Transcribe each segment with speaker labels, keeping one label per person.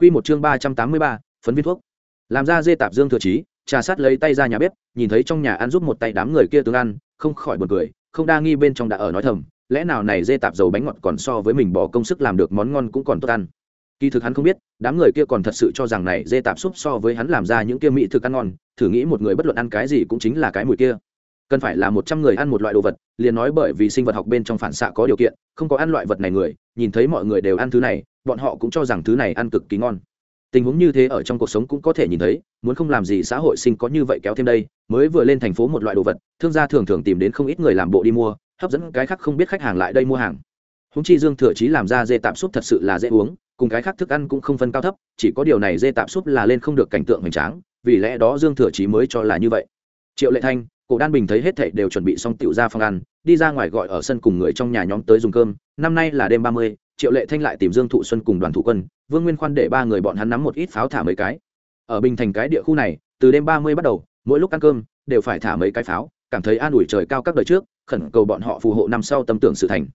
Speaker 1: Quy một chương ba trăm tám mươi ba, phấn viên thuốc. Làm ra dê tạp Dương Thừa Chí, trà sát lấy tay ra nhà bếp, nhìn thấy trong nhà ăn giúp một tay đám người kia tướng ăn, không khỏi buồn cười, không đa nghi bên trong đã ở nói thầm, lẽ nào này dê tạp dầu bánh ngọt còn so với mình bỏ công sức làm được món ngon cũng còn tốt ăn. Kỳ thực hắn không biết, đám người kia còn thật sự cho rằng này dê tạp súp so với hắn làm ra những kia mỹ thực ăn ngon, thử nghĩ một người bất luận ăn cái gì cũng chính là cái mùi kia. Cần phải là một trăm người ăn một loại đồ vật, liền nói bởi vì sinh vật học bên trong phản xạ có điều kiện, không có ăn loại vật này người, nhìn thấy mọi người đều ăn thứ này, bọn họ cũng cho rằng thứ này ăn cực kỳ ngon. Tình huống như thế ở trong cuộc sống cũng có thể nhìn thấy, muốn không làm gì xã hội sinh có như vậy kéo thêm đây, mới vừa lên thành phố một loại đồ vật, thương gia thường thường tìm đến không ít người làm bộ đi mua, hấp dẫn cái khác không biết khách hàng lại đây mua hàng. Húng chi dương thừa chí làm ra dê tạp súp thật sự là dễ uống, cùng cái khác thức ăn cũng không phân cao thấp, chỉ có điều này dê tạp súp là lên không được cảnh tượng hoành tráng, vì lẽ đó dương thừa chí mới cho là như vậy. Triệu lệ thanh, cổ đan bình thấy hết thảy đều chuẩn bị xong tiểu ra phòng ăn, đi ra ngoài gọi ở sân cùng người trong nhà nhóm tới dùng cơm, năm nay là đêm ba mươi triệu lệ thanh lại tìm dương thụ xuân cùng đoàn thủ quân, vương nguyên khoan để ba người bọn hắn nắm một ít pháo thả mấy cái. Ở bình thành cái địa khu này, từ đêm ba mươi bắt đầu, mỗi lúc ăn cơm, đều phải thả mấy cái pháo, cảm thấy an ủi trời cao các đời trước, khẩn cầu bọn họ phù hộ năm sau tâm tưởng sự thành.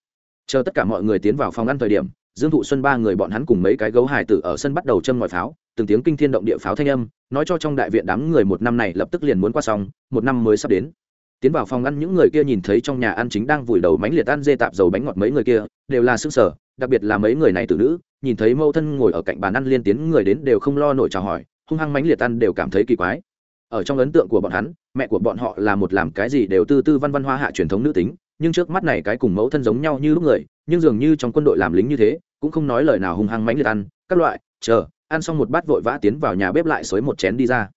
Speaker 1: Chờ tất cả mọi người tiến vào phòng ăn thời điểm, dương thụ xuân ba người bọn hắn cùng mấy cái gấu hài tử ở sân bắt đầu châm ngòi pháo, từng tiếng kinh thiên động địa pháo thanh âm, nói cho trong đại viện đám người một năm này lập tức liền muốn qua xong, một năm mới sắp đến tiến vào phòng ăn, những người kia nhìn thấy trong nhà ăn chính đang vùi đầu mánh liệt ăn dê tạp dầu bánh ngọt mấy người kia, đều là xương sở đặc biệt là mấy người này từ nữ, nhìn thấy mẫu thân ngồi ở cạnh bàn ăn liên tiến, người đến đều không lo nổi chào hỏi, hung hăng mánh liệt ăn đều cảm thấy kỳ quái. Ở trong ấn tượng của bọn hắn, mẹ của bọn họ là một làm cái gì đều tư tư văn văn hoa hạ truyền thống nữ tính, nhưng trước mắt này cái cùng mẫu thân giống nhau như lúc người, nhưng dường như trong quân đội làm lính như thế, cũng không nói lời nào hung hăng mánh liệt ăn, các loại, chờ, ăn xong một bát vội vã tiến vào nhà bếp lại xới một chén đi ra.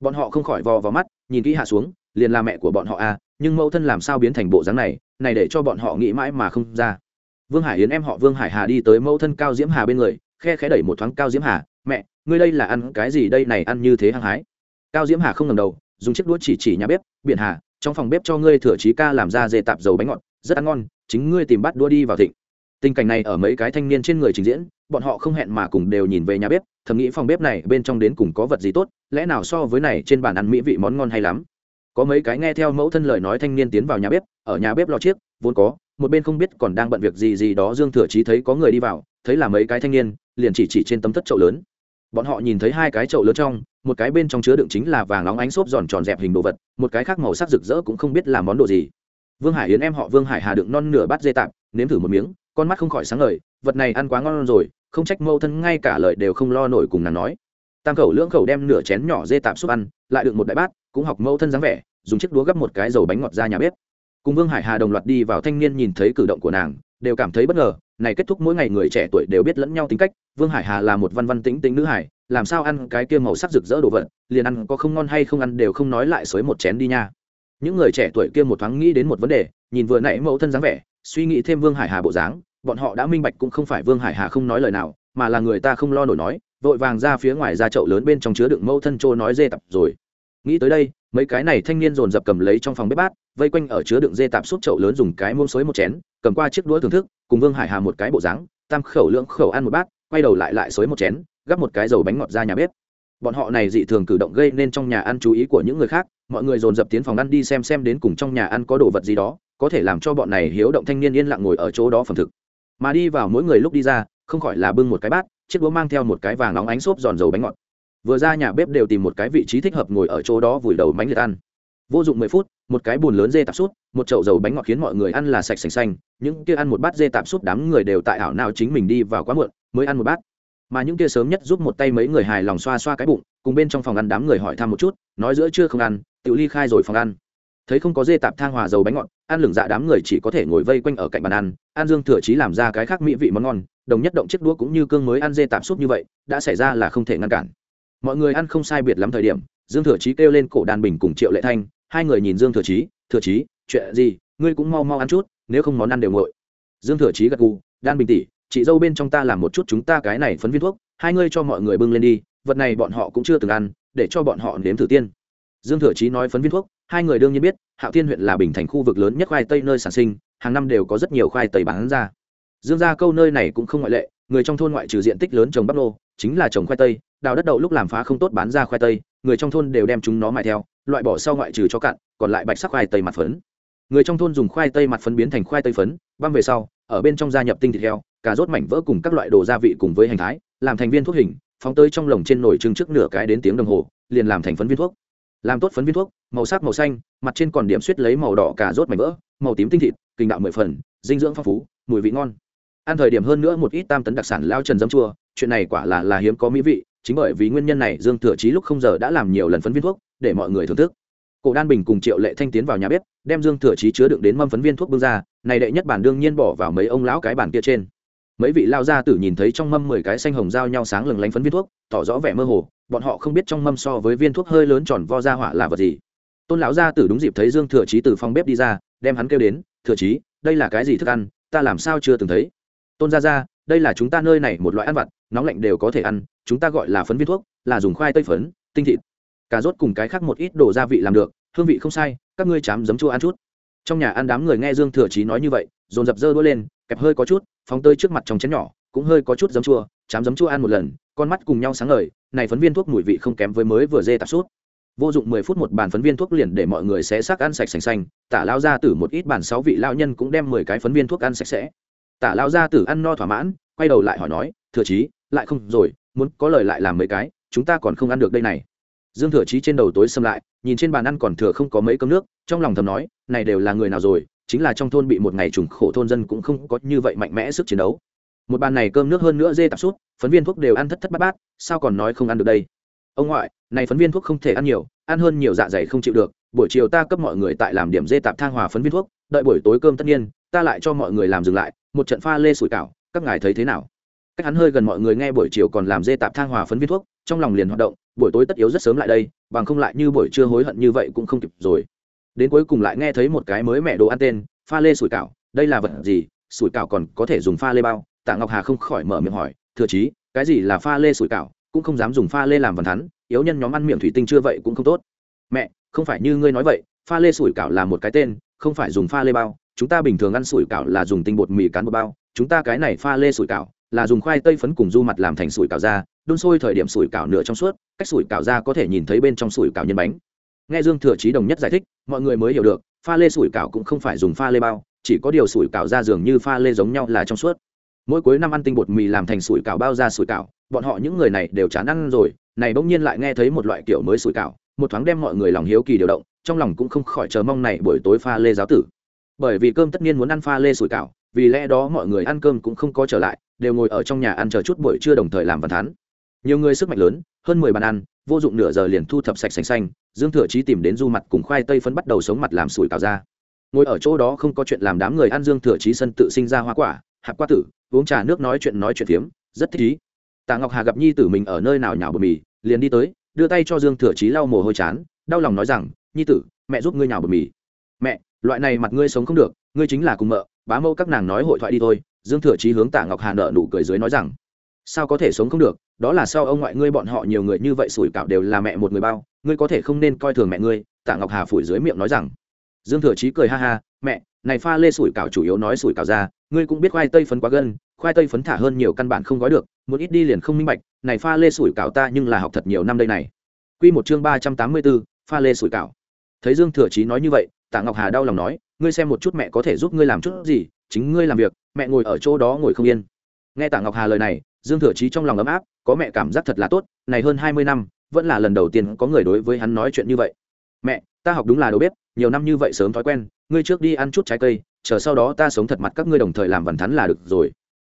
Speaker 1: Bọn họ không khỏi vò vào mắt, nhìn kỹ hạ xuống liền là mẹ của bọn họ à nhưng mẫu thân làm sao biến thành bộ dáng này này để cho bọn họ nghĩ mãi mà không ra. Vương hải yến em họ vương hải hà đi tới mẫu thân cao diễm hà bên người, khe khẽ đẩy một thoáng cao diễm hà, mẹ, ngươi đây là ăn cái gì đây này, ăn như thế hăng hái? Cao diễm hà không ngầm đầu, dùng chiếc đũa chỉ chỉ nhà bếp, biển hà, trong phòng bếp cho ngươi thừa trí ca làm ra dê tạp dầu bánh ngọt, rất ăn ngon, chính ngươi tìm bắt đũa đi vào thịnh. Tình cảnh này ở mấy cái thanh niên trên người trình diễn, bọn họ không hẹn mà cùng đều nhìn về nhà bếp, thầm nghĩ phòng bếp này bên trong đến cùng có vật gì tốt, lẽ nào so với này trên bàn ăn mỹ vị món ngon hay lắm? Có mấy cái nghe theo mẫu thân lời nói thanh niên tiến vào nhà bếp, ở nhà bếp lò chiếc, vốn có, một bên không biết còn đang bận việc gì gì đó dương thừa chí thấy có người đi vào, thấy là mấy cái thanh niên, liền chỉ chỉ trên tấm thất chậu lớn. Bọn họ nhìn thấy hai cái chậu lớn trong, một cái bên trong chứa đựng chính là vàng óng ánh xốp giòn tròn dẹp hình đồ vật, một cái khác màu sắc rực rỡ cũng không biết là món đồ gì. Vương hải yến em họ vương hải hà đựng non nửa bát dê tạp, nếm thử một miếng, con mắt không khỏi sáng lời vật này ăn quá ngon rồi, không trách mẫu thân ngay cả lời đều không lo nổi cùng nàng nói. Tam khẩu, lưỡng khẩu đem nửa chén nhỏ dê tạp xúc ăn, lại đựng một đại bát cũng học mẫu thân dáng vẻ, dùng chiếc đũa gấp một cái dầu bánh ngọt ra nhà bếp. Cùng vương hải hà đồng loạt đi vào thanh niên nhìn thấy cử động của nàng, đều cảm thấy bất ngờ, này kết thúc mỗi ngày người trẻ tuổi đều biết lẫn nhau tính cách, vương hải hà là một văn văn tính tính nữ hải làm sao ăn cái kia màu sắc rực rỡ đồ vật, liền ăn có không ngon hay không ăn đều không nói lại xới một chén đi nha. Những người trẻ tuổi kia một thoáng nghĩ đến một vấn đề, nhìn vừa nãy mẫu thân dáng vẻ, suy nghĩ thêm vương hải hà bộ dáng, bọn họ đã minh bạch cũng không phải vương hải hà không nói lời nào, mà là người ta không lo nổi nói, vội vàng ra phía ngoài ra chậu lớn bên trong chứa đựng mẫu thân trôi nói dê tập rồi nghĩ tới đây, mấy cái này thanh niên dồn dập cầm lấy trong phòng bếp bát, vây quanh ở chứa đựng dê tạp xúc chậu lớn dùng cái mông xối một chén, cầm qua chiếc đũa thưởng thức, cùng vương hải hà một cái bộ dáng, tam khẩu lưỡng khẩu ăn một bát, quay đầu lại lại xối một chén, gắp một cái dầu bánh ngọt ra nhà bếp. Bọn họ này dị thường cử động gây nên trong nhà ăn chú ý của những người khác, mọi người dồn dập tiến phòng ăn đi xem xem đến cùng trong nhà ăn có đồ vật gì đó, có thể làm cho bọn này hiếu động thanh niên yên lặng ngồi ở chỗ đó phẩm thực. Mà đi vào mỗi người lúc đi ra, không khỏi là bưng một cái bát, chiếc đũa mang theo một cái vàng nóng ánh xốp giòn dầu bánh ngọt vừa ra nhà bếp đều tìm một cái vị trí thích hợp ngồi ở chỗ đó vùi đầu bánh liệt ăn. Vô dụng mười phút, một cái bùn lớn dê tạp sút một chậu dầu bánh ngọt khiến mọi người ăn là sạch sành xanh, những kia ăn một bát dê tạp sút đám người đều tại ảo nào chính mình đi vào quá muộn, mới ăn một bát. Mà những kia sớm nhất giúp một tay mấy người hài lòng xoa xoa cái bụng, cùng bên trong phòng ăn đám người hỏi thăm một chút, nói giữa chưa không ăn tự ly khai rồi phòng ăn. Thấy không có dê tạp thang hòa dầu bánh ngọt, ăn lửng dạ đám người chỉ có thể ngồi vây quanh ở cạnh bàn ăn an dương thừa chí làm ra cái khác mỹ vị món ngon, đồng nhất động chiếc đũa cũng như cương mới ăn dê tạp súp như vậy, đã xảy ra là không thể ngăn cản mọi người ăn không sai biệt lắm thời điểm, dương thừa chí kêu lên cổ đàn bình cùng triệu lệ thanh, hai người nhìn dương thừa chí thừa chí, chuyện gì? Ngươi cũng mau mau ăn chút, nếu không món ăn đều nguội. Dương thừa chí gật gù, đan bình tỉ chị dâu bên trong ta làm một chút chúng ta cái này phấn viên thuốc, hai ngươi cho mọi người bưng lên đi, vật này bọn họ cũng chưa từng ăn, để cho bọn họ nếm thử tiên. Dương thừa chí nói phấn viên thuốc, hai người đương nhiên biết, hạo thiên huyện là bình thành khu vực lớn nhất khoai tây nơi sản sinh, hàng năm đều có rất nhiều khoai tây bán ra. Dương gia câu nơi này cũng không ngoại lệ, người trong thôn ngoại trừ diện tích lớn trồng bắp nô chính là trồng khoai tây, đào đất đậu lúc làm phá không tốt bán ra khoai tây, người trong thôn đều đem chúng nó mại theo, loại bỏ sau ngoại trừ cho cạn, còn lại bạch sắc khoai tây mặt phấn. Người trong thôn dùng khoai tây mặt phấn biến thành khoai tây phấn, băm về sau, ở bên trong gia nhập tinh thịt heo, cà rốt mảnh vỡ cùng các loại đồ gia vị cùng với hành thái, làm thành viên thuốc hình, phóng tới trong lồng trên nồi trưng trước nửa cái đến tiếng đồng hồ, liền làm thành phấn viên thuốc. Làm tốt phấn viên thuốc, màu sắc màu xanh, mặt trên còn điểm suýt lấy màu đỏ cà rốt mảnh vỡ, màu tím tinh thịt, kinh đạo mười phần, dinh dưỡng phong phú, mùi vị ngon. Ăn thời điểm hơn nữa một ít tam tấn đặc sản lao trần dấm chua chuyện này quả là là hiếm có mỹ vị, chính bởi vì nguyên nhân này dương thừa chí lúc không giờ đã làm nhiều lần phấn viên thuốc để mọi người thưởng thức. Cổ đan bình cùng triệu lệ thanh tiến vào nhà bếp, đem dương thừa chí chứa đựng đến mâm phấn viên thuốc bưng ra, này đệ nhất bản đương nhiên bỏ vào mấy ông lão cái bàn kia trên. Mấy vị lao gia tử nhìn thấy trong mâm mười cái xanh hồng giao nhau sáng lừng lánh phấn viên thuốc, tỏ rõ vẻ mơ hồ, bọn họ không biết trong mâm so với viên thuốc hơi lớn tròn vo ra hỏa là vật gì. Tôn lão gia tử đúng dịp thấy dương thừa chí từ phòng bếp đi ra, đem hắn kêu đến, thừa chí, đây là cái gì thức ăn? Ta làm sao chưa từng thấy? Tôn gia gia, đây là chúng ta nơi này một loại ăn vặt nóng lạnh đều có thể ăn, chúng ta gọi là phấn viên thuốc, là dùng khoai tây phấn, tinh thịt. Cà rốt cùng cái khác một ít đồ gia vị làm được, hương vị không sai, các ngươi chám giấm chua ăn chút. Trong nhà ăn đám người nghe dương thừa chí nói như vậy, dồn dập dơ đuôi lên, kẹp hơi có chút, phóng tơi trước mặt trong chén nhỏ, cũng hơi có chút giấm chua, chám giấm chua ăn một lần, con mắt cùng nhau sáng ngời, này phấn viên thuốc mùi vị không kém với mới vừa dê tạp sút vô dụng mười phút một bàn phấn viên thuốc liền để mọi người xé xác ăn sạch sành xanh tả lao ra tử một ít bàn sáu vị lao nhân cũng đem mười cái phấn viên thuốc ăn sạch sẽ. Tả lao ra tử ăn no thỏa mãn, quay đầu lại hỏi nói, thừa chí lại không rồi, muốn có lời lại làm mấy cái, chúng ta còn không ăn được đây này. Dương thừa chí trên đầu tối xâm lại, nhìn trên bàn ăn còn thừa không có mấy cơm nước, trong lòng thầm nói, này đều là người nào rồi, chính là trong thôn bị một ngày trùng khổ thôn dân cũng không có như vậy mạnh mẽ sức chiến đấu. Một bàn này cơm nước hơn nữa dê tạp sút, phấn viên thuốc đều ăn thất thất bát bát, sao còn nói không ăn được đây? Ông ngoại, này phấn viên thuốc không thể ăn nhiều, ăn hơn nhiều dạ dày không chịu được, buổi chiều ta cấp mọi người tại làm điểm dê tạp thang hòa phấn viên thuốc, đợi buổi tối cơm tất nhiên, ta lại cho mọi người làm dừng lại, một trận pha lê sủi cảo, các ngài thấy thế nào? Cách hắn hơi gần mọi người nghe buổi chiều còn làm dê tạp thang hòa phấn viên thuốc, trong lòng liền hoạt động, buổi tối tất yếu rất sớm lại đây, bằng không lại như buổi trưa hối hận như vậy cũng không kịp rồi. Đến cuối cùng lại nghe thấy một cái mới mẹ đồ ăn tên, pha lê sủi cảo, đây là vật gì? Sủi cảo còn có thể dùng pha lê bao? Tạ ngọc hà không khỏi mở miệng hỏi thừa chí, cái gì là pha lê sủi cảo? Cũng không dám dùng pha lê làm vần thắn, yếu nhân nhóm ăn miệng thủy tinh chưa vậy cũng không tốt. Mẹ, không phải như ngươi nói vậy, pha lê sủi cảo là một cái tên, không phải dùng pha lê bao. Chúng ta bình thường ăn sủi cảo là dùng tinh bột mì cán bột bao. Chúng ta cái này pha lê sủi cảo là dùng khoai tây phấn cùng du mặt làm thành sủi cảo ra đun sôi thời điểm sủi cảo nửa trong suốt, cách sủi cảo ra có thể nhìn thấy bên trong sủi cảo nhân bánh. Nghe dương thừa chí đồng nhất giải thích, mọi người mới hiểu được, pha lê sủi cảo cũng không phải dùng pha lê bao, chỉ có điều sủi cảo ra dường như pha lê giống nhau là trong suốt. Mỗi cuối năm ăn tinh bột mì làm thành sủi cảo bao ra sủi cảo, bọn họ những người này đều chán ăn rồi, này bỗng nhiên lại nghe thấy một loại kiểu mới sủi cảo, một thoáng đem mọi người lòng hiếu kỳ điều động, trong lòng cũng không khỏi chờ mong này buổi tối pha lê giáo tử. Bởi vì cơm tất nhiên muốn ăn pha lê sủi cảo, vì lẽ đó mọi người ăn cơm cũng không có trở lại đều ngồi ở trong nhà ăn chờ chút buổi trưa đồng thời làm văn thán. Nhiều người sức mạnh lớn, hơn mười bàn ăn, vô dụng nửa giờ liền thu thập sạch sành xanh, dương thừa chí tìm đến du mặt cùng khoai tây phấn bắt đầu sống mặt làm sủi cảo ra. Ngồi ở chỗ đó không có chuyện làm đám người ăn dương thừa chí sân tự sinh ra hoa quả hạt qua tử, uống trà nước nói chuyện nói chuyện phiếm, rất thích ý. Tạ ngọc hà gặp nhi tử mình ở nơi nào nhào bờ mì, liền đi tới, đưa tay cho dương thừa chí lau mồ hôi chán, đau lòng nói rằng, nhi tử, mẹ giúp ngươi nhào bờ mì. Mẹ, loại này mặt ngươi sống không được, ngươi chính là cùng mợ, bá mẫu các nàng nói hội thoại đi thôi dương thừa chí hướng tạ ngọc hà nợ nụ cười dưới nói rằng sao có thể sống không được? Đó là sao ông ngoại ngươi bọn họ nhiều người như vậy sủi cảo đều là mẹ một người bao ngươi có thể không nên coi thường mẹ ngươi? Tạ ngọc hà phủi dưới miệng nói rằng. Dương thừa chí cười ha ha mẹ này pha lê sủi cảo chủ yếu nói sủi cảo ra ngươi cũng biết khoai tây phấn quá gân khoai tây phấn thả hơn nhiều căn bản không gói được một ít đi liền không minh bạch này pha lê sủi cảo ta nhưng là học thật nhiều năm đây này. Quy một chương ba trăm tám mươi 384, pha lê sủi cảo. Thấy dương thừa chí nói như vậy tạ ngọc hà đau lòng nói ngươi xem một chút mẹ có thể giúp ngươi làm chút gì chính ngươi làm việc, mẹ ngồi ở chỗ đó ngồi không yên. Nghe tạ ngọc hà lời này, dương thừa chí trong lòng ấm áp, có mẹ cảm giác thật là tốt, này hơn hai mươi năm, vẫn là lần đầu tiên có người đối với hắn nói chuyện như vậy. Mẹ, ta học đúng là đầu bếp, nhiều năm như vậy sớm thói quen, ngươi trước đi ăn chút trái cây, chờ sau đó ta sống thật mặt các ngươi đồng thời làm vằn thắn là được rồi.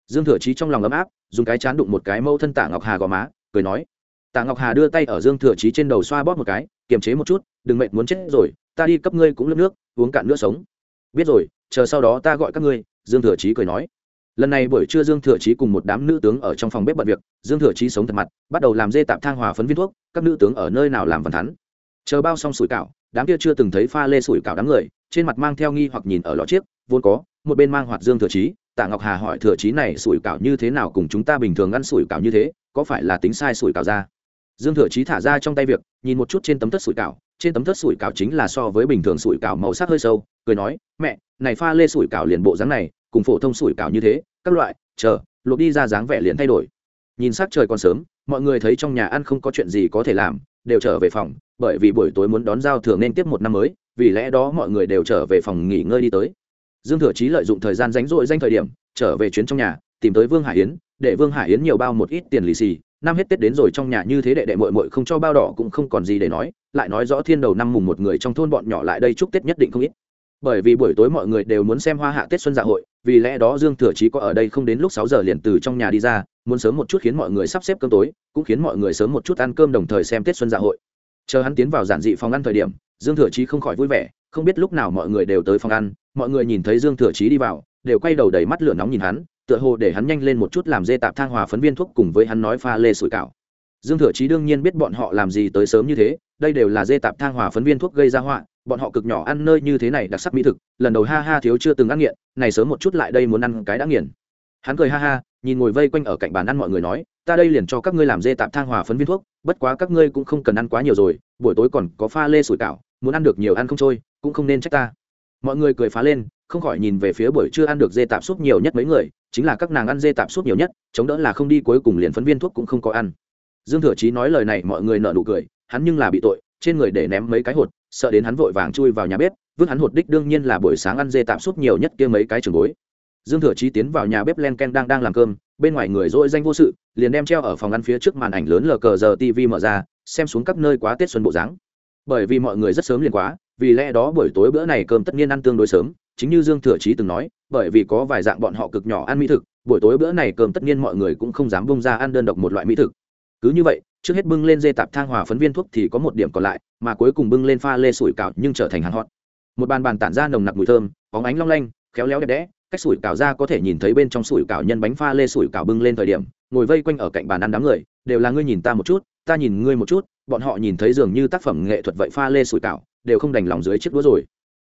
Speaker 1: Dương thừa chí trong lòng ấm áp, dùng cái chán đụng một cái mâu thân tạ ngọc hà gò má, cười nói, tạ ngọc hà đưa tay ở dương thừa chí trên đầu xoa bóp một cái, kiềm chế một chút, đừng mệt muốn chết rồi, ta đi cấp ngươi cũng lớp nước, uống cạn nước sống. Biết rồi chờ sau đó ta gọi các ngươi, dương thừa chí cười nói. Lần này buổi trưa dương thừa chí cùng một đám nữ tướng ở trong phòng bếp bận việc, dương thừa chí sống thật mặt, bắt đầu làm dê tạp thang hòa phấn viên thuốc, các nữ tướng ở nơi nào làm văn thắn. Chờ bao xong sủi cảo, đám kia chưa từng thấy pha lê sủi cảo đám người, trên mặt mang theo nghi hoặc nhìn ở lọ chiếc, vốn có, một bên mang hoạt dương thừa chí, tạ ngọc hà hỏi thừa chí này sủi cảo như thế nào cùng chúng ta bình thường ăn sủi cảo như thế, có phải là tính sai sủi cảo ra? Dương thừa chí thả ra trong tay việc, nhìn một chút trên tấm tất sủi cảo trên tấm thớt sủi cảo chính là so với bình thường sủi cảo màu sắc hơi sâu, cười nói, mẹ, này pha lê sủi cảo liền bộ dáng này, cùng phổ thông sủi cảo như thế, các loại, chờ, luộc đi ra dáng vẻ liền thay đổi. Nhìn sắc trời còn sớm, mọi người thấy trong nhà ăn không có chuyện gì có thể làm, đều trở về phòng, bởi vì buổi tối muốn đón giao thừa nên tiếp một năm mới, vì lẽ đó mọi người đều trở về phòng nghỉ ngơi đi tới. Dương thừa chí lợi dụng thời gian rảnh rỗi danh thời điểm, trở về chuyến trong nhà, tìm tới vương hải yến, để vương hải yến nhiều bao một ít tiền lì xì năm hết tết đến rồi trong nhà như thế đệ đệ mội mội không cho bao đỏ cũng không còn gì để nói, lại nói rõ thiên đầu năm mùng một người trong thôn bọn nhỏ lại đây chúc tết nhất định không ít. Bởi vì buổi tối mọi người đều muốn xem hoa hạ tết xuân dạ hội, vì lẽ đó dương thừa chí có ở đây không đến lúc sáu giờ liền từ trong nhà đi ra, muốn sớm một chút khiến mọi người sắp xếp cơm tối, cũng khiến mọi người sớm một chút ăn cơm đồng thời xem tết xuân dạ hội. Chờ hắn tiến vào giản dị phòng ăn thời điểm, dương thừa chí không khỏi vui vẻ, không biết lúc nào mọi người đều tới phòng ăn, mọi người nhìn thấy dương thừa chí đi vào, đều quay đầu đầy mắt lửa nóng nhìn hắn tựa hồ để hắn nhanh lên một chút làm dê tạp thang hòa phấn viên thuốc cùng với hắn nói pha lê sủi cảo. Dương thừa chí đương nhiên biết bọn họ làm gì tới sớm như thế, đây đều là dê tạp thang hòa phấn viên thuốc gây ra họa, bọn họ cực nhỏ ăn nơi như thế này đặc sắc mỹ thực, lần đầu ha ha thiếu chưa từng ăn nghiện, này sớm một chút lại đây muốn ăn cái đã nghiền hắn cười ha ha, nhìn ngồi vây quanh ở cạnh bàn ăn mọi người nói, ta đây liền cho các ngươi làm dê tạp thang hòa phấn viên thuốc, bất quá các ngươi cũng không cần ăn quá nhiều rồi, buổi tối còn có pha lê sủi cảo, muốn ăn được nhiều ăn không trôi, cũng không nên trách ta. Mọi người cười phá lên, không khỏi nhìn về phía buổi trưa ăn được dê tạp súp nhiều nhất mấy người chính là các nàng ăn dê tạp suốt nhiều nhất, chống đỡ là không đi, cuối cùng liền phấn viên thuốc cũng không có ăn. Dương thừa chí nói lời này, mọi người nợ nụ cười, hắn nhưng là bị tội, trên người để ném mấy cái hột, sợ đến hắn vội vàng chui vào nhà bếp, vứt hắn hột đích đương nhiên là buổi sáng ăn dê tạp suốt nhiều nhất kia mấy cái trường bối. Dương thừa chí tiến vào nhà bếp len ken đang đang làm cơm, bên ngoài người dỗi danh vô sự, liền đem treo ở phòng ăn phía trước màn ảnh lớn lờ cờ giờ tv mở ra, xem xuống các nơi quá tết xuân bộ dáng. Bởi vì mọi người rất sớm liền quá, vì lẽ đó buổi tối bữa này cơm tất nhiên ăn tương đối sớm chính như dương thừa chí từng nói, bởi vì có vài dạng bọn họ cực nhỏ ăn mỹ thực, buổi tối bữa này cơm tất nhiên mọi người cũng không dám bông ra ăn đơn độc một loại mỹ thực. Cứ như vậy, trước hết bưng lên dê tạp thang hòa phấn viên thuốc thì có một điểm còn lại, mà cuối cùng bưng lên pha lê sủi cảo nhưng trở thành hàng hot một bàn bàn tản ra nồng nặc mùi thơm, bóng ánh long lanh, khéo léo đẹp đẽ, cách sủi cảo ra có thể nhìn thấy bên trong sủi cảo nhân bánh pha lê sủi cảo bưng lên thời điểm, ngồi vây quanh ở cạnh bàn ăn đám người, đều là ngươi nhìn ta một chút, ta nhìn ngươi một chút, bọn họ nhìn thấy dường như tác phẩm nghệ thuật vậy pha lê sủi cảo, đều không đành lòng dưới chiếc đũa rồi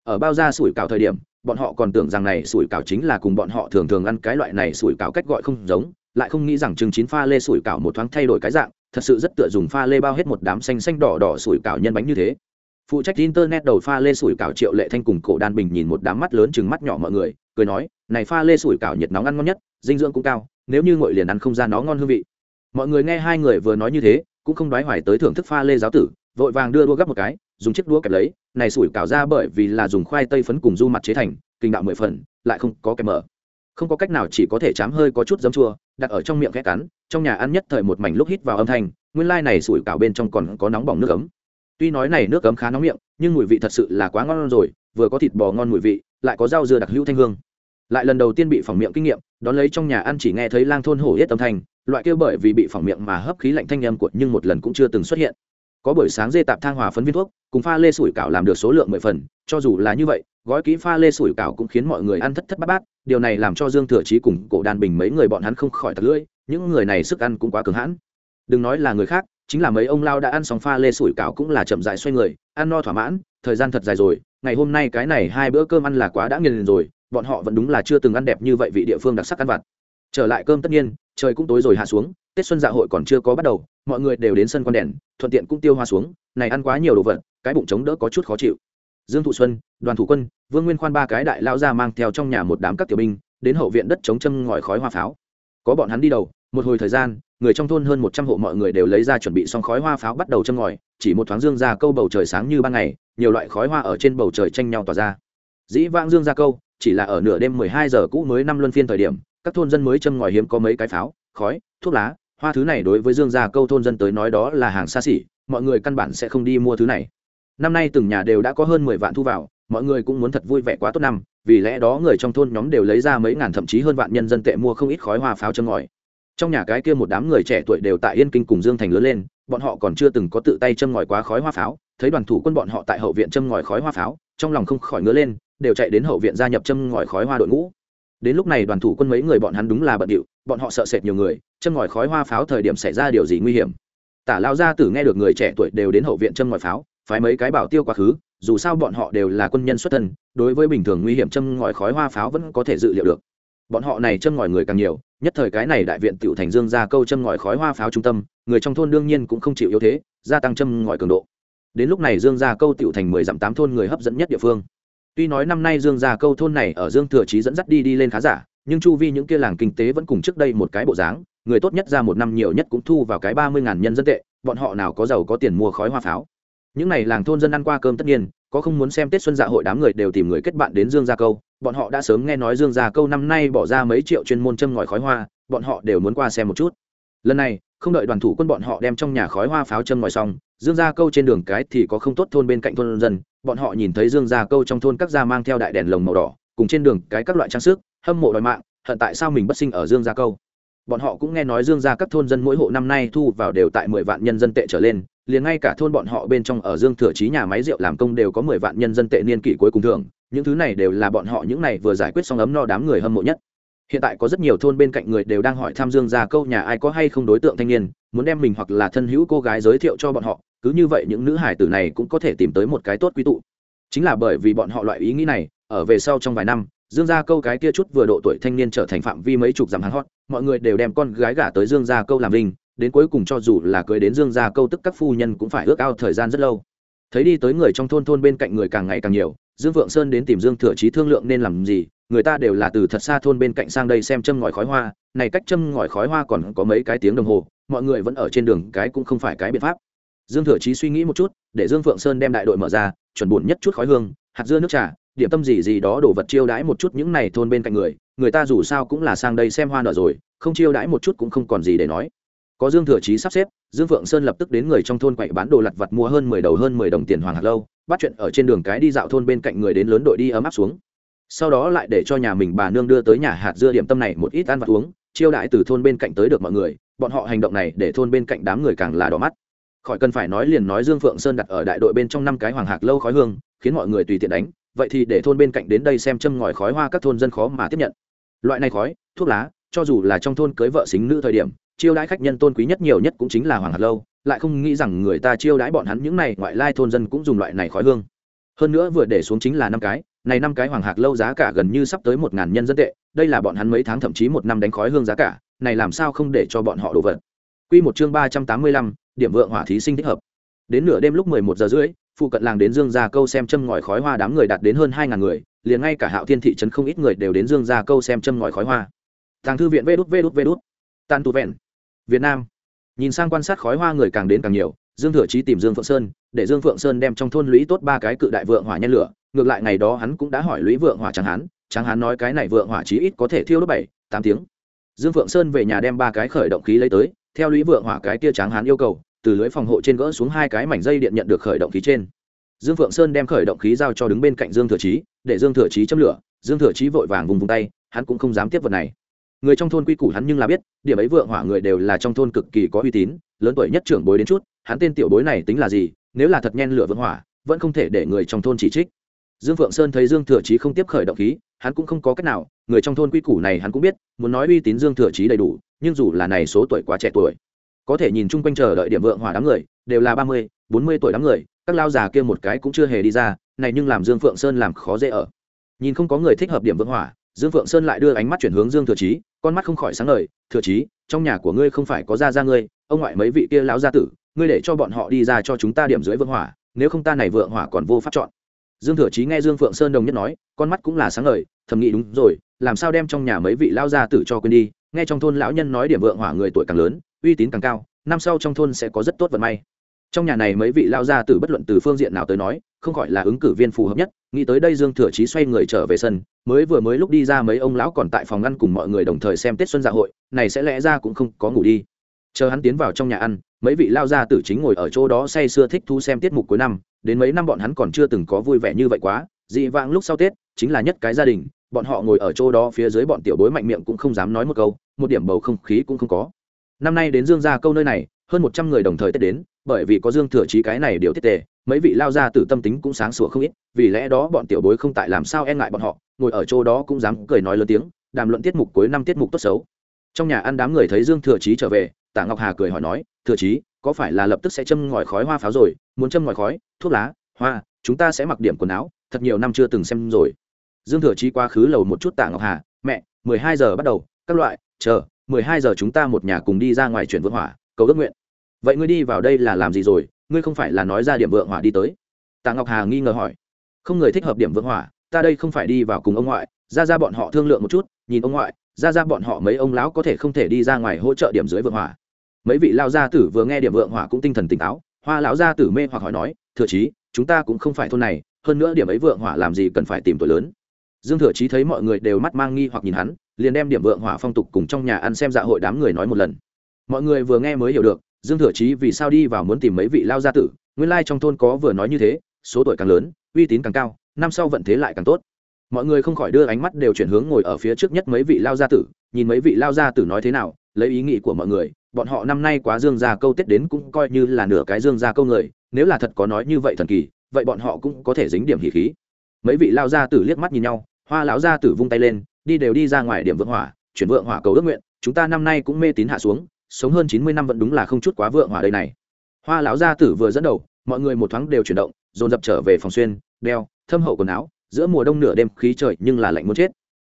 Speaker 1: ở bao ra sủi cảo thời điểm, bọn họ còn tưởng rằng này sủi cảo chính là cùng bọn họ thường thường ăn cái loại này sủi cảo cách gọi không giống, lại không nghĩ rằng chừng chín pha lê sủi cảo một thoáng thay đổi cái dạng, thật sự rất tựa dùng pha lê bao hết một đám xanh xanh đỏ đỏ sủi cảo nhân bánh như thế. Phụ trách internet đầu pha lê sủi cảo triệu lệ thanh cùng cổ đan bình nhìn một đám mắt lớn chừng mắt nhỏ mọi người, cười nói, này pha lê sủi cảo nhiệt nóng ăn ngon nhất, dinh dưỡng cũng cao, nếu như ngồi liền ăn không ra nó ngon hương vị. Mọi người nghe hai người vừa nói như thế, cũng không đoái hoài tới thưởng thức pha lê giáo tử, vội vàng đưa đua gấp một cái dùng chiếc đũa kẹp lấy, này sủi cảo ra bởi vì là dùng khoai tây phấn cùng du mặt chế thành, kinh đạo mười phần, lại không có kẹp mở. Không có cách nào, chỉ có thể chám hơi có chút giấm chua, đặt ở trong miệng khẽ cắn, trong nhà ăn nhất thời một mảnh lúc hít vào âm thanh, nguyên lai này sủi cảo bên trong còn có nóng bỏng nước ấm. Tuy nói này nước ấm khá nóng miệng, nhưng mùi vị thật sự là quá ngon rồi, vừa có thịt bò ngon mùi vị, lại có rau dưa đặc hữu thanh hương. Lại lần đầu tiên bị phỏng miệng kinh nghiệm, đón lấy trong nhà ăn chỉ nghe thấy lang thôn hổ yết âm thanh, loại kêu bởi vì bị phỏng miệng mà hấp khí lạnh thanh âm của nhưng một lần cũng chưa từng xuất hiện có buổi sáng dê tạp thang hòa phấn viên thuốc, cùng pha lê sủi cảo làm được số lượng mười phần, cho dù là như vậy, gói kỹ pha lê sủi cảo cũng khiến mọi người ăn thất thất bát bát, điều này làm cho dương thừa chí cùng cổ đàn bình mấy người bọn hắn không khỏi tật lưỡi, những người này sức ăn cũng quá cường hãn. Đừng nói là người khác, chính là mấy ông lao đã ăn xong pha lê sủi cảo cũng là chậm dại xoay người, ăn no thỏa mãn, thời gian thật dài rồi, ngày hôm nay cái này hai bữa cơm ăn là quá đã nghiền rồi, bọn họ vẫn đúng là chưa từng ăn đẹp như vậy vị địa phương đặc sắc ăn vặt. Trở lại cơm tất nhiên, trời cũng tối rồi hạ xuống, tết xuân dạ hội còn chưa có bắt đầu mọi người đều đến sân con đèn, thuận tiện cũng tiêu hoa xuống, này ăn quá nhiều đồ vật, cái bụng chống đỡ có chút khó chịu. Dương thụ xuân, đoàn thủ quân, vương nguyên khoan ba cái đại lao ra mang theo trong nhà một đám các tiểu binh, đến hậu viện đất chống châm ngòi khói hoa pháo. Có bọn hắn đi đầu, một hồi thời gian, người trong thôn hơn một trăm hộ mọi người đều lấy ra chuẩn bị xong khói hoa pháo bắt đầu châm ngòi, chỉ một thoáng dương ra câu bầu trời sáng như ban ngày, nhiều loại khói hoa ở trên bầu trời tranh nhau tỏa ra. Dĩ vãng dương ra câu, chỉ là ở nửa đêm mười hai giờ cũ mới năm luân phiên thời điểm, các thôn dân mới châm ngòi hiếm có mấy cái pháo, khói, thuốc lá hoa thứ này đối với dương gia câu thôn dân tới nói đó là hàng xa xỉ, mọi người căn bản sẽ không đi mua thứ này. Năm nay từng nhà đều đã có hơn mười vạn thu vào, mọi người cũng muốn thật vui vẻ quá tốt năm, vì lẽ đó người trong thôn nhóm đều lấy ra mấy ngàn thậm chí hơn vạn nhân dân tệ mua không ít khói hoa pháo châm ngòi. Trong nhà cái kia một đám người trẻ tuổi đều tại yên kinh cùng dương thành lớn lên, bọn họ còn chưa từng có tự tay châm ngòi quá khói hoa pháo, thấy đoàn thủ quân bọn họ tại hậu viện châm ngòi khói hoa pháo, trong lòng không khỏi ngứa lên, đều chạy đến hậu viện gia nhập châm ngòi khói hoa đội ngũ. Đến lúc này đoàn thủ quân mấy người bọn hắn đúng là bận điệu, bọn họ sợ sệt nhiều người châm ngòi khói hoa pháo thời điểm xảy ra điều gì nguy hiểm? Tả lao gia tử nghe được người trẻ tuổi đều đến hậu viện châm ngòi pháo, phái mấy cái bảo tiêu quá khứ, dù sao bọn họ đều là quân nhân xuất thân, đối với bình thường nguy hiểm châm ngòi khói hoa pháo vẫn có thể dự liệu được. Bọn họ này châm ngòi người càng nhiều, nhất thời cái này đại viện tiểu thành dương ra câu châm ngòi khói hoa pháo trung tâm, người trong thôn đương nhiên cũng không chịu yếu thế, gia tăng châm ngòi cường độ. Đến lúc này dương ra câu tiểu thành mười dặm tám thôn người hấp dẫn nhất địa phương. Tuy nói năm nay dương gia câu thôn này ở dương thừa trí dẫn dắt đi đi lên khá giả, nhưng chu vi những kia làng kinh tế vẫn cùng trước đây một cái bộ dáng người tốt nhất ra một năm nhiều nhất cũng thu vào cái ba mươi ngàn nhân dân tệ, bọn họ nào có giàu có tiền mua khói hoa pháo. Những n à y làng thôn dân ăn qua cơm tất nhiên, có không muốn xem tết xuân dạ hội đám người đều tìm người kết bạn đến dương gia câu, bọn họ đã sớm nghe nói dương gia câu năm nay bỏ ra mấy triệu chuyên môn châm ngòi khói hoa, bọn họ đều muốn qua xem một chút. Lần này, không đợi đoàn thủ quân bọn họ đem trong nhà khói hoa pháo châm ngòi xong, dương gia câu trên đường cái thì có không tốt thôn bên cạnh thôn dân, bọn họ nhìn thấy dương gia câu trong thôn các gia mang theo đại đèn lồng màu đỏ, cùng trên đường cái các loại trang sức, hâm mộ đòi mạng, hận tại sao mình bất sinh ở dương gia câu bọn họ cũng nghe nói dương gia các thôn dân mỗi hộ năm nay thu vào đều tại mười vạn nhân dân tệ trở lên, liền ngay cả thôn bọn họ bên trong ở dương thừa trí nhà máy rượu làm công đều có mười vạn nhân dân tệ niên kỷ cuối cùng thường. những thứ này đều là bọn họ những này vừa giải quyết xong ấm no đám người hâm mộ nhất hiện tại có rất nhiều thôn bên cạnh người đều đang hỏi thăm dương gia câu nhà ai có hay không đối tượng thanh niên, muốn đem mình hoặc là thân hữu cô gái giới thiệu cho bọn họ, cứ như vậy những nữ hải tử này cũng có thể tìm tới một cái tốt quý tụ chính là bởi vì bọn họ loại ý nghĩ này, ở về sau trong vài năm, dương gia câu cái kia chút vừa độ tuổi thanh niên trở thành phạm vi mấy chục dặm hắn hot mọi người đều đem con gái gả tới dương gia câu làm đình, đến cuối cùng cho dù là cưới đến dương gia câu tức các phu nhân cũng phải ước ao thời gian rất lâu. Thấy đi tới người trong thôn thôn bên cạnh người càng ngày càng nhiều dương vượng sơn đến tìm dương thừa trí thương lượng nên làm gì người ta đều là từ thật xa thôn bên cạnh sang đây xem châm ngòi khói hoa này cách châm ngòi khói hoa còn có mấy cái tiếng đồng hồ mọi người vẫn ở trên đường cái cũng không phải cái biện pháp. Dương thừa chí suy nghĩ một chút để dương phượng sơn đem đại đội mở ra chuẩn buồn nhất chút khói hương hạt dưa nước trà điểm tâm gì gì đó đổ vật chiêu đãi một chút những này thôn bên cạnh người người ta dù sao cũng là sang đây xem hoa nở rồi, không chiêu đãi một chút cũng không còn gì để nói. Có dương thừa chí sắp xếp, dương phượng sơn lập tức đến người trong thôn quậy bán đồ lặt vặt mua hơn mười đầu hơn mười đồng tiền hoàng hạt lâu, bắt chuyện ở trên đường cái đi dạo thôn bên cạnh người đến lớn đội đi ấm áp xuống. Sau đó lại để cho nhà mình bà nương đưa tới nhà hạt dưa điểm tâm này một ít ăn vặt uống, chiêu đãi từ thôn bên cạnh tới được mọi người, bọn họ hành động này để thôn bên cạnh đám người càng là đỏ mắt. Khỏi cần phải nói liền nói dương phượng sơn đặt ở đại đội bên trong năm cái hoàng hạc lâu khói hương, khiến mọi người tùy tiện đánh vậy thì để thôn bên cạnh đến đây xem châm ngòi khói hoa các thôn dân khó mà tiếp nhận. Loại này khói, thuốc lá, cho dù là trong thôn cưới vợ xính nữ thời điểm, chiêu đãi khách nhân tôn quý nhất nhiều nhất cũng chính là hoàng hạt lâu, lại không nghĩ rằng người ta chiêu đãi bọn hắn những này ngoại lai thôn dân cũng dùng loại này khói hương. Hơn nữa vừa để xuống chính là năm cái, này năm cái hoàng hạc lâu giá cả gần như sắp tới một ngàn nhân dân tệ, đây là bọn hắn mấy tháng thậm chí một năm đánh khói hương giá cả, này làm sao không để cho bọn họ đổ vật Quy một chương ba trăm tám mươi lăm, điểm vượng hỏa thí sinh thích hợp đến nửa đêm lúc mười một giờ rưỡi, phụ cận làng đến dương gia câu xem châm ngòi khói hoa đám người đạt đến hơn hai ngàn người, liền ngay cả hạo thiên thị trấn không ít người đều đến dương gia câu xem châm ngòi khói hoa. Thằng thư viện vê đút vê đút vê đút. Tan tu vẹn. Việt nam. Nhìn sang quan sát khói hoa người càng đến càng nhiều, dương thừa chí tìm dương phượng sơn, để dương phượng sơn đem trong thôn lũy tốt ba cái cự đại vượng hỏa nhân lửa, ngược lại ngày đó hắn cũng đã hỏi lũy vượng hỏa tráng hán tráng hán nói cái này vượng hỏa chí ít có thể thiêu đốt bảy, tám tiếng. Dương phượng sơn về nhà đem ba cái khởi động khí lấy tới, theo lũy vượng hỏa cái kia tráng hán yêu cầu từ lưới phòng hộ trên gỡ xuống hai cái mảnh dây điện nhận được khởi động khí trên. Dương phượng sơn đem khởi động khí giao cho đứng bên cạnh dương thừa chí, để dương thừa chí châm lửa. Dương thừa chí vội vàng vùng vùng tay, hắn cũng không dám tiếp vật này. Người trong thôn quy củ hắn nhưng là biết, điểm ấy vượng hỏa người đều là trong thôn cực kỳ có uy tín, lớn tuổi nhất trưởng bối đến chút, hắn tên tiểu bối này tính là gì, nếu là thật nhen lửa vượng hỏa, vẫn không thể để người trong thôn chỉ trích. Dương phượng sơn thấy dương thừa chí không tiếp khởi động khí, hắn cũng không có cách nào, người trong thôn quy củ này hắn cũng biết, muốn nói uy tín dương thừa chí đầy đủ, nhưng dù là này số tuổi quá trẻ tuổi có thể nhìn chung quanh chờ đợi điểm vượng hỏa đám người, đều là ba mươi, bốn mươi tuổi đám người, các lao già kia một cái cũng chưa hề đi ra, này nhưng làm dương phượng sơn làm khó dễ ở. Nhìn không có người thích hợp điểm vượng hỏa, dương phượng sơn lại đưa ánh mắt chuyển hướng dương thừa trí con mắt không khỏi sáng ngời, thừa trí trong nhà của ngươi không phải có gia gia ngươi, ông ngoại mấy vị kia lão gia tử, ngươi để cho bọn họ đi ra cho chúng ta điểm dưới vượng hỏa, nếu không ta này vượng hỏa còn vô pháp chọn. Dương thừa trí nghe dương phượng sơn đồng nhất nói, con mắt cũng là sáng ngời, thầm nghĩ đúng rồi, làm sao đem trong nhà mấy vị lão gia tử cho quên đi? Nghe trong thôn lão nhân nói điểm vượng hỏa người tuổi càng lớn uy tín càng cao, năm sau trong thôn sẽ có rất tốt vận may. Trong nhà này mấy vị lão gia tử bất luận từ phương diện nào tới nói, không khỏi là ứng cử viên phù hợp nhất, nghĩ tới đây dương thừa chí xoay người trở về sân, mới vừa mới lúc đi ra mấy ông lão còn tại phòng ngăn cùng mọi người đồng thời xem tết xuân dạ hội, này sẽ lẽ ra cũng không có ngủ đi. Chờ hắn tiến vào trong nhà ăn, mấy vị lao gia tử chính ngồi ở chỗ đó say sưa thích thu xem tiết mục cuối năm, đến mấy năm bọn hắn còn chưa từng có vui vẻ như vậy quá, dị vãng lúc sau tết, chính là nhất cái gia đình, bọn họ ngồi ở chỗ đó phía dưới bọn tiểu bối mạnh miệng cũng không dám nói một câu, một điểm bầu không khí cũng không có năm nay đến dương gia câu nơi này, hơn một trăm người đồng thời tết đến, bởi vì có dương thừa trí cái này điều tiết tề, mấy vị lao gia tử tâm tính cũng sáng sủa không ít, vì lẽ đó bọn tiểu bối không tại làm sao e ngại bọn họ, ngồi ở chỗ đó cũng dám cười nói lớn tiếng, đàm luận tiết mục cuối năm tiết mục tốt xấu. Trong nhà ăn đám người thấy dương thừa trí trở về, tạ ngọc hà cười hỏi nói, thừa trí có phải là lập tức sẽ châm ngòi khói hoa pháo rồi? Muốn châm ngòi khói, thuốc lá, hoa, chúng ta sẽ mặc điểm quần áo, thật nhiều năm chưa từng xem rồi. Dương thừa trí quá khứ lầu một chút tạ ngọc hà, mẹ, mười hai giờ bắt đầu, các loại, chờ mười hai giờ chúng ta một nhà cùng đi ra ngoài chuyển vượng hỏa, cầu ước nguyện. Vậy ngươi đi vào đây là làm gì rồi? Ngươi không phải là nói ra điểm vượng hỏa đi tới. Tạ ngọc hà nghi ngờ hỏi. Không người thích hợp điểm vượng hỏa, ta đây không phải đi vào cùng ông ngoại. Ra ra bọn họ thương lượng một chút, nhìn ông ngoại, ra ra bọn họ mấy ông lão có thể không thể đi ra ngoài hỗ trợ điểm dưới vượng hỏa. Mấy vị lao gia tử vừa nghe điểm vượng hỏa cũng tinh thần tỉnh táo, hoa lão gia tử mê hoặc hỏi nói, thừa chí, chúng ta cũng không phải thôn này, hơn nữa điểm ấy vượng hỏa làm gì cần phải tìm tuổi lớn? Dương thừa chí thấy mọi người đều mắt mang nghi hoặc nhìn hắn liền đem điểm vượng hỏa phong tục cùng trong nhà ăn xem dạ hội đám người nói một lần. Mọi người vừa nghe mới hiểu được, dương thừa chí vì sao đi vào muốn tìm mấy vị lao gia tử, nguyên lai trong thôn có vừa nói như thế, số tuổi càng lớn, uy tín càng cao, năm sau vận thế lại càng tốt. Mọi người không khỏi đưa ánh mắt đều chuyển hướng ngồi ở phía trước nhất mấy vị lao gia tử, nhìn mấy vị lao gia tử nói thế nào, lấy ý nghĩ của mọi người, bọn họ năm nay quá dương gia câu tết đến cũng coi như là nửa cái dương gia câu người, nếu là thật có nói như vậy thần kỳ, vậy bọn họ cũng có thể dính điểm hỉ khí. Mấy vị lao gia tử liếc mắt nhìn nhau, hoa lão gia tử vung tay lên đi đều đi ra ngoài điểm vượng hỏa, chuyển vượng hỏa cầu ước nguyện, chúng ta năm nay cũng mê tín hạ xuống, sống hơn chín mươi năm vẫn đúng là không chút quá vượng hỏa đây này. Hoa lão gia tử vừa dẫn đầu, mọi người một thoáng đều chuyển động, dồn dập trở về phòng xuyên, đeo, thâm hậu quần áo, giữa mùa đông nửa đêm khí trời nhưng là lạnh muốn chết.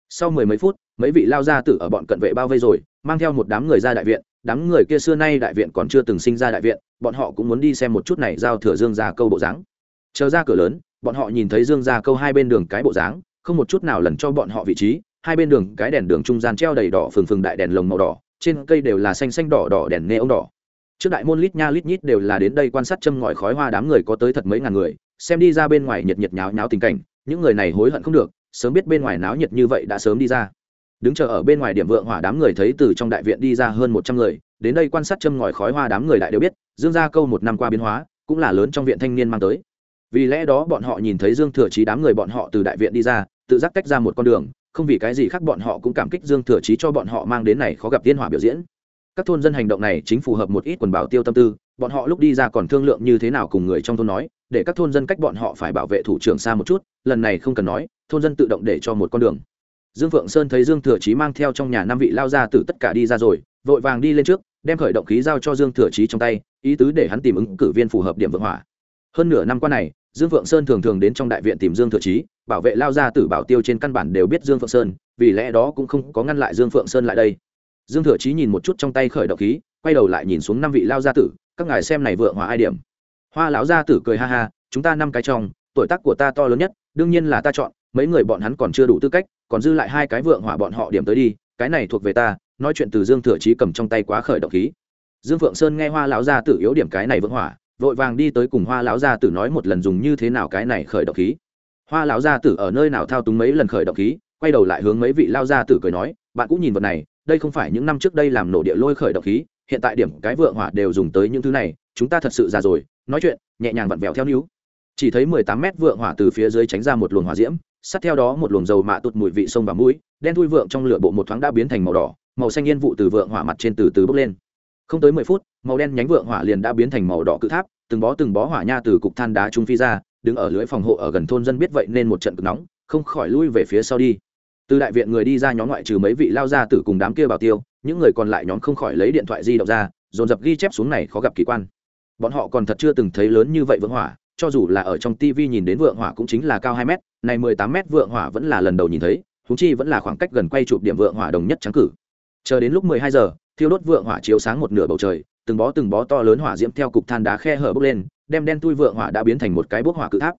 Speaker 1: Sau mười mấy phút, mấy vị lao gia tử ở bọn cận vệ bao vây rồi, mang theo một đám người ra đại viện, đám người kia xưa nay đại viện còn chưa từng sinh ra đại viện, bọn họ cũng muốn đi xem một chút này giao thừa dương ra câu bộ dáng. Chờ ra cửa lớn, bọn họ nhìn thấy dương ra câu hai bên đường cái bộ dáng, không một chút nào lần cho bọn họ vị trí hai bên đường, cái đèn đường trung gian treo đầy đỏ phừng phừng đại đèn lồng màu đỏ, trên cây đều là xanh xanh đỏ đỏ đèn nê ông đỏ. Trước đại môn lít nha lít nhít đều là đến đây quan sát châm ngòi khói hoa đám người có tới thật mấy ngàn người, xem đi ra bên ngoài nhiệt nhiệt nháo nháo tình cảnh, những người này hối hận không được, sớm biết bên ngoài náo nhiệt như vậy đã sớm đi ra. Đứng chờ ở bên ngoài điểm vượng hỏa đám người thấy từ trong đại viện đi ra hơn một trăm người, đến đây quan sát châm ngòi khói hoa đám người đại đều biết, dương gia câu một năm qua biến hóa, cũng là lớn trong viện thanh niên mang tới. Vì lẽ đó bọn họ nhìn thấy dương thừa trí đám người bọn họ từ đại viện đi ra, tự giác tách ra một con đường không vì cái gì khác bọn họ cũng cảm kích dương thừa chí cho bọn họ mang đến này khó gặp tiên hỏa biểu diễn. Các thôn dân hành động này chính phù hợp một ít quần bảo tiêu tâm tư, bọn họ lúc đi ra còn thương lượng như thế nào cùng người trong thôn nói, để các thôn dân cách bọn họ phải bảo vệ thủ trưởng xa một chút, lần này không cần nói, thôn dân tự động để cho một con đường. Dương phượng sơn thấy dương thừa chí mang theo trong nhà năm vị lao ra từ tất cả đi ra rồi, vội vàng đi lên trước, đem khởi động khí giao cho dương thừa chí trong tay, ý tứ để hắn tìm ứng cử viên phù hợp điểm vượng hỏa. Hơn nửa năm qua này, dương phượng sơn thường thường đến trong đại viện tìm dương thừa chí bảo vệ lao ra tử bảo tiêu trên căn bản đều biết dương phượng sơn, vì lẽ đó cũng không có ngăn lại dương phượng sơn lại đây. Dương thừa chí nhìn một chút trong tay khởi động khí, quay đầu lại nhìn xuống năm vị lao gia tử, các ngài xem này vượng hỏa ai điểm. Hoa lão gia tử cười ha ha, chúng ta năm cái trong, tuổi tác của ta to lớn nhất, đương nhiên là ta chọn, mấy người bọn hắn còn chưa đủ tư cách, còn dư lại hai cái vượng hỏa bọn họ điểm tới đi, cái này thuộc về ta, nói chuyện từ dương thừa chí cầm trong tay quá khởi động khí. Dương phượng sơn nghe hoa lão gia tử yếu điểm cái này vượng hỏa vội vàng đi tới cùng hoa lão gia tử nói một lần dùng như thế nào cái này khởi động khí hoa lão gia tử ở nơi nào thao túng mấy lần khởi động khí, quay đầu lại hướng mấy vị lao gia tử cười nói, bạn cũng nhìn vật này, đây không phải những năm trước đây làm nổ địa lôi khởi động khí, hiện tại điểm cái vượng hỏa đều dùng tới những thứ này, chúng ta thật sự già rồi, nói chuyện, nhẹ nhàng vặn vẹo theo níu. Chỉ thấy mười tám mét vượng hỏa từ phía dưới tránh ra một luồng hỏa diễm, sát theo đó một luồng dầu mạ tụt mùi vị sông và mũi, đen thui vượng trong lửa bộ một thoáng đã biến thành màu đỏ, màu xanh yên vụ từ vượng hỏa mặt trên từ từ bốc lên. Không tới mười phút, màu đen nhánh vượng hỏa liền đã biến thành màu đỏ cự tháp, từng bó từng bó hỏa nha từ cục than đá trung phi ra đứng ở lưới phòng hộ ở gần thôn dân biết vậy nên một trận cực nóng, không khỏi lui về phía sau đi. Từ đại viện người đi ra nhóm ngoại trừ mấy vị lao ra tử cùng đám kia bảo tiêu, những người còn lại nhóm không khỏi lấy điện thoại di động ra, dồn dập ghi chép xuống này khó gặp kỳ quan. Bọn họ còn thật chưa từng thấy lớn như vậy vượng hỏa, cho dù là ở trong tv nhìn đến vượng hỏa cũng chính là cao hai mét, này mười tám mét vượng hỏa vẫn là lần đầu nhìn thấy húng chi vẫn là khoảng cách gần quay chụp điểm vượng hỏa đồng nhất trắng cử. Chờ đến lúc mười hai giờ, thiêu đốt vượng hỏa chiếu sáng một nửa bầu trời, từng bó từng bó to lớn hỏa diễm theo cục than đá khe hở bốc lên đem đen tui vượng hỏa đã biến thành một cái bốc hỏa cự tháp.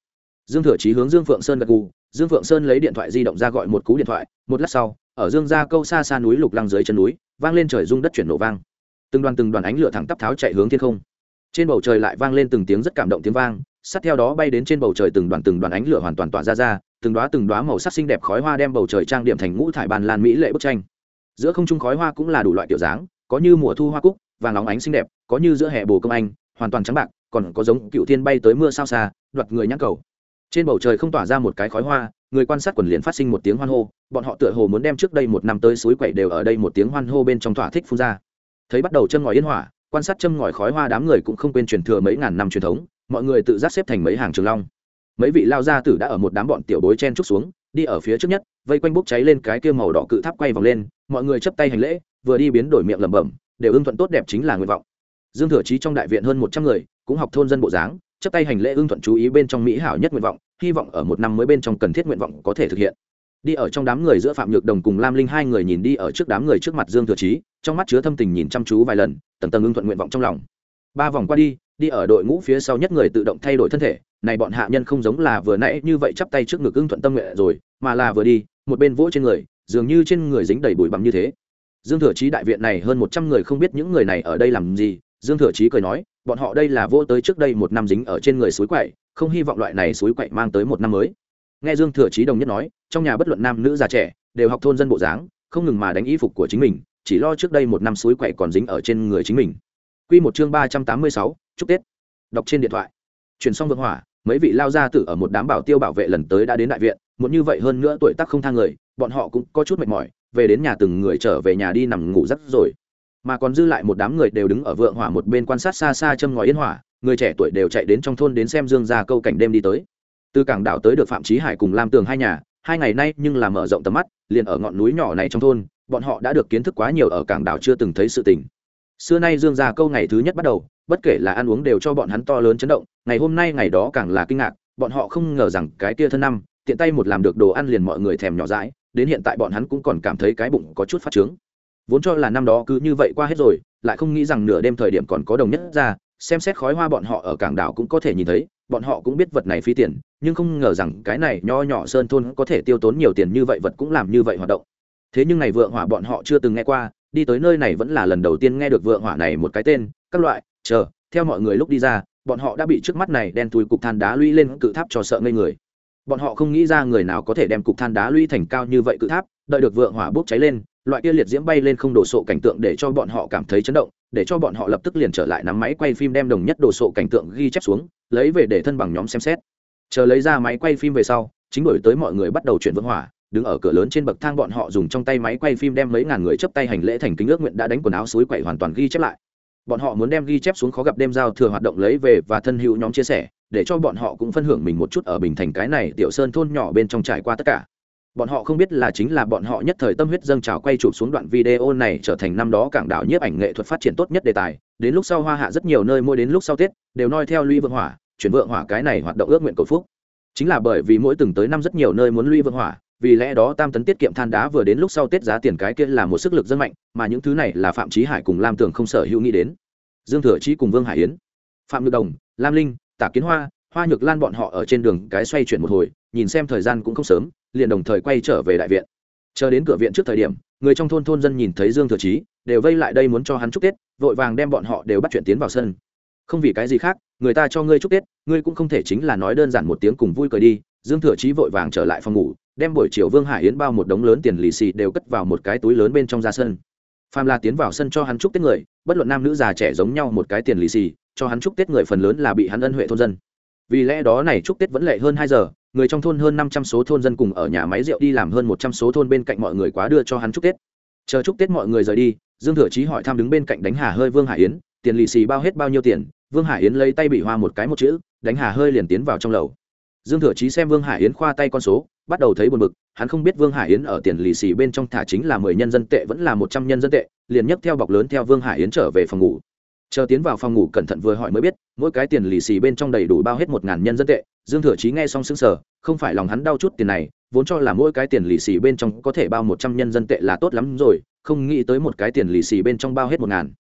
Speaker 1: Dương thừa chí hướng dương phượng sơn gật gù, dương phượng sơn lấy điện thoại di động ra gọi một cú điện thoại, một lát sau, ở dương ra câu xa xa núi lục lăng dưới chân núi, vang lên trời rung đất chuyển nổ vang. Từng đoàn từng đoàn ánh lửa thẳng tắp tháo chạy hướng thiên không. Trên bầu trời lại vang lên từng tiếng rất cảm động tiếng vang, sát theo đó bay đến trên bầu trời từng đoàn từng đoàn ánh lửa hoàn toàn tỏa ra ra, từng đoá từng đoá màu sắc xinh đẹp khói hoa đem bầu trời trang điểm thành ngũ thải bàn lan mỹ lệ bức tranh. Giữa không trung khói hoa cũng là đủ loại kiểu dáng, có như mùa thu hoa cúc, vàng óng ánh xinh đẹp, có như giữa hè bồ công anh, hoàn toàn trắng bạc còn có giống cựu thiên bay tới mưa sao xa, đoạt người nhãn cầu. Trên bầu trời không tỏa ra một cái khói hoa, người quan sát quần liền phát sinh một tiếng hoan hô, bọn họ tựa hồ muốn đem trước đây một năm tới suối quậy đều ở đây một tiếng hoan hô bên trong thỏa thích phun ra. Thấy bắt đầu châm ngòi yên hỏa, quan sát châm ngòi khói hoa đám người cũng không quên truyền thừa mấy ngàn năm truyền thống, mọi người tự giác xếp thành mấy hàng trường long. Mấy vị lao gia tử đã ở một đám bọn tiểu bối chen trúc xuống, đi ở phía trước nhất, vây quanh bốc cháy lên cái kia màu đỏ cự tháp quay vòng lên, mọi người chấp tay hành lễ, vừa đi biến đổi miệng lẩm bẩm, đều ưng thuận tốt đẹp chính là nguyện vọng. Dương thừa chí trong đại viện hơn một trăm người cũng học thôn dân bộ dáng, chấp tay hành lễ ưng thuận chú ý bên trong mỹ hảo nhất nguyện vọng, hy vọng ở một năm mới bên trong cần thiết nguyện vọng có thể thực hiện. Đi ở trong đám người giữa phạm nhược đồng cùng lam linh hai người nhìn đi ở trước đám người trước mặt dương thừa trí trong mắt chứa thâm tình nhìn chăm chú vài lần, tầng tầng ưng thuận nguyện vọng trong lòng. Ba vòng qua đi đi ở đội ngũ phía sau nhất người tự động thay đổi thân thể, này bọn hạ nhân không giống là vừa nãy như vậy chắp tay trước ngực ưng thuận tâm nguyện rồi, mà là vừa đi, một bên vỗ trên người, dường như trên người dính đầy bụi bặm như thế. Dương thừa trí đại viện này hơn một trăm người không biết những người này ở đây làm gì, dương thừa trí cười nói bọn họ đây là vô tới trước đây một năm dính ở trên người suối quậy, không hy vọng loại này suối quậy mang tới một năm mới. Nghe dương thừa chí đồng nhất nói, trong nhà bất luận nam nữ già trẻ, đều học thôn dân bộ dáng, không ngừng mà đánh y phục của chính mình, chỉ lo trước đây một năm suối quậy còn dính ở trên người chính mình. Quy một chương ba trăm tám mươi sáu, chúc tết. Đọc trên điện thoại. Chuyển xong vương hỏa, mấy vị lao gia tử ở một đám bảo tiêu bảo vệ lần tới đã đến đại viện, muốn như vậy hơn nữa tuổi tác không thang người, bọn họ cũng có chút mệt mỏi, về đến nhà từng người trở về nhà đi nằm ngủ giấc rồi mà còn dư lại một đám người đều đứng ở vượng hỏa một bên quan sát xa xa châm ngòi yên hỏa, người trẻ tuổi đều chạy đến trong thôn đến xem dương ra câu cảnh đêm đi tới. Từ cảng đảo tới được phạm trí hải cùng lam tường hai nhà, hai ngày nay nhưng là mở rộng tầm mắt, liền ở ngọn núi nhỏ này trong thôn, bọn họ đã được kiến thức quá nhiều ở cảng đảo chưa từng thấy sự tình. Xưa nay dương ra câu ngày thứ nhất bắt đầu, bất kể là ăn uống đều cho bọn hắn to lớn chấn động, ngày hôm nay ngày đó càng là kinh ngạc, bọn họ không ngờ rằng cái kia thân năm, tiện tay một làm được đồ ăn liền mọi người thèm nhỏ dãi, đến hiện tại bọn hắn cũng còn cảm thấy cái bụng có chút phát trướng vốn cho là năm đó cứ như vậy qua hết rồi, lại không nghĩ rằng nửa đêm thời điểm còn có đồng nhất ra, xem xét khói hoa bọn họ ở cảng đảo cũng có thể nhìn thấy, bọn họ cũng biết vật này phí tiền, nhưng không ngờ rằng cái này nho nhỏ sơn thôn có thể tiêu tốn nhiều tiền như vậy vật cũng làm như vậy hoạt động. Thế nhưng này vượng hỏa bọn họ chưa từng nghe qua, đi tới nơi này vẫn là lần đầu tiên nghe được vượng hỏa này một cái tên, các loại, chờ, theo mọi người lúc đi ra, bọn họ đã bị trước mắt này đen thui cục than đá lũy lên cự tháp cho sợ ngây người. Bọn họ không nghĩ ra người nào có thể đem cục than đá lũy thành cao như vậy cự tháp, đợi được vượng hỏa bốc cháy lên loại kia liệt diễm bay lên không đổ sộ cảnh tượng để cho bọn họ cảm thấy chấn động, để cho bọn họ lập tức liền trở lại nắm máy quay phim đem đồng nhất đồ sộ cảnh tượng ghi chép xuống, lấy về để thân bằng nhóm xem xét. Chờ lấy ra máy quay phim về sau, chính đổi tới mọi người bắt đầu chuyển vương hỏa, đứng ở cửa lớn trên bậc thang bọn họ dùng trong tay máy quay phim đem mấy ngàn người chấp tay hành lễ thành kính ước nguyện đã đánh quần áo suối quậy hoàn toàn ghi chép lại. Bọn họ muốn đem ghi chép xuống khó gặp đêm giao thừa hoạt động lấy về và thân hữu nhóm chia sẻ, để cho bọn họ cũng phân hưởng mình một chút ở bình thành cái này tiểu sơn thôn nhỏ bên trong trải qua tất cả bọn họ không biết là chính là bọn họ nhất thời tâm huyết dâng trào quay chụp xuống đoạn video này trở thành năm đó cảng đảo nhiếp ảnh nghệ thuật phát triển tốt nhất đề tài. Đến lúc sau hoa hạ rất nhiều nơi mỗi đến lúc sau tết, đều noi theo lũy vượng hỏa, chuyển vượng hỏa cái này hoạt động ước nguyện cầu phúc. Chính là bởi vì mỗi từng tới năm rất nhiều nơi muốn lũy vượng hỏa, vì lẽ đó tam tấn tiết kiệm than đá vừa đến lúc sau tết giá tiền cái kia là một sức lực dân mạnh, mà những thứ này là phạm trí hải cùng lam tường không sở hữu nghĩ đến. Dương thừa trí cùng vương hải yến, phạm nhược đồng, lam linh tả kiến hoa hoa nhược lan bọn họ ở trên đường cái xoay chuyển một hồi, nhìn xem thời gian cũng không sớm liền đồng thời quay trở về đại viện. Chờ đến cửa viện trước thời điểm người trong thôn thôn dân nhìn thấy dương thừa Chí, đều vây lại đây muốn cho hắn chúc tết vội vàng đem bọn họ đều bắt chuyện tiến vào sân. Không vì cái gì khác người ta cho ngươi chúc tết ngươi cũng không thể chính là nói đơn giản một tiếng cùng vui cười đi. Dương thừa Chí vội vàng trở lại phòng ngủ đem buổi chiều vương hải yến bao một đống lớn tiền lì xì đều cất vào một cái túi lớn bên trong ra sân. Phàm la tiến vào sân cho hắn chúc tết người bất luận nam nữ già trẻ giống nhau một cái tiền lì xì cho hắn chúc tết người phần lớn là bị hắn ân huệ thôn dân. Vì lẽ đó này chúc tết vẫn lệ hơn hai giờ người trong thôn hơn năm trăm số thôn dân cùng ở nhà máy rượu đi làm hơn một trăm số thôn bên cạnh mọi người quá đưa cho hắn chúc tết. Chờ chúc tết mọi người rời đi, dương thừa chí hỏi thăm đứng bên cạnh đánh hà hơi vương hải yến, tiền lì xì bao hết bao nhiêu tiền, vương hải yến lấy tay bị hoa một cái một chữ, đánh hà hơi liền tiến vào trong lầu. Dương thừa chí xem vương hải yến khoa tay con số, bắt đầu thấy buồn bực, hắn không biết vương hải yến ở tiền lì xì bên trong thả chính là mười nhân dân tệ vẫn là một trăm nhân dân tệ, liền nhấc theo bọc lớn theo vương hải yến trở về phòng ngủ chờ tiến vào phòng ngủ cẩn thận vừa hỏi mới biết, mỗi cái tiền lì xì bên trong đầy đủ bao hết một ngàn nhân dân tệ. Dương thừa chí nghe xong xứng sở không phải lòng hắn đau chút tiền này, vốn cho là mỗi cái tiền lì xì bên trong có thể bao một trăm nhân dân tệ là tốt lắm rồi, không nghĩ tới một cái tiền lì xì bên trong bao hết một ngàn.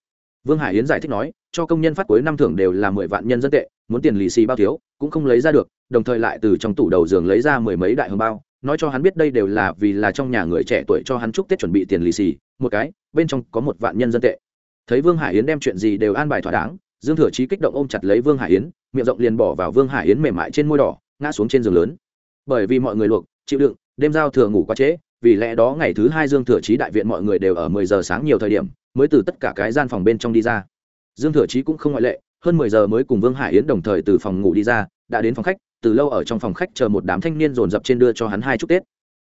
Speaker 1: Vương hải yến giải thích nói, cho công nhân phát cuối năm thưởng đều là mười vạn nhân dân tệ, muốn tiền lì xì bao thiếu, cũng không lấy ra được, đồng thời lại từ trong tủ đầu giường lấy ra mười mấy đại hương bao, nói cho hắn biết đây đều là vì là trong nhà người trẻ tuổi cho hắn chúc tết chuẩn bị tiền lì xì, một cái, bên trong có một vạn nhân dân tệ thấy vương hải yến đem chuyện gì đều an bài thỏa đáng, dương thừa chí kích động ôm chặt lấy vương hải yến, miệng rộng liền bỏ vào vương hải yến mềm mại trên môi đỏ, ngã xuống trên giường lớn. Bởi vì mọi người luộc, chịu đựng, đêm giao thừa ngủ quá trễ, vì lẽ đó ngày thứ hai dương thừa chí đại viện mọi người đều ở mười giờ sáng nhiều thời điểm, mới từ tất cả cái gian phòng bên trong đi ra. Dương thừa chí cũng không ngoại lệ, hơn mười giờ mới cùng vương hải yến đồng thời từ phòng ngủ đi ra, đã đến phòng khách, từ lâu ở trong phòng khách chờ một đám thanh niên dồn dập trên đưa cho hắn hai chúc tết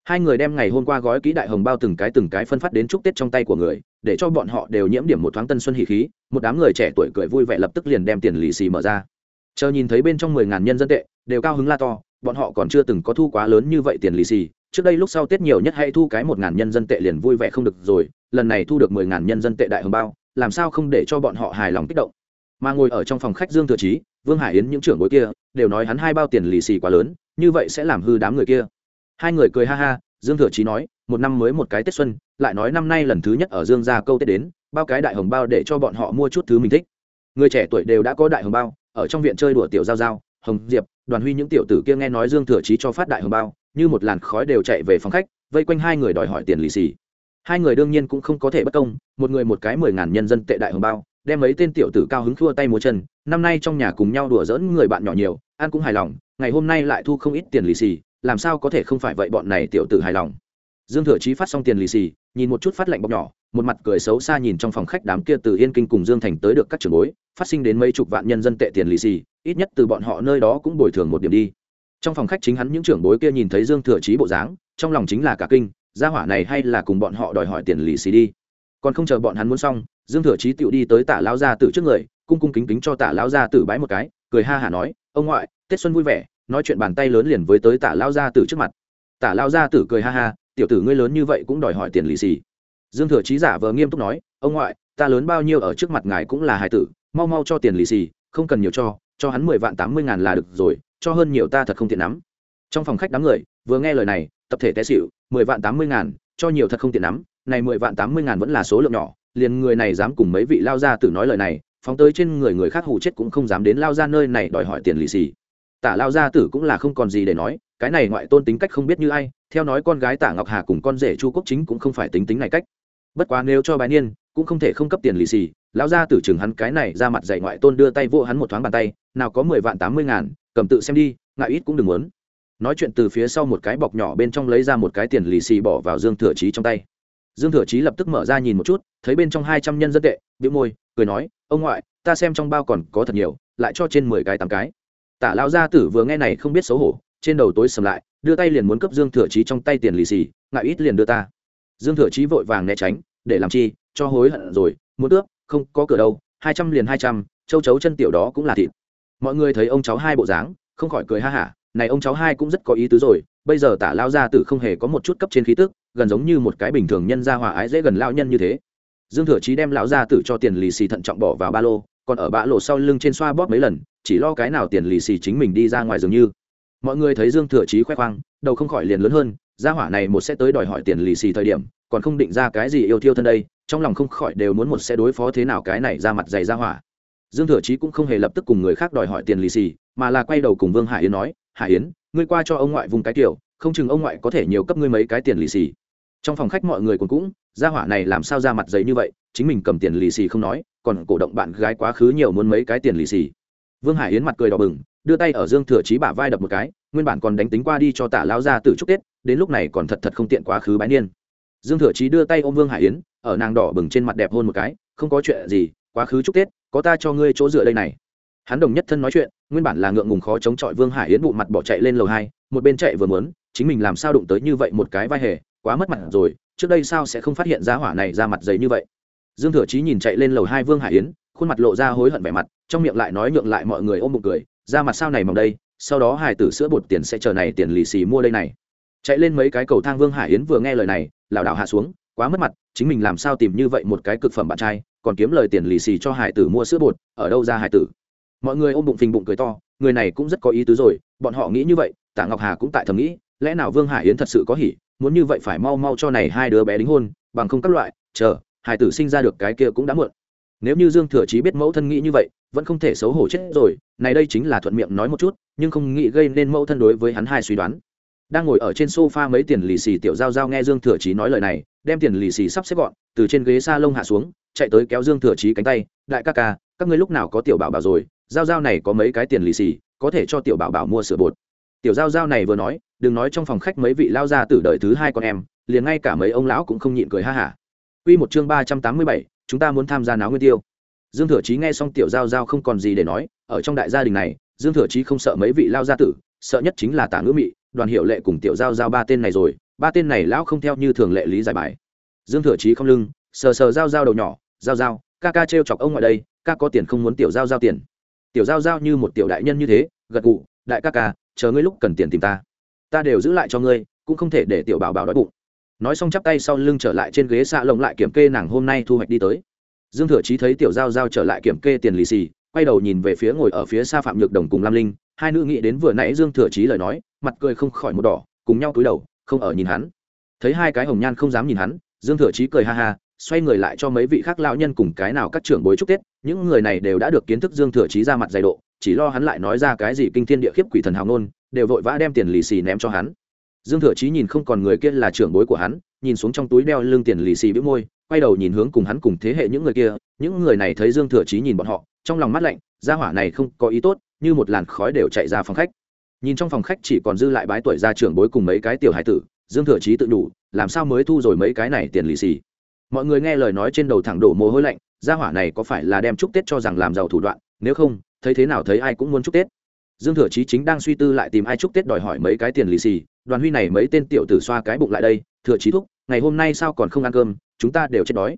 Speaker 1: hai người đem ngày hôm qua gói ký đại hồng bao từng cái từng cái phân phát đến chúc tết trong tay của người, để cho bọn họ đều nhiễm điểm một thoáng tân xuân hỉ khí, một đám người trẻ tuổi cười vui vẻ lập tức liền đem tiền lì xì mở ra. Chờ nhìn thấy bên trong mười ngàn nhân dân tệ, đều cao hứng la to, bọn họ còn chưa từng có thu quá lớn như vậy tiền lì xì, trước đây lúc sau tết nhiều nhất hay thu cái một ngàn nhân dân tệ liền vui vẻ không được rồi, lần này thu được mười ngàn nhân dân tệ đại hồng bao, làm sao không để cho bọn họ hài lòng kích động. Mà ngồi ở trong phòng khách dương thừa trí vương hải yến những trưởng bối kia, đều nói hắn hai bao tiền lì xì quá lớn, như vậy sẽ làm hư đám người kia hai người cười ha ha, dương thừa chí nói, một năm mới một cái tết xuân, lại nói năm nay lần thứ nhất ở dương gia câu tết đến, bao cái đại hồng bao để cho bọn họ mua chút thứ mình thích. Người trẻ tuổi đều đã có đại hồng bao, ở trong viện chơi đùa tiểu giao giao, hồng diệp, đoàn huy những tiểu tử kia nghe nói dương thừa chí cho phát đại hồng bao, như một làn khói đều chạy về phòng khách, vây quanh hai người đòi hỏi tiền lì xì. Hai người đương nhiên cũng không có thể bất công, một người một cái mười ngàn nhân dân tệ đại hồng bao, đem mấy tên tiểu tử cao hứng thua tay múa chân, năm nay trong nhà cùng nhau đùa dỡn người bạn nhỏ nhiều an cũng hài lòng, ngày hôm nay lại thu không ít tiền lì xì làm sao có thể không phải vậy bọn này tiểu tử hài lòng. Dương thừa chí phát xong tiền lì xì, nhìn một chút phát lạnh bọc nhỏ, một mặt cười xấu xa nhìn trong phòng khách đám kia từ yên kinh cùng dương thành tới được các trường bối, phát sinh đến mấy chục vạn nhân dân tệ tiền lì xì, ít nhất từ bọn họ nơi đó cũng bồi thường một điểm đi. Trong phòng khách chính hắn những trưởng bối kia nhìn thấy dương thừa chí bộ dáng, trong lòng chính là cả kinh, gia hỏa này hay là cùng bọn họ đòi hỏi tiền lì xì đi. Còn không chờ bọn hắn muốn xong, dương thừa chí tựu đi tới tả lao gia tử trước người, cung cung kính kính cho tả lao gia tử bái một cái, cười ha hả nói, ông ngoại, tết xuân vui vẻ nói chuyện bàn tay lớn liền với tới tả lao gia tử trước mặt. Tả lao gia tử cười ha ha, tiểu tử ngươi lớn như vậy cũng đòi hỏi tiền lì xì. Dương thừa chí giả vờ nghiêm túc nói, ông ngoại, ta lớn bao nhiêu ở trước mặt ngài cũng là hài tử, mau mau cho tiền lì xì, không cần nhiều cho cho hắn mười vạn tám mươi ngàn là được rồi, cho hơn nhiều ta thật không tiện lắm. Trong phòng khách đám người, vừa nghe lời này, tập thể té xịu mười vạn tám mươi ngàn, cho nhiều thật không tiện lắm, này mười vạn tám mươi ngàn vẫn là số lượng nhỏ, liền người này dám cùng mấy vị lao gia tử nói lời này, phóng tới trên người người khác hù chết cũng không dám đến lao ra nơi này đòi hỏi tiền lì xì tả lao gia tử cũng là không còn gì để nói, cái này ngoại tôn tính cách không biết như ai, theo nói con gái tả ngọc hà cùng con rể chu quốc chính cũng không phải tính tính này cách. Bất quá nếu cho bái niên, cũng không thể không cấp tiền lì xì, lão gia tử chừng hắn cái này ra mặt dạy ngoại tôn đưa tay vô hắn một thoáng bàn tay, nào có mười vạn tám mươi ngàn, cầm tự xem đi, ngại ít cũng đừng muốn. Nói chuyện từ phía sau một cái bọc nhỏ bên trong lấy ra một cái tiền lì xì bỏ vào dương thừa trí trong tay. Dương thừa chí lập tức mở ra nhìn một chút, thấy bên trong hai trăm nhân dân tệ bị môi, cười nói, ông ngoại, ta xem trong bao còn có thật nhiều, lại cho trên mười cái tám cái tả lao gia tử vừa nghe này không biết xấu hổ, trên đầu tối sầm lại, đưa tay liền muốn cấp dương thừa chí trong tay tiền lì xì, ngại ít liền đưa ta. Dương thừa chí vội vàng né tránh, để làm chi, cho hối hận rồi, muốn ướp, không, có cửa đâu, hai trăm liền hai trăm, châu chấu chân tiểu đó cũng là thịt. Mọi người thấy ông cháu hai bộ dáng, không khỏi cười ha hả, này ông cháu hai cũng rất có ý tứ rồi, bây giờ tả lao gia tử không hề có một chút cấp trên khí tức, gần giống như một cái bình thường nhân gia hòa ái dễ gần lao nhân như thế. Dương thừa chí đem lão gia tử cho tiền lì xì thận trọng bỏ vào ba lô, còn ở bã lộ sau lưng trên xoa bóp mấy lần chỉ lo cái nào tiền lì xì chính mình đi ra ngoài dường như. Mọi người thấy dương thừa chí khoe khoang, đầu không khỏi liền lớn hơn, gia hỏa này một sẽ tới đòi hỏi tiền lì xì thời điểm, còn không định ra cái gì yêu thiêu thân đây, trong lòng không khỏi đều muốn một sẽ đối phó thế nào cái này ra mặt dày gia hỏa. Dương thừa chí cũng không hề lập tức cùng người khác đòi hỏi tiền lì xì, mà là quay đầu cùng vương hải yến nói, hải yến, ngươi qua cho ông ngoại vùng cái kiểu, không chừng ông ngoại có thể nhiều cấp ngươi mấy cái tiền lì xì. Trong phòng khách mọi người còn cũng, gia hỏa này làm sao ra mặt giấy như vậy, chính mình cầm tiền lì xì không nói, còn cổ động bạn gái quá khứ nhiều muốn mấy cái tiền lì xì vương hải yến mặt cười đỏ bừng, đưa tay ở dương thừa chí bả vai đập một cái, nguyên bản còn đánh tính qua đi cho tả lao ra từ chúc tết, đến lúc này còn thật thật không tiện quá khứ bái niên. Dương thừa chí đưa tay ôm vương hải yến, ở nàng đỏ bừng trên mặt đẹp hôn một cái, không có chuyện gì, quá khứ chúc tết, có ta cho ngươi chỗ dựa đây này. Hắn đồng nhất thân nói chuyện, nguyên bản là ngượng ngùng khó chống chọi vương hải yến bụ mặt bỏ chạy lên lầu hai, một bên chạy vừa muốn, chính mình làm sao đụng tới như vậy một cái vai hề, quá mất mặt rồi, trước đây sao sẽ không phát hiện ra hỏa này ra mặt giấy như vậy. Dương thừa chí nhìn chạy lên lầu hai vương hải yến, khuôn mặt lộ ra hối hận vẻ mặt trong miệng lại nói nhượng lại mọi người ôm bụng cười, ra mặt sao này mỏng đây, sau đó hải tử sữa bột tiền sẽ chờ này tiền lì xì mua đây này. Chạy lên mấy cái cầu thang vương hải yến vừa nghe lời này, lảo đảo hạ xuống, quá mất mặt, chính mình làm sao tìm như vậy một cái cực phẩm bạn trai, còn kiếm lời tiền lì xì cho hải tử mua sữa bột, ở đâu ra hải tử? Mọi người ôm bụng phình bụng cười to, người này cũng rất có ý tứ rồi, bọn họ nghĩ như vậy, tạ ngọc hà cũng tại thầm nghĩ, lẽ nào vương hải yến thật sự có hỉ, muốn như vậy phải mau mau cho này hai đứa bé đính hôn, bằng không các loại, chờ hải tử sinh ra được cái kia cũng đã muộn. Nếu như dương thừa chí biết mẫu thân nghĩ như vậy vẫn không thể xấu hổ chết rồi, này đây chính là thuận miệng nói một chút, nhưng không nghĩ gây nên mẫu thân đối với hắn hai suy đoán. Đang ngồi ở trên sofa mấy tiền lì xì tiểu giao giao nghe dương thừa chí nói lời này, đem tiền lì xì sắp xếp gọn, từ trên ghế s a lông hạ xuống, chạy tới kéo dương thừa chí cánh tay, đại ca ca, các ngươi lúc nào có tiểu bảo bảo rồi? Giao giao này có mấy cái tiền lì xì, có thể cho tiểu bảo bảo mua sữa bột. Tiểu giao giao này vừa nói, đừng nói trong phòng khách mấy vị lao ra từ đời thứ hai con em, liền ngay cả mấy ông lão cũng không nhịn cười ha hả. Quy một chương ba trăm tám mươi bảy, chúng ta muốn tham gia náo nguyên tiêu dương thừa chí nghe xong tiểu giao giao không còn gì để nói, ở trong đại gia đình này, dương thừa chí không sợ mấy vị lao gia tử, sợ nhất chính là tả ngữ mị, đoàn hiệu lệ cùng tiểu giao giao ba tên này rồi, ba tên này lão không theo như thường lệ lý giải bài. Dương thừa chí không lưng, sờ sờ giao giao đầu nhỏ, giao giao, ca ca t chọc ông ngoại đây, ca có tiền không muốn tiểu giao giao tiền. Tiểu giao giao như một tiểu đại nhân như thế, gật gù, đại ca ca, chờ ngươi lúc cần tiền tìm ta. Ta đều giữ lại cho ngươi, cũng không thể để tiểu bảo bảo đói bụng. Nói xong chắp tay sau lưng trở lại trên ghế xạ lồng lại kiểm kê nàng hôm nay thu hoạch đi tới dương thừa chí thấy tiểu giao giao trở lại kiểm kê tiền lì xì, quay đầu nhìn về phía ngồi ở phía xa phạm nhược đồng cùng lam linh. Hai nữ nghĩ đến vừa nãy dương thừa chí lời nói, mặt cười không khỏi một đỏ, cùng nhau cúi đầu, không ở nhìn hắn. Thấy hai cái hồng nhan không dám nhìn hắn, dương thừa chí cười ha ha, xoay người lại cho mấy vị khác lão nhân cùng cái nào các trưởng bối chúc tết. Những người này đều đã được kiến thức dương thừa chí ra mặt dày độ, chỉ lo hắn lại nói ra cái gì kinh thiên địa khiếp quỷ thần hào nôn đều vội vã đem tiền lì xì ném cho hắn. Dương thừa chí nhìn không còn người kia là trưởng bối của hắn, nhìn xuống trong túi đeo lưng tiền lì xì bĩu môi quay đầu nhìn hướng cùng hắn cùng thế hệ những người kia, những người này thấy dương thừa chí nhìn bọn họ, trong lòng mắt lạnh, gia hỏa này không có ý tốt, như một làn khói đều chạy ra phòng khách. Nhìn trong phòng khách chỉ còn dư lại bái tuổi ra trưởng bối cùng mấy cái tiểu hải tử, dương thừa chí tự đủ làm sao mới thu rồi mấy cái này tiền lì xì? Mọi người nghe lời nói trên đầu thẳng đổ mồ hôi lạnh, gia hỏa này có phải là đem chúc tết cho rằng làm giàu thủ đoạn, nếu không, thấy thế nào thấy ai cũng muốn chúc tết. Dương thừa chí chính đang suy tư lại tìm ai chúc tết đòi hỏi mấy cái tiền lì xì, đoàn huy này mấy tên tiểu tử xoa cái bụng lại đây, thừa chí thúc, ngày hôm nay sao còn không ăn cơm? Chúng ta đều chết đói.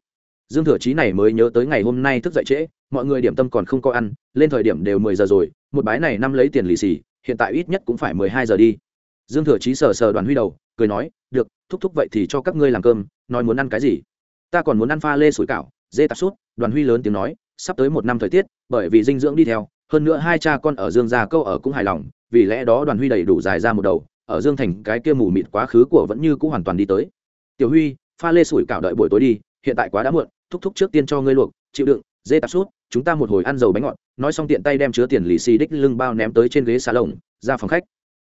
Speaker 1: Dương thừa chí này mới nhớ tới ngày hôm nay thức dậy trễ, mọi người điểm tâm còn không có ăn, lên thời điểm đều mười giờ rồi, một bái này năm lấy tiền lì xì, hiện tại ít nhất cũng phải mười hai giờ đi. Dương thừa chí sờ sờ đoàn huy đầu, cười nói, được, thúc thúc vậy thì cho các ngươi làm cơm, nói muốn ăn cái gì? Ta còn muốn ăn pha lê sủi cảo, dê tạp sút đoàn huy lớn tiếng nói, sắp tới một năm thời tiết, bởi vì dinh dưỡng đi theo, hơn nữa hai cha con ở dương gia câu ở cũng hài lòng, vì lẽ đó đoàn huy đầy đủ dài ra một đầu, ở dương thành cái kia mù mịt quá khứ của vẫn như cũ hoàn toàn đi tới. Tiểu huy pha lê sủi cảo đợi buổi tối đi, hiện tại quá đã muộn, thúc thúc trước tiên cho ngươi luộc, chịu đựng, dê tạp sút chúng ta một hồi ăn dầu bánh ngọt, nói xong tiện tay đem chứa tiền lì xì đích lưng bao ném tới trên ghế xà lồng ra phòng khách.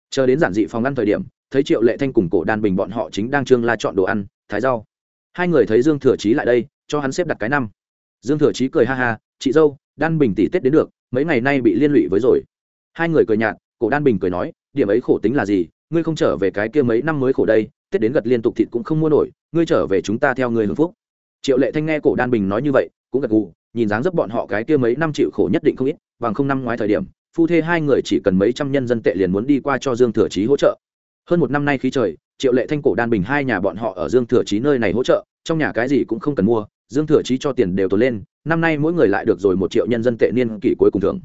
Speaker 1: Chờ đến giản dị phòng ăn thời điểm, thấy triệu lệ thanh cùng cổ đan bình bọn họ chính đang trương la chọn đồ ăn, thái rau. Hai người thấy dương thừa chí lại đây, cho hắn xếp đặt cái năm. Dương thừa chí cười ha ha, chị dâu, đan bình tỷ tết đến được, mấy ngày nay bị liên lụy với rồi. Hai người cười nhạt, cổ đan bình cười nói, điểm ấy khổ tính là gì, ngươi không trở về cái kia mấy năm mới khổ đây, tết đến gật liên tục thịt cũng không mua nổi ngươi trở về chúng ta theo người hưởng phúc. Triệu lệ thanh nghe cổ đan bình nói như vậy, cũng gật gù, nhìn dáng dấp bọn họ cái kia mấy năm chịu khổ nhất định không ít, bằng không năm ngoái thời điểm, phu thê hai người chỉ cần mấy trăm nhân dân tệ liền muốn đi qua cho dương thừa chí hỗ trợ. Hơn một năm nay khí trời, triệu lệ thanh, cổ đan bình hai nhà bọn họ ở dương thừa chí nơi này hỗ trợ, trong nhà cái gì cũng không cần mua, dương thừa chí cho tiền đều tồn lên, năm nay mỗi người lại được rồi một triệu nhân dân tệ niên kỷ cuối cùng thưởng.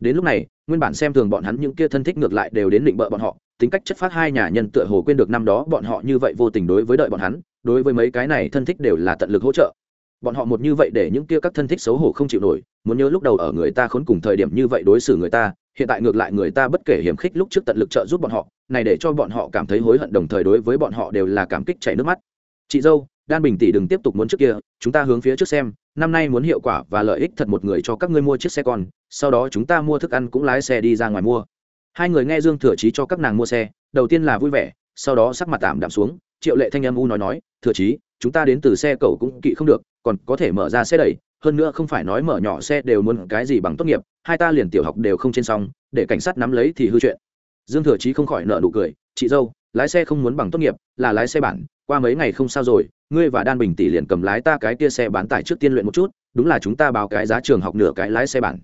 Speaker 1: Đến lúc này, nguyên bản xem thường bọn hắn những kia thân thích ngược lại đều đến định bợ bọn họ, tính cách chất phát hai nhà nhân tựa hồ quên được năm đó bọn họ như vậy vô tình đối với đợi bọn hắn đối với mấy cái này thân thích đều là tận lực hỗ trợ. Bọn họ một như vậy để những kia các thân thích xấu hổ không chịu nổi, muốn nhớ lúc đầu ở người ta khốn cùng thời điểm như vậy đối xử người ta, hiện tại ngược lại người ta bất kể hiểm khích lúc trước tận lực trợ giúp bọn họ, này để cho bọn họ cảm thấy hối hận đồng thời đối với bọn họ đều là cảm kích chảy nước mắt. Chị dâu, đan bình tỷ đừng tiếp tục muốn trước kia, chúng ta hướng phía trước xem, năm nay muốn hiệu quả và lợi ích thật một người cho các ngươi mua chiếc xe con, sau đó chúng ta mua thức ăn cũng lái xe đi ra ngoài mua. Hai người nghe dương thừa chí cho các nàng mua xe, đầu tiên là vui vẻ, sau đó sắc mặt tạm đạm xuống triệu lệ thanh âm u nói nói, thừa chí, chúng ta đến từ xe cầu cũng kỵ không được, còn có thể mở ra xe đẩy, hơn nữa không phải nói mở nhỏ xe đều muốn cái gì bằng tốt nghiệp, hai ta liền tiểu học đều không trên xong, để cảnh sát nắm lấy thì hư chuyện. Dương thừa chí không khỏi nợ nụ cười, chị dâu, lái xe không muốn bằng tốt nghiệp, là lái xe bản, qua mấy ngày không sao rồi, ngươi và đan bình tỷ liền cầm lái ta cái kia xe bán tải trước tiên luyện một chút, đúng là chúng ta báo cái giá trường học nửa cái lái xe bản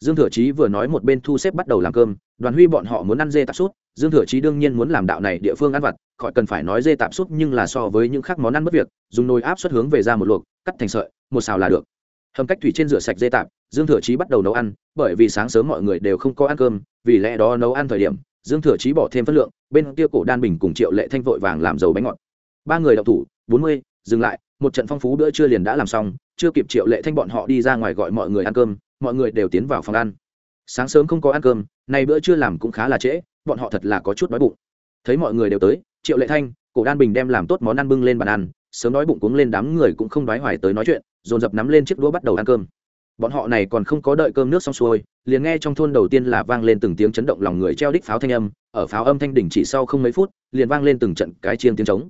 Speaker 1: dương thừa chí vừa nói một bên thu xếp bắt đầu làm cơm, đoàn huy bọn họ muốn ăn dê tạp sút dương thừa chí đương nhiên muốn làm đạo này địa phương ăn vặt, khỏi cần phải nói dê tạp sút nhưng là so với những khác món ăn mất việc, dùng nồi áp suất hướng về ra một luộc, cắt thành sợi, một xào là được. Hầm cách thủy trên rửa sạch dê tạp, dương thừa chí bắt đầu nấu ăn, bởi vì sáng sớm mọi người đều không có ăn cơm, vì lẽ đó nấu ăn thời điểm, dương thừa chí bỏ thêm phân lượng, bên kia cổ đan bình cùng triệu lệ thanh vội vàng làm dầu bánh ngọt. Ba người đậu thủ, bốn mươi, dừng lại, một trận phong phú bữa trưa liền đã làm xong, chưa kịp triệu lệ thanh bọn họ đi ra ngoài gọi mọi người ăn cơm mọi người đều tiến vào phòng ăn. Sáng sớm không có ăn cơm nay bữa trưa làm cũng khá là trễ bọn họ thật là có chút đói bụng. Thấy mọi người đều tới triệu lệ thanh cổ đan bình đem làm tốt món ăn bưng lên bàn ăn sớm đói bụng cuống lên đám người cũng không đói hoài tới nói chuyện dồn dập nắm lên chiếc đũa bắt đầu ăn cơm. Bọn họ này còn không có đợi cơm nước xong xuôi liền nghe trong thôn đầu tiên là vang lên từng tiếng chấn động lòng người treo đích pháo thanh âm ở pháo âm thanh đỉnh chỉ sau không mấy phút liền vang lên từng trận cái chiêng tiếng trống.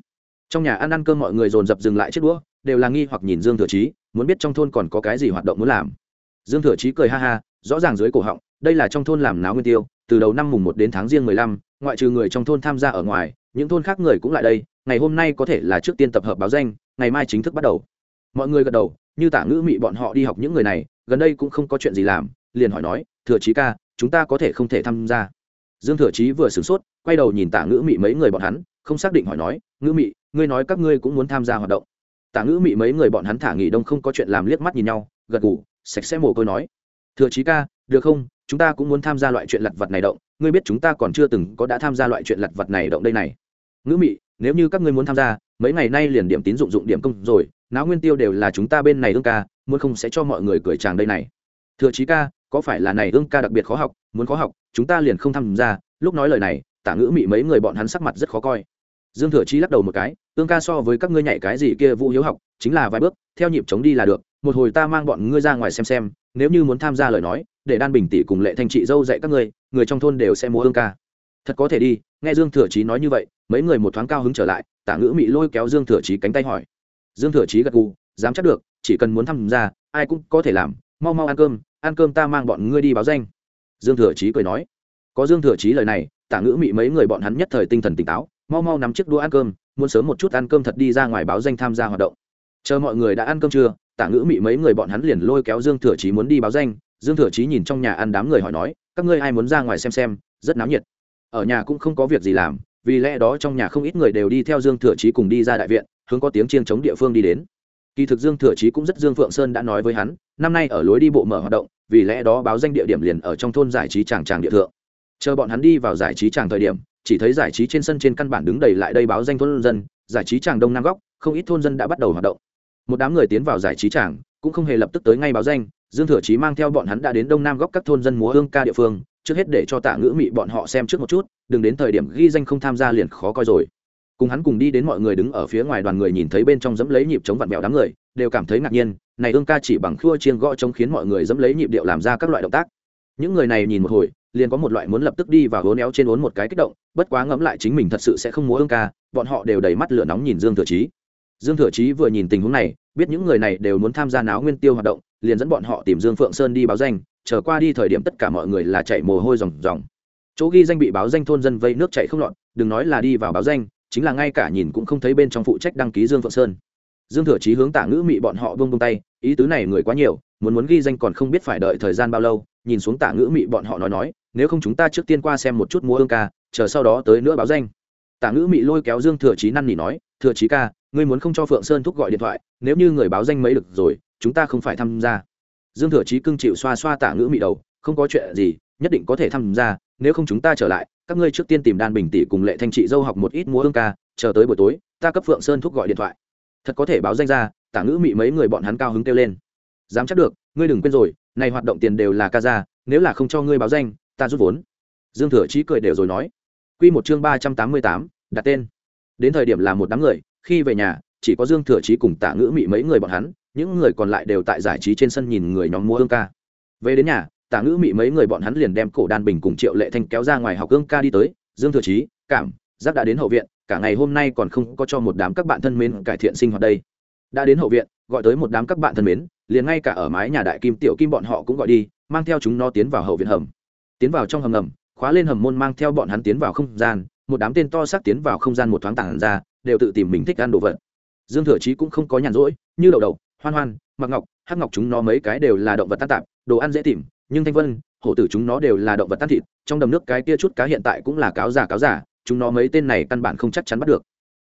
Speaker 1: Trong nhà ăn ăn cơm mọi người dồn dập dừng lại chiếc đũa đều là nghi hoặc nhìn dương thừa trí, muốn biết trong thôn còn có cái gì hoạt động muốn làm dương thừa chí cười ha ha, rõ ràng dưới cổ họng, đây là trong thôn làm náo nguyên tiêu, từ đầu năm mùng một đến tháng riêng mười lăm, ngoại trừ người trong thôn tham gia ở ngoài, những thôn khác người cũng lại đây, ngày hôm nay có thể là trước tiên tập hợp báo danh, ngày mai chính thức bắt đầu mọi người gật đầu, như tả ngữ mị bọn họ đi học những người này, gần đây cũng không có chuyện gì làm, liền hỏi nói, thừa chí ca, chúng ta có thể không thể tham gia dương thừa chí vừa sửng sốt, quay đầu nhìn tả ngữ mị mấy người bọn hắn, không xác định hỏi nói, ngữ mị, ngươi nói các ngươi cũng muốn tham gia hoạt động tả ngữ mị mấy người bọn hắn thả nghỉ đông không có chuyện làm liếc mắt nhìn nhau, gật gù sạch sẽ mồ côi nói. Thừa chí ca, được không? Chúng ta cũng muốn tham gia loại chuyện lặt vặt này động. Ngươi biết chúng ta còn chưa từng có đã tham gia loại chuyện lặt vặt này động đây này. Ngữ mị, nếu như các ngươi muốn tham gia, mấy ngày nay liền điểm tín dụng dụng điểm công rồi. Náo nguyên tiêu đều là chúng ta bên này ương ca, muốn không sẽ cho mọi người cười chàng đây này. Thừa chí ca, có phải là này ương ca đặc biệt khó học? Muốn khó học, chúng ta liền không tham gia. Lúc nói lời này, tả ngữ mị mấy người bọn hắn sắc mặt rất khó coi. Dương thừa chí lắc đầu một cái, ương ca so với các ngươi nhảy cái gì kia vũ hiếu học, chính là vài bước, theo nhịp chống đi là được một hồi ta mang bọn ngươi ra ngoài xem xem, nếu như muốn tham gia lời nói, để đan bình tỷ cùng lệ thanh trị dâu dạy các ngươi, người trong thôn đều sẽ múa hương ca. Thật có thể đi, nghe dương thừa chí nói như vậy, mấy người một thoáng cao hứng trở lại, tả ngữ mị lôi kéo dương thừa chí cánh tay hỏi. Dương thừa chí gật gù, dám chắc được, chỉ cần muốn tham gia, ai cũng có thể làm, mau mau ăn cơm ăn cơm ta mang bọn ngươi đi báo danh. Dương thừa chí cười nói. Có dương thừa chí lời này, tả ngữ mị mấy người bọn hắn nhất thời tinh thần tỉnh táo, mau mau nắm chiếc đũa ăn cơm, muốn sớm một chút ăn cơm thật đi ra ngoài báo danh tham gia hoạt động. Chờ mọi người đã ăn cơm trưa tả ngữ mị mấy người bọn hắn liền lôi kéo dương thừa chí muốn đi báo danh. Dương thừa chí nhìn trong nhà ăn đám người hỏi nói, các ngươi ai muốn ra ngoài xem xem? Rất náo nhiệt. Ở nhà cũng không có việc gì làm, vì lẽ đó trong nhà không ít người đều đi theo dương thừa chí cùng đi ra đại viện, hướng có tiếng chiêng chống địa phương đi đến. Kỳ thực dương thừa chí cũng rất dương phượng sơn đã nói với hắn, năm nay ở lối đi bộ mở hoạt động, vì lẽ đó báo danh địa điểm liền ở trong thôn giải trí tràng tràng địa thượng. Chờ bọn hắn đi vào giải trí tràng thời điểm, chỉ thấy giải trí trên sân trên căn bản đứng đầy lại đây báo danh thôn dân, giải trí tràng đông nam góc, không ít thôn dân đã bắt đầu hoạt động một đám người tiến vào giải trí tràng, cũng không hề lập tức tới ngay báo danh, dương thừa chí mang theo bọn hắn đã đến đông nam góc các thôn dân múa hương ca địa phương, trước hết để cho tạ ngữ mị bọn họ xem trước một chút, đừng đến thời điểm ghi danh không tham gia liền khó coi rồi. Cùng hắn cùng đi đến mọi người đứng ở phía ngoài đoàn người nhìn thấy bên trong dẫm lấy nhịp chống vặn vẹo đám người, đều cảm thấy ngạc nhiên, này ương ca chỉ bằng khua chiên gõ chống khiến mọi người dẫm lấy nhịp điệu làm ra các loại động tác. Những người này nhìn một hồi, liền có một loại muốn lập tức đi và hốn éo trên uốn một cái kích động, bất quá ngẫm lại chính mình thật sự sẽ không múa ương ca, bọn họ đều đầy mắt lửa nóng nhìn dương thừa chí dương thừa chí vừa nhìn tình huống này, biết những người này đều muốn tham gia náo nguyên tiêu hoạt động, liền dẫn bọn họ tìm dương phượng sơn đi báo danh trở qua đi thời điểm tất cả mọi người là chạy mồ hôi ròng ròng. Chỗ ghi danh bị báo danh thôn dân vây nước chạy không lọt, đừng nói là đi vào báo danh, chính là ngay cả nhìn cũng không thấy bên trong phụ trách đăng ký dương phượng sơn. Dương thừa chí hướng tả ngữ mị bọn họ bông bông tay, ý tứ này người quá nhiều, muốn muốn ghi danh còn không biết phải đợi thời gian bao lâu, nhìn xuống tả ngữ mị bọn họ nói nói, nếu không chúng ta trước tiên qua xem một chút múa ương ca, chờ sau đó tới nữa báo danh. Tả ngữ mị lôi kéo dương thừa chí năn nỉ nói, thừa chí ca ngươi muốn không cho phượng sơn thúc gọi điện thoại, nếu như người báo danh mấy được rồi, chúng ta không phải tham gia. Dương thừa chí cưng chịu xoa xoa tả ngữ mị đầu, không có chuyện gì, nhất định có thể tham gia, nếu không chúng ta trở lại, các ngươi trước tiên tìm đan bình tỷ cùng lệ thanh trị dâu học một ít múa hương ca, chờ tới buổi tối, ta cấp phượng sơn thúc gọi điện thoại. Thật có thể báo danh ra, tả ngữ mị mấy người bọn hắn cao hứng kêu lên. Dám chắc được, ngươi đừng quên rồi, này hoạt động tiền đều là ca ra nếu là không cho ngươi báo danh, ta rút vốn. Dương thừa chí cười đều rồi nói. Q một chương ba trăm tám mươi tám, đặt tên. Đến thời điểm là một đám người khi về nhà, chỉ có dương thừa chí cùng tả ngữ mị mấy người bọn hắn, những người còn lại đều tại giải trí trên sân nhìn người nhóm múa ương ca. Về đến nhà, tả ngữ mị mấy người bọn hắn liền đem cổ đan bình cùng triệu lệ thanh kéo ra ngoài học ương ca đi tới. Dương thừa chí, cảm, giác đã đến hậu viện, cả ngày hôm nay còn không có cho một đám các bạn thân mến cải thiện sinh hoạt đây. Đã đến hậu viện, gọi tới một đám các bạn thân mến, liền ngay cả ở mái nhà đại kim tiểu kim bọn họ cũng gọi đi, mang theo chúng nó tiến vào hậu viện hầm. Tiến vào trong hầm ngầm, khóa lên hầm môn mang theo bọn hắn tiến vào không gian một đám tên to xác tiến vào không gian một thoáng tảng ra, đều tự tìm mình thích ăn đồ vật. Dương thừa chí cũng không có nhàn rỗi, như đậu đậu, hoan hoan, mặc ngọc, hắc ngọc chúng nó mấy cái đều là động vật tan tạp, đồ ăn dễ tìm, nhưng thanh vân, hổ tử chúng nó đều là động vật tan thịt, trong đầm nước cái kia chút cá hiện tại cũng là cáo giả cáo giả chúng nó mấy tên này căn bản không chắc chắn bắt được.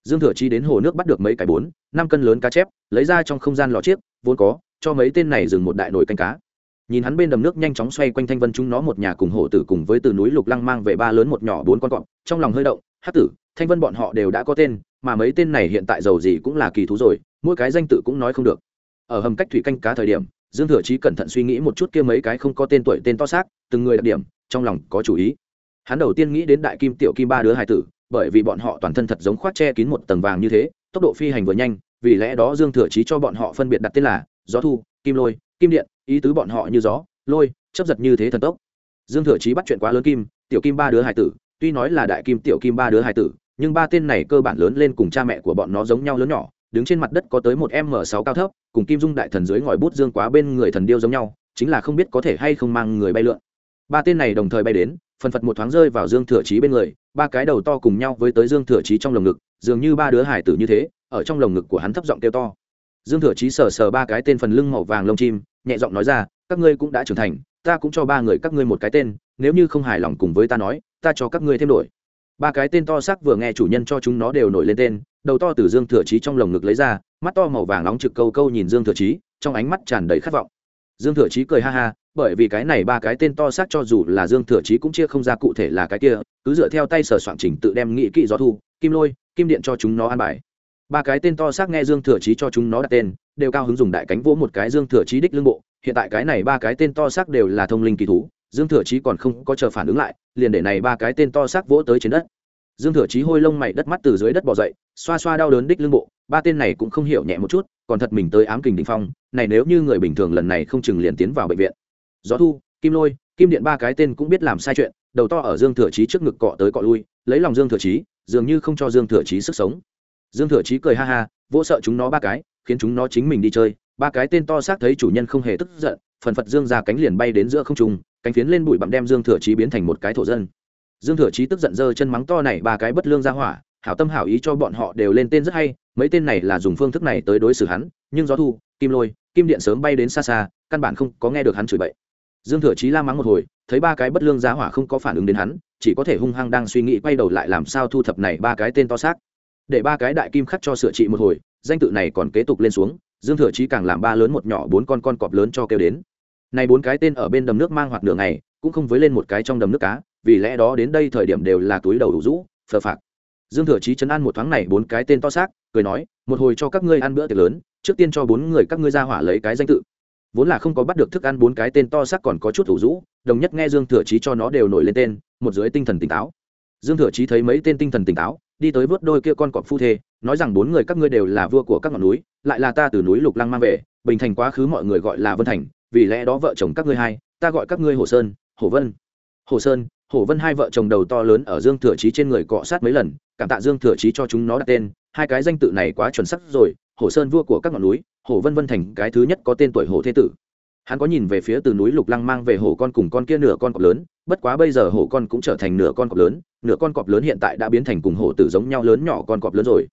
Speaker 1: Dương thừa chi đến hồ nước bắt được mấy cái bốn, năm cân lớn cá chép, lấy ra trong không gian lò chiếc, vốn có, cho mấy tên này dừng một đại nồi canh cá nhìn hắn bên đầm nước nhanh chóng xoay quanh thanh vân chúng nó một nhà cùng hổ tử cùng với từ núi lục lăng mang về ba lớn một nhỏ bốn con cọp, trong lòng hơi động hát tử, thanh vân bọn họ đều đã có tên, mà mấy tên này hiện tại giàu gì cũng là kỳ thú rồi, mỗi cái danh tự cũng nói không được. Ở hầm cách thủy canh cá thời điểm, dương thừa chí cẩn thận suy nghĩ một chút kia mấy cái không có tên tuổi, tên to xác, từng người đặc điểm, trong lòng có chủ ý. Hắn đầu tiên nghĩ đến đại kim tiểu kim ba đứa hải tử, bởi vì bọn họ toàn thân thật giống khoác che kín một tầng vàng như thế, tốc độ phi hành vừa nhanh, vì lẽ đó dương thừa chí cho bọn họ phân biệt đặt tên là gió thu, kim lôi, kim điện ý tứ bọn họ như gió, lôi chấp giật như thế thần tốc. Dương thừa chí bắt chuyện quá lớn kim, tiểu kim ba đứa hải tử, tuy nói là đại kim, tiểu kim ba đứa hải tử, nhưng ba tên này cơ bản lớn lên cùng cha mẹ của bọn nó giống nhau lớn nhỏ, đứng trên mặt đất có tới một m sáu cao thấp, cùng kim dung đại thần dưới ngòi bút dương quá bên người thần điêu giống nhau, chính là không biết có thể hay không mang người bay lượn. Ba tên này đồng thời bay đến, phần phật một thoáng rơi vào dương thừa chí bên người, ba cái đầu to cùng nhau với tới dương thừa chí trong lồng ngực, dường như ba đứa hải tử như thế, ở trong lồng ngực của hắn thấp giọng kêu to. Dương thừa chí sờ sờ ba cái tên phần lưng màu vàng lông chim nhẹ giọng nói ra các ngươi cũng đã trưởng thành ta cũng cho ba người các ngươi một cái tên nếu như không hài lòng cùng với ta nói ta cho các ngươi thêm đổi. Ba cái tên to xác vừa nghe chủ nhân cho chúng nó đều nổi lên tên đầu to từ dương thừa trí trong lồng ngực lấy ra mắt to màu vàng nóng trực câu câu nhìn dương thừa trí, trong ánh mắt tràn đầy khát vọng. Dương thừa trí cười ha ha bởi vì cái này ba cái tên to xác cho dù là dương thừa trí cũng chia không ra cụ thể là cái kia cứ dựa theo tay sở soạn trình tự đem nghị kỵ gió thu kim lôi kim điện cho chúng nó ăn bài ba cái tên to xác nghe dương thừa chí cho chúng nó đặt tên, đều cao hứng dùng đại cánh vỗ một cái dương thừa chí đích lưng bộ. Hiện tại cái này ba cái tên to xác đều là thông linh kỳ thú, dương thừa chí còn không có chờ phản ứng lại, liền để này ba cái tên to xác vỗ tới trên đất. Dương thừa chí hôi lông mày đất mắt từ dưới đất bỏ dậy, xoa xoa đau đớn đích lưng bộ. Ba tên này cũng không hiểu nhẹ một chút, còn thật mình tới ám kình đình phong, này nếu như người bình thường lần này không chừng liền tiến vào bệnh viện. Gió thu, kim lôi, kim điện ba cái tên cũng biết làm sai chuyện, đầu to ở dương thừa chí trước ngực cọ tới cọ lui, lấy lòng dương thừa chí, dường như không cho dương thừa chí sức sống dương thừa chí cười ha ha, vỗ sợ chúng nó ba cái, khiến chúng nó chính mình đi chơi. Ba cái tên to xác thấy chủ nhân không hề tức giận, phần phật dương ra cánh liền bay đến giữa không trung, cánh phiến lên bụi bặm đem dương thừa chí biến thành một cái thổ dân. Dương thừa chí tức giận giơ chân mắng to này ba cái bất lương ra hỏa, hảo tâm hảo ý cho bọn họ đều lên tên rất hay, mấy tên này là dùng phương thức này tới đối xử hắn, nhưng gió thu, kim lôi, kim điện sớm bay đến xa xa, căn bản không có nghe được hắn chửi bậy. Dương thừa chí la mắng một hồi, thấy ba cái bất lương giá hỏa không có phản ứng đến hắn, chỉ có thể hung hăng đang suy nghĩ quay đầu lại làm sao thu thập này ba cái tên to xác để ba cái đại kim khắc cho sửa trị một hồi, danh tự này còn kế tục lên xuống, dương thừa chí càng làm ba lớn một nhỏ bốn con con cọp lớn cho kêu đến. Này bốn cái tên ở bên đầm nước mang hoạt nửa ngày, cũng không với lên một cái trong đầm nước cá, vì lẽ đó đến đây thời điểm đều là túi đầu đủ rũ, phờ phạc. Dương thừa chí chấn an một thoáng này bốn cái tên to xác, cười nói, một hồi cho các ngươi ăn bữa tiệc lớn, trước tiên cho bốn người các ngươi ra hỏa lấy cái danh tự. Vốn là không có bắt được thức ăn bốn cái tên to xác còn có chút thủ rũ, đồng nhất nghe dương thừa chí cho nó đều nổi lên tên, một dưới tinh thần tỉnh táo. Dương thừa chí thấy mấy tên tinh thần tỉnh táo đi tới vớt đôi kia con cọp phu thê, nói rằng bốn người các ngươi đều là vua của các ngọn núi, lại là ta từ núi lục lăng mang về, bình thành quá khứ mọi người gọi là vân thành, vì lẽ đó vợ chồng các ngươi hai, ta gọi các ngươi hồ sơn, hồ vân. Hồ sơn, hồ vân hai vợ chồng đầu to lớn ở dương thừa trí trên người cọ sát mấy lần, cảm tạ dương thừa trí cho chúng nó đặt tên, hai cái danh tự này quá chuẩn sắc rồi, hồ sơn vua của các ngọn núi, hồ vân vân thành cái thứ nhất có tên tuổi hồ thế tử. Hắn có nhìn về phía từ núi lục lăng mang về hồ con cùng con kia nửa con cọp lớn, bất quá bây giờ hồ con cũng trở thành nửa con cọp lớn nửa con cọp lớn hiện tại đã biến thành cùng hổ tử giống nhau lớn nhỏ con cọp lớn rồi.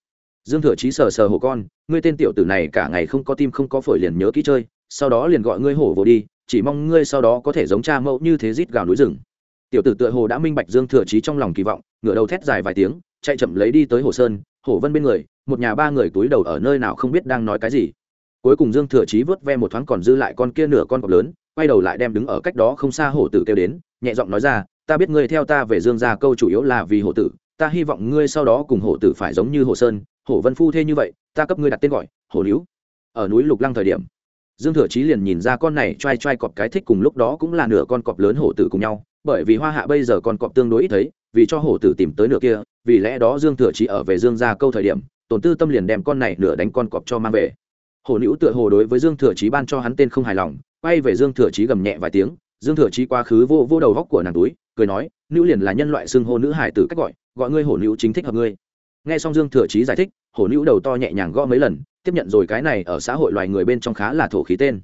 Speaker 1: Dương thừa chí sờ sờ hổ con, ngươi tên tiểu tử này cả ngày không có tim không có phổi liền nhớ kỹ chơi, sau đó liền gọi ngươi hổ vô đi, chỉ mong ngươi sau đó có thể giống cha mẫu như thế rít gào núi rừng. Tiểu tử tựa hồ đã minh bạch dương thừa chí trong lòng kỳ vọng, ngửa đầu thét dài vài tiếng, chạy chậm lấy đi tới hồ sơn, hổ vân bên người, một nhà ba người túi đầu ở nơi nào không biết đang nói cái gì. Cuối cùng dương thừa chí vớt ve một thoáng còn dư lại con kia nửa con cọp lớn, quay đầu lại đem đứng ở cách đó không xa hổ tử kêu đến, nhẹ giọng nói ra ta biết ngươi theo ta về dương gia câu chủ yếu là vì hổ tử, ta hy vọng ngươi sau đó cùng hổ tử phải giống như hổ sơn, hổ vân phu thê như vậy, ta cấp ngươi đặt tên gọi, hổ Liễu. ở núi lục lăng thời điểm, dương thừa chí liền nhìn ra con này t r a i t r a i cọp cái thích cùng lúc đó cũng là nửa con cọp lớn hổ tử cùng nhau, bởi vì hoa hạ bây giờ con cọp tương đối ít thấy, vì cho hổ tử tìm tới nửa kia, vì lẽ đó dương thừa chí ở về dương gia câu thời điểm, tổn tư tâm liền đem con này nửa đánh con cọp cho mang về hổ nữ tựa hồ đối với dương thừa chí ban cho hắn tên không hài lòng, quay về dương thừa chí gầm nhẹ vài tiếng dương thừa chí quá khứ vô vô đầu góc của nàng túi, cười nói nữ liền là nhân loại xưng hô nữ hải tử cách gọi gọi ngươi hổ nữ chính thích hợp ngươi. Nghe xong dương thừa chí giải thích, hổ nữ đầu to nhẹ nhàng gõ mấy lần, tiếp nhận rồi cái này ở xã hội loài người bên trong khá là thổ khí tên.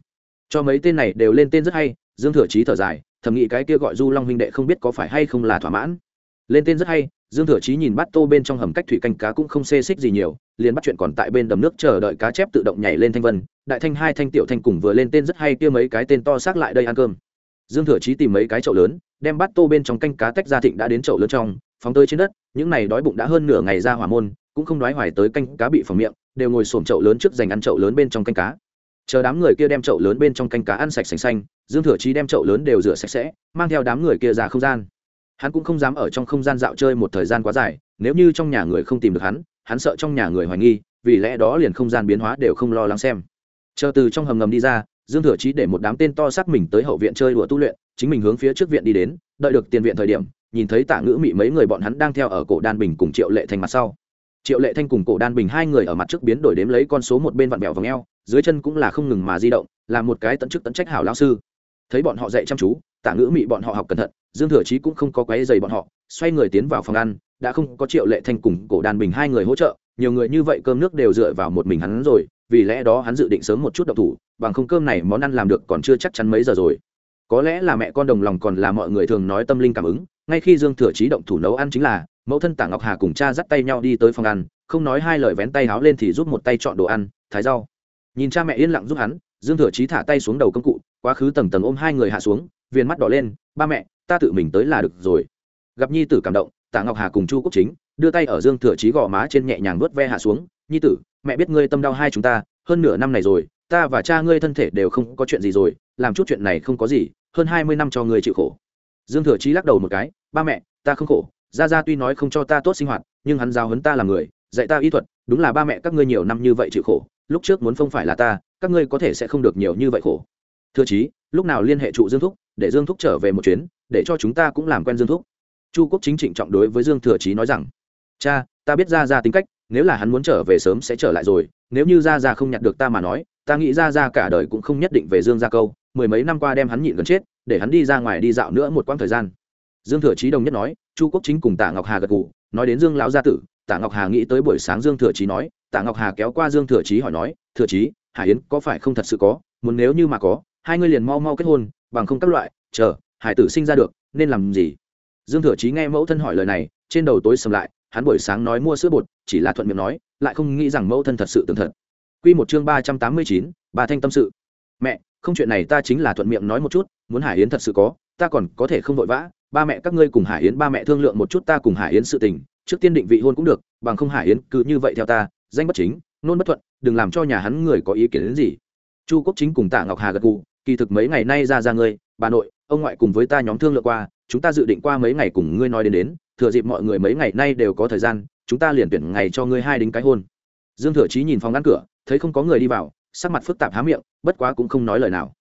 Speaker 1: Cho mấy tên này đều lên tên rất hay, dương thừa chí thở dài, thầm nghĩ cái kia gọi du long huynh đệ không biết có phải hay không là thỏa mãn. Lên tên rất hay, dương thừa chí nhìn bắt tô bên trong hầm cách thủy canh cá cũng không xê xích gì nhiều, liền bắt chuyện còn tại bên đầm nước chờ đợi cá chép tự động nhảy lên thanh vân. Đại thanh hai thanh tiểu thanh cùng vừa lên tên rất hay kia mấy cái tên to xác lại đây ăn cơm dương thừa chí tìm mấy cái chậu lớn, đem bát tô bên trong canh cá tách ra thịnh đã đến chậu lớn trong, phóng tới trên đất, những này đói bụng đã hơn nửa ngày ra hỏa môn, cũng không nói hoài tới canh cá bị phỏng miệng, đều ngồi xổm chậu lớn trước dành ăn chậu lớn bên trong canh cá. Chờ đám người kia đem chậu lớn bên trong canh cá ăn sạch sành xanh, dương thừa chí đem chậu lớn đều rửa sạch sẽ, mang theo đám người kia ra không gian. Hắn cũng không dám ở trong không gian dạo chơi một thời gian quá dài, nếu như trong nhà người không tìm được hắn hắn sợ trong nhà người hoài nghi, vì lẽ đó liền không gian biến hóa đều không lo lắng xem. Chờ từ trong hầm ngầm đi ra dương thừa chí để một đám tên to xác mình tới hậu viện chơi đùa tu luyện, chính mình hướng phía trước viện đi đến, đợi được tiền viện thời điểm, nhìn thấy tả ngữ mị mấy người bọn hắn đang theo ở cổ đan bình cùng triệu lệ Thanh mặt sau. Triệu lệ thanh cùng cổ đan bình hai người ở mặt trước biến đổi đếm lấy con số một bên vặn mèo vòng eo, dưới chân cũng là không ngừng mà di động, là một cái tận chức tận trách hảo lao sư. Thấy bọn họ dạy chăm chú tả ngữ mị bọn họ học cẩn thận, dương thừa chí cũng không có quấy dày bọn họ, xoay người tiến vào phòng ăn, đã không có triệu lệ thanh cùng cổ đan bình hai người hỗ trợ, nhiều người như vậy cơm nước đều dựa vào một mình hắn rồi vì lẽ đó hắn dự định sớm một chút đậu thủ, bằng không cơm này món ăn làm được còn chưa chắc chắn mấy giờ rồi. Có lẽ là mẹ con đồng lòng còn là mọi người thường nói tâm linh cảm ứng, ngay khi dương thừa chí động thủ nấu ăn chính là, mẫu thân tả ngọc hà cùng cha dắt tay nhau đi tới phòng ăn, không nói hai lời vén tay háo lên thì giúp một tay chọn đồ ăn, thái rau. Nhìn cha mẹ yên lặng giúp hắn, dương thừa chí thả tay xuống đầu công cụ, quá khứ tầng tầng ôm hai người hạ xuống viên mắt đỏ lên, ba mẹ, ta tự mình tới là được rồi. Gặp nhi tử cảm động tả ngọc hà cùng chu quốc chính, đưa tay ở dương thừa chí gò má trên nhẹ nhàng vớt ve hạ xuống, nhi tử mẹ biết ngươi tâm đau hai chúng ta, hơn nửa năm này rồi, ta và cha ngươi thân thể đều không có chuyện gì rồi, làm chút chuyện này không có gì, hơn hai mươi năm cho ngươi chịu khổ. Dương thừa chí lắc đầu một cái, ba mẹ, ta không khổ ra ra tuy nói không cho ta tốt sinh hoạt, nhưng hắn giao hấn ta là người, dạy ta y thuật, đúng là ba mẹ các ngươi nhiều năm như vậy chịu khổ, lúc trước muốn không phải là ta, các ngươi có thể sẽ không được nhiều như vậy khổ. Thưa chí, lúc nào liên hệ trụ dương thúc, để dương thúc trở về một chuyến, để cho chúng ta cũng làm quen dương thúc. Chu quốc chính trịnh trọng đối với dương thừa chí nói rằng, cha, ta biết ra ra tính cách nếu là hắn muốn trở về sớm sẽ trở lại rồi, nếu như ra ra không nhặt được ta mà nói, ta nghĩ ra ra cả đời cũng không nhất định về dương gia câu, mười mấy năm qua đem hắn nhịn gần chết, để hắn đi ra ngoài đi dạo nữa một quãng thời gian. Dương thừa chí đồng nhất nói, chu quốc chính cùng tạ ngọc hà gật gù, nói đến dương lão gia tử, tạ ngọc hà nghĩ tới buổi sáng dương thừa chí nói, tạ ngọc hà kéo qua dương thừa chí hỏi nói, thừa chí, hải yến có phải không thật sự có? Muốn nếu như mà có, hai ngươi liền mau mau kết hôn, bằng không các loại, chờ, hải tử sinh ra được, nên làm gì? Dương thừa chí nghe mẫu thân hỏi lời này, trên đầu tối sầm lại hắn buổi sáng nói mua sữa bột, chỉ là thuận miệng nói, lại không nghĩ rằng mẫu thân thật sự tưởng thật. Quy một chương ba trăm tám mươi chín, bà thanh tâm sự. Mẹ, không chuyện này ta chính là thuận miệng nói một chút, muốn hải yến thật sự có, ta còn có thể không vội vã, ba mẹ các ngươi cùng hải yến, ba mẹ thương lượng một chút ta cùng hải yến sự tình, trước tiên định vị hôn cũng được, bằng không hải yến cứ như vậy theo ta, danh bất chính, nôn bất thuận, đừng làm cho nhà hắn người có ý kiến đến gì. Chu quốc chính cùng tạ ngọc hà gật gù, kỳ thực mấy ngày nay ra ra ngươi, bà nội, ông ngoại cùng với ta nhóm thương lượng qua, chúng ta dự định qua mấy ngày cùng ngươi nói đến đến thừa dịp mọi người mấy ngày nay đều có thời gian, chúng ta liền tuyển ngày cho ngươi hai đính cái hôn. Dương thừa chí nhìn phòng ngăn cửa, thấy không có người đi vào, sắc mặt phức tạp há miệng, bất quá cũng không nói lời nào.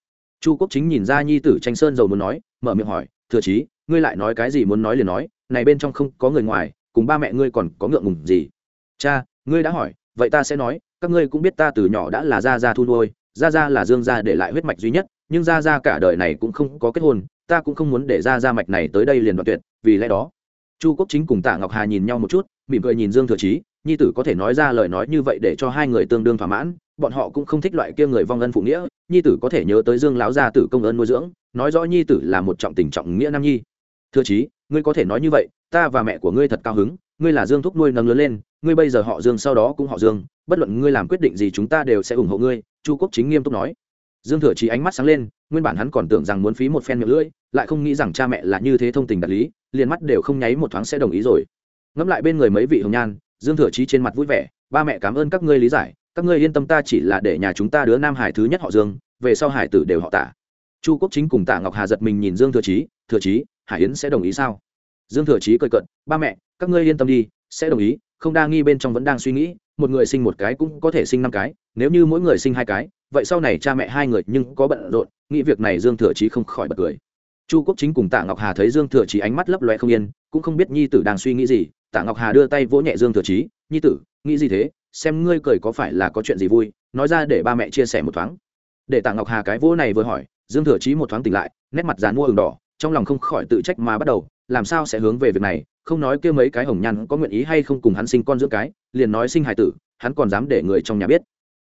Speaker 1: Chu quốc chính nhìn ra nhi tử tranh sơn dầu muốn nói, mở miệng hỏi, thừa chí, ngươi lại nói cái gì muốn nói liền nói, này bên trong không có người ngoài, cùng ba mẹ ngươi còn có ngượng ngùng gì? Cha, ngươi đã hỏi, vậy ta sẽ nói, các ngươi cũng biết ta từ nhỏ đã là gia gia thu nuôi, gia gia là dương gia để lại huyết mạch duy nhất, nhưng gia gia cả đời này cũng không có kết hôn, ta cũng không muốn để gia gia mạch này tới đây liền đoạn tuyệt, vì lẽ đó chu quốc chính cùng tạ ngọc hà nhìn nhau một chút, mỉm cười nhìn dương thừa chí, nhi tử có thể nói ra lời nói như vậy để cho hai người tương đương thỏa mãn, bọn họ cũng không thích loại kia người vong ân phụ nghĩa, nhi tử có thể nhớ tới dương Láo gia tử công ơn nuôi dưỡng, nói rõ nhi tử là một trọng tình trọng nghĩa nam nhi. Thưa chí, ngươi có thể nói như vậy, ta và mẹ của ngươi thật cao hứng, ngươi là dương thúc nuôi nâng lớn lên, ngươi bây giờ họ dương sau đó cũng họ dương, bất luận ngươi làm quyết định gì chúng ta đều sẽ ủng hộ ngươi, chu quốc chính nghiêm túc nói. Dương thừa chí ánh mắt sáng lên nguyên bản hắn còn tưởng rằng muốn phí một phen miệng lưỡi, lại không nghĩ rằng cha mẹ là như thế thông tình đạt lý, liền mắt đều không nháy một thoáng sẽ đồng ý rồi. Ngẫm lại bên người mấy vị hồng nhan, dương thừa chí trên mặt vui vẻ, ba mẹ cảm ơn các ngươi lý giải, các ngươi yên tâm ta chỉ là để nhà chúng ta đứa nam hải thứ nhất họ dương, về sau hải tử đều họ tả. Chu quốc chính cùng tạ ngọc hà giật mình nhìn dương thừa chí thừa chí, hải yến sẽ đồng ý sao? Dương thừa chí cười cận ba mẹ, các ngươi yên tâm đi, sẽ đồng ý, không đa nghi bên trong vẫn đang suy nghĩ một người sinh một cái cũng có thể sinh năm cái, nếu như mỗi người sinh hai cái, vậy sau này cha mẹ hai người nhưng có bận rộn, nghĩ việc này dương thừa chí không khỏi bật cười. Chu quốc chính cùng tạ ngọc hà thấy dương thừa chí ánh mắt lấp loe không yên, cũng không biết nhi tử đang suy nghĩ gì, tạ ngọc hà đưa tay vỗ nhẹ dương thừa chí, nhi tử, nghĩ gì thế? Xem ngươi cười có phải là có chuyện gì vui? Nói ra để ba mẹ chia sẻ một thoáng. Để tạ ngọc hà cái vỗ này vừa hỏi, dương thừa chí một thoáng tỉnh lại, nét mặt dán mua ửng đỏ, trong lòng không khỏi tự trách mà bắt đầu làm sao sẽ hướng về việc này, không nói kêu mấy cái hồng nhăn có nguyện ý hay không cùng hắn sinh con dưỡng cái, liền nói sinh hài tử, hắn còn dám để người trong nhà biết.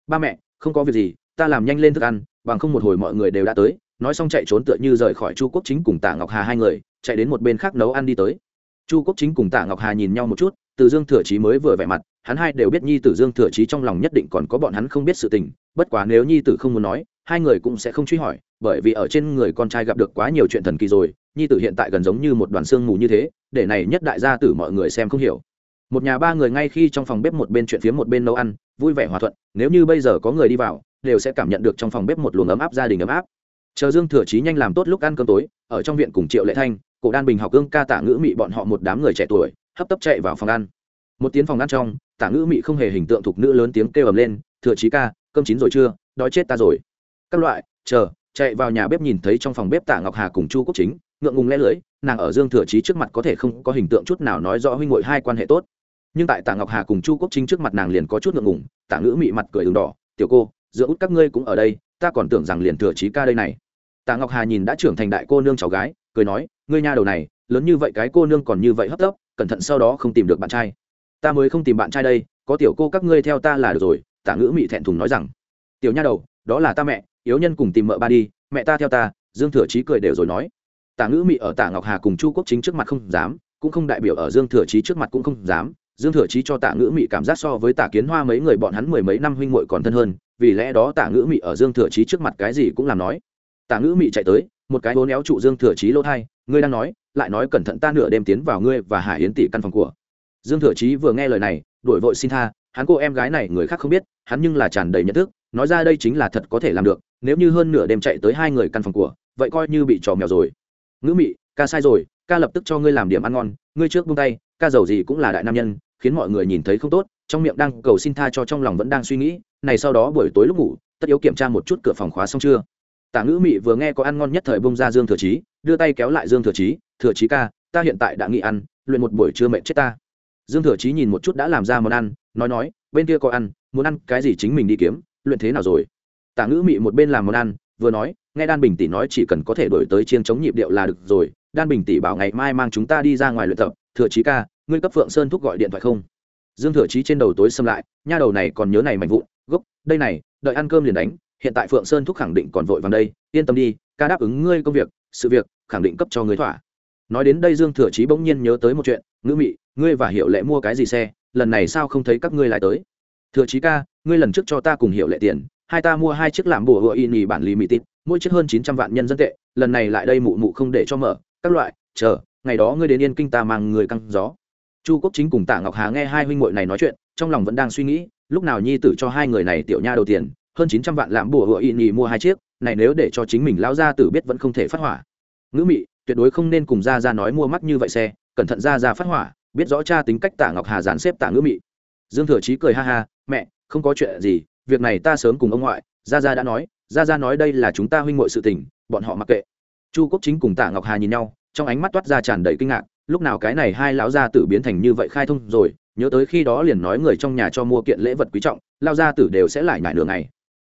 Speaker 1: Ba mẹ, không có việc gì, ta làm nhanh lên thức ăn, bằng không một hồi mọi người đều đã tới, nói xong chạy trốn tựa như rời khỏi chu quốc chính cùng tạ ngọc hà hai người, chạy đến một bên khác nấu ăn đi tới. Chu quốc chính cùng tạ ngọc hà nhìn nhau một chút, từ dương thừa chí mới vừa vẻ mặt, hắn hai đều biết nhi tử dương thừa chí trong lòng nhất định còn có bọn hắn không biết sự tình, bất quá nếu nhi tử không muốn nói, hai người cũng sẽ không truy hỏi bởi vì ở trên người con trai gặp được quá nhiều chuyện thần kỳ rồi, nhi tử hiện tại gần giống như một đoàn xương mù như thế, để này nhất đại gia tử mọi người xem không hiểu. Một nhà ba người ngay khi trong phòng bếp một bên chuyện phía một bên nấu ăn, vui vẻ hòa thuận, nếu như bây giờ có người đi vào, đều sẽ cảm nhận được trong phòng bếp một luồng ấm áp, gia đình ấm áp. Chờ dương thừa chí nhanh làm tốt lúc ăn cơm tối, ở trong viện cùng triệu lệ thanh, cổ đan bình học gương ca tả ngữ mị bọn họ một đám người trẻ tuổi, hấp tấp chạy vào phòng ăn. Một tiếng phòng ăn trong, tả ngữ mị không hề hình tượng thuộc nữ lớn tiếng kêu ầm lên, thừa chí ca, cơm chín rồi chưa? Đói chết ta rồi. Các loại, chờ chạy vào nhà bếp nhìn thấy trong phòng bếp tạ ngọc hà cùng chu quốc chính, ngượng ngùng lẽ lưỡi, nàng ở dương thừa chí trước mặt có thể không có hình tượng chút nào nói rõ huynh ngội hai quan hệ tốt. Nhưng tại tạ ngọc hà cùng chu quốc chính trước mặt nàng liền có chút ngượng ngùng, tạ ngữ mị mặt cười đường đỏ, tiểu cô, giữa út các ngươi cũng ở đây, ta còn tưởng rằng liền thừa chí ca đây này. Tạ ngọc hà nhìn đã trưởng thành đại cô nương cháu gái, cười nói, ngươi nha đầu này, lớn như vậy cái cô nương còn như vậy hấp tấp, cẩn thận sau đó không tìm được bạn trai. Ta mới không tìm bạn trai đây, có tiểu cô các ngươi theo ta là được rồi, tạ ngữ mị thẹn thùng nói rằng. Tiểu nha đầu, đó là ta mẹ yếu nhân cùng tìm mợ ba đi, mẹ ta theo ta, dương thừa chí cười đều rồi nói. Tả ngữ mị ở tả ngọc hà cùng chu quốc chính trước mặt không dám, cũng không đại biểu ở dương thừa chí trước mặt cũng không dám. Dương thừa chí cho tả ngữ mị cảm giác so với tả kiến hoa mấy người bọn hắn mười mấy năm huynh muội còn thân hơn, vì lẽ đó tả ngữ mị ở dương thừa chí trước mặt cái gì cũng làm nói. Tả ngữ mị chạy tới, một cái hố néo trụ dương thừa chí lỗ thai, ngươi đang nói, lại nói cẩn thận ta nửa đêm tiến vào ngươi và hải yến tỷ căn phòng của. Dương thừa chí vừa nghe lời này, đổi vội xin tha, hắn cô em gái này người khác không biết, hắn nhưng là tràn đầy nhận thức, nói ra đây chính là thật có thể làm được nếu như hơn nửa đêm chạy tới hai người căn phòng của, vậy coi như bị trò mèo rồi. Ngữ mị, ca sai rồi, ca lập tức cho ngươi làm điểm ăn ngon, ngươi trước buông tay, ca giàu gì cũng là đại nam nhân, khiến mọi người nhìn thấy không tốt, trong miệng đang cầu xin tha cho trong lòng vẫn đang suy nghĩ, này sau đó buổi tối lúc ngủ, tất yếu kiểm tra một chút cửa phòng khóa xong chưa? Tả ngữ mị vừa nghe có ăn ngon nhất thời bông ra dương thừa chí, đưa tay kéo lại dương thừa chí thừa chí ca, ta hiện tại đã nghĩ ăn, luyện một buổi trưa mệt chết ta. Dương thừa chí nhìn một chút đã làm ra món ăn, nói nói, bên kia có ăn, muốn ăn cái gì chính mình đi kiếm, luyện thế nào rồi? Tả ngữ mị một bên làm món ăn, vừa nói, nghe đan bình tỷ nói chỉ cần có thể đổi tới chiên chống nhịp điệu là được rồi, đan bình tỷ bảo ngày mai mang chúng ta đi ra ngoài luyện tập, thừa chí ca, ngươi cấp phượng sơn thúc gọi điện thoại không? Dương thừa chí trên đầu tối xâm lại, nha đầu này còn nhớ này mạnh vụn, gốc, đây này, đợi ăn cơm liền đánh, hiện tại phượng sơn thúc khẳng định còn vội vàng đây, yên tâm đi, ca đáp ứng ngươi công việc, sự việc, khẳng định cấp cho ngươi thỏa. Nói đến đây dương thừa chí bỗng nhiên nhớ tới một chuyện, ngữ mị, ngươi và hiệu lệ mua cái gì xe, lần này sao không thấy các ngươi lại tới? Thừa chí ca, ngươi lần trước cho ta cùng hiệu lệ tiền hai ta mua hai chiếc làm bùa hựa y nhì bản lì mì tít mỗi chiếc hơn chín trăm vạn nhân dân tệ, lần này lại đây mụ mụ không để cho mở, các loại, chờ, ngày đó ngươi đến yên kinh ta mang người căng gió. Chu quốc chính cùng tạ ngọc hà nghe hai huynh muội này nói chuyện, trong lòng vẫn đang suy nghĩ, lúc nào nhi tử cho hai người này tiểu nha đầu tiền, hơn chín trăm vạn làm bùa hựa y nhì mua hai chiếc, này nếu để cho chính mình lão gia tử biết vẫn không thể phát hỏa. Ngữ mị, tuyệt đối không nên cùng ra ra nói mua mắt như vậy xe, cẩn thận ra ra phát hỏa, biết rõ cha tính cách tạ ngọc hà dàn xếp tạ ngữ mị. Dương thừa chí cười ha ha, mẹ, không có chuyện gì việc này ta sớm cùng ông ngoại, gia gia đã nói, gia gia nói đây là chúng ta huynh muội sự tình, bọn họ mặc kệ. Chu quốc chính cùng tạ ngọc hà nhìn nhau, trong ánh mắt toát ra tràn đầy kinh ngạc, lúc nào cái này hai lão gia tử biến thành như vậy khai thông rồi, nhớ tới khi đó liền nói người trong nhà cho mua kiện lễ vật quý trọng lao gia tử đều sẽ lại nhải nửa ngày.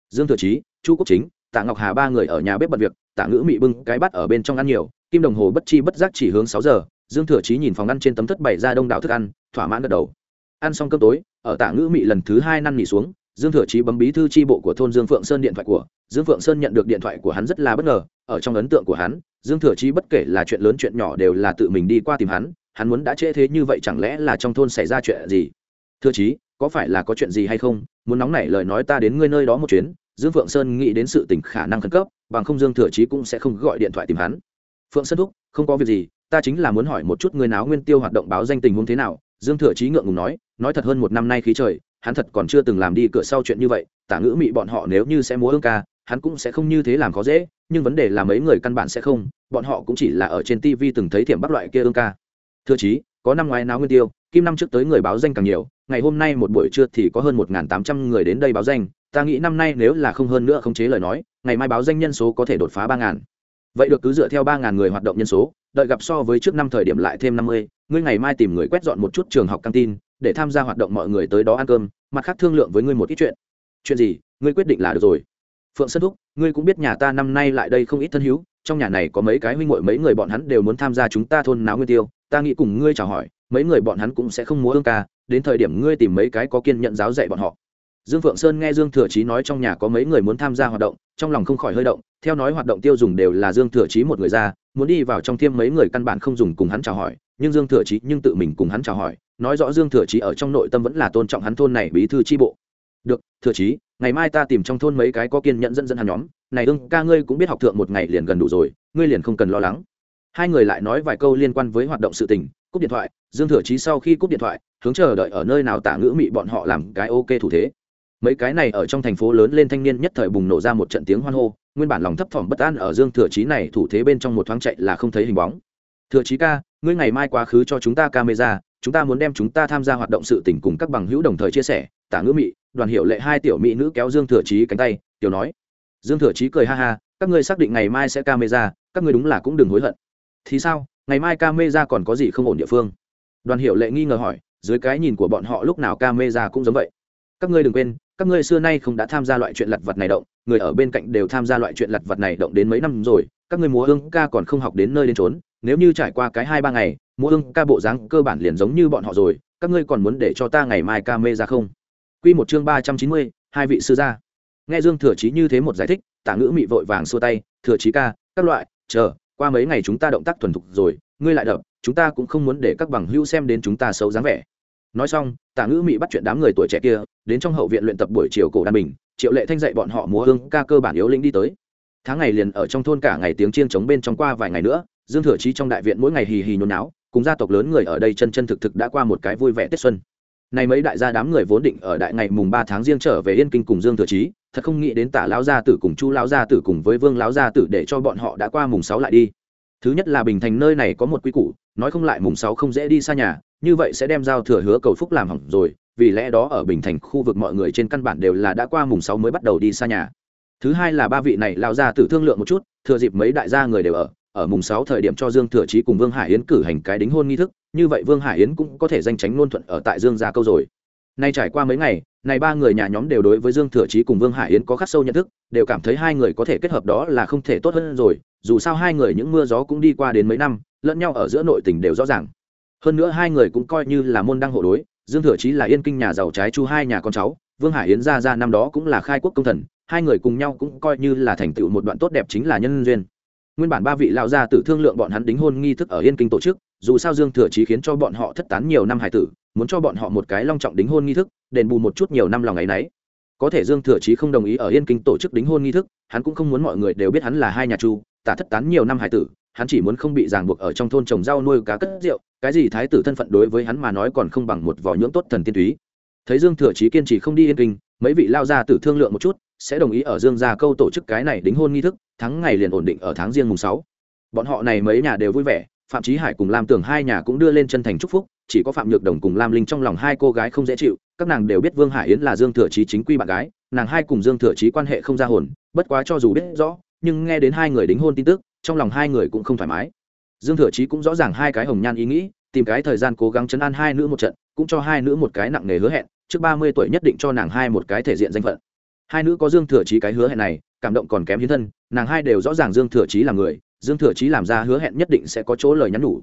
Speaker 1: Dương thừa chí, chu quốc chính, tạ ngọc hà ba người ở nhà bếp bật việc, tạ ngữ mị bưng cái bắt ở bên trong ăn nhiều, kim đồng hồ bất chi bất giác chỉ hướng sáu giờ, dương thừa chí nhìn phòng ăn trên tấm thất bày ra đông đảo thức ăn, thỏa mãn gật đầu. Ăn xong cơm tối, ở tạ ngữ mị lần thứ hai năn nỉ xuống dương thừa chí bấm bí thư tri bộ của thôn dương phượng sơn điện thoại của, dương phượng sơn nhận được điện thoại của hắn rất là bất ngờ, ở trong ấn tượng của hắn, dương thừa chí bất kể là chuyện lớn chuyện nhỏ đều là tự mình đi qua tìm hắn hắn muốn đã trễ thế như vậy chẳng lẽ là trong thôn xảy ra chuyện gì? Thừa chí, có phải là có chuyện gì hay không? Muốn nóng nảy lời nói ta đến ngươi nơi đó một chuyến, dương phượng sơn nghĩ đến sự tình khả năng khẩn cấp, bằng không dương thừa chí cũng sẽ không gọi điện thoại tìm hắn. Phượng sơn thúc, không có việc gì, ta chính là muốn hỏi một chút người náo nguyên tiêu hoạt động báo danh tình huống thế nào? Dương thừa chí ngượng ngùng nói nói thật hơn một năm nay khí trời hắn thật còn chưa từng làm đi cửa sau chuyện như vậy, tả ngữ mị bọn họ nếu như sẽ múa hương ca, hắn cũng sẽ không như thế làm khó dễ, nhưng vấn đề là mấy người căn bản sẽ không, bọn họ cũng chỉ là ở trên tv từng thấy thiểm bắc loại kia hương ca. Thưa chí, có năm ngoái náo nguyên tiêu, kim năm trước tới người báo danh càng nhiều, ngày hôm nay một buổi trưa thì có hơn một tám trăm người đến đây báo danh, ta nghĩ năm nay nếu là không hơn nữa không chế lời nói, ngày mai báo danh nhân số có thể đột phá ba ngàn. Vậy được cứ dựa theo ba ngàn người hoạt động nhân số, đợi gặp so với trước năm thời điểm lại thêm năm mươi, ngươi ngày mai tìm người quét dọn một chút trường học căng tin để tham gia hoạt động mọi người tới đó ăn cơm, mặt khác thương lượng với ngươi một ít chuyện. Chuyện gì, ngươi quyết định là được rồi. Phượng sơn thúc, ngươi cũng biết nhà ta năm nay lại đây không ít thân hữu, trong nhà này có mấy cái huynh muội, mấy người bọn hắn đều muốn tham gia chúng ta thôn náo nguyên tiêu. Ta nghĩ cùng ngươi chào hỏi, mấy người bọn hắn cũng sẽ không múa ương ca, đến thời điểm ngươi tìm mấy cái có kiên nhận giáo dạy bọn họ. Dương phượng sơn nghe dương thừa chí nói trong nhà có mấy người muốn tham gia hoạt động, trong lòng không khỏi hơi động, theo nói hoạt động tiêu dùng đều là dương thừa chí một người ra, muốn đi vào trong thiêm mấy người căn bản không dùng cùng hắn chào hỏi nhưng dương thừa chí nhưng tự mình cùng hắn chào hỏi, nói rõ dương thừa chí ở trong nội tâm vẫn là tôn trọng hắn thôn này bí thư tri bộ. Được, thừa chí, ngày mai ta tìm trong thôn mấy cái có kiên nhẫn dẫn dẫn hắn nhóm. Này ưng ca ngươi cũng biết học thượng một ngày liền gần đủ rồi, ngươi liền không cần lo lắng. Hai người lại nói vài câu liên quan với hoạt động sự tình, cúp điện thoại, dương thừa chí sau khi cúp điện thoại, hướng chờ đợi ở nơi nào tả ngữ mị bọn họ làm cái ok thủ thế. Mấy cái này ở trong thành phố lớn lên thanh niên nhất thời bùng nổ ra một trận tiếng hoan hô, nguyên bản lòng thấp thỏm bất an ở dương thừa chí này thủ thế bên trong một thoáng chạy là không thấy hình bóng thừa chí ca, ngươi ngày mai quá khứ cho chúng ta camera, chúng ta muốn đem chúng ta tham gia hoạt động sự tình cùng các bằng hữu đồng thời chia sẻ. Tả ngữ mị, đoàn hiệu lệ hai tiểu mỹ nữ kéo dương thừa chí cánh tay, tiểu nói. Dương thừa chí cười ha ha, các ngươi xác định ngày mai sẽ camera, các ngươi đúng là cũng đừng hối hận. Thì sao, ngày mai camera còn có gì không ổn địa phương? Đoàn hiệu lệ nghi ngờ hỏi, dưới cái nhìn của bọn họ lúc nào camera cũng giống vậy. Các ngươi đừng quên, các ngươi xưa nay không đã tham gia loại chuyện lặt vặt này động, người ở bên cạnh đều tham gia loại chuyện lặt vặt này động đến mấy năm rồi, các ngươi múa hương ca còn không học đến nơi đến trốn nếu như trải qua cái hai ba ngày múa hương ca bộ dáng cơ bản liền giống như bọn họ rồi, các ngươi còn muốn để cho ta ngày mai ca mê ra không? Quy một chương ba trăm chín mươi, hai vị sư gia. Nghe dương thừa chí như thế một giải thích, tả ngữ mị vội vàng xua tay, thừa chí ca, các loại, chờ, qua mấy ngày chúng ta động tác thuần thục rồi, ngươi lại đập, chúng ta cũng không muốn để các bằng hữu xem đến chúng ta xấu dáng vẻ. Nói xong, tả ngữ mị bắt chuyện đám người tuổi trẻ kia, đến trong hậu viện luyện tập buổi chiều cổ đan bình, triệu lệ thanh dạy bọn họ múa hương ca cơ bản yếu lĩnh đi tới. Tháng ngày liền ở trong thôn cả ngày tiếng chiên chống bên trong qua vài ngày nữa dương thừa chí trong đại viện mỗi ngày hì hì nhốn náo cùng gia tộc lớn người ở đây chân chân thực thực đã qua một cái vui vẻ tết xuân. Nay mấy đại gia đám người vốn định ở đại ngày mùng ba tháng riêng trở về yên kinh cùng dương thừa chí, thật không nghĩ đến tả lão gia tử cùng chu lão gia tử cùng với vương lão gia tử để cho bọn họ đã qua mùng sáu lại đi. Thứ nhất là bình thành nơi này có một quy củ, nói không lại mùng sáu không dễ đi xa nhà, như vậy sẽ đem giao thừa hứa cầu phúc làm hỏng rồi, vì lẽ đó ở bình thành khu vực mọi người trên căn bản đều là đã qua mùng sáu mới bắt đầu đi xa nhà. Thứ hai là ba vị này lao ra tử thương lượng một chút, thừa dịp mấy đại gia người đều ở ở mùng sáu thời điểm cho dương thừa chí cùng vương hải yến cử hành cái đính hôn nghi thức, như vậy vương hải yến cũng có thể danh tránh luôn thuận ở tại dương gia câu rồi. Nay trải qua mấy ngày, này ba người nhà nhóm đều đối với dương thừa chí cùng vương hải yến có khắc sâu nhận thức, đều cảm thấy hai người có thể kết hợp đó là không thể tốt hơn rồi, dù sao hai người những mưa gió cũng đi qua đến mấy năm, lẫn nhau ở giữa nội tình đều rõ ràng. Hơn nữa hai người cũng coi như là môn đăng hộ đối, dương thừa chí là yên kinh nhà giàu trái chu hai nhà con cháu, vương hải yến ra ra năm đó cũng là khai quốc công thần, hai người cùng nhau cũng coi như là thành tựu một đoạn tốt đẹp chính là nhân duyên nguyên bản ba vị lão gia tử thương lượng bọn hắn đính hôn nghi thức ở yên kinh tổ chức, dù sao dương thừa chí khiến cho bọn họ thất tán nhiều năm hải tử, muốn cho bọn họ một cái long trọng đính hôn nghi thức, đền bù một chút nhiều năm lòng ấ y n ấ y có thể dương thừa chí không đồng ý ở yên kinh tổ chức đính hôn nghi thức, hắn cũng không muốn mọi người đều biết hắn là hai nhà chu tả thất tán nhiều năm hải tử, hắn chỉ muốn không bị ràng buộc ở trong thôn trồng rau nuôi cá cất rượu, cái gì thái tử thân phận đối với hắn mà nói còn không bằng một vỏ nhưỡng tốt thần tiên túy thấy dương thừa chí kiên trì không đi yên kinh, mấy vị lao gia tử thương lượng một chút, sẽ đồng ý ở dương gia câu tổ chức cái này đính hôn nghi thức, tháng ngày liền ổn định ở tháng riêng mùng sáu. Bọn họ này mấy nhà đều vui vẻ, phạm trí hải cùng lam tưởng hai nhà cũng đưa lên chân thành chúc phúc, chỉ có phạm nhược đồng cùng lam linh trong lòng hai cô gái không dễ chịu, các nàng đều biết vương hải yến là dương thừa chí chính quy bạn gái, nàng hai cùng dương thừa chí quan hệ không ra hồn, bất quá cho dù biết rõ, nhưng nghe đến hai người đính hôn tin tức, trong lòng hai người cũng không thoải mái. Dương thừa chí cũng rõ ràng hai cái hồng nhan ý nghĩ, tìm cái thời gian cố gắng chấn an hai nữ một trận, cũng cho hai nữ một cái nặng nề hứa hẹn trước ba mươi tuổi nhất định cho nàng hai một cái thể diện danh phận. Hai nữ có dương thừa chí cái hứa hẹn này, cảm động còn kém hiến thân, nàng hai đều rõ ràng dương thừa chí là người, dương thừa chí làm ra hứa hẹn nhất định sẽ có chỗ lời nhắn nhủ.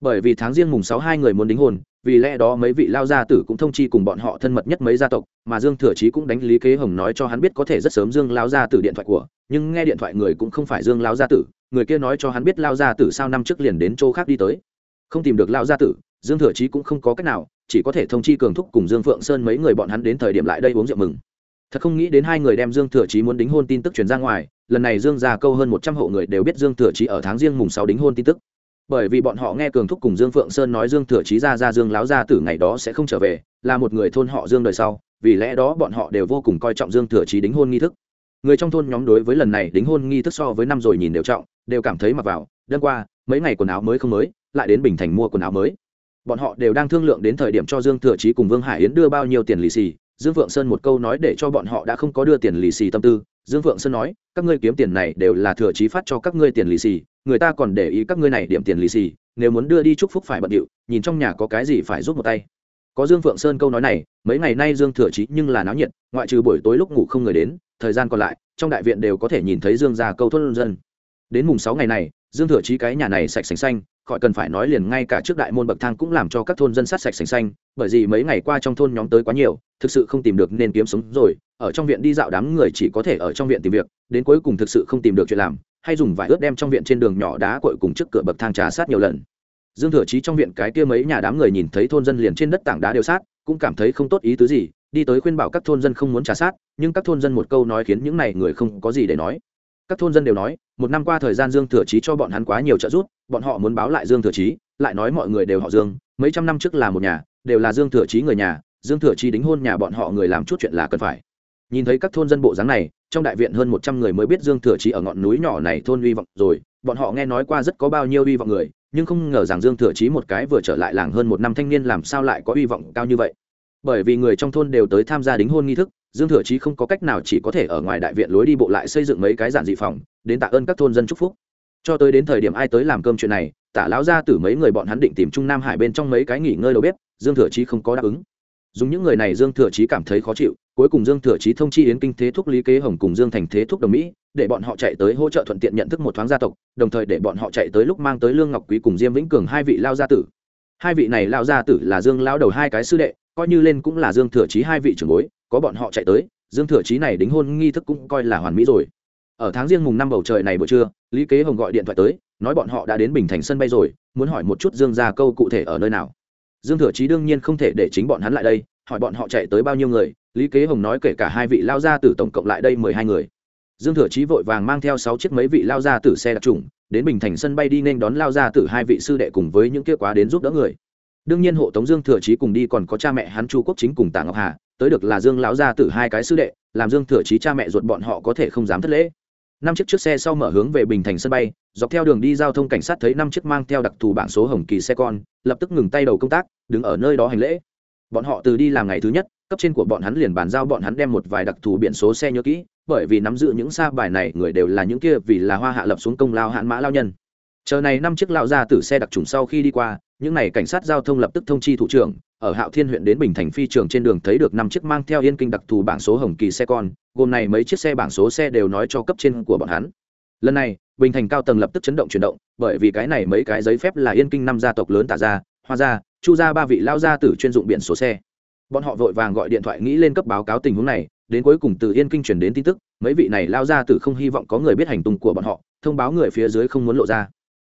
Speaker 1: Bởi vì tháng riêng mùng sáu hai người muốn đính hôn, vì lẽ đó mấy vị lao gia tử cũng thông chi cùng bọn họ thân mật nhất mấy gia tộc, mà dương thừa chí cũng đánh lý kế hồng nói cho hắn biết có thể rất sớm dương lao gia tử điện thoại của, nhưng nghe điện thoại người cũng không phải dương lao gia tử, người kia nói cho hắn biết lao gia tử sao năm trước liền đến chỗ khác đi tới. Không tìm được lao gia tử, dương thừa chí cũng không có cách nào chỉ có thể thông chi cường thúc cùng dương phượng sơn mấy người bọn hắn đến thời điểm lại đây uống rượu mừng. Thật không nghĩ đến hai người đem dương thừa chí muốn đính hôn tin tức truyền ra ngoài, lần này dương gia câu hơn một trăm hộ người đều biết dương thừa chí ở tháng riêng mùng sáu đính hôn tin tức. Bởi vì bọn họ nghe cường thúc cùng dương phượng sơn nói dương thừa chí ra ra dương láo ra từ ngày đó sẽ không trở về, là một người thôn họ dương đời sau, vì lẽ đó bọn họ đều vô cùng coi trọng dương thừa chí đính hôn nghi thức. Người trong thôn nhóm đối với lần này đính hôn nghi thức so với năm rồi nhìn đều trọng, đều cảm thấy mặc vào đơn qua, mấy ngày quần áo mới không mới, lại đến bình thành mua quần áo mới bọn họ đều đang thương lượng đến thời điểm cho dương thừa chí cùng vương hải yến đưa bao nhiêu tiền lì xì. Dương phượng sơn một câu nói để cho bọn họ đã không có đưa tiền lì xì tâm tư. Dương phượng sơn nói, các ngươi kiếm tiền này đều là thừa chí phát cho các ngươi tiền lì xì, người ta còn để ý các ngươi này điểm tiền lì xì, nếu muốn đưa đi chúc phúc phải bận điệu, nhìn trong nhà có cái gì phải giúp một tay. Có dương phượng sơn câu nói này, mấy ngày nay dương thừa chí nhưng là náo nhiệt, ngoại trừ buổi tối lúc ngủ không người đến, thời gian còn lại, trong đại viện đều có thể nhìn thấy dương già câu thốt dân. Đến mùng sáu ngày này, dương thừa chí cái nhà này sạch sành xanh khỏi cần phải nói liền ngay cả trước đại môn bậc thang cũng làm cho các thôn dân sát sạch sành xanh, bởi vì mấy ngày qua trong thôn nhóm tới quá nhiều, thực sự không tìm được nên kiếm sống rồi, ở trong viện đi dạo đám người chỉ có thể ở trong viện tìm việc, đến cuối cùng thực sự không tìm được chuyện làm, hay dùng vải ướt đem trong viện trên đường nhỏ đá cội cùng trước cửa bậc thang trà sát nhiều lần. Dương thừa chí trong viện cái kia mấy nhà đám người nhìn thấy thôn dân liền trên đất tảng đá đều sát, cũng cảm thấy không tốt ý tứ gì, đi tới khuyên bảo các thôn dân không muốn trà sát, nhưng các thôn dân một câu nói khiến những này người không có gì để nói các thôn dân đều nói, một năm qua thời gian dương thừa chí cho bọn hắn quá nhiều trợ giúp, bọn họ muốn báo lại dương thừa chí, lại nói mọi người đều họ dương, mấy trăm năm trước là một nhà, đều là dương thừa chí người nhà, dương thừa chí đính hôn nhà bọn họ người làm chút chuyện là cần phải. Nhìn thấy các thôn dân bộ dáng này, trong đại viện hơn một trăm người mới biết dương thừa chí ở ngọn núi nhỏ này thôn uy vọng rồi, bọn họ nghe nói qua rất có bao nhiêu uy vọng người, nhưng không ngờ rằng dương thừa chí một cái vừa trở lại làng hơn một năm thanh niên làm sao lại có uy vọng cao như vậy. Bởi vì người trong thôn đều tới tham gia đính hôn nghi thức dương thừa chí không có cách nào chỉ có thể ở ngoài đại viện lối đi bộ lại xây dựng mấy cái giản dị phòng, đến tạ ơn các thôn dân chúc phúc. Cho tới đến thời điểm ai tới làm cơm chuyện này tả lão ra từ mấy người bọn hắn định tìm trung nam hải bên trong mấy cái nghỉ ngơi đầu bếp, dương thừa chí không có đáp ứng. Dùng những người này dương thừa chí cảm thấy khó chịu, cuối cùng dương thừa chí thông chi yến kinh thế thúc lý kế hồng cùng dương thành thế thúc đồng mỹ, để bọn họ chạy tới hỗ trợ thuận tiện nhận thức một thoáng gia tộc, đồng thời để bọn họ chạy tới lúc mang tới lương ngọc quý cùng diêm vĩnh cường hai vị lao gia tử. Hai vị này lao gia tử là dương lao đầu hai cái sư đệ, coi như lên cũng là dương thừa chí hai vị trưởng bối có bọn họ chạy tới, dương thừa chí này đính hôn nghi thức cũng coi là hoàn mỹ rồi. Ở tháng riêng mùng năm bầu trời này buổi trưa, lý kế hồng gọi điện thoại tới, nói bọn họ đã đến bình thành sân bay rồi, muốn hỏi một chút dương ra câu cụ thể ở nơi nào. Dương thừa chí đương nhiên không thể để chính bọn hắn lại đây, hỏi bọn họ chạy tới bao nhiêu người, lý kế hồng nói kể cả hai vị lao gia tử tổng cộng lại đây mười hai người. Dương thừa chí vội vàng mang theo sáu chiếc mấy vị lao gia tử xe đặc trùng, đến bình thành sân bay đi nên đón lao gia tử hai vị sư đệ cùng với những kia quá đến giúp đỡ người. Đương nhiên hộ tống dương thừa chí cùng đi còn có cha mẹ hắn chu quốc chính cùng tạ ngọc hà tới được là dương lão gia tử hai cái sư đệ, làm dương thừa chí cha mẹ ruột bọn họ có thể không dám thất lễ. Năm chiếc chiếc xe sau mở hướng về bình thành sân bay, dọc theo đường đi giao thông cảnh sát thấy năm chiếc mang theo đặc thù bảng số hồng kỳ xe con, lập tức ngừng tay đầu công tác, đứng ở nơi đó hành lễ. Bọn họ từ đi làm ngày thứ nhất, cấp trên của bọn hắn liền bàn giao bọn hắn đem một vài đặc thù biển số xe nhớ kỹ, bởi vì nắm giữ những xa bài này, người đều là những kia vì là hoa hạ lập xuống công lao hạn mã lao nhân. Chờ này năm chiếc lao ra từ xe đặc trùng sau khi đi qua, những này cảnh sát giao thông lập tức thông chi thủ trưởng ở hạo thiên huyện đến bình thành phi trường trên đường thấy được năm chiếc mang theo yên kinh đặc thù bảng số hồng kỳ xe con, gồm này mấy chiếc xe bảng số xe đều nói cho cấp trên của bọn hắn. Lần này, bình thành cao tầng lập tức chấn động chuyển động, bởi vì cái này mấy cái giấy phép là yên kinh năm gia tộc lớn tả ra hoa gia chu gia ba vị lao gia tử chuyên dụng biển số xe. Bọn họ vội vàng gọi điện thoại nghĩ lên cấp báo cáo tình huống này, đến cuối cùng từ yên kinh truyền đến tin tức, mấy vị này lao gia tử không hy vọng có người biết hành tung của bọn họ, thông báo người phía dưới không muốn lộ ra.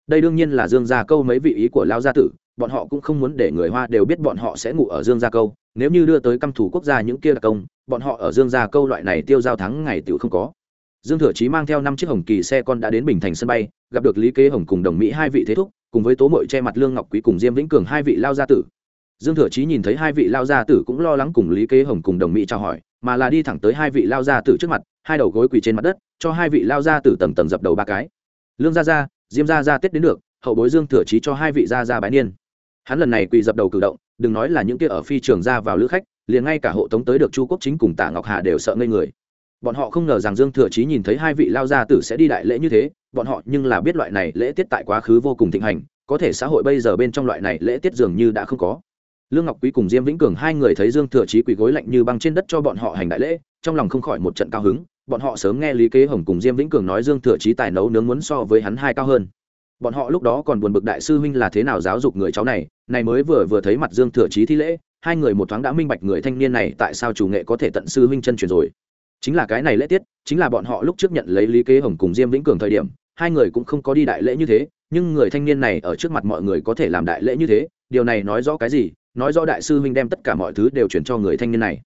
Speaker 1: Đây đương nhiên là dương gia câu mấy vị ý của lao gia tử bọn họ cũng không muốn để người hoa đều biết bọn họ sẽ ngủ ở dương gia câu. Nếu như đưa tới căm thủ quốc gia những kia đặc công, bọn họ ở dương gia câu loại này tiêu giao thắng ngày tiểu không có. Dương thừa chí mang theo năm chiếc hồng kỳ xe con đã đến bình thành sân bay, gặp được lý kế hồng cùng đồng mỹ hai vị thế thúc, cùng với tố mội che mặt lương ngọc quý cùng diêm vĩnh cường hai vị lao gia tử. Dương thừa chí nhìn thấy hai vị lao gia tử cũng lo lắng cùng lý kế hồng cùng đồng mỹ chào hỏi, mà là đi thẳng tới hai vị lao gia tử trước mặt, hai đầu gối quỳ trên mặt đất, cho hai vị lao gia tử tầng tầng dập đầu ba cái. Lương gia gia, diêm gia gia tết đến được, hậu bối dương thừa chí cho hai vị gia gia bái niên hắn lần này quỳ dập đầu cử động, đừng nói là những kia ở phi trường ra vào lữ khách, liền ngay cả hộ tống tới được chu quốc chính cùng tạ ngọc hà đều sợ ngây người. Bọn họ không ngờ rằng dương thừa chí nhìn thấy hai vị lao gia tử sẽ đi đại lễ như thế, bọn họ nhưng là biết loại này lễ tiết tại quá khứ vô cùng thịnh hành, có thể xã hội bây giờ bên trong loại này lễ tiết dường như đã không có. Lương ngọc quý cùng diêm vĩnh cường hai người thấy dương thừa chí quỳ gối lạnh như băng trên đất cho bọn họ hành đại lễ, trong lòng không khỏi một trận cao hứng, bọn họ sớm nghe lý kế hồng cùng diêm vĩnh cường nói dương thừa chí tài nấu nướng muốn so với hắn hai cao hơn bọn họ lúc đó còn buồn bực đại sư huynh là thế nào giáo dục người cháu này này mới vừa vừa thấy mặt dương thừa chí thi lễ, hai người một thoáng đã minh bạch người thanh niên này tại sao chủ nghệ có thể tận sư huynh chân truyền rồi. Chính là cái này lễ tiết, chính là bọn họ lúc trước nhận lấy lý kế hồng cùng diêm vĩnh cường thời điểm, hai người cũng không có đi đại lễ như thế, nhưng người thanh niên này ở trước mặt mọi người có thể làm đại lễ như thế, điều này nói rõ cái gì? Nói rõ đại sư huynh đem tất cả mọi thứ đều chuyển cho người thanh niên này.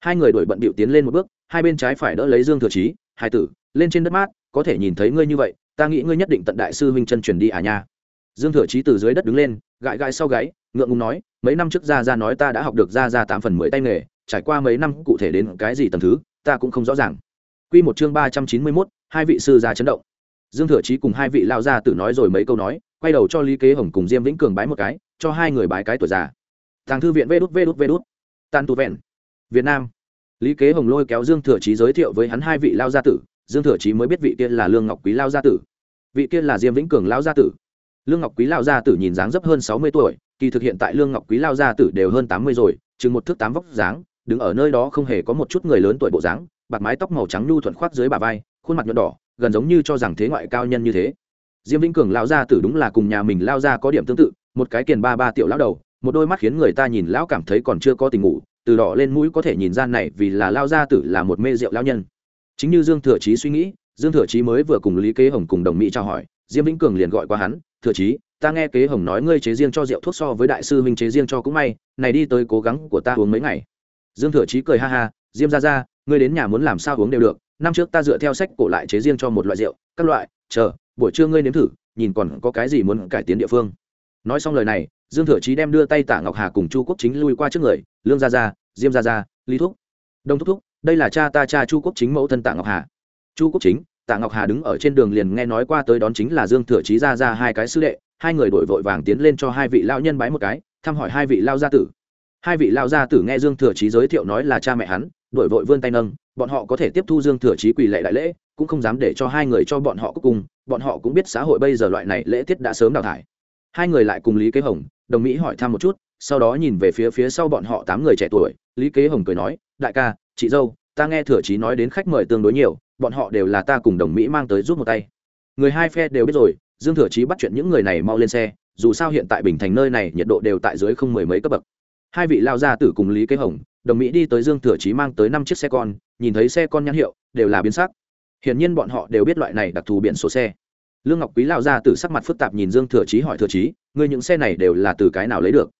Speaker 1: Hai người đổi bận bịu tiến lên một bước, hai bên trái phải đỡ lấy dương thừa chí, hai tử, lên trên đất mát, có thể nhìn thấy ngươi như vậy ta nghĩ ngươi nhất định tận đại sư huynh chân truyền đi à nha dương thừa chí từ dưới đất đứng lên gãi gãi sau gáy ngượng ngùng nói mấy năm trước ra ra nói ta đã học được ra ra tám phần mười tay nghề trải qua mấy năm cụ thể đến cái gì tầm thứ ta cũng không rõ ràng Quy một chương ba trăm chín mươi 391, hai vị sư gia chấn động. Dương Thừa Chí cùng hai vị lao gia tử nói rồi mấy câu nói, quay đầu cho Lý Kế Hồng cùng Diêm Vĩnh Cường bái một cái, cho hai người bái cái tuổi già. Tàng thư viện Vđút Vđút Vđút. Tàn Tu vẹn. Việt Nam. Lý Kế Hồng lôi kéo Dương Thừa Chí giới thiệu với hắn hai vị lao gia tử, Dương Thừa Chí mới biết vị kia là Lương Ngọc Quý lao gia tử, vị kia là Diêm Vĩnh Cường lao gia tử. Lương Ngọc Quý lao gia tử nhìn dáng dấp hơn sáu mươi tuổi, kỳ thực hiện tại Lương Ngọc Quý lao gia tử đều hơn tám mươi rồi, chừng một thước tám vóc dáng, đứng ở nơi đó không hề có một chút người lớn tuổi bộ dáng, bạc mái tóc màu trắng nhu thuận khoác dưới bà vai khuôn mặt nhuận đỏ gần giống như cho rằng thế ngoại cao nhân như thế. Diêm vĩnh cường lao gia tử đúng là cùng nhà mình lao ra có điểm tương tự một cái kiền ba ba tiểu lão đầu một đôi mắt khiến người ta nhìn lão cảm thấy còn chưa có tình ngủ từ đỏ lên mũi có thể nhìn ra này vì là lao gia tử là một mê rượu lao nhân chính như dương thừa chí suy nghĩ, dương thừa chí mới vừa cùng lý kế hồng cùng đồng mỹ trao hỏi, diêm vĩnh cường liền gọi qua hắn, thừa chí, ta nghe kế hồng nói ngươi chế riêng cho rượu thuốc so với đại sư minh chế riêng cho cũng may, này đi tới cố gắng của ta uống mấy ngày. Dương thừa chí cười ha ha, diêm ra ra, ngươi đến nhà muốn làm sao uống đều được, năm trước ta dựa theo sách cổ lại chế riêng cho một loại rượu, các loại, chờ, buổi trưa ngươi nếm thử, nhìn còn có cái gì muốn cải tiến địa phương. Nói xong lời này, dương thừa chí đem đưa tay tạ ngọc hà cùng chu quốc chính lui qua trước người, lương gia gia diêm gia gia lý thúc. Đông thúc thúc đây là cha ta, cha chu quốc chính mẫu thân tạ ngọc hà. Chu quốc chính, tạ ngọc hà đứng ở trên đường liền nghe nói qua tới đón chính là dương thừa chí ra ra hai cái sư đệ, hai người đổi vội vàng tiến lên cho hai vị lao nhân bái một cái, thăm hỏi hai vị lao gia tử. Hai vị lao gia tử nghe dương thừa chí giới thiệu nói là cha mẹ hắn, đổi vội vươn tay nâng, bọn họ có thể tiếp thu dương thừa chí quỳ lệ đại lễ, cũng không dám để cho hai người cho bọn họ cuối cùng, bọn họ cũng biết xã hội bây giờ loại này lễ tiết đã sớm đào thải. Hai người lại cùng lý kế hồng, đồng mỹ hỏi thăm một chút, sau đó nhìn về phía phía sau bọn họ tám người trẻ tuổi, lý kế hồng cười nói, đại ca chị dâu, ta nghe thừa chí nói đến khách mời tương đối nhiều, bọn họ đều là ta cùng đồng mỹ mang tới giúp một tay. Người hai phe đều biết rồi, dương thừa chí bắt chuyện những người này mau lên xe, dù sao hiện tại bình thành nơi này nhiệt độ đều tại dưới không mười mấy cấp bậc. Hai vị lao gia tử cùng lý kế hồng, đồng mỹ đi tới dương thừa chí mang tới năm chiếc xe con, nhìn thấy xe con nhãn hiệu, đều là biến sắc. Hiển nhiên bọn họ đều biết loại này đặc thù biển số xe. Lương ngọc quý lao ra từ sắc mặt phức tạp nhìn dương thừa chí hỏi thừa chí, ngươi những xe này đều là từ cái nào lấy được?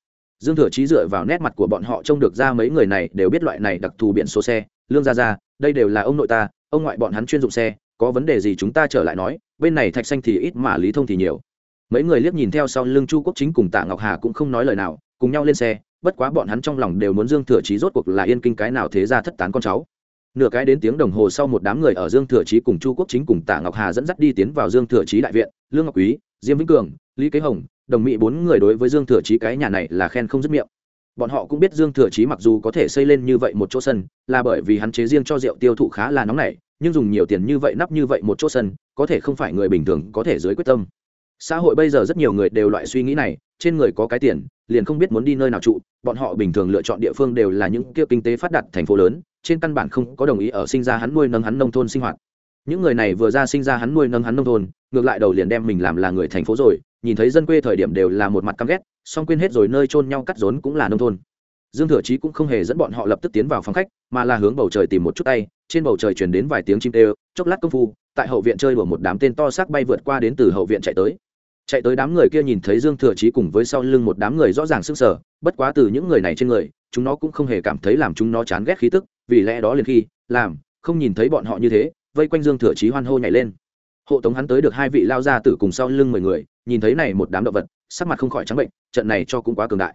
Speaker 1: Dương thừa chí dựa vào nét mặt của bọn họ trông được ra mấy người này đều biết loại này đặc thù biển số xe. Lương gia gia, đây đều là ông nội ta, ông ngoại bọn hắn chuyên dụng xe, có vấn đề gì chúng ta trở lại nói, bên này thạch xanh thì ít mà lý thông thì nhiều. Mấy người liếc nhìn theo sau lưng chu quốc chính cùng tạ ngọc hà cũng không nói lời nào, cùng nhau lên xe, bất quá bọn hắn trong lòng đều muốn dương thừa chí rốt cuộc là yên kinh cái nào thế ra thất tán con cháu. Nửa cái đến tiếng đồng hồ sau một đám người ở dương thừa chí cùng chu quốc chính cùng tạ ngọc hà dẫn dắt đi tiến vào dương thừa chí đại viện, lương ngọc quý, diêm vĩnh cường, lý kế hồng đồng mỹ bốn người đối với dương thừa chí cái nhà này là khen không dứt miệng. Bọn họ cũng biết dương thừa chí mặc dù có thể xây lên như vậy một chỗ sân, là bởi vì hắn chế riêng cho rượu tiêu thụ khá là nóng nảy, nhưng dùng nhiều tiền như vậy nắp như vậy một chỗ sân, có thể không phải người bình thường có thể dưới quyết tâm. Xã hội bây giờ rất nhiều người đều loại suy nghĩ này, trên người có cái tiền, liền không biết muốn đi nơi nào trụ, bọn họ bình thường lựa chọn địa phương đều là những kia kinh tế phát đạt thành phố lớn, trên căn bản không có đồng ý ở sinh ra hắn nuôi nâng hắn nông thôn sinh hoạt. Những người này vừa ra sinh ra hắn nuôi nâng hắn nông thôn, ngược lại đầu liền đem mình làm là người thành phố rồi nhìn thấy dân quê thời điểm đều là một mặt căm ghét, song quên hết rồi nơi chôn nhau cắt rốn cũng là nông thôn. Dương thừa chí cũng không hề dẫn bọn họ lập tức tiến vào phòng khách, mà là hướng bầu trời tìm một chút tay, trên bầu trời chuyển đến vài tiếng chim tê, chốc lát công phu, tại hậu viện chơi đùa một đám tên to xác bay vượt qua đến từ hậu viện chạy tới. Chạy tới đám người kia nhìn thấy dương thừa chí cùng với sau lưng một đám người rõ ràng sức sở bất quá từ những người này trên người, chúng nó cũng không hề cảm thấy làm chúng nó chán ghét khí tức, vì lẽ đó liền khi, làm, không nhìn thấy bọn họ như thế, vây quanh dương thừa chí hoan hô nhảy lên hộ tống hắn tới được hai vị lao ra tử cùng sau lưng mười người, nhìn thấy này một đám động vật, sắc mặt không khỏi trắng bệnh, trận này cho cũng quá cường đại.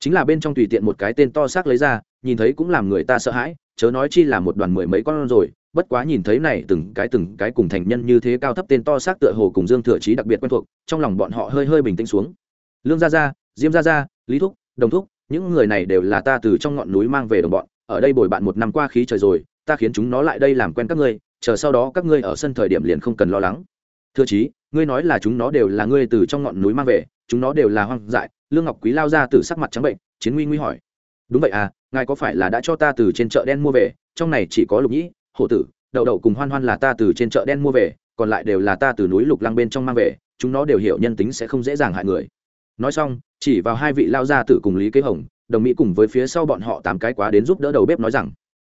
Speaker 1: Chính là bên trong tùy tiện một cái tên to xác lấy ra, nhìn thấy cũng làm người ta sợ hãi, chớ nói chi là một đoàn mười mấy con rồi, bất quá nhìn thấy này từng cái từng cái cùng thành nhân như thế cao thấp tên to xác tựa hồ cùng dương thừa trí đặc biệt quen thuộc, trong lòng bọn họ hơi hơi bình tĩnh xuống. Lương gia gia, diêm gia gia, lý thúc, đồng thúc, những người này đều là ta từ trong ngọn núi mang về đồng bọn, ở đây bồi bạn một năm qua khí trời rồi, ta khiến chúng nó lại đây làm quen các ngươi chờ sau đó các ngươi ở sân thời điểm liền không cần lo lắng. Thưa chí, ngươi nói là chúng nó đều là ngươi từ trong ngọn núi mang về, chúng nó đều là hoang dại, lương ngọc quý lao ra từ sắc mặt trắng bệnh, chiến nguy nguy hỏi. Đúng vậy à ngài có phải là đã cho ta từ trên chợ đen mua về, trong này chỉ có lục nhĩ, hổ tử, đậu đậu cùng hoan hoan là ta từ trên chợ đen mua về, còn lại đều là ta từ núi lục lăng bên trong mang về, chúng nó đều hiểu nhân tính sẽ không dễ dàng hại người. Nói xong, chỉ vào hai vị lao gia tử cùng lý kế hồng, đồng mỹ cùng với phía sau bọn họ tám cái quá đến giúp đỡ đầu bếp nói rằng,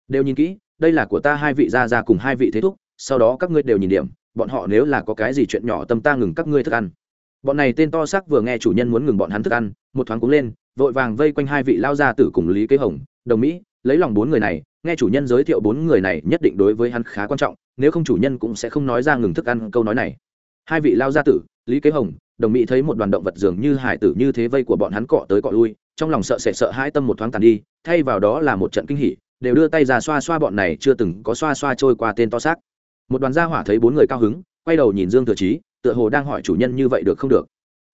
Speaker 1: đều nhìn kỹ đây là của ta hai vị gia gia cùng hai vị thế thúc, sau đó các ngươi đều nhìn điểm, bọn họ nếu là có cái gì chuyện nhỏ tâm ta ngừng các ngươi thức ăn. Bọn này tên to xác vừa nghe chủ nhân muốn ngừng bọn hắn thức ăn, một thoáng cúng lên, vội vàng vây quanh hai vị lao gia tử cùng lý kế hồng, đồng mỹ, lấy lòng bốn người này, nghe chủ nhân giới thiệu bốn người này nhất định đối với hắn khá quan trọng, nếu không chủ nhân cũng sẽ không nói ra ngừng thức ăn câu nói này. Hai vị lao gia tử, lý kế hồng, đồng mỹ thấy một đoàn động vật dường như hải tử như thế vây của bọn hắn cọ tới cọ lui, trong lòng sợ sệt sợ hai tâm một thoáng tàn đi, thay vào đó là một trận kinh hỉ đều đưa tay ra xoa xoa bọn này chưa từng có xoa xoa trôi qua tên to xác. Một đoàn gia hỏa thấy bốn người cao hứng, quay đầu nhìn dương thừa chí, tựa hồ đang hỏi chủ nhân như vậy được không được.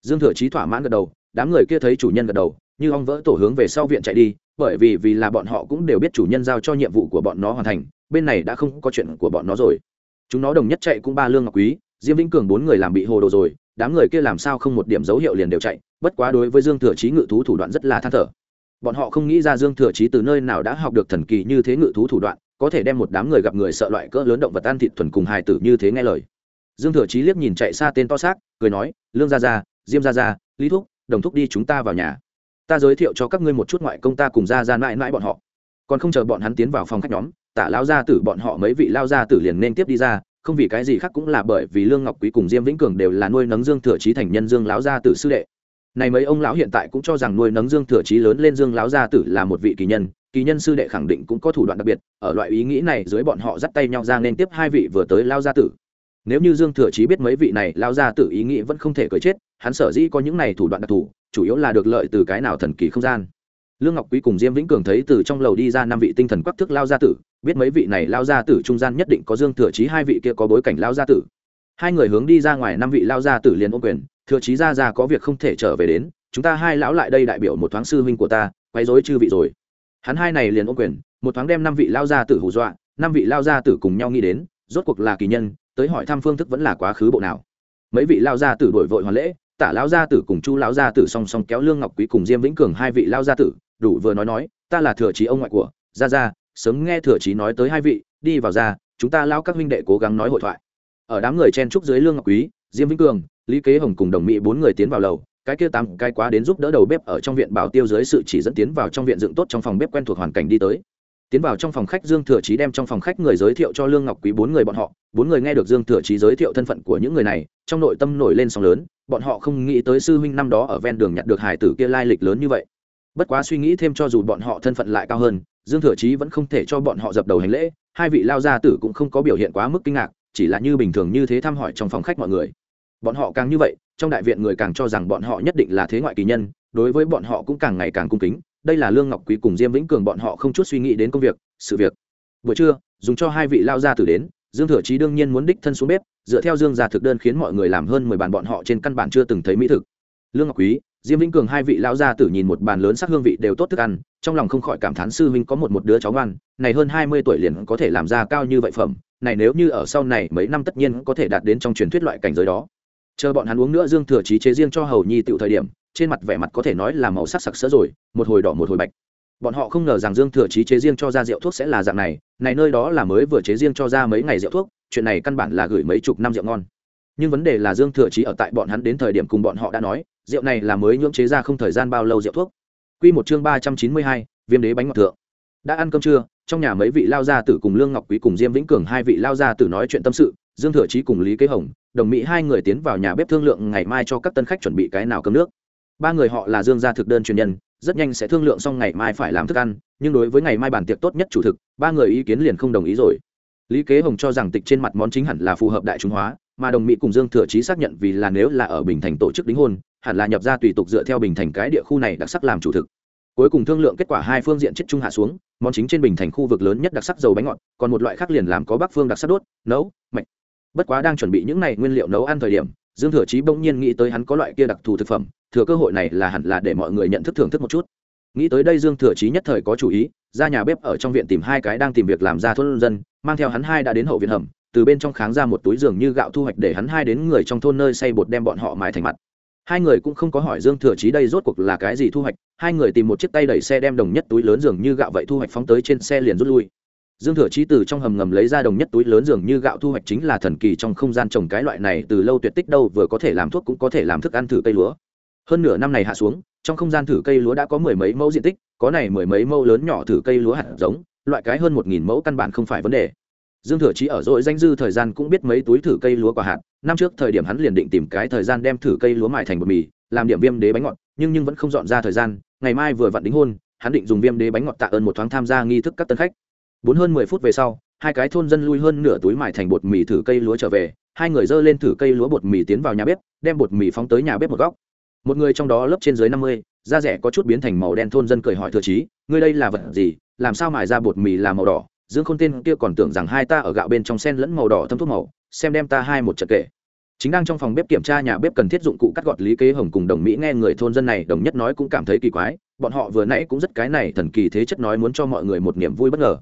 Speaker 1: Dương thừa chí thỏa mãn gật đầu, đám người kia thấy chủ nhân gật đầu, như ong vỡ tổ hướng về sau viện chạy đi, bởi vì vì là bọn họ cũng đều biết chủ nhân giao cho nhiệm vụ của bọn nó hoàn thành, bên này đã không có chuyện của bọn nó rồi. Chúng nó đồng nhất chạy cũng ba lương ngọc quý, diêm vĩnh cường bốn người làm bị hồ đồ rồi, đám người kia làm sao không một điểm dấu hiệu liền đều chạy, bất quá đối với dương thừa chí ngự thú thủ đoạn rất là than thở bọn họ không nghĩ ra dương thừa chí từ nơi nào đã học được thần kỳ như thế ngự thú thủ đoạn, có thể đem một đám người gặp người sợ loại cỡ lớn động vật ăn thịt thuần cùng hài tử như thế nghe lời. Dương thừa chí liếc nhìn chạy xa tên to xác, cười nói, lương gia gia, diêm gia gia, lý thúc, đồng thúc đi chúng ta vào nhà. Ta giới thiệu cho các ngươi một chút ngoại công ta cùng ra ra mãi mãi bọn họ. Còn không chờ bọn hắn tiến vào phòng khách nhóm, tả lao gia tử bọn họ mấy vị lao gia tử liền nên tiếp đi ra, không vì cái gì khác cũng là bởi vì lương ngọc quý cùng diêm vĩnh cường đều là nuôi nấng dương thừa Chí thành nhân dương lão gia tử sư đệ này mấy ông lão hiện tại cũng cho rằng nuôi nấng dương thừa Chí lớn lên dương lão gia tử là một vị kỳ nhân kỳ nhân sư đệ khẳng định cũng có thủ đoạn đặc biệt, ở loại ý nghĩ này dưới bọn họ dắt tay nhau ra nên tiếp hai vị vừa tới lao gia tử. Nếu như dương thừa chí biết mấy vị này lao gia tử ý nghĩ vẫn không thể cởi chết, hắn sở dĩ có những này thủ đoạn đặc thù, chủ yếu là được lợi từ cái nào thần kỳ không gian. Lương ngọc quý cùng diêm vĩnh cường thấy từ trong lầu đi ra năm vị tinh thần quắc thức lao gia tử, biết mấy vị này lao gia tử trung gian nhất định có dương thừa chí, hai vị kia có bối cảnh lao gia tử hai người hướng đi ra ngoài năm vị lao gia tử liền ôm quyền thừa chí ra ra có việc không thể trở về đến, chúng ta hai lão lại đây đại biểu một thoáng sư huynh của ta, quấy rối chư vị rồi. Hắn hai này liền ôm quyền, một thoáng đem năm vị lao gia tử hù dọa, năm vị lao gia tử cùng nhau nghĩ đến, rốt cuộc là kỳ nhân, tới hỏi thăm phương thức vẫn là quá khứ bộ nào. Mấy vị lao gia tử đổi vội hoàn lễ, tả lão gia tử cùng chu lão gia tử song song kéo lương ngọc quý cùng diêm vĩnh cường hai vị lao gia tử, đủ vừa nói nói, ta là thừa chí ông ngoại của, gia gia, sớm nghe thừa chí nói tới hai vị, đi vào ra, chúng ta lao các huynh đệ cố gắng nói hội thoại ở đám người chen trúc dưới lương ngọc quý, diêm vĩnh cường, lý kế hồng cùng đồng mỹ bốn người tiến vào lầu, cái kia tám cái quá đến giúp đỡ đầu bếp ở trong viện bảo tiêu dưới sự chỉ dẫn tiến vào trong viện dựng tốt trong phòng bếp quen thuộc hoàn cảnh đi tới. Tiến vào trong phòng khách, dương thừa chí đem trong phòng khách người giới thiệu cho lương ngọc quý bốn người bọn họ. Bốn người nghe được dương thừa chí giới thiệu thân phận của những người này, trong nội tâm nổi lên sóng lớn, bọn họ không nghĩ tới sư huynh năm đó ở ven đường nhặt được hải tử kia lai lịch lớn như vậy. Bất quá suy nghĩ thêm cho dù bọn họ thân phận lại cao hơn, dương thừa chí vẫn không thể cho bọn họ dập đầu hành lễ, hai vị lao gia tử cũng không có biểu hiện quá mức kinh ngạc chỉ là như bình thường như thế thăm hỏi trong phòng khách mọi người. Bọn họ càng như vậy, trong đại viện người càng cho rằng bọn họ nhất định là thế ngoại kỳ nhân, đối với bọn họ cũng càng ngày càng cung kính. Đây là lương ngọc quý cùng diêm vĩnh cường bọn họ không chút suy nghĩ đến công việc, sự việc. Buổi trưa, dùng cho hai vị lao gia tử đến, dương thừa chí đương nhiên muốn đích thân xuống bếp, dựa theo dương gia thực đơn khiến mọi người làm hơn mười bàn bọn họ trên căn bản chưa từng thấy mỹ thực. Lương ngọc quý, diêm vĩnh cường hai vị lao gia tử nhìn một bàn lớn sắc hương vị đều tốt thức ăn, trong lòng không khỏi cảm thán sư huynh có một một đứa cháu ngoan, này hơn hai mươi tuổi liền có thể làm ra cao như vậy phẩm này nếu như ở sau này mấy năm tất nhiên có thể đạt đến trong truyền thuyết loại cảnh giới đó. Chờ bọn hắn uống nữa dương thừa chí chế riêng cho hầu nhi tựu thời điểm, trên mặt vẻ mặt có thể nói là màu sắc sặc sỡ rồi, một hồi đỏ một hồi bạch. Bọn họ không ngờ rằng dương thừa chí chế riêng cho ra rượu thuốc sẽ là dạng này này nơi đó là mới vừa chế riêng cho ra mấy ngày rượu thuốc, chuyện này căn bản là gửi mấy chục năm rượu ngon. Nhưng vấn đề là dương thừa chí ở tại bọn hắn đến thời điểm cùng bọn họ đã nói, rượu này là mới nhưỡng chế ra không thời gian bao lâu rượu thuốc. Quy một chương ba trăm chín mươi hai, viêm đế bánh ngọt thượng. Đã ăn cơm trưa trong nhà mấy vị lao gia tử cùng lương ngọc quý cùng diêm vĩnh cường hai vị lao gia tử nói chuyện tâm sự, dương thừa chí cùng lý kế hồng, đồng mỹ hai người tiến vào nhà bếp thương lượng ngày mai cho các tân khách chuẩn bị cái nào cơm nước. Ba người họ là dương gia thực đơn truyền nhân, rất nhanh sẽ thương lượng xong ngày mai phải làm thức ăn, nhưng đối với ngày mai bàn tiệc tốt nhất chủ thực, ba người ý kiến liền không đồng ý rồi. Lý kế hồng cho rằng tịch trên mặt món chính hẳn là phù hợp đại trung hóa, mà đồng mỹ cùng dương thừa chí xác nhận vì là nếu là ở bình thành tổ chức đính hôn, hẳn là nhập ra tùy tục dựa theo bình thành cái địa khu này đặc sắc làm chủ thực cuối cùng thương lượng kết quả hai phương diện chết trung hạ xuống, món chính trên bình thành khu vực lớn nhất đặc sắc dầu bánh ngọt, còn một loại khác liền làm có bắc phương đặc sắc đốt, nấu, mạch. Bất quá đang chuẩn bị những này nguyên liệu nấu ăn thời điểm, dương thừa chí bỗng nhiên nghĩ tới hắn có loại kia đặc thù thực phẩm, thừa cơ hội này là hẳn là để mọi người nhận thức thưởng thức một chút. Nghĩ tới đây dương thừa chí nhất thời có chủ ý, ra nhà bếp ở trong viện tìm hai cái đang tìm việc làm ra thôn dân, mang theo hắn hai đã đến hậu viện hầm, từ bên trong kháng ra một túi giường như gạo thu hoạch để hắn hai đến người trong thôn nơi xây bột đem bọn họ mái thành mặt hai người cũng không có hỏi dương thừa chí đây rốt cuộc là cái gì thu hoạch, hai người tìm một chiếc tay đẩy xe đem đồng nhất túi lớn dường như gạo vậy thu hoạch phóng tới trên xe liền rút lui. Dương thừa chí từ trong hầm ngầm lấy ra đồng nhất túi lớn dường như gạo thu hoạch chính là thần kỳ trong không gian trồng cái loại này, từ lâu tuyệt tích đâu, vừa có thể làm thuốc cũng có thể làm thức ăn thử cây lúa. Hơn nửa năm này hạ xuống, trong không gian thử cây lúa đã có mười mấy mẫu diện tích, có này mười mấy mẫu lớn nhỏ thử cây lúa hạt giống, loại cái hơn một nghìn mẫu căn bản không phải vấn đề. Dương thừa chí ở dội danh dư thời gian cũng biết mấy túi thử cây lúa quả hạt năm trước thời điểm hắn liền định tìm cái thời gian đem thử cây lúa mài thành bột mì làm điểm viêm đế bánh ngọt nhưng nhưng vẫn không dọn ra thời gian ngày mai vừa vặn đính hôn hắn định dùng viêm đế bánh ngọt tạ ơn một thoáng tham gia nghi thức các tân khách. Bốn hơn mười phút về sau hai cái thôn dân lui hơn nửa túi mài thành bột mì thử cây lúa trở về hai người dơ lên thử cây lúa bột mì tiến vào nhà bếp đem bột mì phóng tới nhà bếp một góc. Một người trong đó lớp trên dưới năm mươi da rẻ có chút biến thành màu đen thôn dân cười hỏi thừa trí, ngươi đây là vật gì? Làm sao mài ra bột mì là màu đỏ? Dương khôn tên kia còn tưởng rằng hai ta ở gạo bên trong sen lẫn màu đỏ thâm thuốc màu xem đem ta hai một trận kể. Chính đang trong phòng bếp kiểm tra nhà bếp cần thiết dụng cụ cắt gọt lý kế hồng cùng đồng mỹ nghe người thôn dân này đồng nhất nói cũng cảm thấy kỳ quái, bọn họ vừa nãy cũng rất cái này thần kỳ thế chất nói muốn cho mọi người một niềm vui bất ngờ.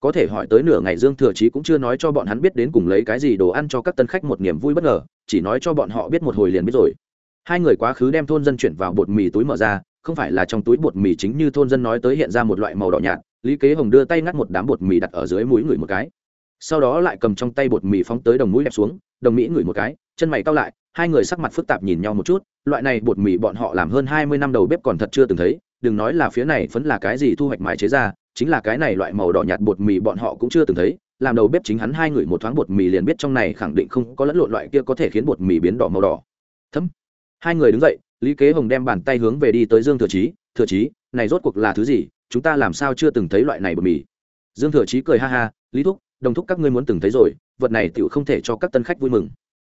Speaker 1: Có thể hỏi tới nửa ngày dương thừa chí cũng chưa nói cho bọn hắn biết đến cùng lấy cái gì đồ ăn cho các tân khách một niềm vui bất ngờ, chỉ nói cho bọn họ biết một hồi liền biết rồi. Hai người quá khứ đem thôn dân chuyển vào bột mì túi mở ra, không phải là trong túi bột mì chính như thôn dân nói tới hiện ra một loại màu đỏ nhạt, lý kế hồng đưa tay ngắt một đám bột mì đặt ở dưới mũi người một cái sau đó lại cầm trong tay bột mì phóng tới đồng mũi đẹp xuống đồng mỹ ngửi một cái chân mày cao lại hai người sắc mặt phức tạp nhìn nhau một chút loại này bột mì bọn họ làm hơn hai mươi năm đầu bếp còn thật chưa từng thấy đừng nói là phía này phấn là cái gì thu hoạch mài chế ra chính là cái này loại màu đỏ nhạt bột mì bọn họ cũng chưa từng thấy làm đầu bếp chính hắn hai người một thoáng bột mì liền biết trong này khẳng định không có lẫn lộn loại kia có thể khiến bột mì biến đỏ màu đỏ. Thấm. Hai người đứng dậy lý kế hồng đem bàn tay hướng về đi tới dương thừa trí, thừa trí, này rốt cuộc là thứ gì? Chúng ta làm sao chưa từng thấy loại này bột mì? Dương thừa trí cười ha ha lý thúc đồng thúc các ngươi muốn từng thấy rồi, vật này tựu không thể cho các tân khách vui mừng.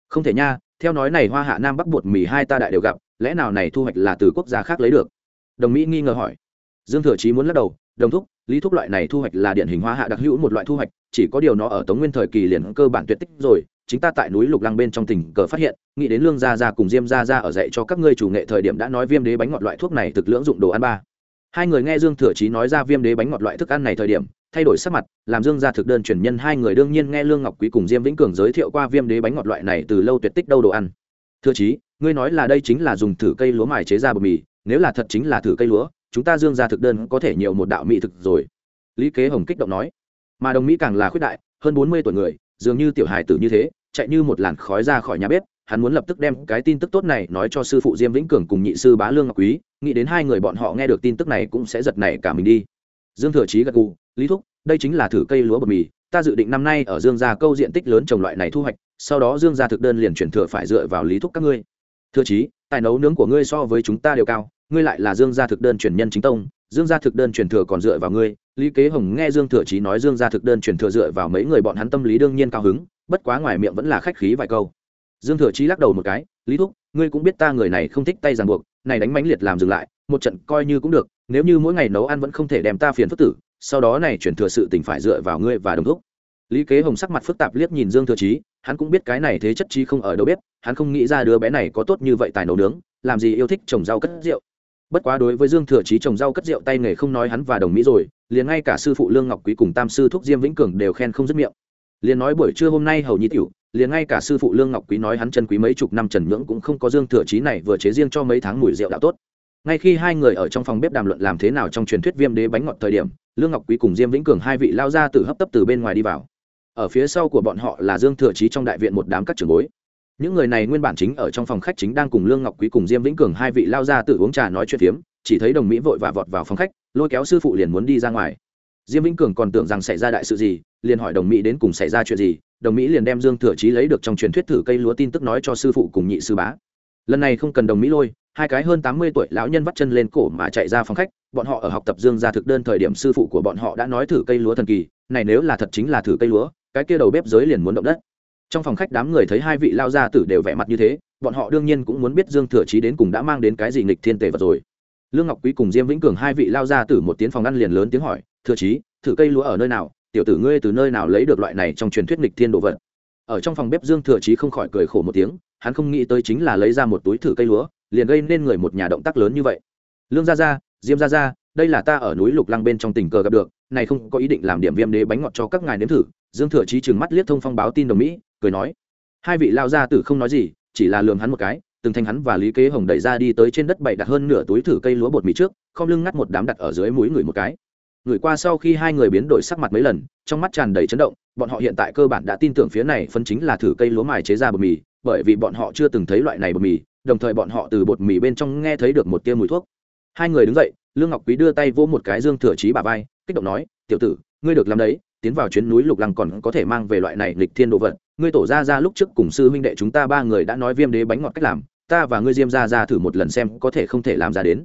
Speaker 1: Không thể nha, theo nói này hoa hạ nam bắc bột mì hai ta đại đều gặp, lẽ nào này thu hoạch là từ quốc gia khác lấy được? Đồng mỹ nghi ngờ hỏi. Dương thừa chí muốn lắc đầu, đồng thúc, lý thúc loại này thu hoạch là điển hình hoa hạ đặc hữu một loại thu hoạch, chỉ có điều nó ở tống nguyên thời kỳ liền cơ bản tuyệt tích rồi, chính ta tại núi lục lăng bên trong tỉnh cờ phát hiện, nghĩ đến lương gia gia cùng diêm gia gia ở dạy cho các ngươi chủ nghệ thời điểm đã nói viêm đế bánh ngọt loại thuốc này thực lưỡng dụng đồ ăn ba. Hai người nghe dương thừa chí nói ra viêm đế bánh ngọt loại thức ăn này thời điểm thay đổi sắc mặt, làm dương gia thực đơn truyền nhân hai người đương nhiên nghe lương ngọc quý cùng diêm vĩnh cường giới thiệu qua viêm đế bánh ngọt loại này từ lâu tuyệt tích đâu đồ ăn. Thưa chí, ngươi nói là đây chính là dùng thử cây lúa mài chế ra bột mì, nếu là thật chính là thử cây lúa, chúng ta dương gia thực đơn có thể nhiều một đạo mỹ thực rồi. Lý kế hồng kích động nói. Mà đồng mỹ càng là khuyết đại, hơn bốn mươi tuổi người, dường như tiểu hài tử như thế, chạy như một làn khói ra khỏi nhà bếp, hắn muốn lập tức đem cái tin tức tốt này nói cho sư phụ diêm vĩnh cường cùng nhị sư bá lương ngọc quý, nghĩ đến hai người bọn họ nghe được tin tức này cũng sẽ giật nảy cả mình đi. Dương thừa chí gật gù lý thúc, đây chính là thử cây lúa bột mì, ta dự định năm nay ở dương gia câu diện tích lớn trồng loại này thu hoạch, sau đó dương gia thực đơn liền chuyển thừa phải dựa vào lý thúc các ngươi. Thưa chí, tài nấu nướng của ngươi so với chúng ta đều cao, ngươi lại là dương gia thực đơn truyền nhân chính tông, dương gia thực đơn truyền thừa còn dựa vào ngươi. Lý kế hồng nghe dương thừa chí nói dương gia thực đơn truyền thừa dựa vào mấy người bọn hắn tâm lý đương nhiên cao hứng, bất quá ngoài miệng vẫn là khách khí vài câu. Dương thừa chí lắc đầu một cái, lý thúc, ngươi cũng biết ta người này không thích tay ràng buộc, này đánh mãnh liệt làm dừng lại, một trận coi như cũng được, nếu như mỗi ngày nấu ăn vẫn không thể đem ta phiền phức tử sau đó này chuyển thừa sự tình phải dựa vào ngươi và đồng thúc. Lý kế hồng sắc mặt phức tạp liếc nhìn dương thừa trí, hắn cũng biết cái này thế chất trí không ở đâu biết hắn không nghĩ ra đứa bé này có tốt như vậy tài nấu nướng làm gì yêu thích trồng rau cất rượu. Bất quá đối với dương thừa trí trồng rau cất rượu tay nghề không nói hắn và đồng mỹ rồi liền ngay cả sư phụ lương ngọc quý cùng tam sư thúc diêm vĩnh cường đều khen không dứt miệng. Liền nói buổi trưa hôm nay hầu nhi tiểu liền ngay cả sư phụ lương ngọc quý nói hắn chân quý mấy chục năm trần nhưỡng cũng không có dương thừa trí này vừa chế riêng cho mấy tháng mùi rượu đạo tốt ngay khi hai người ở trong phòng bếp đàm luận làm thế nào trong truyền thuyết viêm đế bánh ngọt thời điểm, lương ngọc quý cùng diêm vĩnh cường hai vị lao ra từ hấp tấp từ bên ngoài đi vào. Ở phía sau của bọn họ là dương thừa trí trong đại viện một đám các trường bối. Những người này nguyên bản chính ở trong phòng khách chính đang cùng lương ngọc quý cùng diêm vĩnh cường hai vị lao ra từ uống trà nói chuyện phiếm, chỉ thấy đồng mỹ vội và vọt vào phòng khách, lôi kéo sư phụ liền muốn đi ra ngoài. Diêm vĩnh cường còn tưởng rằng xảy ra đại sự gì, liền hỏi đồng mỹ đến cùng xảy ra chuyện gì, đồng mỹ liền đem dương thừa trí lấy được trong truyền thuyết thử cây lúa tin tức nói cho sư phụ cùng nhị sư bá. Lần này không cần đồng mỹ lôi hai cái hơn tám mươi tuổi lão nhân vắt chân lên cổ mà chạy ra phòng khách, bọn họ ở học tập dương gia thực đơn thời điểm sư phụ của bọn họ đã nói thử cây lúa thần kỳ, này nếu là thật chính là thử cây lúa, cái kia đầu bếp giới liền muốn động đất. Trong phòng khách đám người thấy hai vị lao gia tử đều vẻ mặt như thế, bọn họ đương nhiên cũng muốn biết dương thừa chí đến cùng đã mang đến cái gì nghịch thiên tề vật rồi. Lương ngọc quý cùng diêm vĩnh cường hai vị lao gia tử một tiếng phòng ăn liền lớn tiếng hỏi, thừa chí, thử cây lúa ở nơi nào? Tiểu tử ngươi từ nơi nào lấy được loại này trong truyền thuyết nghịch thiên đồ vật? Ở trong phòng bếp dương thừa chí không khỏi cười khổ một tiếng, hắn không nghĩ tới chính là lấy ra một túi thử cây lúa liền gây nên người một nhà động tác lớn như vậy. Lương gia gia, diêm gia gia, đây là ta ở núi lục lăng bên trong tình cờ gặp được, này không có ý định làm điểm viêm đế bánh ngọt cho các ngài nếm thử. Dương thừa chí trừng mắt liếc thông phong báo tin đồng mỹ, cười nói, hai vị lao gia tử không nói gì, chỉ là lường hắn một cái, từng thanh hắn và lý kế hồng đẩy ra đi tới trên đất bậy đặt hơn nửa túi thử cây lúa bột mì trước, không lưng ngắt một đám đặt ở dưới mũi người một cái. Người qua sau khi hai người biến đổi sắc mặt mấy lần, trong mắt tràn đầy chấn động, bọn họ hiện tại cơ bản đã tin tưởng phía này phân chính là thử cây lúa mài chế ra bột mì, bởi vì bọn họ chưa từng thấy loại này bột mì đồng thời bọn họ từ bột mì bên trong nghe thấy được một tia mùi thuốc. Hai người đứng dậy, lương ngọc quý đưa tay vỗ một cái dương thừa chí bà vai, kích động nói, tiểu tử, ngươi được làm đấy, tiến vào chuyến núi lục lăng còn có thể mang về loại này lịch thiên đồ vật. Ngươi tổ ra ra lúc trước cùng sư huynh đệ chúng ta ba người đã nói viêm đế bánh ngọt cách làm, ta và ngươi diêm ra ra thử một lần xem có thể không thể làm ra đến.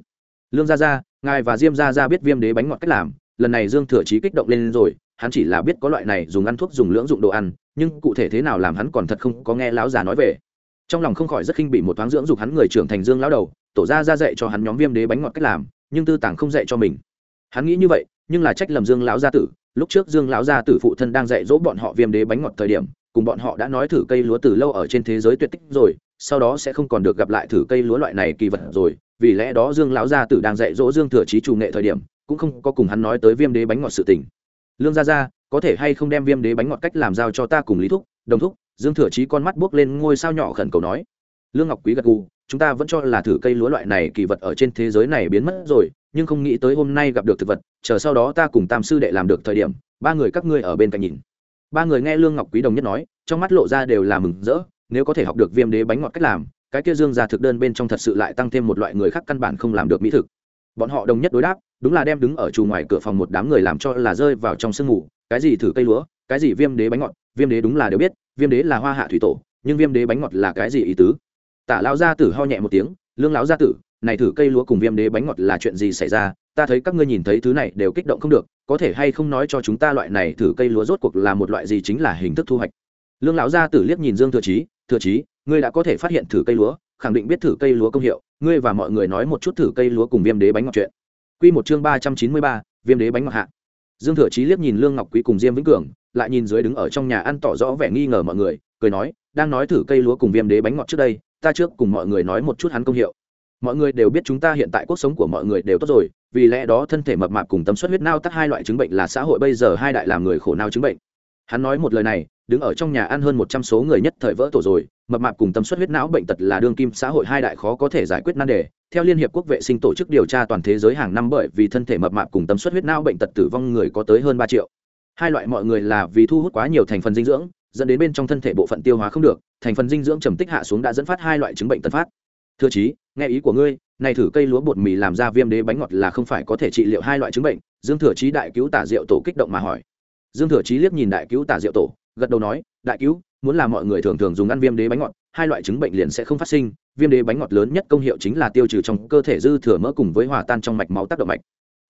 Speaker 1: Lương gia gia, ngài và diêm gia gia biết viêm đế bánh ngọt cách làm. Lần này dương thừa chí kích động lên rồi, hắn chỉ là biết có loại này dùng ăn thuốc dùng lưỡng dụng đồ ăn, nhưng cụ thể thế nào làm hắn còn thật không có nghe lão già nói về trong lòng không khỏi rất khinh bị một thoáng dưỡng dục hắn người trưởng thành dương lão đầu, tổ ra ra dạy cho hắn nhóm viêm đế bánh ngọt cách làm, nhưng tư tàng không dạy cho mình. Hắn nghĩ như vậy, nhưng là trách lầm dương lão gia tử, lúc trước dương lão gia tử phụ thân đang dạy dỗ bọn họ viêm đế bánh ngọt thời điểm, cùng bọn họ đã nói thử cây lúa từ lâu ở trên thế giới tuyệt tích rồi, sau đó sẽ không còn được gặp lại thử cây lúa loại này kỳ vật rồi, vì lẽ đó dương lão gia tử đang dạy dỗ dương thừa trí chủ nghệ thời điểm, cũng không có cùng hắn nói tới viêm đế bánh ngọt sự tình. Lương gia gia, có thể hay không đem viêm đế bánh ngọt cách làm giao cho ta cùng lý thúc, đồng thúc dương thừa chí con mắt buốc lên ngôi sao nhỏ khẩn cầu nói, lương ngọc quý gật gù, chúng ta vẫn cho là thử cây lúa loại này kỳ vật ở trên thế giới này biến mất rồi, nhưng không nghĩ tới hôm nay gặp được thực vật, chờ sau đó ta cùng tam sư đệ làm được thời điểm, ba người các ngươi ở bên cạnh nhìn. Ba người nghe lương ngọc quý đồng nhất nói, trong mắt lộ ra đều là mừng rỡ, nếu có thể học được viêm đế bánh ngọt cách làm, cái kia dương ra thực đơn bên trong thật sự lại tăng thêm một loại người khác căn bản không làm được mỹ thực. Bọn họ đồng nhất đối đáp, đúng là đem đứng ở trù ngoài cửa phòng một đám người làm cho là rơi vào trong sương mù, cái gì thử cây lúa, cái gì viêm đế bánh ngọt viêm đế đúng là đều biết, viêm đế là hoa hạ thủy tổ, nhưng viêm đế bánh ngọt là cái gì ý tứ? Tả lão gia tử ho nhẹ một tiếng, lương lão gia tử, này thử cây lúa cùng viêm đế bánh ngọt là chuyện gì xảy ra? Ta thấy các ngươi nhìn thấy thứ này đều kích động không được, có thể hay không nói cho chúng ta loại này thử cây lúa rốt cuộc là một loại gì chính là hình thức thu hoạch? Lương lão gia tử liếc nhìn dương thừa chí thừa chí, ngươi đã có thể phát hiện thử cây lúa, khẳng định biết thử cây lúa công hiệu, ngươi và mọi người nói một chút thử cây lúa cùng viêm đế bánh ngọt chuyện. Quy một chương ba trăm chín mươi ba, viêm đế bánh ngọt hạ dương thừa chí liếc nhìn lương ngọc quý cùng diêm vĩnh cường, lại nhìn dưới đứng ở trong nhà ăn tỏ rõ vẻ nghi ngờ mọi người, cười nói, đang nói thử cây lúa cùng viêm đế bánh ngọt trước đây, ta trước cùng mọi người nói một chút hắn công hiệu. Mọi người đều biết chúng ta hiện tại cuộc sống của mọi người đều tốt rồi, vì lẽ đó thân thể mập mạp cùng tấm suất huyết nao tắc hai loại chứng bệnh là xã hội bây giờ hai đại làm người khổ nao chứng bệnh. Hắn nói một lời này đứng ở trong nhà ăn hơn một trăm số người nhất thời vỡ tổ rồi, mập mạp cùng tâm suất huyết não bệnh tật là đương kim xã hội hai đại khó có thể giải quyết nan đề. Theo liên hiệp quốc vệ sinh tổ chức điều tra toàn thế giới hàng năm bởi vì thân thể mập mạp cùng tâm suất huyết não bệnh tật tử vong người có tới hơn ba triệu. Hai loại mọi người là vì thu hút quá nhiều thành phần dinh dưỡng, dẫn đến bên trong thân thể bộ phận tiêu hóa không được, thành phần dinh dưỡng trầm tích hạ xuống đã dẫn phát hai loại chứng bệnh tật phát. Thưa chí, nghe ý của ngươi, này thử cây lúa bột mì làm ra viêm đế bánh ngọt là không phải có thể trị liệu hai loại chứng bệnh, dương thừa chí đại cứu tả diệu tổ kích động mà hỏi. Dương thừa chí liếc nhìn đại cứu tả diệu tổ gật đầu nói, đại cứu, muốn làm mọi người thường thường dùng ăn viêm đế bánh ngọt, hai loại chứng bệnh liền sẽ không phát sinh. Viêm đế bánh ngọt lớn nhất công hiệu chính là tiêu trừ trong cơ thể dư thừa mỡ cùng với hòa tan trong mạch máu tác động mạch.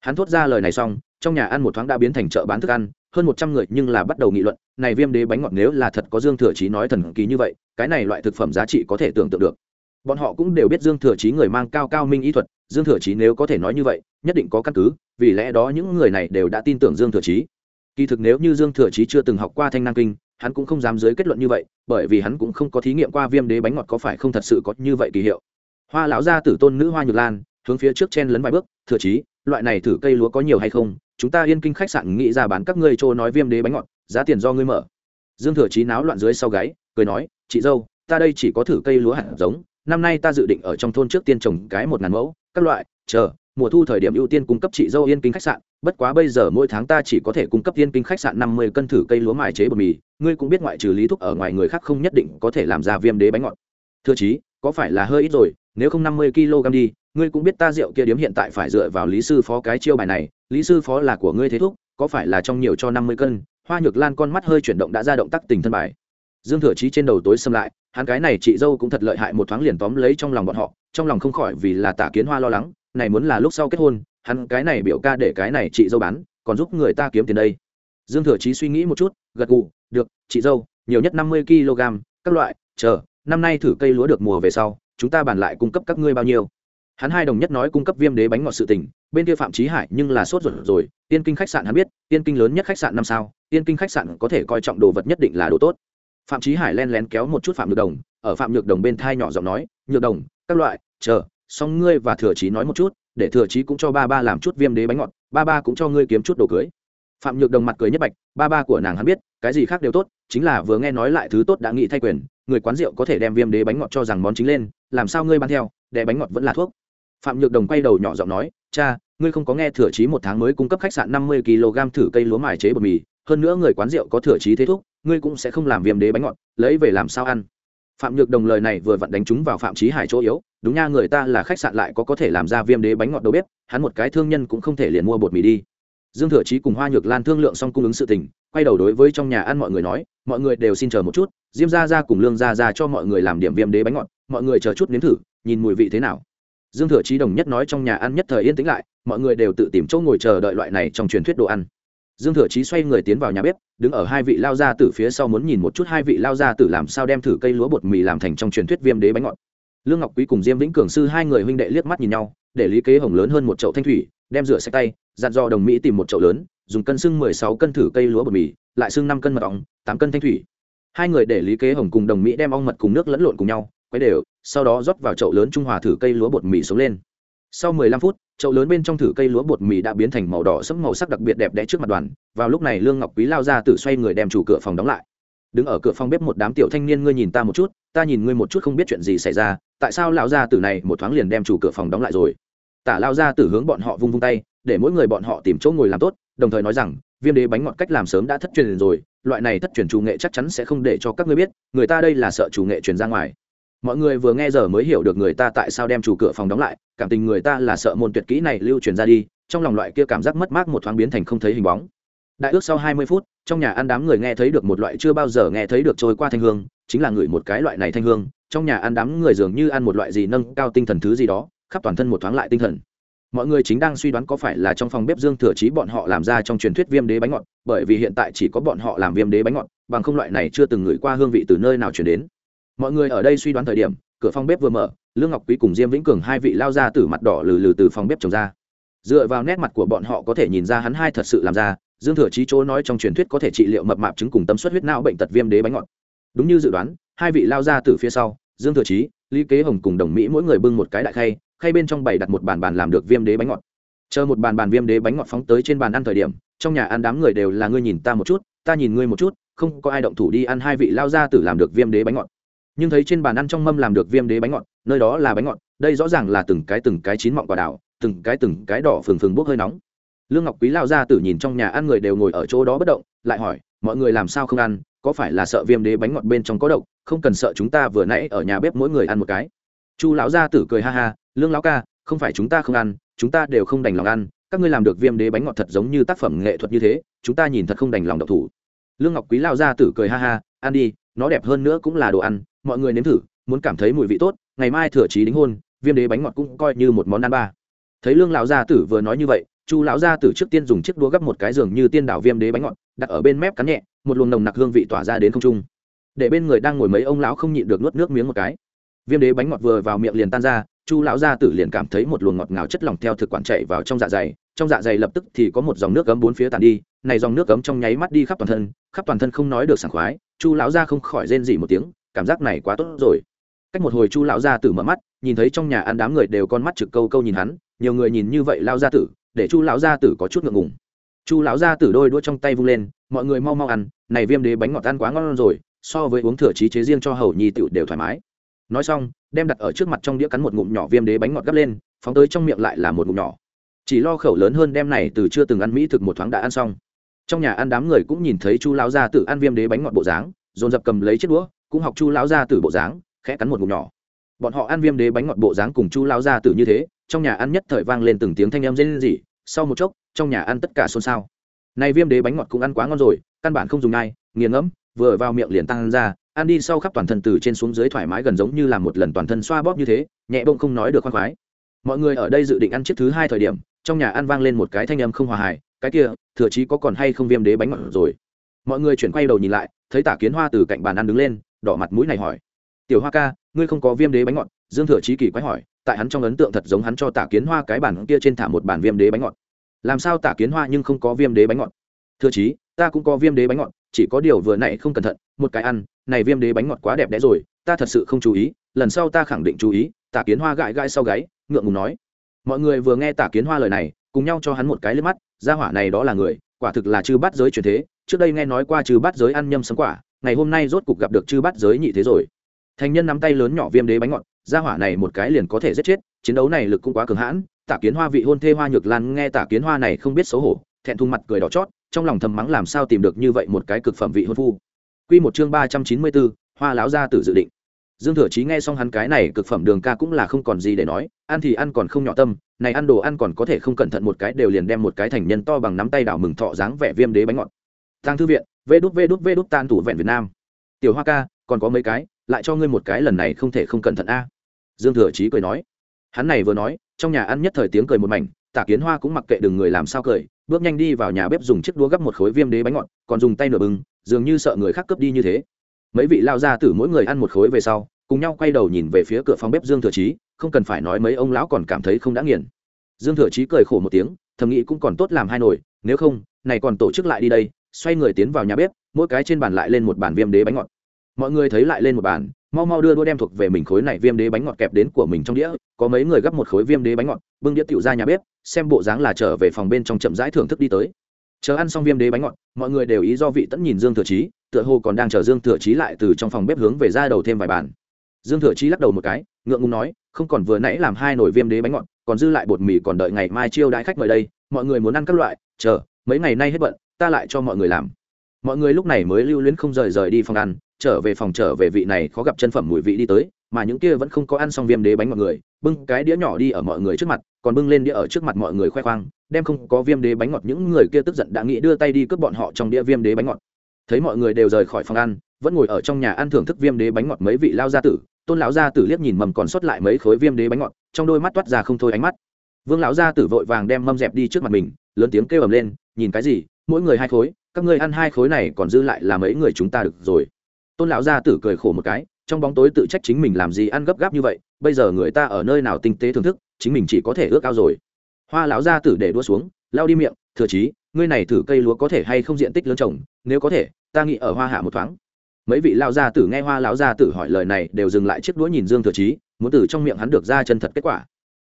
Speaker 1: Hắn thốt ra lời này xong, trong nhà ăn một thoáng đã biến thành chợ bán thức ăn, hơn một trăm người nhưng là bắt đầu nghị luận, này viêm đế bánh ngọt nếu là thật có dương thừa chí nói thần kỳ như vậy, cái này loại thực phẩm giá trị có thể tưởng tượng được. Bọn họ cũng đều biết dương thừa chí người mang cao cao minh ý thuật, dương thừa chí nếu có thể nói như vậy, nhất định có căn cứ, vì lẽ đó những người này đều đã tin tưởng dương thừa chí kỳ thực nếu như dương thừa chí chưa từng học qua thanh năng kinh, hắn cũng không dám dưới kết luận như vậy, bởi vì hắn cũng không có thí nghiệm qua viêm đế bánh ngọt có phải không thật sự có như vậy kỳ hiệu. Hoa lão gia tử tôn nữ hoa nhược lan, hướng phía trước chen lấn vài bước, thừa chí, loại này thử cây lúa có nhiều hay không? Chúng ta yên kinh khách sạn nghĩ ra bán các ngươi chỗ nói viêm đế bánh ngọt, giá tiền do ngươi mở. Dương thừa chí náo loạn dưới sau gáy, cười nói, chị dâu, ta đây chỉ có thử cây lúa hạt giống, năm nay ta dự định ở trong thôn trước tiên trồng cái một ngàn mẫu, các loại, chờ mùa thu thời điểm ưu tiên cung cấp chị dâu yên kinh khách sạn, bất quá bây giờ mỗi tháng ta chỉ có thể cung cấp yên kinh khách sạn năm mươi cân thử cây lúa mài chế bột mì, ngươi cũng biết ngoại trừ lý thúc ở ngoài người khác không nhất định có thể làm ra viêm đế bánh ngọt. Thưa chí, có phải là hơi ít rồi, nếu không năm mươi kg đi, ngươi cũng biết ta rượu kia điếm hiện tại phải dựa vào lý sư phó cái chiêu bài này, lý sư phó là của ngươi thế thúc, có phải là trong nhiều cho năm mươi cân, hoa nhược lan con mắt hơi chuyển động đã ra động tác tình thân bài. Dương thừa chí trên đầu tối xâm lại, hắn cái này chị dâu cũng thật lợi hại, một thoáng liền tóm lấy trong lòng bọn họ, trong lòng không khỏi vì là tả kiến hoa lo lắng này muốn là lúc sau kết hôn, hắn cái này biểu ca để cái này chị dâu bán, còn giúp người ta kiếm tiền đây. Dương thừa chí suy nghĩ một chút, gật gù, được, chị dâu, nhiều nhất năm mươi kg, các loại, chờ, năm nay thử cây lúa được mùa về sau, chúng ta bàn lại cung cấp các ngươi bao nhiêu. Hắn hai đồng nhất nói cung cấp viêm đế bánh ngọt sự tình, bên kia phạm trí hải nhưng là sốt ruột rồi, tiên kinh khách sạn hắn biết, tiên kinh lớn nhất khách sạn năm sao, tiên kinh khách sạn có thể coi trọng đồ vật nhất định là đồ tốt. Phạm trí hải len lén kéo một chút phạm nhược đồng, ở phạm nhược đồng bên thai nhỏ giọng nói, nhược đồng, các loại, chờ xong ngươi và thừa trí nói một chút, để thừa trí cũng cho ba ba làm chút viêm đế bánh ngọt, ba ba cũng cho ngươi kiếm chút đồ cưới. Phạm nhược đồng mặt cười nhất bạch, ba ba của nàng hắn biết, cái gì khác đều tốt, chính là vừa nghe nói lại thứ tốt đã nghĩ thay quyền, người quán rượu có thể đem viêm đế bánh ngọt cho rằng món chính lên, làm sao ngươi bán theo, đẻ bánh ngọt vẫn là thuốc. Phạm nhược đồng quay đầu nhỏ giọng nói, cha, ngươi không có nghe thừa trí một tháng mới cung cấp khách sạn năm mươi kg thử cây lúa mài chế bột mì, hơn nữa người quán rượu có thừa trí thế thúc, ngươi cũng sẽ không làm viêm đế bánh ngọt, lấy về làm sao ăn? Phạm nhược đồng lời này vừa vặn đánh trúng vào phạm trí hải chỗ yếu đúng nha, người ta là khách sạn lại có có thể làm ra viêm đế bánh ngọt đâu bếp, hắn một cái thương nhân cũng không thể liền mua bột mì đi. Dương thừa chí cùng hoa nhược lan thương lượng xong cung ứng sự tình, quay đầu đối với trong nhà ăn mọi người nói, mọi người đều xin chờ một chút, diêm ra ra cùng lương ra ra cho mọi người làm điểm viêm đế bánh ngọt, mọi người chờ chút nếm thử, nhìn mùi vị thế nào. Dương thừa chí đồng nhất nói trong nhà ăn nhất thời yên tĩnh lại, mọi người đều tự tìm chỗ ngồi chờ đợi loại này trong truyền thuyết đồ ăn. Dương thừa chí xoay người tiến vào nhà bếp, đứng ở hai vị lao gia tử phía sau muốn nhìn một chút hai vị lao gia tử làm sao đem thử cây lúa bột mì làm thành trong truyền thuyết viêm đế bánh ngọt lương ngọc quý cùng diêm vĩnh cường sư hai người huynh đệ liếc mắt nhìn nhau, để lý kế hồng lớn hơn một chậu thanh thủy, đem rửa sạch tay, dặn dò đồng mỹ tìm một chậu lớn, dùng cân xưng mười sáu cân thử cây lúa bột mì, lại xưng năm cân mật ong, tám cân thanh thủy. Hai người để lý kế hồng cùng đồng mỹ đem ong mật cùng nước lẫn lộn cùng nhau, quấy đều, sau đó rót vào chậu lớn trung hòa thử cây lúa bột mì sống lên. Sau 15 phút, chậu lớn bên trong thử cây lúa bột mì đã biến thành màu đỏ sẫm màu sắc đặc biệt đẹp đẽ trước mặt đoàn. Vào lúc này, lương ngọc quý lao ra tự xoay người đem chủ cửa phòng đóng lại đứng ở cửa phòng bếp một đám tiểu thanh niên, ngươi nhìn ta một chút, ta nhìn ngươi một chút không biết chuyện gì xảy ra, tại sao lão gia tử này một thoáng liền đem chủ cửa phòng đóng lại rồi? Tả lao gia tử hướng bọn họ vung vung tay, để mỗi người bọn họ tìm chỗ ngồi làm tốt, đồng thời nói rằng, viêm đế bánh ngọt cách làm sớm đã thất truyền rồi, loại này thất truyền chủ nghệ chắc chắn sẽ không để cho các ngươi biết, người ta đây là sợ chủ nghệ truyền ra ngoài. Mọi người vừa nghe giờ mới hiểu được người ta tại sao đem chủ cửa phòng đóng lại, cảm tình người ta là sợ môn tuyệt kỹ này lưu truyền ra đi, trong lòng loại kia cảm giác mất mát một thoáng biến thành không thấy hình bóng đại ước sau hai mươi phút, trong nhà ăn đám người nghe thấy được một loại chưa bao giờ nghe thấy được trôi qua thanh hương, chính là ngửi một cái loại này thanh hương. Trong nhà ăn đám người dường như ăn một loại gì nâng cao tinh thần thứ gì đó, khắp toàn thân một thoáng lại tinh thần. Mọi người chính đang suy đoán có phải là trong phòng bếp dương thừa chí bọn họ làm ra trong truyền thuyết viêm đế bánh ngọt, bởi vì hiện tại chỉ có bọn họ làm viêm đế bánh ngọt, bằng không loại này chưa từng ngửi qua hương vị từ nơi nào chuyển đến. Mọi người ở đây suy đoán thời điểm, cửa phòng bếp vừa mở, lương ngọc quý cùng diêm vĩnh cường hai vị lao ra từ mặt đỏ lừ lừ từ phòng bếp trồng ra. Dựa vào nét mặt của bọn họ có thể nhìn ra hắn hai thật sự làm ra dương thừa chí chỗ nói trong truyền thuyết có thể trị liệu mập mạp chứng cùng tâm suất huyết não bệnh tật viêm đế bánh ngọt. Đúng như dự đoán, hai vị lao ra từ phía sau, dương thừa chí, lý kế hồng cùng đồng mỹ mỗi người bưng một cái đại khay khay bên trong bày đặt một bàn bàn làm được viêm đế bánh ngọt. Chờ một bàn bàn viêm đế bánh ngọt phóng tới trên bàn ăn thời điểm, trong nhà ăn đám người đều là ngươi nhìn ta một chút, ta nhìn ngươi một chút, không có ai động thủ đi ăn hai vị lao ra tử làm được viêm đế bánh ngọt. Nhưng thấy trên bàn ăn trong mâm làm được viêm đế bánh ngọt, nơi đó là bánh ngọt, đây rõ ràng là từng cái từng cái chín mọng quả đào, từng cái từng cái đỏ phừng phừng bốc hơi nóng lương ngọc quý lao ra tử nhìn trong nhà ăn người đều ngồi ở chỗ đó bất động, lại hỏi, mọi người làm sao không ăn? Có phải là sợ viêm đế bánh ngọt bên trong có độc? Không cần sợ chúng ta vừa nãy ở nhà bếp mỗi người ăn một cái. Chu lão gia tử cười ha ha, lương lão ca, không phải chúng ta không ăn, chúng ta đều không đành lòng ăn. Các ngươi làm được viêm đế bánh ngọt thật giống như tác phẩm nghệ thuật như thế, chúng ta nhìn thật không đành lòng độc thủ. Lương ngọc quý lao gia tử cười ha ha, ăn đi, nó đẹp hơn nữa cũng là đồ ăn, mọi người nếm thử, muốn cảm thấy mùi vị tốt, ngày mai thừa trí đính hôn, viêm đế bánh ngọt cũng coi như một món ăn ba. Thấy lương lão gia tử vừa nói như vậy chu lão gia tử trước tiên dùng chiếc đũa gấp một cái giường như tiên đảo viêm đế bánh ngọt, đặt ở bên mép cắn nhẹ, một luồng nồng nặc hương vị tỏa ra đến không trung. Để bên người đang ngồi mấy ông lão không nhịn được nuốt nước miếng một cái. Viêm đế bánh ngọt vừa vào miệng liền tan ra, chu lão gia tử liền cảm thấy một luồng ngọt ngào chất lỏng theo thực quản chạy vào trong dạ dày, trong dạ dày lập tức thì có một dòng nước cấm bốn phía tàn đi, này dòng nước cấm trong nháy mắt đi khắp toàn thân, khắp toàn thân không nói được sảng khoái, chu lão gia không khỏi rên dỉ một tiếng, cảm giác này quá tốt rồi. Cách một hồi chu lão gia tử mở mắt, nhìn thấy trong nhà ăn đám người đều con mắt trực câu câu nhìn hắn, nhiều người nhìn như vậy lao gia tử để chu lão gia tử có chút ngượng ngùng. Chu lão gia tử đôi đũa trong tay vung lên, mọi người mau mau ăn, này viêm đế bánh ngọt ăn quá ngon rồi, so với uống thừa trí chế riêng cho hầu nhi tiểu đều thoải mái. Nói xong, đem đặt ở trước mặt trong đĩa cắn một ngụm nhỏ viêm đế bánh ngọt gấp lên, phóng tới trong miệng lại là một ngụm nhỏ. Chỉ lo khẩu lớn hơn đem này từ chưa từng ăn mỹ thực một thoáng đã ăn xong. Trong nhà ăn đám người cũng nhìn thấy chu lão gia tử ăn viêm đế bánh ngọt bộ dáng, dồn dập cầm lấy chiếc đũa, cũng học chu lão gia tử bộ dáng, khẽ cắn một ngụm nhỏ. Bọn họ ăn viêm đế bánh ngọt bộ dáng cùng chu lão gia tử như thế trong nhà ăn nhất thời vang lên từng tiếng thanh âm rên rỉ, sau một chốc, trong nhà ăn tất cả xôn xao. Nay viêm đế bánh ngọt cũng ăn quá ngon rồi, căn bản không dùng ngay nghiền ngẫm, vừa vào miệng liền tăng ra, ăn đi sau khắp toàn thân từ trên xuống dưới thoải mái gần giống như là một lần toàn thân xoa bóp như thế, nhẹ bông không nói được khoan khoái. Mọi người ở đây dự định ăn chiếc thứ hai thời điểm, trong nhà ăn vang lên một cái thanh âm không hòa hài, cái kia, thừa chí có còn hay không viêm đế bánh ngọt rồi? Mọi người chuyển quay đầu nhìn lại, thấy tả kiến hoa từ cạnh bàn ăn đứng lên, đỏ mặt mũi này hỏi. Tiểu hoa ca, ngươi không có viêm đế bánh ngọt? Dương thừa chí kỳ quái hỏi tại hắn trong ấn tượng thật giống hắn cho tả kiến hoa cái bản kia trên thả một bản viêm đế bánh ngọt. Làm sao tả kiến hoa nhưng không có viêm đế bánh ngọt? Thưa chí, ta cũng có viêm đế bánh ngọt, chỉ có điều vừa nãy không cẩn thận, một cái ăn, này viêm đế bánh ngọt quá đẹp đẽ rồi, ta thật sự không chú ý, lần sau ta khẳng định chú ý, tả kiến hoa gãi gãi sau gáy, ngượng ngùng nói. Mọi người vừa nghe tả kiến hoa lời này, cùng nhau cho hắn một cái lên mắt, gia hỏa này đó là người, quả thực là chư bắt giới truyền thế, trước đây nghe nói qua chư bắt giới ăn nhâm sấm quả, ngày hôm nay rốt cục gặp được chư bắt giới nhị thế rồi. Thành nhân nắm tay lớn nhỏ viêm đế bánh ngọt gia hỏa này một cái liền có thể giết chết, chiến đấu này lực cũng quá cường hãn, tả kiến hoa vị hôn thê hoa nhược lan nghe tả kiến hoa này không biết xấu hổ, thẹn thùng mặt cười đỏ chót, trong lòng thầm mắng làm sao tìm được như vậy một cái cực phẩm vị hôn phu. Quy một chương ba trăm chín mươi bốn, hoa láo gia tử dự định. Dương thừa chí nghe xong hắn cái này cực phẩm đường ca cũng là không còn gì để nói, ăn thì ăn còn không nhỏ tâm, này ăn đồ ăn còn có thể không cẩn thận một cái đều liền đem một cái thành nhân to bằng nắm tay đảo mừng thọ dáng vẻ viêm đế bánh ngọt. Tăng thư viện, vê đút vê đút vê đút tan tủ vẹn việt nam. Tiểu hoa ca, còn có mấy cái lại cho ngươi một cái lần này không thể không cẩn thận a. Dương thừa chí cười nói. Hắn này vừa nói, trong nhà ăn nhất thời tiếng cười một mảnh tả kiến hoa cũng mặc kệ đừng người làm sao cười, bước nhanh đi vào nhà bếp dùng chiếc đũa gấp một khối viêm đế bánh ngọt, còn dùng tay nửa bừng dường như sợ người khác cướp đi như thế. Mấy vị lao ra từ mỗi người ăn một khối về sau, cùng nhau quay đầu nhìn về phía cửa phòng bếp dương thừa chí, không cần phải nói mấy ông lão còn cảm thấy không đã nghiền. Dương thừa chí cười khổ một tiếng, thầm nghĩ cũng còn tốt làm hai nồi, nếu không, này còn tổ chức lại đi đây, xoay người tiến vào nhà bếp, mỗi cái trên bàn lại lên một bàn viêm đế bánh ngọt mọi người thấy lại lên một bàn mau mau đưa đua đem thuộc về mình khối này viêm đế bánh ngọt kẹp đến của mình trong đĩa. Có mấy người gấp một khối viêm đế bánh ngọt bưng đĩa tựu ra nhà bếp xem bộ dáng là trở về phòng bên trong chậm rãi thưởng thức đi tới. Chờ ăn xong viêm đế bánh ngọt mọi người đều ý do vị tẫn nhìn dương thừa trí, tựa hồ còn đang chờ dương thừa trí lại từ trong phòng bếp hướng về ra đầu thêm vài bàn. Dương thừa trí lắc đầu một cái ngượng ngùng nói không còn vừa nãy làm hai nồi viêm đế bánh ngọt còn dư lại bột mì còn đợi ngày mai chiêu đãi khách mời đây mọi người muốn ăn các loại chờ mấy ngày nay hết bận ta lại cho mọi người làm. Mọi người lúc này mới lưu luyến không rời rời đi phòng ăn trở về phòng trở về vị này khó gặp chân phẩm mùi vị đi tới, mà những kia vẫn không có ăn xong viêm đế bánh mọi người, bưng cái đĩa nhỏ đi ở mọi người trước mặt, còn bưng lên đĩa ở trước mặt mọi người khoe khoang, đem không có viêm đế bánh ngọt những người kia tức giận đã nghĩ đưa tay đi cướp bọn họ trong đĩa viêm đế bánh ngọt. Thấy mọi người đều rời khỏi phòng ăn, vẫn ngồi ở trong nhà ăn thưởng thức viêm đế bánh ngọt mấy vị lao gia tử, tôn lão gia tử liếc nhìn mầm còn sót lại mấy khối viêm đế bánh ngọt, trong đôi mắt toát ra không thôi ánh mắt. Vương lão gia tử vội vàng đem mâm dẹp đi trước mặt mình, lớn tiếng kêu ầm lên, nhìn cái gì? Mỗi người hai khối, các ngươi ăn hai khối này còn dư lại là mấy người chúng ta được rồi tôn lão gia tử cười khổ một cái, trong bóng tối tự trách chính mình làm gì ăn gấp gáp như vậy, bây giờ người ta ở nơi nào tinh tế thưởng thức, chính mình chỉ có thể ước ao rồi. Hoa lão gia tử để đua xuống, lao đi miệng, thừa chí, ngươi này thử cây lúa có thể hay không diện tích lớn trồng, nếu có thể, ta nghĩ ở hoa hạ một thoáng. Mấy vị lao gia tử nghe hoa lão gia tử hỏi lời này đều dừng lại chiếc đũa nhìn dương thừa chí, muốn từ trong miệng hắn được ra chân thật kết quả.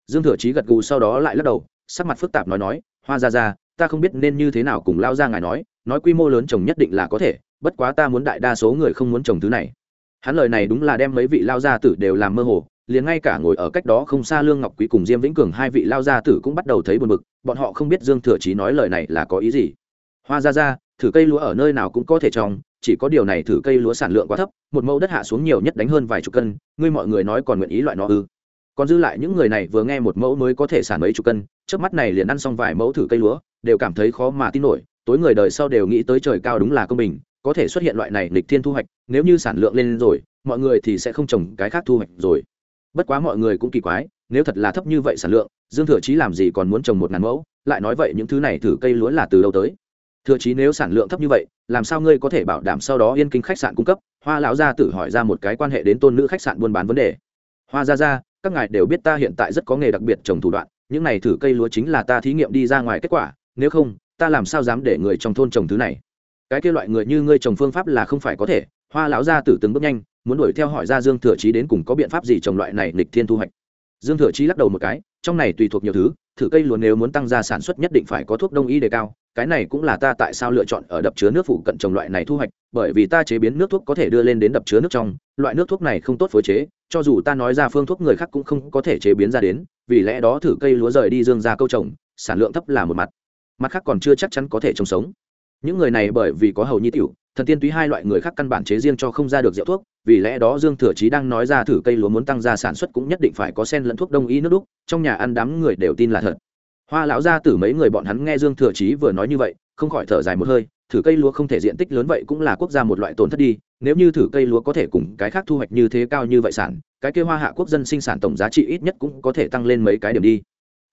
Speaker 1: Dương thừa chí gật gù sau đó lại lắc đầu, sắc mặt phức tạp nói nói, hoa ra ra ta không biết nên như thế nào cùng lao ra ngài nói nói quy mô lớn trồng nhất định là có thể bất quá ta muốn đại đa số người không muốn trồng thứ này. Hắn lời này đúng là đem mấy vị lao gia tử đều làm mơ hồ, liền ngay cả ngồi ở cách đó không xa lương ngọc quý cùng diêm vĩnh cường hai vị lao gia tử cũng bắt đầu thấy buồn bực, bọn họ không biết dương thừa chí nói lời này là có ý gì. Hoa ra ra thử cây lúa ở nơi nào cũng có thể trồng, chỉ có điều này thử cây lúa sản lượng quá thấp, một mẫu đất hạ xuống nhiều nhất đánh hơn vài chục cân, ngươi mọi người nói còn nguyện ý loại nó ư? Còn dư lại những người này vừa nghe một mẫu mới có thể sản mấy chục cân trước mắt này liền ăn xong vài mẫu thử cây lúa, đều cảm thấy khó mà tin nổi, tối người đời sau đều nghĩ tới trời cao đúng là công bình có thể xuất hiện loại này lịch thiên thu hoạch, nếu như sản lượng lên rồi, mọi người thì sẽ không trồng cái khác thu hoạch rồi. Bất quá mọi người cũng kỳ quái, nếu thật là thấp như vậy sản lượng, dương thừa chí làm gì còn muốn trồng một ngàn mẫu, lại nói vậy những thứ này thử cây lúa là từ đâu tới? Thừa chí nếu sản lượng thấp như vậy, làm sao ngươi có thể bảo đảm sau đó yên kinh khách sạn cung cấp? Hoa lão gia tử hỏi ra một cái quan hệ đến tôn nữ khách sạn buôn bán vấn đề. Hoa gia gia, các ngài đều biết ta hiện tại rất có nghề đặc biệt trồng thủ đoạn, những này thử cây lúa chính là ta thí nghiệm đi ra ngoài kết quả, nếu không, ta làm sao dám để người trong thôn trồng thứ này? Cái kia loại người như ngươi trồng phương pháp là không phải có thể, hoa lão gia tử từng bước nhanh, muốn đuổi theo hỏi ra dương thừa chí đến cùng có biện pháp gì trồng loại này lịch thiên thu hoạch. Dương thừa chí lắc đầu một cái, trong này tùy thuộc nhiều thứ, thử cây lúa nếu muốn tăng gia sản xuất nhất định phải có thuốc đông y đề cao, cái này cũng là ta tại sao lựa chọn ở đập chứa nước phụ cận trồng loại này thu hoạch, bởi vì ta chế biến nước thuốc có thể đưa lên đến đập chứa nước trong, loại nước thuốc này không tốt phối chế, cho dù ta nói ra phương thuốc người khác cũng không có thể chế biến ra đến, vì lẽ đó thử cây lúa rời đi dương ra câu trồng, sản lượng thấp là một mặt mặt khác còn chưa chắc chắn có thể trồng sống những người này bởi vì có hầu nhi tiểu, thần tiên túy hai loại người khác căn bản chế riêng cho không ra được rượu thuốc, vì lẽ đó dương thừa chí đang nói ra thử cây lúa muốn tăng ra sản xuất cũng nhất định phải có sen lẫn thuốc đông y nước đúc, trong nhà ăn đám người đều tin là thật. Hoa lão gia tử mấy người bọn hắn nghe dương thừa chí vừa nói như vậy, không khỏi thở dài một hơi, thử cây lúa không thể diện tích lớn vậy cũng là quốc gia một loại tổn thất đi, nếu như thử cây lúa có thể cùng cái khác thu hoạch như thế cao như vậy sản, cái kia hoa hạ quốc dân sinh sản tổng giá trị ít nhất cũng có thể tăng lên mấy cái điểm đi.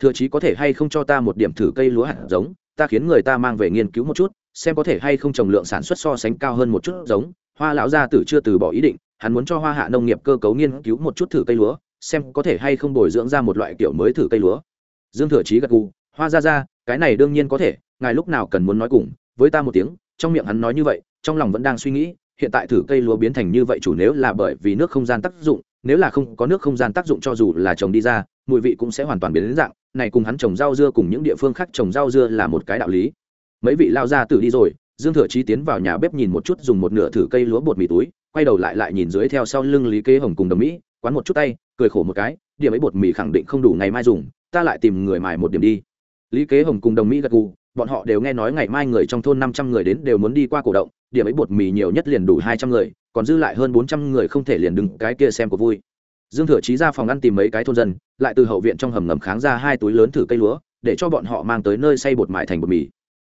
Speaker 1: Thừa chí có thể hay không cho ta một điểm thử cây lúa hạt giống ta khiến người ta mang về nghiên cứu một chút, xem có thể hay không trồng lượng sản xuất so sánh cao hơn một chút giống. Hoa lão gia tử chưa từ bỏ ý định, hắn muốn cho hoa hạ nông nghiệp cơ cấu nghiên cứu một chút thử cây lúa, xem có thể hay không bồi dưỡng ra một loại kiểu mới thử cây lúa. Dương thừa chí gật gù, hoa ra ra cái này đương nhiên có thể, ngài lúc nào cần muốn nói cùng, với ta một tiếng. Trong miệng hắn nói như vậy, trong lòng vẫn đang suy nghĩ, hiện tại thử cây lúa biến thành như vậy chủ nếu là bởi vì nước không gian tác dụng, nếu là không có nước không gian tác dụng cho dù là trồng đi ra mùi vị cũng sẽ hoàn toàn biến đến dạng, này cùng hắn trồng rau dưa cùng những địa phương khác trồng rau dưa là một cái đạo lý. Mấy vị lao ra tử đi rồi, dương thừa chí tiến vào nhà bếp nhìn một chút dùng một nửa thử cây lúa bột mì túi, quay đầu lại lại nhìn dưới theo sau lưng lý kế hồng cùng đồng mỹ, quán một chút tay, cười khổ một cái, điểm ấy bột mì khẳng định không đủ ngày mai dùng, ta lại tìm người mài một điểm đi. Lý kế hồng cùng đồng mỹ gật gù, bọn họ đều nghe nói ngày mai người trong thôn năm trăm người đến đều muốn đi qua cổ động, điểm ấy bột mì nhiều nhất liền đủ hai trăm người, còn dư lại hơn bốn trăm người không thể liền đứng cái kia xem của vui dương thừa chí ra phòng ăn tìm mấy cái thôn dân, lại từ hậu viện trong hầm ngầm kháng ra hai túi lớn thử cây lúa, để cho bọn họ mang tới nơi xay bột mại thành bột mì.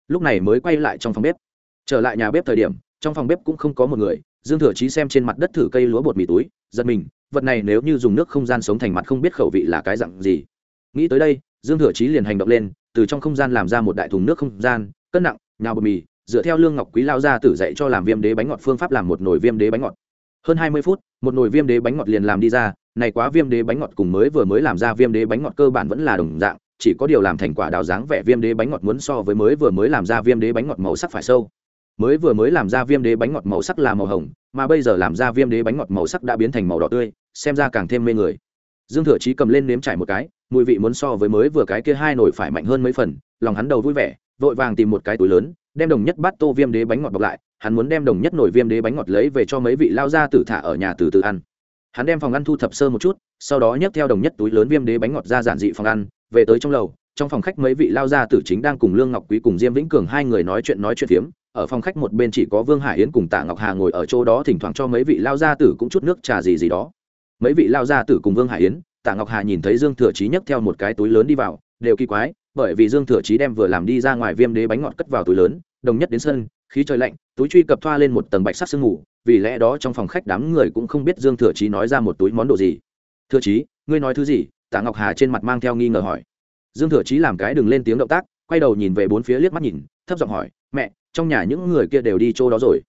Speaker 1: Lúc này mới quay lại trong phòng bếp. Trở lại nhà bếp thời điểm, trong phòng bếp cũng không có một người, dương thừa chí xem trên mặt đất thử cây lúa bột mì túi, giật mình, vật này nếu như dùng nước không gian sống thành mặt không biết khẩu vị là cái dặn gì. Nghĩ tới đây, dương thừa chí liền hành động lên, từ trong không gian làm ra một đại thùng nước không gian, cân nặng, nhào bột mì, dựa theo lương ngọc quý lao ra tử dạy cho làm viêm đế bánh ngọt phương pháp làm một nồi viêm đế bánh ngọt. Hơn hai mươi phút, một nồi viêm đế bánh ngọt liền làm đi ra này quá viêm đế bánh ngọt cùng mới vừa mới làm ra viêm đế bánh ngọt cơ bản vẫn là đồng dạng, chỉ có điều làm thành quả đào dáng vẻ viêm đế bánh ngọt muốn so với mới vừa mới làm ra viêm đế bánh ngọt màu sắc phải sâu. Mới vừa mới làm ra viêm đế bánh ngọt màu sắc là màu hồng, mà bây giờ làm ra viêm đế bánh ngọt màu sắc đã biến thành màu đỏ tươi, xem ra càng thêm mê người. Dương thừa chí cầm lên nếm trải một cái, mùi vị muốn so với mới vừa cái kia hai nổi phải mạnh hơn mấy phần, lòng hắn đầu vui vẻ, vội vàng tìm một cái túi lớn, đem đồng nhất bát tô viêm đế bánh ngọt bọc lại, hắn muốn đem đồng nhất nổi viêm đế bánh ngọt lấy về cho mấy vị lao ra tử thả ở nhà từ từ ăn hắn đem phòng ăn thu thập sơ một chút, sau đó nhấc theo đồng nhất túi lớn viêm đế bánh ngọt ra giản dị phòng ăn, về tới trong lầu, trong phòng khách mấy vị lao gia tử chính đang cùng lương ngọc quý cùng diêm vĩnh cường hai người nói chuyện nói chuyện phiếm, ở phòng khách một bên chỉ có vương hải yến cùng tạ ngọc hà ngồi ở chỗ đó thỉnh thoảng cho mấy vị lao gia tử cũng chút nước trà gì gì đó. Mấy vị lao gia tử cùng vương hải yến, tạ ngọc hà nhìn thấy dương thừa trí nhấc theo một cái túi lớn đi vào, đều kỳ quái, bởi vì dương thừa trí đem vừa làm đi ra ngoài viêm đế bánh ngọt cất vào túi lớn, đồng nhất đến sân, khí trời lạnh, túi truy cập thoa lên một tầng bạch sắc sương mù vì lẽ đó trong phòng khách đám người cũng không biết dương thừa chí nói ra một túi món đồ gì. Thừa chí, ngươi nói thứ gì? Tạ ngọc hà trên mặt mang theo nghi ngờ hỏi. Dương thừa chí làm cái đừng lên tiếng động tác, quay đầu nhìn về bốn phía liếc mắt nhìn, thấp giọng hỏi, mẹ, trong nhà những người kia đều đi chỗ đó rồi?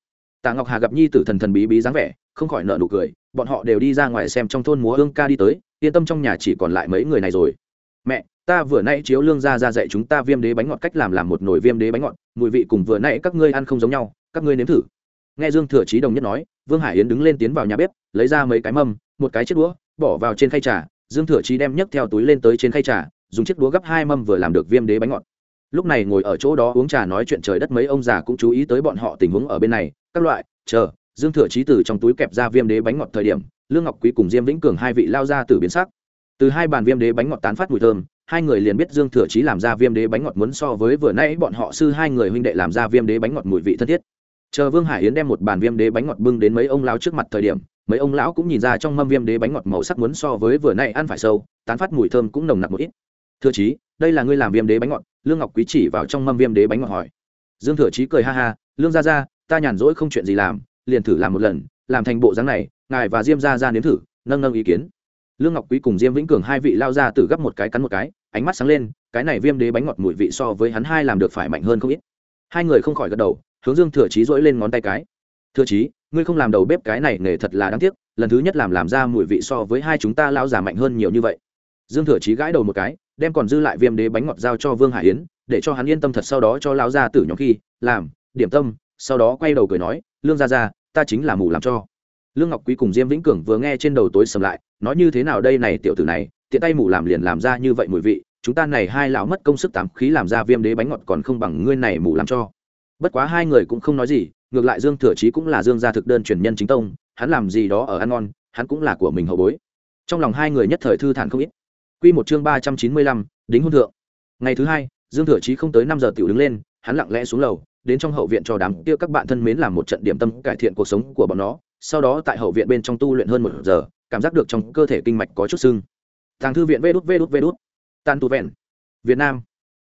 Speaker 1: Tạ ngọc hà gặp nhi tử thần thần bí bí dáng vẻ, không khỏi nợ nụ cười, bọn họ đều đi ra ngoài xem trong thôn múa hương ca đi tới, yên tâm trong nhà chỉ còn lại mấy người này rồi. Mẹ, ta vừa nãy chiếu lương ra ra dạy chúng ta viêm đế bánh ngọt cách làm làm một nồi viêm đế bánh ngọt, mùi vị cùng vừa nãy các ngươi ăn không giống nhau, các ngươi nếm thử nghe dương thừa chí đồng nhất nói, vương hải yến đứng lên tiến vào nhà bếp, lấy ra mấy cái mâm, một cái chiếc đũa, bỏ vào trên khay trà. Dương thừa chí đem nhấc theo túi lên tới trên khay trà, dùng chiếc đũa gấp hai mâm vừa làm được viêm đế bánh ngọt. Lúc này ngồi ở chỗ đó uống trà nói chuyện trời đất mấy ông già cũng chú ý tới bọn họ tình huống ở bên này. Các loại, chờ, dương thừa chí từ trong túi kẹp ra viêm đế bánh ngọt thời điểm, lương ngọc quý cùng diêm vĩnh cường hai vị lao ra từ biến sắc. Từ hai bàn viêm đế bánh ngọt tán phát mùi thơm, hai người liền biết dương thừa chí làm ra viêm đế bánh ngọt muốn so với vừa nãy bọn họ sư hai người huynh đệ làm ra viêm đế bánh ngọt mùi vị thân thiết chờ vương hải yến đem một bàn viêm đế bánh ngọt bưng đến mấy ông lão trước mặt thời điểm, mấy ông lão cũng nhìn ra trong mâm viêm đế bánh ngọt màu sắc muốn so với vừa nay ăn phải sâu, tán phát mùi thơm cũng nồng nặc một ít. Thừa chí, đây là ngươi làm viêm đế bánh ngọt? Lương ngọc quý chỉ vào trong mâm viêm đế bánh ngọt hỏi. Dương thừa chí cười ha ha, lương gia gia, ta nhàn rỗi không chuyện gì làm, liền thử làm một lần, làm thành bộ dáng này, ngài và diêm gia gia nếm thử, nâng nâng ý kiến. Lương ngọc quý cùng diêm vĩnh cường hai vị lao ra từ gấp một cái cắn một cái, ánh mắt sáng lên, cái này viêm đế bánh ngọt mùi vị so với hắn hai làm được phải mạnh hơn không ít. Hai người không khỏi gật đầu hướng dương thừa chí dỗi lên ngón tay cái. Thừa chí ngươi không làm đầu bếp cái này nghề thật là đáng tiếc, lần thứ nhất làm làm ra mùi vị so với hai chúng ta lão già mạnh hơn nhiều như vậy. Dương thừa chí gãi đầu một cái, đem còn dư lại viêm đế bánh ngọt giao cho vương hải yến, để cho hắn yên tâm thật sau đó cho lão gia tử nhóm khi, làm, điểm tâm, sau đó quay đầu cười nói, lương gia gia, ta chính là mù làm cho. Lương ngọc quý cùng diêm vĩnh cường vừa nghe trên đầu tối sầm lại, nói như thế nào đây này tiểu tử này, tiện tay mù làm liền làm ra như vậy mùi vị, chúng ta này hai lão mất công sức tám khí làm ra viêm đế bánh ngọt còn không bằng ngươi này mù làm cho bất quá hai người cũng không nói gì ngược lại dương thừa chí cũng là dương gia thực đơn truyền nhân chính tông hắn làm gì đó ở ăn ngon hắn cũng là của mình hậu bối. Trong lòng hai người nhất thời thư thản không ít. Quy một chương ba trăm chín mươi lăm, đính hôn thượng. Ngày thứ hai, Dương Thừa Chí không tới năm giờ tiểu đứng lên, hắn lặng lẽ xuống lầu, đến trong hậu viện cho đám kia các bạn thân mến làm một trận điểm tâm cải thiện cuộc sống của bọn nó. Sau đó tại hậu viện bên trong tu luyện hơn một giờ cảm giác được trong cơ thể kinh mạch có chút sưng. Tàng thư viện vê đút vê đút vê đút. Tan tu vẹn việt nam.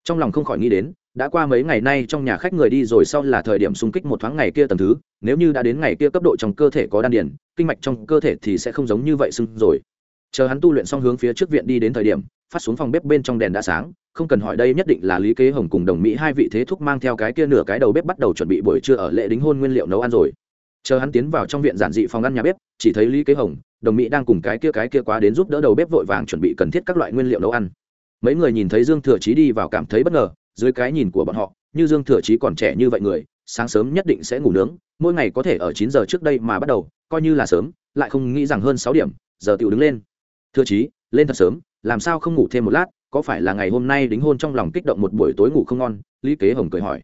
Speaker 1: Trong lòng không khỏi nghĩ đến đã qua mấy ngày nay trong nhà khách người đi rồi sau là thời điểm xung kích một thoáng ngày kia tầng thứ, nếu như đã đến ngày kia cấp độ trong cơ thể có đan điền, kinh mạch trong cơ thể thì sẽ không giống như vậy sưng rồi. Chờ hắn tu luyện xong hướng phía trước viện đi đến thời điểm, phát xuống phòng bếp bên trong đèn đã sáng, không cần hỏi đây nhất định là lý kế hồng cùng đồng mỹ hai vị thế thúc mang theo cái kia nửa cái đầu bếp bắt đầu chuẩn bị buổi trưa ở lễ đính hôn nguyên liệu nấu ăn rồi. Chờ hắn tiến vào trong viện giản dị phòng ăn nhà bếp, chỉ thấy lý kế hồng, đồng mỹ đang cùng cái kia cái kia quá đến giúp đỡ đầu bếp vội vàng chuẩn bị cần thiết các loại nguyên liệu nấu ăn. Mấy người nhìn thấy dương thừa chí đi vào cảm thấy bất ngờ dưới cái nhìn của bọn họ, như dương thừa chí còn trẻ như vậy người, sáng sớm nhất định sẽ ngủ nướng, mỗi ngày có thể ở chín giờ trước đây mà bắt đầu, coi như là sớm, lại không nghĩ rằng hơn sáu điểm, giờ tiểu đứng lên. Thừa chí, lên thật sớm, làm sao không ngủ thêm một lát, có phải là ngày hôm nay đính hôn trong lòng kích động một buổi tối ngủ không ngon? Lý kế hồng cười hỏi.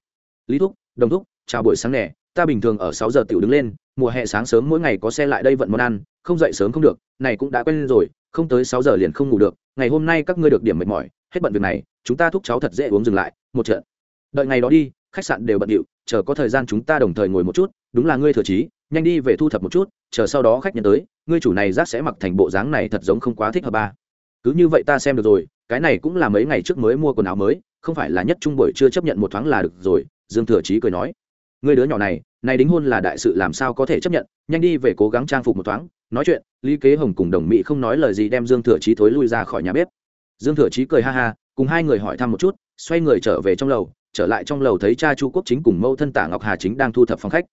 Speaker 1: Lý thúc, đồng thúc, chào buổi sáng nè, ta bình thường ở sáu giờ tiểu đứng lên, mùa hè sáng sớm mỗi ngày có xe lại đây vận món ăn, không dậy sớm không được, này cũng đã quen rồi, không tới sáu giờ liền không ngủ được, ngày hôm nay các ngươi được điểm mệt mỏi, hết bận việc này chúng ta thúc cháu thật dễ uống dừng lại, một trận. Đợi ngày đó đi, khách sạn đều bận điệu, chờ có thời gian chúng ta đồng thời ngồi một chút, đúng là ngươi thừa trí nhanh đi về thu thập một chút, chờ sau đó khách nhận tới, ngươi chủ này rác sẽ mặc thành bộ dáng này thật giống không quá thích hợp ba. Cứ như vậy ta xem được rồi, cái này cũng là mấy ngày trước mới mua quần áo mới, không phải là nhất trung buổi chưa chấp nhận một thoáng là được rồi, dương thừa trí cười nói. Ngươi đứa nhỏ này này đính hôn là đại sự làm sao có thể chấp nhận, nhanh đi về cố gắng trang phục một thoáng, nói chuyện, lý kế hồng cùng đồng mỹ không nói lời gì đem dương thừa trí thối lui ra khỏi nhà bếp. Dương thừa trí cười ha ha cùng hai người hỏi thăm một chút, xoay người trở về trong lầu, trở lại trong lầu thấy cha chu quốc chính cùng mẫu thân tả ngọc hà chính đang thu thập phòng khách.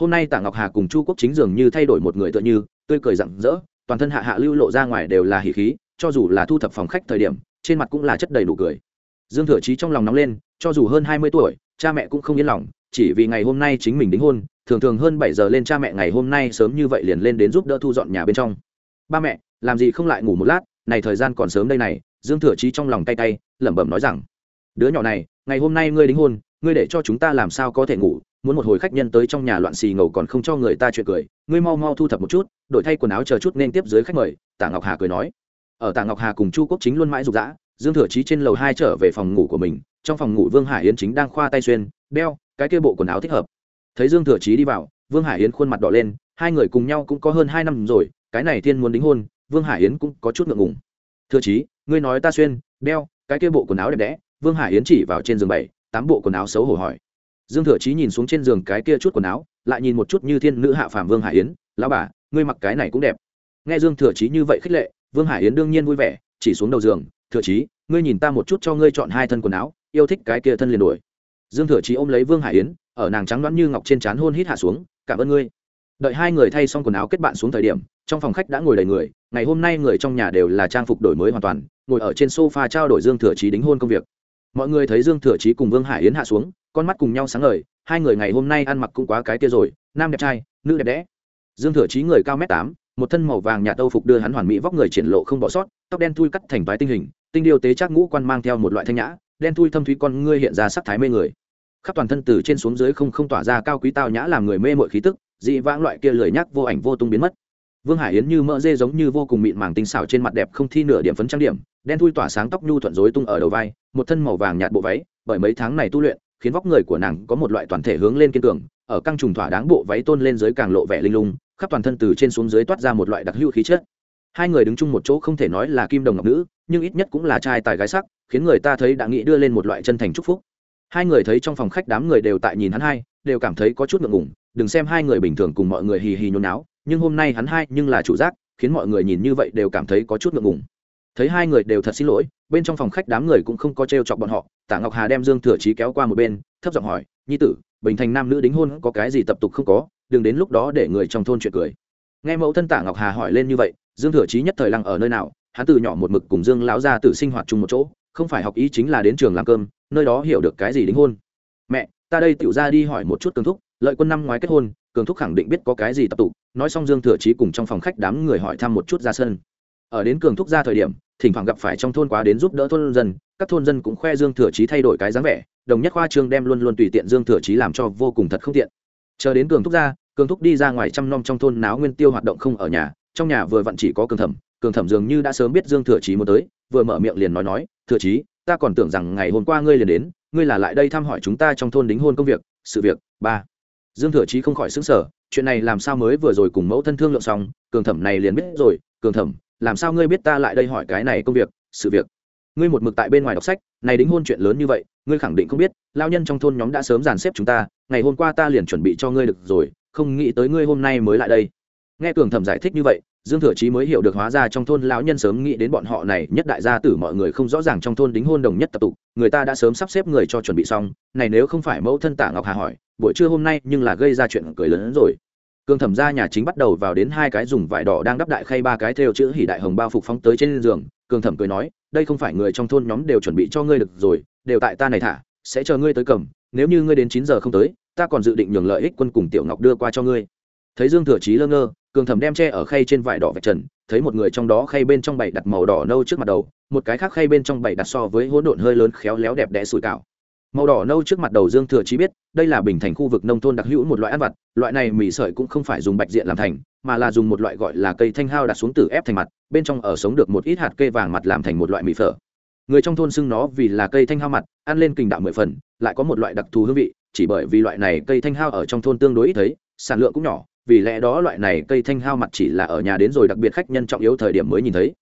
Speaker 1: Hôm nay tả ngọc hà cùng chu quốc chính dường như thay đổi một người tựa như, tươi cười rặng rỡ, toàn thân hạ hạ lưu lộ ra ngoài đều là hỉ khí, cho dù là thu thập phòng khách thời điểm, trên mặt cũng là chất đầy đủ cười. Dương thừa chí trong lòng nóng lên, cho dù hơn hai mươi tuổi, cha mẹ cũng không yên lòng, chỉ vì ngày hôm nay chính mình đính hôn, thường thường hơn bảy giờ lên cha mẹ ngày hôm nay sớm như vậy liền lên đến giúp đỡ thu dọn nhà bên trong. Ba mẹ, làm gì không lại ngủ một lát, này thời gian còn sớm đây này dương thừa chí trong lòng tay tay lẩm bẩm nói rằng, đứa nhỏ này, ngày hôm nay ngươi đính hôn, ngươi để cho chúng ta làm sao có thể ngủ, muốn một hồi khách nhân tới trong nhà loạn xì ngầu còn không cho người ta chuyện cười, ngươi mau mau thu thập một chút, đổi thay quần áo chờ chút nên tiếp dưới khách mời. Tạ ngọc hà cười nói. Ở tạ ngọc hà cùng chu quốc chính luôn mãi rục rã, dương thừa chí trên lầu hai trở về phòng ngủ của mình, trong phòng ngủ vương hải yến chính đang khoa tay xuyên, đeo cái kia bộ quần áo thích hợp. Thấy dương thừa chí đi vào, vương hải yến khuôn mặt đỏ lên, hai người cùng nhau cũng có hơn hai năm rồi, cái này thiên muốn đính hôn, vương hải yến cũng có chút ngượng ngùng. Thừa chí ngươi nói ta xuyên, đeo, cái kia bộ quần áo đẹp đẽ, vương hải yến chỉ vào trên giường bảy, tám bộ quần áo xấu hổ hỏi. Dương thừa chí nhìn xuống trên giường cái kia chút quần áo, lại nhìn một chút như thiên nữ hạ phàm vương hải yến, lão bà, ngươi mặc cái này cũng đẹp. Nghe dương thừa chí như vậy khích lệ, vương hải yến đương nhiên vui vẻ, chỉ xuống đầu giường, thừa chí, ngươi nhìn ta một chút cho ngươi chọn hai thân quần áo, yêu thích cái kia thân liền đuổi. Dương thừa chí ôm lấy vương hải yến, ở nàng trắng đoán như ngọc trên trán hôn hít hạ xuống, cảm ơn ngươi đợi hai người thay xong quần áo kết bạn xuống thời điểm, trong phòng khách đã ngồi đầy người, ngày hôm nay người trong nhà đều là trang phục đổi mới hoàn toàn, ngồi ở trên sofa trao đổi dương thừa chí đính hôn công việc. Mọi người thấy dương thừa chí cùng vương hải yến hạ xuống, con mắt cùng nhau sáng ngời, hai người ngày hôm nay ăn mặc cũng quá cái kia rồi, nam đẹp trai, nữ đẹp đẽ. Dương thừa chí người cao m tám, một thân màu vàng nhạt âu phục đưa hắn hoàn mỹ vóc người triển lộ không bỏ sót, tóc đen thui cắt thành vái tinh hình, tinh điều tế chắc ngũ quan mang theo một loại thanh nhã, đen thui thâm thúy con ngươi hiện ra sắc thái mê người. Khắp toàn thân từ trên xuống dưới không không tỏa ra cao quý tao nhã làm người mê mội khí tức dị vãng loại kia lười nhắc vô ảnh vô tung biến mất. Vương hải yến như mỡ dê giống như vô cùng mịn màng tinh xảo trên mặt đẹp không thi nửa điểm phấn trang điểm, đen thui tỏa sáng tóc nhu thuận rối tung ở đầu vai, một thân màu vàng nhạt bộ váy, bởi mấy tháng này tu luyện, khiến vóc người của nàng có một loại toàn thể hướng lên kiên cường, ở căng trùng thỏa đáng bộ váy tôn lên dưới càng lộ vẻ linh lung, khắp toàn thân từ trên xuống dưới toát ra một loại đặc hữu khí chất. Hai người đứng chung một chỗ không thể nói là kim đồng ngọc nữ, nhưng ít nhất cũng là trai tài gái sắc, khiến người ta thấy đã nghĩ đưa lên một loại chân thành chúc phúc. Hai người thấy trong phòng khách đám người đều tại nhìn hắn hai, đều cảm thấy có chút ngượng ngùng đừng xem hai người bình thường cùng mọi người hì hì nhốn náo nhưng hôm nay hắn hai nhưng là chủ giác, khiến mọi người nhìn như vậy đều cảm thấy có chút ngượng ngùng. Thấy hai người đều thật xin lỗi, bên trong phòng khách đám người cũng không có t r e o chọc bọn họ, tả ngọc hà đem dương thừa trí kéo qua một bên, thấp giọng hỏi, nhi tử, bình thành nam nữ đính hôn có cái gì tập tục không có, đừng đến lúc đó để người trong thôn chuyện cười. Nghe mẫu thân tả ngọc hà hỏi lên như vậy, dương thừa trí nhất thời lăng ở nơi nào, hắn từ nhỏ một mực cùng dương lão gia tử sinh hoạt chung một chỗ, không phải học ý chính là đến trường làm cơm, nơi đó hiểu được cái gì đính hôn ta đây tiểu ra đi hỏi một chút cường thúc, lợi quân năm ngoái kết hôn, cường thúc khẳng định biết có cái gì tập tụ, nói xong dương thừa chí cùng trong phòng khách đám người hỏi thăm một chút ra sân. Ở đến cường thúc ra thời điểm, thỉnh thoảng gặp phải trong thôn quá đến giúp đỡ thôn dân, các thôn dân cũng khoe dương thừa chí thay đổi cái dáng vẻ, đồng nhất khoa trương đem luôn luôn tùy tiện dương thừa chí làm cho vô cùng thật không tiện. Chờ đến cường thúc ra, cường thúc đi ra ngoài chăm nom trong thôn náo nguyên tiêu hoạt động không ở nhà, trong nhà vừa vặn chỉ có cường thẩm cường thẩm dường như đã sớm biết dương thừa chí muốn tới, vừa mở miệng liền nói nói, thừa chí ta còn tưởng rằng ngày hôm qua ngươi liền đến, ngươi là lại đây thăm hỏi chúng ta trong thôn đính hôn công việc, sự việc, ba. Dương thừa chí không khỏi xứng sở chuyện này làm sao mới vừa rồi cùng mẫu thân thương lượng xong, cường thẩm này liền biết rồi, cường thẩm, làm sao ngươi biết ta lại đây hỏi cái này công việc, sự việc? Ngươi một mực tại bên ngoài đọc sách, này đính hôn chuyện lớn như vậy, ngươi khẳng định không biết lao nhân trong thôn nhóm đã sớm dàn xếp chúng ta, ngày hôm qua ta liền chuẩn bị cho ngươi được rồi, không nghĩ tới ngươi hôm nay mới lại đây nghe cường thẩm giải thích như vậy, dương thừa chí mới hiểu được hóa ra trong thôn lão nhân sớm nghĩ đến bọn họ này, nhất đại gia tử mọi người không rõ ràng trong thôn đính hôn đồng nhất tập tục, người ta đã sớm sắp xếp người cho chuẩn bị xong, này nếu không phải mẫu thân tả ngọc hà hỏi, buổi trưa hôm nay nhưng là gây ra chuyện cười lớn hơn rồi? Cường thẩm ra nhà chính bắt đầu vào đến hai cái dùng vải đỏ đang đắp đại khay ba cái theo chữ hỉ đại hồng bao phục phóng tới trên giường. Cường thẩm cười nói, đây không phải người trong thôn nhóm đều chuẩn bị cho ngươi được rồi, đều tại ta này thả, sẽ chờ ngươi tới cầm, nếu như ngươi đến chín giờ không tới, ta còn dự định nhường lợi ích quân cùng tiểu ngọc đưa qua cho ngươi thấy dương thừa chí lơ ngơ, cường thẩm đem tre ở khay trên vải đỏ vạch trần, thấy một người trong đó khay bên trong bảy đặt màu đỏ nâu trước mặt đầu, một cái khác khay bên trong bảy đặt so với hỗn độn hơi lớn khéo léo đẹp đẽ sủi cảo. Màu đỏ nâu trước mặt đầu dương thừa chí biết, đây là bình thành khu vực nông thôn đặc hữu một loại ăn vặt, loại này mì sợi cũng không phải dùng bạch diện làm thành, mà là dùng một loại gọi là cây thanh hao đặt xuống từ ép thành mặt, bên trong ở sống được một ít hạt cây vàng mặt làm thành một loại mì phở. Người trong thôn xưng nó vì là cây thanh hao mặt, ăn lên kình đạo mười phần, lại có một loại đặc thù hương vị, chỉ bởi vì loại này cây thanh hao ở trong thôn tương đối ít thấy, sản lượng cũng nhỏ vì lẽ đó loại này cây thanh hao mặt chỉ là ở nhà đến rồi đặc biệt khách nhân trọng yếu thời điểm mới nhìn thấy.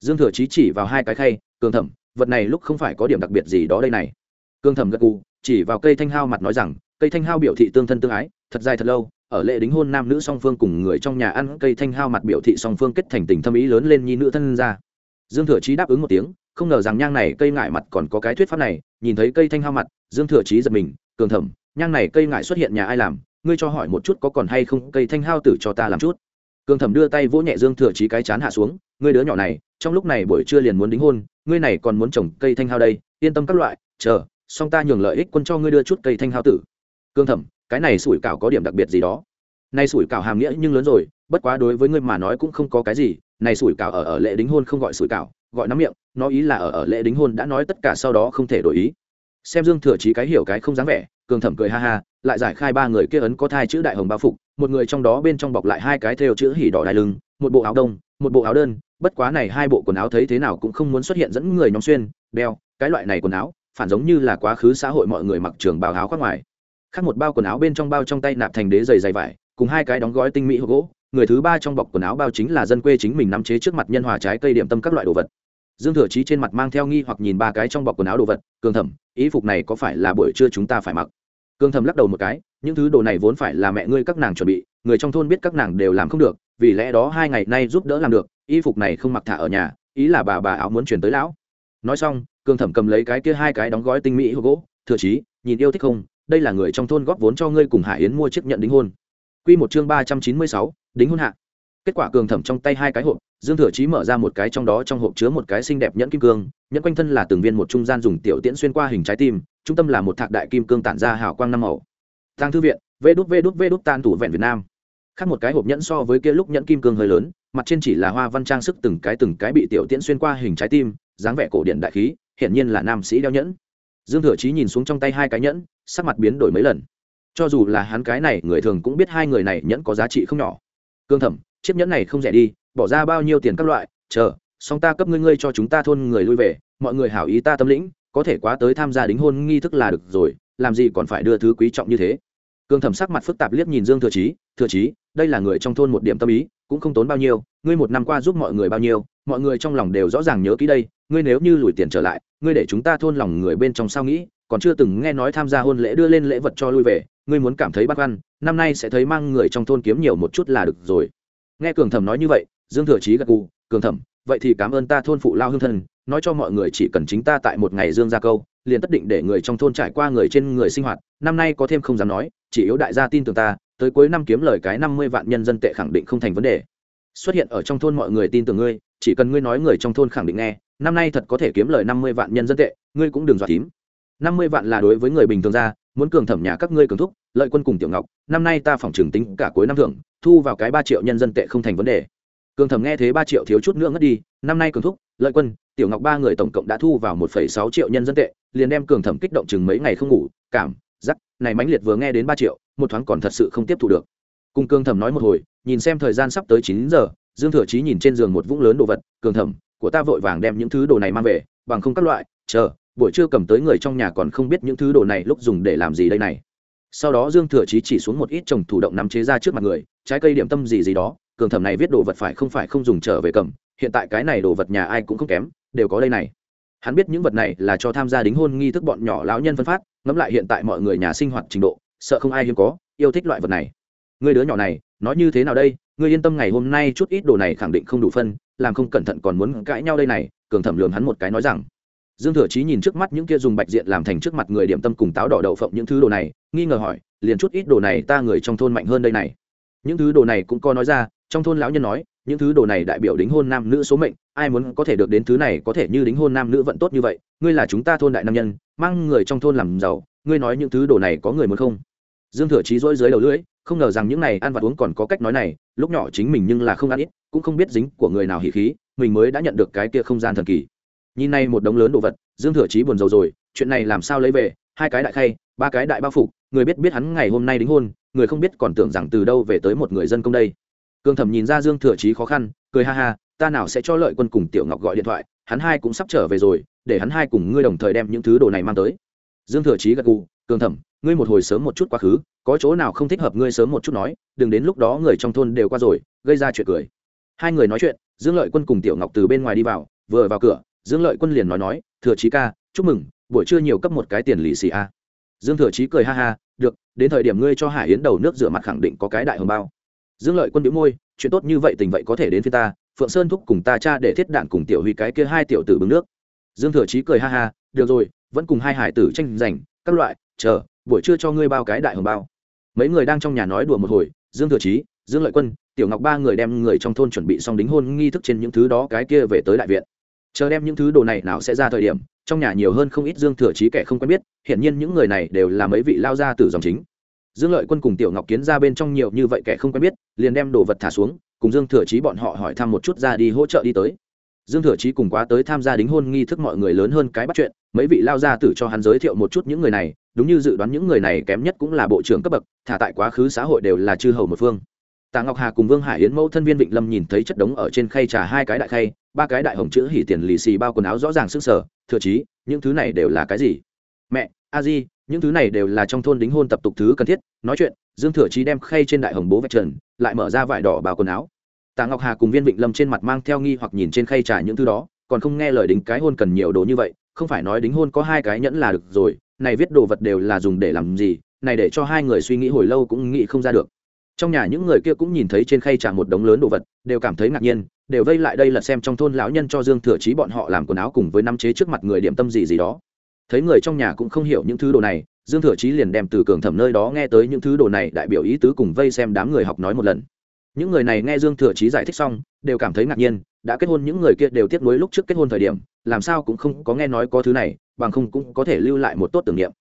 Speaker 1: Dương thừa chí chỉ vào hai cái khay, cường thẩm, vật này lúc không phải có điểm đặc biệt gì đó đây này. Cường thẩm gật gù, chỉ vào cây thanh hao mặt nói rằng, cây thanh hao biểu thị tương thân tương ái, thật dài thật lâu, ở lễ đính hôn nam nữ song phương cùng người trong nhà ăn, cây thanh hao mặt biểu thị song phương kết thành tình thâm ý lớn lên nhi nữ thân ra dương thừa chí đáp ứng một tiếng, không ngờ rằng nhang này cây ngại mặt còn có cái thuyết pháp này, nhìn thấy cây thanh hao mặt, dương thừa chí giật mình, cường thẩm, nhang này cây ngại xuất hiện nhà ai làm? Ngươi cho hỏi một chút có còn hay không cây thanh hao tử cho ta làm chút. Cường thẩm đưa tay vỗ nhẹ dương thừa chí cái chán hạ xuống, ngươi đứa nhỏ này, trong lúc này buổi trưa liền muốn đính hôn, ngươi này còn muốn trồng cây thanh hao đây, yên tâm các loại, chờ song ta nhường lợi ích quân cho ngươi đưa chút cây thanh hao tử. Cương thẩm, cái này sủi cảo có điểm đặc biệt gì đó. Nay sủi cảo hàm nghĩa nhưng lớn rồi, bất quá đối với ngươi mà nói cũng không có cái gì, này sủi cảo ở ở lễ đính hôn không gọi sủi cảo, gọi nắm miệng, nó ý là ở ở lễ đính hôn đã nói tất cả sau đó không thể đổi ý. Xem dương thừa chí cái hiểu cái không dáng vẻ cường thẩm cười ha ha, lại giải khai ba người kia ấn có thai chữ đại hồng bao phục, một người trong đó bên trong bọc lại hai cái thêu chữ hỉ đỏ đai lưng, một bộ áo đông, một bộ áo đơn, bất quá này hai bộ quần áo thấy thế nào cũng không muốn xuất hiện dẫn người nhóm xuyên, đeo, cái loại này quần áo, phản giống như là quá khứ xã hội mọi người mặc trường bào áo khoác ngoài. Khác một bao quần áo bên trong bao trong tay nạp thành đế dày dày vải, cùng hai cái đóng gói tinh mỹ hộp gỗ, người thứ ba trong bọc quần áo bao chính là dân quê chính mình nắm chế trước mặt nhân hòa trái cây điểm tâm các loại đồ vật. Dương thừa chí trên mặt mang theo nghi hoặc nhìn ba cái trong bọc quần áo đồ vật, cường thẩm, ý phục này có phải là buổi trưa chúng ta phải mặc? Cương thẩm lắc đầu một cái, những thứ đồ này vốn phải là mẹ ngươi các nàng chuẩn bị, người trong thôn biết các nàng đều làm không được, vì lẽ đó hai ngày nay giúp đỡ làm được, y phục này không mặc thả ở nhà, ý là bà bà áo muốn chuyển tới lão. Nói xong, cương thẩm cầm lấy cái kia hai cái đóng gói tinh mỹ hộp gỗ, thừa chí, nhìn yêu thích không? Đây là người trong thôn góp vốn cho ngươi cùng hải yến mua chiếc nhận đính hôn. Q một chương ba trăm chín mươi sáu, đính hôn hạ. Kết quả cường thẩm trong tay hai cái hộp, dương thừa chí mở ra một cái trong đó trong hộp chứa một cái xinh đẹp nhẫn kim cương, nhẫn quanh thân là từng viên một trung gian dùng tiểu tiễn xuyên qua hình trái tim trung tâm là một thạc đại kim cương tản ra hào quang năm màu. Tăng thư viện, vê đút vê đút vê đút tan thủ vẹn việt nam. Khác một cái hộp nhẫn so với kia lúc nhẫn kim cương hơi lớn, mặt trên chỉ là hoa văn trang sức từng cái từng cái bị tiểu tiễn xuyên qua hình trái tim, dáng vẻ cổ điện đại khí, hiển nhiên là nam sĩ đeo nhẫn. Dương thừa chí nhìn xuống trong tay hai cái nhẫn, sắc mặt biến đổi mấy lần. Cho dù là hắn cái này, người thường cũng biết hai người này nhẫn có giá trị không nhỏ. Cương thẩm, chiếc nhẫn này không rẻ đi, bỏ ra bao nhiêu tiền các loại, chờ song ta cấp ngươi ngươi cho chúng ta thôn người lui về, mọi người hảo ý ta tâm lĩnh có thể quá tới tham gia đính hôn nghi thức là được rồi, làm gì còn phải đưa thứ quý trọng như thế. Cường thẩm sắc mặt phức tạp liếc nhìn dương thừa chí thừa chí, đây là người trong thôn một điểm tâm ý, cũng không tốn bao nhiêu, ngươi một năm qua giúp mọi người bao nhiêu, mọi người trong lòng đều rõ ràng nhớ kỹ đây, ngươi nếu như lùi tiền trở lại, ngươi để chúng ta thôn lòng người bên trong sao nghĩ, còn chưa từng nghe nói tham gia hôn lễ đưa lên lễ vật cho lui về, ngươi muốn cảm thấy băn khoăn, năm nay sẽ thấy mang người trong thôn kiếm nhiều một chút là được rồi. Nghe cường thẩm nói như vậy, dương thừa chí gật gù, cường thẩm, vậy thì cảm ơn ta thôn phụ lao hương thân nói cho mọi người chỉ cần chính ta tại một ngày dương ra câu, liền tất định để người trong thôn trải qua người trên người sinh hoạt. Năm nay có thêm không dám nói, chỉ yếu đại gia tin tưởng ta, tới cuối năm kiếm lời cái năm mươi vạn nhân dân tệ khẳng định không thành vấn đề. Xuất hiện ở trong thôn mọi người tin tưởng ngươi, chỉ cần ngươi nói người trong thôn khẳng định nghe, năm nay thật có thể kiếm lời năm mươi vạn nhân dân tệ, ngươi cũng đừng dọa tím. năm mươi vạn là đối với người bình thường ra, muốn cường thẩm nhà các ngươi cường thúc, lợi quân cùng tiểu ngọc, năm nay ta phòng trường tính cả cuối năm thưởng, thu vào cái ba triệu nhân dân tệ không thành vấn đề. Cường thẩm nghe thế ba triệu thiếu chút nữa ngất đi, năm nay cường thúc, lợi quân tiểu ngọc ba người tổng cộng đã thu vào một phẩy sáu triệu nhân dân tệ, liền đem cường thẩm kích động chừng mấy ngày không ngủ, cảm giắc này mãnh liệt vừa nghe đến ba triệu, một thoáng còn thật sự không tiếp thu được. Cùng cường thẩm nói một hồi, nhìn xem thời gian sắp tới chín giờ, dương thừa chí nhìn trên giường một vũng lớn đồ vật, cường thẩm, của ta vội vàng đem những thứ đồ này mang về, bằng không các loại, chờ, buổi trưa cầm tới người trong nhà còn không biết những thứ đồ này lúc dùng để làm gì đây này. Sau đó dương thừa chí chỉ xuống một ít trồng thủ động nắm chế ra trước mặt người, trái cây điểm tâm gì gì đó cường thẩm này viết đồ vật phải không phải không dùng trở về cầm, hiện tại cái này đồ vật nhà ai cũng không kém, đều có đây này. Hắn biết những vật này là cho tham gia đính hôn nghi thức bọn nhỏ lão nhân phân phát, ngẫm lại hiện tại mọi người nhà sinh hoạt trình độ, sợ không ai hiếm có, yêu thích loại vật này. Người đứa nhỏ này, nói như thế nào đây? Người yên tâm ngày hôm nay chút ít đồ này khẳng định không đủ phân, làm không cẩn thận còn muốn cãi nhau đây này, cường thẩm lường hắn một cái nói rằng. Dương thừa chí nhìn trước mắt những kia dùng bạch diện làm thành trước mặt người điểm tâm cùng táo đỏ đậu phộng những thứ đồ này, nghi ngờ hỏi, liền chút ít đồ này ta người trong thôn mạnh hơn đây này? Những thứ đồ này cũng có nói ra trong thôn lão nhân nói, những thứ đồ này đại biểu đính hôn nam nữ số mệnh, ai muốn có thể được đến thứ này có thể như đính hôn nam nữ vẫn tốt như vậy, ngươi là chúng ta thôn đại nam nhân, mang người trong thôn làm giàu, ngươi nói những thứ đồ này có người muốn không? Dương thừa chí rỗi dưới đầu lưỡi, không ngờ rằng những này ăn vặt uống còn có cách nói này, lúc nhỏ chính mình nhưng là không ăn ít, cũng không biết dính của người nào hỉ khí, mình mới đã nhận được cái kia không gian thần kỳ. Nhìn nay một đống lớn đồ vật, dương thừa chí buồn rầu rồi, chuyện này làm sao lấy về, hai cái đại khay, ba cái đại bao phục người biết biết hắn ngày hôm nay đính hôn, người không biết còn tưởng rằng từ đâu về tới một người dân công đây cương thẩm nhìn ra dương thừa chí khó khăn, cười ha ha, ta nào sẽ cho lợi quân cùng tiểu ngọc gọi điện thoại, hắn hai cũng sắp trở về rồi, để hắn hai cùng ngươi đồng thời đem những thứ đồ này mang tới. Dương thừa chí gật gù cương thẩm, ngươi một hồi sớm một chút quá khứ, có chỗ nào không thích hợp ngươi sớm một chút nói, đừng đến lúc đó người trong thôn đều qua rồi, gây ra chuyện cười. Hai người nói chuyện, dương lợi quân cùng tiểu ngọc từ bên ngoài đi vào, vừa vào cửa, dương lợi quân liền nói nói, thừa chí ca, chúc mừng, buổi trưa nhiều cấp một cái tiền lì xì a. Dương thừa chí cười ha ha, được, đến thời điểm ngươi cho hải yến đầu nước rửa mặt khẳng định có cái đại hồng bao dương lợi quân bĩu môi, chuyện tốt như vậy tình vậy có thể đến phía ta, phượng sơn thúc cùng ta cha để thiết đạn cùng tiểu huy cái kia hai tiểu tử bưng nước. Dương thừa chí cười ha ha, được rồi, vẫn cùng hai hải tử tranh giành, các loại, chờ, buổi trưa cho ngươi bao cái đại hồng bao. Mấy người đang trong nhà nói đùa một hồi, dương thừa chí, dương lợi quân, tiểu ngọc ba người đem người trong thôn chuẩn bị xong đính hôn nghi thức trên những thứ đó cái kia về tới đại viện. Chờ đem những thứ đồ này nào sẽ ra thời điểm, trong nhà nhiều hơn không ít dương thừa chí kẻ không quen biết, hiển nhiên những người này đều là mấy vị lao gia từ dòng chính dương lợi quân cùng tiểu ngọc kiến ra bên trong nhiều như vậy kẻ không quen biết, liền đem đồ vật thả xuống, cùng dương thừa chí bọn họ hỏi thăm một chút ra đi hỗ trợ đi tới. Dương thừa chí cùng quá tới tham gia đính hôn nghi thức mọi người lớn hơn cái bắt chuyện, mấy vị lao gia tử cho hắn giới thiệu một chút những người này, đúng như dự đoán những người này kém nhất cũng là bộ trưởng cấp bậc, thả tại quá khứ xã hội đều là chư hầu một phương. Tạ ngọc hà cùng vương hải yến mẫu thân viên vịnh lâm nhìn thấy chất đống ở trên khay trà hai cái đại khay, ba cái đại hồng chữ hỉ tiền lì xì bao quần áo rõ ràng sức sở thừa chí, những thứ này đều là cái gì? Mẹ, a di những thứ này đều là trong thôn đính hôn tập tục thứ cần thiết, nói chuyện, dương thừa chí đem khay trên đại hồng bố vạch trần, lại mở ra vải đỏ bào quần áo. Tạ ngọc hà cùng viên vịnh lâm trên mặt mang theo nghi hoặc nhìn trên khay trà những thứ đó, còn không nghe lời đính cái hôn cần nhiều đồ như vậy, không phải nói đính hôn có hai cái nhẫn là được rồi, này viết đồ vật đều là dùng để làm gì, này để cho hai người suy nghĩ hồi lâu cũng nghĩ không ra được. Trong nhà những người kia cũng nhìn thấy trên khay trà một đống lớn đồ vật, đều cảm thấy ngạc nhiên, đều vây lại đây là xem trong thôn lão nhân cho dương thừa chí bọn họ làm quần áo cùng với năm chế trước mặt người điểm tâm gì gì đó thấy người trong nhà cũng không hiểu những thứ đồ này, dương thừa chí liền đem từ cường thẩm nơi đó nghe tới những thứ đồ này đại biểu ý tứ cùng vây xem đám người học nói một lần. Những người này nghe dương thừa chí giải thích xong, đều cảm thấy ngạc nhiên, đã kết hôn những người kia đều tiếp nối lúc trước kết hôn thời điểm, làm sao cũng không có nghe nói có thứ này, bằng không cũng có thể lưu lại một tốt tưởng niệm.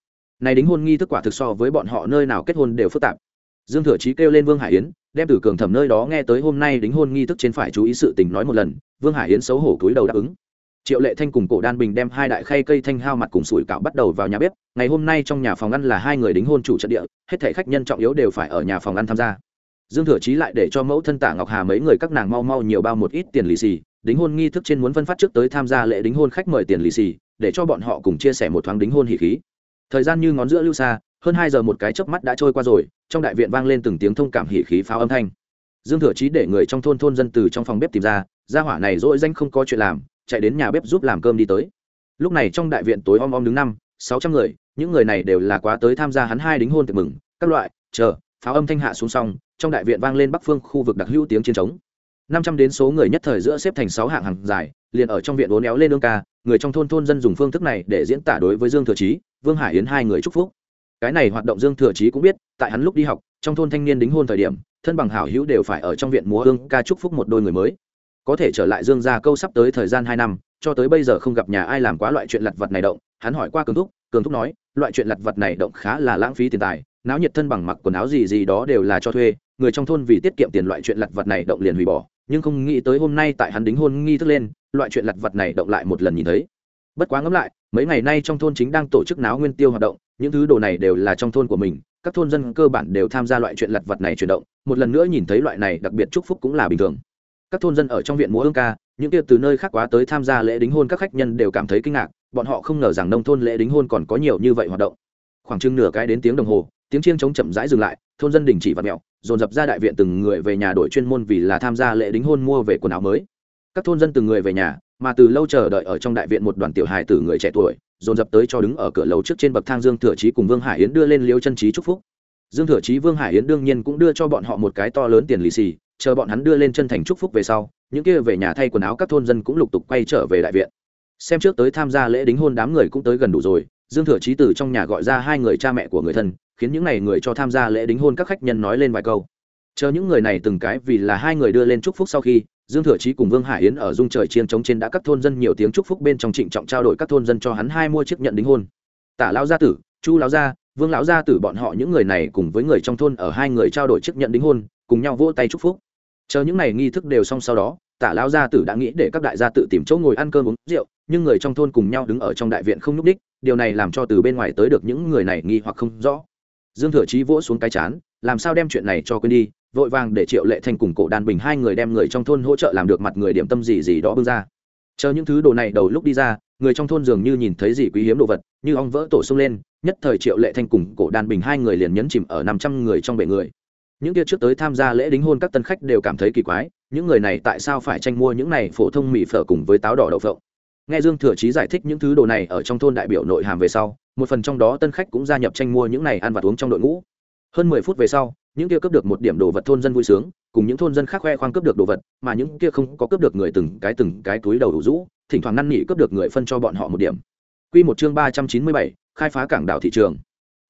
Speaker 1: Này đính hôn nghi thức quả thực so với bọn họ nơi nào kết hôn đều phức tạp. Dương thừa chí kêu lên vương hải yến, đem từ cường thẩm nơi đó nghe tới hôm nay đính hôn nghi thức trên phải chú ý sự tình nói một lần, vương hải yến xấu hổ cúi đầu đáp ứng triệu lệ thanh cùng cổ đan bình đem hai đại khay cây thanh hao mặt cùng sủi cạo bắt đầu vào nhà bếp. Ngày hôm nay trong nhà phòng ăn là hai người đính hôn chủ trận địa, hết thể khách nhân trọng yếu đều phải ở nhà phòng ăn tham gia. Dương thừa chí lại để cho mẫu thân tả ngọc hà mấy người các nàng mau mau nhiều bao một ít tiền lì xì. Đính hôn nghi thức trên muốn phân phát trước tới tham gia lễ đính hôn khách mời tiền lì xì, để cho bọn họ cùng chia sẻ một thoáng đính hôn hỉ khí. Thời gian như ngón giữa lưu xa, hơn hai giờ một cái chớp mắt đã trôi qua rồi, trong đại viện vang lên từng tiếng thông cảm hỉ khí pháo âm thanh. Dương thừa chí để người trong thôn thôn dân từ trong phòng bếp tìm ra, gia hỏa này dỗi danh không có chuyện làm chạy đến nhà bếp giúp làm cơm đi tới. Lúc này trong đại viện tối om om đứng năm, sáu trăm người, những người này đều là quá tới tham gia hắn hai đính hôn tiệc mừng, các loại, chờ, pháo âm thanh hạ xuống xong, trong đại viện vang lên bắc phương khu vực đặc hữu tiếng chiến trống. Năm trăm đến số người nhất thời giữa xếp thành sáu hạng hàng dài, liền ở trong viện uốn éo lên lương ca, người trong thôn thôn dân dùng phương thức này để diễn tả đối với dương thừa chí, vương hải yến hai người chúc phúc. Cái này hoạt động dương thừa chí cũng biết, tại hắn lúc đi học, trong thôn thanh niên đính hôn thời điểm, thân bằng hảo hữu đều phải ở trong viện múa hương ca chúc phúc một đôi người mới có thể trở lại dương gia câu sắp tới thời gian hai năm, cho tới bây giờ không gặp nhà ai làm quá loại chuyện lặt vật này động, hắn hỏi qua cường thúc cường thúc nói, loại chuyện lặt vật này động khá là lãng phí tiền tài, náo nhiệt thân bằng mặc quần áo gì gì đó đều là cho thuê, người trong thôn vì tiết kiệm tiền loại chuyện lặt vật này động liền hủy bỏ, nhưng không nghĩ tới hôm nay tại hắn đính hôn nghi thức lên, loại chuyện lặt vật này động lại một lần nhìn thấy. Bất quá ngẫm lại, mấy ngày nay trong thôn chính đang tổ chức náo nguyên tiêu hoạt động, những thứ đồ này đều là trong thôn của mình, các thôn dân cơ bản đều tham gia loại chuyện lặt vật này chuyển động, một lần nữa nhìn thấy loại này đặc biệt chúc phúc cũng là bình thường các thôn dân ở trong viện múa hương ca, những kia từ nơi khác quá tới tham gia lễ đính hôn các khách nhân đều cảm thấy kinh ngạc, bọn họ không ngờ rằng nông thôn lễ đính hôn còn có nhiều như vậy hoạt động. Khoảng chừng nửa cái đến tiếng đồng hồ, tiếng chiêng chống chậm rãi dừng lại, thôn dân đình chỉ và mẹo, dồn dập ra đại viện từng người về nhà đổi chuyên môn vì là tham gia lễ đính hôn mua về quần áo mới. Các thôn dân từng người về nhà, mà từ lâu chờ đợi ở trong đại viện một đoàn tiểu hài tử người trẻ tuổi, dồn dập tới cho đứng ở cửa lầu trước trên bậc thang dương thừa chí cùng vương hải yến đưa lên liêu chân trí chúc phúc. Dương thừa chí, vương hải yến đương nhiên cũng đưa cho bọn họ một cái to lớn tiền lì xì chờ bọn hắn đưa lên chân thành chúc phúc về sau, những kia về nhà thay quần áo các thôn dân cũng lục tục quay trở về đại viện. Xem trước tới tham gia lễ đính hôn đám người cũng tới gần đủ rồi, dương thừa trí từ trong nhà gọi ra hai người cha mẹ của người thân, khiến những n à y người cho tham gia lễ đính hôn các khách nhân nói lên vài câu. Chờ những người này từng cái vì là hai người đưa lên chúc phúc sau khi, dương thừa trí cùng vương hải yến ở dung trời chiên trống trên đã các thôn dân nhiều tiếng chúc phúc bên trong trịnh trọng trao đổi các thôn dân cho hắn hai mua chiếc nhận đính hôn. Tả lao gia tử, chu lão gia, vương lão gia tử bọn họ những người này cùng với người trong thôn ở hai người trao đổi chiếc nhận đính hôn, cùng nhau vỗ tay chúc phúc chờ những này nghi thức đều xong sau đó, tả lão gia tử đã nghĩ để các đại gia tự tìm chỗ ngồi ăn cơm uống rượu, nhưng người trong thôn cùng nhau đứng ở trong đại viện không nhúc đích điều này làm cho từ bên ngoài tới được những người này nghi hoặc không rõ. Dương thừa chí vỗ xuống cái chán, làm sao đem chuyện này cho quên đi, vội vàng để triệu lệ thanh cùng cổ đàn bình hai người đem người trong thôn hỗ trợ làm được mặt người điểm tâm gì gì đó bưng ra. Chờ những thứ đồ này đầu lúc đi ra, người trong thôn dường như nhìn thấy gì quý hiếm đồ vật, như ong vỡ tổ sung lên, nhất thời triệu lệ thanh cùng cổ đàn bình hai người liền nhấn chìm ở năm trăm người trong bể người những kia trước tới tham gia lễ đính hôn các tân khách đều cảm thấy kỳ quái, những người này tại sao phải tranh mua những này phổ thông mì phở cùng với táo đỏ đậu phộng? Nghe dương thừa chí giải thích những thứ đồ này ở trong thôn đại biểu nội hàm về sau, một phần trong đó tân khách cũng gia nhập tranh mua những này ăn vặt uống trong đội ngũ. Hơn mười phút về sau, những kia cướp được một điểm đồ vật thôn dân vui sướng, cùng những thôn dân khác khoe khoang cướp được đồ vật, mà những kia không có cướp được người từng cái từng cái túi đầu đủ rũ, thỉnh thoảng năn nỉ cướp được người phân cho bọn họ một điểm. Quy một chương ba trăm chín mươi bảy, khai phá cảng đảo thị trường.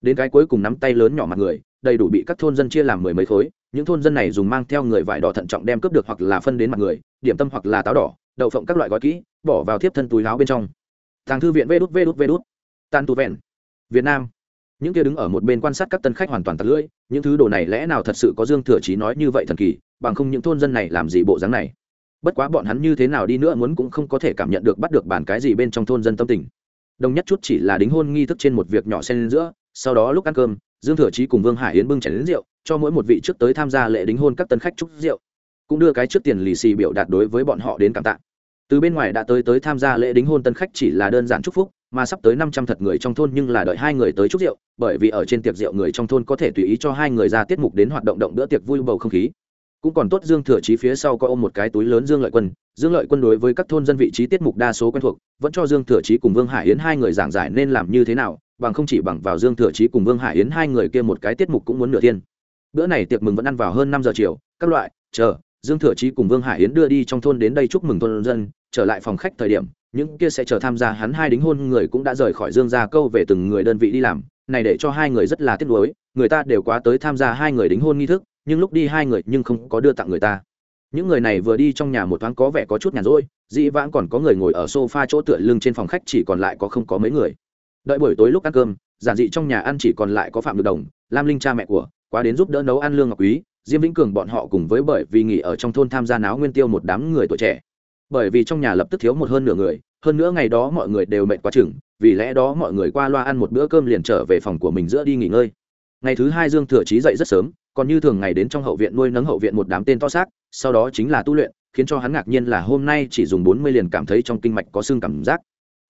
Speaker 1: Đến cái cuối cùng nắm tay lớn nhỏ mặt người đầy đủ bị các thôn dân chia làm mười mấy khối, những thôn dân này dùng mang theo người vải đỏ thận trọng đem cướp được hoặc là phân đến mặt người, điểm tâm hoặc là táo đỏ, đậu phộng các loại gói kỹ, bỏ vào tiếp thân túi láo bên trong. Tàng thư viện vê đút vê đút vê đút. Tan tu vẹn. Việt nam. Những kia đứng ở một bên quan sát các tân khách hoàn toàn tạt lưỡi, những thứ đồ này lẽ nào thật sự có dương thừa chí nói như vậy thần kỳ, bằng không những thôn dân này làm gì bộ dáng này. Bất quá bọn hắn như thế nào đi nữa muốn cũng không có thể cảm nhận được bắt được bản cái gì bên trong thôn dân tâm tình. Đồng nhất chút chỉ là đính hôn nghi thức trên một việc nhỏ xen giữa, sau đó lúc ăn cơm dương thừa chí cùng vương hải yến bưng chảy đến rượu, cho mỗi một vị trước tới tham gia lễ đính hôn các tân khách chúc rượu, cũng đưa cái trước tiền lì xì biểu đạt đối với bọn họ đến cảm tạ. Từ bên ngoài đã tới tới tham gia lễ đính hôn tân khách chỉ là đơn giản chúc phúc, mà sắp tới năm trăm thật người trong thôn nhưng là đợi hai người tới chúc rượu, bởi vì ở trên tiệc rượu người trong thôn có thể tùy ý cho hai người ra tiết mục đến hoạt động động đỡ tiệc vui bầu không khí. Cũng còn tốt dương thừa chí phía sau có ôm một cái túi lớn dương lợi quân, dương lợi quân đối với các thôn dân vị trí tiết mục đa số quen thuộc, vẫn cho dương thừa chí cùng vương hải yến hai người giảng giải nên làm như thế nào bằng không chỉ bằng vào dương thừa chí cùng vương hải yến hai người kia một cái tiết mục cũng muốn nửa thiên. Bữa này tiệc mừng vẫn ăn vào hơn năm giờ chiều, các loại, chờ, dương thừa chí cùng vương hải yến đưa đi trong thôn đến đây chúc mừng thôn dân, trở lại phòng khách thời điểm, những kia sẽ chờ tham gia hắn hai đính hôn người cũng đã rời khỏi dương gia câu về từng người đơn vị đi làm. Này để cho hai người rất là tiếc nuối, người ta đều quá tới tham gia hai người đính hôn nghi thức, nhưng lúc đi hai người nhưng không có đưa tặng người ta. Những người này vừa đi trong nhà một thoáng có vẻ có chút nhàn rỗi, dĩ vãng còn có người ngồi ở sofa chỗ tựa lưng trên phòng khách chỉ còn lại có không có mấy người đợi buổi tối lúc ăn cơm, giản dị trong nhà ăn chỉ còn lại có phạm được đồng, lam linh cha mẹ của, quá đến giúp đỡ nấu ăn lương ngọc quý, diêm vĩnh cường bọn họ cùng với bởi vì nghỉ ở trong thôn tham gia náo nguyên tiêu một đám người tuổi trẻ. Bởi vì trong nhà lập tức thiếu một hơn nửa người, hơn nữa ngày đó mọi người đều mệt quá chừng, vì lẽ đó mọi người qua loa ăn một bữa cơm liền trở về phòng của mình giữa đi nghỉ ngơi. Ngày thứ hai dương thừa trí dậy rất sớm, còn như thường ngày đến trong hậu viện nuôi nấng hậu viện một đám tên to xác, sau đó chính là tu luyện, khiến cho hắn ngạc nhiên là hôm nay chỉ dùng bốn mươi liền cảm thấy trong kinh mạch có xương cảm giác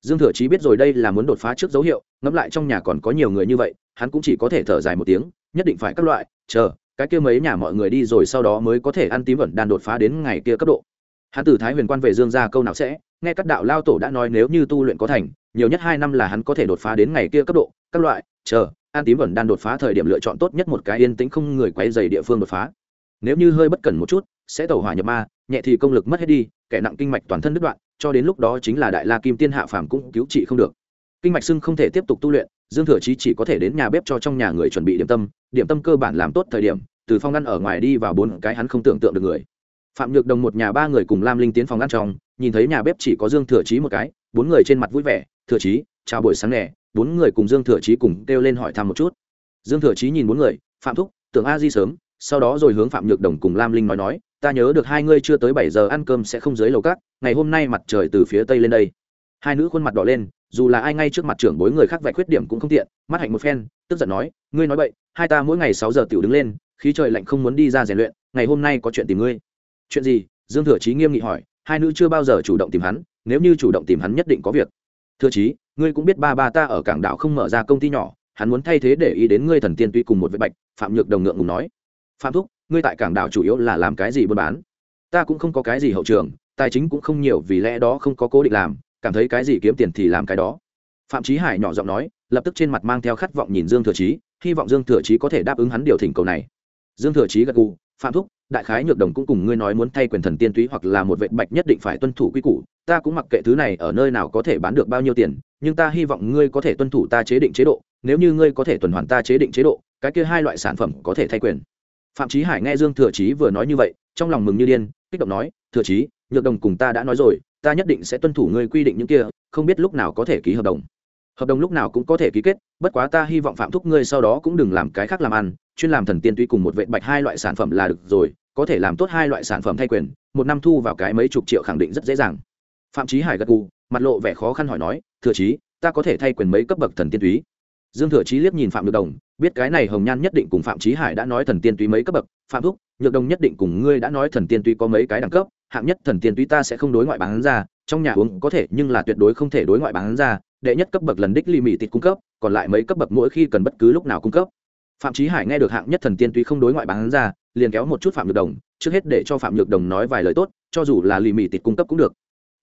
Speaker 1: dương thừa chí biết rồi đây là muốn đột phá trước dấu hiệu, ngẫm lại trong nhà còn có nhiều người như vậy, hắn cũng chỉ có thể thở dài một tiếng, nhất định phải các loại, chờ, cái kia mấy nhà mọi người đi rồi sau đó mới có thể ăn tím vẩn đan đột phá đến ngày kia cấp độ. Hắn từ thái huyền quan về dương ra câu nào sẽ, nghe các đạo lao tổ đã nói nếu như tu luyện có thành, nhiều nhất hai năm là hắn có thể đột phá đến ngày kia cấp độ, các loại, chờ an tím vẩn đan đột phá thời điểm lựa chọn tốt nhất một cái yên tĩnh không người quay dày địa phương đột phá. Nếu như hơi bất cẩn một chút, sẽ tẩu hỏa nhập ma nhẹ thì công lực mất hết đi, kẻ nặng kinh mạch toàn thân đứt đoạn, cho đến lúc đó chính là đại la kim tiên hạ phàm cũng cứu trị không được. Kinh mạch sưng không thể tiếp tục tu luyện, dương thừa chí chỉ có thể đến nhà bếp cho trong nhà người chuẩn bị điểm tâm điểm tâm cơ bản làm tốt thời điểm, từ phong ngăn ở ngoài đi vào bốn cái hắn không tưởng tượng được người. Phạm nhược đồng một nhà ba người cùng lam linh tiến phòng ăn trong, nhìn thấy nhà bếp chỉ có dương thừa chí một cái, bốn người trên mặt vui vẻ, thừa chí, chào buổi sáng nè. Bốn người cùng dương thừa chí cùng kêu lên hỏi thăm một chút. Dương thừa chí nhìn bốn người, phạm thúc, tưởng a di sớm. Sau đó rồi hướng phạm nhược đồng cùng lam linh nói nói ta nhớ được hai ngươi chưa tới bảy giờ ăn cơm sẽ không dưới lầu cát ngày hôm nay mặt trời từ phía tây lên đây. Hai nữ khuôn mặt đỏ lên, dù là ai ngay trước mặt trưởng bối người khác vạch khuyết điểm cũng không tiện, mắt hạnh một phen, tức giận nói, ngươi nói vậy hai ta mỗi ngày sáu giờ tiểu đứng lên, khí trời lạnh không muốn đi ra rèn luyện, ngày hôm nay có chuyện tìm ngươi. Chuyện gì? Dương thừa chí nghiêm nghị hỏi, hai nữ chưa bao giờ chủ động tìm hắn, nếu như chủ động tìm hắn nhất định có việc. Thừa chí, ngươi cũng biết ba ba ta ở cảng đảo không mở ra công ty nhỏ, hắn muốn thay thế để ý đến ngươi thần tiên tuy cùng một vệ bạch, phạm nhược đồng ngượng ngùng nói. Phạm thúc ngươi tại cảng đảo chủ yếu là làm cái gì buôn bán? Ta cũng không có cái gì hậu trường, tài chính cũng không nhiều vì lẽ đó không có cố định làm, cảm thấy cái gì kiếm tiền thì làm cái đó. Phạm trí hải nhỏ giọng nói, lập tức trên mặt mang theo khát vọng nhìn dương thừa chí, hy vọng dương thừa chí có thể đáp ứng hắn điều thỉnh cầu này. Dương thừa chí gật gù, phạm thúc, đại khái nhược đồng cũng cùng ngươi nói muốn thay quyền thần tiên túy hoặc là một vệ bạch nhất định phải tuân thủ quy củ, ta cũng mặc kệ thứ này ở nơi nào có thể bán được bao nhiêu tiền, nhưng ta hy vọng ngươi có thể tuân thủ ta chế định chế độ, nếu như ngươi có thể tuần hoàn ta chế định chế độ, cái kia hai loại sản phẩm có thể thay quyền phạm trí hải nghe dương thừa chí vừa nói như vậy, trong lòng mừng như điên, kích động nói, thừa chí, nhược đồng cùng ta đã nói rồi, ta nhất định sẽ tuân thủ ngươi quy định những kia, không biết lúc nào có thể ký hợp đồng. Hợp đồng lúc nào cũng có thể ký kết, bất quá ta hy vọng phạm thúc ngươi sau đó cũng đừng làm cái khác làm ăn, chuyên làm thần tiên tuy cùng một vệ bạch hai loại sản phẩm là được rồi, có thể làm tốt hai loại sản phẩm thay quyền, một năm thu vào cái mấy chục triệu khẳng định rất dễ dàng. Phạm trí hải gật gù, mặt lộ vẻ khó khăn hỏi nói, thừa chí, ta có thể thay quyền mấy cấp bậc thần tiên túy? Dương thừa chí liếc nhìn phạm nhược đồng, biết cái này hồng nhan nhất định cùng phạm Chí hải đã nói thần tiên túy mấy cấp bậc, phạm thúc, nhược đồng nhất định cùng ngươi đã nói thần tiên túy có mấy cái đẳng cấp, hạng nhất thần tiên túy ta sẽ không đối ngoại bán ra, trong nhà uống có thể nhưng là tuyệt đối không thể đối ngoại bán ra, đệ nhất cấp bậc lần đích ly mỹ tịt cung cấp, còn lại mấy cấp bậc mỗi khi cần bất cứ lúc nào cung cấp. Phạm Chí hải nghe được hạng nhất thần tiên túy không đối ngoại bán ra, liền kéo một chút phạm nhược đồng, trước hết để cho phạm nhược đồng nói vài lời tốt, cho dù là lì mỹ tịt cung cấp cũng được.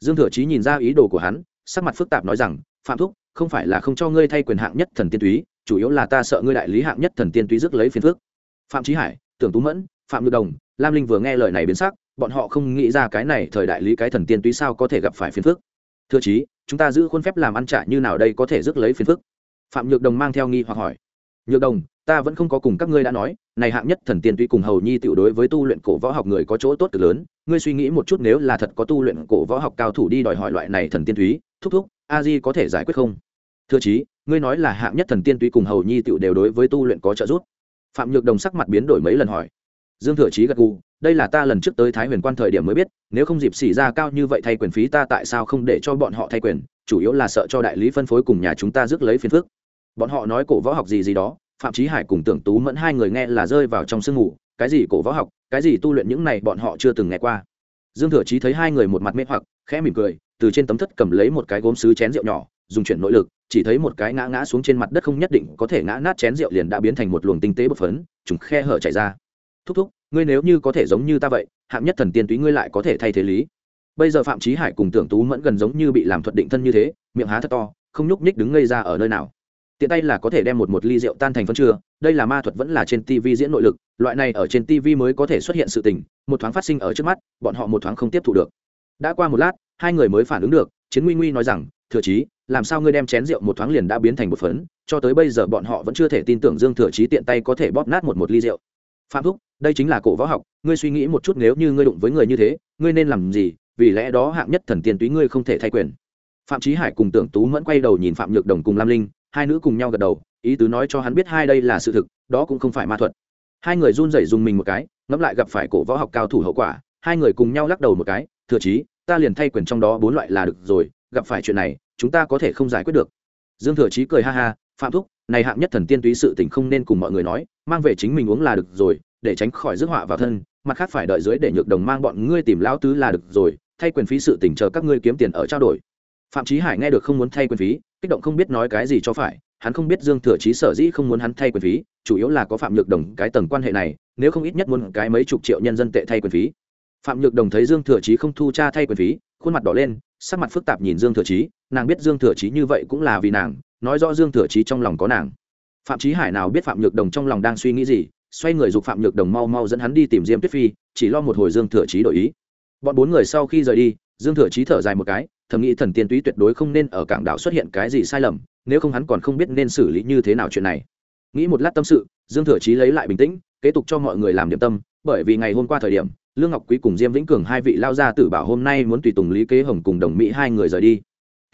Speaker 1: Dương thừa chí nhìn ra ý đồ của hắn, sắc mặt phức tạp nói rằng, phạm thúc không phải là không cho ngươi thay quyền hạng nhất thần tiên túy, chủ yếu là ta sợ ngươi đại lý hạng nhất thần tiên túy rước lấy phiền phước phạm trí hải, tưởng tú mẫn, phạm nhược đồng, lam linh vừa nghe lời này biến sắc, bọn họ không nghĩ ra cái này thời đại lý cái thần tiên túy sao có thể gặp phải phiền phước thưa chí, chúng ta giữ khuôn phép làm ăn trả như nào đây có thể rước lấy phiền phước phạm nhược đồng mang theo nghi hoặc hỏi. Nhược đồng, ta vẫn không có cùng các ngươi đã nói, này hạng nhất thần tiên tuy cùng hầu nhi tiểu đối với tu luyện cổ võ học người có chỗ tốt cực lớn, ngươi suy nghĩ một chút nếu là thật có tu luyện cổ võ học cao thủ đi đòi hỏi loại này thần tiên túy, thúc thúc, a di có thể giải quyết không? Thưa chí, ngươi nói là hạng nhất thần tiên tuy cùng hầu nhi tiểu đều đối với tu luyện có trợ giúp. Phạm nhược đồng sắc mặt biến đổi mấy lần hỏi. Dương thừa chí gật gù, đây là ta lần trước tới thái huyền quan thời điểm mới biết, nếu không dịp xỉ ra cao như vậy thay quyền phí ta tại sao không để cho bọn họ thay quyền, chủ yếu là sợ cho đại lý phân phối cùng nhà chúng ta rước lấy phiền phức. Bọn họ nói cổ võ học gì gì đó, phạm trí hải cùng tưởng tú mẫn hai người nghe là rơi vào trong sương ngủ cái gì cổ võ học, cái gì tu luyện những này bọn họ chưa từng nghe qua. Dương thừa chí thấy hai người một mặt mê hoặc, khẽ mỉm cười, từ trên tấm thất cầm lấy một cái gốm sứ chén rượu nhỏ dùng chuyển nội lực, chỉ thấy một cái ngã ngã xuống trên mặt đất không nhất định có thể ngã nát chén rượu liền đã biến thành một luồng tinh tế bột phấn, trùng khe hở chảy ra. Thúc thúc, ngươi nếu như có thể giống như ta vậy, hạng nhất thần tiên túy ngươi lại có thể thay thế lý. Bây giờ phạm trí hải cùng tưởng tú mẫn gần giống như bị làm thuật định thân như thế, miệng há thật to, không nhúc nhích đứng ngây ra ở nơi nào. Tiện tay là có thể đem một một ly rượu tan thành phân chưa đây là ma thuật vẫn là trên tv diễn nội lực, loại này ở trên tv mới có thể xuất hiện sự tình, một thoáng phát sinh ở trước mắt, bọn họ một thoáng không tiếp thu được. Đã qua một lát, hai người mới phản ứng được, chiến nguy nguy nói rằng, thừa chí làm sao ngươi đem chén rượu một thoáng liền đã biến thành một phấn, cho tới bây giờ bọn họ vẫn chưa thể tin tưởng dương thừa chí tiện tay có thể bóp nát một một ly rượu. Phạm thúc, đây chính là cổ võ học, ngươi suy nghĩ một chút nếu như ngươi đụng với người như thế, ngươi nên làm gì, vì lẽ đó hạng nhất thần tiên túy ngươi không thể thay quyền. Phạm trí hải cùng tưởng tú mẫn quay đầu nhìn phạm nhược đồng cùng lam linh, hai nữ cùng nhau gật đầu, ý tứ nói cho hắn biết hai đây là sự thực, đó cũng không phải ma thuật. Hai người run rẩy dùng mình một cái, ngẫm lại gặp phải cổ võ học cao thủ hậu quả, hai người cùng nhau lắc đầu một cái, thừa chí, ta liền thay quyền trong đó bốn loại là được rồi, gặp phải chuyện này chúng ta có thể không giải quyết được. Dương thừa chí cười ha ha, phạm thúc, này hạng nhất thần tiên túy sự tình không nên cùng mọi người nói, mang về chính mình uống là được rồi, để tránh khỏi rước họa vào thân, mặt khác phải đợi dưới để nhược đồng mang bọn ngươi tìm lão tứ là được rồi, thay quyền phí sự tình chờ các ngươi kiếm tiền ở trao đổi. Phạm trí hải nghe được không muốn thay quyền phí, kích động không biết nói cái gì cho phải, hắn không biết dương thừa chí sở dĩ không muốn hắn thay quyền phí, chủ yếu là có phạm nhược đồng cái tầng quan hệ này, nếu không ít nhất muốn cái mấy chục triệu nhân dân tệ thay quyền phí. Phạm nhược đồng thấy dương thừa chí không thu cha thay quyền phí, khuôn mặt đỏ lên, sắc mặt phức tạp nhìn dương thừa chí nàng biết dương thừa chí như vậy cũng là vì nàng, nói rõ dương thừa chí trong lòng có nàng. Phạm chí hải nào biết phạm nhược đồng trong lòng đang suy nghĩ gì, xoay người giục phạm nhược đồng mau mau dẫn hắn đi tìm diêm tuyết phi, chỉ lo một hồi dương thừa chí đổi ý. Bọn bốn người sau khi rời đi, dương thừa chí thở dài một cái, thầm nghĩ thần tiên túy tuyệt đối không nên ở cảng đảo xuất hiện cái gì sai lầm, nếu không hắn còn không biết nên xử lý như thế nào chuyện này. Nghĩ một lát tâm sự, dương thừa chí lấy lại bình tĩnh, kế tục cho mọi người làm điểm tâm, bởi vì ngày hôm qua thời điểm, lương ngọc quý cùng diêm vĩnh cường hai vị lao gia tử bảo hôm nay muốn tùy tùng lý kế hồng cùng đồng mỹ hai người rời đi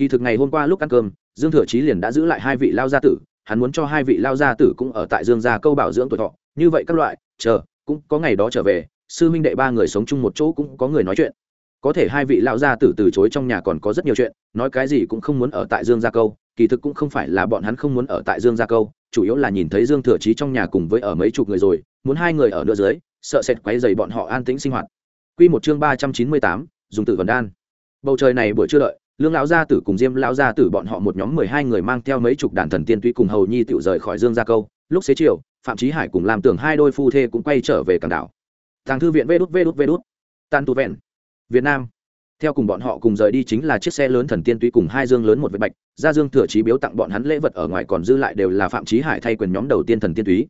Speaker 1: kỳ thực ngày hôm qua lúc ăn cơm, dương thừa chí liền đã giữ lại hai vị lao gia tử, hắn muốn cho hai vị lao gia tử cũng ở tại dương gia câu bảo dưỡng tuổi thọ. Như vậy các loại, chờ, cũng có ngày đó trở về, sư minh đệ ba người sống chung một chỗ cũng có người nói chuyện. Có thể hai vị lão gia tử từ chối trong nhà còn có rất nhiều chuyện, nói cái gì cũng không muốn ở tại dương gia câu, kỳ thực cũng không phải là bọn hắn không muốn ở tại dương gia câu, chủ yếu là nhìn thấy dương thừa chí trong nhà cùng với ở mấy chục người rồi, muốn hai người ở nữa dưới, sợ sệt quấy dày bọn họ an tĩnh sinh hoạt. Quy một chương ba trăm chín mươi tám, dùng tử vần đan. Bầu trời này buổi chưa đợi lương lão gia tử cùng diêm lão gia tử bọn họ một nhóm mười hai người mang theo mấy chục đàn thần tiên tuy cùng hầu nhi tự rời khỏi dương gia câu, lúc xế chiều, phạm trí hải cùng làm tưởng hai đôi phu thê cũng quay trở về cảng đảo. Tàng thư viện vê đút vê đút vê đút tan tu vẹn. Việt nam. Theo cùng bọn họ cùng rời đi chính là chiếc xe lớn thần tiên tuy cùng hai dương lớn một vệt bạch ra dương thừa trí biếu tặng bọn hắn lễ vật ở ngoài còn dư lại đều là phạm trí hải thay quyền nhóm đầu tiên thần tiên túy.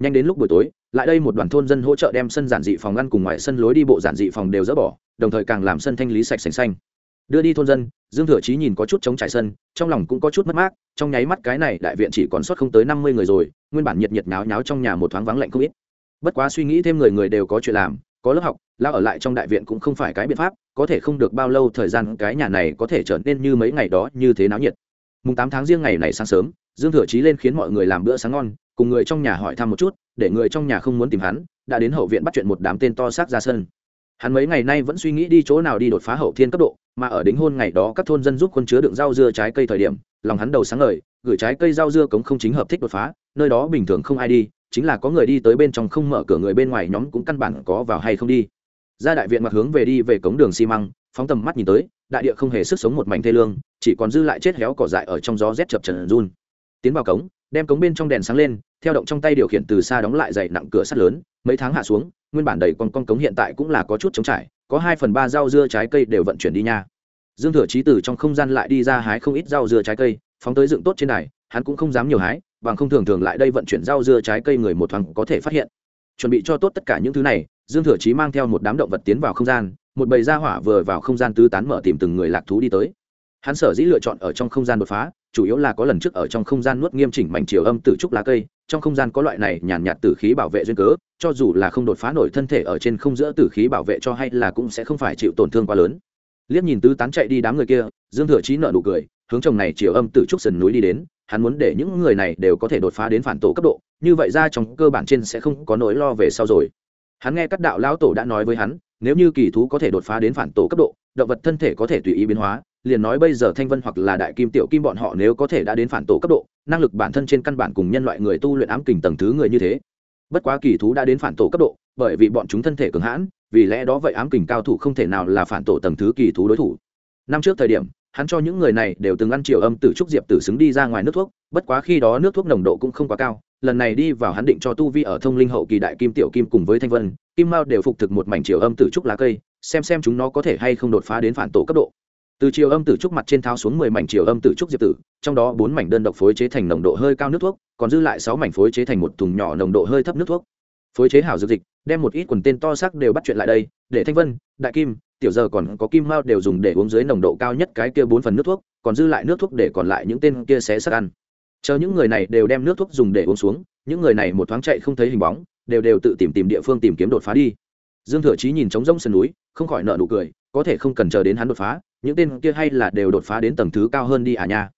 Speaker 1: Nhanh đến lúc buổi tối, lại đây một đoàn thôn dân hỗ trợ đem sân giản dị phòng ngăn cùng ngoài sân lối đi bộ giản dị phòng đều dỡ bỏ, đồng thời càng làm sân thanh lý sạch sành xanh đưa đi thôn dân, dương thừa chí nhìn có chút chống trải sân, trong lòng cũng có chút mất mát, trong nháy mắt cái này đại viện chỉ còn sót không tới năm mươi người rồi, nguyên bản nhiệt nhiệt náo nháo trong nhà một thoáng vắng lạnh không ít. Bất quá suy nghĩ thêm người người đều có chuyện làm, có lớp học lao ở lại trong đại viện cũng không phải cái biện pháp, có thể không được bao lâu thời gian cái nhà này có thể trở nên như mấy ngày đó như thế náo nhiệt. Mùng tám tháng riêng ngày này sáng sớm, dương thừa chí lên khiến mọi người làm bữa sáng ngon, cùng người trong nhà hỏi thăm một chút, để người trong nhà không muốn tìm hắn, đã đến hậu viện bắt chuyện một đám tên to xác ra sân. Hắn mấy ngày nay vẫn suy nghĩ đi chỗ nào đi đột phá hậu thiên cấp độ mà ở đính hôn ngày đó các thôn dân giúp quân chứa đựng rau dưa trái cây thời điểm, lòng hắn đầu sáng ngời, gửi trái cây rau dưa cống không chính hợp thích đột phá, nơi đó bình thường không ai đi, chính là có người đi tới bên trong không mở cửa người bên ngoài nhóm cũng căn bản có vào hay không đi. Ra đại viện mặc hướng về đi về cống đường xi măng, phóng tầm mắt nhìn tới, đại địa không hề sức sống một mảnh thê lương, chỉ còn dư lại chết héo cỏ dại ở trong gió rét chập trần run. Tiến vào cống, đem cống bên trong đèn sáng lên, theo động trong tay điều khiển từ xa đóng lại dày nặng cửa sắt lớn, mấy tháng hạ xuống, nguyên bản đầy con con cống hiện tại cũng là có chút chống trải có hai phần ba rau dưa trái cây đều vận chuyển đi nha. Dương thừa trí từ trong không gian lại đi ra hái không ít rau dưa trái cây, phóng tới dựng tốt trên này hắn cũng không dám nhiều hái, bằng không thường thường lại đây vận chuyển rau dưa trái cây người một thoáng có thể phát hiện. Chuẩn bị cho tốt tất cả những thứ này, dương thừa chí mang theo một đám động vật tiến vào không gian, một bầy gia hỏa vừa vào không gian tứ tán mở tìm từng người lạc thú đi tới. Hắn sở dĩ lựa chọn ở trong không gian đột phá chủ yếu là có lần trước ở trong không gian nuốt nghiêm chỉnh mảnh chiều âm tử trúc lá cây, trong không gian có loại này nhàn nhạt tử khí bảo vệ duyên cớ, cho dù là không đột phá nổi thân thể ở trên không giữa tử khí bảo vệ cho hay là cũng sẽ không phải chịu tổn thương quá lớn. Liếc nhìn tứ tán chạy đi đám người kia, dương thừa trí nợ nụ cười, hướng chồng này chiều âm tử trúc sườn núi đi đến, hắn muốn để những người này đều có thể đột phá đến phản tổ cấp độ, như vậy ra trong cơ bản trên sẽ không có nỗi lo về sau rồi. Hắn nghe các đạo lão tổ đã nói với hắn, nếu như kỳ thú có thể đột phá đến phản tổ cấp độ, động vật thân thể có thể tùy ý biến hóa liền nói bây giờ thanh vân hoặc là đại kim tiểu kim bọn họ nếu có thể đã đến phản tổ cấp độ, năng lực bản thân trên căn bản cùng nhân loại người tu luyện ám kình tầng thứ người như thế. Bất quá kỳ thú đã đến phản tổ cấp độ, bởi vì bọn chúng thân thể cường hãn, vì lẽ đó vậy ám kình cao thủ không thể nào là phản tổ tầng thứ kỳ thú đối thủ. Năm trước thời điểm, hắn cho những người này đều từng ăn chiều âm tử trúc diệp tử xứng đi ra ngoài nước thuốc, bất quá khi đó nước thuốc nồng độ cũng không quá cao, lần này đi vào hắn định cho tu vi ở thông linh hậu kỳ đại kim tiểu kim cùng với thanh vân, kim mao đều phục thực một mảnh chiều âm tử trúc lá cây, xem xem chúng nó có thể hay không đột phá đến phản tổ cấp độ từ chiều âm tử trúc mặt trên thao xuống mười mảnh chiều âm tử trúc diệp tử, trong đó bốn mảnh đơn độc phối chế thành nồng độ hơi cao nước thuốc, còn dư lại sáu mảnh phối chế thành một thùng nhỏ nồng độ hơi thấp nước thuốc. Phối chế hảo dược dịch, đem một ít quần tên to sắc đều bắt chuyện lại đây, để thanh vân, đại kim, tiểu giờ còn có kim mao đều dùng để uống dưới nồng độ cao nhất cái kia bốn phần nước thuốc, còn dư lại nước thuốc để còn lại những tên kia xé sắc ăn. Chờ những người này đều đem nước thuốc dùng để uống xuống, những người này một thoáng chạy không thấy hình bóng, đều đều tự tìm tìm địa phương tìm kiếm đột phá đi. Dương thừa chí nhìn trống rông sườn núi, không khỏi nợ nụ cười, có thể không cần chờ đến hắn đột phá những tên kia hay là đều đột phá đến tầng thứ cao hơn đi à nha.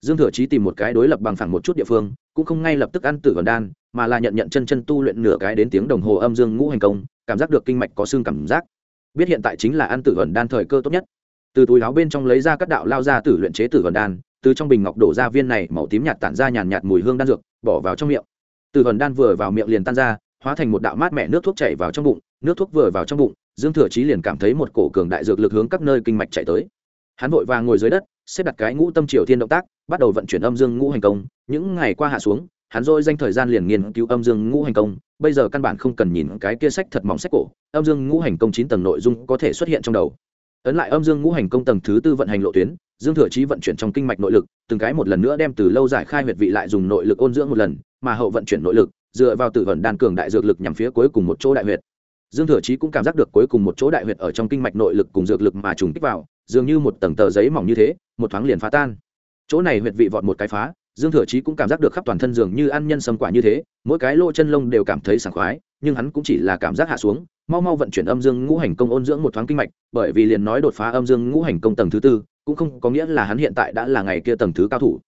Speaker 1: Dương thừa chí tìm một cái đối lập bằng phẳng một chút địa phương, cũng không ngay lập tức ăn tử còn đan, mà là nhận nhận chân chân tu luyện nửa cái đến tiếng đồng hồ âm dương ngũ hành công, cảm giác được kinh mạch có xương cảm giác. Biết hiện tại chính là ăn tử ẩn đan thời cơ tốt nhất. Từ túi áo bên trong lấy ra các đạo lao ra tử luyện chế tử ẩn đan, từ trong bình ngọc đổ ra viên này màu tím nhạt tản ra nhàn nhạt mùi hương đan dược, bỏ vào trong miệng. Tử ẩn đan vừa vào miệng liền tan ra, hóa thành một đạo mát mẻ nước thuốc chảy vào trong bụng, nước thuốc vừa vào trong bụng, dương thừa chí liền cảm thấy một cổ cường đại dược lực hướng các nơi kinh mạch chạy tới hắn vội vàng ngồi dưới đất, xếp đặt cái ngũ tâm triều thiên động tác, bắt đầu vận chuyển âm dương ngũ hành công. Những ngày qua hạ xuống, hắn dôi danh thời gian liền nghiên cứu âm dương ngũ hành công. Bây giờ căn bản không cần nhìn cái kia sách thật mỏng sách cổ. Âm dương ngũ hành công chín tầng nội dung có thể xuất hiện trong đầu. Ấn lại âm dương ngũ hành công tầng thứ tư vận hành lộ tuyến, dương thừa trí vận chuyển trong kinh mạch nội lực, từng cái một lần nữa đem từ lâu giải khai huyệt vị lại dùng nội lực ôn dưỡng một lần, mà hậu vận chuyển nội lực, dựa vào tự vận đan cường đại dược lực nhằm phía cuối cùng một chỗ đại huyệt. Dương thừa trí cũng cảm giác được cuối cùng một chỗ đại huyệt ở trong kinh mạch nội lực cùng dược lực mà trùng kích vào dường như một tầng tờ giấy mỏng như thế, một thoáng liền phá tan. Chỗ này huyệt vị vọt một cái phá, dương thừa chí cũng cảm giác được khắp toàn thân dường như ăn nhân sâm quả như thế, mỗi cái lỗ chân lông đều cảm thấy sảng khoái, nhưng hắn cũng chỉ là cảm giác hạ xuống, mau mau vận chuyển âm dương ngũ hành công ôn dưỡng một thoáng kinh mạch, bởi vì liền nói đột phá âm dương ngũ hành công tầng thứ tư, cũng không có nghĩa là hắn hiện tại đã là ngày kia tầng thứ cao thủ.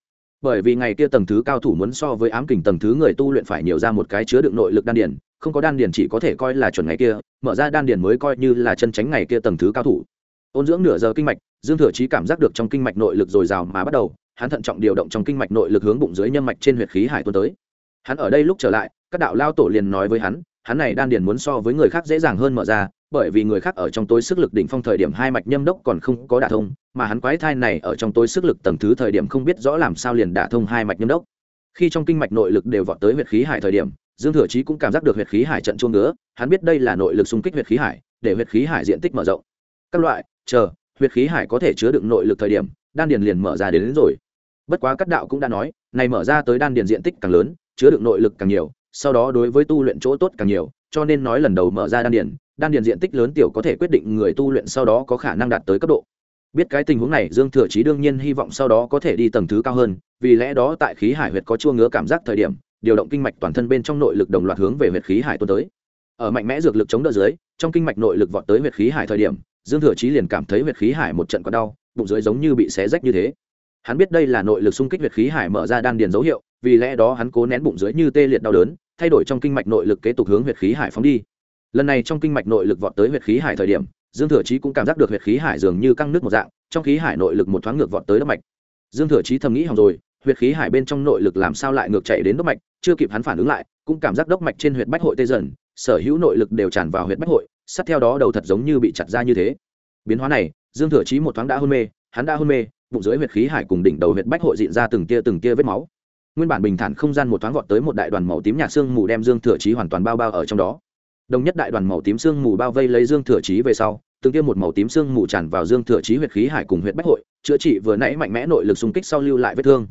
Speaker 1: Bởi vì ngày kia tầng thứ cao thủ muốn so với ám kình tầng thứ người tu luyện phải nhiều ra một cái chứa đựng nội lực đan điển không có đan điển chỉ có thể coi là chuẩn ngày kia, mở ra đan điển mới coi như là chân tránh ngày kia tầng thứ cao thủ ôn dưỡng nửa giờ kinh mạch, dương thừa chí cảm giác được trong kinh mạch nội lực dồi dào mà bắt đầu, hắn thận trọng điều động trong kinh mạch nội lực hướng bụng dưới nhân mạch trên huyệt khí hải tuôn tới. Hắn ở đây lúc trở lại, các đạo lao tổ liền nói với hắn hắn này đan điền muốn so với người khác dễ dàng hơn mở ra, bởi vì người khác ở trong tối sức lực đỉnh phong thời điểm hai mạch nhâm đốc còn không có đả thông, mà hắn quái thai này ở trong tối sức lực tầng thứ thời điểm không biết rõ làm sao liền đả thông hai mạch nhâm đốc. Khi trong kinh mạch nội lực đều vọt tới huyệt khí hải thời điểm, dương thừa chí cũng cảm giác được huyệt khí hải trận chuông nữa hắn biết đây là nội lực xung kích huyệt khí hải, để huyệt khí hải diện tích mở rộng. Các loại chờ huyệt khí hải có thể chứa đựng nội lực thời điểm đan điền liền mở ra đến, đến rồi. Bất quá các đạo cũng đã nói này mở ra tới đan điền diện tích càng lớn chứa đựng nội lực càng nhiều sau đó đối với tu luyện chỗ tốt càng nhiều cho nên nói lần đầu mở ra đan điền đan điền diện tích lớn tiểu có thể quyết định người tu luyện sau đó có khả năng đạt tới cấp độ. Biết cái tình huống này dương thừa chí đương nhiên hy vọng sau đó có thể đi tầng thứ cao hơn vì lẽ đó tại khí hải huyệt có chua ngứa cảm giác thời điểm điều động kinh mạch toàn thân bên trong nội lực đồng loạt hướng về huyệt khí hải tuôn tới. Ở mạnh mẽ dược lực chống đỡ dưới trong kinh mạch nội lực vọt tới huyệt khí hải thời điểm dương thừa chí liền cảm thấy huyệt khí hải một trận có đau, bụng dưới giống như bị xé rách như thế. Hắn biết đây là nội lực xung kích huyệt khí hải mở ra đan điền dấu hiệu, vì lẽ đó hắn cố nén bụng dưới như tê liệt đau đớn, thay đổi trong kinh mạch nội lực kế tục hướng huyệt khí hải phóng đi. Lần này trong kinh mạch nội lực vọt tới huyệt khí hải thời điểm, dương thừa chí cũng cảm giác được huyệt khí hải dường như căng nước một dạng, trong khí hải nội lực một thoáng ngược vọt tới đốc mạch. Dương thừa chí thầm nghĩ hỏng rồi, huyệt khí hải bên trong nội lực làm sao lại ngược chạy đến đốc mạch, chưa kịp hắn phản ứng lại, cũng cảm giác đốc mạch trên huyệt bách hội tê dần, sở hữu nội lực đều tràn vào huyệt bách hội sát theo đó đầu thật giống như bị chặt ra như thế. Biến hóa này, dương thừa chí một thoáng đã hôn mê, hắn đã hôn mê, bụng dưới huyệt khí hải cùng đỉnh đầu huyệt bách hội diện ra từng tia từng tia vết máu. Nguyên bản bình thản không gian một thoáng vọt tới một đại đoàn màu tím nhạt xương mù đem dương thừa chí hoàn toàn bao bao ở trong đó. Đồng nhất đại đoàn màu tím xương mù bao vây lấy dương thừa chí về sau, từng kia một màu tím xương mù tràn vào dương thừa chí huyệt khí hải cùng huyệt bách hội, chữa trị vừa nãy mạnh mẽ nội lực xung kích sau lưu lại vết thương.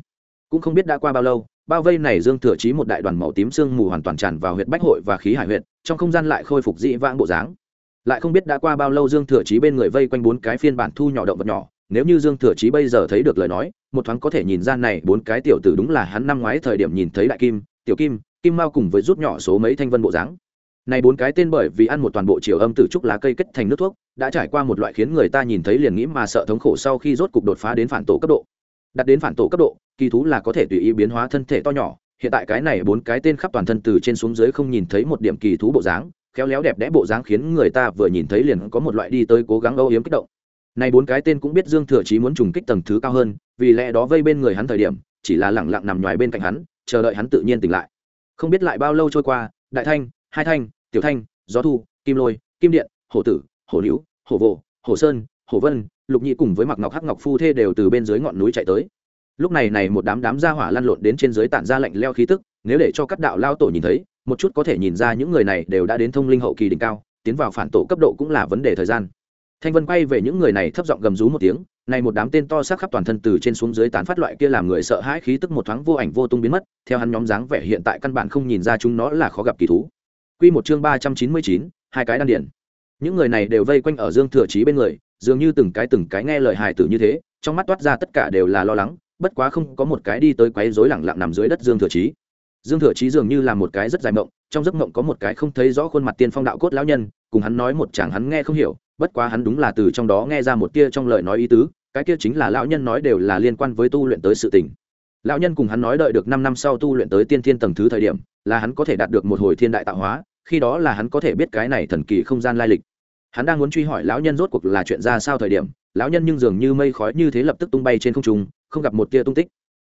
Speaker 1: Cũng không biết đã qua bao lâu, bao vây này dương thừa chí một đại đoàn màu tím xương mù hoàn toàn tràn vào huyệt bách hội và khí hải huyệt trong không gian lại khôi phục dị vãng bộ dáng lại không biết đã qua bao lâu dương thừa chí bên người vây quanh bốn cái phiên bản thu nhỏ động vật nhỏ. Nếu như dương thừa chí bây giờ thấy được lời nói, một thoáng có thể nhìn ra này bốn cái tiểu tử đúng là hắn năm ngoái thời điểm nhìn thấy đại kim, tiểu kim kim mao cùng với rút nhỏ số mấy thanh vân bộ dáng. Này bốn cái tên bởi vì ăn một toàn bộ chiều âm tử trúc lá cây kết thành nước thuốc, đã trải qua một loại khiến người ta nhìn thấy liền nghĩ mà sợ thống khổ sau khi rốt cục đột phá đến phản tổ cấp độ. Đặt đến phản tổ cấp độ, kỳ thú là có thể tùy ý biến hóa thân thể to nhỏ. Hiện tại cái này bốn cái tên khắp toàn thân từ trên xuống dưới không nhìn thấy một điểm kỳ thú bộ dáng khéo léo đẹp đẽ bộ dáng khiến người ta vừa nhìn thấy liền có một loại đi tới cố gắng âu yếm kích động. Này bốn cái tên cũng biết dương thừa chí muốn trùng kích tầng thứ cao hơn, vì lẽ đó vây bên người hắn thời điểm, chỉ là lẳng lặng nằm ngoài bên cạnh hắn, chờ đợi hắn tự nhiên tỉnh lại. Không biết lại bao lâu trôi qua, đại thanh, hai thanh, tiểu thanh, gió thu, kim lôi, kim điện, hổ tử, hổ liễu hổ vồ, hổ sơn, hổ vân, lục nhị cùng với mặc ngọc hắc ngọc phu thê đều từ bên dưới ngọn núi chạy tới. Lúc này này một đám đám ra hỏa lăn lộn đến trên dưới tản ra lạnh leo khí tức nếu để cho các đạo lao tổ nhìn thấy, một chút có thể nhìn ra những người này đều đã đến thông linh hậu kỳ đỉnh cao, tiến vào phản tổ cấp độ cũng là vấn đề thời gian. Thanh vân quay về những người này thấp giọng gầm rú một tiếng, này một đám tên to xác khắp toàn thân từ trên xuống dưới tán phát loại kia làm người sợ hãi khí tức một thoáng vô ảnh vô tung biến mất, theo hắn nhóm dáng vẻ hiện tại căn bản không nhìn ra chúng nó là khó gặp kỳ thú. Quy một chương ba trăm chín mươi chín, hai cái đan điển những người này đều vây quanh ở dương thừa chí bên người, dường như từng cái từng cái nghe lời hài tử như thế, trong mắt toát ra tất cả đều là lo lắng, bất quá không có một cái đi tới quấy rối lẳng lặng nằm dưới đất dương thừa chí dương thừa chí dường như là một cái rất dài mộng, trong giấc mộng có một cái không thấy rõ khuôn mặt tiên phong đạo cốt lão nhân, cùng hắn nói một chàng hắn nghe không hiểu, bất quá hắn đúng là từ trong đó nghe ra một tia trong lời nói ý tứ, cái kia chính là lão nhân nói đều là liên quan với tu luyện tới sự tình. Lão nhân cùng hắn nói đợi được năm năm sau tu luyện tới tiên thiên tầng thứ thời điểm, là hắn có thể đạt được một hồi thiên đại tạo hóa, khi đó là hắn có thể biết cái này thần kỳ không gian lai lịch. Hắn đang muốn truy hỏi lão nhân rốt cuộc là chuyện ra sao thời điểm, lão nhân nhưng dường như mây khói như thế lập tức tung bay trên không trung, không gặp một tia tung tích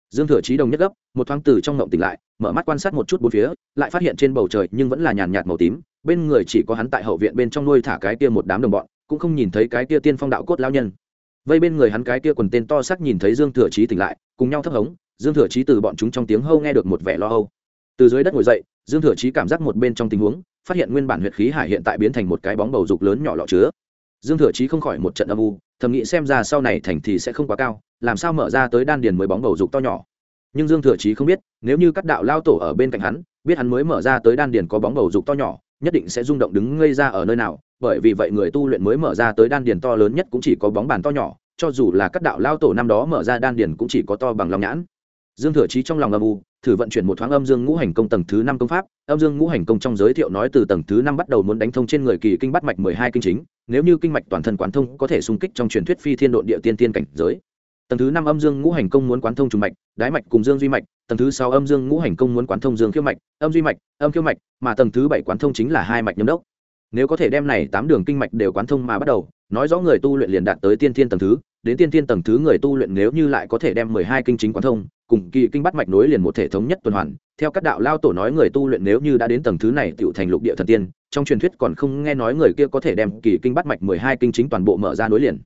Speaker 1: dương thừa chí đồng nhất gấp, một thoáng từ trong ngộng tỉnh lại, mở mắt quan sát một chút bốn phía, lại phát hiện trên bầu trời nhưng vẫn là nhàn nhạt màu tím, bên người chỉ có hắn tại hậu viện bên trong nuôi thả cái kia một đám đồng bọn, cũng không nhìn thấy cái kia tiên phong đạo cốt lao nhân. Vây bên người hắn cái kia quần tên to sắc nhìn thấy dương thừa chí tỉnh lại, cùng nhau thấp hống, dương thừa chí từ bọn chúng trong tiếng hâu nghe được một vẻ lo âu. Từ dưới đất ngồi dậy, dương thừa chí cảm giác một bên trong tình huống, phát hiện nguyên bản huyệt khí hải hiện tại biến thành một cái bóng bầu dục lớn nhỏ lọ chứa. Dương thừa chí không khỏi một trận âm u thầm nghĩ xem ra sau này thành thì sẽ không quá cao, làm sao mở ra tới đan điền mới bóng bầu dục to nhỏ. Nhưng dương thừa chí không biết, nếu như các đạo lao tổ ở bên cạnh hắn, biết hắn mới mở ra tới đan điền có bóng bầu dục to nhỏ, nhất định sẽ rung động đứng ngây ra ở nơi nào, bởi vì vậy người tu luyện mới mở ra tới đan điền to lớn nhất cũng chỉ có bóng bàn to nhỏ, cho dù là các đạo lao tổ năm đó mở ra đan điền cũng chỉ có to bằng lòng nhãn. Dương thừa chí trong lòng âm u thử vận chuyển một thoáng âm dương ngũ hành công tầng thứ năm công pháp. Âm dương ngũ hành công trong giới thiệu nói từ tầng thứ năm bắt đầu muốn đánh thông trên người kỳ kinh bắt mạch mười hai kinh chính. Nếu như kinh mạch toàn thân quán thông, có thể xung kích trong truyền thuyết phi thiên độn địa tiên tiên cảnh giới. Tầng thứ năm âm dương ngũ hành công muốn quán thông trùng mạch, đái mạch cùng dương duy mạch. Tầng thứ sáu âm dương ngũ hành công muốn quán thông dương khiêu mạch, âm duy mạch, âm khiêu mạch, mà tầng thứ bảy quán thông chính là hai mạch nhâm đốc. Nếu có thể đem này tám đường kinh mạch đều quán thông mà bắt đầu, nói rõ người tu luyện liền đạt tới tiên thiên tầng thứ. Đến tiên thiên tầng thứ người tu luyện nếu như lại có thể đem mười hai kinh chính quán thông cùng kỳ kinh bắt mạch nối liền một thể thống nhất tuần hoàn. Theo các đạo lao tổ nói người tu luyện nếu như đã đến tầng thứ này tựu thành lục địa thần tiên, trong truyền thuyết còn không nghe nói người kia có thể đem kỳ kinh bắt mạch mười hai kinh chính toàn bộ mở ra nối liền.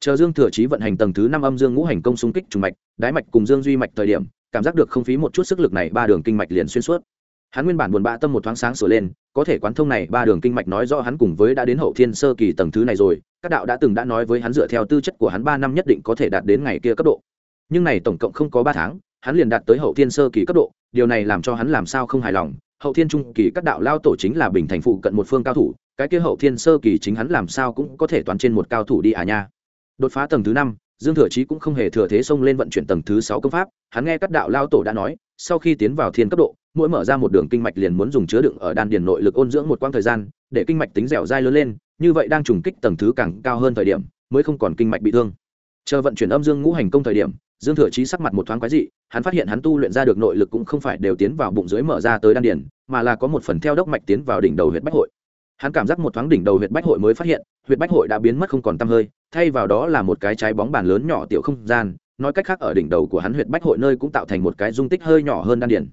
Speaker 1: Chờ dương thừa chí vận hành tầng thứ năm âm dương ngũ hành công xung kích trùng mạch, đái mạch cùng dương duy mạch thời điểm, cảm giác được không phí một chút sức lực này ba đường kinh mạch liền xuyên suốt. Hắn nguyên bản buồn bã tâm một thoáng sáng sửa lên, có thể quán thông này ba đường kinh mạch nói rõ hắn cùng với đã đến hậu thiên sơ kỳ tầng thứ này rồi, các đạo đã từng đã nói với hắn dựa theo tư chất của hắn ba năm nhất định có thể đạt đến ngày kia cấp độ nhưng này tổng cộng không có ba tháng, hắn liền đạt tới hậu thiên sơ kỳ cấp độ, điều này làm cho hắn làm sao không hài lòng. Hậu thiên trung kỳ các đạo lao tổ chính là bình thành phụ cận một phương cao thủ, cái kia hậu thiên sơ kỳ chính hắn làm sao cũng có thể toán trên một cao thủ đi à nha. Đột phá tầng thứ năm, dương thừa chí cũng không hề thừa thế xông lên vận chuyển tầng thứ sáu công pháp, hắn nghe các đạo lao tổ đã nói, sau khi tiến vào thiên cấp độ, mỗi mở ra một đường kinh mạch liền muốn dùng chứa đựng ở đan điền nội lực ôn dưỡng một quãng thời gian, để kinh mạch tính dẻo dai lớn lên, như vậy đang trùng kích tầng thứ càng cao hơn thời điểm, mới không còn kinh mạch bị thương. Chờ vận chuyển âm dương ngũ hành công thời điểm dương thừa chí sắc mặt một thoáng quái dị, hắn phát hiện hắn tu luyện ra được nội lực cũng không phải đều tiến vào bụng dưới mở ra tới đan điền, mà là có một phần theo đốc mạch tiến vào đỉnh đầu huyệt bách hội. Hắn cảm giác một thoáng đỉnh đầu huyệt bách hội mới phát hiện huyệt bách hội đã biến mất không còn tăm hơi, thay vào đó là một cái trái bóng bàn lớn nhỏ tiểu không gian, nói cách khác ở đỉnh đầu của hắn huyệt bách hội nơi cũng tạo thành một cái dung tích hơi nhỏ hơn đan điền.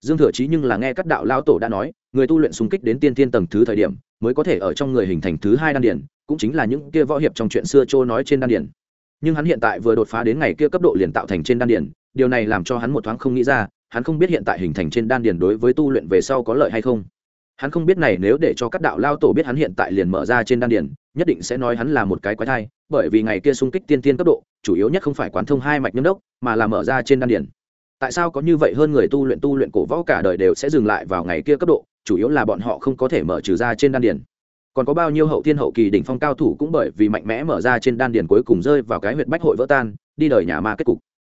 Speaker 1: Dương thừa chí nhưng là nghe các đạo lao tổ đã nói, người tu luyện xung kích đến tiên thiên tầng thứ thời điểm, mới có thể ở trong người hình thành thứ hai đan điền, cũng chính là những kia võ hiệp trong chuyện xưa trô nói trên đan điền nhưng hắn hiện tại vừa đột phá đến ngày kia cấp độ liền tạo thành trên đan điền, điều này làm cho hắn một thoáng không nghĩ ra, hắn không biết hiện tại hình thành trên đan điền đối với tu luyện về sau có lợi hay không. Hắn không biết này nếu để cho các đạo lao tổ biết hắn hiện tại liền mở ra trên đan điền, nhất định sẽ nói hắn là một cái quái thai, bởi vì ngày kia xung kích tiên tiên cấp độ, chủ yếu nhất không phải quán thông hai mạch nhâm đốc, mà là mở ra trên đan điền. Tại sao có như vậy hơn người tu luyện tu luyện cổ võ cả đời đều sẽ dừng lại vào ngày kia cấp độ, chủ yếu là bọn họ không có thể mở trừ ra trên đan điền còn có bao nhiêu hậu thiên hậu kỳ đỉnh phong cao thủ cũng bởi vì mạnh mẽ mở ra trên đan điền cuối cùng rơi vào cái huyệt bách hội vỡ tan, đi đời nhà ma kết cục.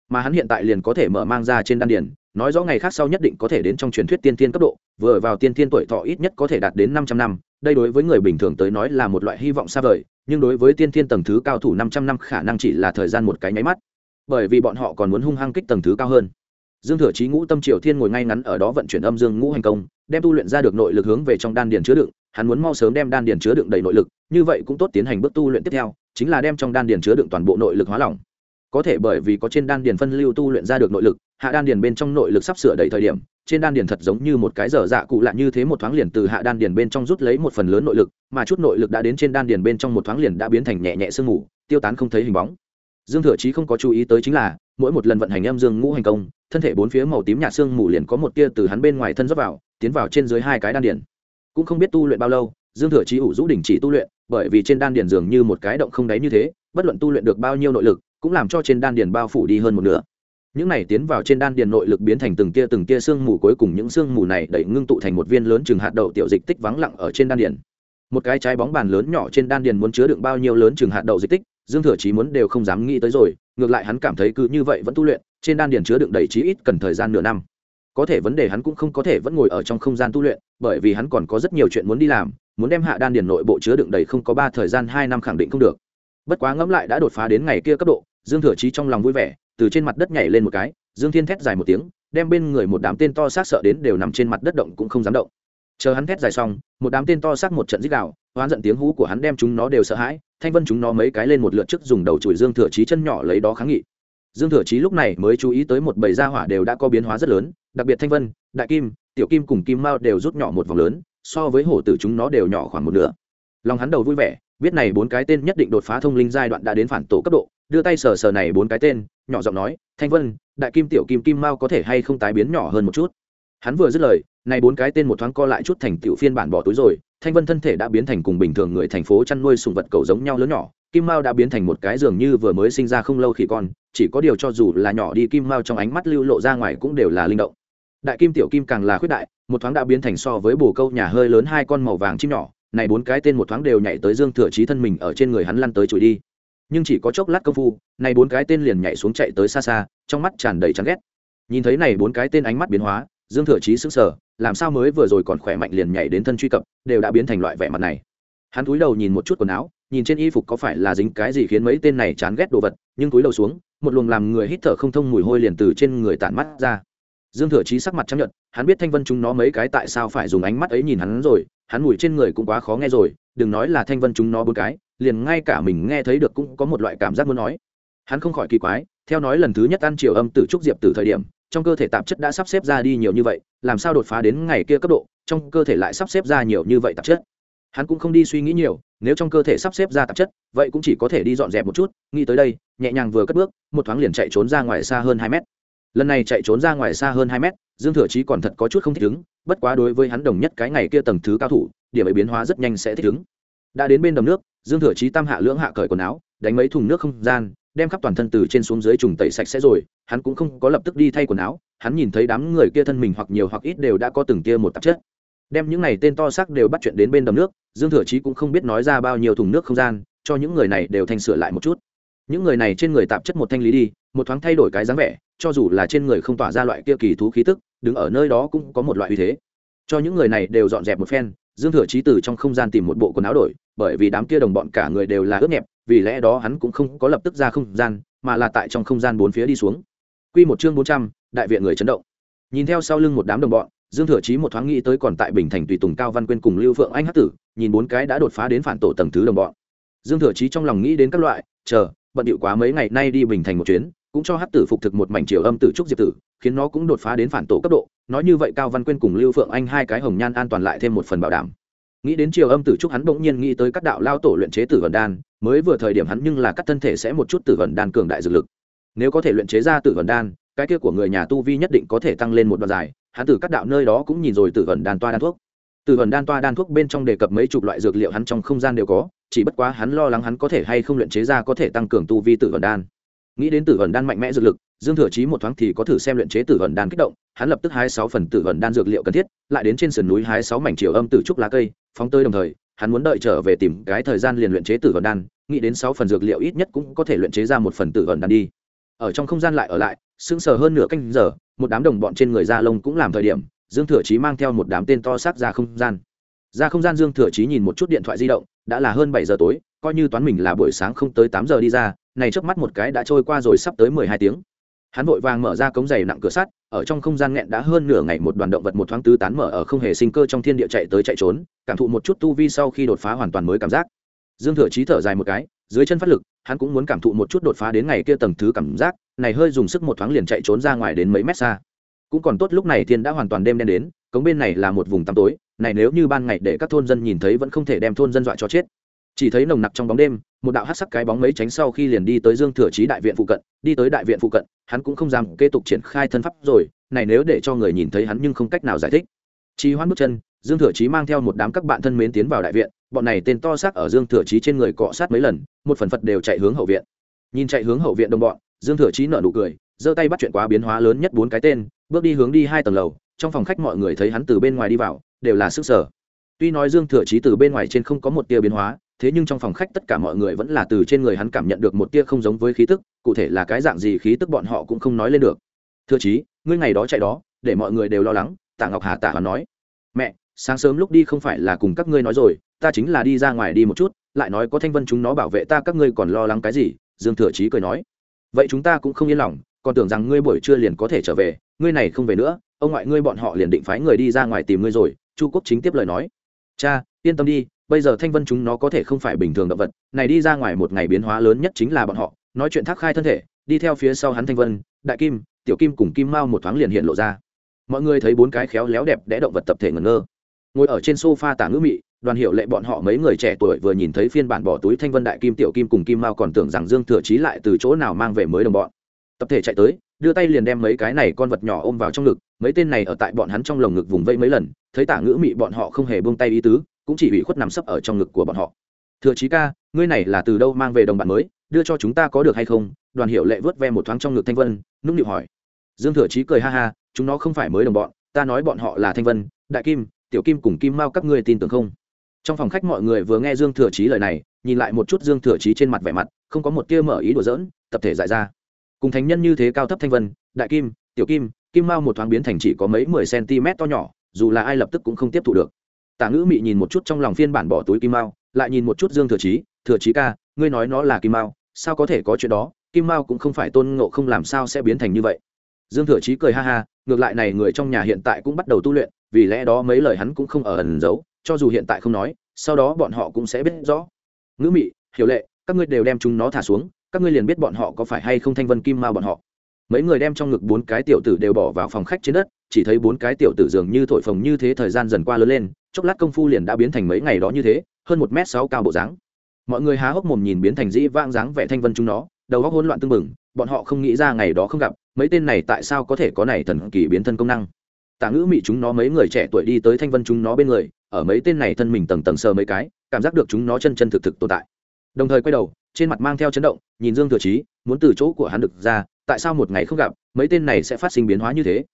Speaker 1: Mà hắn hiện tại liền có thể mở mang ra trên đan điền, nói rõ ngày khác sau nhất định có thể đến trong truyền thuyết tiên thiên cấp độ, vừa vào tiên thiên tuổi thọ ít nhất có thể đạt đến năm trăm năm, đây đối với người bình thường tới nói là một loại hy vọng xa vời, nhưng đối với tiên thiên tầng thứ cao thủ năm trăm năm khả năng chỉ là thời gian một cái nháy mắt. Bởi vì bọn họ còn muốn hung hăng kích tầng thứ cao hơn. Dương thừa chí ngũ tâm triều thiên ngồi ngay ngắn ở đó vận chuyển âm dương ngũ hành công, đem tu luyện ra được nội lực hướng về trong đan điền chứa đựng hắn muốn mau sớm đem đan điền chứa đựng đầy nội lực, như vậy cũng tốt tiến hành bước tu luyện tiếp theo, chính là đem trong đan điền chứa đựng toàn bộ nội lực hóa lỏng. Có thể bởi vì có trên đan điền phân lưu tu luyện ra được nội lực, hạ đan điền bên trong nội lực sắp sửa đầy thời điểm, trên đan điền thật giống như một cái dở dạ cụ lạ như thế một thoáng liền từ hạ đan điền bên trong rút lấy một phần lớn nội lực, mà chút nội lực đã đến trên đan điền bên trong một thoáng liền đã biến thành nhẹ nhẹ sương mù, tiêu tán không thấy hình bóng. Dương thừa chí không có chú ý tới chính là, mỗi một lần vận hành âm dương ngũ hành công, thân thể bốn phía màu tím nhạt sương mù liền có một tia từ hắn bên ngoài thân rót vào, tiến vào trên dưới hai cái đan điền cũng không biết tu luyện bao lâu, dương thừa chí ủ rũ đình chỉ tu luyện, bởi vì trên đan điền dường như một cái động không đáy như thế, bất luận tu luyện được bao nhiêu nội lực, cũng làm cho trên đan điền bao phủ đi hơn một nửa. Những này tiến vào trên đan điền nội lực biến thành từng tia từng tia xương mù cuối cùng những xương mù này đẩy ngưng tụ thành một viên lớn chừng hạt đậu tiểu dịch tích vắng lặng ở trên đan điền. Một cái trái bóng bàn lớn nhỏ trên đan điền muốn chứa đựng bao nhiêu lớn chừng hạt đậu dịch tích, dương thừa chí muốn đều không dám nghĩ tới rồi, ngược lại hắn cảm thấy cứ như vậy vẫn tu luyện, trên đan điền chứa đựng đầy chí ít cần thời gian nửa năm có thể vấn đề hắn cũng không có thể vẫn ngồi ở trong không gian tu luyện, bởi vì hắn còn có rất nhiều chuyện muốn đi làm, muốn đem hạ đan điền nội bộ chứa đựng đầy không có ba thời gian hai năm khẳng định không được. Bất quá ngẫm lại đã đột phá đến ngày kia cấp độ, dương thừa trí trong lòng vui vẻ, từ trên mặt đất nhảy lên một cái, dương thiên thét dài một tiếng, đem bên người một đám tên to xác sợ đến đều nằm trên mặt đất động cũng không dám động. Chờ hắn thét dài xong, một đám tên to xác một trận dích đạo oán giận tiếng hú của hắn đem chúng nó đều sợ hãi, thanh vân chúng nó mấy cái lên một lượt trước dùng đầu chùi dương thừa trí chân nhỏ lấy đó kháng nghị. Dương thừa trí lúc này mới chú ý tới một bầy gia hỏa đều đã có biến hóa rất lớn đặc biệt thanh vân, đại kim, tiểu kim cùng kim mao đều rút nhỏ một vòng lớn, so với hổ tử chúng nó đều nhỏ khoảng một nửa. Lòng hắn đầu vui vẻ, biết này bốn cái tên nhất định đột phá thông linh giai đoạn đã đến phản tổ cấp độ, đưa tay sờ sờ này bốn cái tên, nhỏ giọng nói, thanh vân, đại kim, tiểu kim kim mao có thể hay không tái biến nhỏ hơn một chút? Hắn vừa dứt lời, này bốn cái tên một thoáng co lại chút thành tiểu phiên bản bỏ túi rồi, thanh vân thân thể đã biến thành cùng bình thường người thành phố chăn nuôi sùng vật cầu giống nhau lớn nhỏ, kim mao đã biến thành một cái dường như vừa mới sinh ra không lâu khi con, chỉ có điều cho dù là nhỏ đi, kim mao trong ánh mắt lưu lộ ra ngoài cũng đều là linh động đại kim tiểu kim càng là khuyết đại, một thoáng đã biến thành so với bồ câu nhà hơi lớn hai con màu vàng chim nhỏ, này bốn cái tên một thoáng đều nhảy tới dương thừa Chí thân mình ở trên người hắn lăn tới chùi đi. Nhưng chỉ có chốc lát công phu, này bốn cái tên liền nhảy xuống chạy tới xa xa, trong mắt tràn đầy chán ghét. Nhìn thấy này bốn cái tên ánh mắt biến hóa, dương thừa Chí sững sờ, làm sao mới vừa rồi còn khỏe mạnh liền nhảy đến thân truy cập, đều đã biến thành loại vẻ mặt này. Hắn cúi đầu nhìn một chút quần áo, nhìn trên y phục có phải là dính cái gì khiến mấy tên này chán ghét đồ vật, nhưng cúi đầu xuống, một luồng làm người hít thở không thông mùi hôi liền từ trên người tản mắt ra dương thừa chí sắc mặt chấp nhận hắn biết thanh vân chúng nó mấy cái tại sao phải dùng ánh mắt ấy nhìn hắn rồi, hắn mùi trên người cũng quá khó nghe rồi, đừng nói là thanh vân chúng nó bốn cái, liền ngay cả mình nghe thấy được cũng có một loại cảm giác muốn nói. Hắn không khỏi kỳ quái, theo nói lần thứ nhất ăn chiều âm tử trúc diệp từ thời điểm, trong cơ thể tạp chất đã sắp xếp ra đi nhiều như vậy, làm sao đột phá đến ngày kia cấp độ, trong cơ thể lại sắp xếp ra nhiều như vậy tạp chất? Hắn cũng không đi suy nghĩ nhiều, nếu trong cơ thể sắp xếp ra tạp chất, vậy cũng chỉ có thể đi dọn dẹp một chút, nghĩ tới đây, nhẹ nhàng vừa cất bước, một thoáng liền chạy trốn ra ngoài xa hơn hai mét lần này chạy trốn ra ngoài xa hơn hai mét, dương thừa chí còn thật có chút không thích ứng, bất quá đối với hắn đồng nhất cái ngày kia tầng thứ cao thủ, điểm ấy biến hóa rất nhanh sẽ thích ứng. Đã đến bên đầm nước, dương thừa chí tam hạ lưỡng hạ cởi quần áo, đánh mấy thùng nước không gian, đem khắp toàn thân từ trên xuống dưới trùng tẩy sạch sẽ rồi, hắn cũng không có lập tức đi thay quần áo, hắn nhìn thấy đám người kia thân mình hoặc nhiều hoặc ít đều đã có từng kia một tạp chất. Đem những này tên to xác đều bắt chuyện đến bên đầm nước, dương thừa chí cũng không biết nói ra bao nhiêu thùng nước không gian, cho những người này đều thành sửa lại một chút. Những người này trên người tạp chất một thanh lý đi một thoáng thay đổi cái dáng vẻ cho dù là trên người không tỏa ra loại kia kỳ thú khí tức đứng ở nơi đó cũng có một loại uy thế cho những người này đều dọn dẹp một phen dương thừa chí từ trong không gian tìm một bộ quần áo đổi bởi vì đám kia đồng bọn cả người đều là ướt nhẹp vì lẽ đó hắn cũng không có lập tức ra không gian mà là tại trong không gian bốn phía đi xuống Quy một chương bốn trăm, đại viện người chấn động. Nhìn theo sau lưng một đám đồng bọn, Dương Thừa Chí một thoáng nghĩ tới còn tại Bình Thành tùy tùng Cao Văn Quyên cùng Lưu Phượng Anh hắc tử, nhìn bốn cái đã đột phá đến phản tổ tầng thứ đồng bọn. Dương Thừa Chí trong lòng nghĩ đến các loại, chờ, bận điệu quá mấy ngày nay đi Bình Thành một chuyến, cũng cho hát tử phục thực một mảnh triều âm tử trúc diệp tử, khiến nó cũng đột phá đến phản tổ cấp độ, nói như vậy Cao Văn Quyên cùng Lưu Phượng Anh hai cái hồng nhan an toàn lại thêm một phần bảo đảm. Nghĩ đến triều âm tử trúc hắn bỗng nhiên nghĩ tới các đạo lao tổ luyện chế tử vần đan, mới vừa thời điểm hắn nhưng là cắt thân thể sẽ một chút tử vần đan cường đại dược lực. Nếu có thể luyện chế ra tử vần đan, cái kia của người nhà tu vi nhất định có thể tăng lên một đoạn dài, hắn từ các đạo nơi đó cũng nhìn rồi tử vần đan toa đan thuốc. Tử vần đan toa đan thuốc bên trong đề cập mấy chục loại dược liệu hắn trong không gian đều có, chỉ bất quá hắn lo lắng hắn có thể hay không luyện chế ra có thể tăng cường tu vi tử vần đan. Nghĩ đến tử vận đan mạnh mẽ dược lực, Dương Thừa Chí một thoáng thì có thử xem luyện chế tử vận đan kích động, hắn lập tức hái sáu phần tử vận đan dược liệu cần thiết, lại đến trên sườn núi hái sáu mảnh chiều âm tử trúc lá cây, phóng tơi đồng thời, hắn muốn đợi trở về tìm cái thời gian liền luyện chế tử vận đan, nghĩ đến sáu phần dược liệu ít nhất cũng có thể luyện chế ra một phần tử vận đan đi. Ở trong không gian lại ở lại, sững sờ hơn nửa canh giờ, một đám đồng bọn trên người da lông cũng làm thời điểm, Dương Thừa Chí mang theo một đám tên to xác ra không gian. Ra không gian Dương Thừa Chí nhìn một chút điện thoại di động, đã là hơn bảy giờ tối, coi như toán mình là buổi sáng không tới tám giờ đi ra, này trước mắt một cái đã trôi qua rồi sắp tới mười hai tiếng. Hắn vội vàng mở ra cống giày nặng cửa sắt ở trong không gian nghẹn đã hơn nửa ngày một đoàn động vật một thoáng tứ tán mở ở không hề sinh cơ trong thiên địa chạy tới chạy trốn cảm thụ một chút tu vi sau khi đột phá hoàn toàn mới cảm giác. Dương thừa chí thở dài một cái dưới chân phát lực hắn cũng muốn cảm thụ một chút đột phá đến ngày kia tầng thứ cảm giác này hơi dùng sức một thoáng liền chạy trốn ra ngoài đến mấy mét xa. Cũng còn tốt lúc này thiên đã hoàn toàn đêm đen đến cống bên này là một vùng tăm tối này nếu như ban ngày để các thôn dân nhìn thấy vẫn không thể đem thôn dân dọa cho chết chỉ thấy nồng nặc trong bóng đêm, một đạo hát sắc cái bóng mấy tránh sau khi liền đi tới dương thừa chí đại viện phụ cận, đi tới đại viện phụ cận, hắn cũng không dám kế tục triển khai thân pháp rồi, này nếu để cho người nhìn thấy hắn nhưng không cách nào giải thích. Chi hoãn bước chân, dương thừa chí mang theo một đám các bạn thân mến tiến vào đại viện, bọn này tên to xác ở dương thừa chí trên người cọ sát mấy lần, một phần phật đều chạy hướng hậu viện. Nhìn chạy hướng hậu viện đồng bọn, dương thừa chí nở nụ cười, giơ tay bắt chuyện quá biến hóa lớn nhất bốn cái tên, bước đi hướng đi hai tầng lầu, trong phòng khách mọi người thấy hắn từ bên ngoài đi vào, đều là sức sở. Tuy nói dương thừa chí từ bên ngoài trên không có một tia biến hóa thế nhưng trong phòng khách tất cả mọi người vẫn là từ trên người hắn cảm nhận được một tia không giống với khí tức, cụ thể là cái dạng gì khí tức bọn họ cũng không nói lên được. Thưa chí, ngươi ngày đó chạy đó, để mọi người đều lo lắng, tạ ngọc hà tạ hắn nói. Mẹ, sáng sớm lúc đi không phải là cùng các ngươi nói rồi, ta chính là đi ra ngoài đi một chút, lại nói có thanh vân chúng nó bảo vệ ta, các ngươi còn lo lắng cái gì? Dương thừa chí cười nói. Vậy chúng ta cũng không yên lòng, còn tưởng rằng ngươi buổi trưa liền có thể trở về, ngươi này không về nữa, ông ngoại ngươi bọn họ liền định phái người đi ra ngoài tìm ngươi rồi, chu quốc chính tiếp lời nói. Cha, yên tâm đi bây giờ thanh vân chúng nó có thể không phải bình thường động vật, này đi ra ngoài một ngày biến hóa lớn nhất chính là bọn họ, nói chuyện thác khai thân thể, đi theo phía sau hắn thanh vân, đại kim, tiểu kim cùng kim mao một thoáng liền hiện lộ ra. Mọi người thấy bốn cái khéo léo đẹp đẽ động vật tập thể ngẩn ngơ. Ngồi ở trên sofa tả ngữ mị, đoàn hiệu lệ bọn họ mấy người trẻ tuổi vừa nhìn thấy phiên bản bỏ túi thanh vân đại kim, tiểu kim cùng kim mao còn tưởng rằng dương thừa chí lại từ chỗ nào mang về mới đồng bọn. Tập thể chạy tới, đưa tay liền đem mấy cái này con vật nhỏ ôm vào trong ngực, mấy tên này ở tại bọn hắn trong lồng ngực vùng vây mấy lần, thấy tả ngữ mị bọn họ không hề buông tay ý tứ cũng chỉ ủy khuất nằm sấp ở trong ngực của bọn họ. Thừa chí ca, ngươi này là từ đâu mang về đồng bạn mới, đưa cho chúng ta có được hay không? Đoàn Hiểu lệ vớt ve một thoáng trong ngực thanh vân, nũng nịu hỏi. Dương thừa chí cười ha ha, chúng nó không phải mới đồng bọn, ta nói bọn họ là thanh vân, đại kim, tiểu kim cùng kim mao các ngươi tin tưởng không? Trong phòng khách mọi người vừa nghe dương thừa chí lời này, nhìn lại một chút dương thừa chí trên mặt vẻ mặt, không có một tia mở ý đùa giỡn, tập thể giải ra. Cùng thánh nhân như thế cao thấp thanh vân, đại kim, tiểu kim kim mao một thoáng biến thành chỉ có mấy mười cm to nhỏ, dù là ai lập tức cũng không tiếp thu được tả ngữ mị nhìn một chút trong lòng phiên bản bỏ túi kim mao, lại nhìn một chút dương thừa chí thừa chí ca, ngươi nói nó là kim mao, sao có thể có chuyện đó? Kim mao cũng không phải tôn ngộ không làm sao sẽ biến thành như vậy. Dương thừa chí cười ha ha, ngược lại này người trong nhà hiện tại cũng bắt đầu tu luyện, vì lẽ đó mấy lời hắn cũng không ở ẩn giấu, cho dù hiện tại không nói, sau đó bọn họ cũng sẽ biết rõ. Ngữ mị, hiểu lệ, các ngươi đều đem chúng nó thả xuống, các ngươi liền biết bọn họ có phải hay không thanh vân kim mao bọn họ. Mấy người đem trong ngực bốn cái tiểu tử đều bỏ vào phòng khách trên đất, chỉ thấy bốn cái tiểu tử dường như thổi phồng như thế thời gian dần qua lớn lên chốc lát công phu liền đã biến thành mấy ngày đó như thế, hơn một m sáu cao bộ dáng. Mọi người há hốc mồm nhìn biến thành dĩ vang dáng vẻ thanh vân chúng nó, đầu góc hỗn loạn tưng bừng, bọn họ không nghĩ ra ngày đó không gặp, mấy tên này tại sao có thể có này thần kỳ biến thân công năng. Tả ngữ mị chúng nó mấy người trẻ tuổi đi tới thanh vân chúng nó bên người, ở mấy tên này thân mình tầng tầng sờ mấy cái, cảm giác được chúng nó chân chân thực thực tồn tại. Đồng thời quay đầu, trên mặt mang theo chấn động, nhìn dương thừa chí, muốn từ chỗ của hắn được ra, tại sao một ngày không gặp, mấy tên này sẽ phát sinh biến hóa như thế?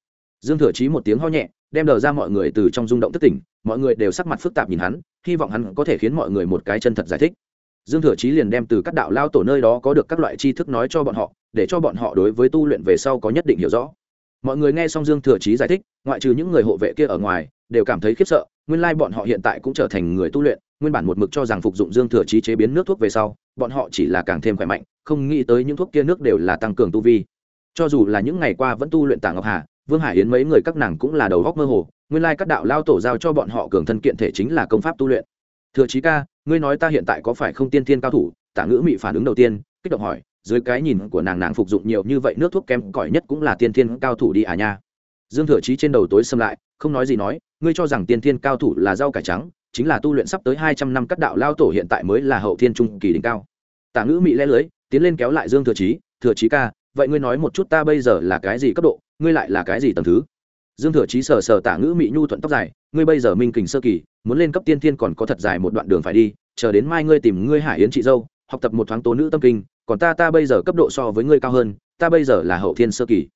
Speaker 1: Dương thừa chí một tiếng ho nhẹ đem đờ ra mọi người từ trong rung động thất tỉnh, mọi người đều sắc mặt phức tạp nhìn hắn, hy vọng hắn có thể khiến mọi người một cái chân thật giải thích. Dương thừa chí liền đem từ các đạo lao tổ nơi đó có được các loại tri thức nói cho bọn họ, để cho bọn họ đối với tu luyện về sau có nhất định hiểu rõ. Mọi người nghe xong dương thừa chí giải thích, ngoại trừ những người hộ vệ kia ở ngoài, đều cảm thấy khiếp sợ, nguyên lai bọn họ hiện tại cũng trở thành người tu luyện, nguyên bản một mực cho rằng phục dụng dương thừa chí chế biến nước thuốc về sau, bọn họ chỉ là càng thêm khỏe mạnh, không nghĩ tới những thuốc kia nước đều là tăng cường tu vi. Cho dù là những ngày qua vẫn tu luyện tàng ngọc hà vương hải yến mấy người các nàng cũng là đầu góc mơ hồ, nguyên lai các đạo lao tổ giao cho bọn họ cường thân kiện thể chính là công pháp tu luyện. Thừa chí ca, ngươi nói ta hiện tại có phải không tiên thiên cao thủ? Tả ngữ mị phản ứng đầu tiên, kích động hỏi, dưới cái nhìn của nàng nàng phục dụng nhiều như vậy nước thuốc kém cỏi nhất cũng là tiên thiên cao thủ đi à nha. Dương thừa chí trên đầu tối xâm lại, không nói gì nói, ngươi cho rằng tiên thiên cao thủ là rau cải trắng, chính là tu luyện sắp tới hai trăm năm các đạo lao tổ hiện tại mới là hậu thiên trung kỳ đỉnh cao. Tả ngữ mị lẽ lưới, tiến lên kéo lại dương thừa chí thừa chí ca vậy ngươi nói một chút ta bây giờ là cái gì cấp độ, ngươi lại là cái gì tầng thứ? Dương thừa chí sờ sờ tả ngữ mị nhu thuận tóc dài, ngươi bây giờ minh kình sơ kỳ, muốn lên cấp tiên thiên còn có thật dài một đoạn đường phải đi, chờ đến mai ngươi tìm ngươi hải yến chị dâu, học tập một thoáng tố nữ tâm kinh, còn ta ta bây giờ cấp độ so với ngươi cao hơn, ta bây giờ là hậu thiên sơ kỳ.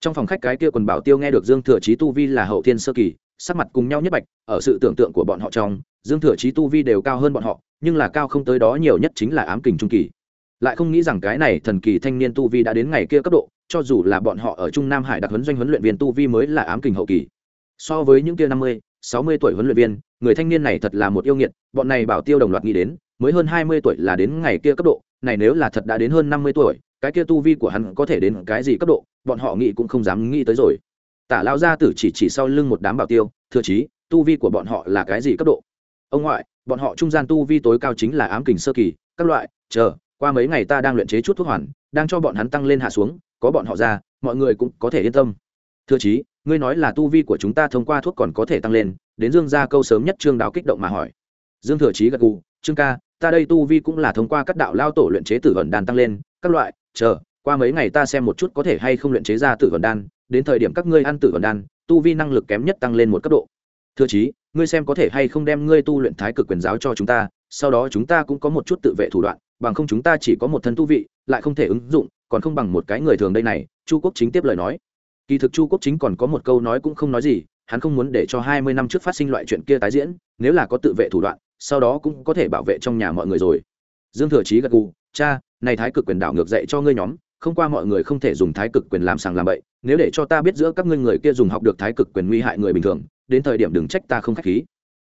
Speaker 1: Trong phòng khách cái kia quần bảo tiêu nghe được dương thừa chí tu vi là hậu thiên sơ kỳ, sắc mặt cùng nhau nhất bạch, ở sự tưởng tượng của bọn họ trong, dương thừa chí tu vi đều cao hơn bọn họ, nhưng là cao không tới đó nhiều nhất chính là ám kình trung kỳ lại không nghĩ rằng cái này thần kỳ thanh niên tu vi đã đến ngày kia cấp độ, cho dù là bọn họ ở trung nam hải đặc huấn doanh huấn luyện viên tu vi mới là ám kình hậu kỳ. So với những kia năm mươi, sáu mươi tuổi huấn luyện viên, người thanh niên này thật là một yêu nghiệt, bọn này bảo tiêu đồng loạt nghĩ đến, mới hơn hai mươi tuổi là đến ngày kia cấp độ, này nếu là thật đã đến hơn năm mươi tuổi, cái kia tu vi của hắn có thể đến cái gì cấp độ, bọn họ nghĩ cũng không dám nghĩ tới rồi. Tả lao gia tử chỉ chỉ sau lưng một đám bảo tiêu, thưa chí, tu vi của bọn họ là cái gì cấp độ? Ông ngoại, bọn họ trung gian tu vi tối cao chính là ám kình sơ kỳ, các loại, chờ qua mấy ngày ta đang luyện chế chút thuốc hoàn, đang cho bọn hắn tăng lên hạ xuống, có bọn họ ra, mọi người cũng có thể yên tâm. Thưa chí, ngươi nói là tu vi của chúng ta thông qua thuốc còn có thể tăng lên, đến dương gia câu sớm nhất trương đạo kích động mà hỏi. Dương thừa chí gật gù, trương ca, ta đây tu vi cũng là thông qua các đạo lao tổ luyện chế tử vẩn đan tăng lên, các loại, chờ, qua mấy ngày ta xem một chút có thể hay không luyện chế ra tử vẩn đan, đến thời điểm các ngươi ăn tử vẩn đan, tu vi năng lực kém nhất tăng lên một cấp độ. Thưa chí, ngươi xem có thể hay không đem ngươi tu luyện thái cực quyền giáo cho chúng ta, sau đó chúng ta cũng có một chút tự vệ thủ đoạn bằng không chúng ta chỉ có một thân tu vị, lại không thể ứng dụng, còn không bằng một cái người thường đây này, chu quốc chính tiếp lời nói. Kỳ thực chu quốc chính còn có một câu nói cũng không nói gì, hắn không muốn để cho hai mươi năm trước phát sinh loại chuyện kia tái diễn, nếu là có tự vệ thủ đoạn, sau đó cũng có thể bảo vệ trong nhà mọi người rồi. Dương thừa chí gật gù, cha, này thái cực quyền đảo ngược dạy cho ngươi nhóm, không qua mọi người không thể dùng thái cực quyền làm sàng làm bậy, nếu để cho ta biết giữa các ngươi người kia dùng học được thái cực quyền nguy hại người bình thường, đến thời điểm đừng trách ta không khách khí.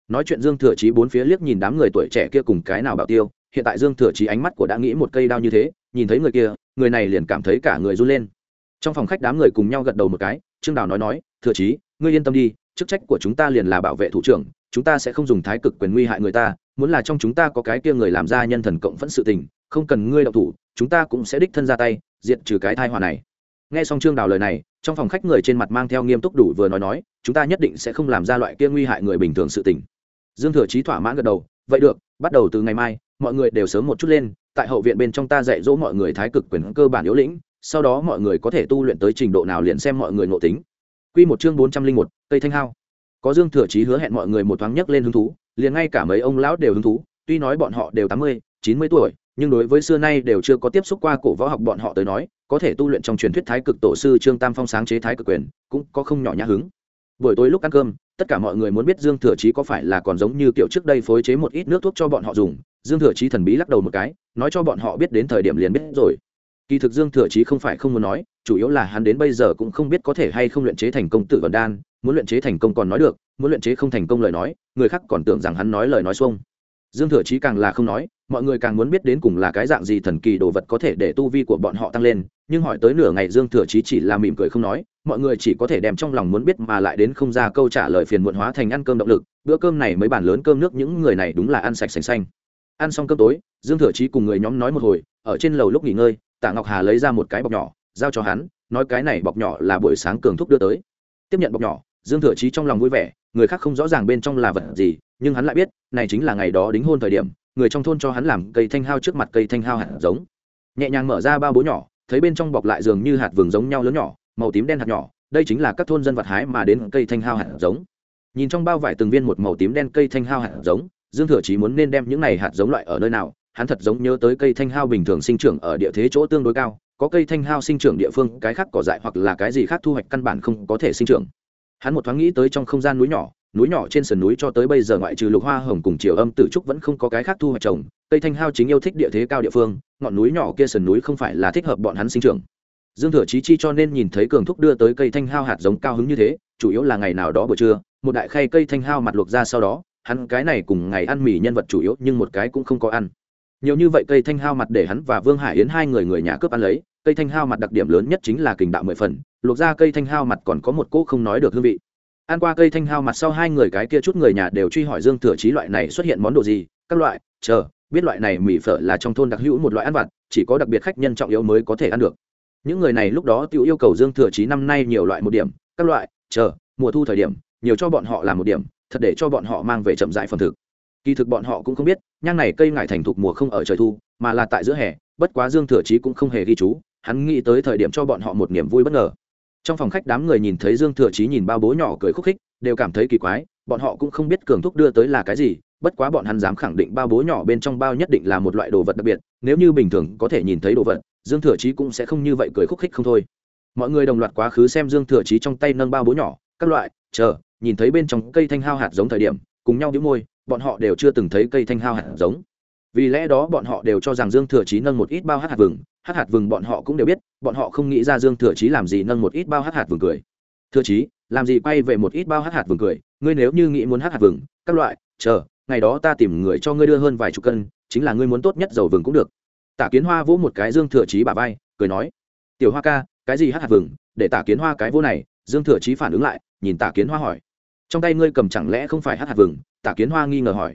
Speaker 1: Nói chuyện dương thừa chí bốn phía liếc nhìn đám người tuổi trẻ kia cùng cái nào bảo tiêu hiện tại dương thừa chí ánh mắt của đã nghĩ một cây đao như thế, nhìn thấy người kia, người này liền cảm thấy cả người run lên. Trong phòng khách đám người cùng nhau gật đầu một cái, trương đào nói nói, thừa chí, ngươi yên tâm đi, chức trách của chúng ta liền là bảo vệ thủ trưởng, chúng ta sẽ không dùng thái cực quyền nguy hại người ta, muốn là trong chúng ta có cái kia người làm ra nhân thần cộng phẫn sự tình, không cần ngươi đậu thủ, chúng ta cũng sẽ đích thân ra tay, diệt trừ cái thai hòa này. Nghe xong trương đào lời này, trong phòng khách người trên mặt mang theo nghiêm túc đủ vừa nói nói, chúng ta nhất định sẽ không làm ra loại kia nguy hại người bình thường sự tình. Dương thừa chí thỏa mãn gật đầu, vậy được, bắt đầu từ ngày mai mọi người đều sớm một chút lên tại hậu viện bên trong ta dạy dỗ mọi người thái cực quyền cơ bản yếu lĩnh sau đó mọi người có thể tu luyện tới trình độ nào liền xem mọi người ngộ tính Quy một chương bốn trăm linh một, cây thanh hao. Có Dương Thừa Chí hứa hẹn mọi người một thoáng nhấc lên hứng thú, liền ngay cả mấy ông lão đều hứng thú, tuy nói bọn họ đều tám mươi, chín mươi tuổi, nhưng đối với xưa nay đều chưa có tiếp xúc qua cổ võ học bọn họ tới nói, có thể tu luyện trong truyền thuyết Thái Cực Tổ sư Trương Tam Phong sáng chế Thái Cực Quyền, cũng có không nhỏ nhã hứng. Buổi tối lúc ăn cơm, tất cả mọi người muốn biết Dương Thừa Chí có phải là còn giống như kiểu trước đây phối chế một ít nước thuốc cho bọn họ dùng. Dương Thừa Chí thần bí lắc đầu một cái, nói cho bọn họ biết đến thời điểm liền biết rồi. Kỳ thực dương thừa chí không phải không muốn nói chủ yếu là hắn đến bây giờ cũng không biết có thể hay không luyện chế thành công tự vận đan muốn luyện chế thành công còn nói được muốn luyện chế không thành công lời nói người khác còn tưởng rằng hắn nói lời nói xuông. Dương thừa chí càng là không nói mọi người càng muốn biết đến cùng là cái dạng gì thần kỳ đồ vật có thể để tu vi của bọn họ tăng lên nhưng hỏi tới nửa ngày dương thừa chí chỉ là mỉm cười không nói mọi người chỉ có thể đem trong lòng muốn biết mà lại đến không ra câu trả lời phiền muộn hóa thành ăn cơm động lực bữa cơm này mới bàn lớn cơm nước những người này đúng là ăn sạch sành xanh ăn xong cơm tối, dương thừa chí cùng người nhóm nói một hồi, ở trên lầu lúc nghỉ ngơi, tạ ngọc hà lấy ra một cái bọc nhỏ, giao cho hắn, nói cái này bọc nhỏ là buổi sáng cường thúc đưa tới. Tiếp nhận bọc nhỏ, dương thừa chí trong lòng vui vẻ, người khác không rõ ràng bên trong là vật gì, nhưng hắn lại biết, này chính là ngày đó đính hôn thời điểm, người trong thôn cho hắn làm cây thanh hao trước mặt cây thanh hao hạt giống. Nhẹ nhàng mở ra bao bố nhỏ, thấy bên trong bọc lại dường như hạt vườn giống nhau lớn nhỏ, màu tím đen hạt nhỏ, đây chính là các thôn dân vật hái mà đến cây thanh hao hạt giống. Nhìn trong bao vải từng viên một màu tím đen cây thanh hao hạt giống dương thừa chí muốn nên đem những này hạt giống loại ở nơi nào? Hắn thật giống nhớ tới cây thanh hao bình thường sinh trưởng ở địa thế chỗ tương đối cao. Có cây thanh hao sinh trưởng địa phương, cái khác cỏ dại hoặc là cái gì khác thu hoạch căn bản không có thể sinh trưởng. Hắn một thoáng nghĩ tới trong không gian núi nhỏ núi nhỏ trên sườn núi cho tới bây giờ ngoại trừ lục hoa, hồng cùng chiều âm, tử trúc vẫn không có cái khác thu hoạch trồng. Cây thanh hao chính yêu thích địa thế cao địa phương, ngọn núi nhỏ kia sườn núi không phải là thích hợp bọn hắn sinh trưởng. Dương thừa chí chi cho nên nhìn thấy cường thúc đưa tới cây thanh hao hạt giống cao hứng như thế, chủ yếu là ngày nào đó buổi trưa, một đại khay cây thanh hao mặt luộc ra sau đó hắn cái này cùng ngày ăn mì nhân vật chủ yếu nhưng một cái cũng không có ăn. Nhiều như vậy cây thanh hao mặt để hắn và vương hải yến hai người người nhà cướp ăn lấy, cây thanh hao mặt đặc điểm lớn nhất chính là kình đạo mười phần luộc ra cây thanh hao mặt còn có một cỗ không nói được hương vị. Ăn qua cây thanh hao mặt sau hai người cái kia chút người nhà đều truy hỏi dương thừa chí loại này xuất hiện món đồ gì, các loại, chờ, biết loại này mì phở là trong thôn đặc hữu một loại ăn vặt, chỉ có đặc biệt khách nhân trọng yếu mới có thể ăn được. Những người này lúc đó tự yêu cầu dương thừa chí năm nay nhiều loại một điểm, các loại, chờ, mùa thu thời điểm, nhiều cho bọn họ làm một điểm thật để cho bọn họ mang về chậm rãi phần thực. Kỳ thực bọn họ cũng không biết, nhang này cây ngải thành thục mùa không ở trời thu, mà là tại giữa hè, bất quá dương thừa chí cũng không hề ghi chú, hắn nghĩ tới thời điểm cho bọn họ một niềm vui bất ngờ. Trong phòng khách đám người nhìn thấy dương thừa chí nhìn bao bố nhỏ cười khúc khích, đều cảm thấy kỳ quái, bọn họ cũng không biết cường thúc đưa tới là cái gì, bất quá bọn hắn dám khẳng định bao bố nhỏ bên trong bao nhất định là một loại đồ vật đặc biệt, nếu như bình thường có thể nhìn thấy đồ vật, dương thừa chí cũng sẽ không như vậy cười khúc khích không thôi. Mọi người đồng loạt quá khứ xem dương thừa chí trong tay nâng bao bố nhỏ, các loại, chờ nhìn thấy bên trong cây thanh hao hạt giống thời điểm, cùng nhau đĩu môi, bọn họ đều chưa từng thấy cây thanh hao hạt giống. Vì lẽ đó bọn họ đều cho rằng dương thừa chí nâng một ít bao hát hạt vừng hát hạt vừng bọn họ cũng đều biết, bọn họ không nghĩ ra dương thừa chí làm gì nâng một ít bao hát hạt vừng cười. Thừa chí, làm gì quay về một ít bao hát hạt vừng cười, ngươi nếu như nghĩ muốn hát hạt vừng, các loại, chờ, ngày đó ta tìm người cho ngươi đưa hơn vài chục cân, chính là ngươi muốn tốt nhất dầu vừng cũng được. Tả kiến hoa vỗ một cái dương thừa chí bà vai, cười nói, tiểu hoa ca, cái gì hát hạt vừng, để tả kiến hoa cái vỗ này. Dương thừa chí phản ứng lại, nhìn tả kiến hoa hỏi trong tay ngươi cầm chẳng lẽ không phải hát hạt vừng? Tả kiến hoa nghi ngờ hỏi.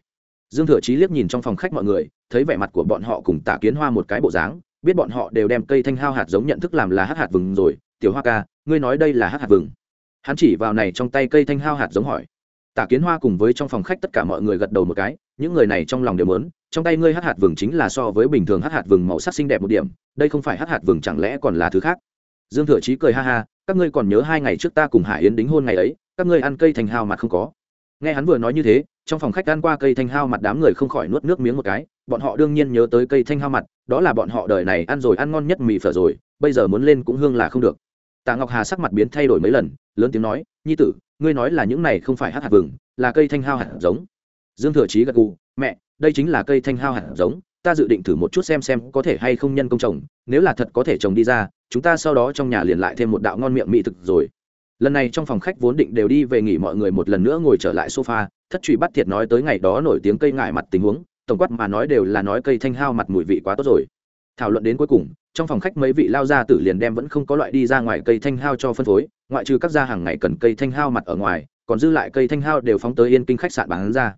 Speaker 1: Dương thừa chí liếc nhìn trong phòng khách mọi người, thấy vẻ mặt của bọn họ cùng tả kiến hoa một cái bộ dáng, biết bọn họ đều đem cây thanh hao hạt giống nhận thức làm là hát hạt vừng rồi. Tiểu hoa ca, ngươi nói đây là hát hạt vừng? Hắn chỉ vào này trong tay cây thanh hao hạt giống hỏi. Tả kiến hoa cùng với trong phòng khách tất cả mọi người gật đầu một cái, những người này trong lòng đều mớn trong tay ngươi hát hạt vừng chính là so với bình thường hát hạt vừng màu sắc xinh đẹp một điểm, đây không phải hát hạt vừng chẳng lẽ còn là thứ khác? Dương thừa chí cười ha ha, các ngươi còn nhớ hai ngày trước ta cùng hải yến đính hôn ngày ấy các ngươi ăn cây thanh hao mặt không có. Nghe hắn vừa nói như thế, trong phòng khách ăn qua cây thanh hao mặt đám người không khỏi nuốt nước miếng một cái, bọn họ đương nhiên nhớ tới cây thanh hao mặt, đó là bọn họ đời này ăn rồi ăn ngon nhất mì phở rồi, bây giờ muốn lên cũng hương là không được. Tạ ngọc hà sắc mặt biến thay đổi mấy lần, lớn tiếng nói, nhi tử, ngươi nói là những này không phải hát hạt vừng, là cây thanh hao hạt giống. Dương thừa chí gật gù, mẹ, đây chính là cây thanh hao hạt giống, ta dự định thử một chút xem xem có thể hay không nhân công trồng, nếu là thật có thể trồng đi ra, chúng ta sau đó trong nhà liền lại thêm một đạo ngon miệng mỹ thực rồi lần này trong phòng khách vốn định đều đi về nghỉ mọi người một lần nữa ngồi trở lại sofa, thất truy bắt thiệt nói tới ngày đó nổi tiếng cây ngại mặt tình huống, tổng quát mà nói đều là nói cây thanh hao mặt mùi vị quá tốt rồi. Thảo luận đến cuối cùng, trong phòng khách mấy vị lao gia tử liền đem vẫn không có loại đi ra ngoài cây thanh hao cho phân phối, ngoại trừ các gia hàng ngày cần cây thanh hao mặt ở ngoài, còn dư lại cây thanh hao đều phóng tới yên kinh khách sạn bán ra.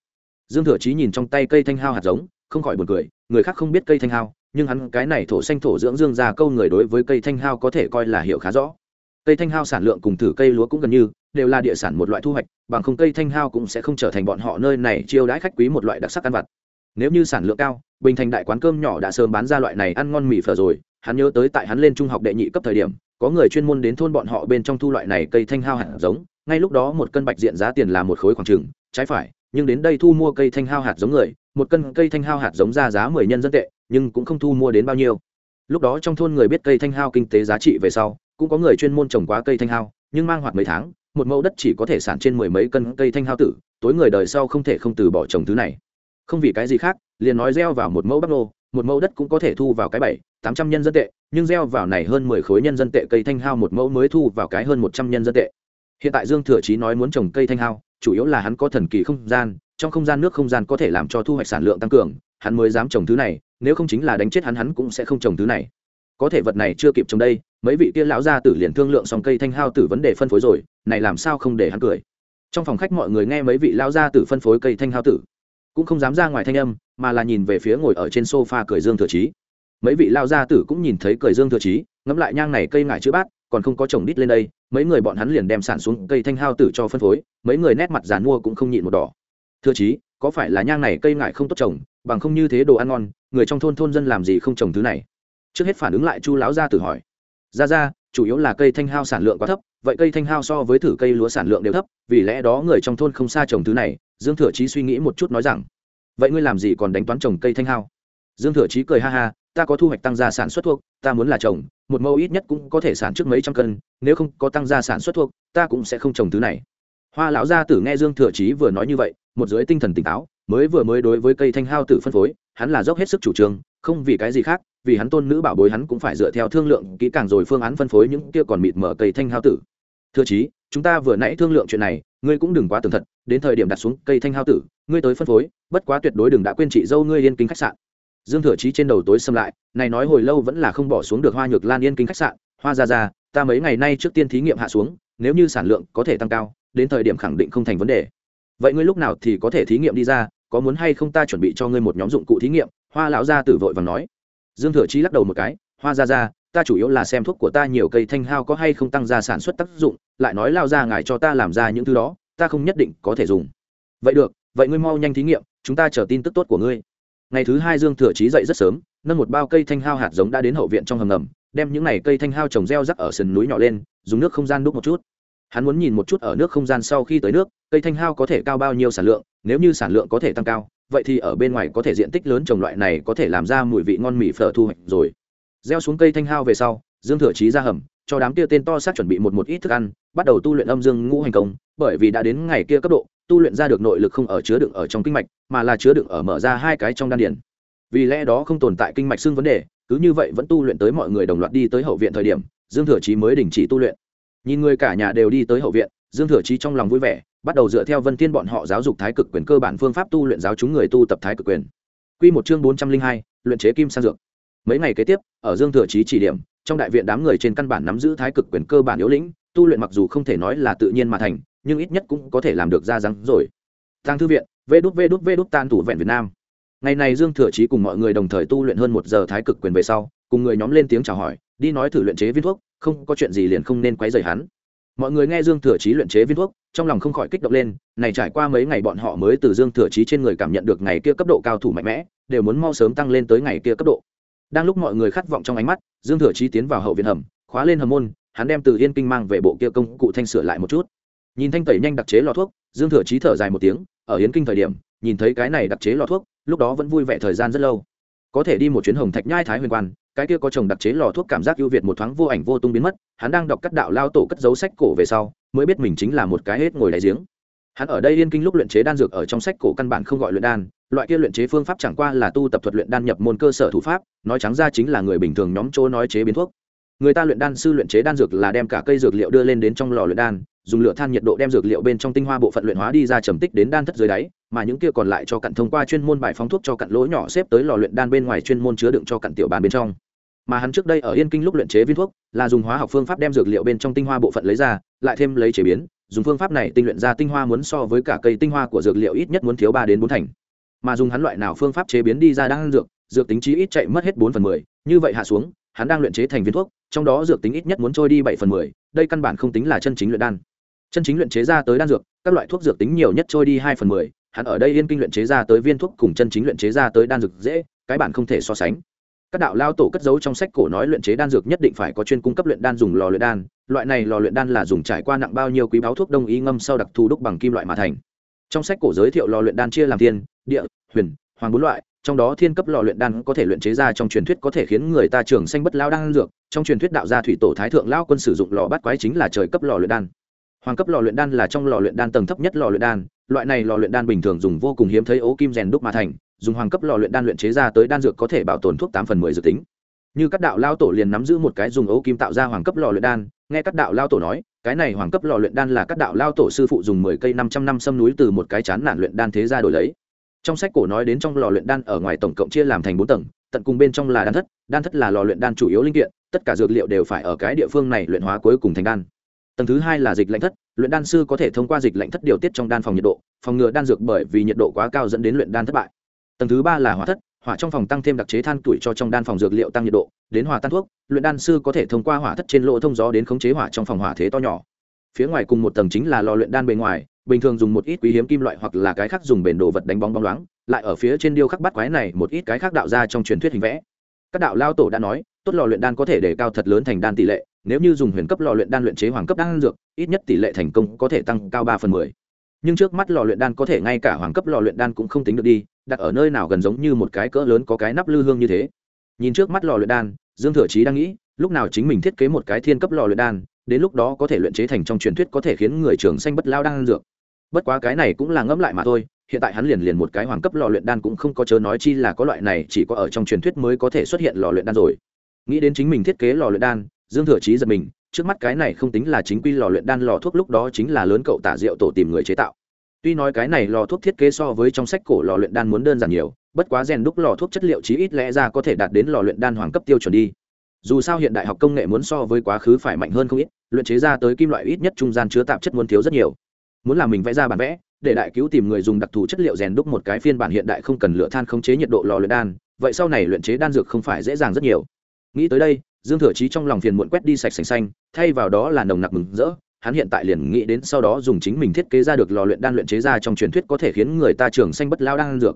Speaker 1: Dương thừa chí nhìn trong tay cây thanh hao hạt giống, không khỏi buồn cười, người khác không biết cây thanh hao, nhưng hắn cái này thổ xanh thổ dưỡng dương ra câu người đối với cây thanh hao có thể coi là hiểu khá rõ cây thanh hao sản lượng cùng thử cây lúa cũng gần như, đều là địa sản một loại thu hoạch, bằng không cây thanh hao cũng sẽ không trở thành bọn họ nơi này chiêu đãi khách quý một loại đặc sắc ăn vặt. Nếu như sản lượng cao, bình thành đại quán cơm nhỏ đã sớm bán ra loại này ăn ngon mì phở rồi, hắn nhớ tới tại hắn lên trung học đệ nhị cấp thời điểm, có người chuyên môn đến thôn bọn họ bên trong thu loại này cây thanh hao hạt giống, ngay lúc đó một cân bạch diện giá tiền là một khối khoảng trừng trái phải, nhưng đến đây thu mua cây thanh hao hạt giống người, một cân cây thanh hao hạt giống ra giá mười nhân dân tệ, nhưng cũng không thu mua đến bao nhiêu. Lúc đó trong thôn người biết cây thanh hao kinh tế giá trị về sau cũng có người chuyên môn trồng quá cây thanh hao, nhưng mang hoạt mấy tháng, một mẫu đất chỉ có thể sản trên mười mấy cân cây thanh hao tử, tối người đời sau không thể không từ bỏ trồng thứ này. Không vì cái gì khác, liền nói gieo vào một mẫu bắp nô, một mẫu đất cũng có thể thu vào cái bảy, tám trăm nhân dân tệ, nhưng gieo vào này hơn mười khối nhân dân tệ cây thanh hao một mẫu mới thu vào cái hơn một trăm nhân dân tệ. Hiện tại dương thừa chí nói muốn trồng cây thanh hao, chủ yếu là hắn có thần kỳ không gian, trong không gian nước không gian có thể làm cho thu hoạch sản lượng tăng cường, hắn mới dám trồng thứ này, nếu không chính là đánh chết hắn hắn cũng sẽ không trồng thứ này có thể vật này chưa kịp trồng đây, mấy vị kia lão gia tử liền thương lượng xong cây thanh hao tử vấn đề phân phối rồi, này làm sao không để hắn cười. Trong phòng khách mọi người nghe mấy vị lão gia tử phân phối cây thanh hao tử, cũng không dám ra ngoài thanh âm, mà là nhìn về phía ngồi ở trên sofa cười dương thừa chí. Mấy vị lão gia tử cũng nhìn thấy cười dương thừa chí, ngẫm lại nhang này cây ngải chữ bát, còn không có trồng đít lên đây, mấy người bọn hắn liền đem sản xuống cây thanh hao tử cho phân phối, mấy người nét mặt giàn mua cũng không nhịn một đỏ. Thừa chí, có phải là nhang này cây ngại không tốt trồng, bằng không như thế đồ ăn ngon, người trong thôn thôn dân làm gì không trồng thứ này? Trước hết phản ứng lại chu lão gia tử hỏi. Ra ra, chủ yếu là cây thanh hao sản lượng quá thấp, vậy cây thanh hao so với thử cây lúa sản lượng đều thấp, vì lẽ đó người trong thôn không xa trồng thứ này, dương thừa chí suy nghĩ một chút nói rằng, vậy ngươi làm gì còn đánh toán trồng cây thanh hao? Dương thừa chí cười ha ha, ta có thu hoạch tăng gia sản xuất thuốc ta muốn là trồng, một mẫu ít nhất cũng có thể sản trước mấy trăm cân, nếu không có tăng gia sản xuất thuốc ta cũng sẽ không trồng thứ này. Hoa lão gia tử nghe dương thừa chí vừa nói như vậy, một dưới tinh thần tỉnh táo, mới vừa mới đối với cây thanh hao tử phân phối, hắn là dốc hết sức chủ trương không vì cái gì khác, vì hắn tôn nữ bảo bối hắn cũng phải dựa theo thương lượng kỹ càng rồi phương án phân phối những kia còn mịt mở cây thanh hao tử. Thưa chí, chúng ta vừa nãy thương lượng chuyện này, ngươi cũng đừng quá tường thật, đến thời điểm đặt xuống cây thanh hao tử, ngươi tới phân phối, bất quá tuyệt đối đừng đã quên chị dâu ngươi yên kinh khách sạn. Dương thừa chí trên đầu tối xâm lại, này nói hồi lâu vẫn là không bỏ xuống được hoa nhược lan yên kinh khách sạn. Hoa ra ra ta mấy ngày nay trước tiên thí nghiệm hạ xuống, nếu như sản lượng có thể tăng cao, đến thời điểm khẳng định không thành vấn đề. Vậy ngươi lúc nào thì có thể thí nghiệm đi ra, có muốn hay không ta chuẩn bị cho ngươi một nhóm dụng cụ thí nghiệm hoa lão gia tử vội và nói. Dương thừa chí lắc đầu một cái, hoa ra ra ta chủ yếu là xem thuốc của ta, nhiều cây thanh hao có hay không tăng ra sản xuất tác dụng, lại nói lao ra ngài cho ta làm ra những thứ đó, ta không nhất định có thể dùng. Vậy được, vậy ngươi mau nhanh thí nghiệm, chúng ta chờ tin tức tốt của ngươi. Ngày thứ hai dương thừa chí dậy rất sớm, nâng một bao cây thanh hao hạt giống đã đến hậu viện trong hầm ngầm, đem những này cây thanh hao trồng reo rắc ở sườn núi nhỏ lên, dùng nước không gian đúc một chút. Hắn muốn nhìn một chút ở nước không gian sau khi tới nước, cây thanh hao có thể cao bao nhiêu sản lượng, nếu như sản lượng có thể tăng cao vậy thì ở bên ngoài có thể diện tích lớn trồng loại này có thể làm ra mùi vị ngon mì phở thu hoạch rồi. Gieo xuống cây thanh hao về sau, dương thừa chí ra hầm, cho đám kia tên to sát chuẩn bị một một ít thức ăn, bắt đầu tu luyện âm dương ngũ hành công, bởi vì đã đến ngày kia cấp độ, tu luyện ra được nội lực không ở chứa đựng ở trong kinh mạch, mà là chứa đựng ở mở ra hai cái trong đan điển vì lẽ đó không tồn tại kinh mạch xương vấn đề, cứ như vậy vẫn tu luyện tới mọi người đồng loạt đi tới hậu viện thời điểm, dương thừa chí mới đình chỉ tu luyện. Nhìn người cả nhà đều đi tới hậu viện, dương thừa chí trong lòng vui vẻ bắt đầu dựa theo vân tiên bọn họ giáo dục thái cực quyền cơ bản phương pháp tu luyện giáo chúng người tu tập thái cực quyền Quy một chương bốn trăm linh hai, luyện chế kim sang dược. Mấy ngày kế tiếp, ở Dương Thừa Chí chỉ điểm, trong đại viện đám người trên căn bản nắm giữ thái cực quyền cơ bản yếu lĩnh, tu luyện mặc dù không thể nói là tự nhiên mà thành, nhưng ít nhất cũng có thể làm được ra răng rồi. Tăng thư viện, vê đút vê đút vê đút tan thủ vẹn Việt Nam. Ngày này Dương Thừa Chí cùng mọi người đồng thời tu luyện hơn một giờ thái cực quyền về sau, cùng người nhóm lên tiếng chào hỏi, đi nói thử luyện chế viên thuốc, không có chuyện gì liền không nên quấy rầy hắn mọi người nghe dương thừa chí luyện chế viên thuốc, trong lòng không khỏi kích động lên, này trải qua mấy ngày bọn họ mới từ dương thừa chí trên người cảm nhận được ngày kia cấp độ cao thủ mạnh mẽ, đều muốn mau sớm tăng lên tới ngày kia cấp độ. Đang lúc mọi người khát vọng trong ánh mắt, dương thừa chí tiến vào hậu viện hầm, khóa lên hầm môn, hắn đem từ yên kinh mang về bộ kia công cụ thanh sửa lại một chút. Nhìn thanh tẩy nhanh đặc chế lò thuốc, dương thừa chí thở dài một tiếng, ở Yến kinh thời điểm, nhìn thấy cái này đặc chế lò thuốc, lúc đó vẫn vui vẻ thời gian rất lâu. Có thể đi một chuyến hồng thạch nhai thái huyền quan cái kia có chồng đặc chế lò thuốc cảm giác ưu việt một thoáng vô ảnh vô tung biến mất, hắn đang đọc các đạo lao tổ cất dấu sách cổ về sau, mới biết mình chính là một cái hết ngồi đáy giếng. Hắn ở đây yên kinh lúc luyện chế đan dược ở trong sách cổ căn bản không gọi luyện đan, loại kia luyện chế phương pháp chẳng qua là tu tập thuật luyện đan nhập môn cơ sở thủ pháp, nói trắng ra chính là người bình thường nhóm chỗ nói chế biến thuốc. Người ta luyện đan sư luyện chế đan dược là đem cả cây dược liệu đưa lên đến trong lò luyện đan, dùng lửa than nhiệt độ đem dược liệu bên trong tinh hoa bộ phận luyện hóa đi ra trầm tích đến đan thất dưới đáy, mà những kia còn lại cho cặn thông qua chuyên môn bài phóng thuốc cho cặn lỗ nhỏ xếp tới lò luyện đan bên ngoài chuyên môn chứa đựng cho cặn tiểu bàn bên trong mà hắn trước đây ở yên kinh lúc luyện chế viên thuốc, là dùng hóa học phương pháp đem dược liệu bên trong tinh hoa bộ phận lấy ra, lại thêm lấy chế biến, dùng phương pháp này tinh luyện ra tinh hoa muốn so với cả cây tinh hoa của dược liệu ít nhất muốn thiếu ba đến bốn thành. Mà dùng hắn loại nào phương pháp chế biến đi ra đang dược dược tính chí ít chạy mất hết bốn phần mười, như vậy hạ xuống, hắn đang luyện chế thành viên thuốc, trong đó dược tính ít nhất muốn trôi đi bảy phần mười, đây căn bản không tính là chân chính luyện đan. Chân chính luyện chế ra tới đan dược, các loại thuốc dược tính nhiều nhất trôi đi hai phần mười, hắn ở đây yên kinh luyện chế ra tới viên thuốc cùng chân chính luyện chế ra tới đan dược dễ, cái bản không thể so sánh các đạo lao tổ cất giấu trong sách cổ nói luyện chế đan dược nhất định phải có chuyên cung cấp luyện đan dùng lò luyện đan. Loại này lò luyện đan là dùng trải qua nặng bao nhiêu quý báo thuốc đông y ngâm sau đặc thù đúc bằng kim loại mà thành. Trong sách cổ giới thiệu lò luyện đan chia làm thiên, địa, huyền, hoàng bốn loại. Trong đó thiên cấp lò luyện đan có thể luyện chế ra trong truyền thuyết có thể khiến người ta trường xanh bất lao đan dược. Trong truyền thuyết đạo gia thủy tổ thái thượng lao quân sử dụng lò bát quái chính là trời cấp lò luyện đan. Hoàng cấp lò luyện đan là trong lò luyện đan tầng thấp nhất lò luyện đan. Loại này lò luyện đan bình thường dùng vô cùng hiếm thấy ố kim rèn đúc mà thành dùng hoàng cấp lò luyện đan luyện chế ra tới đan dược có thể bảo tồn thuốc tám phần mười dự tính. Như các đạo lao tổ liền nắm giữ một cái dùng ấu kim tạo ra hoàng cấp lò luyện đan, nghe các đạo lao tổ nói, cái này hoàng cấp lò luyện đan là các đạo lao tổ sư phụ dùng mười cây năm trăm năm xâm núi từ một cái chán nản luyện đan thế ra đổi lấy. Trong sách cổ nói đến trong lò luyện đan ở ngoài tổng cộng chia làm thành bốn tầng, tận cùng bên trong là đan thất đan thất là lò luyện đan chủ yếu linh kiện, tất cả dược liệu đều phải ở cái địa phương này luyện hóa cuối cùng thành đan. Tầng thứ hai là dịch lạnh thất, luyện đan sư có thể thông qua dịch lạnh thất điều tiết trong đan phòng nhiệt độ, phòng ngừa đan dược bởi vì nhiệt độ quá cao dẫn đến luyện đan thất bại tầng thứ ba là hỏa thất, hỏa trong phòng tăng thêm đặc chế than tuổi cho trong đan phòng dược liệu tăng nhiệt độ, đến hòa tan thuốc, luyện đan sư có thể thông qua hỏa thất trên lỗ thông gió đến khống chế hỏa trong phòng hỏa thế to nhỏ. Phía ngoài cùng một tầng chính là lò luyện đan bề ngoài, bình thường dùng một ít quý hiếm kim loại hoặc là cái khác dùng bền đồ vật đánh bóng bóng loáng, lại ở phía trên điêu khắc bắt quái này một ít cái khác đạo ra trong truyền thuyết hình vẽ. Các đạo lao tổ đã nói, tốt lò luyện đan có thể để cao thật lớn thành đan tỷ lệ, nếu như dùng huyền cấp lò luyện đan luyện chế hoàng cấp đan dược, ít nhất tỷ lệ thành công có thể tăng cao ba phần mười. Nhưng trước mắt lò luyện đan có thể ngay cả hoàng cấp lò luyện đan cũng không tính được đi đặt ở nơi nào gần giống như một cái cỡ lớn có cái nắp lư hương như thế. Nhìn trước mắt lò luyện đan, dương thừa chí đang nghĩ, lúc nào chính mình thiết kế một cái thiên cấp lò luyện đan, đến lúc đó có thể luyện chế thành trong truyền thuyết có thể khiến người trường xanh bất lao đang dược. Bất quá cái này cũng là ngẫm lại mà thôi, hiện tại hắn liền liền một cái hoàng cấp lò luyện đan cũng không có chớ nói chi là có loại này, chỉ có ở trong truyền thuyết mới có thể xuất hiện lò luyện đan rồi. Nghĩ đến chính mình thiết kế lò luyện đan, dương thừa chí giật mình, trước mắt cái này không tính là chính quy lò luyện đan lò thuốc lúc đó chính là lớn cậu tả rượu tổ tìm người chế tạo tuy nói cái này lò thuốc thiết kế so với trong sách cổ lò luyện đan muốn đơn giản nhiều, bất quá rèn đúc lò thuốc chất liệu chí ít lẽ ra có thể đạt đến lò luyện đan hoàng cấp tiêu chuẩn đi. Dù sao hiện đại học công nghệ muốn so với quá khứ phải mạnh hơn không ít, luyện chế ra tới kim loại ít nhất trung gian chứa tạp chất muốn thiếu rất nhiều. Muốn làm mình vẽ ra bản vẽ, để đại cứu tìm người dùng đặc thù chất liệu rèn đúc một cái phiên bản hiện đại không cần lựa than khống chế nhiệt độ lò luyện đan, vậy sau này luyện chế đan dược không phải dễ dàng rất nhiều. Nghĩ tới đây, dương thừa chí trong lòng phiền muộn quét đi sạch sành xanh, thay vào đó là nồng nặc mừng rỡ hắn hiện tại liền nghĩ đến sau đó dùng chính mình thiết kế ra được lò luyện đan luyện chế ra trong truyền thuyết có thể khiến người ta trường xanh bất lao đan dược.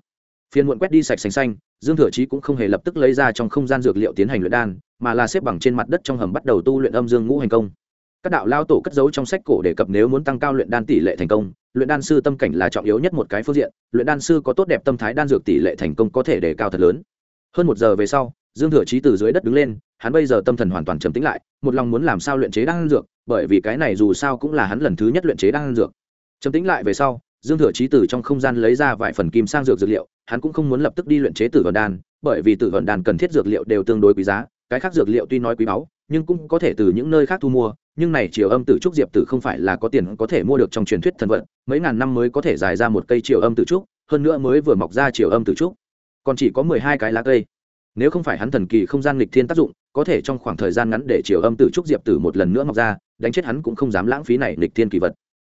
Speaker 1: Phiền muộn quét đi sạch sành xanh, dương thừa chí cũng không hề lập tức lấy ra trong không gian dược liệu tiến hành luyện đan, mà là xếp bằng trên mặt đất trong hầm bắt đầu tu luyện âm dương ngũ hành công. Các đạo lao tổ cất giấu trong sách cổ đề cập nếu muốn tăng cao luyện đan tỷ lệ thành công, luyện đan sư tâm cảnh là trọng yếu nhất một cái phương diện, luyện đan sư có tốt đẹp tâm thái đan dược tỷ lệ thành công có thể đề cao thật lớn. Hơn một giờ về sau dương thừa chí từ dưới đất đứng lên, hắn bây giờ tâm thần hoàn toàn trầm tĩnh lại, một lòng muốn làm sao luyện chế đan dược, bởi vì cái này dù sao cũng là hắn lần thứ nhất luyện chế đan dược. Trầm tĩnh lại về sau, dương thừa chí từ trong không gian lấy ra vài phần kim sang dược dược liệu, hắn cũng không muốn lập tức đi luyện chế tử vận đan, bởi vì tử vận đan cần thiết dược liệu đều tương đối quý giá, cái khác dược liệu tuy nói quý báu, nhưng cũng có thể từ những nơi khác thu mua, nhưng này triều âm tử trúc diệp tử không phải là có tiền có thể mua được trong truyền thuyết thần vận, mấy ngàn năm mới có thể dài ra một cây triều âm tử trúc, hơn nữa mới vừa mọc ra triều âm tử trúc. Còn chỉ có mười hai cái lá cây nếu không phải hắn thần kỳ không gian nghịch thiên tác dụng, có thể trong khoảng thời gian ngắn để chiều âm tử trúc diệp tử một lần nữa mọc ra, đánh chết hắn cũng không dám lãng phí này nghịch thiên kỳ vật.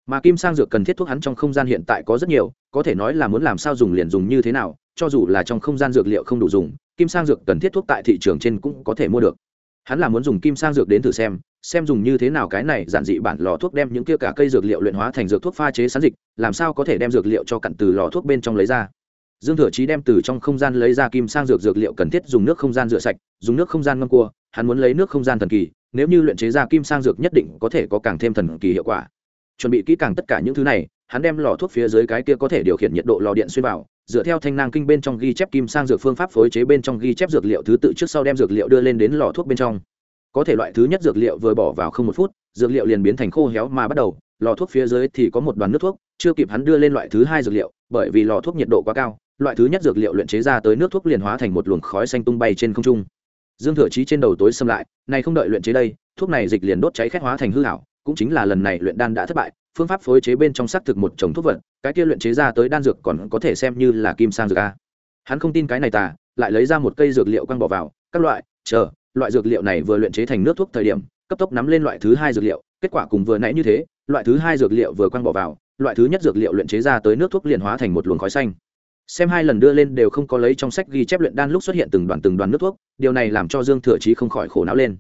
Speaker 1: Mà kim sang dược cần thiết thuốc hắn trong không gian hiện tại có rất nhiều, có thể nói là muốn làm sao dùng liền dùng như thế nào, cho dù là trong không gian dược liệu không đủ dùng, kim sang dược cần thiết thuốc tại thị trường trên cũng có thể mua được. Hắn là muốn dùng kim sang dược đến thử xem xem dùng như thế nào cái này giản dị bản lò thuốc đem những kia cả cây dược liệu luyện hóa thành dược thuốc pha chế sán dịch, làm sao có thể đem dược liệu cho cặn từ lò thuốc bên trong lấy ra dương thừa chí đem từ trong không gian lấy ra kim sang dược dược liệu cần thiết dùng nước không gian rửa sạch, dùng nước không gian ngâm cua, hắn muốn lấy nước không gian thần kỳ, nếu như luyện chế ra kim sang dược nhất định có thể có càng thêm thần kỳ hiệu quả. Chuẩn bị kỹ càng tất cả những thứ này, hắn đem lò thuốc phía dưới cái kia có thể điều khiển nhiệt độ lò điện xuyên vào, dựa theo thanh năng kinh bên trong ghi chép kim sang dược phương pháp phối chế bên trong ghi chép dược liệu thứ tự trước sau đem dược liệu đưa lên đến lò thuốc bên trong. Có thể loại thứ nhất dược liệu vừa bỏ vào không một phút, dược liệu liền biến thành khô héo mà bắt đầu, lò thuốc phía dưới thì có một đoàn nước thuốc, chưa kịp hắn đưa lên loại thứ hai dược liệu, bởi vì lò thuốc nhiệt độ quá cao loại thứ nhất dược liệu luyện chế ra tới nước thuốc liền hóa thành một luồng khói xanh tung bay trên không trung. Dương thừa chí trên đầu tối xâm lại, này không đợi luyện chế đây, thuốc này dịch liền đốt cháy khét hóa thành hư hảo cũng chính là lần này luyện đan đã thất bại, phương pháp phối chế bên trong xác thực một chồng thuốc vật, cái kia luyện chế ra tới đan dược còn có thể xem như là kim sang dược a. Hắn không tin cái này tà, lại lấy ra một cây dược liệu quăng bỏ vào, các loại, chờ, loại dược liệu này vừa luyện chế thành nước thuốc thời điểm, cấp tốc nắm lên loại thứ hai dược liệu, kết quả cùng vừa nãy như thế, loại thứ hai dược liệu vừa quăng bỏ vào, loại thứ nhất dược liệu luyện chế ra tới nước thuốc liền hóa thành một luồng khói xanh xem hai lần đưa lên đều không có lấy trong sách ghi chép luyện đan lúc xuất hiện từng đoàn từng đoàn nước thuốc, điều này làm cho dương thừa chí không khỏi khổ não lên.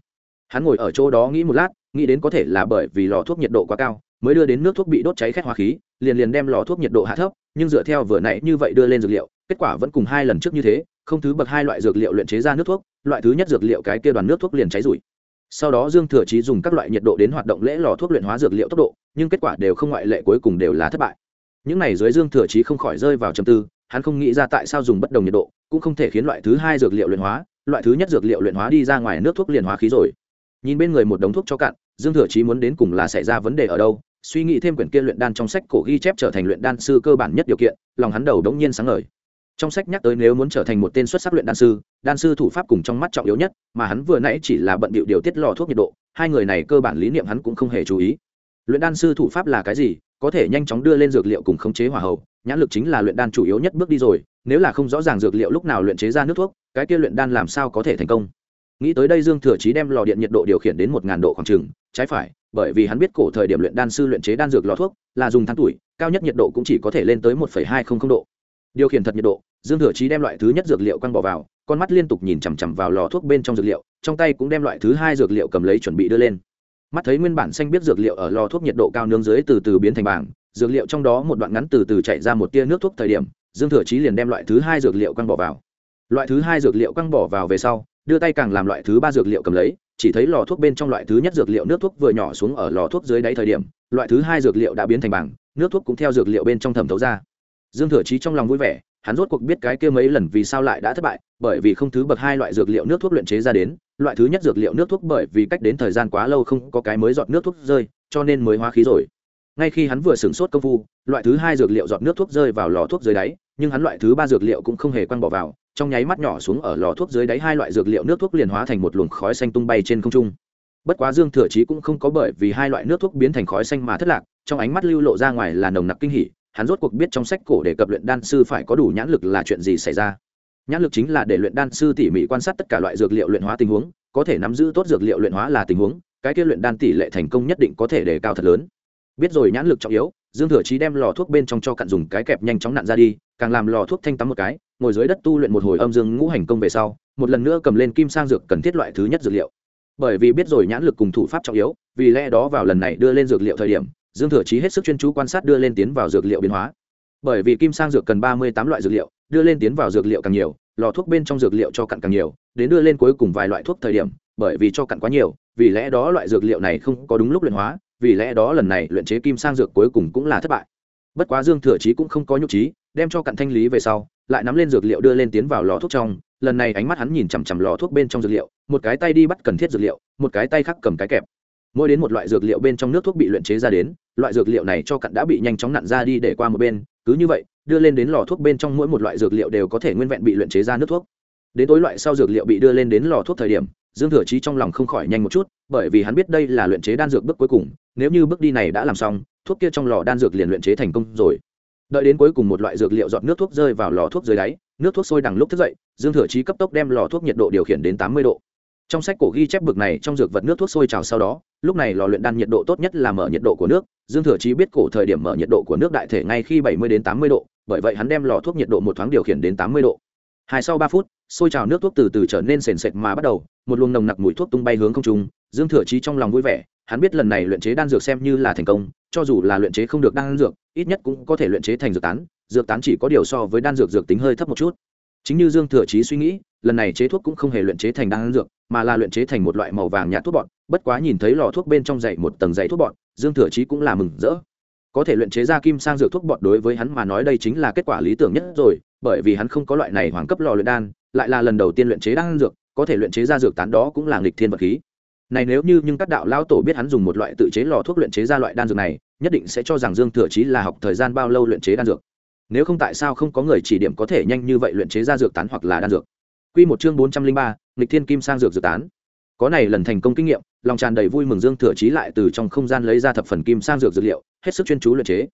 Speaker 1: Hắn ngồi ở chỗ đó nghĩ một lát, nghĩ đến có thể là bởi vì lò thuốc nhiệt độ quá cao, mới đưa đến nước thuốc bị đốt cháy khét hóa khí, liền liền đem lò thuốc nhiệt độ hạ thấp, nhưng dựa theo vừa nãy như vậy đưa lên dược liệu, kết quả vẫn cùng hai lần trước như thế, không thứ bậc hai loại dược liệu luyện chế ra nước thuốc, loại thứ nhất dược liệu cái kia đoàn nước thuốc liền cháy rủi sau đó dương thừa chí dùng các loại nhiệt độ đến hoạt động lễ lò thuốc luyện hóa dược liệu tốc độ, nhưng kết quả đều không ngoại lệ cuối cùng đều là thất bại. Những này dưới dương thừa chí không khỏi rơi vào trầm tư hắn không nghĩ ra tại sao dùng bất đồng nhiệt độ, cũng không thể khiến loại thứ hai dược liệu luyện hóa, loại thứ nhất dược liệu luyện hóa đi ra ngoài nước thuốc liền hóa khí rồi. Nhìn bên người một đống thuốc cho cạn, dương thừa chí muốn đến cùng là xảy ra vấn đề ở đâu, suy nghĩ thêm quyển kia luyện đan trong sách cổ ghi chép trở thành luyện đan sư cơ bản nhất điều kiện, lòng hắn đầu đống nhiên sáng ngời. Trong sách nhắc tới nếu muốn trở thành một tên xuất sắc luyện đan sư đan sư thủ pháp cùng trong mắt trọng yếu nhất, mà hắn vừa nãy chỉ là bận bịu điều tiết lò thuốc nhiệt độ, hai người này cơ bản lý niệm hắn cũng không hề chú ý. Luyện đan sư thủ pháp là cái gì, có thể nhanh chóng đưa lên dược liệu cùng khống chế hỏa hậu nhãn lực chính là luyện đan chủ yếu nhất bước đi rồi, nếu là không rõ ràng dược liệu lúc nào luyện chế ra nước thuốc, cái kia luyện đan làm sao có thể thành công? Nghĩ tới đây dương thừa chí đem lò điện nhiệt độ điều khiển đến một ngàn độ khoảng trừng trái phải, bởi vì hắn biết cổ thời điểm luyện đan sư luyện chế đan dược lò thuốc là dùng tháng tuổi, cao nhất nhiệt độ cũng chỉ có thể lên tới một hai không không độ. Điều khiển thật nhiệt độ, dương thừa chí đem loại thứ nhất dược liệu quăng bỏ vào, con mắt liên tục nhìn chằm chằm vào lò thuốc bên trong dược liệu, trong tay cũng đem loại thứ hai dược liệu cầm lấy chuẩn bị đưa lên. Mắt thấy nguyên bản xanh biết dược liệu ở lò thuốc nhiệt độ cao nướng dưới từ từ biến thành bảng dược liệu trong đó một đoạn ngắn từ từ chạy ra một tia nước thuốc thời điểm, dương thừa chí liền đem loại thứ hai dược liệu quăng bỏ vào. Loại thứ hai dược liệu quăng bỏ vào về sau, đưa tay càng làm loại thứ ba dược liệu cầm lấy, chỉ thấy lò thuốc bên trong loại thứ nhất dược liệu nước thuốc vừa nhỏ xuống ở lò thuốc dưới đáy thời điểm, loại thứ hai dược liệu đã biến thành bằng nước thuốc cũng theo dược liệu bên trong thẩm thấu ra. Dương thừa chí trong lòng vui vẻ, hắn rốt cuộc biết cái kia mấy lần vì sao lại đã thất bại, bởi vì không thứ bậc hai loại dược liệu nước thuốc luyện chế ra đến, loại thứ nhất dược liệu nước thuốc bởi vì cách đến thời gian quá lâu không có cái mới giọt nước thuốc rơi, cho nên mới hóa khí rồi ngay khi hắn vừa sửng sốt công phu, loại thứ hai dược liệu giọt nước thuốc rơi vào lò thuốc dưới đáy, nhưng hắn loại thứ ba dược liệu cũng không hề quăng bỏ vào, trong nháy mắt nhỏ xuống ở lò thuốc dưới đáy hai loại dược liệu nước thuốc liền hóa thành một luồng khói xanh tung bay trên không trung. Bất quá dương thừa chí cũng không có bởi vì hai loại nước thuốc biến thành khói xanh mà thất lạc, trong ánh mắt lưu lộ ra ngoài là nồng nặc kinh hỉ, hắn rốt cuộc biết trong sách cổ để cập luyện đan sư phải có đủ nhãn lực là chuyện gì xảy ra. Nhãn lực chính là để luyện đan sư tỉ mỉ quan sát tất cả loại dược liệu luyện hóa tình huống, có thể nắm giữ tốt dược liệu luyện hóa là tình huống, cái kia luyện đan tỷ lệ thành công nhất định có thể đề cao thật lớn biết rồi nhãn lực trọng yếu, dương thừa chí đem lò thuốc bên trong cho cặn dùng cái kẹp nhanh chóng nặn ra đi, càng làm lò thuốc thanh tắm một cái, ngồi dưới đất tu luyện một hồi âm dương ngũ hành công về sau, một lần nữa cầm lên kim sang dược cần thiết loại thứ nhất dược liệu. Bởi vì biết rồi nhãn lực cùng thủ pháp trọng yếu, vì lẽ đó vào lần này đưa lên dược liệu thời điểm, dương thừa chí hết sức chuyên chú quan sát đưa lên tiến vào dược liệu biến hóa. Bởi vì kim sang dược cần ba mươi tám loại dược liệu, đưa lên tiến vào dược liệu càng nhiều, lò thuốc bên trong dược liệu cho cặn càng nhiều, đến đưa lên cuối cùng vài loại thuốc thời điểm, bởi vì cho cặn quá nhiều, vì lẽ đó loại dược liệu này không có đúng lúc luyện hóa vì lẽ đó lần này luyện chế kim sang dược cuối cùng cũng là thất bại. Bất quá dương thừa chí cũng không có nhục trí đem cho cặn thanh lý về sau, lại nắm lên dược liệu đưa lên tiến vào lò thuốc trong. Lần này ánh mắt hắn nhìn chằm chằm lò thuốc bên trong dược liệu, một cái tay đi bắt cần thiết dược liệu, một cái tay khác cầm cái kẹp. Mỗi đến một loại dược liệu bên trong nước thuốc bị luyện chế ra đến, loại dược liệu này cho cặn đã bị nhanh chóng nặn ra đi để qua một bên, cứ như vậy, đưa lên đến lò thuốc bên trong mỗi một loại dược liệu đều có thể nguyên vẹn bị luyện chế ra nước thuốc. Đến tối loại sau dược liệu bị đưa lên đến lò thuốc thời điểm dương thừa chí trong lòng không khỏi nhanh một chút, bởi vì hắn biết đây là luyện chế đan dược bước cuối cùng, nếu như bước đi này đã làm xong, thuốc kia trong lò đan dược liền luyện chế thành công rồi. Đợi đến cuối cùng một loại dược liệu dọn nước thuốc rơi vào lò thuốc dưới đáy, nước thuốc sôi đằng lúc thức dậy, dương thừa chí cấp tốc đem lò thuốc nhiệt độ điều khiển đến tám mươi độ. Trong sách cổ ghi chép bực này trong dược vật nước thuốc sôi trào sau đó, lúc này lò luyện đan nhiệt độ tốt nhất là mở nhiệt độ của nước, dương thừa chí biết cổ thời điểm mở nhiệt độ của nước đại thể ngay khi bảy mươi đến tám mươi độ, bởi vậy hắn đem lò thuốc nhiệt độ một thoáng điều khiển đến tám mươi độ. Hai sau ba phút sôi trào nước thuốc từ từ trở nên sền sệt mà bắt đầu, một luồng nồng nặc mùi thuốc tung bay hướng không trung, dương thừa chí trong lòng vui vẻ, hắn biết lần này luyện chế đan dược xem như là thành công, cho dù là luyện chế không được đan dược, ít nhất cũng có thể luyện chế thành dược tán dược tán chỉ có điều so với đan dược dược tính hơi thấp một chút. Chính như dương thừa chí suy nghĩ, lần này chế thuốc cũng không hề luyện chế thành đan dược, mà là luyện chế thành một loại màu vàng nhạt thuốc bọt, bất quá nhìn thấy lò thuốc bên trong dày một tầng dày thuốc bọt, dương thừa chí cũng là mừng rỡ. Có thể luyện chế ra kim sang dược thuốc bọt đối với hắn mà nói đây chính là kết quả lý tưởng nhất rồi, bởi vì hắn không có loại này hoàng cấp lò luyện đan lại là lần đầu tiên luyện chế đan dược có thể luyện chế ra dược tán đó cũng là nghịch thiên vật khí. Này nếu như nhưng các đạo lão tổ biết hắn dùng một loại tự chế lò thuốc luyện chế ra loại đan dược này nhất định sẽ cho rằng dương thừa chí là học thời gian bao lâu luyện chế đan dược. Nếu không tại sao không có người chỉ điểm có thể nhanh như vậy luyện chế ra dược tán hoặc là đan dược? Quy một chương bốn trăm linh ba, nghịch thiên kim sang dược dược tán. Có này lần thành công kinh nghiệm lòng tràn đầy vui mừng dương thừa chí lại từ trong không gian lấy ra thập phần kim sang dược dược liệu hết sức chuyên chú luyện chế.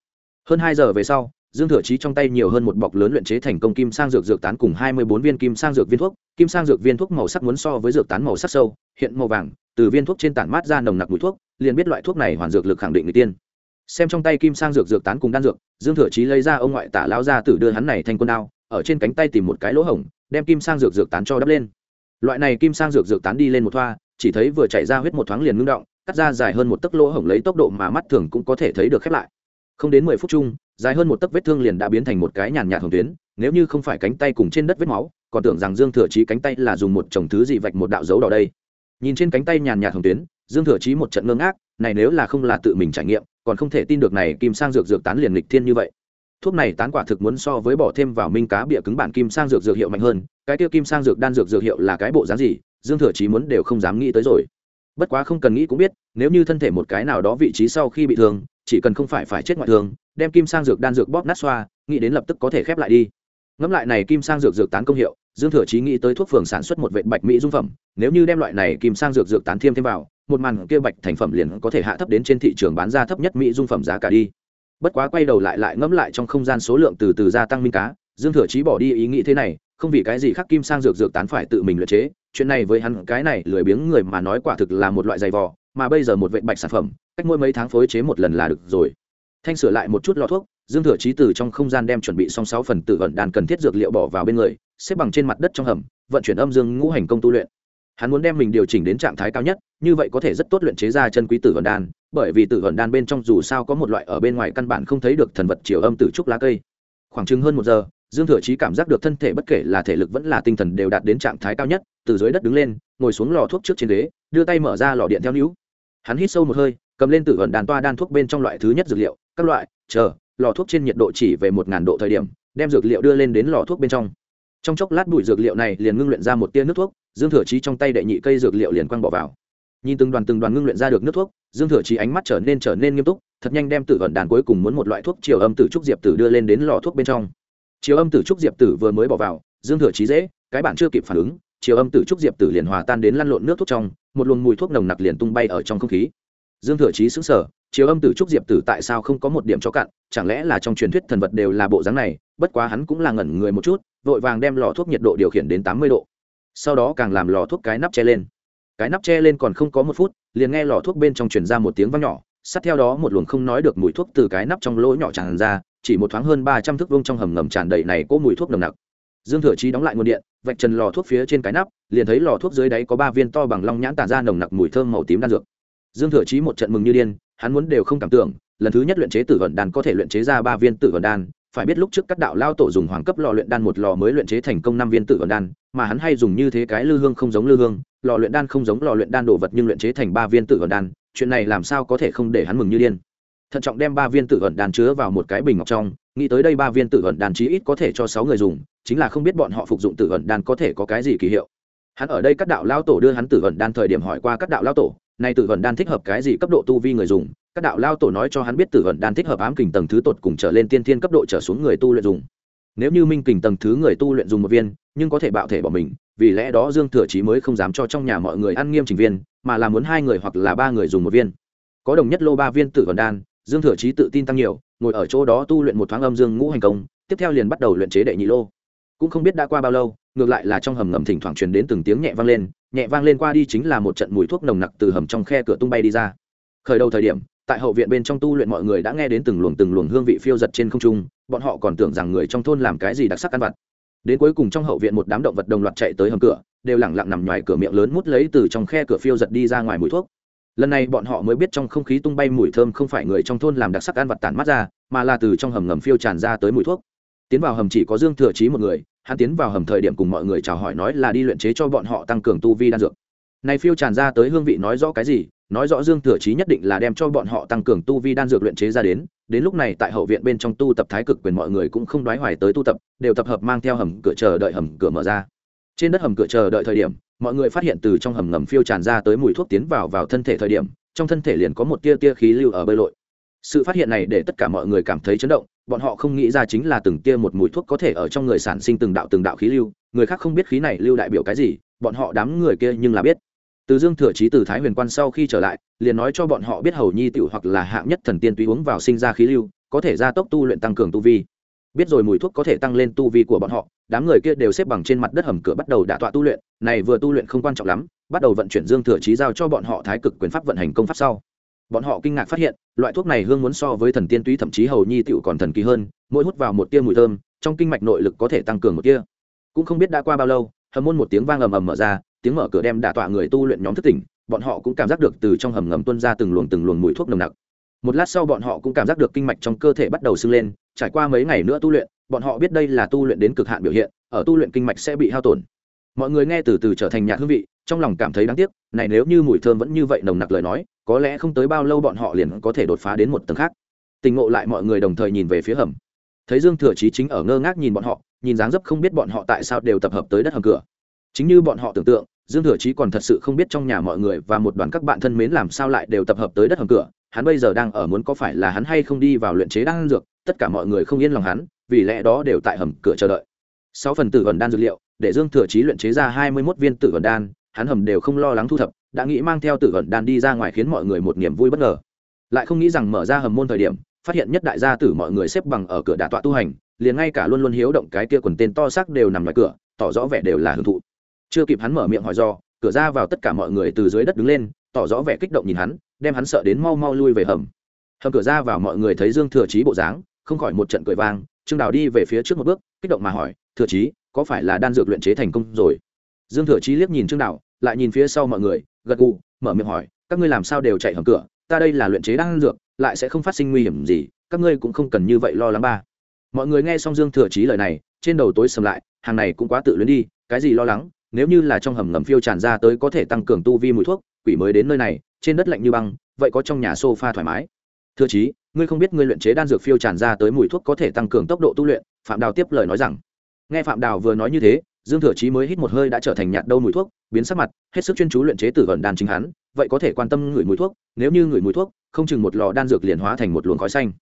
Speaker 1: Hơn hai giờ về sau dương thừa chí trong tay nhiều hơn một bọc lớn luyện chế thành công kim sang dược dược tán cùng hai mươi bốn viên kim sang dược viên thuốc. Kim sang dược viên thuốc màu sắc muốn so với dược tán màu sắc sâu, hiện màu vàng, từ viên thuốc trên tản mát ra nồng nặc mùi thuốc, liền biết loại thuốc này hoàn dược lực khẳng định người tiên. Xem trong tay kim sang dược dược tán cùng đan dược, dương thừa chí lấy ra ông ngoại tả lao ra tử đưa hắn này thành quân đao, ở trên cánh tay tìm một cái lỗ hổng, đem kim sang dược dược tán cho đắp lên. Loại này kim sang dược dược tán đi lên một thoa, chỉ thấy vừa chảy ra huyết một thoáng liền ngưng động, cắt ra dài hơn một tấc lỗ hổng lấy tốc độ mà mắt thường cũng có thể thấy được khép lại. Không đến mười phút chung dài hơn một tấc vết thương liền đã biến thành một cái nhàn nhạt hồng tuyến, nếu như không phải cánh tay cùng trên đất vết máu, còn tưởng rằng dương thừa chí cánh tay là dùng một chồng thứ gì vạch một đạo dấu đỏ đây. Nhìn trên cánh tay nhàn nhạt hồng tuyến, dương thừa chí một trận ngơ ngác, này nếu là không là tự mình trải nghiệm, còn không thể tin được này kim sang dược dược tán liền lịch thiên như vậy. Thuốc này tán quả thực muốn so với bỏ thêm vào minh cá bịa cứng bản kim sang dược dược hiệu mạnh hơn, cái tiêu kim sang dược đan dược dược hiệu là cái bộ dáng gì, dương thừa chí muốn đều không dám nghĩ tới rồi. Bất quá không cần nghĩ cũng biết, nếu như thân thể một cái nào đó vị trí sau khi bị thương chỉ cần không phải phải chết ngoại thương, đem kim sang dược đan dược bóp nát xoa, nghĩ đến lập tức có thể khép lại đi. Ngẫm lại này kim sang dược dược tán công hiệu, dương thừa chí nghĩ tới thuốc phường sản xuất một vệ bạch mỹ dung phẩm, nếu như đem loại này kim sang dược dược tán thêm thêm vào, một màn kia bạch thành phẩm liền có thể hạ thấp đến trên thị trường bán ra thấp nhất mỹ dung phẩm giá cả đi. Bất quá quay đầu lại lại ngẫm lại trong không gian số lượng từ từ gia tăng minh cá, dương thừa chí bỏ đi ý nghĩ thế này, không vì cái gì khác kim sang dược dược tán phải tự mình luyện chế, chuyện này với hắn cái này lười biếng người mà nói quả thực là một loại giày vò mà bây giờ một vệ bạch sản phẩm, cách mỗi mấy tháng phối chế một lần là được rồi. Thanh sửa lại một chút lọ thuốc, dương thừa chí từ trong không gian đem chuẩn bị xong sáu phần tử vận đàn cần thiết dược liệu bỏ vào bên người, xếp bằng trên mặt đất trong hầm, vận chuyển âm dương ngũ hành công tu luyện. Hắn muốn đem mình điều chỉnh đến trạng thái cao nhất, như vậy có thể rất tốt luyện chế ra chân quý tử vận đan, bởi vì tử vận đan bên trong dù sao có một loại ở bên ngoài căn bản không thấy được thần vật chiều âm tử trúc lá cây. Khoảng chừng hơn một giờ, dương thừa chí cảm giác được thân thể bất kể là thể lực vẫn là tinh thần đều đạt đến trạng thái cao nhất, từ dưới đất đứng lên, ngồi xuống lò thuốc trước trên ghế, đưa tay mở ra lò điện theo níu hắn hít sâu một hơi, cầm lên tử vận đàn toa đan thuốc bên trong loại thứ nhất dược liệu, các loại, chờ, lò thuốc trên nhiệt độ chỉ về một ngàn độ thời điểm, đem dược liệu đưa lên đến lò thuốc bên trong. Trong chốc lát bụi dược liệu này liền ngưng luyện ra một tia nước thuốc, dương thừa trí trong tay đệ nhị cây dược liệu liền quăng bỏ vào. Nhìn từng đoàn từng đoàn ngưng luyện ra được nước thuốc, dương thừa trí ánh mắt trở nên trở nên nghiêm túc, thật nhanh đem tử vận đàn cuối cùng muốn một loại thuốc chiều âm tử trúc diệp tử đưa lên đến lò thuốc bên trong. Chiều âm tử trúc diệp tử vừa mới bỏ vào, dương thừa trí dễ, cái bản chưa kịp phản ứng, chiều âm tử trúc diệp tử liền hòa tan đến lăn lộn nước thuốc trong một luồng mùi thuốc nồng nặc liền tung bay ở trong không khí. Dương thừa chí sững sờ chiếu âm tử trúc diệp tử tại sao không có một điểm cho cạn? Chẳng lẽ là trong truyền thuyết thần vật đều là bộ dáng này? Bất quá hắn cũng là ngẩn người một chút, vội vàng đem lò thuốc nhiệt độ điều khiển đến tám mươi độ. Sau đó càng làm lò thuốc cái nắp che lên. Cái nắp che lên còn không có một phút, liền nghe lò thuốc bên trong truyền ra một tiếng vang nhỏ, sát theo đó một luồng không nói được mùi thuốc từ cái nắp trong lỗ nhỏ tràn ra, chỉ một thoáng hơn ba trăm thước vuông trong hầm ngầm tràn đầy này có mùi thuốc nồng nặc dương thừa chí đóng lại nguồn điện, vạch trần lò thuốc phía trên cái nắp, liền thấy lò thuốc dưới đáy có ba viên to bằng long nhãn tản ra nồng nặc mùi thơm màu tím đan dược. Dương thừa chí một trận mừng như điên, hắn muốn đều không cảm tưởng, lần thứ nhất luyện chế tử vận đan có thể luyện chế ra ba viên tử vận đan, phải biết lúc trước các đạo lao tổ dùng hoàng cấp lò luyện đan một lò mới luyện chế thành công năm viên tử vận đan, mà hắn hay dùng như thế cái lư hương không giống lư hương, lò luyện đan không giống lò luyện đan đồ vật nhưng luyện chế thành ba viên tử vận đan, chuyện này làm sao có thể không để hắn mừng như điên thận trọng đem ba viên tử ẩn đan chứa vào một cái bình ngọc trong, nghĩ tới đây ba viên tử ẩn đan chí ít có thể cho sáu người dùng, chính là không biết bọn họ phục dụng tử ẩn đan có thể có cái gì kỳ hiệu. Hắn ở đây các đạo lao tổ đưa hắn tử ẩn đan thời điểm hỏi qua các đạo lao tổ nay tử ẩn đan thích hợp cái gì cấp độ tu vi người dùng? Các đạo lao tổ nói cho hắn biết tử ẩn đan thích hợp ám kình tầng thứ tột cùng trở lên tiên thiên cấp độ trở xuống người tu luyện dùng. Nếu như minh kình tầng thứ người tu luyện dùng một viên, nhưng có thể bạo thể bỏ mình, vì lẽ đó dương thừa chí mới không dám cho trong nhà mọi người ăn nghiêm chỉnh viên, mà là muốn hai người hoặc là ba người dùng một viên. Có đồng nhất lô ba viên tử vận đan dương thừa chí tự tin tăng nhiều, ngồi ở chỗ đó tu luyện một thoáng âm dương ngũ hành công, tiếp theo liền bắt đầu luyện chế đệ nhị lô. Cũng không biết đã qua bao lâu, ngược lại là trong hầm ngầm thỉnh thoảng truyền đến từng tiếng nhẹ vang lên, nhẹ vang lên qua đi chính là một trận mùi thuốc nồng nặc từ hầm trong khe cửa tung bay đi ra. Khởi đầu thời điểm, tại hậu viện bên trong tu luyện mọi người đã nghe đến từng luồng từng luồng hương vị phiêu giật trên không trung, bọn họ còn tưởng rằng người trong thôn làm cái gì đặc sắc ăn vặt. Đến cuối cùng trong hậu viện một đám động vật đồng loạt chạy tới hầm cửa, đều lẳng lặng nằm ngoài cửa miệng lớn mút lấy từ trong khe cửa phiêu giật đi ra ngoài mùi thuốc lần này bọn họ mới biết trong không khí tung bay mùi thơm không phải người trong thôn làm đặc sắc ăn vặt tản mắt ra, mà là từ trong hầm ngầm phiêu tràn ra tới mùi thuốc. Tiến vào hầm chỉ có dương thừa chí một người, hắn tiến vào hầm thời điểm cùng mọi người chào hỏi nói là đi luyện chế cho bọn họ tăng cường tu vi đan dược. Này phiêu tràn ra tới hương vị nói rõ cái gì? Nói rõ dương thừa chí nhất định là đem cho bọn họ tăng cường tu vi đan dược luyện chế ra đến đến lúc này tại hậu viện bên trong tu tập thái cực quyền mọi người cũng không đoái hoài tới tu tập, đều tập hợp mang theo hầm cửa chờ đợi hầm cửa mở ra. Trên đất hầm cửa chờ đợi thời điểm mọi người phát hiện từ trong hầm ngầm phiêu tràn ra tới mùi thuốc tiến vào vào thân thể thời điểm, trong thân thể liền có một tia tia khí lưu ở bơi lội. Sự phát hiện này để tất cả mọi người cảm thấy chấn động, bọn họ không nghĩ ra chính là từng tia một mùi thuốc có thể ở trong người sản sinh từng đạo từng đạo khí lưu, người khác không biết khí này lưu đại biểu cái gì, bọn họ đám người kia nhưng là biết. Từ dương thừa chí từ thái huyền quan sau khi trở lại, liền nói cho bọn họ biết hầu nhi tiểu hoặc là hạng nhất thần tiên tùy uống vào sinh ra khí lưu, có thể gia tốc tu luyện tăng cường tu vi. Biết rồi mùi thuốc có thể tăng lên tu vi của bọn họ đám người kia đều xếp bằng trên mặt đất hầm cửa bắt đầu đả tọa tu luyện, này vừa tu luyện không quan trọng lắm, bắt đầu vận chuyển dương thừa trí giao cho bọn họ thái cực quyền pháp vận hành công pháp sau. Bọn họ kinh ngạc phát hiện, loại thuốc này hương muốn so với thần tiên túy thậm chí hầu nhi tựu còn thần kỳ hơn, mỗi hút vào một tia mùi thơm, trong kinh mạch nội lực có thể tăng cường một tia. Cũng không biết đã qua bao lâu, hầm môn một tiếng vang ầm ầm mở ra, tiếng mở cửa đem đả tọa người tu luyện nhóm thức tỉnh, bọn họ cũng cảm giác được từ trong hầm ngầm tuân ra từng luồng từng luồng mùi thuốc nồng nặc. Một lát sau bọn họ cũng cảm giác được kinh mạch trong cơ thể bắt đầu sưng lên, trải qua mấy ngày nữa tu luyện bọn họ biết đây là tu luyện đến cực hạn biểu hiện, ở tu luyện kinh mạch sẽ bị hao tổn. Mọi người nghe từ từ trở thành nhạc hương vị, trong lòng cảm thấy đáng tiếc, này nếu như mùi thơm vẫn như vậy nồng nặc lời nói, có lẽ không tới bao lâu bọn họ liền có thể đột phá đến một tầng khác. Tình ngộ lại mọi người đồng thời nhìn về phía hầm. Thấy dương thừa chí chính ở ngơ ngác nhìn bọn họ, nhìn dáng dấp không biết bọn họ tại sao đều tập hợp tới đất hầm cửa. Chính như bọn họ tưởng tượng, dương thừa chí còn thật sự không biết trong nhà mọi người và một đoàn các bạn thân mến làm sao lại đều tập hợp tới đất hầm cửa. Hắn bây giờ đang ở muốn có phải là hắn hay không đi vào luyện chế đan dược, tất cả mọi người không yên lòng hắn vì lẽ đó đều tại hầm cửa chờ đợi. Sáu phần tử ẩn đan dược liệu, để dương thừa chí luyện chế ra hai mươi mốt viên tử ẩn đan, hắn hầm đều không lo lắng thu thập, đã nghĩ mang theo tử ẩn đan đi ra ngoài khiến mọi người một niềm vui bất ngờ. Lại không nghĩ rằng mở ra hầm môn thời điểm, phát hiện nhất đại gia tử mọi người xếp bằng ở cửa đà tọa tu hành, liền ngay cả luôn luôn hiếu động cái kia quần tên to xác đều nằm ngoài cửa, tỏ rõ vẻ đều là hưởng thụ. Chưa kịp hắn mở miệng hỏi do, cửa ra vào tất cả mọi người từ dưới đất đứng lên, tỏ rõ vẻ kích động nhìn hắn, đem hắn sợ đến mau mau lui về hầm. Hầm cửa ra vào mọi người thấy dương thừa chí bộ dáng, không khỏi một trận cười vang trương đào đi về phía trước một bước, kích động mà hỏi, thừa chí, có phải là đan dược luyện chế thành công rồi? Dương thừa chí liếc nhìn trương đào, lại nhìn phía sau mọi người, gật gù, mở miệng hỏi, các ngươi làm sao đều chạy hầm cửa? Ta đây là luyện chế đan dược, lại sẽ không phát sinh nguy hiểm gì, các ngươi cũng không cần như vậy lo lắng ba. Mọi người nghe xong dương thừa chí lời này, trên đầu tối sầm lại, hàng này cũng quá tự luyến đi, cái gì lo lắng? Nếu như là trong hầm ngầm phiêu tràn ra tới có thể tăng cường tu vi mùi thuốc, quỷ mới đến nơi này, trên đất lạnh như băng, vậy có trong nhà sofa thoải mái. Thừa chí ngươi không biết ngươi luyện chế đan dược phiêu tràn ra tới mùi thuốc có thể tăng cường tốc độ tu luyện, phạm đào tiếp lời nói rằng. Nghe phạm đào vừa nói như thế, dương thừa chí mới hít một hơi đã trở thành nhạt đâu mùi thuốc, biến sắc mặt, hết sức chuyên chú luyện chế tử vận đan chính hắn, vậy có thể quan tâm người mùi thuốc, nếu như người mùi thuốc, không chừng một lò đan dược liền hóa thành một luồng khói xanh.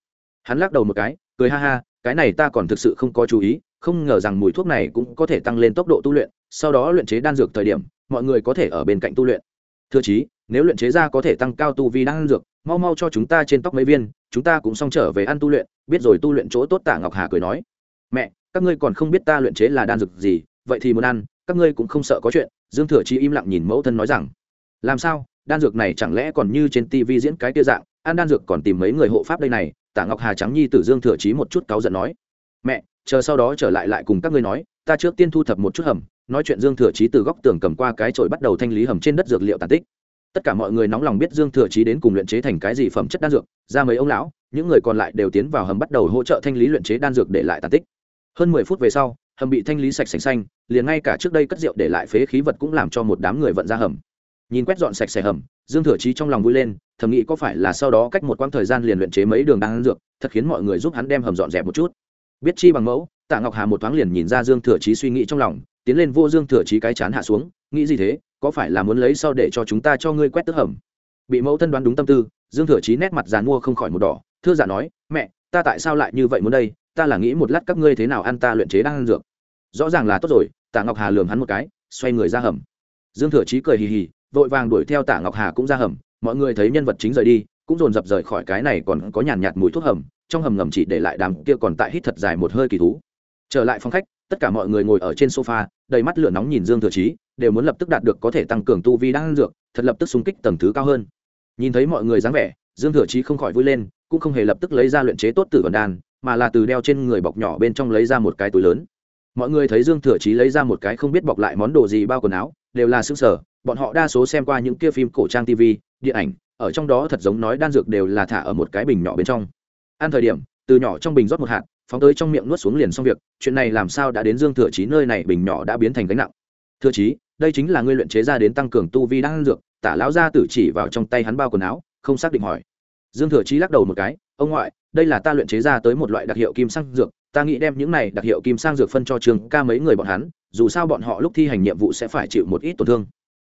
Speaker 1: Hắn lắc đầu một cái, cười ha ha, cái này ta còn thực sự không có chú ý, không ngờ rằng mùi thuốc này cũng có thể tăng lên tốc độ tu luyện, sau đó luyện chế đan dược thời điểm, mọi người có thể ở bên cạnh tu luyện. Thừa chí nếu luyện chế ra có thể tăng cao tu vi đang dược, mau mau cho chúng ta trên tóc mấy viên, chúng ta cũng xong trở về ăn tu luyện. Biết rồi tu luyện chỗ tốt tạ ngọc hà cười nói. Mẹ, các ngươi còn không biết ta luyện chế là đan dược gì, vậy thì muốn ăn, các ngươi cũng không sợ có chuyện. Dương thừa Chi im lặng nhìn mẫu thân nói rằng. Làm sao? Đan dược này chẳng lẽ còn như trên tivi diễn cái tia dạng? Ăn đan dược còn tìm mấy người hộ pháp đây này? Tạ ngọc hà trắng nhi tử dương thừa chí một chút cáu giận nói. Mẹ, chờ sau đó trở lại lại cùng các ngươi nói, ta trước tiên thu thập một chút hầm. Nói chuyện dương thừa chí từ góc tường cầm qua cái chổi bắt đầu thanh lý hầm trên đất dược liệu tàn tích tất cả mọi người nóng lòng biết dương thừa chí đến cùng luyện chế thành cái gì phẩm chất đan dược, ra mấy ông lão, những người còn lại đều tiến vào hầm bắt đầu hỗ trợ thanh lý luyện chế đan dược để lại tàn tích. Hơn mười phút về sau, hầm bị thanh lý sạch sành xanh, liền ngay cả trước đây cất rượu để lại phế khí vật cũng làm cho một đám người vận ra hầm. Nhìn quét dọn sạch sẽ hầm, dương thừa chí trong lòng vui lên, thầm nghĩ có phải là sau đó cách một quãng thời gian liền luyện chế mấy đường đan dược, thật khiến mọi người giúp hắn đem hầm dọn dẹp một chút. Biết chi bằng mẫu tạ ngọc hà một thoáng liền nhìn ra dương thừa chí suy nghĩ trong lòng, tiến lên vô dương thừa chí cái chán hạ xuống, nghĩ gì thế, có phải là muốn lấy sau để cho chúng ta cho ngươi quét tức hầm? Bị mẫu thân đoán đúng tâm tư, dương thừa chí nét mặt giàn mua không khỏi một đỏ, thưa giả nói, mẹ, ta tại sao lại như vậy muốn đây? Ta là nghĩ một lát các ngươi thế nào ăn ta luyện chế đang ăn dược. Rõ ràng là tốt rồi tạ ngọc hà lường hắn một cái, xoay người ra hầm. Dương thừa chí cười hì hì, vội vàng đuổi theo tạ ngọc hà cũng ra hầm. Mọi người thấy nhân vật chính rời đi, cũng dồn dập rời khỏi cái này còn có nhàn nhạt mùi thuốc hầm, trong hầm ngầm chỉ để lại đám kia còn tại hít thật dài một hơi kỳ thú trở lại phòng khách, tất cả mọi người ngồi ở trên sofa, đầy mắt lửa nóng nhìn dương thừa chí, đều muốn lập tức đạt được có thể tăng cường tu vi đang dược, thật lập tức xung kích tầng thứ cao hơn. Nhìn thấy mọi người dáng vẻ, dương thừa chí không khỏi vui lên, cũng không hề lập tức lấy ra luyện chế tốt tử vần đan, mà là từ đeo trên người bọc nhỏ bên trong lấy ra một cái túi lớn. Mọi người thấy dương thừa chí lấy ra một cái không biết bọc lại món đồ gì bao quần áo, đều là xương sở bọn họ đa số xem qua những kia phim cổ trang tv điện ảnh, ở trong đó thật giống nói đan dược đều là thả ở một cái bình nhỏ bên trong. Ăn thời điểm, từ nhỏ trong bình rót một hạt phóng tới trong miệng nuốt xuống liền xong việc, chuyện này làm sao đã đến dương thừa chí nơi này bình nhỏ đã biến thành gánh nặng. Thừa chí, đây chính là ngươi luyện chế ra đến tăng cường tu vi đan dược, tả lão gia tử chỉ vào trong tay hắn bao quần áo, không xác định hỏi. Dương thừa chí lắc đầu một cái, ông ngoại, đây là ta luyện chế ra tới một loại đặc hiệu kim sang dược, ta nghĩ đem những này đặc hiệu kim sang dược phân cho trường ca mấy người bọn hắn, dù sao bọn họ lúc thi hành nhiệm vụ sẽ phải chịu một ít tổn thương.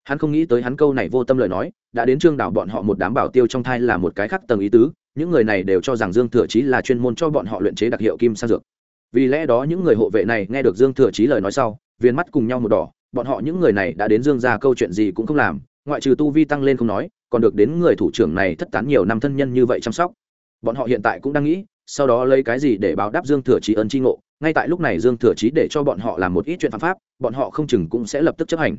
Speaker 1: Hắn không nghĩ tới hắn câu này vô tâm lời nói, đã đến trương đảo bọn họ một đám bảo tiêu trong thai là một cái khác tầng ý tứ những người này đều cho rằng dương thừa chí là chuyên môn cho bọn họ luyện chế đặc hiệu kim sang dược. Vì lẽ đó những người hộ vệ này nghe được dương thừa chí lời nói sau viên mắt cùng nhau một đỏ, bọn họ những người này đã đến dương ra câu chuyện gì cũng không làm, ngoại trừ tu vi tăng lên không nói, còn được đến người thủ trưởng này thất tán nhiều năm thân nhân như vậy chăm sóc. Bọn họ hiện tại cũng đang nghĩ, sau đó lấy cái gì để báo đáp dương thừa chí ân tri ngộ, ngay tại lúc này dương thừa chí để cho bọn họ làm một ít chuyện phạm pháp, bọn họ không chừng cũng sẽ lập tức chấp hành.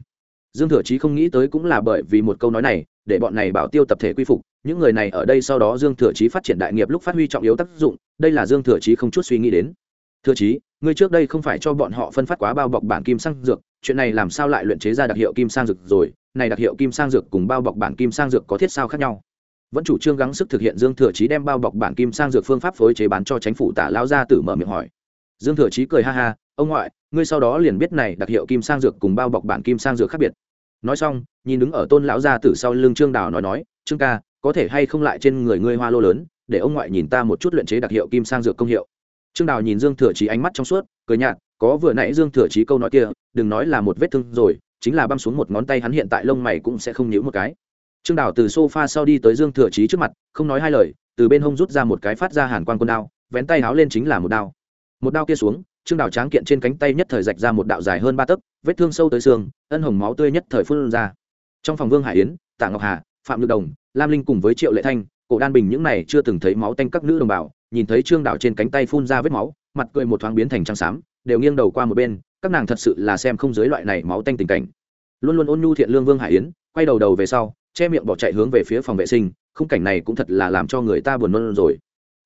Speaker 1: Dương thừa chí không nghĩ tới cũng là bởi vì một câu nói này, để bọn này bảo tiêu tập thể quy phục những người này ở đây sau đó dương thừa chí phát triển đại nghiệp lúc phát huy trọng yếu tác dụng, đây là dương thừa chí không chút suy nghĩ đến. Thừa chí, ngươi trước đây không phải cho bọn họ phân phát quá bao bọc bản kim sang dược, chuyện này làm sao lại luyện chế ra đặc hiệu kim sang dược rồi? Này đặc hiệu kim sang dược cùng bao bọc bản kim sang dược có thiết sao khác nhau? Vẫn chủ trương gắng sức thực hiện dương thừa chí đem bao bọc bản kim sang dược phương pháp phối chế bán cho chính phủ tả lao ra tử mở miệng hỏi. Dương thừa chí cười ha ha, ông ngoại, ngươi sau đó liền biết này đặc hiệu kim sang dược cùng bao bọc bản kim sang dược khác biệt. Nói xong, nhìn đứng ở tôn lão gia tử sau lưng trương đào nói nói, trương ca có thể hay không lại trên người ngươi hoa lô lớn, để ông ngoại nhìn ta một chút luyện chế đặc hiệu kim sang dược công hiệu. Trương đào nhìn dương thừa trí ánh mắt trong suốt, cười nhạt, có vừa nãy dương thừa trí câu nói kia, đừng nói là một vết thương rồi, chính là băm xuống một ngón tay hắn hiện tại lông mày cũng sẽ không nhíu một cái. Trương đào từ sofa sau đi tới dương thừa trí trước mặt, không nói hai lời, từ bên hông rút ra một cái phát ra hàn quan quân đao, vén tay háo lên chính là một đao. Một đao kia xuống, trương đào tráng kiện trên cánh tay nhất thời rạch ra một đạo dài hơn ba tấc, vết thương sâu tới xương, ân hồng máu tươi nhất thời phun ra. Trong phòng vương hải yến, tạ ngọc hà, phạm lực đồng lam linh cùng với triệu lệ thanh, cổ đan bình những này chưa từng thấy máu tanh các nữ đồng bào, nhìn thấy trương đạo trên cánh tay phun ra vết máu, mặt cười một thoáng biến thành trắng xám, đều nghiêng đầu qua một bên, các nàng thật sự là xem không giới loại này máu tanh tình cảnh. Luôn luôn ôn nhu thiện lương vương hải yến, quay đầu đầu về sau, che miệng bỏ chạy hướng về phía phòng vệ sinh, khung cảnh này cũng thật là làm cho người ta buồn nôn rồi.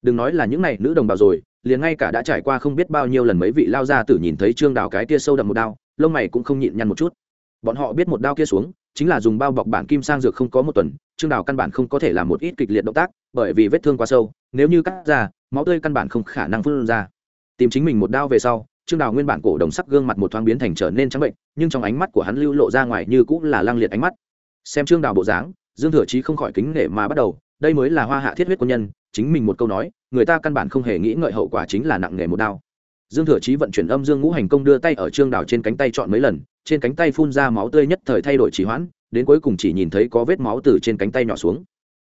Speaker 1: Đừng nói là những này nữ đồng bào rồi, liền ngay cả đã trải qua không biết bao nhiêu lần mấy vị lao ra tử nhìn thấy trương đào cái kia sâu đậm một đao, lông mày cũng không nhịn nhăn một chút. Bọn họ biết một đao kia xuống chính là dùng bao bọc bản kim sang dược không có một tuần, trương đào căn bản không có thể làm một ít kịch liệt động tác, bởi vì vết thương quá sâu, nếu như cắt ra, máu tươi căn bản không khả năng phân ra. Tìm chính mình một đao về sau, trương đào nguyên bản cổ đồng sắc gương mặt một thoáng biến thành trở nên trắng bệnh, nhưng trong ánh mắt của hắn lưu lộ ra ngoài như cũng là lang liệt ánh mắt. Xem trương đào bộ dáng, dương thừa chí không khỏi kính nể mà bắt đầu, đây mới là hoa hạ thiết huyết quân nhân, chính mình một câu nói, người ta căn bản không hề nghĩ ngợi hậu quả chính là nặng nghề một đao. Dương thừa chí vận chuyển âm dương ngũ hành công đưa tay ở trương đào trên cánh tay chọn mấy lần trên cánh tay phun ra máu tươi nhất thời thay đổi trì hoãn, đến cuối cùng chỉ nhìn thấy có vết máu từ trên cánh tay nhỏ xuống.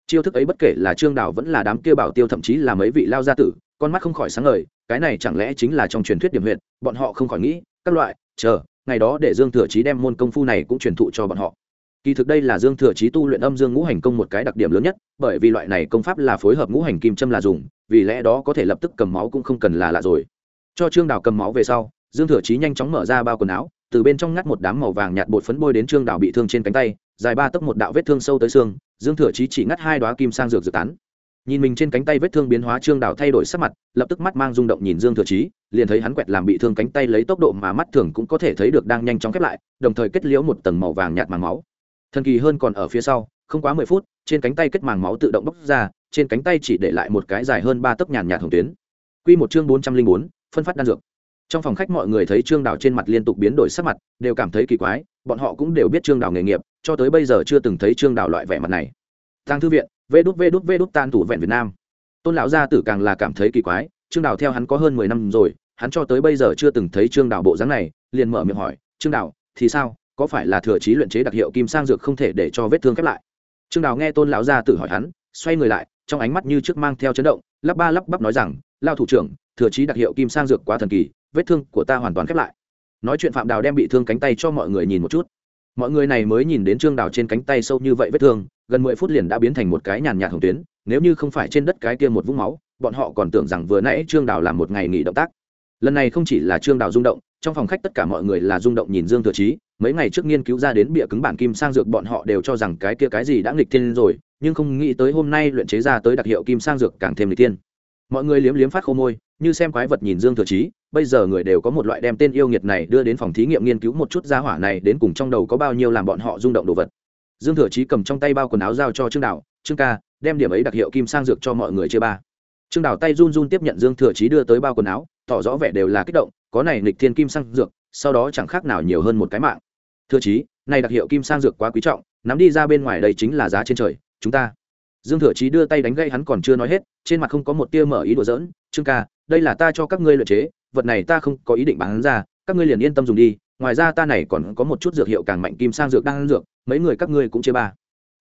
Speaker 1: Chiêu thức ấy bất kể là trương đào vẫn là đám kia bảo tiêu thậm chí là mấy vị lao gia tử, con mắt không khỏi sáng ngời, cái này chẳng lẽ chính là trong truyền thuyết điểm huyện bọn họ không khỏi nghĩ, các loại, chờ, ngày đó để dương thừa chí đem môn công phu này cũng truyền thụ cho bọn họ. Kỳ thực đây là dương thừa chí tu luyện âm dương ngũ hành công một cái đặc điểm lớn nhất, bởi vì loại này công pháp là phối hợp ngũ hành kim châm là dùng, vì lẽ đó có thể lập tức cầm máu cũng không cần là lạ rồi. Cho trương đào cầm máu về sau, dương thừa chí nhanh chóng mở ra bao quần áo từ bên trong ngắt một đám màu vàng nhạt bột phấn bôi đến trương đào bị thương trên cánh tay, dài ba tấc một đạo vết thương sâu tới xương, dương thừa chí chỉ ngắt hai đoá kim sang dược dự tán. Nhìn mình trên cánh tay vết thương biến hóa, trương đào thay đổi sắc mặt, lập tức mắt mang rung động nhìn dương thừa chí, liền thấy hắn quẹt làm bị thương cánh tay lấy tốc độ mà mắt thường cũng có thể thấy được đang nhanh chóng khép lại, đồng thời kết liễu một tầng màu vàng nhạt màng máu. Thần kỳ hơn còn ở phía sau, không quá mười phút, trên cánh tay kết màng máu tự động bốc ra, trên cánh tay chỉ để lại một cái dài hơn ba tấc nhàn nhạt hồng tuyến. Q một chương bốn trăm linh bốn, phân phát đan dược trong phòng khách mọi người thấy trương đào trên mặt liên tục biến đổi sắc mặt, đều cảm thấy kỳ quái, bọn họ cũng đều biết trương đào nghề nghiệp, cho tới bây giờ chưa từng thấy trương đào loại vẻ mặt này. Tăng thư viện, vê đút vê đút vê đút, tan thủ vẹn việt nam. Tôn lão gia tử càng là cảm thấy kỳ quái, trương đào theo hắn có hơn mười năm rồi, hắn cho tới bây giờ chưa từng thấy trương đào bộ dáng này, liền mở miệng hỏi, trương đào, thì sao? Có phải là thừa trí luyện chế đặc hiệu kim sang dược không thể để cho vết thương khép lại? Trương đào nghe tôn lão gia tử hỏi hắn, xoay người lại, trong ánh mắt như trước mang theo chấn động, lắp ba lắp bắp nói rằng, lao thủ trưởng, thừa trí đặc hiệu kim sang dược quá thần kỳ vết thương của ta hoàn toàn khép lại. Nói chuyện phạm đào đem bị thương cánh tay cho mọi người nhìn một chút. Mọi người này mới nhìn đến trương đào trên cánh tay sâu như vậy vết thương, gần mười phút liền đã biến thành một cái nhàn nhạt hồng tuyến, nếu như không phải trên đất cái kia một vũng máu, bọn họ còn tưởng rằng vừa nãy trương đào làm một ngày nghỉ động tác. Lần này không chỉ là trương đào rung động, trong phòng khách tất cả mọi người là rung động nhìn dương thừa chí, mấy ngày trước nghiên cứu ra đến bịa cứng bản kim sang dược bọn họ đều cho rằng cái kia cái gì đã nghịch thiên rồi, nhưng không nghĩ tới hôm nay luyện chế ra tới đặc hiệu kim sang dược càng thêm nghịch thiên. Mọi người liếm liếm phát khô môi như xem quái vật nhìn dương thừa chí, bây giờ người đều có một loại đem tên yêu nghiệt này đưa đến phòng thí nghiệm nghiên cứu một chút gia hỏa này đến cùng trong đầu có bao nhiêu làm bọn họ rung động đồ vật. Dương thừa chí cầm trong tay bao quần áo giao cho trương đạo trương ca, đem điểm ấy đặc hiệu kim sang dược cho mọi người chia ba. Trương đào tay run run tiếp nhận dương thừa chí đưa tới bao quần áo, tỏ rõ vẻ đều là kích động, có này nịch thiên kim sang dược, sau đó chẳng khác nào nhiều hơn một cái mạng. Thừa chí, này đặc hiệu kim sang dược quá quý trọng, nắm đi ra bên ngoài đây chính là giá trên trời, chúng ta. Dương thừa chí đưa tay đánh gây hắn còn chưa nói hết, trên mặt không có một tia mở ý đùa giỡn trương ca, đây là ta cho các ngươi luyện chế, vật này ta không có ý định bán ra, các ngươi liền yên tâm dùng đi, ngoài ra ta này còn có một chút dược hiệu càng mạnh kim sang dược đang ăn dược, mấy người các ngươi cũng chia ba.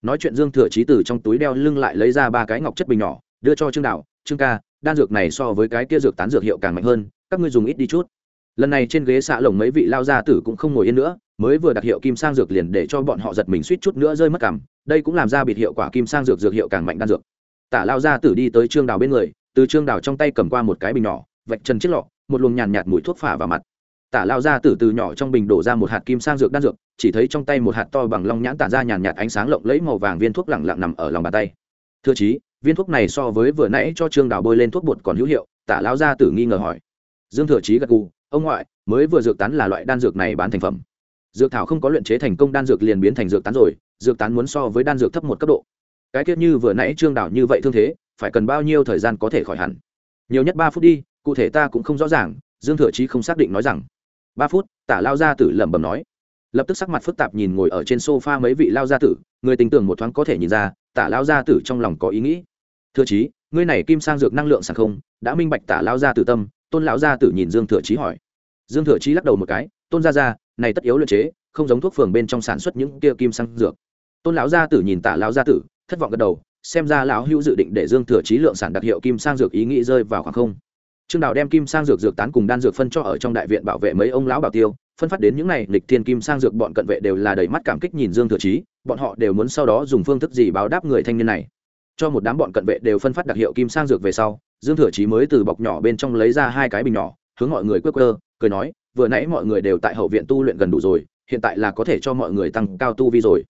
Speaker 1: Nói chuyện dương thừa trí từ trong túi đeo lưng lại lấy ra ba cái ngọc chất bình nhỏ, đưa cho trương đạo, trương ca, đan dược này so với cái kia dược tán dược hiệu càng mạnh hơn, các ngươi dùng ít đi chút. Lần này trên ghế xạ lồng mấy vị lao gia tử cũng không ngồi yên nữa, mới vừa đặc hiệu kim sang dược liền để cho bọn họ giật mình suýt chút nữa rơi mất cảm, đây cũng làm ra bịt hiệu quả kim sang dược dược hiệu càng mạnh đan dược. Tả lao gia tử đi tới trương đào bên người từ trương đào trong tay cầm qua một cái bình nhỏ, vạch chân chiếc lọ, một luồng nhàn nhạt mùi thuốc phả vào mặt. Tả lao gia từ từ nhỏ trong bình đổ ra một hạt kim sang dược đan dược, chỉ thấy trong tay một hạt to bằng long nhãn tản ra nhàn nhạt ánh sáng lộng lẫy màu vàng viên thuốc lẳng lặng nằm ở lòng bàn tay. Thưa chí, viên thuốc này so với vừa nãy cho trương đào bôi lên thuốc bột còn hữu hiệu, tả lao gia tử nghi ngờ hỏi. Dương thừa chí gật gù, ông ngoại, mới vừa dược tán là loại đan dược này bán thành phẩm. Dược thảo không có luyện chế thành công, đan dược liền biến thành dược tán rồi, dược tán muốn so với đan dược thấp một cấp độ. Cái tiết như vừa nãy trương đảo như vậy thương thế phải cần bao nhiêu thời gian có thể khỏi hẳn? Nhiều nhất ba phút đi, cụ thể ta cũng không rõ ràng, dương thừa chí không xác định nói rằng. Ba phút, tả lao gia tử lẩm bẩm nói. Lập tức sắc mặt phức tạp nhìn ngồi ở trên sofa mấy vị lao gia tử, người tình tưởng một thoáng có thể nhìn ra, tả lao gia tử trong lòng có ý nghĩ. Thừa chí, ngươi này kim sang dược năng lượng sàng không, đã minh bạch tả lao gia tử tâm, tôn lão gia tử nhìn dương thừa chí hỏi. Dương thừa chí lắc đầu một cái, tôn gia gia, này tất yếu luyện chế, không giống thuốc phường bên trong sản xuất những kia kim sang dược. Tôn lão gia tử nhìn tả lão gia tử, thất vọng gật đầu xem ra lão hữu dự định để dương thừa chí lượng sản đặc hiệu kim sang dược ý nghĩ rơi vào khoảng không. Trương đào đem kim sang dược dược tán cùng đan dược phân cho ở trong đại viện bảo vệ mấy ông lão bảo tiêu, phân phát đến những này lịch thiên kim sang dược bọn cận vệ đều là đầy mắt cảm kích nhìn dương thừa chí, bọn họ đều muốn sau đó dùng phương thức gì báo đáp người thanh niên này. Cho một đám bọn cận vệ đều phân phát đặc hiệu kim sang dược về sau, dương thừa chí mới từ bọc nhỏ bên trong lấy ra hai cái bình nhỏ, hướng mọi người quơ quơ, cười nói, vừa nãy mọi người đều tại hậu viện tu luyện gần đủ rồi, hiện tại là có thể cho mọi người tăng cao tu vi rồi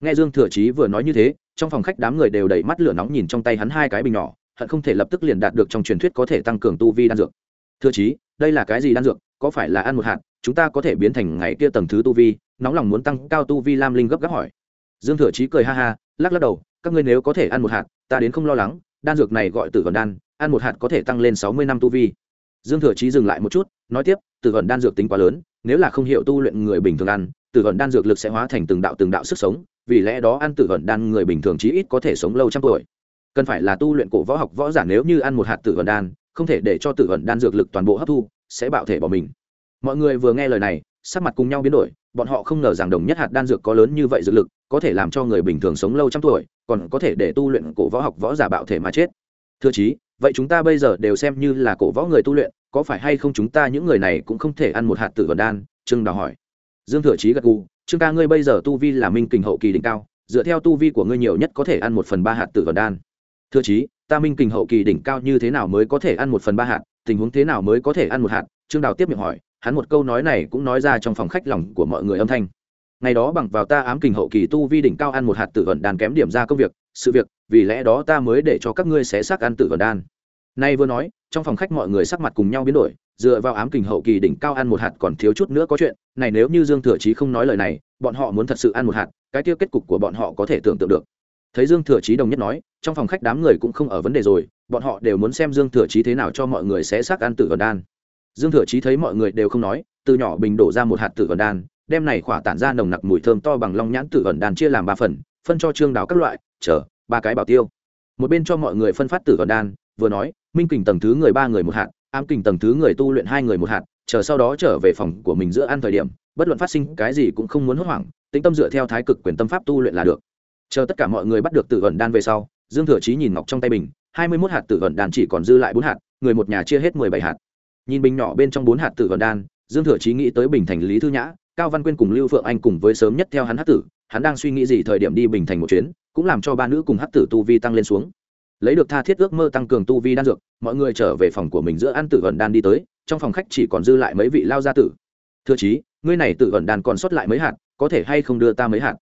Speaker 1: nghe dương thừa chí vừa nói như thế, trong phòng khách đám người đều đầy mắt lửa nóng nhìn trong tay hắn hai cái bình nhỏ, hận không thể lập tức liền đạt được trong truyền thuyết có thể tăng cường tu vi đan dược. Thừa chí, đây là cái gì đan dược? Có phải là ăn một hạt, chúng ta có thể biến thành ngày kia tầng thứ tu vi? Nóng lòng muốn tăng cao tu vi lam linh gấp gáp hỏi. Dương thừa chí cười ha ha, lắc lắc đầu, các ngươi nếu có thể ăn một hạt, ta đến không lo lắng, đan dược này gọi tử vần đan, ăn một hạt có thể tăng lên sáu mươi năm tu vi. Dương thừa chí dừng lại một chút, nói tiếp, tử vần đan dược tính quá lớn, nếu là không hiểu tu luyện người bình thường ăn, tử vần đan dược lực sẽ hóa thành từng đạo từng đạo sức sống vì lẽ đó ăn tử vận đan người bình thường chí ít có thể sống lâu trăm tuổi. Cần phải là tu luyện cổ võ học võ giả nếu như ăn một hạt tử vận đan, không thể để cho tử vận đan dược lực toàn bộ hấp thu, sẽ bạo thể bỏ mình. Mọi người vừa nghe lời này, sắc mặt cùng nhau biến đổi, bọn họ không ngờ rằng đồng nhất hạt đan dược có lớn như vậy dược lực, có thể làm cho người bình thường sống lâu trăm tuổi, còn có thể để tu luyện cổ võ học võ giả bạo thể mà chết. Thưa chí, vậy chúng ta bây giờ đều xem như là cổ võ người tu luyện, có phải hay không chúng ta những người này cũng không thể ăn một hạt tử vận đan? Trương đào hỏi. Dương thừa chí gật gù trương ca ngươi bây giờ tu vi là minh kình hậu kỳ đỉnh cao, dựa theo tu vi của ngươi nhiều nhất có thể ăn một phần ba hạt tử vận đan. Thưa chí, ta minh kình hậu kỳ đỉnh cao như thế nào mới có thể ăn một phần ba hạt, tình huống thế nào mới có thể ăn một hạt? Trương đào tiếp miệng hỏi, hắn một câu nói này cũng nói ra trong phòng khách lòng của mọi người âm thanh. Ngày đó bằng vào ta ám kình hậu kỳ tu vi đỉnh cao ăn một hạt tử vận đan kém điểm ra công việc, sự việc, vì lẽ đó ta mới để cho các ngươi xé xác ăn tử vận đan. Nay vừa nói, trong phòng khách mọi người sắc mặt cùng nhau biến đổi dựa vào ám kình hậu kỳ đỉnh cao ăn một hạt còn thiếu chút nữa có chuyện. Này nếu như dương thừa chí không nói lời này, bọn họ muốn thật sự ăn một hạt, cái tiêu kết cục của bọn họ có thể tưởng tượng được. Thấy dương thừa chí đồng nhất nói, trong phòng khách đám người cũng không ở vấn đề rồi, bọn họ đều muốn xem dương thừa chí thế nào cho mọi người sẽ xác ăn tử vần đan. Dương thừa chí thấy mọi người đều không nói, từ nhỏ bình đổ ra một hạt tử vần đan, đem này khỏa tản ra nồng nặc mùi thơm to bằng long nhãn tử vần đan chia làm ba phần, phân cho trương đào các loại, chờ, ba cái bảo tiêu. Một bên cho mọi người phân phát tử vần đan, vừa nói, minh kình tầng thứ người ba người một hạt ám kình tầng thứ người tu luyện hai người một hạt chờ sau đó trở về phòng của mình giữa ăn thời điểm bất luận phát sinh cái gì cũng không muốn hốt hoảng tĩnh tâm dựa theo thái cực quyền tâm pháp tu luyện là được. Chờ tất cả mọi người bắt được tử vận đan về sau dương thừa chí nhìn ngọc trong tay mình, hai mươi mốt hạt tử vận đan chỉ còn dư lại bốn hạt người một nhà chia hết mười bảy hạt. Nhìn bình nhỏ bên trong bốn hạt tử vận đan dương thừa chí nghĩ tới bình thành lý thư nhã cao văn quyên cùng lưu phượng anh cùng với sớm nhất theo hắn hát tử hắn đang suy nghĩ gì thời điểm đi bình thành một chuyến cũng làm cho ba nữ cùng hát tử tu vi tăng lên xuống lấy được tha thiết ước mơ tăng cường tu vi đan dược, mọi người trở về phòng của mình giữa ăn tử vần đan đi tới, trong phòng khách chỉ còn dư lại mấy vị lao gia tử. Thưa chí, ngươi này tử vần đan còn sót lại mấy hạt, có thể hay không đưa ta mấy hạt?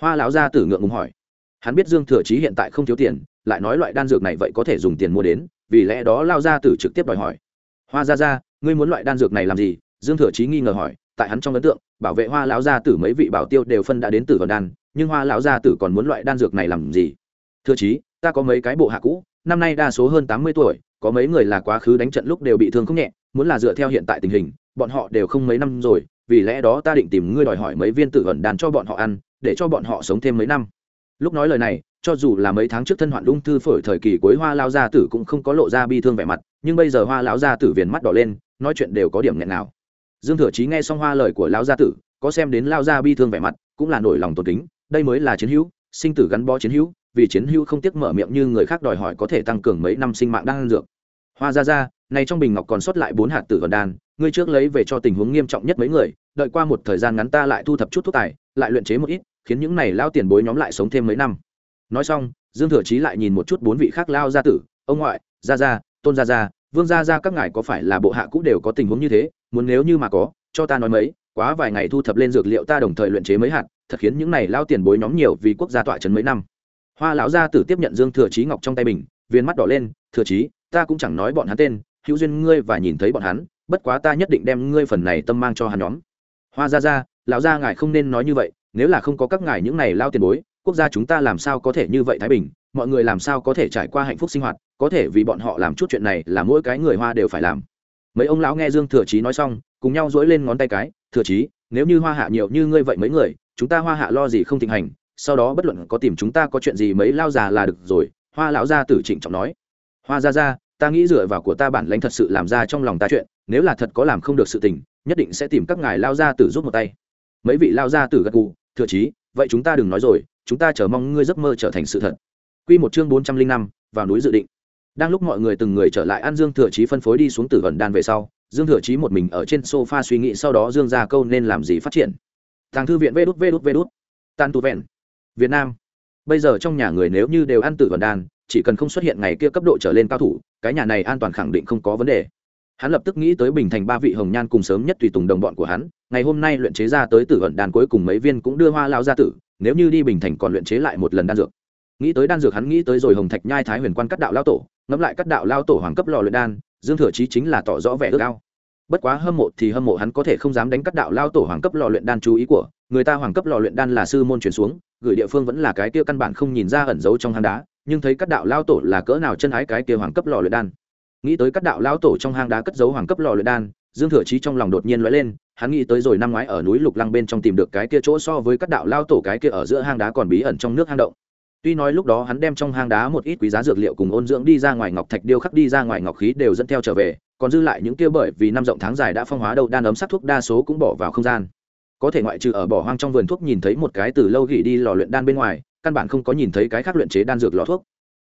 Speaker 1: Hoa lão gia tử ngượng ngùng hỏi. Hắn biết dương thừa chí hiện tại không thiếu tiền, lại nói loại đan dược này vậy có thể dùng tiền mua đến, vì lẽ đó lao gia tử trực tiếp đòi hỏi. Hoa gia gia, ngươi muốn loại đan dược này làm gì? Dương thừa chí nghi ngờ hỏi, tại hắn trong ấn tượng, bảo vệ hoa lão gia tử mấy vị bảo tiêu đều phân đã đến tử vần đan, nhưng hoa lão gia tử còn muốn loại đan dược này làm gì? Thưa chí ta có mấy cái bộ hạ cũ, năm nay đa số hơn tám mươi tuổi, có mấy người là quá khứ đánh trận lúc đều bị thương không nhẹ, muốn là dựa theo hiện tại tình hình, bọn họ đều không mấy năm rồi, vì lẽ đó ta định tìm ngươi đòi hỏi mấy viên tử ẩn đan cho bọn họ ăn, để cho bọn họ sống thêm mấy năm. Lúc nói lời này, cho dù là mấy tháng trước thân hoạn ung thư phổi thời kỳ cuối hoa lao gia tử cũng không có lộ ra bi thương vẻ mặt, nhưng bây giờ hoa lão gia tử viền mắt đỏ lên, nói chuyện đều có điểm nghẹn nào. Dương thừa chí nghe xong hoa lời của lão gia tử, có xem đến lao gia bi thương vẻ mặt, cũng là nổi lòng tôn kính, đây mới là chiến hữu sinh tử gắn bó chiến hữu, vì chiến hữu không tiếc mở miệng như người khác đòi hỏi có thể tăng cường mấy năm sinh mạng đang ăn dược. Hoa ra ra này trong bình ngọc còn sót lại bốn hạt tử vận đan, ngươi trước lấy về cho tình huống nghiêm trọng nhất mấy người, đợi qua một thời gian ngắn ta lại thu thập chút thuốc tài, lại luyện chế một ít, khiến những này lao tiền bối nhóm lại sống thêm mấy năm. Nói xong, dương thừa chí lại nhìn một chút bốn vị khác lao gia tử, ông ngoại, gia gia, tôn gia gia, vương gia gia các ngài có phải là bộ hạ cũ đều có tình huống như thế, muốn nếu như mà có, cho ta nói mấy, quá vài ngày thu thập lên dược liệu ta đồng thời luyện chế mấy hạt thật khiến những này lao tiền bối nhóm nhiều vì quốc gia tọa trấn mấy năm. Hoa lão gia tử tiếp nhận dương thừa chí ngọc trong tay mình, viên mắt đỏ lên, thừa chí, ta cũng chẳng nói bọn hắn tên, hữu duyên ngươi và nhìn thấy bọn hắn, bất quá ta nhất định đem ngươi phần này tâm mang cho hắn nhóm. Hoa gia gia, lão gia ngài không nên nói như vậy, nếu là không có các ngài những này lao tiền bối, quốc gia chúng ta làm sao có thể như vậy thái bình, mọi người làm sao có thể trải qua hạnh phúc sinh hoạt, có thể vì bọn họ làm chút chuyện này là mỗi cái người hoa đều phải làm. Mấy ông lão nghe dương thừa chí nói xong, cùng nhau dỗi lên ngón tay cái, thừa chí, nếu như hoa hạ nhiều như ngươi vậy mấy người chúng ta hoa hạ lo gì không thịnh hành, sau đó bất luận có tìm chúng ta có chuyện gì mấy lao già là được rồi, hoa lão gia tử trịnh trọng nói. Hoa ra ra ta nghĩ dựa vào của ta bản lãnh thật sự làm ra trong lòng ta chuyện, nếu là thật có làm không được sự tình, nhất định sẽ tìm các ngài lao gia tử giúp một tay. Mấy vị lao gia tử gật gù thừa chí, vậy chúng ta đừng nói rồi, chúng ta chờ mong ngươi giấc mơ trở thành sự thật. Quy một chương bốn trăm linh năm, vào núi dự định. Đang lúc mọi người từng người trở lại an dương, thừa chí phân phối đi xuống tử vận đan về sau, dương thừa chí một mình ở trên sofa suy nghĩ, sau đó dương ra câu nên làm gì phát triển thằng thư viện vê đút vê đút vê đút. Tàn tu vẹn. Việt nam. Bây giờ trong nhà người nếu như đều ăn tử vẩn đan chỉ cần không xuất hiện ngày kia cấp độ trở lên cao thủ, cái nhà này an toàn khẳng định không có vấn đề. Hắn lập tức nghĩ tới bình thành ba vị hồng nhan cùng sớm nhất tùy tùng đồng bọn của hắn, ngày hôm nay luyện chế ra tới tử vận đan cuối cùng mấy viên cũng đưa hoa lao ra tử, nếu như đi bình thành còn luyện chế lại một lần đan dược. Nghĩ tới đan dược hắn nghĩ tới rồi hồng thạch nhai thái huyền quan cắt đạo lao tổ, ngẫm lại cắt đạo lao tổ hoàng cấp lò luyện đan, dương thừa chí chính là tỏ rõ vẻ ước ao bất quá hâm mộ thì hâm mộ hắn có thể không dám đánh cắt đạo lao tổ hoàng cấp lò luyện đan chú ý của, người ta hoàng cấp lò luyện đan là sư môn truyền xuống, gửi địa phương vẫn là cái kia căn bản không nhìn ra ẩn giấu trong hang đá, nhưng thấy cắt đạo lao tổ là cỡ nào chân ái cái kia hoàng cấp lò luyện đan. Nghĩ tới cắt đạo lao tổ trong hang đá cất giấu hoàng cấp lò luyện đan, dương thừa chí trong lòng đột nhiên lóe lên, hắn nghĩ tới rồi năm ngoái ở núi lục lăng bên trong tìm được cái kia chỗ so với cắt đạo lao tổ cái kia ở giữa hang đá còn bí ẩn trong nước hang động tuy nói lúc đó hắn đem trong hang đá một ít quý giá dược liệu cùng ôn dưỡng đi ra ngoài ngọc thạch điêu khắc đi ra ngoài ngọc khí đều dẫn theo trở về, còn dư lại những kia bởi vì năm rộng tháng dài đã phong hóa đâu đan ấm sắc thuốc đa số cũng bỏ vào không gian. Có thể ngoại trừ ở bỏ hoang trong vườn thuốc nhìn thấy một cái từ lâu gỉ đi lò luyện đan bên ngoài, căn bản không có nhìn thấy cái khác luyện chế đan dược lò thuốc.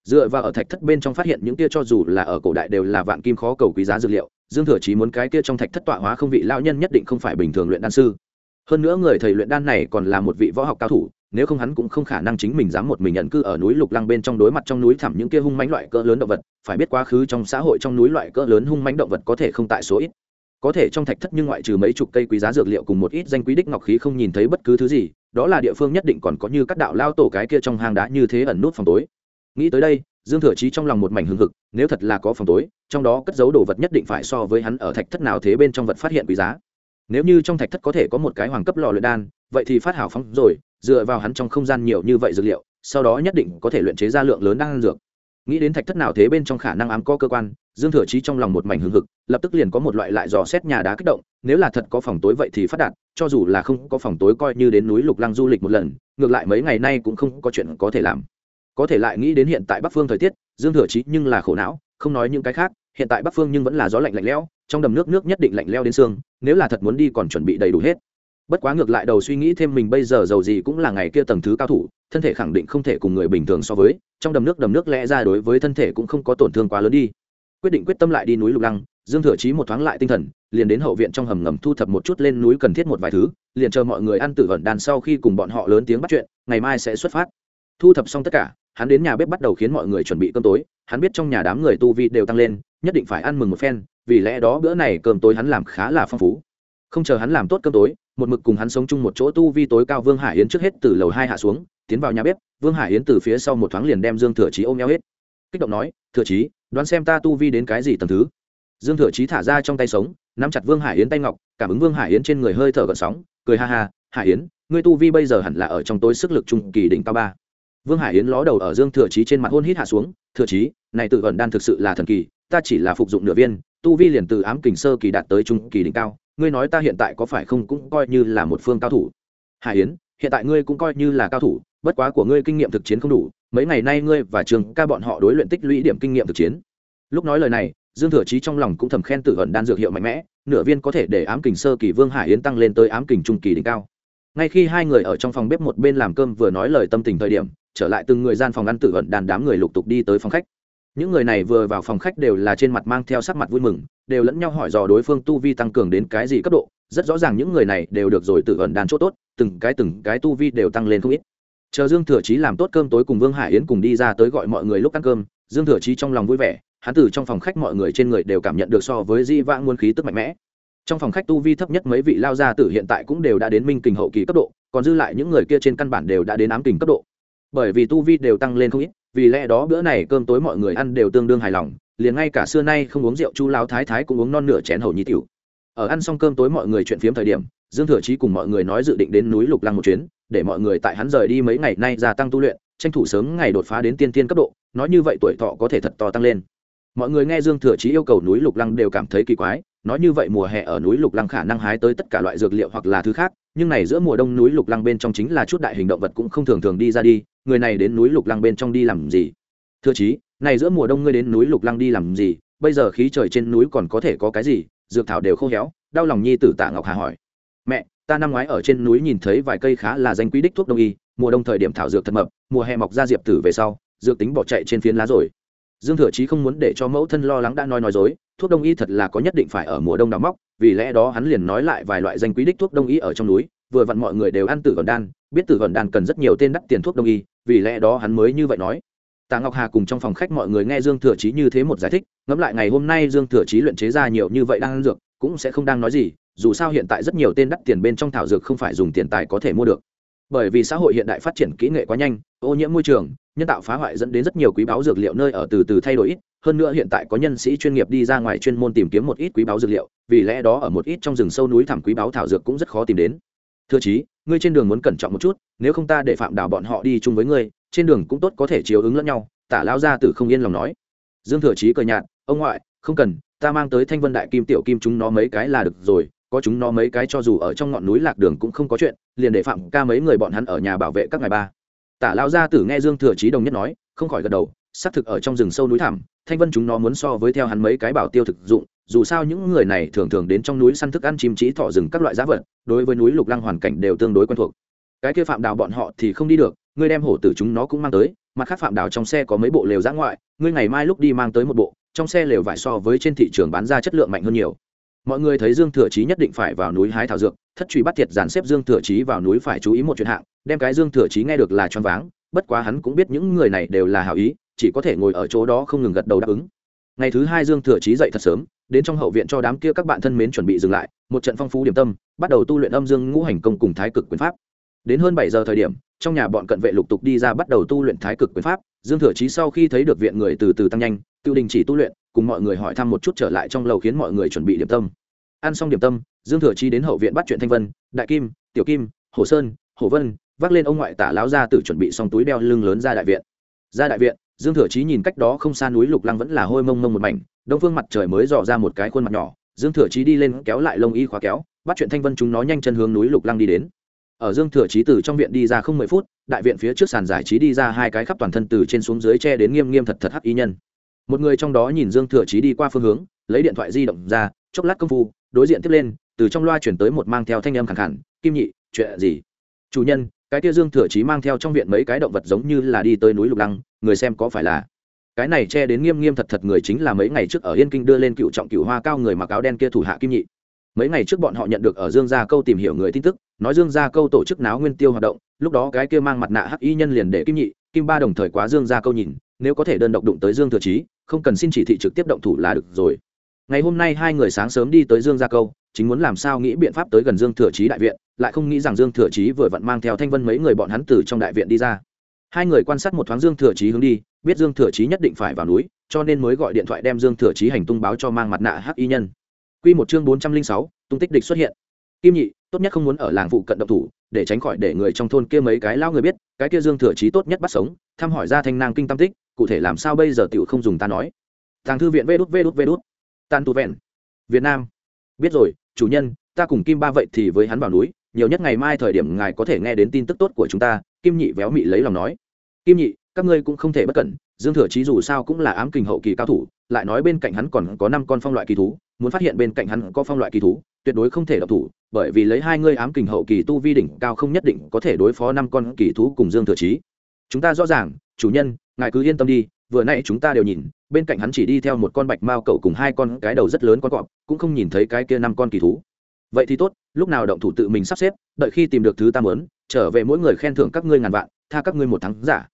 Speaker 1: Dựa vào ở thạch thất bên trong phát hiện những kia cho dù là ở cổ đại đều là vạn kim khó cầu quý giá dược liệu, dương thừa chí muốn cái kia trong thạch thất tọa hóa không vị lão nhân nhất định không phải bình thường luyện đan sư. Hơn nữa người thầy luyện đan này còn là một vị võ học cao thủ nếu không hắn cũng không khả năng chính mình dám một mình nhận cư ở núi lục lăng bên trong đối mặt trong núi thẳm những kia hung mánh loại cỡ lớn động vật, phải biết quá khứ trong xã hội trong núi loại cỡ lớn hung mánh động vật có thể không tại số ít. Có thể trong thạch thất nhưng ngoại trừ mấy chục cây quý giá dược liệu cùng một ít danh quý đích ngọc khí không nhìn thấy bất cứ thứ gì, đó là địa phương nhất định còn có như các đạo lao tổ cái kia trong hang đá như thế ẩn nút phòng tối. Nghĩ tới đây, dương thừa chí trong lòng một mảnh hưng hực, nếu thật là có phòng tối, trong đó cất giấu đồ vật nhất định phải so với hắn ở thạch thất nào thế bên trong vật phát hiện quý giá. Nếu như trong thạch thất có thể có một cái hoàng cấp lò luyện đan, vậy thì phát hảo phóng rồi dựa vào hắn trong không gian nhiều như vậy dược liệu, sau đó nhất định có thể luyện chế ra lượng lớn đan dược. Nghĩ đến thạch thất nào thế bên trong khả năng ám có cơ quan, dương thừa chí trong lòng một mảnh hưng hực, lập tức liền có một loại lại dò xét nhà đá kích động, nếu là thật có phòng tối vậy thì phát đạt, cho dù là không có phòng tối coi như đến núi lục lăng du lịch một lần, ngược lại mấy ngày nay cũng không có chuyện có thể làm. Có thể lại nghĩ đến hiện tại bắc phương thời tiết, dương thừa chí nhưng là khổ não, không nói những cái khác, hiện tại bắc phương nhưng vẫn là gió lạnh lạnh lẽo, trong đầm nước nước nhất định lạnh leo đến xương, nếu là thật muốn đi còn chuẩn bị đầy đủ hết bất quá ngược lại đầu suy nghĩ thêm mình bây giờ giàu gì cũng là ngày kia tầng thứ cao thủ, thân thể khẳng định không thể cùng người bình thường so với, trong đầm nước đầm nước lẽ ra đối với thân thể cũng không có tổn thương quá lớn đi. Quyết định quyết tâm lại đi núi lục lăng, dương thừa chí một thoáng lại tinh thần, liền đến hậu viện trong hầm ngầm thu thập một chút lên núi cần thiết một vài thứ, liền chờ mọi người ăn tử vận đàn sau khi cùng bọn họ lớn tiếng bắt chuyện, ngày mai sẽ xuất phát. Thu thập xong tất cả, hắn đến nhà bếp bắt đầu khiến mọi người chuẩn bị cơm tối, hắn biết trong nhà đám người tu vi đều tăng lên, nhất định phải ăn mừng một phen, vì lẽ đó bữa này cơm tối hắn làm khá là phong phú không chờ hắn làm tốt cơm tối, một mực cùng hắn sống chung một chỗ tu vi tối cao vương hải yến trước hết từ lầu hai hạ xuống, tiến vào nhà bếp, vương hải yến từ phía sau một thoáng liền đem dương thừa chí ôm eo hết. Kích động nói, thừa chí, đoán xem ta tu vi đến cái gì tầm thứ? Dương thừa chí thả ra trong tay sống, nắm chặt vương hải yến tay ngọc, cảm ứng vương hải yến trên người hơi thở gợn sóng, cười ha ha, hải yến, ngươi tu vi bây giờ hẳn là ở trong tối sức lực trung kỳ đỉnh cao ba. Vương hải yến ló đầu ở dương thừa chí trên mặt hôn hít hạ xuống, thừa chí, này tự ẩn đan thực sự là thần kỳ, ta chỉ là phục dụng nửa viên, tu vi liền từ ám kình sơ kỳ đạt tới trung kỳ đỉnh cao ngươi nói ta hiện tại có phải không cũng coi như là một phương cao thủ. Hải yến, hiện tại ngươi cũng coi như là cao thủ, bất quá của ngươi kinh nghiệm thực chiến không đủ, mấy ngày nay ngươi và trường ca bọn họ đối luyện tích lũy điểm kinh nghiệm thực chiến. Lúc nói lời này, dương thừa chí trong lòng cũng thầm khen tử ẩn đan dược hiệu mạnh mẽ, nửa viên có thể để ám kình sơ kỳ vương hải yến tăng lên tới ám kình trung kỳ đỉnh cao. Ngay khi hai người ở trong phòng bếp một bên làm cơm vừa nói lời tâm tình thời điểm, trở lại từng người gian phòng ăn tử ẩn đàn đám người lục tục đi tới phòng khách những người này vừa vào phòng khách đều là trên mặt mang theo sắc mặt vui mừng, đều lẫn nhau hỏi dò đối phương tu vi tăng cường đến cái gì cấp độ. Rất rõ ràng những người này đều được rồi tự ẩn đàn chỗ tốt, từng cái từng cái tu vi đều tăng lên không ít. Chờ dương thừa chí làm tốt cơm tối cùng vương hải yến cùng đi ra tới gọi mọi người lúc ăn cơm, dương thừa chí trong lòng vui vẻ, hắn từ trong phòng khách mọi người trên người đều cảm nhận được so với di vãng muôn khí tức mạnh mẽ. Trong phòng khách tu vi thấp nhất mấy vị lao gia tử hiện tại cũng đều đã đến minh kình hậu kỳ cấp độ, còn dư lại những người kia trên căn bản đều đã đến ám kình cấp độ. Bởi vì tu vi đều tăng lên không ít vì lẽ đó bữa này cơm tối mọi người ăn đều tương đương hài lòng, liền ngay cả xưa nay không uống rượu chu lao thái thái cũng uống non nửa chén hầu nhi tiểu. Ở ăn xong cơm tối mọi người chuyện phiếm thời điểm, dương thừa chí cùng mọi người nói dự định đến núi lục lăng một chuyến, để mọi người tại hắn rời đi mấy ngày nay gia tăng tu luyện, tranh thủ sớm ngày đột phá đến tiên tiên cấp độ, nói như vậy tuổi thọ có thể thật to tăng lên. Mọi người nghe dương thừa chí yêu cầu núi lục lăng đều cảm thấy kỳ quái nói như vậy mùa hè ở núi lục lăng khả năng hái tới tất cả loại dược liệu hoặc là thứ khác, nhưng này giữa mùa đông núi lục lăng bên trong chính là chút đại hình động vật cũng không thường thường đi ra đi, người này đến núi lục lăng bên trong đi làm gì? Thưa chí, này giữa mùa đông ngươi đến núi lục lăng đi làm gì? Bây giờ khí trời trên núi còn có thể có cái gì? Dược thảo đều khô héo, đau lòng nhi tử tạ ngọc hà hỏi. Mẹ, ta năm ngoái ở trên núi nhìn thấy vài cây khá là danh quý đích thuốc đông y, mùa đông thời điểm thảo dược thật mập, mùa hè mọc ra diệp tử về sau, dược tính bỏ chạy trên phiến lá rồi dương thừa chí không muốn để cho mẫu thân lo lắng đã nói nói dối, thuốc đông y thật là có nhất định phải ở mùa đông đào móc, vì lẽ đó hắn liền nói lại vài loại danh quý đích thuốc đông y ở trong núi, vừa vặn mọi người đều ăn tử vần đan, biết tử vần đan cần rất nhiều tên đắt tiền thuốc đông y, vì lẽ đó hắn mới như vậy nói. Tạ ngọc hà cùng trong phòng khách mọi người nghe dương thừa chí như thế một giải thích, ngẫm lại ngày hôm nay dương thừa chí luyện chế ra nhiều như vậy đang ăn dược, cũng sẽ không đang nói gì, dù sao hiện tại rất nhiều tên đắt tiền bên trong thảo dược không phải dùng tiền tài có thể mua được bởi vì xã hội hiện đại phát triển kỹ nghệ quá nhanh, ô nhiễm môi trường, nhân tạo phá hoại dẫn đến rất nhiều quý báo dược liệu nơi ở từ từ thay đổi ít. Hơn nữa hiện tại có nhân sĩ chuyên nghiệp đi ra ngoài chuyên môn tìm kiếm một ít quý báo dược liệu, vì lẽ đó ở một ít trong rừng sâu núi thẳm quý báo thảo dược cũng rất khó tìm đến. Thưa chí, ngươi trên đường muốn cẩn trọng một chút, nếu không ta để phạm đảo bọn họ đi chung với ngươi, trên đường cũng tốt có thể chiếu ứng lẫn nhau, tả lao ra từ không yên lòng nói. Dương thừa chí cười nhạt, ông ngoại, không cần, ta mang tới thanh vân đại kim tiểu kim chúng nó mấy cái là được rồi có chúng nó mấy cái cho dù ở trong ngọn núi lạc đường cũng không có chuyện, liền để phạm ca mấy người bọn hắn ở nhà bảo vệ các ngài ba. Tả lao gia tử nghe dương thừa trí đồng nhất nói, không khỏi gật đầu, xác thực ở trong rừng sâu núi thẳm, thanh vân chúng nó muốn so với theo hắn mấy cái bảo tiêu thực dụng, dù sao những người này thường thường đến trong núi săn thức ăn chim trí thọ rừng các loại giá vật, đối với núi lục lăng hoàn cảnh đều tương đối quen thuộc. Cái kia phạm đào bọn họ thì không đi được, ngươi đem hổ tử chúng nó cũng mang tới, mặt khác phạm đào trong xe có mấy bộ lều giã ngoại, ngươi ngày mai lúc đi mang tới một bộ, trong xe lều vải so với trên thị trường bán ra chất lượng mạnh hơn nhiều mọi người thấy dương thừa chí nhất định phải vào núi hái thảo dược, thất truy bắt thiệt dàn xếp dương thừa chí vào núi phải chú ý một chuyện hạng, đem cái dương thừa chí nghe được là choáng váng, bất quá hắn cũng biết những người này đều là hảo ý, chỉ có thể ngồi ở chỗ đó không ngừng gật đầu đáp ứng. Ngày thứ hai dương thừa chí dậy thật sớm, đến trong hậu viện cho đám kia các bạn thân mến chuẩn bị dừng lại, một trận phong phú điểm tâm, bắt đầu tu luyện âm dương ngũ hành công cùng thái cực quyền pháp. Đến hơn bảy giờ thời điểm, trong nhà bọn cận vệ lục tục đi ra bắt đầu tu luyện thái cực quyền pháp. Dương thừa chí sau khi thấy được viện người từ từ tăng nhanh, tự đình chỉ tu luyện cùng mọi người hỏi thăm một chút trở lại trong lầu khiến mọi người chuẩn bị điểm tâm. Ăn xong điểm tâm, dương thừa chí đến hậu viện bắt chuyện thanh vân, đại kim, tiểu kim, hồ sơn, hồ vân, vác lên ông ngoại tả láo ra tự chuẩn bị xong túi đeo lưng lớn ra đại viện. Ra đại viện, dương thừa chí nhìn cách đó không xa núi lục lăng vẫn là hôi mông mông một mảnh, đông phương mặt trời mới dò ra một cái khuôn mặt nhỏ. Dương thừa chí đi lên kéo lại lông y khóa kéo, bắt chuyện thanh vân chúng nó nhanh chân hướng núi lục lăng đi đến. Ở dương thừa chí từ trong viện đi ra không mười phút, đại viện phía trước sàn giải trí đi ra hai cái khắp toàn thân từ trên xuống dưới che đến nghiêm nghiêm thật thật hắc y nhân một người trong đó nhìn dương thừa chí đi qua phương hướng, lấy điện thoại di động ra, chốc lát công phu, đối diện tiếp lên, từ trong loa chuyển tới một mang theo thanh âm khẳng khẳng, kim nhị, chuyện gì? Chủ nhân, cái kia dương thừa chí mang theo trong viện mấy cái động vật giống như là đi tới núi lục lăng, người xem có phải là? Cái này che đến nghiêm nghiêm thật thật người chính là mấy ngày trước ở yên kinh đưa lên cựu trọng cựu hoa cao người mặc áo đen kia thủ hạ kim nhị. Mấy ngày trước bọn họ nhận được ở dương gia câu tìm hiểu người tin tức, nói dương gia câu tổ chức náo nguyên tiêu hoạt động, lúc đó cái kia mang mặt nạ hắc y nhân liền để kim nhị, kim ba đồng thời quá dương gia câu nhìn, nếu có thể đơn độc đụng tới dương thừa chí không cần xin chỉ thị trực tiếp động thủ là được rồi. Ngày hôm nay hai người sáng sớm đi tới dương gia câu, chính muốn làm sao nghĩ biện pháp tới gần dương thừa chí đại viện, lại không nghĩ rằng dương thừa chí vừa vặn mang theo thanh vân mấy người bọn hắn từ trong đại viện đi ra. Hai người quan sát một thoáng dương thừa chí hướng đi, biết dương thừa chí nhất định phải vào núi, cho nên mới gọi điện thoại đem dương thừa chí hành tung báo cho mang mặt nạ hắc y nhân. Q một chương bốn trăm linh sáu, tung tích địch xuất hiện. Kim nhị, tốt nhất không muốn ở làng phụ cận động thủ, để tránh khỏi để người trong thôn kia mấy cái lao người biết, cái kia dương thừa chí tốt nhất bắt sống, thăm hỏi ra thanh nang kinh tam tích cụ thể làm sao bây giờ tiểu không dùng ta nói? Thằng thư viện vê đút vê đút vê đút. Tan tu vẹn. Việt nam. Biết rồi, chủ nhân, ta cùng kim ba vậy thì với hắn vào núi, nhiều nhất ngày mai thời điểm ngài có thể nghe đến tin tức tốt của chúng ta, kim nhị véo mị lấy lòng nói. Kim nhị, các ngươi cũng không thể bất cẩn, dương thừa chí dù sao cũng là ám kình hậu kỳ cao thủ, lại nói bên cạnh hắn còn có năm con phong loại kỳ thú, muốn phát hiện bên cạnh hắn có phong loại kỳ thú, tuyệt đối không thể độc thủ, bởi vì lấy hai ngươi ám kình hậu kỳ tu vi đỉnh cao không nhất định có thể đối phó năm con kỳ thú cùng dương thừa chí. Chúng ta rõ ràng, chủ nhân ngài cứ yên tâm đi, vừa nay chúng ta đều nhìn, bên cạnh hắn chỉ đi theo một con bạch mao cậu cùng hai con cái đầu rất lớn con cọp, cũng không nhìn thấy cái kia năm con kỳ thú. Vậy thì tốt, lúc nào động thủ tự mình sắp xếp, đợi khi tìm được thứ ta mớn trở về mỗi người khen thưởng các ngươi ngàn vạn, tha các ngươi một tháng giả.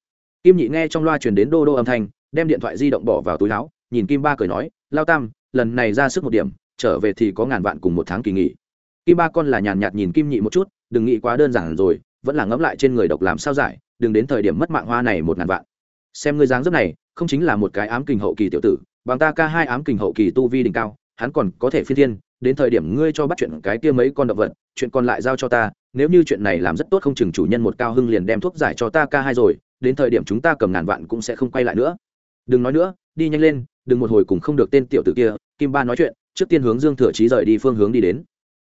Speaker 1: Kim nhị nghe trong loa truyền đến đô đô âm thanh, đem điện thoại di động bỏ vào túi áo, nhìn kim ba cười nói, lao tam, lần này ra sức một điểm, trở về thì có ngàn vạn cùng một tháng kỳ nghỉ. Kim ba con là nhàn nhạt nhìn kim nhị một chút, đừng nghĩ quá đơn giản rồi, vẫn là ngẫm lại trên người độc làm sao giải, đừng đến thời điểm mất mạng hoa này một ngàn vạn xem ngươi dáng dấp này, không chính là một cái ám kình hậu kỳ tiểu tử, bằng ta ca hai ám kình hậu kỳ tu vi đỉnh cao, hắn còn có thể phi thiên, đến thời điểm ngươi cho bắt chuyện cái kia mấy con động vật, chuyện còn lại giao cho ta, nếu như chuyện này làm rất tốt không chừng chủ nhân một cao hưng liền đem thuốc giải cho ta ca hai rồi, đến thời điểm chúng ta cầm ngàn vạn cũng sẽ không quay lại nữa. Đừng nói nữa, đi nhanh lên, đừng một hồi cùng không được tên tiểu tử kia, kim ba nói chuyện, trước tiên hướng dương thừa chí rời đi phương hướng đi đến.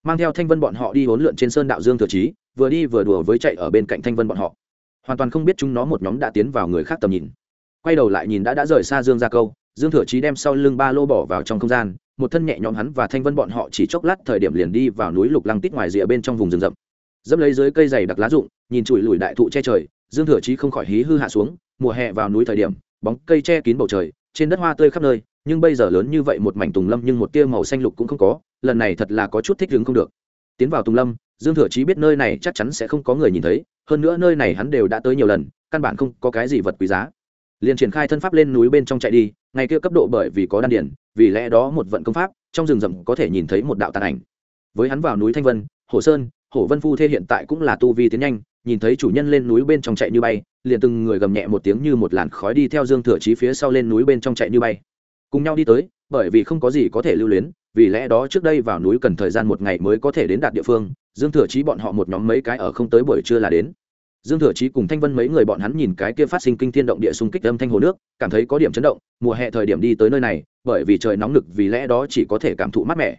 Speaker 1: Mang theo thanh vân bọn họ đi huấn lượn trên sơn đạo dương thừa chí, vừa đi vừa đùa với chạy ở bên cạnh thanh vân bọn họ hoàn toàn không biết chúng nó một nhóm đã tiến vào người khác tầm nhìn. Quay đầu lại nhìn đã đã rời xa dương ra câu, dương thừa chí đem sau lưng ba lô bỏ vào trong không gian, một thân nhẹ nhõm hắn và thanh vân bọn họ chỉ chốc lát thời điểm liền đi vào núi lục lăng tít ngoài rìa bên trong vùng rừng rậm. Dẫm lấy dưới cây dày đặc lá rụng, nhìn chùi lùi đại thụ che trời, dương thừa chí không khỏi hí hư hạ xuống, mùa hè vào núi thời điểm, bóng cây che kín bầu trời, trên đất hoa tươi khắp nơi, nhưng bây giờ lớn như vậy một mảnh tùng lâm nhưng một tia màu xanh lục cũng không có, lần này thật là có chút thích đứng không được. Tiến vào tùng lâm, dương thừa chí biết nơi này chắc chắn sẽ không có người nhìn thấy hơn nữa nơi này hắn đều đã tới nhiều lần, căn bản không có cái gì vật quý giá. Liền triển khai thân pháp lên núi bên trong chạy đi, ngày kia cấp độ bởi vì có đan điển vì lẽ đó một vận công pháp, trong rừng rậm có thể nhìn thấy một đạo tàn ảnh. Với hắn vào núi thanh vân, hồ sơn, hồ vân phu thê hiện tại cũng là tu vi tiến nhanh, nhìn thấy chủ nhân lên núi bên trong chạy như bay, liền từng người gầm nhẹ một tiếng như một làn khói đi theo dương thừa chí phía sau lên núi bên trong chạy như bay. Cùng nhau đi tới, bởi vì không có gì có thể lưu luyến, vì lẽ đó trước đây vào núi cần thời gian một ngày mới có thể đến đạt địa phương dương thừa chí bọn họ một nhóm mấy cái ở không tới buổi trưa là đến. Dương thừa chí cùng thanh vân mấy người bọn hắn nhìn cái kia phát sinh kinh thiên động địa xung kích âm thanh hồ nước, cảm thấy có điểm chấn động, mùa hè thời điểm đi tới nơi này, bởi vì trời nóng nực vì lẽ đó chỉ có thể cảm thụ mát mẻ.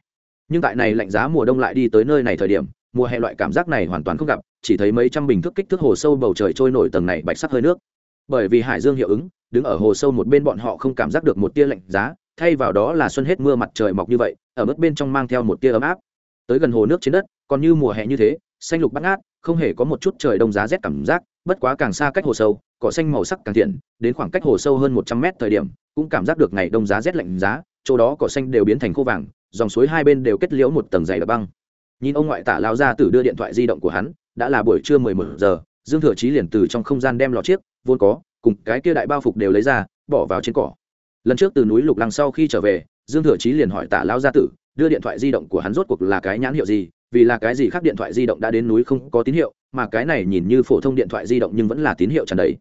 Speaker 1: Nhưng tại này lạnh giá mùa đông lại đi tới nơi này thời điểm, mùa hè loại cảm giác này hoàn toàn không gặp, chỉ thấy mấy trăm bình thức kích thước hồ sâu bầu trời trôi nổi tầng này bạch sắc hơi nước. Bởi vì hải dương hiệu ứng, đứng ở hồ sâu một bên bọn họ không cảm giác được một tia lạnh giá, thay vào đó là xuân hết mưa mặt trời mọc như vậy, ở mức bên trong mang theo một tia ấm áp. Tới gần hồ nước trên đất còn như mùa hè như thế, xanh lục bắt ngát, không hề có một chút trời đông giá rét cảm giác, bất quá càng xa cách hồ sâu, cỏ xanh màu sắc càng thiện, đến khoảng cách hồ sâu hơn một trăm mét thời điểm, cũng cảm giác được ngày đông giá rét lạnh giá, chỗ đó cỏ xanh đều biến thành khô vàng, dòng suối hai bên đều kết liễu một tầng dày đặc băng. Nhìn ông ngoại tả lao ra Tử đưa điện thoại di động của hắn, đã là buổi trưa mười một giờ, dương thừa chí liền từ trong không gian đem lọ chiếc, vốn có, cùng cái kia đại bao phục đều lấy ra, bỏ vào trên cỏ. Lần trước từ núi lục lăng sau khi trở về, dương thừa chí liền hỏi tả lao gia tử, đưa điện thoại di động của hắn rốt cuộc là cái nhãn hiệu gì vì là cái gì khác điện thoại di động đã đến núi không có tín hiệu, mà cái này nhìn như phổ thông điện thoại di động nhưng vẫn là tín hiệu tràn đầy.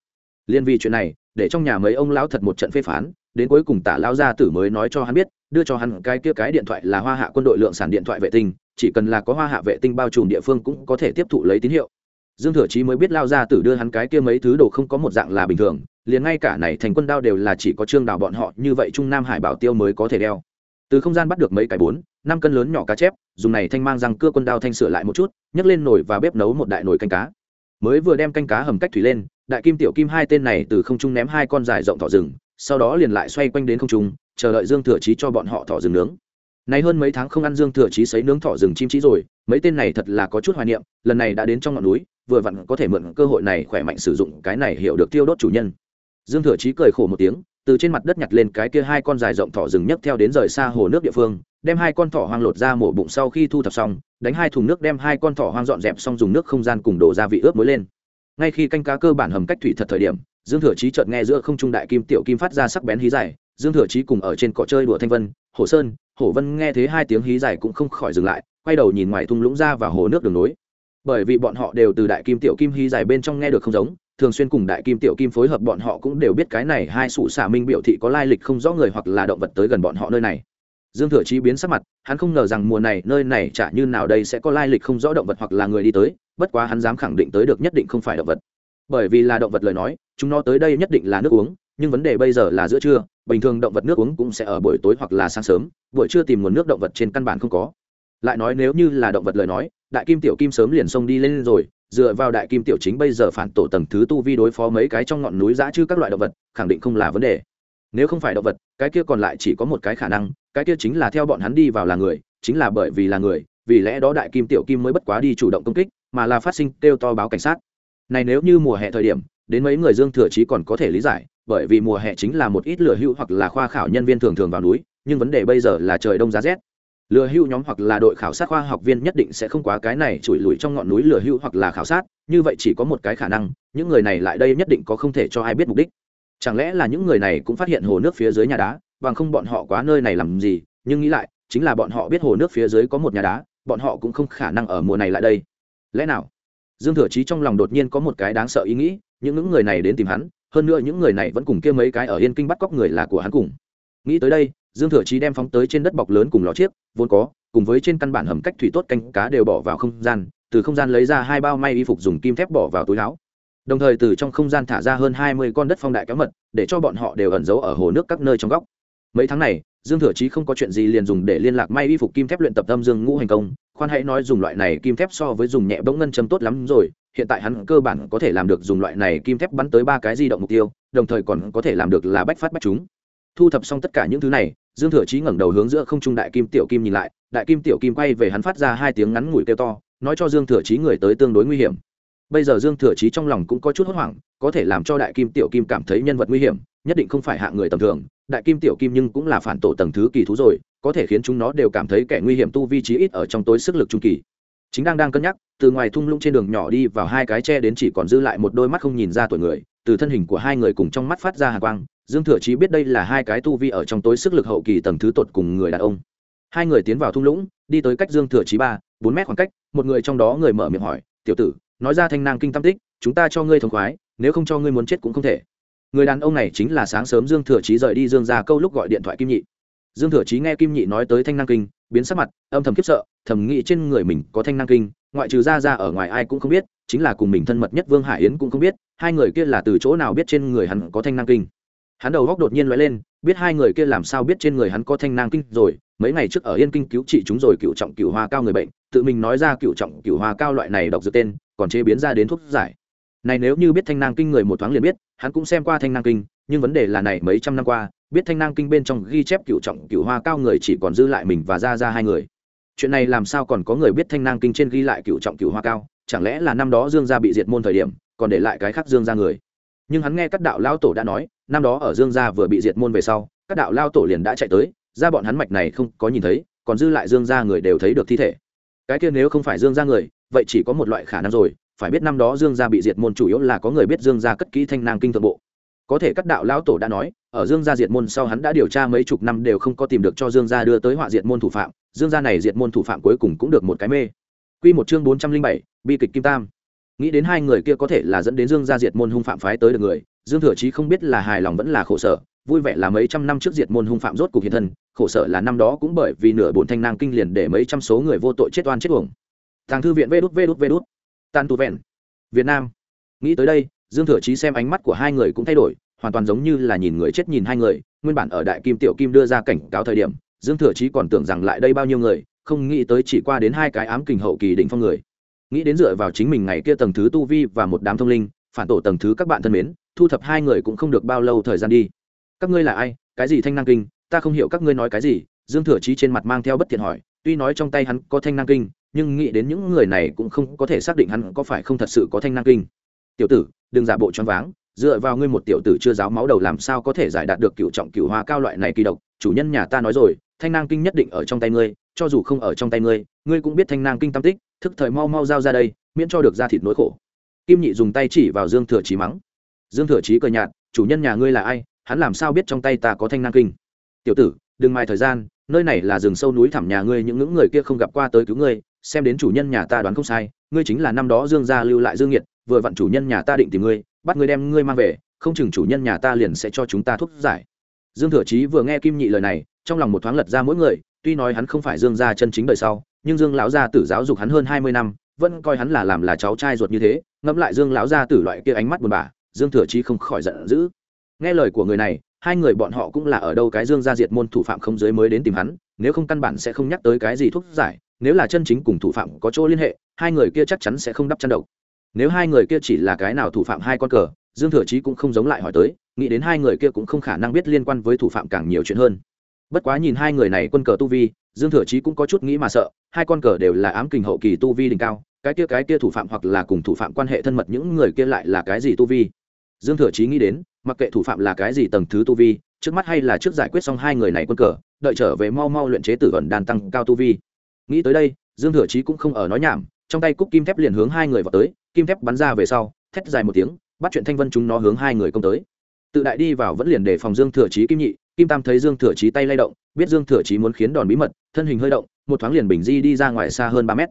Speaker 1: Liên vì chuyện này, để trong nhà mấy ông lão thật một trận phê phán, đến cuối cùng tả lao gia tử mới nói cho hắn biết, đưa cho hắn cái kia cái điện thoại là hoa hạ quân đội lượng sản điện thoại vệ tinh, chỉ cần là có hoa hạ vệ tinh bao trùm địa phương cũng có thể tiếp thụ lấy tín hiệu. Dương thừa chí mới biết lao gia tử đưa hắn cái kia mấy thứ đồ không có một dạng là bình thường, liền ngay cả này thành quân đao đều là chỉ có trương đào bọn họ như vậy trung nam hải bảo tiêu mới có thể đeo. Từ không gian bắt được mấy cái bốn năm cân lớn nhỏ cá chép, dùng này thanh mang răng cưa quân đao thanh sửa lại một chút, nhấc lên nồi và bếp nấu một đại nồi canh cá. Mới vừa đem canh cá hầm cách thủy lên, đại kim tiểu kim hai tên này từ không trung ném hai con dài rộng thỏ rừng, sau đó liền lại xoay quanh đến không trung, chờ đợi dương thừa chí cho bọn họ thỏ rừng nướng. Này hơn mấy tháng không ăn dương thừa chí sấy nướng thỏ rừng chim chí rồi, mấy tên này thật là có chút hoài niệm, lần này đã đến trong ngọn núi, vừa vặn có thể mượn cơ hội này khỏe mạnh sử dụng cái này hiểu được tiêu đốt chủ nhân. Dương thừa chí cười khổ một tiếng, từ trên mặt đất nhặt lên cái kia hai con dài rộng thỏ rừng nhấc theo đến rời xa hồ nước địa phương đem hai con thỏ hoang lột ra mổ bụng sau khi thu thập xong, đánh hai thùng nước đem hai con thỏ hoang dọn dẹp xong dùng nước không gian cùng đổ gia vị ướp mới lên. Ngay khi canh cá cơ bản hầm cách thủy thật thời điểm, dương thừa chí chợt nghe giữa không trung đại kim tiểu kim phát ra sắc bén hí dài, dương thừa chí cùng ở trên cỏ chơi đùa thanh vân, hồ sơn, hồ vân nghe thấy hai tiếng hí dài cũng không khỏi dừng lại, quay đầu nhìn ngoài thung lũng ra và hồ nước đường nối. Bởi vì bọn họ đều từ đại kim tiểu kim hí dài bên trong nghe được không giống, thường xuyên cùng đại kim tiểu kim phối hợp bọn họ cũng đều biết cái này hai sụ xả minh biểu thị có lai lịch không rõ người hoặc là động vật tới gần bọn họ nơi này dương thừa chí biến sắc mặt, hắn không ngờ rằng mùa này, nơi này chả như nào đây sẽ có lai lịch không rõ động vật hoặc là người đi tới, bất quá hắn dám khẳng định tới được nhất định không phải động vật. Bởi vì là động vật lời nói, chúng nó tới đây nhất định là nước uống, nhưng vấn đề bây giờ là giữa trưa, bình thường động vật nước uống cũng sẽ ở buổi tối hoặc là sáng sớm, buổi trưa tìm nguồn nước động vật trên căn bản không có. Lại nói nếu như là động vật lời nói, đại kim tiểu kim sớm liền xông đi lên rồi, dựa vào đại kim tiểu chính bây giờ phản tổ tầng thứ tu vi đối phó mấy cái trong ngọn núi giã chứ các loại động vật, khẳng định không là vấn đề. Nếu không phải động vật, cái kia còn lại chỉ có một cái khả năng cái kia chính là theo bọn hắn đi vào là người, chính là bởi vì là người, vì lẽ đó đại kim tiểu kim mới bất quá đi chủ động công kích, mà là phát sinh kêu to báo cảnh sát. Này nếu như mùa hè thời điểm, đến mấy người dương thừa chí còn có thể lý giải, bởi vì mùa hè chính là một ít lừa hưu hoặc là khoa khảo nhân viên thường thường vào núi, nhưng vấn đề bây giờ là trời đông giá rét. Lừa hưu nhóm hoặc là đội khảo sát khoa học viên nhất định sẽ không quá cái này chùi lùi trong ngọn núi lừa hưu hoặc là khảo sát, như vậy chỉ có một cái khả năng, những người này lại đây nhất định có không thể cho ai biết mục đích. Chẳng lẽ là những người này cũng phát hiện hồ nước phía dưới nhà đá? Bằng không bọn họ quá nơi này làm gì, nhưng nghĩ lại, chính là bọn họ biết hồ nước phía dưới có một nhà đá, bọn họ cũng không khả năng ở mùa này lại đây. Lẽ nào? Dương thừa chí trong lòng đột nhiên có một cái đáng sợ ý nghĩ, những những người này đến tìm hắn, hơn nữa những người này vẫn cùng kia mấy cái ở yên kinh bắt cóc người là của hắn cùng. Nghĩ tới đây, dương thừa chí đem phóng tới trên đất bọc lớn cùng lò chiếc, vốn có, cùng với trên căn bản hầm cách thủy tốt canh cá đều bỏ vào không gian, từ không gian lấy ra hai bao may y phục dùng kim thép bỏ vào túi áo. Đồng thời từ trong không gian thả ra hơn hai mươi con đất phong đại kéo mật, để cho bọn họ đều ẩn giấu ở hồ nước các nơi trong góc mấy tháng này, dương thừa chí không có chuyện gì liền dùng để liên lạc may y phục kim thép luyện tập tâm dương ngũ hành công, khoan hãy nói dùng loại này kim thép so với dùng nhẹ bỗng ngân châm tốt lắm rồi, hiện tại hắn cơ bản có thể làm được dùng loại này kim thép bắn tới ba cái di động mục tiêu, đồng thời còn có thể làm được là bách phát bách chúng. Thu thập xong tất cả những thứ này, dương thừa chí ngẩng đầu hướng giữa không trung đại kim tiểu kim nhìn lại, đại kim tiểu kim quay về hắn phát ra hai tiếng ngắn ngủi kêu to, nói cho dương thừa chí người tới tương đối nguy hiểm. Bây giờ dương thừa chí trong lòng cũng có chút hốt hoảng, có thể làm cho đại kim tiểu kim cảm thấy nhân vật nguy hiểm, nhất định không phải hạ người tầm thường đại kim tiểu kim nhưng cũng là phản tổ tầng thứ kỳ thú rồi, có thể khiến chúng nó đều cảm thấy kẻ nguy hiểm tu vi trí ít ở trong tối sức lực trung kỳ. Chính đang đang cân nhắc, từ ngoài thung lũng trên đường nhỏ đi vào hai cái tre đến chỉ còn dư lại một đôi mắt không nhìn ra tuổi người, từ thân hình của hai người cùng trong mắt phát ra hà quang, dương thừa chí biết đây là hai cái tu vi ở trong tối sức lực hậu kỳ tầng thứ tột cùng người đàn ông. Hai người tiến vào thung lũng, đi tới cách dương thừa chí ba, bốn mét khoảng cách, một người trong đó người mở miệng hỏi, tiểu tử, nói ra thanh nang kinh tam tích, chúng ta cho ngươi thông khoái, nếu không cho ngươi muốn chết cũng không thể người đàn ông này chính là sáng sớm dương thừa chí rời đi dương ra câu lúc gọi điện thoại kim nhị. Dương thừa chí nghe kim nhị nói tới thanh năng kinh, biến sắc mặt, âm thầm khiếp sợ, thầm nghĩ trên người mình có thanh năng kinh, ngoại trừ ra ra ở ngoài ai cũng không biết, chính là cùng mình thân mật nhất vương hải yến cũng không biết, hai người kia là từ chỗ nào biết trên người hắn có thanh năng kinh. Hắn đầu góc đột nhiên lóe lên, biết hai người kia làm sao biết trên người hắn có thanh năng kinh rồi, mấy ngày trước ở yên kinh cứu trị chúng rồi cựu trọng cựu hoa cao người bệnh, tự mình nói ra cựu trọng cựu hoa cao loại này độc dược tên, còn chế biến ra đến thuốc giải này nếu như biết thanh năng kinh người một thoáng liền biết, hắn cũng xem qua thanh năng kinh, nhưng vấn đề là này mấy trăm năm qua, biết thanh năng kinh bên trong ghi chép cựu trọng, cựu hoa cao người chỉ còn dư lại mình và ra ra hai người. Chuyện này làm sao còn có người biết thanh năng kinh trên ghi lại cựu trọng, cựu hoa cao? Chẳng lẽ là năm đó dương gia bị diệt môn thời điểm, còn để lại cái khác dương gia người? Nhưng hắn nghe các đạo lao tổ đã nói, năm đó ở dương gia vừa bị diệt môn về sau, các đạo lao tổ liền đã chạy tới, ra bọn hắn mạch này không có nhìn thấy, còn dư lại dương gia người đều thấy được thi thể. Cái kia nếu không phải dương gia người, vậy chỉ có một loại khả năng rồi phải biết năm đó dương gia bị diệt môn chủ yếu là có người biết dương gia cất kỹ thanh nang kinh thượng bộ. Có thể các đạo lão tổ đã nói ở dương gia diệt môn sau hắn đã điều tra mấy chục năm đều không có tìm được cho dương gia đưa tới họa diệt môn thủ phạm dương gia này diệt môn thủ phạm cuối cùng cũng được một cái mê. Quy một chương bốn trăm linh bảy, bi kịch kim tam. Nghĩ đến hai người kia có thể là dẫn đến dương gia diệt môn hung phạm phái tới được người dương thừa chí không biết là hài lòng vẫn là khổ sở vui vẻ là mấy trăm năm trước diệt môn hung phạm rốt cuộc hiện thân khổ sở là năm đó cũng bởi vì nửa bổn thanh nang kinh liền để mấy trăm số người vô tội chết oan chết uổng. Tàng thư viện vê đút vê đút vê đút tan tu vẹn. Việt nam. Nghĩ tới đây, dương thừa chí xem ánh mắt của hai người cũng thay đổi, hoàn toàn giống như là nhìn người chết nhìn hai người, nguyên bản ở đại kim tiểu kim đưa ra cảnh cáo thời điểm, dương thừa chí còn tưởng rằng lại đây bao nhiêu người, không nghĩ tới chỉ qua đến hai cái ám kình hậu kỳ đỉnh phong người. Nghĩ đến dựa vào chính mình ngày kia tầng thứ tu vi và một đám thông linh, phản tổ tầng thứ các bạn thân mến, thu thập hai người cũng không được bao lâu thời gian đi. Các ngươi là ai? Cái gì thanh năng kinh? Ta không hiểu các ngươi nói cái gì. Dương thừa chí trên mặt mang theo bất thiện hỏi, tuy nói trong tay hắn có thanh năng kinh nhưng nghĩ đến những người này cũng không có thể xác định hắn có phải không thật sự có thanh năng kinh. Tiểu tử, đừng giả bộ choáng váng, dựa vào ngươi một tiểu tử chưa giáo máu đầu làm sao có thể giải đạt được cựu trọng cựu hoa cao loại này kỳ độc. Chủ nhân nhà ta nói rồi, thanh năng kinh nhất định ở trong tay ngươi, cho dù không ở trong tay ngươi ngươi cũng biết thanh năng kinh tam tích, thức thời mau mau giao ra đây, miễn cho được ra thịt nỗi khổ. Kim nhị dùng tay chỉ vào dương thừa chí mắng. Dương thừa chí cười nhạt, chủ nhân nhà ngươi là ai, hắn làm sao biết trong tay ta có thanh năng kinh? Tiểu tử, đừng mai thời gian, nơi này là rừng sâu núi thẳm nhà ngươi, những ngưỡng người kia không gặp qua tới cứu ngươi xem đến chủ nhân nhà ta đoán không sai, ngươi chính là năm đó dương gia lưu lại dương nhiệt vừa vặn chủ nhân nhà ta định tìm ngươi, bắt ngươi đem ngươi mang về, không chừng chủ nhân nhà ta liền sẽ cho chúng ta thuốc giải. Dương thừa chí vừa nghe kim nhị lời này, trong lòng một thoáng lật ra mỗi người, tuy nói hắn không phải dương gia chân chính đời sau, nhưng dương lão gia tử giáo dục hắn hơn hai mươi năm, vẫn coi hắn là làm là cháu trai ruột như thế, ngẫm lại dương lão gia tử loại kia ánh mắt buồn bã, dương thừa chí không khỏi giận dữ. Nghe lời của người này, hai người bọn họ cũng là ở đâu cái dương gia diệt môn thủ phạm không giới mới đến tìm hắn, nếu không căn bản sẽ không nhắc tới cái gì thuốc giải nếu là chân chính cùng thủ phạm có chỗ liên hệ, hai người kia chắc chắn sẽ không đắp chăn độc nếu hai người kia chỉ là cái nào thủ phạm hai con cờ, dương thừa chí cũng không giống lại hỏi tới, nghĩ đến hai người kia cũng không khả năng biết liên quan với thủ phạm càng nhiều chuyện hơn. Bất quá nhìn hai người này quân cờ tu vi, dương thừa chí cũng có chút nghĩ mà sợ, hai con cờ đều là ám kình hậu kỳ tu vi đỉnh cao, cái kia cái kia thủ phạm hoặc là cùng thủ phạm quan hệ thân mật những người kia lại là cái gì tu vi? Dương thừa chí nghĩ đến, mặc kệ thủ phạm là cái gì tầng thứ tu vi, trước mắt hay là trước giải quyết xong hai người này quân cờ, đợi trở về mau mau luyện chế tử vận đàn tăng cao tu vi nghĩ tới đây, dương thừa chí cũng không ở nói nhảm, trong tay cúc kim thép liền hướng hai người vào tới, kim thép bắn ra về sau, thét dài một tiếng, bắt chuyện thanh vân chúng nó hướng hai người công tới. Tự đại đi vào vẫn liền để phòng dương thừa chí kim nhị, kim tam thấy dương thừa chí tay lay động, biết dương thừa chí muốn khiến đòn bí mật, thân hình hơi động, một thoáng liền bình di đi ra ngoài xa hơn ba mét.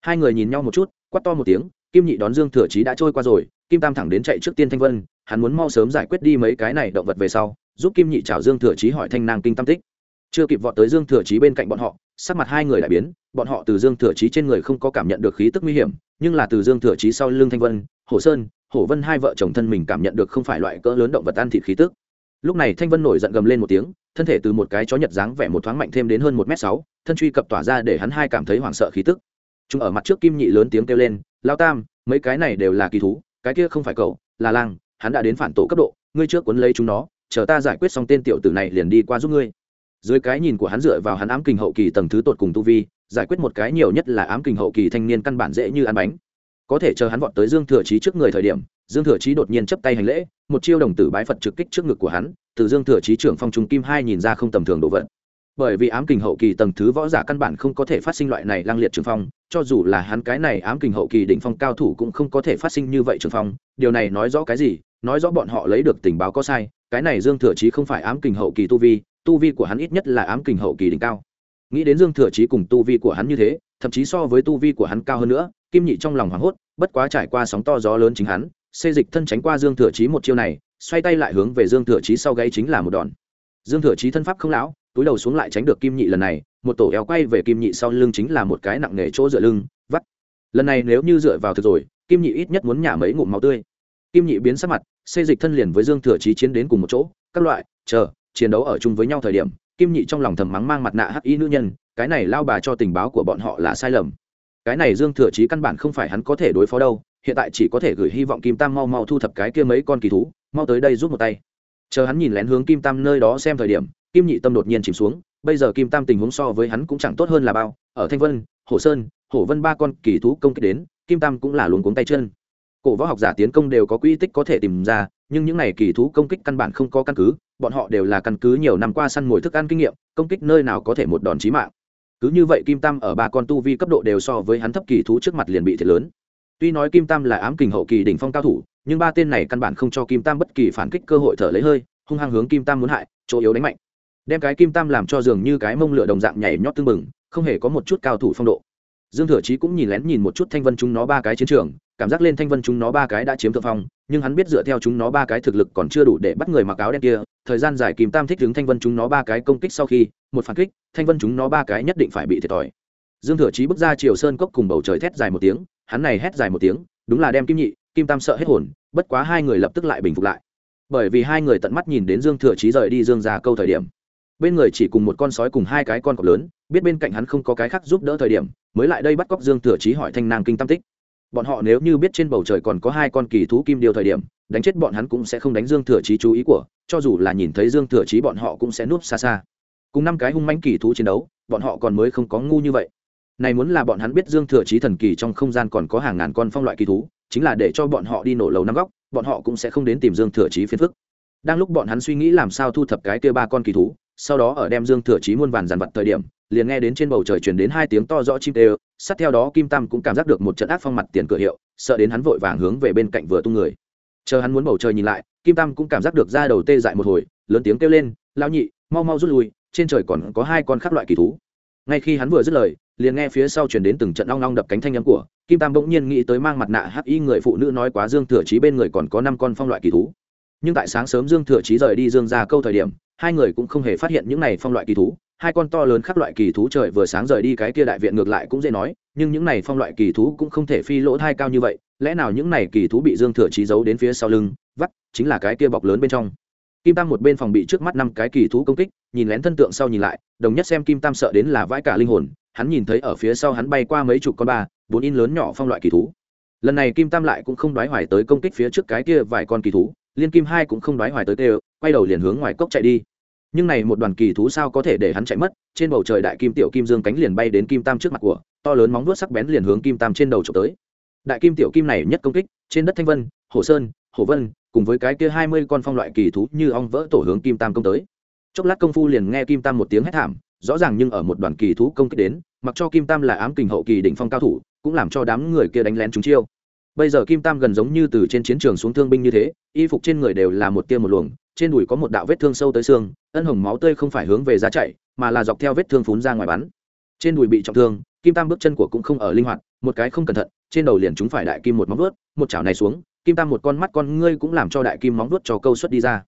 Speaker 1: Hai người nhìn nhau một chút quắt to một tiếng, kim nhị đón dương thừa chí đã trôi qua rồi, kim tam thẳng đến chạy trước tiên thanh vân, hắn muốn mau sớm giải quyết đi mấy cái này động vật về sau, giúp kim nhị chào dương thừa chí hỏi thanh nàng kinh tam tích. Chưa kịp vọt tới dương thừa chí bên cạnh bọn họ sắc mặt hai người đại biến, bọn họ từ dương thừa chí trên người không có cảm nhận được khí tức nguy hiểm, nhưng là từ dương thừa chí sau lưng thanh vân, hồ sơn hổ vân hai vợ chồng thân mình cảm nhận được không phải loại cỡ lớn động vật ăn thịt khí tức. Lúc này thanh vân nổi giận gầm lên một tiếng, thân thể từ một cái chó nhật dáng vẻ một thoáng mạnh thêm đến hơn một m sáu, thân truy cập tỏa ra để hắn hai cảm thấy hoảng sợ khí tức. Chúng ở mặt trước kim nhị lớn tiếng kêu lên, lao tam, mấy cái này đều là kỳ thú, cái kia không phải cậu, là lang, hắn đã đến phản tổ cấp độ, ngươi trước cuốn lấy chúng nó, chờ ta giải quyết xong tên tiểu tử này liền đi qua giúp ngươi dưới cái nhìn của hắn dựa vào hắn ám kình hậu kỳ tầng thứ tột cùng tu vi, giải quyết một cái nhiều nhất là ám kình hậu kỳ thanh niên căn bản dễ như ăn bánh. Có thể chờ hắn vọt tới dương thừa trí trước người thời điểm, dương thừa trí đột nhiên chấp tay hành lễ, một chiêu đồng tử bái phật trực kích trước ngực của hắn, từ dương thừa trí trưởng phong trung kim hai nhìn ra không tầm thường độ vận bởi vì ám kình hậu kỳ tầng thứ võ giả căn bản không có thể phát sinh loại này lang liệt trường phong, cho dù là hắn cái này ám kình hậu kỳ đỉnh phong cao thủ cũng không có thể phát sinh như vậy trường phong. Điều này nói rõ cái gì? Nói rõ bọn họ lấy được tình báo có sai, cái này dương thừa chí không phải ám kình hậu kỳ tu vi tu vi của hắn ít nhất là ám kình hậu kỳ đỉnh cao. Nghĩ đến dương thừa chí cùng tu vi của hắn như thế, thậm chí so với tu vi của hắn cao hơn nữa, kim nhị trong lòng hoảng hốt, bất quá trải qua sóng to gió lớn chính hắn, xê dịch thân tránh qua dương thừa chí một chiêu này, xoay tay lại hướng về dương thừa chí sau gáy chính là một đòn. Dương thừa chí thân pháp không lão, túi đầu xuống lại tránh được kim nhị lần này, một tổ eo quay về kim nhị sau lưng chính là một cái nặng nề chỗ dựa lưng, vắt. Lần này nếu như dựa vào thực rồi, kim nhị ít nhất muốn nhả mấy ngụm máu tươi. Kim nhị biến sắc mặt, xê dịch thân liền với dương thừa chí chiến đến cùng một chỗ, các loại, chờ chiến đấu ở chung với nhau thời điểm, kim nhị trong lòng thầm mắng mang mặt nạ hắc y nữ nhân, cái này lao bà cho tình báo của bọn họ là sai lầm. Cái này dương thừa chí căn bản không phải hắn có thể đối phó đâu, hiện tại chỉ có thể gửi hy vọng kim tam mau mau thu thập cái kia mấy con kỳ thú, mau tới đây giúp một tay. Chờ hắn nhìn lén hướng kim tam nơi đó xem thời điểm, kim nhị tâm đột nhiên chìm xuống, bây giờ kim tam tình huống so với hắn cũng chẳng tốt hơn là bao, ở thanh vân, hồ sơn Hổ vân ba con kỳ thú công kích đến, kim tam cũng là luống cuống tay chân. Cổ võ học giả tiến công đều có quy tích có thể tìm ra, nhưng những này kỳ thú công kích căn bản không có căn cứ bọn họ đều là căn cứ nhiều năm qua săn mồi thức ăn kinh nghiệm, công kích nơi nào có thể một đòn chí mạng. Cứ như vậy kim tam ở ba con tu vi cấp độ đều so với hắn thấp kỳ thú trước mặt liền bị thiệt lớn. Tuy nói kim tam là ám kình hậu kỳ đỉnh phong cao thủ, nhưng ba tên này căn bản không cho kim tam bất kỳ phản kích cơ hội thở lấy hơi, hung hăng hướng kim tam muốn hại, chỗ yếu đánh mạnh. Đem cái kim tam làm cho dường như cái mông lửa đồng dạng nhảy nhót tưng bừng, không hề có một chút cao thủ phong độ. Dương thừa chí cũng nhìn lén nhìn một chút thanh vân chúng nó ba cái chiến trường cảm giác lên thanh vân chúng nó ba cái đã chiếm thượng phong, nhưng hắn biết dựa theo chúng nó ba cái thực lực còn chưa đủ để bắt người mặc áo đen kia, thời gian dài kim tam thích đứng thanh vân chúng nó ba cái công kích sau khi, một phản kích, thanh vân chúng nó ba cái nhất định phải bị thiệt thòi. Dương thừa chí bước ra chiều sơn cốc cùng bầu trời thét dài một tiếng, hắn này hét dài một tiếng, đúng là đem kim nhị, kim tam sợ hết hồn, bất quá hai người lập tức lại bình phục lại. Bởi vì hai người tận mắt nhìn đến dương thừa chí rời đi dương già câu thời điểm. Bên người chỉ cùng một con sói cùng hai cái con cọp lớn, biết bên cạnh hắn không có cái khác giúp đỡ thời điểm, mới lại đây bắt cóc dương thừa chí hỏi thanh nàng kinh tam tích bọn họ nếu như biết trên bầu trời còn có hai con kỳ thú kim điều thời điểm, đánh chết bọn hắn cũng sẽ không đánh dương thừa chí chú ý của, cho dù là nhìn thấy dương thừa chí bọn họ cũng sẽ núp xa xa. Cùng năm cái hung manh kỳ thú chiến đấu, bọn họ còn mới không có ngu như vậy. Này muốn là bọn hắn biết dương thừa chí thần kỳ trong không gian còn có hàng ngàn con phong loại kỳ thú, chính là để cho bọn họ đi nổ lầu năm góc, bọn họ cũng sẽ không đến tìm dương thừa chí phiền phức. Đang lúc bọn hắn suy nghĩ làm sao thu thập cái kia ba con kỳ thú, sau đó ở đem dương thừa chí muôn vàn dàn vật thời điểm liền nghe đến trên bầu trời chuyển đến hai tiếng to rõ chim tê sát theo đó kim tam cũng cảm giác được một trận ác phong mặt tiền cửa hiệu, sợ đến hắn vội vàng hướng về bên cạnh vừa tung người. Chờ hắn muốn bầu trời nhìn lại, kim tam cũng cảm giác được ra đầu tê dại một hồi, lớn tiếng kêu lên lao nhị, mau mau rút lui, trên trời còn có hai con khác loại kỳ thú. Ngay khi hắn vừa dứt lời, liền nghe phía sau chuyển đến từng trận long long đập cánh thanh âm của, kim tam bỗng nhiên nghĩ tới mang mặt nạ hắc y người phụ nữ nói quá dương thừa trí bên người còn có năm con phong loại kỳ thú. Nhưng tại sáng sớm dương thừa trí rời đi dương ra câu thời điểm, hai người cũng không hề phát hiện những này phong loại kỳ thú hai con to lớn khác loại kỳ thú trời vừa sáng rời đi cái kia đại viện ngược lại cũng dễ nói, nhưng những này phong loại kỳ thú cũng không thể phi lỗ thai cao như vậy, lẽ nào những này kỳ thú bị dương thừa trí giấu đến phía sau lưng, vắt, chính là cái kia bọc lớn bên trong. Kim tam một bên phòng bị trước mắt năm cái kỳ thú công kích, nhìn lén thân tượng sau nhìn lại, đồng nhất xem kim tam sợ đến là vãi cả linh hồn, hắn nhìn thấy ở phía sau hắn bay qua mấy chục con ba, bốn in lớn nhỏ phong loại kỳ thú. Lần này kim tam lại cũng không đoái hoài tới công kích phía trước cái kia vài con kỳ thú, liên kim hai cũng không đoái hoài tới tê, quay đầu liền hướng ngoài cốc chạy đi nhưng này một đoàn kỳ thú sao có thể để hắn chạy mất? Trên bầu trời đại kim tiểu kim dương cánh liền bay đến kim tam trước mặt của, to lớn móng vuốt sắc bén liền hướng kim tam trên đầu trộm tới. Đại kim tiểu kim này nhất công kích, trên đất thanh vân, hồ sơn, hồ vân, cùng với cái kia hai mươi con phong loại kỳ thú như ong vỡ tổ hướng kim tam công tới. Chốc lát công phu liền nghe kim tam một tiếng hét thảm, rõ ràng nhưng ở một đoàn kỳ thú công kích đến, mặc cho kim tam là ám kình hậu kỳ đỉnh phong cao thủ, cũng làm cho đám người kia đánh lén chúng chiêu. Bây giờ kim tam gần giống như từ trên chiến trường xuống thương binh như thế, y phục trên người đều là một tia một luồng trên đùi có một đạo vết thương sâu tới xương, ân hồng máu tươi không phải hướng về ra chạy mà là dọc theo vết thương phún ra ngoài bắn. Trên đùi bị trọng thương, kim tam bước chân của cũng không ở linh hoạt, một cái không cẩn thận, trên đầu liền chúng phải đại kim một móng vuốt, một chảo này xuống, kim tam một con mắt con ngươi cũng làm cho đại kim móng vuốt cho câu xuất đi ra.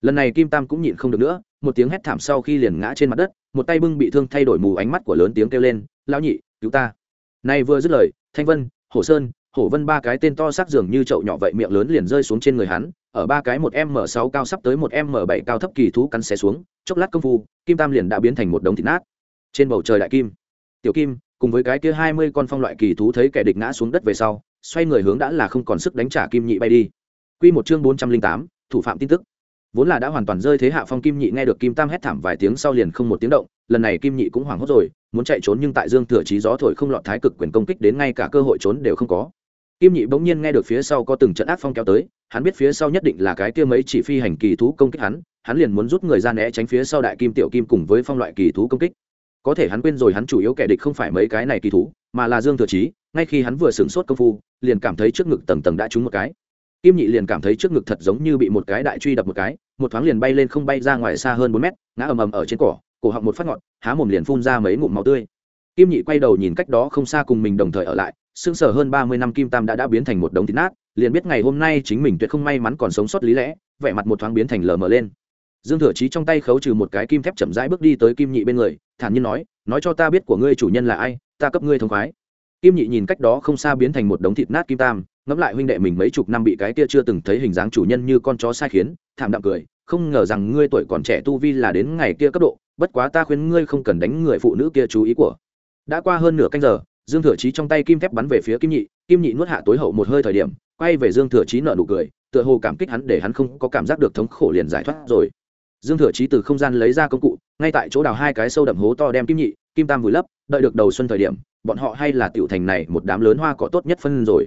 Speaker 1: Lần này kim tam cũng nhịn không được nữa, một tiếng hét thảm sau khi liền ngã trên mặt đất, một tay bưng bị thương thay đổi mù ánh mắt của lớn tiếng kêu lên, lão nhị, cứu ta. Này vừa dứt lời, thanh vân hồ sơn, hổ vân ba cái tên to xác dường như chậu nhỏ vậy miệng lớn liền rơi xuống trên người hắn ở ba cái một m sáu cao sắp tới một m bảy cao thấp kỳ thú cắn xé xuống, chốc lát công phu, kim tam liền đã biến thành một đống thịt nát. Trên bầu trời đại kim, tiểu kim, cùng với cái kia hai mươi con phong loại kỳ thú thấy kẻ địch ngã xuống đất về sau, xoay người hướng đã là không còn sức đánh trả kim nhị bay đi. Quy một chương bốn trăm linh tám, thủ phạm tin tức. Vốn là đã hoàn toàn rơi thế hạ phong kim nhị nghe được kim tam hét thảm vài tiếng sau liền không một tiếng động, lần này kim nhị cũng hoảng hốt rồi, muốn chạy trốn nhưng tại dương thừa trí gió thổi không lọt thái cực quyền công kích đến ngay cả cơ hội trốn đều không có kim nhị bỗng nhiên nghe được phía sau có từng trận ác phong kéo tới, hắn biết phía sau nhất định là cái kia mấy chỉ phi hành kỳ thú công kích hắn hắn liền muốn rút người ra né tránh phía sau đại kim tiểu kim cùng với phong loại kỳ thú công kích. Có thể hắn quên rồi hắn chủ yếu kẻ địch không phải mấy cái này kỳ thú, mà là dương thừa chí, ngay khi hắn vừa sửng sốt công phu, liền cảm thấy trước ngực tầng tầng đã trúng một cái. Kim nhị liền cảm thấy trước ngực thật giống như bị một cái đại truy đập một cái, một thoáng liền bay lên không bay ra ngoài xa hơn bốn mét, ngã ầm ầm ở trên cỏ, cổ họng một phát ngọn, há mồm liền phun ra mấy ngụm máu tươi. Kim nhị quay đầu nhìn cách đó không xa cùng mình đồng thời ở lại xương sở hơn ba mươi năm kim tam đã đã biến thành một đống thịt nát, liền biết ngày hôm nay chính mình tuyệt không may mắn còn sống sót lý lẽ, vẻ mặt một thoáng biến thành lờ mờ lên. Dương thừa chí trong tay khấu trừ một cái kim thép chậm rãi bước đi tới kim nhị bên người, thản nhiên nói nói cho ta biết của ngươi chủ nhân là ai, ta cấp ngươi thông khoái. Kim nhị nhìn cách đó không xa biến thành một đống thịt nát kim tam, ngẫm lại huynh đệ mình mấy chục năm bị cái kia chưa từng thấy hình dáng chủ nhân như con chó sai khiến, thảm đạm cười, không ngờ rằng ngươi tuổi còn trẻ tu vi là đến ngày kia cấp độ, bất quá ta khuyên ngươi không cần đánh người phụ nữ kia chú ý của. Đã qua hơn nửa canh giờ dương thừa chí trong tay kim thép bắn về phía kim nhị kim nhị nuốt hạ tối hậu một hơi thời điểm, quay về dương thừa chí nợ nụ cười, tựa hồ cảm kích hắn để hắn không có cảm giác được thống khổ liền giải thoát rồi. Dương thừa chí từ không gian lấy ra công cụ, ngay tại chỗ đào hai cái sâu đậm hố to đem kim nhị, kim tam vùi lấp, đợi được đầu xuân thời điểm, bọn họ hay là tiểu thành này một đám lớn hoa cỏ tốt nhất phân rồi.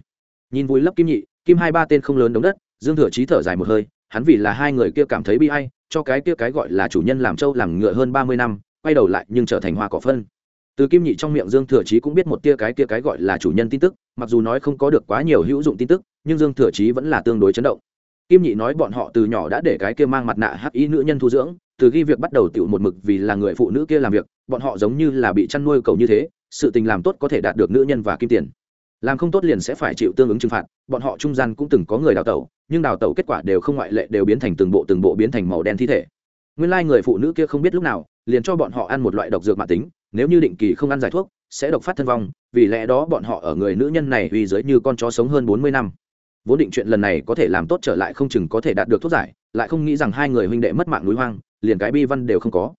Speaker 1: Nhìn vùi lấp kim nhị, kim hai ba tên không lớn đống đất, dương thừa chí thở dài một hơi, hắn vì là hai người kia cảm thấy bi ai, cho cái kia cái gọi là chủ nhân làm trâu làm ngựa hơn ba mươi năm, quay đầu lại nhưng trở thành hoa cỏ phân từ kim nhị trong miệng dương thừa chí cũng biết một tia cái kia cái gọi là chủ nhân tin tức, mặc dù nói không có được quá nhiều hữu dụng tin tức, nhưng dương thừa chí vẫn là tương đối chấn động. Kim nhị nói bọn họ từ nhỏ đã để cái kia mang mặt nạ hắc y nữ nhân thu dưỡng, từ khi việc bắt đầu tiểu một mực vì là người phụ nữ kia làm việc, bọn họ giống như là bị chăn nuôi cầu như thế, sự tình làm tốt có thể đạt được nữ nhân và kim tiền. Làm không tốt liền sẽ phải chịu tương ứng trừng phạt, bọn họ trung gian cũng từng có người đào tẩu, nhưng đào tẩu kết quả đều không ngoại lệ đều biến thành từng bộ từng bộ biến thành màu đen thi thể nguyên lai người phụ nữ kia không biết lúc nào, liền cho bọn họ ăn một loại độc dược mạng tính, nếu như định kỳ không ăn giải thuốc, sẽ độc phát thân vong, vì lẽ đó bọn họ ở người nữ nhân này uy giới như con chó sống hơn bốn mươi năm. Vốn định chuyện lần này có thể làm tốt trở lại không chừng có thể đạt được thuốc giải, lại không nghĩ rằng hai người huynh đệ mất mạng núi hoang, liền cái bi văn đều không có.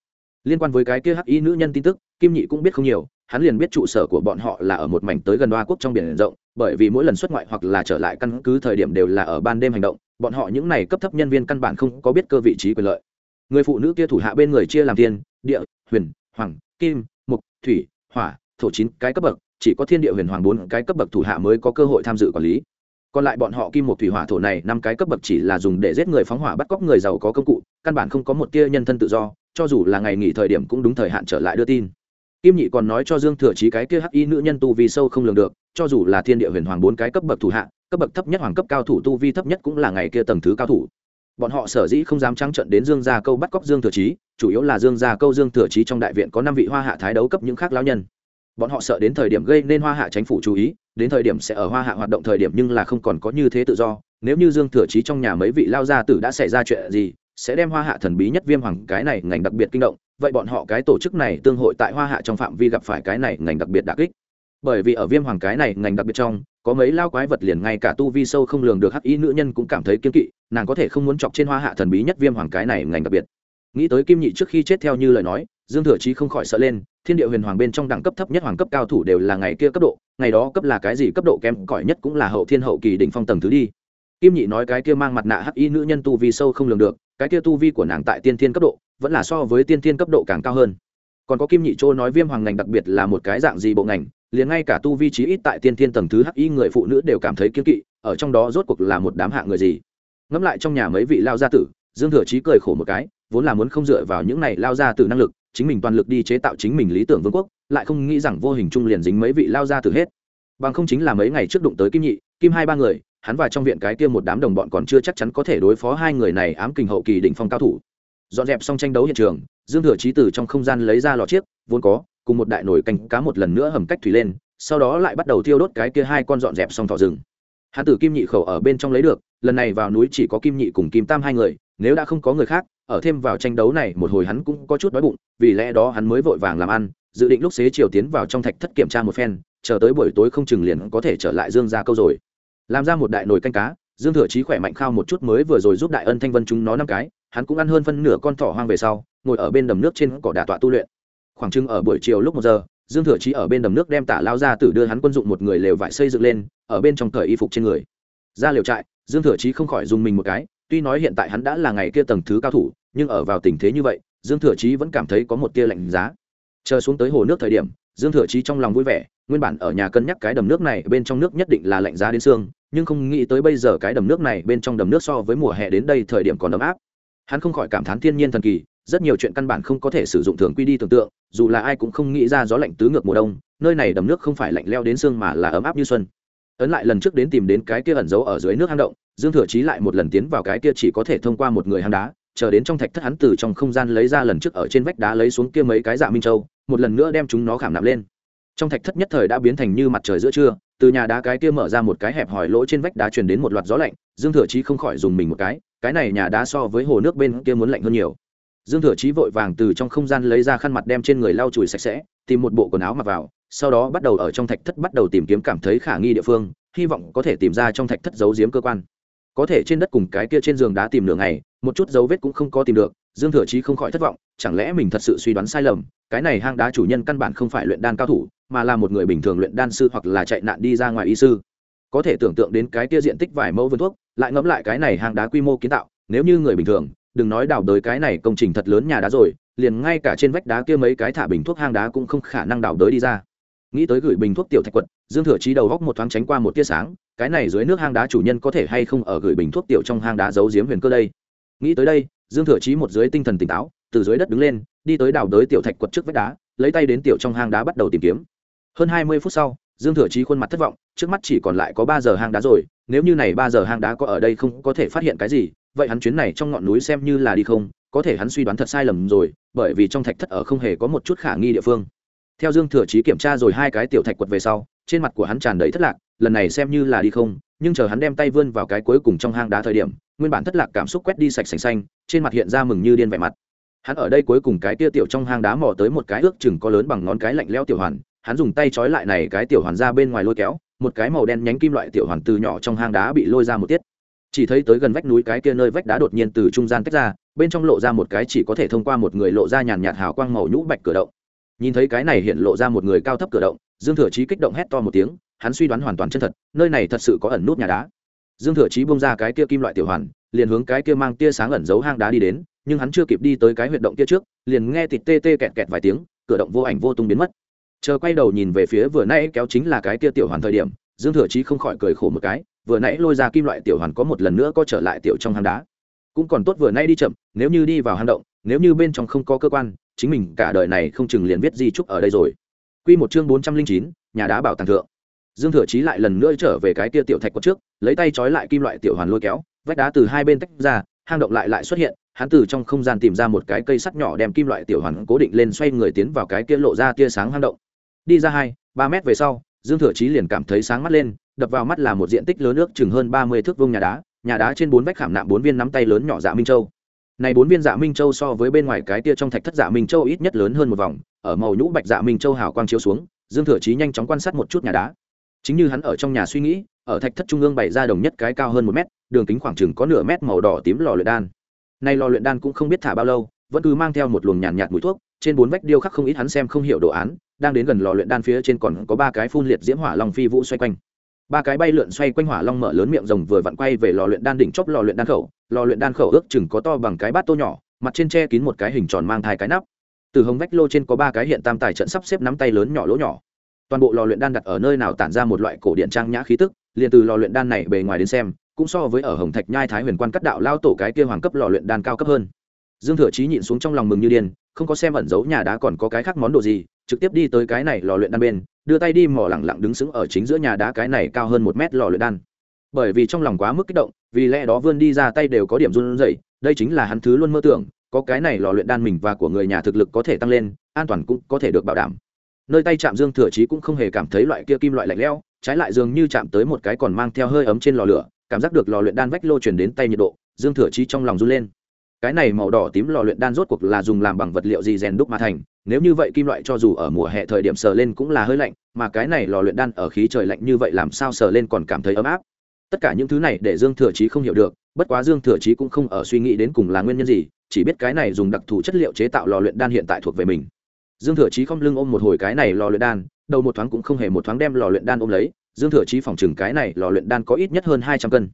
Speaker 1: Liên quan với cái kia hắc y nữ nhân tin tức, kim nhị cũng biết không nhiều, hắn liền biết trụ sở của bọn họ là ở một mảnh tới gần đoa quốc trong biển rộng, bởi vì mỗi lần xuất ngoại hoặc là trở lại căn cứ thời điểm đều là ở ban đêm hành động, bọn họ những này cấp thấp nhân viên căn bản không có biết cơ vị trí quyền lợi người phụ nữ kia thủ hạ bên người chia làm thiên, địa, huyền, hoàng, kim, mục, thủy, hỏa, thổ chín cái cấp bậc, chỉ có thiên địa huyền hoàng bốn cái cấp bậc thủ hạ mới có cơ hội tham dự quản lý. Còn lại bọn họ kim một thủy, hỏa, thổ này năm cái cấp bậc chỉ là dùng để giết người phóng hỏa bắt cóc người giàu có công cụ, căn bản không có một tia nhân thân tự do, cho dù là ngày nghỉ thời điểm cũng đúng thời hạn trở lại đưa tin. Kim nhị còn nói cho dương thừa chí cái kia hắc y nữ nhân tu vi sâu không lường được, cho dù là thiên địa huyền hoàng bốn cái cấp bậc thủ hạ, cấp bậc thấp nhất, hoàng cấp cao thủ tu vi thấp nhất cũng là ngày kia tầng thứ cao thủ bọn họ sở dĩ không dám trắng trận đến dương gia câu bắt cóc dương thừa chí, chủ yếu là dương gia câu dương thừa chí trong đại viện có năm vị hoa hạ thái đấu cấp những khác lão nhân. Bọn họ sợ đến thời điểm gây nên hoa hạ chánh phủ chú ý, đến thời điểm sẽ ở hoa hạ hoạt động thời điểm nhưng là không còn có như thế tự do. Nếu như dương thừa chí trong nhà mấy vị lao gia tử đã xảy ra chuyện gì, sẽ đem hoa hạ thần bí nhất viêm hoàng cái này ngành đặc biệt kinh động. Vậy bọn họ cái tổ chức này tương hội tại hoa hạ trong phạm vi gặp phải cái này ngành đặc biệt đặc kích. Bởi vì ở viêm hoàng cái này ngành đặc biệt trong có mấy lao quái vật liền ngay cả tu vi sâu không lường được hắc ý nữ nhân cũng cảm thấy kiên kỵ, nàng có thể không muốn chọc trên hoa hạ thần bí nhất viêm hoàng cái này ngành đặc biệt. Nghĩ tới kim nhị trước khi chết theo như lời nói, dương thừa chí không khỏi sợ lên, thiên địa huyền hoàng bên trong đẳng cấp thấp nhất hoàng cấp cao thủ đều là ngày kia cấp độ, ngày đó cấp là cái gì cấp độ kém cỏi nhất cũng là hậu thiên hậu kỳ đỉnh phong tầng thứ đi. Kim nhị nói cái kia mang mặt nạ hắc y nữ nhân tu vi sâu không lường được, cái kia tu vi của nàng tại tiên thiên cấp độ, vẫn là so với tiên thiên cấp độ càng cao hơn. Còn có kim nhị châu nói viêm hoàng ngành đặc biệt là một cái dạng gì bộ ngành liền ngay cả tu vi trí ít tại tiên thiên tầng thứ hắc y người phụ nữ đều cảm thấy kiên kỵ, ở trong đó rốt cuộc là một đám hạ người gì? Ngẫm lại trong nhà mấy vị lao gia tử, dương thừa chí cười khổ một cái, vốn là muốn không dựa vào những này lao gia tử năng lực, chính mình toàn lực đi chế tạo chính mình lý tưởng vương quốc, lại không nghĩ rằng vô hình chung liền dính mấy vị lao gia tử hết. Bằng không chính là mấy ngày trước đụng tới kim nhị, kim hai ba người, hắn và trong viện cái kia một đám đồng bọn còn chưa chắc chắn có thể đối phó hai người này ám kình hậu kỳ đỉnh phong cao thủ. Dọn dẹp xong tranh đấu hiện trường, dương thừa chí từ trong không gian lấy ra lò chiếc, vốn có cùng một đại nồi canh cá một lần nữa hầm cách thủy lên, sau đó lại bắt đầu thiêu đốt cái kia hai con dọn dẹp xong thỏ rừng. Hắn tử kim nhị khẩu ở bên trong lấy được, lần này vào núi chỉ có kim nhị cùng kim tam hai người, nếu đã không có người khác, ở thêm vào tranh đấu này một hồi hắn cũng có chút đói bụng, vì lẽ đó hắn mới vội vàng làm ăn, dự định lúc xế chiều tiến vào trong thạch thất kiểm tra một phen, chờ tới buổi tối không chừng liền có thể trở lại dương ra câu rồi. Làm ra một đại nồi canh cá, dương thừa chí khỏe mạnh khao một chút mới vừa rồi giúp đại ân thanh vân chúng nó năm cái, hắn cũng ăn hơn phân nửa con thỏ hoang về sau, ngồi ở bên đầm nước trên cỏ đà tọa tu luyện khoảng chừng ở buổi chiều lúc một giờ, dương thừa chí ở bên đầm nước đem tả lao ra tử đưa hắn quân dụng một người lều vải xây dựng lên, ở bên trong cởi y phục trên người. Ra liều trại, dương thừa chí không khỏi dùng mình một cái, tuy nói hiện tại hắn đã là ngày kia tầng thứ cao thủ, nhưng ở vào tình thế như vậy, dương thừa chí vẫn cảm thấy có một tia lạnh giá. Chờ xuống tới hồ nước thời điểm, dương thừa chí trong lòng vui vẻ, nguyên bản ở nhà cân nhắc cái đầm nước này bên trong nước nhất định là lạnh giá đến xương, nhưng không nghĩ tới bây giờ cái đầm nước này bên trong đầm nước so với mùa hè đến đây thời điểm còn ấm áp. Hắn không khỏi cảm thán thiên nhiên thần kỳ rất nhiều chuyện căn bản không có thể sử dụng thường quy đi tưởng tượng, dù là ai cũng không nghĩ ra gió lạnh tứ ngược mùa đông, nơi này đầm nước không phải lạnh leo đến xương mà là ấm áp như xuân. Ấn lại lần trước đến tìm đến cái kia ẩn giấu ở dưới nước hang động, dương thừa chí lại một lần tiến vào cái kia chỉ có thể thông qua một người hang đá, chờ đến trong thạch thất hắn từ trong không gian lấy ra lần trước ở trên vách đá lấy xuống kia mấy cái dạ minh châu, một lần nữa đem chúng nó khảm nạm lên. Trong thạch thất nhất thời đã biến thành như mặt trời giữa trưa, từ nhà đá cái kia mở ra một cái hẹp hỏi lỗ trên vách đá truyền đến một loạt gió lạnh, dương thừa chí không khỏi dùng mình một cái cái này nhà đá so với hồ nước bên kia muốn lạnh hơn nhiều dương thừa chí vội vàng từ trong không gian lấy ra khăn mặt đem trên người lau chùi sạch sẽ, tìm một bộ quần áo mặc vào, sau đó bắt đầu ở trong thạch thất bắt đầu tìm kiếm cảm thấy khả nghi địa phương, hy vọng có thể tìm ra trong thạch thất giấu giếm cơ quan. Có thể trên đất cùng cái kia trên giường đá tìm nửa ngày, một chút dấu vết cũng không có tìm được, dương thừa chí không khỏi thất vọng, chẳng lẽ mình thật sự suy đoán sai lầm, cái này hang đá chủ nhân căn bản không phải luyện đan cao thủ, mà là một người bình thường luyện đan sư hoặc là chạy nạn đi ra ngoài y sư. Có thể tưởng tượng đến cái kia diện tích vài mẫu vườn thuốc, lại ngẫm lại cái này hang đá quy mô kiến tạo, nếu như người bình thường đừng nói đào đới cái này công trình thật lớn nhà đá rồi, liền ngay cả trên vách đá kia mấy cái thả bình thuốc hang đá cũng không khả năng đào đới đi ra. Nghĩ tới gửi bình thuốc tiểu thạch quật, dương thừa trí đầu góc một thoáng tránh qua một tia sáng, cái này dưới nước hang đá chủ nhân có thể hay không ở gửi bình thuốc tiểu trong hang đá giấu giếm huyền cơ đây? Nghĩ tới đây, dương thừa trí một dưới tinh thần tỉnh táo, từ dưới đất đứng lên, đi tới đào đới tiểu thạch quật trước vách đá, lấy tay đến tiểu trong hang đá bắt đầu tìm kiếm. Hơn hai mươi phút sau, dương thừa trí khuôn mặt thất vọng, trước mắt chỉ còn lại có ba giờ hang đá rồi, nếu như này ba giờ hang đá có ở đây không có thể phát hiện cái gì vậy hắn chuyến này trong ngọn núi xem như là đi không, có thể hắn suy đoán thật sai lầm rồi, bởi vì trong thạch thất ở không hề có một chút khả nghi địa phương. Theo dương thừa chí kiểm tra rồi hai cái tiểu thạch quật về sau, trên mặt của hắn tràn đầy thất lạc, lần này xem như là đi không, nhưng chờ hắn đem tay vươn vào cái cuối cùng trong hang đá thời điểm, nguyên bản thất lạc cảm xúc quét đi sạch sành xanh, trên mặt hiện ra mừng như điên vẻ mặt. Hắn ở đây cuối cùng cái tia tiểu trong hang đá mò tới một cái ước chừng có lớn bằng ngón cái lạnh leo tiểu hoàn, hắn dùng tay trói lại này cái tiểu hoàn ra bên ngoài lôi kéo, một cái màu đen nhánh kim loại tiểu hoàn từ nhỏ trong hang đá bị lôi ra một tiết chỉ thấy tới gần vách núi cái kia nơi vách đá đột nhiên từ trung gian tách ra, bên trong lộ ra một cái chỉ có thể thông qua một người lộ ra nhàn nhạt hào quang màu nhũ bạch cửa động. Nhìn thấy cái này hiện lộ ra một người cao thấp cửa động, dương thừa chí kích động hét to một tiếng, hắn suy đoán hoàn toàn chân thật, nơi này thật sự có ẩn nút nhà đá. Dương thừa chí bông ra cái kia kim loại tiểu hoàn, liền hướng cái kia mang tia sáng ẩn giấu hang đá đi đến, nhưng hắn chưa kịp đi tới cái huyệt động kia trước, liền nghe thịt tê tê kẹt kẹt vài tiếng, cửa động vô ảnh vô tung biến mất. Chờ quay đầu nhìn về phía vừa nãy kéo chính là cái kia tiểu hoàn thời điểm dương thừa chí không khỏi cười khổ một cái vừa nãy lôi ra kim loại tiểu hoàn có một lần nữa có trở lại tiểu trong hang đá cũng còn tốt vừa nãy đi chậm nếu như đi vào hang động nếu như bên trong không có cơ quan chính mình cả đời này không chừng liền viết di trúc ở đây rồi Quy một chương bốn trăm linh chín, nhà đá bảo tàng thượng. Dương Thừa Chí lại lần nữa trở về cái kia tiểu thạch quật trước, lấy tay trói lại kim loại tiểu hoàn lôi kéo, vách đá từ hai bên tách ra, hang động lại lại xuất hiện, hắn từ trong không gian tìm ra một cái cây sắt nhỏ đem kim loại tiểu hoàn cố định lên xoay người tiến vào cái kia lộ ra tia sáng hang động. Đi ra hai, ba mét về sau, Dương Thừa Chí liền cảm thấy sáng mắt lên, đập vào mắt là một diện tích lớn nước chừng hơn ba mươi thước vuông nhà đá, nhà đá trên bốn vách khảm nạm bốn viên nắm tay lớn nhỏ dạ minh châu. Này bốn viên dạ minh châu so với bên ngoài cái tia trong thạch thất dạ minh châu ít nhất lớn hơn một vòng ở màu nhũ bạch dạ minh châu hào quang chiếu xuống dương thừa chí nhanh chóng quan sát một chút nhà đá. Chính như hắn ở trong nhà suy nghĩ ở thạch thất trung ương bày ra đồng nhất cái cao hơn một mét đường kính khoảng chừng có nửa mét màu đỏ tím lò luyện đan. Nay lò luyện đan cũng không biết thả bao lâu vẫn cứ mang theo một luồng nhàn nhạt, nhạt mùi thuốc trên bốn vách điêu khắc không ít hắn xem không hiểu đồ án đang đến gần lò luyện đan phía trên còn có ba cái phun liệt diễm hỏa long phi vũ xoay quanh. Ba cái bay lượn xoay quanh hỏa long mở lớn miệng rồng vừa vặn quay về lò luyện đan đỉnh chóp lò luyện đan khẩu. Lò luyện đan khẩu ước chừng có to bằng cái bát tô nhỏ, mặt trên che kín một cái hình tròn mang thai cái nắp. Từ hồng vách lô trên có ba cái hiện tam tài trận sắp xếp nắm tay lớn nhỏ lỗ nhỏ. Toàn bộ lò luyện đan đặt ở nơi nào tản ra một loại cổ điện trang nhã khí tức, liền từ lò luyện đan này bề ngoài đến xem, cũng so với ở hồng thạch nhai thái huyền quan cắt đạo lao tổ cái kia hoàng cấp lò luyện đan cao cấp hơn. Dương thừa chí nhịn xuống trong lòng mừng như điên, không có xem ẩn giấu nhà đá còn có cái khác món đồ gì trực tiếp đi tới cái này lò luyện đan bên, đưa tay đi mỏ lẳng lặng đứng sững ở chính giữa nhà đá cái này cao hơn một mét lò luyện đan. Bởi vì trong lòng quá mức kích động, vì lẽ đó vươn đi ra tay đều có điểm run rẩy, đây chính là hắn thứ luôn mơ tưởng, có cái này lò luyện đan mình và của người nhà thực lực có thể tăng lên, an toàn cũng có thể được bảo đảm. Nơi tay chạm dương thừa chí cũng không hề cảm thấy loại kia kim loại lạnh lẽo, trái lại dường như chạm tới một cái còn mang theo hơi ấm trên lò lửa, cảm giác được lò luyện đan vách lô chuyển đến tay nhiệt độ, dương thừa chí trong lòng run lên cái này màu đỏ tím lò luyện đan rốt cuộc là dùng làm bằng vật liệu gì rèn đúc mà thành. Nếu như vậy kim loại cho dù ở mùa hè thời điểm sờ lên cũng là hơi lạnh, mà cái này lò luyện đan ở khí trời lạnh như vậy làm sao sờ lên còn cảm thấy ấm áp? Tất cả những thứ này để dương thừa chí không hiểu được, bất quá dương thừa chí cũng không ở suy nghĩ đến cùng là nguyên nhân gì, chỉ biết cái này dùng đặc thù chất liệu chế tạo lò luyện đan hiện tại thuộc về mình. Dương thừa chí không lưng ôm một hồi cái này lò luyện đan, đầu một thoáng cũng không hề một thoáng đem lò luyện đan ôm lấy. Dương thừa chí phòng chừng cái này lò luyện đan có ít nhất hơn hai trăm cân.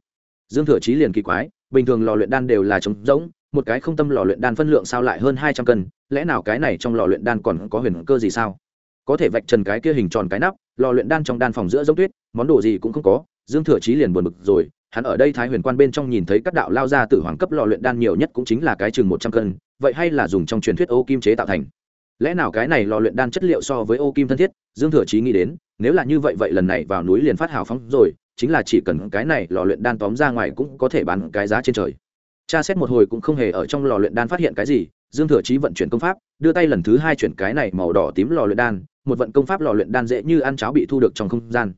Speaker 1: Dương thừa chí liền kỳ quái, bình thường lò luyện đan đều là trống rỗng một cái không tâm lò luyện đan phân lượng sao lại hơn hai trăm cân, lẽ nào cái này trong lò luyện đan còn có huyền cơ gì sao? Có thể vạch trần cái kia hình tròn cái nắp, lò luyện đan trong đan phòng giữa giống tuyết, món đồ gì cũng không có, dương thừa chí liền buồn bực rồi, hắn ở đây thái huyền quan bên trong nhìn thấy các đạo lao ra từ hoàng cấp lò luyện đan nhiều nhất cũng chính là cái chừng một trăm cân, vậy hay là dùng trong truyền thuyết ô kim chế tạo thành? Lẽ nào cái này lò luyện đan chất liệu so với ô kim thân thiết? Dương thừa chí nghĩ đến, nếu là như vậy vậy lần này vào núi liền phát hào phóng rồi, chính là chỉ cần cái này lò luyện đan tóm ra ngoài cũng có thể bán cái giá trên trời tra xét một hồi cũng không hề ở trong lò luyện đan phát hiện cái gì, dương thừa chí vận chuyển công pháp, đưa tay lần thứ hai chuyển cái này màu đỏ tím lò luyện đan, một vận công pháp lò luyện đan dễ như ăn cháo bị thu được trong không gian.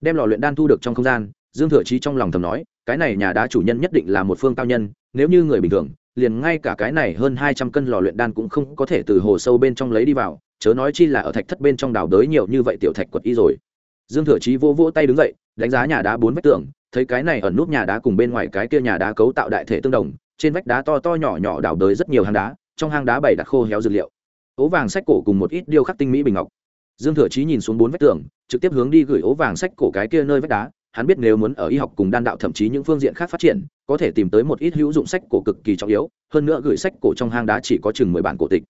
Speaker 1: Đem lò luyện đan thu được trong không gian, dương thừa chí trong lòng thầm nói, cái này nhà đá chủ nhân nhất định là một phương cao nhân, nếu như người bình thường, liền ngay cả cái này hơn hai trăm cân lò luyện đan cũng không có thể từ hồ sâu bên trong lấy đi vào, chớ nói chi là ở thạch thất bên trong đào đới nhiều như vậy tiểu thạch quật y rồi. Dương thừa chí vô vỗ tay đứng dậy, đánh giá nhà đá bốn vách tường thấy cái này ở nút nhà đá cùng bên ngoài cái kia nhà đá cấu tạo đại thể tương đồng, trên vách đá to to nhỏ nhỏ đào đới rất nhiều hang đá, trong hang đá bày đặt khô héo dược liệu. Ố vàng sách cổ cùng một ít điêu khắc tinh mỹ bình ngọc. Dương thừa chí nhìn xuống bốn vách tường, trực tiếp hướng đi gửi ố vàng sách cổ cái kia nơi vách đá, hắn biết nếu muốn ở y học cùng đan đạo thậm chí những phương diện khác phát triển, có thể tìm tới một ít hữu dụng sách cổ cực kỳ trọng yếu, hơn nữa gửi sách cổ trong hang đá chỉ có chừng mười bản cổ tịch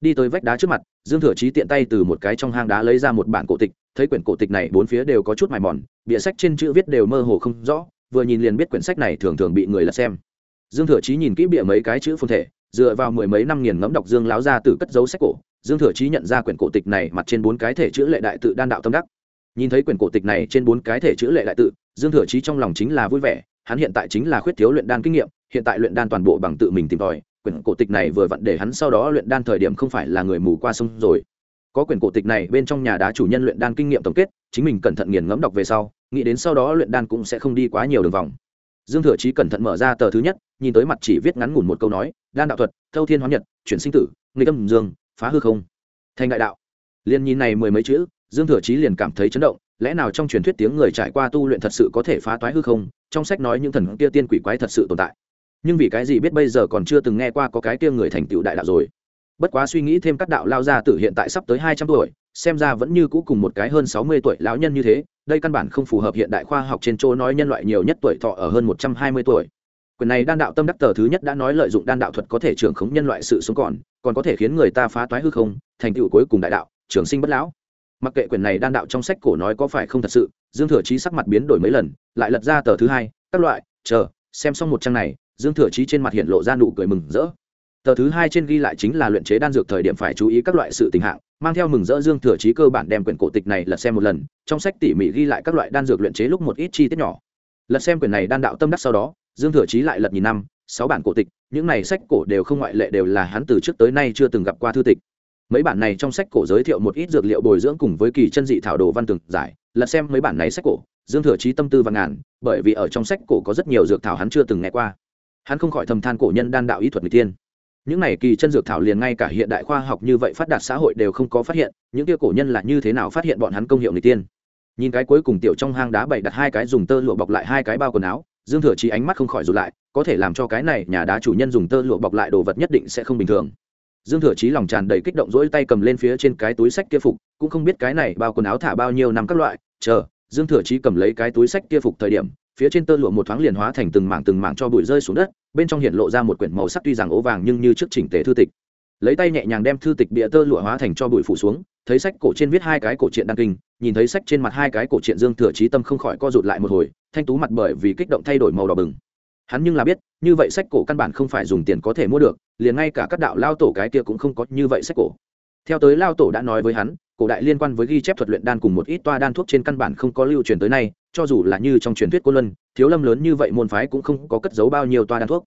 Speaker 1: đi tới vách đá trước mặt, dương thừa chí tiện tay từ một cái trong hang đá lấy ra một bản cổ tịch, thấy quyển cổ tịch này bốn phía đều có chút mài mòn, bìa sách trên chữ viết đều mơ hồ không rõ, vừa nhìn liền biết quyển sách này thường thường bị người lật xem. Dương thừa chí nhìn kỹ bìa mấy cái chữ phương thể, dựa vào mười mấy năm nghiền ngẫm đọc dương láo ra từ cất dấu sách cổ, dương thừa chí nhận ra quyển cổ tịch này mặt trên bốn cái thể chữ lệ đại tự đan đạo tâm đắc. Nhìn thấy quyển cổ tịch này trên bốn cái thể chữ lệ đại tự, dương thừa chí trong lòng chính là vui vẻ, hắn hiện tại chính là khuyết thiếu luyện đan kinh nghiệm, hiện tại luyện đan toàn bộ bằng tự mình tìm tòi quyển cổ tịch này vừa vặn để hắn sau đó luyện đan thời điểm không phải là người mù qua sông rồi. Có quyển cổ tịch này bên trong nhà đá chủ nhân luyện đan kinh nghiệm tổng kết, chính mình cẩn thận nghiền ngẫm đọc về sau, nghĩ đến sau đó luyện đan cũng sẽ không đi quá nhiều đường vòng. Dương thừa chí cẩn thận mở ra tờ thứ nhất, nhìn tới mặt chỉ viết ngắn ngủn một câu nói, đan đạo thuật, thâu thiên hóa nhật, chuyển sinh tử, nghịch tâm dương, phá hư không. Thành đại đạo. Liên nhìn này mười mấy chữ, dương thừa chí liền cảm thấy chấn động, lẽ nào trong truyền thuyết tiếng người trải qua tu luyện thật sự có thể phá toái hư không? Trong sách nói những thần kia tiên quỷ quái thật sự tồn tại nhưng vì cái gì biết bây giờ còn chưa từng nghe qua có cái kia người thành tựu đại đạo rồi? Bất quá suy nghĩ thêm các đạo lao ra từ hiện tại sắp tới hai trăm tuổi, xem ra vẫn như cũ cùng một cái hơn sáu mươi tuổi lão nhân như thế, đây căn bản không phù hợp hiện đại khoa học trên chỗ nói nhân loại nhiều nhất tuổi thọ ở hơn một trăm hai mươi tuổi. Quyền này đan đạo tâm đắc tờ thứ nhất đã nói lợi dụng đan đạo thuật có thể trưởng khống nhân loại sự sống còn còn có thể khiến người ta phá toái hư không, thành tựu cuối cùng đại đạo, trường sinh bất lão. Mặc kệ quyền này đan đạo trong sách cổ nói có phải không thật sự, dương thừa chí sắc mặt biến đổi mấy lần, lại lật ra tờ thứ hai, các loại, chờ, xem xong một trang này dương thừa chí trên mặt hiện lộ ra nụ cười mừng rỡ. Tờ thứ hai trên ghi lại chính là luyện chế đan dược thời điểm phải chú ý các loại sự tình hạng, mang theo mừng rỡ dương thừa chí cơ bản đem quyển cổ tịch này lật xem một lần, trong sách tỉ mỉ ghi lại các loại đan dược luyện chế lúc một ít chi tiết nhỏ. Lật xem quyển này đan đạo tâm đắc sau đó, dương thừa chí lại lật nhìn năm, sáu bản cổ tịch, những này sách cổ đều không ngoại lệ đều là hắn từ trước tới nay chưa từng gặp qua thư tịch. Mấy bản này trong sách cổ giới thiệu một ít dược liệu bồi dưỡng cùng với kỳ chân dị thảo đồ văn tường giải, lật xem mấy bản này sách cổ, dương thừa chí tâm tư và ngàn, bởi vì ở trong sách cổ có rất nhiều dược thảo hắn chưa từng nghe qua hắn không khỏi thầm than cổ nhân đan đạo ý thuật người tiên. Những này kỳ chân dược thảo liền ngay cả hiện đại khoa học như vậy phát đạt xã hội đều không có phát hiện, những kia cổ nhân là như thế nào phát hiện bọn hắn công hiệu người tiên? Nhìn cái cuối cùng tiểu trong hang đá bày đặt hai cái dùng tơ lụa bọc lại hai cái bao quần áo, dương thừa chí ánh mắt không khỏi rụt lại, có thể làm cho cái này nhà đá chủ nhân dùng tơ lụa bọc lại đồ vật nhất định sẽ không bình thường. Dương thừa chí lòng tràn đầy kích động rỗi tay cầm lên phía trên cái túi sách kia phục, cũng không biết cái này bao quần áo thả bao nhiêu năm các loại, chờ, dương thừa chí cầm lấy cái túi sách kia phục thời điểm phía trên tơ lụa một thoáng liền hóa thành từng mảng từng mảng cho bụi rơi xuống đất, bên trong hiện lộ ra một quyển màu sắc tuy rằng ố vàng nhưng như trước chỉnh tề thư tịch. Lấy tay nhẹ nhàng đem thư tịch bịa tơ lụa hóa thành cho bụi phủ xuống, thấy sách cổ trên viết hai cái cổ truyện đăng kinh, nhìn thấy sách trên mặt hai cái cổ truyện dương thừa trí tâm không khỏi co rụt lại một hồi, thanh tú mặt bởi vì kích động thay đổi màu đỏ bừng. Hắn nhưng là biết, như vậy sách cổ căn bản không phải dùng tiền có thể mua được, liền ngay cả các đạo lao tổ cái kia cũng không có như vậy sách cổ. Theo tới lao tổ đã nói với hắn cổ đại liên quan với ghi chép thuật luyện đan cùng một ít toa đan thuốc trên căn bản không có lưu truyền tới nay, cho dù là như trong truyền thuyết cô luân, thiếu lâm lớn như vậy môn phái cũng không có cất giấu bao nhiêu toa đan thuốc.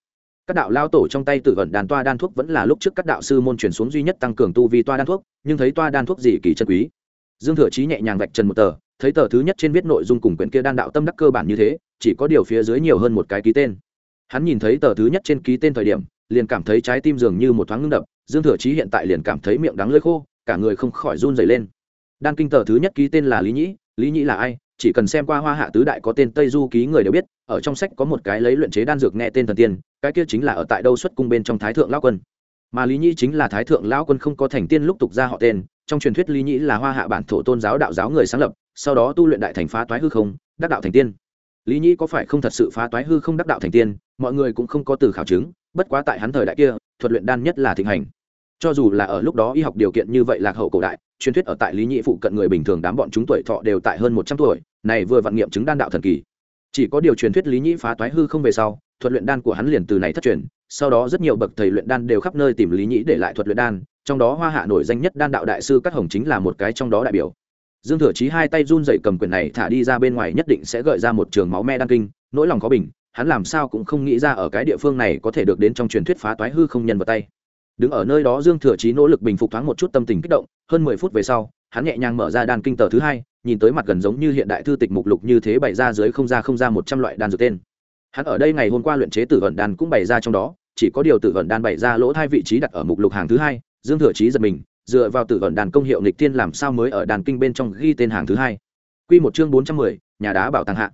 Speaker 1: Các đạo lao tổ trong tay tự vận đàn toa đan thuốc vẫn là lúc trước các đạo sư môn truyền xuống duy nhất tăng cường tu vi toa đan thuốc, nhưng thấy toa đan thuốc gì kỳ chân quý. Dương thừa chí nhẹ nhàng vạch trần một tờ, thấy tờ thứ nhất trên viết nội dung cùng quyển kia đan đạo tâm đắc cơ bản như thế, chỉ có điều phía dưới nhiều hơn một cái ký tên. Hắn nhìn thấy tờ thứ nhất trên ký tên thời điểm, liền cảm thấy trái tim dường như một thoáng ngưng đập, dương thừa chí hiện tại liền cảm thấy miệng đắng lơi khô cả người không khỏi run dày lên. Đan kinh tờ thứ nhất ký tên là lý nhĩ lý nhĩ là ai? Chỉ cần xem qua hoa hạ tứ đại có tên tây du ký người đều biết, ở trong sách có một cái lấy luyện chế đan dược nghe tên thần tiên, cái kia chính là ở tại đâu xuất cung bên trong thái thượng lao quân. Mà lý nhĩ chính là thái thượng lao quân không có thành tiên lúc tục ra họ tên, trong truyền thuyết lý nhĩ là hoa hạ bản thổ tôn giáo đạo giáo người sáng lập, sau đó tu luyện đại thành phá toái hư không, đắc đạo thành tiên. Lý nhĩ có phải không thật sự phá toái hư không đắc đạo thành tiên? Mọi người cũng không có từ khảo chứng, bất quá tại hắn thời đại kia, thuật luyện đan nhất là thịnh hành cho dù là ở lúc đó y học điều kiện như vậy lạc hậu cổ đại, truyền thuyết ở tại lý nhị phụ cận người bình thường đám bọn chúng tuổi thọ đều tại hơn một trăm tuổi, này vừa vạn nghiệm chứng đan đạo thần kỳ. Chỉ có điều truyền thuyết lý nhị phá toái hư không về sau, thuật luyện đan của hắn liền từ này thất truyền, sau đó rất nhiều bậc thầy luyện đan đều khắp nơi tìm lý nhị để lại thuật luyện đan, trong đó hoa hạ nổi danh nhất đan đạo đại sư cát hồng chính là một cái trong đó đại biểu. Dương thừa chí hai tay run dậy cầm quyền này thả đi ra bên ngoài nhất định sẽ gợi ra một trường máu me đan kinh, nỗi lòng có bình, hắn làm sao cũng không nghĩ ra ở cái địa phương này có thể được đến trong truyền thuyết phá toái hư không nhân vào tay đứng ở nơi đó dương thừa chí nỗ lực bình phục thoáng một chút tâm tình kích động, hơn mười phút về sau, hắn nhẹ nhàng mở ra đan kinh tờ thứ hai, nhìn tới mặt gần giống như hiện đại thư tịch mục lục như thế bày ra dưới không ra không ra một trăm loại đan dược tên. Hắn ở đây ngày hôm qua luyện chế tử vận đan cũng bày ra trong đó, chỉ có điều tử vận đan bày ra lỗ thai vị trí đặt ở mục lục hàng thứ hai, dương thừa chí giật mình, dựa vào tử vận đàn công hiệu nghịch tiên làm sao mới ở đàn kinh bên trong ghi tên hàng thứ hai. Quy một chương bốn trăm mười, nhà đá bảo tàng hạ.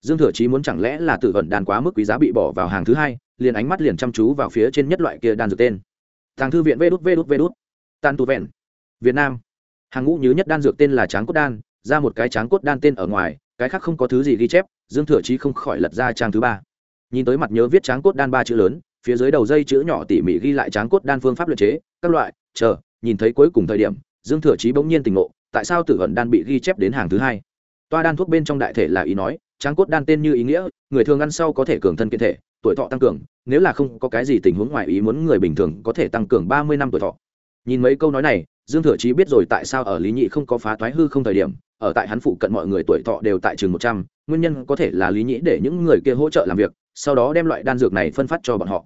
Speaker 1: Dương thừa chí muốn chẳng lẽ là tử vận đàn quá mức quý giá bị bỏ vào hàng thứ hai, liền ánh mắt liền chăm chú vào phía trên nhất loại kia đan dược tên tàng thư viện vê đút vê đút vê đút. Tàn tu vẹn. Việt nam. Hàng ngũ nhứ nhất đan dược tên là tráng cốt đan, ra một cái tráng cốt đan tên ở ngoài, cái khác không có thứ gì ghi chép, dương thừa chí không khỏi lật ra trang thứ ba. Nhìn tới mặt nhớ viết tráng cốt đan ba chữ lớn, phía dưới đầu dây chữ nhỏ tỉ mỉ ghi lại tráng cốt đan phương pháp luyện chế, các loại, chờ, nhìn thấy cuối cùng thời điểm, dương thừa chí bỗng nhiên tỉnh ngộ, tại sao tử vận đan bị ghi chép đến hàng thứ hai? Toa đan thuốc bên trong đại thể là ý nói tráng cốt đan tên như ý nghĩa, người thường ăn sau có thể cường thân kiện thể, tuổi thọ tăng cường, nếu là không có cái gì tình huống ngoài ý muốn người bình thường có thể tăng cường ba mươi năm tuổi thọ. Nhìn mấy câu nói này, dương thừa chí biết rồi tại sao ở lý nhị không có phá thoái hư không thời điểm, ở tại hắn phụ cận mọi người tuổi thọ đều tại trường một trăm, nguyên nhân có thể là lý nhĩ để những người kia hỗ trợ làm việc, sau đó đem loại đan dược này phân phát cho bọn họ.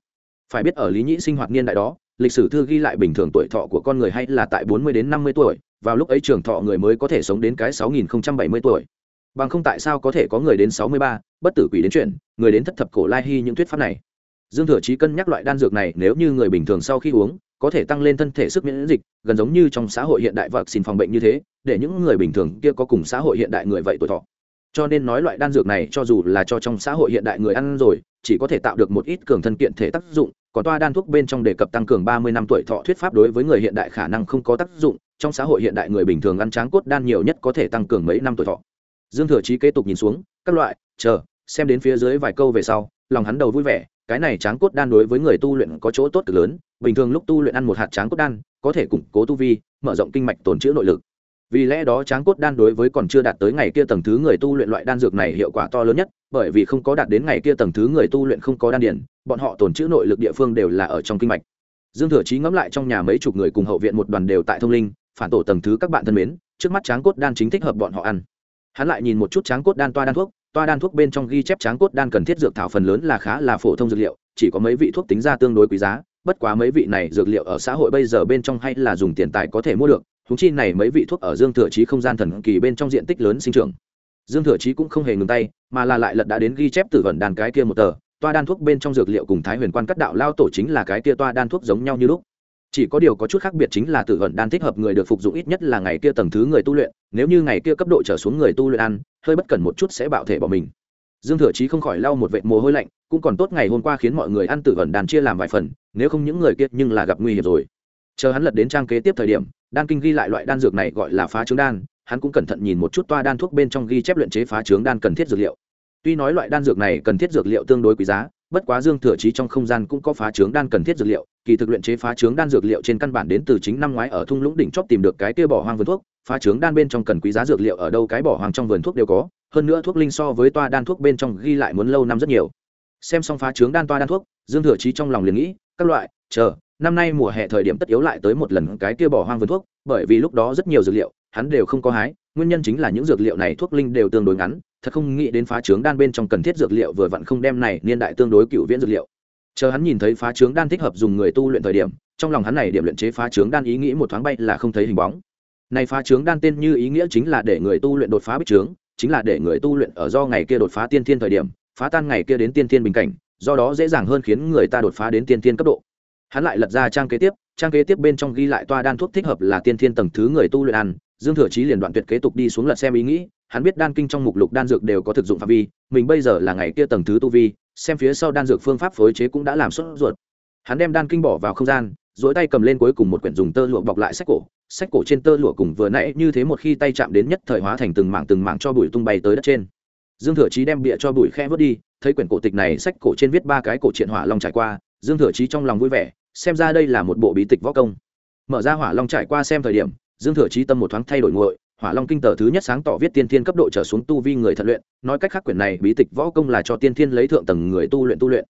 Speaker 1: Phải biết ở lý nhĩ sinh hoạt niên đại đó, lịch sử thư ghi lại bình thường tuổi thọ của con người hay là tại bốn mươi đến năm mươi tuổi, vào lúc ấy trường thọ người mới có thể sống đến cái sáu nghìn bảy mươi tuổi bằng không tại sao có thể có người đến sáu mươi ba, bất tử quỷ đến chuyện, người đến thất thập cổ lai hy những thuyết pháp này. Dương thừa chí cân nhắc loại đan dược này, nếu như người bình thường sau khi uống, có thể tăng lên thân thể sức miễn dịch, gần giống như trong xã hội hiện đại vật xin phòng bệnh như thế, để những người bình thường kia có cùng xã hội hiện đại người vậy tuổi thọ. Cho nên nói loại đan dược này cho dù là cho trong xã hội hiện đại người ăn rồi, chỉ có thể tạo được một ít cường thân kiện thể tác dụng, còn toa đan thuốc bên trong đề cập tăng cường ba mươi năm tuổi thọ thuyết pháp đối với người hiện đại khả năng không có tác dụng, trong xã hội hiện đại người bình thường ăn tráng cốt đan nhiều nhất có thể tăng cường mấy năm tuổi thọ dương thừa chí kế tục nhìn xuống, các loại, chờ, xem đến phía dưới vài câu về sau, lòng hắn đầu vui vẻ, cái này tráng cốt đan đối với người tu luyện có chỗ tốt cực lớn, bình thường lúc tu luyện ăn một hạt tráng cốt đan, có thể củng cố tu vi, mở rộng kinh mạch tồn chữ nội lực. Vì lẽ đó tráng cốt đan đối với còn chưa đạt tới ngày kia tầng thứ người tu luyện loại đan dược này hiệu quả to lớn nhất, bởi vì không có đạt đến ngày kia tầng thứ người tu luyện không có đan điển, bọn họ tồn chữ nội lực địa phương đều là ở trong kinh mạch. Dương thừa chí ngẫm lại trong nhà mấy chục người cùng hậu viện một đoàn đều tại thông linh, phản tổ tầng thứ các bạn thân mến, trước mắt tráng cốt đan chính thích hợp bọn họ ăn hắn lại nhìn một chút tráng cốt đan toa đan thuốc, toa đan thuốc bên trong ghi chép tráng cốt đan cần thiết dược thảo phần lớn là khá là phổ thông dược liệu, chỉ có mấy vị thuốc tính ra tương đối quý giá, bất quá mấy vị này dược liệu ở xã hội bây giờ bên trong hay là dùng tiền tài có thể mua được thúng chi này mấy vị thuốc ở dương thừa trí không gian thần kỳ bên trong diện tích lớn sinh trưởng. Dương thừa trí cũng không hề ngừng tay, mà là lại lật đã đến ghi chép tử vận đàn cái kia một tờ, toa đan thuốc bên trong dược liệu cùng thái huyền quan cắt đạo lao tổ chính là cái kia toa đan thuốc giống nhau như lúc chỉ có điều có chút khác biệt chính là tử vận đan thích hợp người được phục dụng ít nhất là ngày kia tầng thứ người tu luyện, nếu như ngày kia cấp độ trở xuống người tu luyện ăn, hơi bất cẩn một chút sẽ bạo thể bỏ mình. Dương thừa chí không khỏi lau một vệt mồ hôi lạnh, cũng còn tốt ngày hôm qua khiến mọi người ăn tử vận đan chia làm vài phần, nếu không những người kia nhưng là gặp nguy hiểm rồi. Chờ hắn lật đến trang kế tiếp thời điểm, đan kinh ghi lại loại đan dược này gọi là phá trứng đan, hắn cũng cẩn thận nhìn một chút toa đan thuốc bên trong ghi chép luyện chế phá trứng đan cần thiết dược liệu. Tuy nói loại đan dược này cần thiết dược liệu tương đối quý giá bất quá dương thừa chí trong không gian cũng có phá trứng đan cần thiết dược liệu, kỳ thực luyện chế phá trứng đan dược liệu trên căn bản đến từ chính năm ngoái ở thung lũng đỉnh chóp tìm được cái kia bỏ hoang vườn thuốc. Phá trứng đan bên trong cần quý giá dược liệu ở đâu cái bỏ hoang trong vườn thuốc đều có, hơn nữa thuốc linh so với toa đan thuốc bên trong ghi lại muốn lâu năm rất nhiều. Xem xong phá trứng đan toa đan thuốc, dương thừa chí trong lòng liền nghĩ, các loại, chờ, năm nay mùa hè thời điểm tất yếu lại tới một lần cái kia bỏ hoang vườn thuốc, bởi vì lúc đó rất nhiều dược liệu, hắn đều không có hái, nguyên nhân chính là những dược liệu này thuốc linh đều tương đối ngắn thật không nghĩ đến phá trướng đan bên trong cần thiết dược liệu vừa vặn không đem này niên đại tương đối cựu viễn dược liệu. Chờ hắn nhìn thấy phá trướng đan thích hợp dùng người tu luyện thời điểm, trong lòng hắn này điểm luyện chế phá trướng đan ý nghĩ một thoáng bay là không thấy hình bóng. Này phá trướng đan tên như ý nghĩa chính là để người tu luyện đột phá bích trướng, chính là để người tu luyện ở do ngày kia đột phá tiên thiên thời điểm, phá tan ngày kia đến tiên thiên bình cảnh, do đó dễ dàng hơn khiến người ta đột phá đến tiên thiên cấp độ. Hắn lại lật ra trang kế tiếp, trang kế tiếp bên trong ghi lại toa đan thuốc thích hợp là tiên thiên tầng thứ người tu luyện ăn, dương thừa chí liền đoạn tuyệt kế tục đi xuống lật xem ý nghĩ hắn biết đan kinh trong mục lục đan dược đều có thực dụng phạm vi, mình bây giờ là ngày kia tầng thứ tu vi, xem phía sau đan dược phương pháp phối chế cũng đã làm sốt ruột. Hắn đem đan kinh bỏ vào không gian dỗi tay cầm lên cuối cùng một quyển dùng tơ lụa bọc lại sách cổ sách cổ trên tơ lụa cùng vừa nãy như thế một khi tay chạm đến nhất thời hóa thành từng mảng từng mảng cho bụi tung bay tới đất trên. Dương thừa chí đem bịa cho bụi khe vớt đi, thấy quyển cổ tịch này sách cổ trên viết ba cái cổ truyện hỏa long trải qua, dương thừa chí trong lòng vui vẻ, xem ra đây là một bộ bí tịch võ công. Mở ra hỏa long trải qua xem thời điểm, dương thừa chí tâm một thoáng thay đổi nguội hỏa long kinh tờ thứ nhất sáng tỏ viết tiên thiên cấp độ trở xuống tu vi người thật luyện, nói cách khác quyển này bí tịch võ công là cho tiên thiên lấy thượng tầng người tu luyện tu luyện.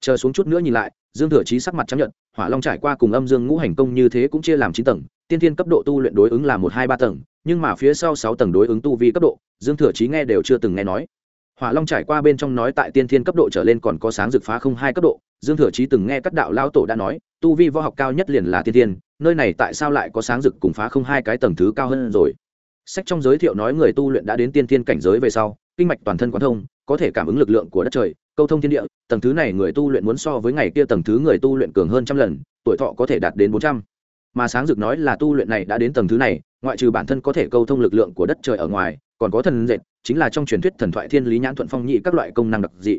Speaker 1: Chờ xuống chút nữa nhìn lại, dương thừa chí sắc mặt chấp nhận hỏa long trải qua cùng âm dương ngũ hành công như thế cũng chia làm chín tầng, tiên thiên cấp độ tu luyện đối ứng là một hai ba tầng, nhưng mà phía sau sáu tầng đối ứng tu vi cấp độ, dương thừa chí nghe đều chưa từng nghe nói. Hỏa long trải qua bên trong nói tại tiên thiên cấp độ trở lên còn có sáng dực phá không hai cấp độ, dương thừa chí từng nghe các đạo lao tổ đã nói, tu vi võ học cao nhất liền là tiên thiên, nơi này tại sao lại có sáng dực cùng phá không hai cái tầng thứ cao hơn rồi? Sách trong giới thiệu nói người tu luyện đã đến tiên thiên cảnh giới về sau, kinh mạch toàn thân quán thông, có thể cảm ứng lực lượng của đất trời, câu thông thiên địa, tầng thứ này người tu luyện muốn so với ngày kia tầng thứ người tu luyện cường hơn trăm lần, tuổi thọ có thể đạt đến bốn trăm. Mà sáng dực nói là tu luyện này đã đến tầng thứ này, ngoại trừ bản thân có thể câu thông lực lượng của đất trời ở ngoài, còn có thần dệt, chính là trong truyền thuyết thần thoại thiên lý nhãn thuận phong nhị các loại công năng đặc dị.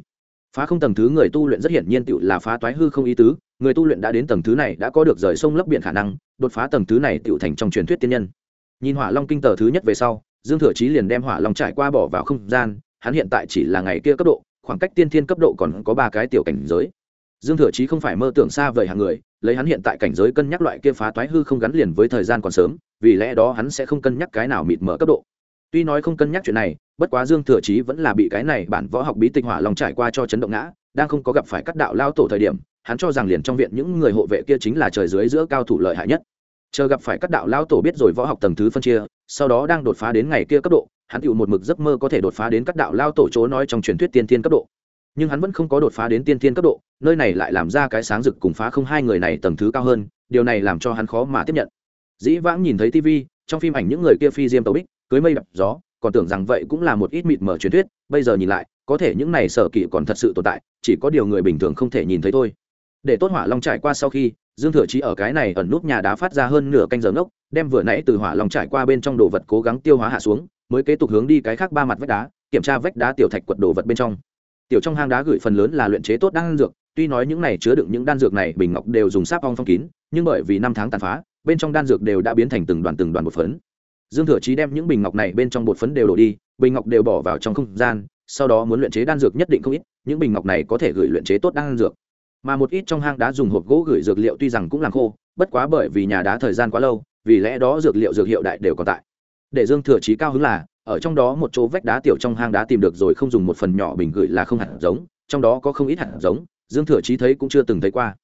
Speaker 1: Phá không tầng thứ người tu luyện rất hiển nhiên tựu là phá toái hư không ý tứ, người tu luyện đã đến tầng thứ này đã có được rời sông lấp biển khả năng, đột phá tầng thứ này tựu thành trong truyền thuyết tiên nhân nhìn hỏa long kinh tờ thứ nhất về sau, dương thừa chí liền đem hỏa long trải qua bỏ vào không gian, hắn hiện tại chỉ là ngày kia cấp độ, khoảng cách tiên thiên cấp độ còn có ba cái tiểu cảnh giới. Dương thừa chí không phải mơ tưởng xa vời hàng người, lấy hắn hiện tại cảnh giới cân nhắc loại kia phá toái hư không gắn liền với thời gian còn sớm, vì lẽ đó hắn sẽ không cân nhắc cái nào mịt mở cấp độ. Tuy nói không cân nhắc chuyện này, bất quá dương thừa chí vẫn là bị cái này bản võ học bí tịch hỏa long trải qua cho chấn động ngã, đang không có gặp phải các đạo lao tổ thời điểm, hắn cho rằng liền trong viện những người hộ vệ kia chính là trời dưới giữa cao thủ lợi hại nhất chờ gặp phải các đạo lao tổ biết rồi võ học tầng thứ phân chia, sau đó đang đột phá đến ngày kia cấp độ, hắn chịu một mực giấc mơ có thể đột phá đến các đạo lao tổ chỗ nói trong truyền thuyết tiên tiên cấp độ. Nhưng hắn vẫn không có đột phá đến tiên tiên cấp độ, nơi này lại làm ra cái sáng rực cùng phá không hai người này tầng thứ cao hơn, điều này làm cho hắn khó mà tiếp nhận. Dĩ vãng nhìn thấy tv trong phim ảnh những người kia phi diêm tấu bích, cưới mây đập gió, còn tưởng rằng vậy cũng là một ít mịt mở truyền thuyết, bây giờ nhìn lại, có thể những này sở kỵ còn thật sự tồn tại, chỉ có điều người bình thường không thể nhìn thấy thôi. Để tốt hỏa long trải qua sau khi dương thừa chí ở cái này ẩn nút nhà đá phát ra hơn nửa canh giờ ngốc, đem vừa nãy từ hỏa long trải qua bên trong đồ vật cố gắng tiêu hóa hạ xuống, mới kế tục hướng đi cái khác ba mặt vách đá, kiểm tra vách đá tiểu thạch quật đồ vật bên trong. Tiểu trong hang đá gửi phần lớn là luyện chế tốt đan dược, tuy nói những này chứa đựng những đan dược này bình ngọc đều dùng sáp ong phong kín, nhưng bởi vì năm tháng tàn phá, bên trong đan dược đều đã biến thành từng đoàn từng đoàn bột phấn. Dương thừa chí đem những bình ngọc này bên trong bột phấn đều đổ đi, bình ngọc đều bỏ vào trong không gian, sau đó muốn luyện chế đan dược nhất định không ít, những bình ngọc này có thể gửi luyện chế tốt đan dược mà một ít trong hang đá dùng hộp gỗ gửi dược liệu tuy rằng cũng làm khô, bất quá bởi vì nhà đá thời gian quá lâu, vì lẽ đó dược liệu, dược hiệu đại đều còn tại. Để dương thừa chí cao hứng là, ở trong đó một chỗ vách đá tiểu trong hang đá tìm được rồi không dùng một phần nhỏ bình gửi là không hạt giống, trong đó có không ít hạt giống, dương thừa chí thấy cũng chưa từng thấy qua.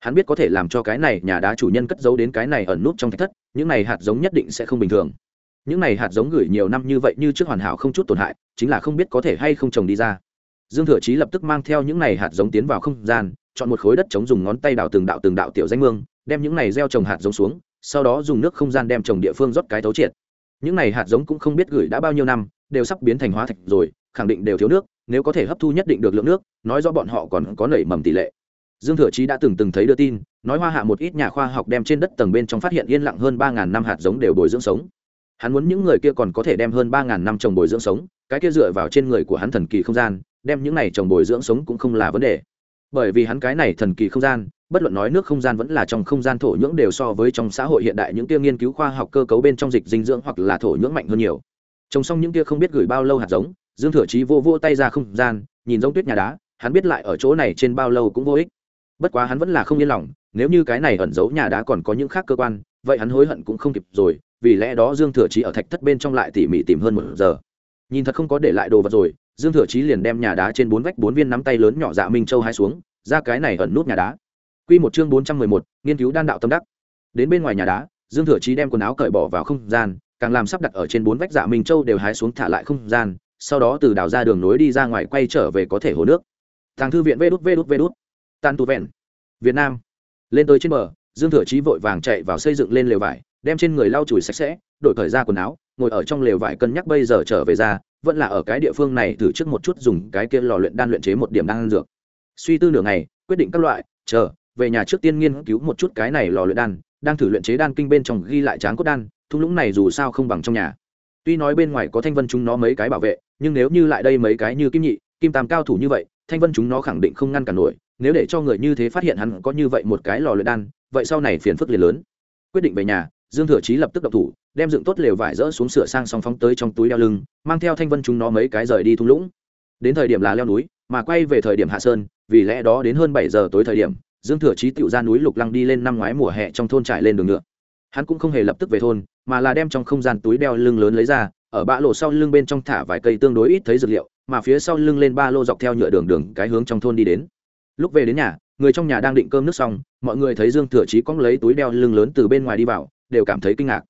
Speaker 1: Hắn biết có thể làm cho cái này nhà đá chủ nhân cất giấu đến cái này ẩn nút trong thạch thất, những này hạt giống nhất định sẽ không bình thường. Những này hạt giống gửi nhiều năm như vậy như trước hoàn hảo không chút tổn hại, chính là không biết có thể hay không trồng đi ra. Dương thừa chí lập tức mang theo những này hạt giống tiến vào không gian chọn một khối đất chống dùng ngón tay đào từng đạo từng đạo tiểu danh mương, đem những này gieo trồng hạt giống xuống, sau đó dùng nước không gian đem trồng địa phương rót cái thấu triệt. Những này hạt giống cũng không biết gửi đã bao nhiêu năm, đều sắp biến thành hóa thạch rồi, khẳng định đều thiếu nước, nếu có thể hấp thu nhất định được lượng nước, nói rõ bọn họ còn có nảy mầm tỷ lệ. Dương thừa chí đã từng từng thấy đưa tin, nói hoa hạ một ít nhà khoa học đem trên đất tầng bên trong phát hiện yên lặng hơn ba ngàn năm hạt giống đều bồi dưỡng sống. Hắn muốn những người kia còn có thể đem hơn ba ngàn năm trồng bồi dưỡng sống, cái kia dựa vào trên người của hắn thần kỳ không gian, đem những này trồng bồi dưỡng sống cũng không là vấn đề bởi vì hắn cái này thần kỳ không gian, bất luận nói nước không gian vẫn là trong không gian thổ nhưỡng đều so với trong xã hội hiện đại những kia nghiên cứu khoa học cơ cấu bên trong dịch dinh dưỡng hoặc là thổ nhưỡng mạnh hơn nhiều. Trồng xong những kia không biết gửi bao lâu hạt giống, dương thừa chí vô vô tay ra không gian, nhìn giống tuyết nhà đá, hắn biết lại ở chỗ này trên bao lâu cũng vô ích. Bất quá hắn vẫn là không yên lòng, nếu như cái này ẩn giấu nhà đá còn có những khác cơ quan, vậy hắn hối hận cũng không kịp rồi, vì lẽ đó dương thừa chí ở thạch thất bên trong lại tỉ mỉ tìm hơn một giờ. Nhìn thật không có để lại đồ vật rồi dương thừa chí liền đem nhà đá trên bốn vách bốn viên nắm tay lớn nhỏ dạ minh châu hai xuống ra cái này ẩn nút nhà đá Quy một chương bốn trăm mười một, nghiên cứu đan đạo tâm đắc. Đến bên ngoài nhà đá, Dương Thừa Chí đem quần áo cởi bỏ vào không gian, càng làm sắp đặt ở trên bốn vách dạ Minh Châu đều hái xuống thả lại không gian, sau đó từ đào ra đường nối đi ra ngoài quay trở về có thể hồ nước. Tàng thư viện vê đút vê đút vê đút tan tu vẹn. Việt Nam. Lên tới trên bờ, Dương Thừa Chí vội vàng chạy vào xây dựng lên lều vải, đem trên người lau chùi sạch sẽ, đổi cởi ra quần áo, ngồi ở trong lều vải cân nhắc bây giờ trở về ra, vẫn là ở cái địa phương này thử trước một chút dùng cái kia lò luyện đan luyện chế một điểm đan dược. Suy tư nửa ngày, quyết định các loại, chờ, về nhà trước tiên nghiên cứu một chút cái này lò luyện đan đang thử luyện chế đan kinh bên trong ghi lại tráng cốt đan thung lũng này dù sao không bằng trong nhà tuy nói bên ngoài có thanh vân chúng nó mấy cái bảo vệ nhưng nếu như lại đây mấy cái như kim nhị kim tam cao thủ như vậy thanh vân chúng nó khẳng định không ngăn cản nổi nếu để cho người như thế phát hiện hắn có như vậy một cái lò luyện đan vậy sau này phiền phức liền lớn quyết định về nhà dương thừa chí lập tức động thủ, đem dựng tốt lều vải rỡ xuống sửa sang xong phóng tới trong túi đeo lưng, mang theo thanh vân chúng nó mấy cái rời đi thung lũng. Đến thời điểm là leo núi, mà quay về thời điểm hạ sơn, vì lẽ đó đến hơn bảy giờ tối thời điểm, dương thừa chí tựu ra núi lục lăng đi lên năm ngoái mùa hè trong thôn trải lên đường ngựa. Hắn cũng không hề lập tức về thôn, mà là đem trong không gian túi đeo lưng lớn lấy ra, ở bã lộ sau lưng bên trong thả vài cây tương đối ít thấy dược liệu, mà phía sau lưng lên ba lô dọc theo nhựa đường đường cái hướng trong thôn đi đến. Lúc về đến nhà, người trong nhà đang định cơm nước xong, mọi người thấy dương thừa chí cóng lấy túi đeo lưng lớn từ bên ngoài đi vào đều cảm thấy kinh ngạc.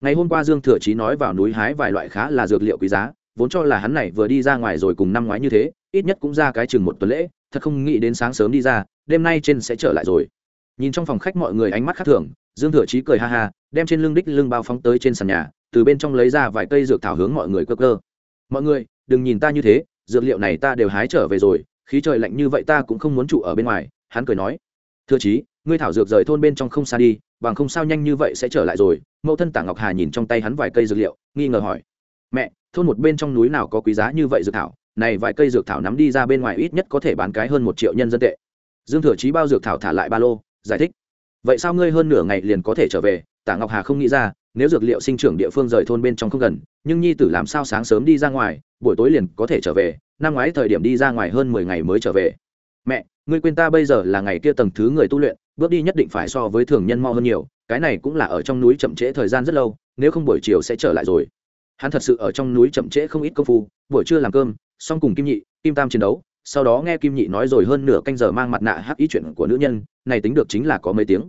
Speaker 1: Ngày hôm qua dương thừa chí nói vào núi hái vài loại khá là dược liệu quý giá, vốn cho là hắn này vừa đi ra ngoài rồi cùng năm ngoái như thế, ít nhất cũng ra cái chừng một tuần lễ, thật không nghĩ đến sáng sớm đi ra, đêm nay trên sẽ trở lại rồi. Nhìn trong phòng khách mọi người ánh mắt khác thường, dương thừa chí cười ha ha, đem trên lưng đích lưng bao phóng tới trên sàn nhà, từ bên trong lấy ra vài cây dược thảo hướng mọi người cơ cơ mọi người, đừng nhìn ta như thế, dược liệu này ta đều hái trở về rồi, khí trời lạnh như vậy ta cũng không muốn trụ ở bên ngoài, hắn cười nói. Thừa chí, ngươi thảo dược rời thôn bên trong không xa đi bằng không sao nhanh như vậy sẽ trở lại rồi. Mẫu thân tả ngọc hà nhìn trong tay hắn vài cây dược liệu, nghi ngờ hỏi, mẹ, thôn một bên trong núi nào có quý giá như vậy dược thảo? Này vài cây dược thảo nắm đi ra bên ngoài ít nhất có thể bán cái hơn một triệu nhân dân tệ. Dương thừa chí bao dược thảo thả lại ba lô, giải thích, vậy sao ngươi hơn nửa ngày liền có thể trở về? Tả ngọc hà không nghĩ ra, nếu dược liệu sinh trưởng địa phương rời thôn bên trong không gần, nhưng nhi tử làm sao sáng sớm đi ra ngoài, buổi tối liền có thể trở về, năm ngoái thời điểm đi ra ngoài hơn mười ngày mới trở về. Mẹ, ngươi quên ta bây giờ là ngày kia tầng thứ người tu luyện bước đi nhất định phải so với thường nhân mo hơn nhiều, cái này cũng là ở trong núi chậm trễ thời gian rất lâu, nếu không buổi chiều sẽ trở lại rồi. Hắn thật sự ở trong núi chậm trễ không ít công phu, buổi trưa làm cơm, xong cùng kim nhị, kim tam chiến đấu, sau đó nghe kim nhị nói rồi hơn nửa canh giờ mang mặt nạ hắc ý chuyện của nữ nhân, này tính được chính là có mấy tiếng.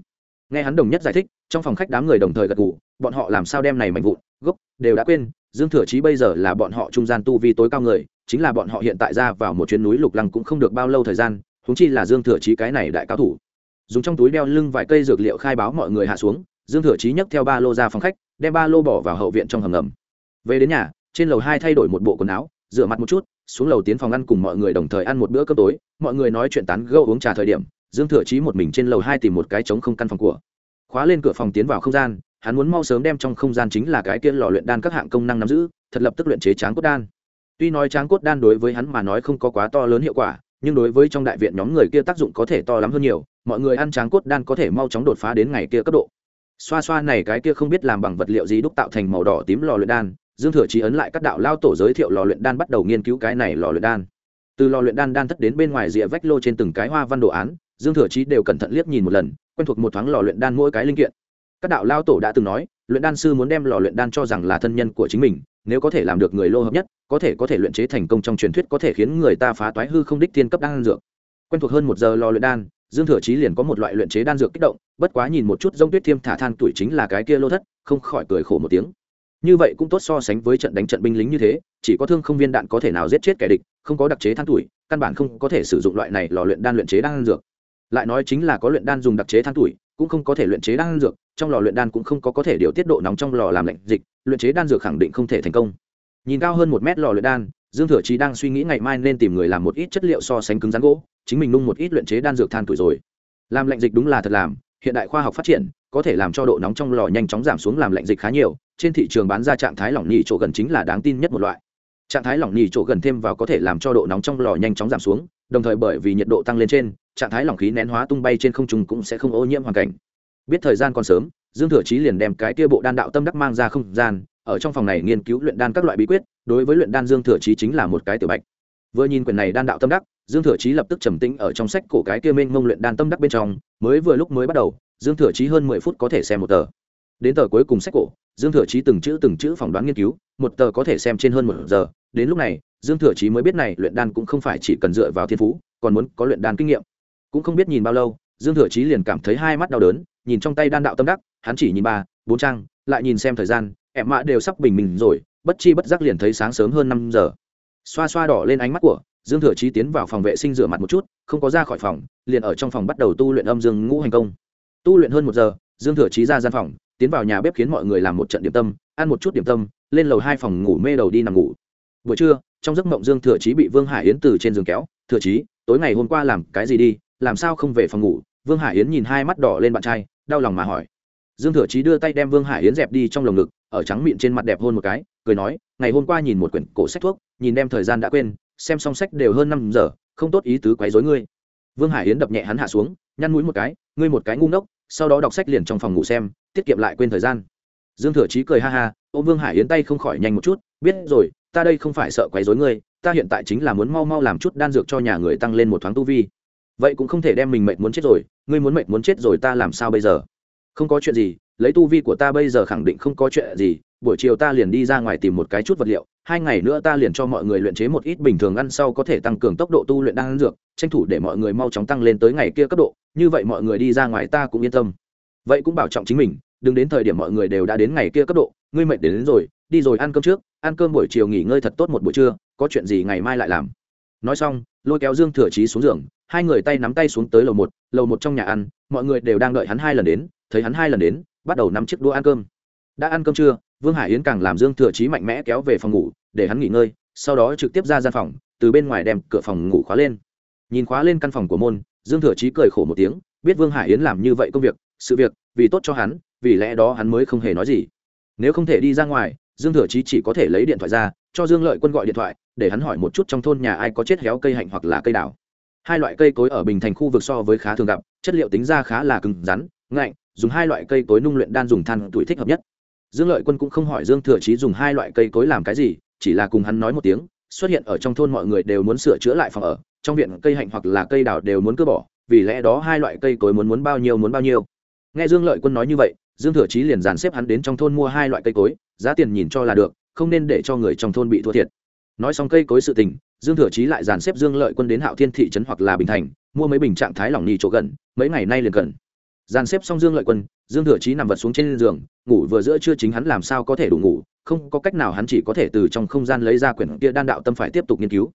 Speaker 1: Nghe hắn đồng nhất giải thích, trong phòng khách đám người đồng thời gật gù, bọn họ làm sao đem này mạnh vụn, gốc, đều đã quên, dương thừa chí bây giờ là bọn họ trung gian tu vi tối cao người, chính là bọn họ hiện tại ra vào một chuyến núi lục lăng cũng không được bao lâu thời gian húng chi là dương thừa chí cái này đại cao thủ dùng trong túi đeo lưng vài cây dược liệu khai báo mọi người hạ xuống, dương thừa chí nhấc theo ba lô ra phòng khách, đem ba lô bỏ vào hậu viện trong hầm ngầm. Về đến nhà, trên lầu hai thay đổi một bộ quần áo, rửa mặt một chút, xuống lầu tiến phòng ăn cùng mọi người đồng thời ăn một bữa cơm tối. Mọi người nói chuyện tán gâu uống trà thời điểm, dương thừa chí một mình trên lầu hai tìm một cái trống không căn phòng của. Khóa lên cửa phòng tiến vào không gian, hắn muốn mau sớm đem trong không gian chính là cái kia lò luyện đan các hạng công năng nắm giữ, thật lập tức luyện chế tráng cốt đan. Tuy nói tráng cốt đan đối với hắn mà nói không có quá to lớn hiệu quả nhưng đối với trong đại viện nhóm người kia tác dụng có thể to lắm hơn nhiều, mọi người ăn tráng cốt đan có thể mau chóng đột phá đến ngày kia cấp độ. Xoa xoa này cái kia không biết làm bằng vật liệu gì đúc tạo thành màu đỏ tím lò luyện đan, dương thừa trí ấn lại các đạo lao tổ giới thiệu lò luyện đan bắt đầu nghiên cứu cái này lò luyện đan. Từ lò luyện đan đan thất đến bên ngoài rìa vách lô trên từng cái hoa văn đồ án, dương thừa trí đều cẩn thận liếc nhìn một lần, quen thuộc một thoáng lò luyện đan mỗi cái linh kiện. Các đạo lao tổ đã từng nói, luyện đan sư muốn đem lò luyện đan cho rằng là thân nhân của chính mình nếu có thể làm được người lô hợp nhất, có thể có thể luyện chế thành công trong truyền thuyết, có thể khiến người ta phá toái hư không đích thiên cấp đan dược. Quen thuộc hơn một giờ lò luyện đan, dương thừa chí liền có một loại luyện chế đan dược kích động, bất quá nhìn một chút dông tuyết thiêm thả than tuổi chính là cái kia lô thất, không khỏi cười khổ một tiếng. Như vậy cũng tốt so sánh với trận đánh trận binh lính như thế, chỉ có thương không viên đạn có thể nào giết chết kẻ địch, không có đặc chế than tuổi, căn bản không có thể sử dụng loại này lò luyện đan luyện chế đan dược. Lại nói chính là có luyện đan dùng đặc chế than tuổi, cũng không có thể luyện chế đan dược, trong lò luyện đan cũng không có có thể điều tiết độ nóng trong lò làm lạnh dịch luyện chế đan dược khẳng định không thể thành công. Nhìn cao hơn một mét lò luyện đan, dương thừa chí đang suy nghĩ ngày mai nên tìm người làm một ít chất liệu so sánh cứng rắn gỗ, chính mình nung một ít luyện chế đan dược than tuổi rồi. Làm lạnh dịch đúng là thật làm, hiện đại khoa học phát triển, có thể làm cho độ nóng trong lò nhanh chóng giảm xuống làm lạnh dịch khá nhiều, trên thị trường bán ra trạng thái lỏng nhì chỗ gần chính là đáng tin nhất một loại. Trạng thái lỏng nhì chỗ gần thêm vào có thể làm cho độ nóng trong lò nhanh chóng giảm xuống, đồng thời bởi vì nhiệt độ tăng lên trên, trạng thái lỏng khí nén hóa tung bay trên không trung cũng sẽ không ô nhiễm hoàn cảnh. Biết thời gian còn sớm dương thừa chí liền đem cái kia bộ đan đạo tâm đắc mang ra không gian, ở trong phòng này nghiên cứu luyện đan các loại bí quyết, đối với luyện đan dương thừa chí chính là một cái tiểu bạch. Vừa nhìn quyển này đan đạo tâm đắc, dương thừa chí lập tức trầm tĩnh ở trong sách cổ cái kia mênh mông luyện đan tâm đắc bên trong, mới vừa lúc mới bắt đầu, dương thừa chí hơn mười phút có thể xem một tờ. Đến tờ cuối cùng sách cổ, dương thừa chí từng chữ từng chữ phỏng đoán nghiên cứu, một tờ có thể xem trên hơn một giờ. Đến lúc này, dương thừa chí mới biết này luyện đan cũng không phải chỉ cần dựa vào thiên phú, còn muốn có luyện đan kinh nghiệm. Cũng không biết nhìn bao lâu, dương thừa chí liền cảm thấy hai mắt đau đớn nhìn trong tay đan đạo tâm đắc, hắn chỉ nhìn ba, bốn trang, lại nhìn xem thời gian, em mạ đều sắp bình mình rồi, bất chi bất giác liền thấy sáng sớm hơn năm giờ. Xoa xoa đỏ lên ánh mắt của dương thừa chí tiến vào phòng vệ sinh rửa mặt một chút, không có ra khỏi phòng, liền ở trong phòng bắt đầu tu luyện âm dương ngũ hành công. Tu luyện hơn một giờ, dương thừa chí ra gian phòng, tiến vào nhà bếp khiến mọi người làm một trận điểm tâm, ăn một chút điểm tâm, lên lầu hai phòng ngủ mê đầu đi nằm ngủ. Buổi trưa, trong giấc mộng dương thừa chí bị vương hải yến từ trên giường kéo, thừa chí, tối ngày hôm qua làm cái gì đi, làm sao không về phòng ngủ? Vương hải yến nhìn hai mắt đỏ lên bạn trai đau lòng mà hỏi. Dương thừa chí đưa tay đem vương hải yến dẹp đi trong lồng ngực, ở trắng miệng trên mặt đẹp hôn một cái, cười nói, ngày hôm qua nhìn một quyển cổ sách thuốc, nhìn đem thời gian đã quên, xem xong sách đều hơn năm giờ, không tốt ý tứ quấy dối ngươi. Vương hải yến đập nhẹ hắn hạ xuống, nhăn mũi một cái, ngươi một cái ngu ngốc, sau đó đọc sách liền trong phòng ngủ xem, tiết kiệm lại quên thời gian. Dương thừa chí cười ha ha ô vương hải yến tay không khỏi nhanh một chút, biết rồi, ta đây không phải sợ quấy dối ngươi, ta hiện tại chính là muốn mau mau làm chút đan dược cho nhà người tăng lên một thoáng tu vi vậy cũng không thể đem mình mệnh muốn chết rồi ngươi muốn mệnh muốn chết rồi ta làm sao bây giờ? Không có chuyện gì lấy tu vi của ta bây giờ khẳng định không có chuyện gì buổi chiều ta liền đi ra ngoài tìm một cái chút vật liệu hai ngày nữa ta liền cho mọi người luyện chế một ít bình thường ăn sau có thể tăng cường tốc độ tu luyện đan dược tranh thủ để mọi người mau chóng tăng lên tới ngày kia cấp độ như vậy mọi người đi ra ngoài ta cũng yên tâm. Vậy cũng bảo trọng chính mình đừng đến thời điểm mọi người đều đã đến ngày kia cấp độ ngươi mệt đến, đến rồi đi rồi ăn cơm trước ăn cơm buổi chiều nghỉ ngơi thật tốt một buổi trưa có chuyện gì ngày mai lại làm. Nói xong lôi kéo dương thừa trí xuống giường hai người tay nắm tay xuống tới lầu một lầu một trong nhà ăn, mọi người đều đang đợi hắn hai lần đến, thấy hắn hai lần đến, bắt đầu nắm chiếc đũa ăn cơm. Đã ăn cơm trưa vương hải yến càng làm dương thừa trí mạnh mẽ kéo về phòng ngủ, để hắn nghỉ ngơi, sau đó trực tiếp ra gian phòng, từ bên ngoài đem cửa phòng ngủ khóa lên. Nhìn khóa lên căn phòng của môn, dương thừa chí cười khổ một tiếng, biết vương hải yến làm như vậy công việc, sự việc, vì tốt cho hắn, vì lẽ đó hắn mới không hề nói gì. Nếu không thể đi ra ngoài, dương thừa chí chỉ có thể lấy điện thoại ra, cho dương lợi quân gọi điện thoại, để hắn hỏi một chút trong thôn nhà ai có chết héo cây hạnh hoặc là cây đào hai loại cây cối ở bình thành khu vực so với khá thường gặp, chất liệu tính ra khá là cứng rắn, ngạnh, dùng hai loại cây cối nung luyện đan dùng than tuổi thích hợp nhất. Dương lợi quân cũng không hỏi dương thừa chí dùng hai loại cây cối làm cái gì, chỉ là cùng hắn nói một tiếng, xuất hiện ở trong thôn mọi người đều muốn sửa chữa lại phòng ở, trong viện cây hạnh hoặc là cây đào đều muốn cưa bỏ, vì lẽ đó hai loại cây cối muốn muốn bao nhiêu muốn bao nhiêu. Nghe dương lợi quân nói như vậy, dương thừa chí liền dàn xếp hắn đến trong thôn mua hai loại cây cối, giá tiền nhìn cho là được, không nên để cho người trong thôn bị thua thiệt nói xong cây cối sự tình, dương thừa chí lại dàn xếp dương lợi quân đến hạo thiên thị trấn hoặc là bình thành, mua mấy bình trạng thái lỏng nhì chỗ gần, mấy ngày nay liền cần. Dàn xếp xong dương lợi quân, dương thừa chí nằm vật xuống trên giường, ngủ vừa giữa trưa chính hắn làm sao có thể đủ ngủ, không có cách nào hắn chỉ có thể từ trong không gian lấy ra quyển kia đan đạo tâm phải tiếp tục nghiên cứu.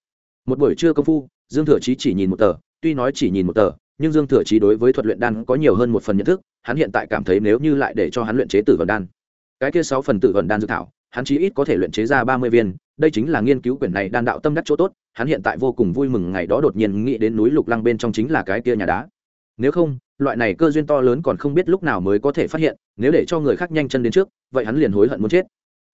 Speaker 1: Một buổi trưa công phu, dương thừa chí chỉ nhìn một tờ, tuy nói chỉ nhìn một tờ, nhưng dương thừa chí đối với thuật luyện đan có nhiều hơn một phần nhận thức, hắn hiện tại cảm thấy nếu như lại để cho hắn luyện chế tử vận đan, cái kia sáu phần tử vận đan dự thảo, hắn chí ít có thể luyện chế ra ba mươi viên đây chính là nghiên cứu quyển này đan đạo tâm đắc chỗ tốt hắn hiện tại vô cùng vui mừng ngày đó đột nhiên nghĩ đến núi lục lăng bên trong chính là cái kia nhà đá. Nếu không loại này cơ duyên to lớn còn không biết lúc nào mới có thể phát hiện nếu để cho người khác nhanh chân đến trước vậy hắn liền hối hận muốn chết.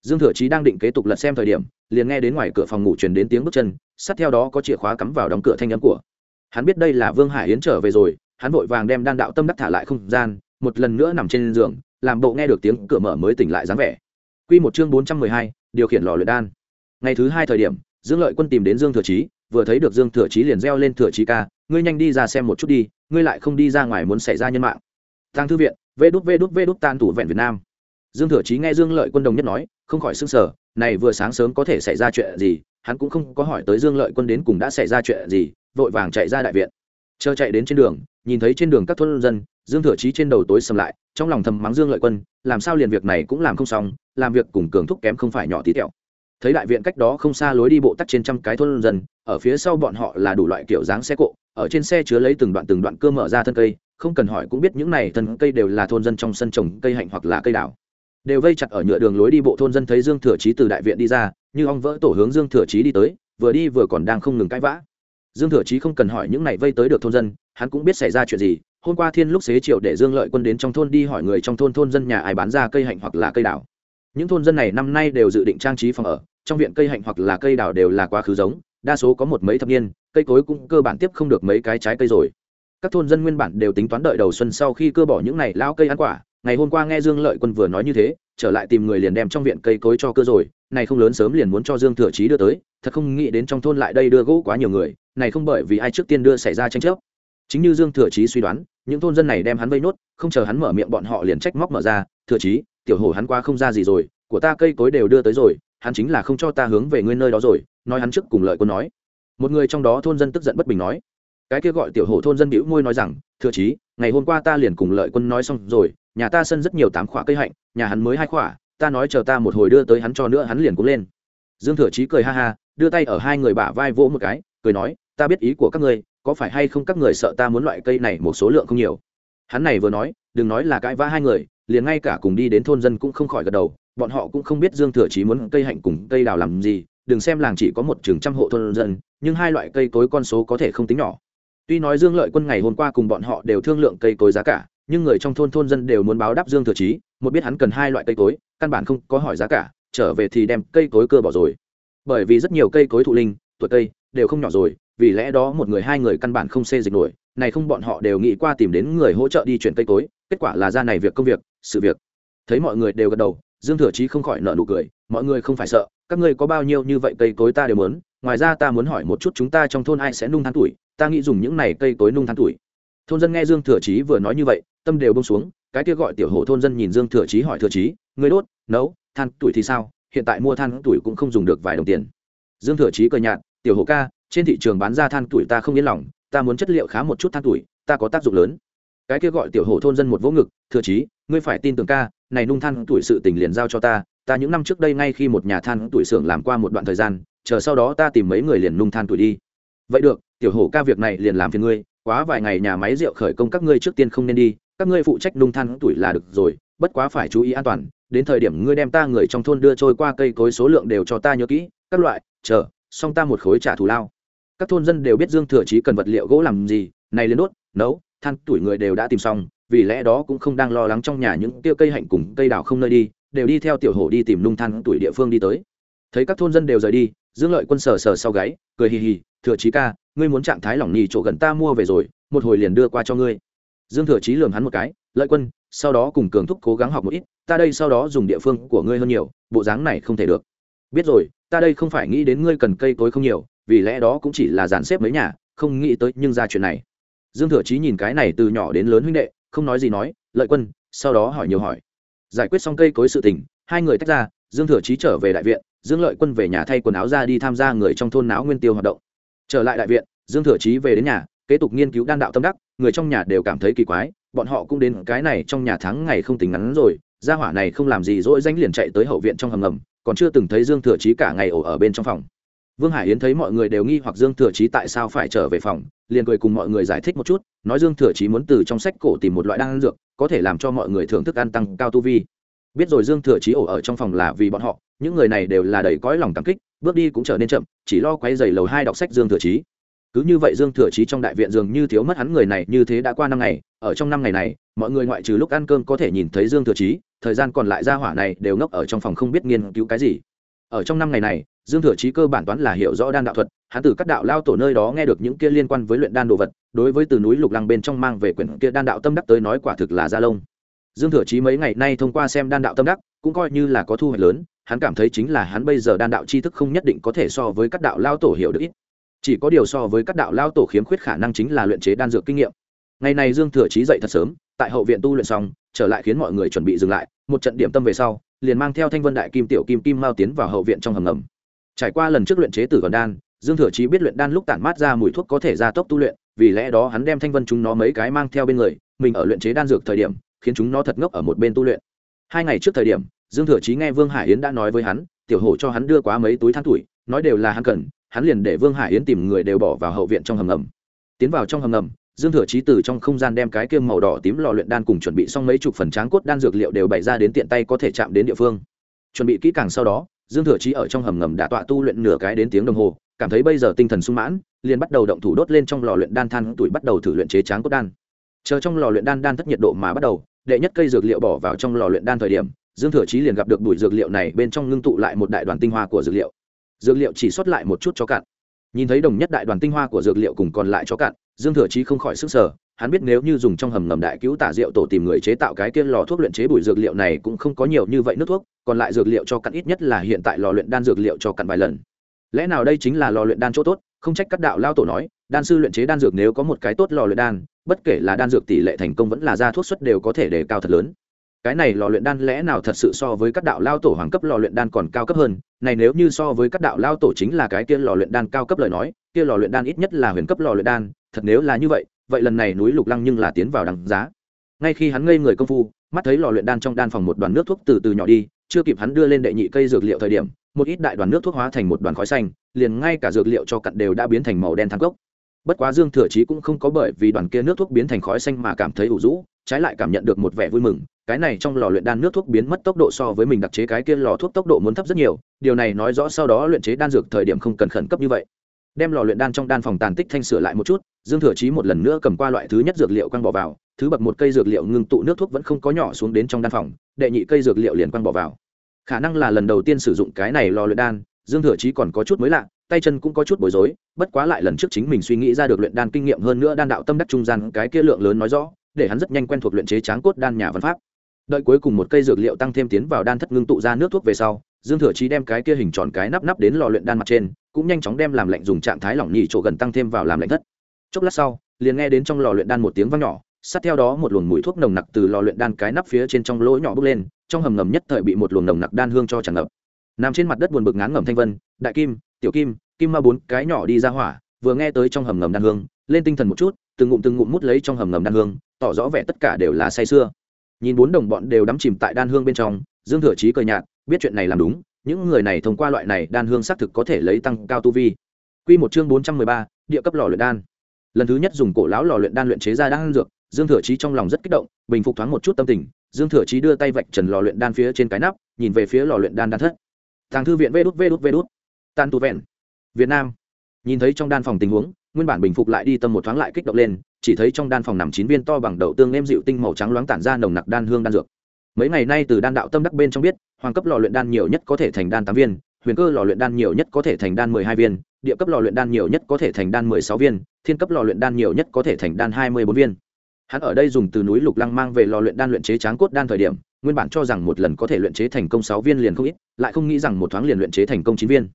Speaker 1: Dương thừa chí đang định kế tục lật xem thời điểm liền nghe đến ngoài cửa phòng ngủ truyền đến tiếng bước chân sát theo đó có chìa khóa cắm vào đóng cửa thanh âm của. Hắn biết đây là vương hải yến trở về rồi hắn vội vàng đem đan đạo tâm đắc thả lại không gian một lần nữa nằm trên giường làm bộ nghe được tiếng cửa mở mới tỉnh lại dáng vẻ. Quy một chương bốn trăm mười hai, điều khiển lò luyện đan. Ngày thứ hai thời điểm, Dương Lợi Quân tìm đến Dương Thừa Chí, vừa thấy được Dương Thừa Chí liền reo lên Thừa Chí ca, ngươi nhanh đi ra xem một chút đi, ngươi lại không đi ra ngoài muốn xảy ra nhân mạng. tăng thư viện, vê đút vê đút vê đút tan tủ vẹn Việt Nam. Dương Thừa Chí nghe Dương Lợi Quân đồng nhất nói, không khỏi xưng sờ, này vừa sáng sớm có thể xảy ra chuyện gì, hắn cũng không có hỏi tới Dương Lợi Quân đến cùng đã xảy ra chuyện gì, vội vàng chạy ra đại viện. Chờ chạy đến trên đường, nhìn thấy trên đường các thôn dân, Dương Thừa Chí trên đầu tối sầm lại, trong lòng thầm mắng Dương Lợi Quân, làm sao liền việc này cũng làm không xong, làm việc cùng cường thúc kém không phải nhỏ tí tẹo thấy đại viện cách đó không xa lối đi bộ tắt trên trăm cái thôn dân, ở phía sau bọn họ là đủ loại kiểu dáng xe cộ, ở trên xe chứa lấy từng đoạn từng đoạn cơ mở ra thân cây, không cần hỏi cũng biết những này thân cây đều là thôn dân trong sân trồng cây hạnh hoặc là cây đào. Đều vây chặt ở nhựa đường lối đi bộ thôn dân thấy dương thừa chí từ đại viện đi ra, như ong vỡ tổ hướng dương thừa chí đi tới, vừa đi vừa còn đang không ngừng cãi vã. Dương thừa chí không cần hỏi những này vây tới được thôn dân, hắn cũng biết xảy ra chuyện gì. Hôm qua thiên lúc xế chiều để dương lợi quân đến trong thôn đi hỏi người trong thôn thôn dân nhà ai bán ra cây hạnh hoặc là cây đào những thôn dân này năm nay đều dự định trang trí phòng ở, trong viện cây hạnh hoặc là cây đào đều là quá khứ giống, đa số có một mấy thập niên, cây cối cũng cơ bản tiếp không được mấy cái trái cây rồi. Các thôn dân nguyên bản đều tính toán đợi đầu xuân sau khi cơ bỏ những này lao cây ăn quả, ngày hôm qua nghe dương lợi quân vừa nói như thế, trở lại tìm người liền đem trong viện cây cối cho cơ rồi, này không lớn sớm liền muốn cho dương thừa chí đưa tới, thật không nghĩ đến trong thôn lại đây đưa gỗ quá nhiều người, này không bởi vì ai trước tiên đưa xảy ra tranh chấp. Chính như dương thừa chí suy đoán, những thôn dân này đem hắn vây nốt, không chờ hắn mở miệng bọn họ liền trách móc mở ra, thừa chí tiểu hổ hắn qua không ra gì rồi, của ta cây cối đều đưa tới rồi, hắn chính là không cho ta hướng về nguyên nơi đó rồi, nói hắn trước cùng lợi quân nói. Một người trong đó thôn dân tức giận bất bình nói. Cái kia gọi tiểu hổ thôn dân bĩu môi nói rằng thừa chí, ngày hôm qua ta liền cùng lợi quân nói xong rồi, nhà ta sân rất nhiều tám khỏa cây hạnh, nhà hắn mới hai khỏa, ta nói chờ ta một hồi đưa tới hắn cho nữa hắn liền cũng lên. Dương thừa chí cười ha ha, đưa tay ở hai người bả vai vỗ một cái, cười nói, ta biết ý của các ngươi, có phải hay không các người sợ ta muốn loại cây này một số lượng không nhiều? Hắn này vừa nói, đừng nói là cãi vã hai người liền ngay cả cùng đi đến thôn dân cũng không khỏi gật đầu, bọn họ cũng không biết dương thừa chí muốn cây hạnh cùng cây đào làm gì, đừng xem làng chỉ có một chừng trăm hộ thôn dân, nhưng hai loại cây cối con số có thể không tính nhỏ. Tuy nói dương lợi quân ngày hôm qua cùng bọn họ đều thương lượng cây cối giá cả, nhưng người trong thôn thôn dân đều muốn báo đáp dương thừa chí, một biết hắn cần hai loại cây cối, căn bản không có hỏi giá cả, trở về thì đem cây cối cơ bỏ rồi. Bởi vì rất nhiều cây cối thụ linh, tuổi cây đều không nhỏ rồi vì lẽ đó một người hai người căn bản không xê dịch nổi, này không bọn họ đều nghĩ qua tìm đến người hỗ trợ đi chuyển cây cối, kết quả là ra này việc công việc, sự việc. Thấy mọi người đều gật đầu, dương thừa chí không khỏi nợ nụ cười, mọi người không phải sợ, các ngươi có bao nhiêu như vậy cây cối ta đều muốn, ngoài ra ta muốn hỏi một chút chúng ta trong thôn ai sẽ nung than tuổi, ta nghĩ dùng những này cây cối nung than tuổi. Thôn dân nghe dương thừa chí vừa nói như vậy, tâm đều bông xuống, cái kia gọi tiểu hộ thôn dân nhìn dương thừa chí hỏi thừa chí người đốt, nấu, than tuổi thì sao? Hiện tại mua than tuổi cũng không dùng được vài đồng tiền. Dương thừa chí cười nhạt, tiểu hộ ca trên thị trường bán ra than tuổi ta không yên lòng, ta muốn chất liệu khá một chút than tuổi, ta có tác dụng lớn. Cái kia gọi tiểu hổ thôn dân một vỗ ngực, thừa chí, ngươi phải tin tưởng ca, này nung than tuổi sự tình liền giao cho ta ta những năm trước đây ngay khi một nhà than tuổi xưởng làm qua một đoạn thời gian, chờ sau đó ta tìm mấy người liền nung than tuổi đi. Vậy được, tiểu hổ ca việc này liền làm phiền ngươi, quá vài ngày nhà máy rượu khởi công các ngươi trước tiên không nên đi, các ngươi phụ trách nung than tuổi là được rồi, bất quá phải chú ý an toàn, đến thời điểm ngươi đem ta người trong thôn đưa trôi qua cây cối số lượng đều cho ta nhớ kỹ, các loại, chờ, xong ta một khối trả thù lao các thôn dân đều biết dương thừa chí cần vật liệu gỗ làm gì, này lên đốt, nấu, than tuổi người đều đã tìm xong, vì lẽ đó cũng không đang lo lắng trong nhà những tiêu cây hạnh cùng cây đào không nơi đi, đều đi theo tiểu hổ đi tìm nung than tuổi địa phương đi tới. Thấy các thôn dân đều rời đi, dương lợi quân sờ sờ sau gáy, cười hì hì, thừa chí ca, ngươi muốn trạng thái lỏng nhì chỗ gần ta mua về rồi, một hồi liền đưa qua cho ngươi. Dương thừa chí lườm hắn một cái, lợi quân, sau đó cùng cường thúc cố gắng học một ít, ta đây sau đó dùng địa phương của ngươi hơn nhiều, bộ dáng này không thể được. Biết rồi, ta đây không phải nghĩ đến ngươi cần cây cối không nhiều vì lẽ đó cũng chỉ là dàn xếp mấy nhà, không nghĩ tới nhưng ra chuyện này. Dương thừa chí nhìn cái này từ nhỏ đến lớn huynh đệ, không nói gì nói, lợi quân, sau đó hỏi nhiều hỏi. Giải quyết xong cây cối sự tình, hai người tách ra, dương thừa chí trở về đại viện, dương lợi quân về nhà thay quần áo ra đi tham gia người trong thôn não nguyên tiêu hoạt động. Trở lại đại viện, dương thừa chí về đến nhà, kế tục nghiên cứu đan đạo tâm đắc, người trong nhà đều cảm thấy kỳ quái, bọn họ cũng đến cái này trong nhà tháng ngày không tính ngắn rồi, gia hỏa này không làm gì dỗi danh liền chạy tới hậu viện trong hầm ngầm, còn chưa từng thấy dương thừa chí cả ngày ổ ở bên trong phòng vương hải yến thấy mọi người đều nghi hoặc dương thừa chí tại sao phải trở về phòng, liền cười cùng mọi người giải thích một chút, nói dương thừa chí muốn từ trong sách cổ tìm một loại đan dược, có thể làm cho mọi người thưởng thức ăn tăng cao tu vi. Biết rồi dương thừa chí ổ ở trong phòng là vì bọn họ, những người này đều là đầy cõi lòng cảm kích, bước đi cũng trở nên chậm, chỉ lo quay dày lầu hai đọc sách dương thừa chí. Cứ như vậy dương thừa chí trong đại viện dường như thiếu mất hắn người này, như thế đã qua năm ngày, ở trong năm ngày này, mọi người ngoại trừ lúc ăn cơm có thể nhìn thấy dương thừa chí, thời gian còn lại ra hỏa này đều ngốc ở trong phòng không biết nghiên cứu cái gì. Ở trong năm ngày này dương thừa chí cơ bản toán là hiểu rõ đan đạo thuật, hắn từ các đạo lao tổ nơi đó nghe được những kia liên quan với luyện đan đồ vật, đối với từ núi lục lăng bên trong mang về quyển kia đan đạo tâm đắc tới nói quả thực là gia lông. Dương thừa chí mấy ngày nay thông qua xem đan đạo tâm đắc, cũng coi như là có thu hoạch lớn, hắn cảm thấy chính là hắn bây giờ đan đạo tri thức không nhất định có thể so với các đạo lao tổ hiểu được ít. Chỉ có điều so với các đạo lao tổ khiếm khuyết khả năng chính là luyện chế đan dược kinh nghiệm. Ngày này dương thừa chí dậy thật sớm, tại hậu viện tu luyện xong, trở lại khiến mọi người chuẩn bị dừng lại, một trận điểm tâm về sau, liền mang theo thanh vân đại kim, tiểu kim kim mao tiến vào hậu viện trong hầm ngầm trải qua lần trước luyện chế tử còn đan, dương thừa chí biết luyện đan lúc tản mát ra mùi thuốc có thể gia tốc tu luyện, vì lẽ đó hắn đem thanh vân chúng nó mấy cái mang theo bên người, mình ở luyện chế đan dược thời điểm, khiến chúng nó thật ngốc ở một bên tu luyện. Hai ngày trước thời điểm, dương thừa chí nghe vương hải yến đã nói với hắn, tiểu hổ cho hắn đưa quá mấy túi than tuổi, nói đều là hắn cần, hắn liền để vương hải yến tìm người đều bỏ vào hậu viện trong hầm ngầm. Tiến vào trong hầm ngầm, dương thừa chí từ trong không gian đem cái kiêm màu đỏ tím lò luyện đan cùng chuẩn bị xong mấy chục phần tráng cốt đan dược liệu đều bày ra đến tiện tay có thể chạm đến địa phương. Chuẩn bị kỹ càng sau đó dương thừa chí ở trong hầm ngầm đã tọa tu luyện nửa cái đến tiếng đồng hồ, cảm thấy bây giờ tinh thần sung mãn, liền bắt đầu động thủ đốt lên trong lò luyện đan than tuổi bắt đầu thử luyện chế tráng cốt đan. Chờ trong lò luyện đan đan thất nhiệt độ mà bắt đầu, đệ nhất cây dược liệu bỏ vào trong lò luyện đan thời điểm, dương thừa chí liền gặp được bụi dược liệu này bên trong ngưng tụ lại một đại đoàn tinh hoa của dược liệu. Dược liệu chỉ xuất lại một chút cho cạn. Nhìn thấy đồng nhất đại đoàn tinh hoa của dược liệu cùng còn lại cho cạn, dương thừa chí không khỏi sức sở hắn biết nếu như dùng trong hầm ngầm đại cứu tả rượu tổ tìm người chế tạo cái kia lò thuốc luyện chế bùi dược liệu này cũng không có nhiều như vậy nước thuốc, còn lại dược liệu cho cặn ít nhất là hiện tại lò luyện đan dược liệu cho cặn vài lần. Lẽ nào đây chính là lò luyện đan chỗ tốt? Không trách các đạo lao tổ nói, đan sư luyện chế đan dược nếu có một cái tốt lò luyện đan, bất kể là đan dược tỷ lệ thành công vẫn là ra thuốc suất đều có thể đề cao thật lớn. Cái này lò luyện đan lẽ nào thật sự so với các đạo lao tổ hoàng cấp lò luyện đan còn cao cấp hơn? Này nếu như so với các đạo lao tổ chính là cái kia lò luyện đan cao cấp lời nói, kia lò luyện đan ít nhất là huyền cấp lò luyện đan, thật nếu là như vậy vậy lần này núi lục lăng nhưng là tiến vào đằng giá. Ngay khi hắn ngây người công phu, mắt thấy lò luyện đan trong đan phòng một đoàn nước thuốc từ từ nhỏ đi, chưa kịp hắn đưa lên đệ nhị cây dược liệu thời điểm, một ít đại đoàn nước thuốc hóa thành một đoàn khói xanh, liền ngay cả dược liệu cho cặn đều đã biến thành màu đen thang cốc. Bất quá dương thừa chí cũng không có bởi vì đoàn kia nước thuốc biến thành khói xanh mà cảm thấy ủ rũ, trái lại cảm nhận được một vẻ vui mừng, cái này trong lò luyện đan nước thuốc biến mất tốc độ so với mình đặc chế cái kia lò thuốc tốc độ muốn thấp rất nhiều, điều này nói rõ sau đó luyện chế đan dược thời điểm không cần khẩn cấp như vậy. Đem lò luyện đan trong đan phòng tàn tích thanh sửa lại một chút dương thừa chí một lần nữa cầm qua loại thứ nhất dược liệu quăng bỏ vào, thứ bậc một cây dược liệu ngưng tụ nước thuốc vẫn không có nhỏ xuống đến trong đan phòng, đệ nhị cây dược liệu liền quăng bỏ vào. Khả năng là lần đầu tiên sử dụng cái này lò luyện đan, dương thừa chí còn có chút mới lạ, tay chân cũng có chút bối rối, bất quá lại lần trước chính mình suy nghĩ ra được luyện đan kinh nghiệm hơn nữa đan đạo tâm đắc trung gian cái kia lượng lớn nói rõ, để hắn rất nhanh quen thuộc luyện chế tráng cốt đan nhà văn pháp. Đợi cuối cùng một cây dược liệu tăng thêm tiến vào đan thất ngưng tụ ra nước thuốc về sau, dương thừa chí đem cái kia hình tròn cái nắp nắp đến lò luyện đan mặt trên, cũng nhanh chóng đem làm lạnh dùng trạng thái lỏng nhì chỗ gần tăng thêm vào làm lạnh thất chốc lát sau liền nghe đến trong lò luyện đan một tiếng vang nhỏ sát theo đó một luồng mùi thuốc nồng nặc từ lò luyện đan cái nắp phía trên trong lỗ nhỏ bốc lên trong hầm ngầm nhất thời bị một luồng nồng nặc đan hương cho tràn ngập. Nằm trên mặt đất buồn bực ngán ngẩm thanh vân đại kim tiểu kim kim ma bốn cái nhỏ đi ra hỏa vừa nghe tới trong hầm ngầm đan hương lên tinh thần một chút từng ngụm từng ngụm mút lấy trong hầm ngầm đan hương tỏ rõ vẻ tất cả đều là say sưa. Nhìn bốn đồng bọn đều đắm chìm tại đan hương bên trong dương thừa chí cười nhạt biết chuyện này làm đúng những người này thông qua loại này đan hương xác thực có thể lấy tăng cao tu vi. Quy một chương bốn trăm mười ba, địa cấp lò luyện đan. Lần thứ nhất dùng cổ lão lò luyện đan luyện chế ra đan dược, Dương Thừa Chí trong lòng rất kích động, bình phục thoáng một chút tâm tình, Dương Thừa Chí đưa tay vạch trần lò luyện đan phía trên cái nắp, nhìn về phía lò luyện đan đan thất. Tàng thư viện vét vét vét, tan tu vẹn. Việt Nam. nhìn thấy trong đan phòng tình huống nguyên bản bình phục lại đi tâm một thoáng lại kích động lên chỉ thấy trong đan phòng nằm chín viên to bằng đậu tương nêm dịu tinh màu trắng loáng tản ra nồng nặc đan hương đan dược mấy ngày nay từ đan đạo tâm đắc bên trong biết hoàng cấp lò luyện đan nhiều nhất có thể thành đan tám viên huyền cơ lò luyện đan nhiều nhất có thể thành đan mười hai viên địa cấp lò luyện đan nhiều nhất có thể thành đan mười sáu viên, thiên cấp lò luyện đan nhiều nhất có thể thành đan hai mươi bốn viên. Hắn ở đây dùng từ núi lục lăng mang về lò luyện đan luyện chế tráng cốt đan thời điểm, nguyên bản cho rằng một lần có thể luyện chế thành công sáu viên liền không ít, lại không nghĩ rằng một thoáng liền luyện chế thành công chín viên.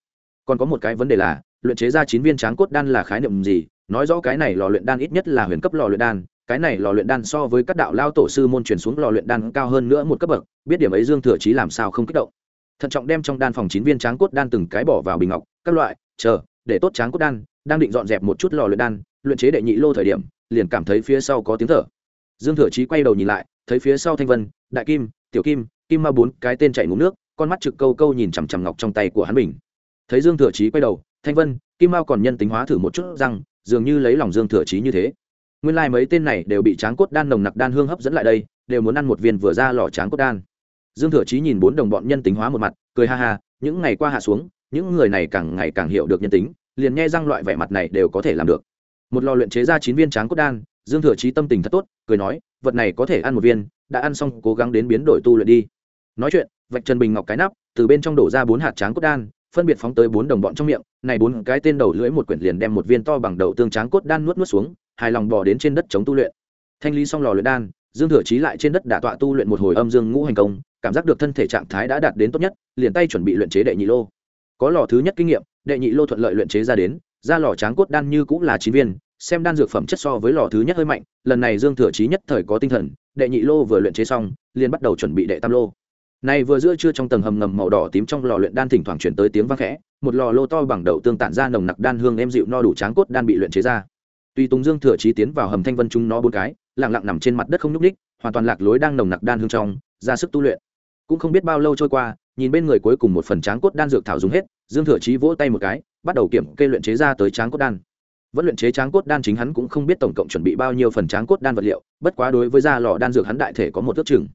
Speaker 1: Còn có một cái vấn đề là, luyện chế ra chín viên tráng cốt đan là khái niệm gì? Nói rõ cái này lò luyện đan ít nhất là huyền cấp lò luyện đan, cái này lò luyện đan so với các đạo lao tổ sư môn truyền xuống lò luyện đan cao hơn nữa một cấp bậc, biết điểm ấy dương thừa chí làm sao không kích động. Thận trọng đem trong đan phòng chín viên tráng cốt đan từng cái bỏ vào bình ngọc, các loại, chờ để tốt tráng cốt đan, đang định dọn dẹp một chút lò luyện đan, luyện chế đệ nhị lô thời điểm, liền cảm thấy phía sau có tiếng thở. Dương thừa chí quay đầu nhìn lại, thấy phía sau thanh vân, đại kim, tiểu kim kim ma bốn cái tên chạy ngủ nước, con mắt trực câu câu nhìn chằm chằm ngọc trong tay của hắn bình thấy dương thừa chí quay đầu, thanh vân, kim mao còn nhân tính hóa thử một chút răng, dường như lấy lòng dương thừa chí như thế. Nguyên lai、like、mấy tên này đều bị tráng cốt đan nồng nặc đan hương hấp dẫn lại đây, đều muốn ăn một viên vừa ra lò tráng cốt đan. Dương thừa chí nhìn bốn đồng bọn nhân tính hóa một mặt, cười ha ha, những ngày qua hạ xuống những người này càng ngày càng hiểu được nhân tính, liền nghe răng loại vẻ mặt này đều có thể làm được. Một lò luyện chế ra chín viên tráng cốt đan, dương thừa chí tâm tình thật tốt, cười nói, vật này có thể ăn một viên, đã ăn xong, cố gắng đến biến đổi tu luyện đi. Nói chuyện, vạch trần bình ngọc cái nắp, từ bên trong đổ ra bốn hạt tráng cốt đan, phân biệt phóng tới bốn đồng bọn trong miệng, này bốn cái tên đầu lưỡi một quyển liền đem một viên to bằng đầu tương tráng cốt đan nuốt nuốt xuống, hài lòng bò đến trên đất chống tu luyện. Thanh lý xong lò luyện đan, dương thừa chí lại trên đất đả tọa tu luyện một hồi âm dương ngũ hành công, cảm giác được thân thể trạng thái đã đạt đến tốt nhất, liền tay chuẩn bị luyện chế đệ nhị lô có lò thứ nhất kinh nghiệm, đệ nhị lô thuận lợi luyện chế ra đến ra lò tráng cốt đan như cũng là chín viên, xem đan dược phẩm chất so với lò thứ nhất hơi mạnh, lần này dương thừa chí nhất thời có tinh thần, đệ nhị lô vừa luyện chế xong, liền bắt đầu chuẩn bị đệ tam lô. Này vừa giữa trưa trong tầng hầm ngầm màu đỏ tím trong lò luyện đan thỉnh thoảng chuyển tới tiếng vang khẽ, một lò lô to bằng đậu tương tản ra nồng nặc đan hương em dịu no đủ tráng cốt đan bị luyện chế ra. Tuy tùng dương thừa chí tiến vào hầm thanh vân chúng nó bốn cái, lặng lặng nằm trên mặt đất không nhúc ních hoàn toàn lạc lối đang nồng nặc đan hương trong, ra sức tu luyện. Cũng không biết bao lâu trôi qua nhìn bên người cuối cùng một phần tráng cốt đan dược thảo dùng hết, dương thừa chí vỗ tay một cái, bắt đầu kiểm kê luyện chế ra tới tráng cốt đan. Vẫn luyện chế tráng cốt đan chính hắn cũng không biết tổng cộng chuẩn bị bao nhiêu phần tráng cốt đan vật liệu, bất quá đối với da lò đan dược hắn đại thể có một ước chừng.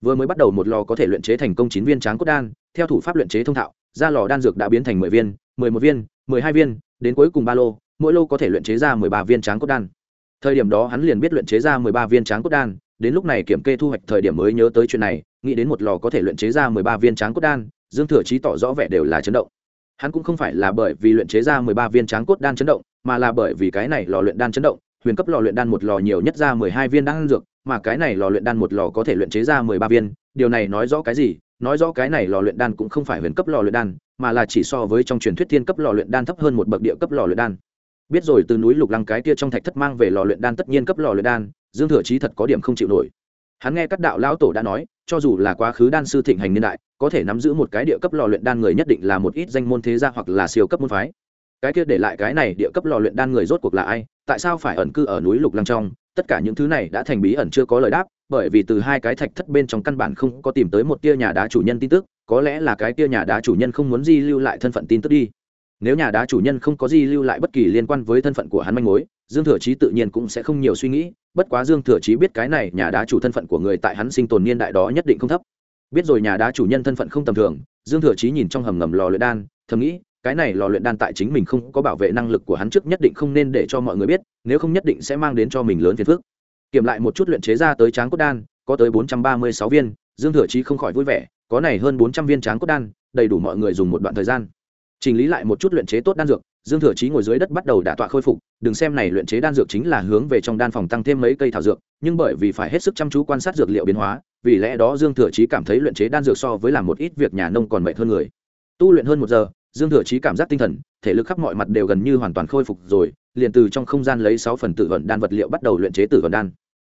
Speaker 1: Vừa mới bắt đầu một lò có thể luyện chế thành công chín viên tráng cốt đan, theo thủ pháp luyện chế thông thạo, da lò đan dược đã biến thành mười viên, mười một viên, mười hai viên, đến cuối cùng ba lô, mỗi lô có thể luyện chế ra mười ba viên tráng cốt đan. Thời điểm đó hắn liền biết luyện chế ra mười ba viên tráng cốt đan đến lúc này kiểm kê thu hoạch thời điểm mới nhớ tới chuyện này, nghĩ đến một lò có thể luyện chế ra mười ba viên tráng cốt đan, dương thừa chí tỏ rõ vẻ đều là chấn động. Hắn cũng không phải là bởi vì luyện chế ra mười ba viên tráng cốt đan chấn động, mà là bởi vì cái này lò luyện đan chấn động, huyền cấp lò luyện đan một lò nhiều nhất ra mười hai viên đan dược, mà cái này lò luyện đan một lò có thể luyện chế ra mười ba viên, điều này nói rõ cái gì? Nói rõ cái này lò luyện đan cũng không phải huyền cấp lò luyện đan, mà là chỉ so với trong truyền thuyết thiên cấp lò luyện đan thấp hơn một bậc địa cấp lò luyện đan. Biết rồi, từ núi lục lăng cái kia trong thạch thất mang về lò luyện đan tất nhiên cấp lò luyện đan dương thừa chí thật có điểm không chịu nổi. Hắn nghe các đạo lão tổ đã nói, cho dù là quá khứ đan sư thịnh hành niên đại, có thể nắm giữ một cái địa cấp lò luyện đan người nhất định là một ít danh môn thế gia hoặc là siêu cấp môn phái. Cái kia để lại cái này địa cấp lò luyện đan người rốt cuộc là ai, tại sao phải ẩn cư ở núi lục lăng trong? Tất cả những thứ này đã thành bí ẩn chưa có lời đáp, bởi vì từ hai cái thạch thất bên trong căn bản không có tìm tới một tia nhà đá chủ nhân tin tức, có lẽ là cái tia nhà đá chủ nhân không muốn di lưu lại thân phận tin tức đi nếu nhà đá chủ nhân không có gì lưu lại bất kỳ liên quan với thân phận của hắn manh mối, dương thừa chí tự nhiên cũng sẽ không nhiều suy nghĩ, bất quá dương thừa chí biết cái này nhà đá chủ thân phận của người tại hắn sinh tồn niên đại đó nhất định không thấp. Biết rồi nhà đá chủ nhân thân phận không tầm thường, dương thừa chí nhìn trong hầm ngầm lò luyện đan, thầm nghĩ, cái này lò luyện đan tại chính mình không có bảo vệ năng lực của hắn trước nhất định không nên để cho mọi người biết, nếu không nhất định sẽ mang đến cho mình lớn phiền phức. Kiểm lại một chút luyện chế ra tới tráng cốt đan, có tới bốn trăm ba mươi sáu viên, dương thừa chí không khỏi vui vẻ, có này hơn bốn trăm viên tráng cốt đan, đầy đủ mọi người dùng một đoạn thời gian chỉnh lý lại một chút luyện chế tốt đan dược, dương thừa chí ngồi dưới đất bắt đầu đả tọa khôi phục, đừng xem này luyện chế đan dược chính là hướng về trong đan phòng tăng thêm mấy cây thảo dược, nhưng bởi vì phải hết sức chăm chú quan sát dược liệu biến hóa, vì lẽ đó dương thừa chí cảm thấy luyện chế đan dược so với làm một ít việc nhà nông còn mệt hơn người. Tu luyện hơn một giờ, dương thừa chí cảm giác tinh thần, thể lực khắp mọi mặt đều gần như hoàn toàn khôi phục rồi, liền từ trong không gian lấy sáu phần tử vận đan vật liệu bắt đầu luyện chế tử vận đan.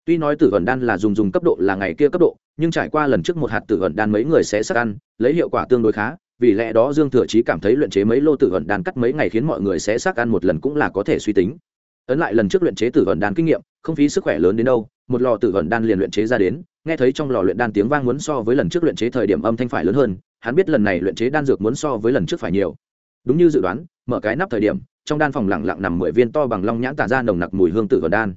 Speaker 1: Tuy nói tử vận đan là dùng dùng cấp độ là ngày kia cấp độ, nhưng trải qua lần trước một hạt tử vận đan mấy người sẽ sắc ăn, lấy hiệu quả tương đối khá vì lẽ đó dương thừa chí cảm thấy luyện chế mấy lô tử ẩn đan cắt mấy ngày khiến mọi người sẽ xác ăn một lần cũng là có thể suy tính. Ấn lại lần trước luyện chế tử ẩn đan kinh nghiệm, không phí sức khỏe lớn đến đâu, một lò tử ẩn đan liền luyện chế ra đến, nghe thấy trong lò luyện đan tiếng vang muốn so với lần trước luyện chế thời điểm âm thanh phải lớn hơn, hắn biết lần này luyện chế đan dược muốn so với lần trước phải nhiều. Đúng như dự đoán, mở cái nắp thời điểm, trong đan phòng lặng lặng nằm mười viên to bằng long nhãn tản ra nồng nặc mùi hương tử ẩn đan.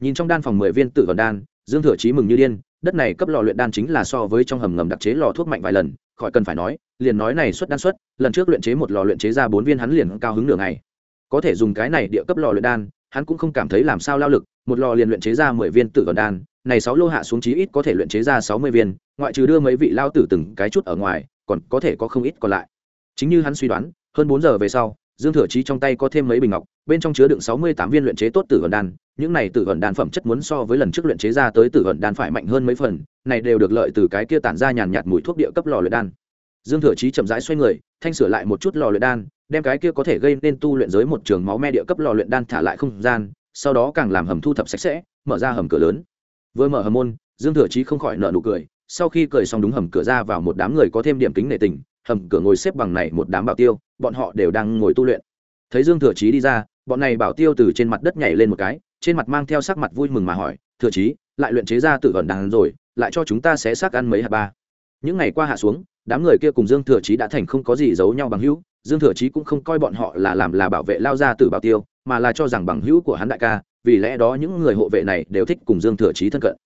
Speaker 1: Nhìn trong đan phòng mười viên tử ẩn đan, dương thừa chí mừng như điên đất này cấp lò luyện đan chính là so với trong hầm ngầm đặc chế lò thuốc mạnh vài lần, khỏi cần phải nói, liền nói này xuất đan xuất lần trước luyện chế một lò luyện chế ra bốn viên hắn liền cao hứng nửa ngày. Có thể dùng cái này địa cấp lò luyện đan, hắn cũng không cảm thấy làm sao lao lực, một lò liền luyện chế ra mười viên tử còn đan, này sáu lô hạ xuống chí ít có thể luyện chế ra sáu mươi viên, ngoại trừ đưa mấy vị lao tử từng cái chút ở ngoài, còn có thể có không ít còn lại. Chính như hắn suy đoán, hơn bốn giờ về sau, dương thừa chí trong tay có thêm mấy bình ngọc, bên trong chứa đựng sáu mươi tám viên luyện chế tốt tử còn đan những này tử vận đan phẩm chất muốn so với lần trước luyện chế ra tới tử vận đan phải mạnh hơn mấy phần, này đều được lợi từ cái kia tản ra nhàn nhạt mùi thuốc địa cấp lò luyện đan. Dương thừa chí chậm rãi xoay người, thanh sửa lại một chút lò luyện đan, đem cái kia có thể gây nên tu luyện giới một trường máu me địa cấp lò luyện đan thả lại không gian, sau đó càng làm hầm thu thập sạch sẽ, mở ra hầm cửa lớn. Vừa mở hầm môn, dương thừa chí không khỏi nở nụ cười, sau khi cười xong đúng hầm cửa ra vào một đám người có thêm điểm kính nệ tình, hầm cửa ngồi xếp bằng này một đám bảo tiêu, bọn họ đều đang ngồi tu luyện. Thấy dương thừa chí đi ra bọn này bảo tiêu từ trên mặt đất nhảy lên một cái, trên mặt mang theo sắc mặt vui mừng mà hỏi, thừa chí, lại luyện chế ra tự vận đàn rồi, lại cho chúng ta sẽ xác ăn mấy hạt ba? Những ngày qua hạ xuống, đám người kia cùng dương thừa chí đã thành không có gì giấu nhau bằng hữu, dương thừa chí cũng không coi bọn họ là làm là bảo vệ lao ra từ bảo tiêu, mà là cho rằng bằng hữu của hắn đại ca, vì lẽ đó những người hộ vệ này đều thích cùng dương thừa chí thân cận.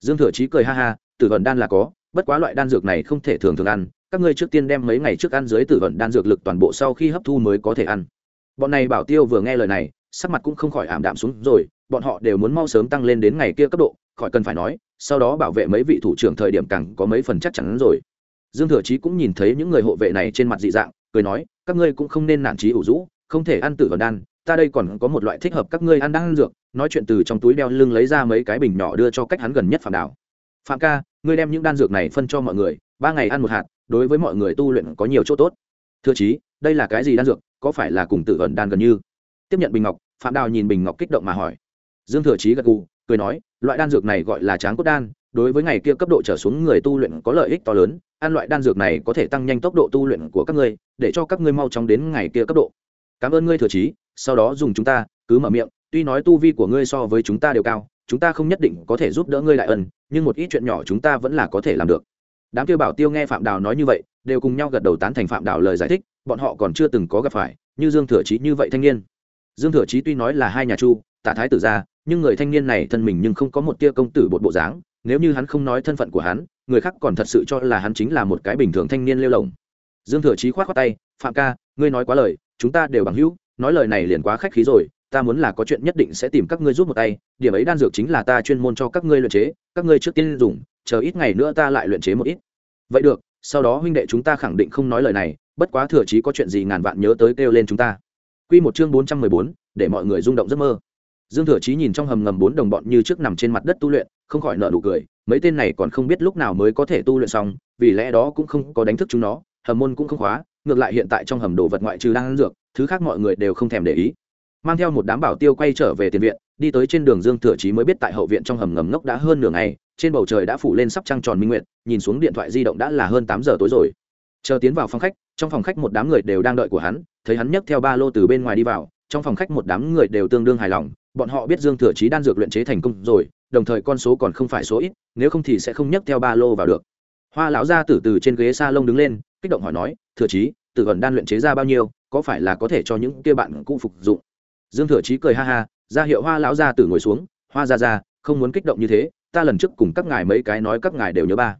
Speaker 1: Dương thừa chí cười ha ha, tử vận đan là có, bất quá loại đan dược này không thể thường thường ăn, các ngươi trước tiên đem mấy ngày trước ăn dưới tử vận đan dược lực toàn bộ sau khi hấp thu mới có thể ăn bọn này bảo tiêu vừa nghe lời này, sắc mặt cũng không khỏi ảm đạm xuống rồi, bọn họ đều muốn mau sớm tăng lên đến ngày kia cấp độ, khỏi cần phải nói, sau đó bảo vệ mấy vị thủ trưởng thời điểm càng có mấy phần chắc chắn rồi. Dương thừa chí cũng nhìn thấy những người hộ vệ này trên mặt dị dạng, cười nói, các ngươi cũng không nên nản trí ủ rũ, không thể ăn tử vận đan, ta đây còn có một loại thích hợp các ngươi ăn đang ăn dược, nói chuyện từ trong túi đeo lưng lấy ra mấy cái bình nhỏ đưa cho cách hắn gần nhất phạm đảo phạm ca, ngươi đem những đan dược này phân cho mọi người, ba ngày ăn một hạt, đối với mọi người tu luyện có nhiều chỗ tốt. Thưa chí, đây là cái gì đan dược? Có phải là cùng tự ẩn đan gần như? Tiếp nhận bình ngọc, phạm đào nhìn bình ngọc kích động mà hỏi. Dương thừa chí gật gù, cười nói, loại đan dược này gọi là tráng cốt đan, đối với ngày kia cấp độ trở xuống người tu luyện có lợi ích to lớn, ăn loại đan dược này có thể tăng nhanh tốc độ tu luyện của các ngươi, để cho các ngươi mau chóng đến ngày kia cấp độ. Cảm ơn ngươi thừa chí, sau đó dùng chúng ta, cứ mở miệng, tuy nói tu vi của ngươi so với chúng ta đều cao, chúng ta không nhất định có thể giúp đỡ ngươi đại ân, nhưng một ít chuyện nhỏ chúng ta vẫn là có thể làm được. Đám kêu bảo tiêu nghe phạm đào nói như vậy, đều cùng nhau gật đầu tán thành phạm đào lời giải thích bọn họ còn chưa từng có gặp phải, như dương thừa chí như vậy thanh niên. Dương thừa chí tuy nói là hai nhà chu tả thái tử gia nhưng người thanh niên này thân mình nhưng không có một tia công tử bột bộ dáng, nếu như hắn không nói thân phận của hắn, người khác còn thật sự cho là hắn chính là một cái bình thường thanh niên lêu lồng. Dương thừa chí khoát khoát tay, phạm ca, ngươi nói quá lời, chúng ta đều bằng hữu, nói lời này liền quá khách khí rồi, ta muốn là có chuyện nhất định sẽ tìm các ngươi giúp một tay, điểm ấy đan dược chính là ta chuyên môn cho các ngươi luyện chế, các ngươi trước tiên dùng, chờ ít ngày nữa ta lại luyện chế một ít. Vậy được, sau đó huynh đệ chúng ta khẳng định không nói lời này bất quá thừa chí có chuyện gì ngàn vạn nhớ tới kêu lên chúng ta Quy một chương bốn trăm mười bốn, để mọi người rung động giấc mơ. Dương Thừa Chí nhìn trong hầm ngầm bốn đồng bọn như trước nằm trên mặt đất tu luyện, không khỏi nở nụ cười, mấy tên này còn không biết lúc nào mới có thể tu luyện xong, vì lẽ đó cũng không có đánh thức chúng nó, hầm môn cũng không khóa, ngược lại hiện tại trong hầm đồ vật ngoại trừ đang ăn dược, thứ khác mọi người đều không thèm để ý. Mang theo một đám bảo tiêu quay trở về tiền viện, đi tới trên đường Dương Thừa Chí mới biết tại hậu viện trong hầm ngầm ngốc đã hơn nửa ngày, trên bầu trời đã phủ lên sắp trăng tròn minh nguyệt, nhìn xuống điện thoại di động đã là hơn tám giờ tối rồi. Chờ tiến vào phòng khách, trong phòng khách một đám người đều đang đợi của hắn, thấy hắn nhấc theo ba lô từ bên ngoài đi vào, trong phòng khách một đám người đều tương đương hài lòng, bọn họ biết Dương Thừa Chí đan dược luyện chế thành công rồi, đồng thời con số còn không phải số ít, nếu không thì sẽ không nhấc theo ba lô vào được. Hoa lão gia tử từ trên ghế salon đứng lên, kích động hỏi nói, "Thừa Chí, tử vận đan luyện chế ra bao nhiêu, có phải là có thể cho những kia bạn cũ phục dụng?" Dương Thừa Chí cười ha ha, ra hiệu Hoa lão gia tử ngồi xuống, "Hoa gia gia, không muốn kích động như thế, ta lần trước cùng các ngài mấy cái nói các ngài đều nhớ ba."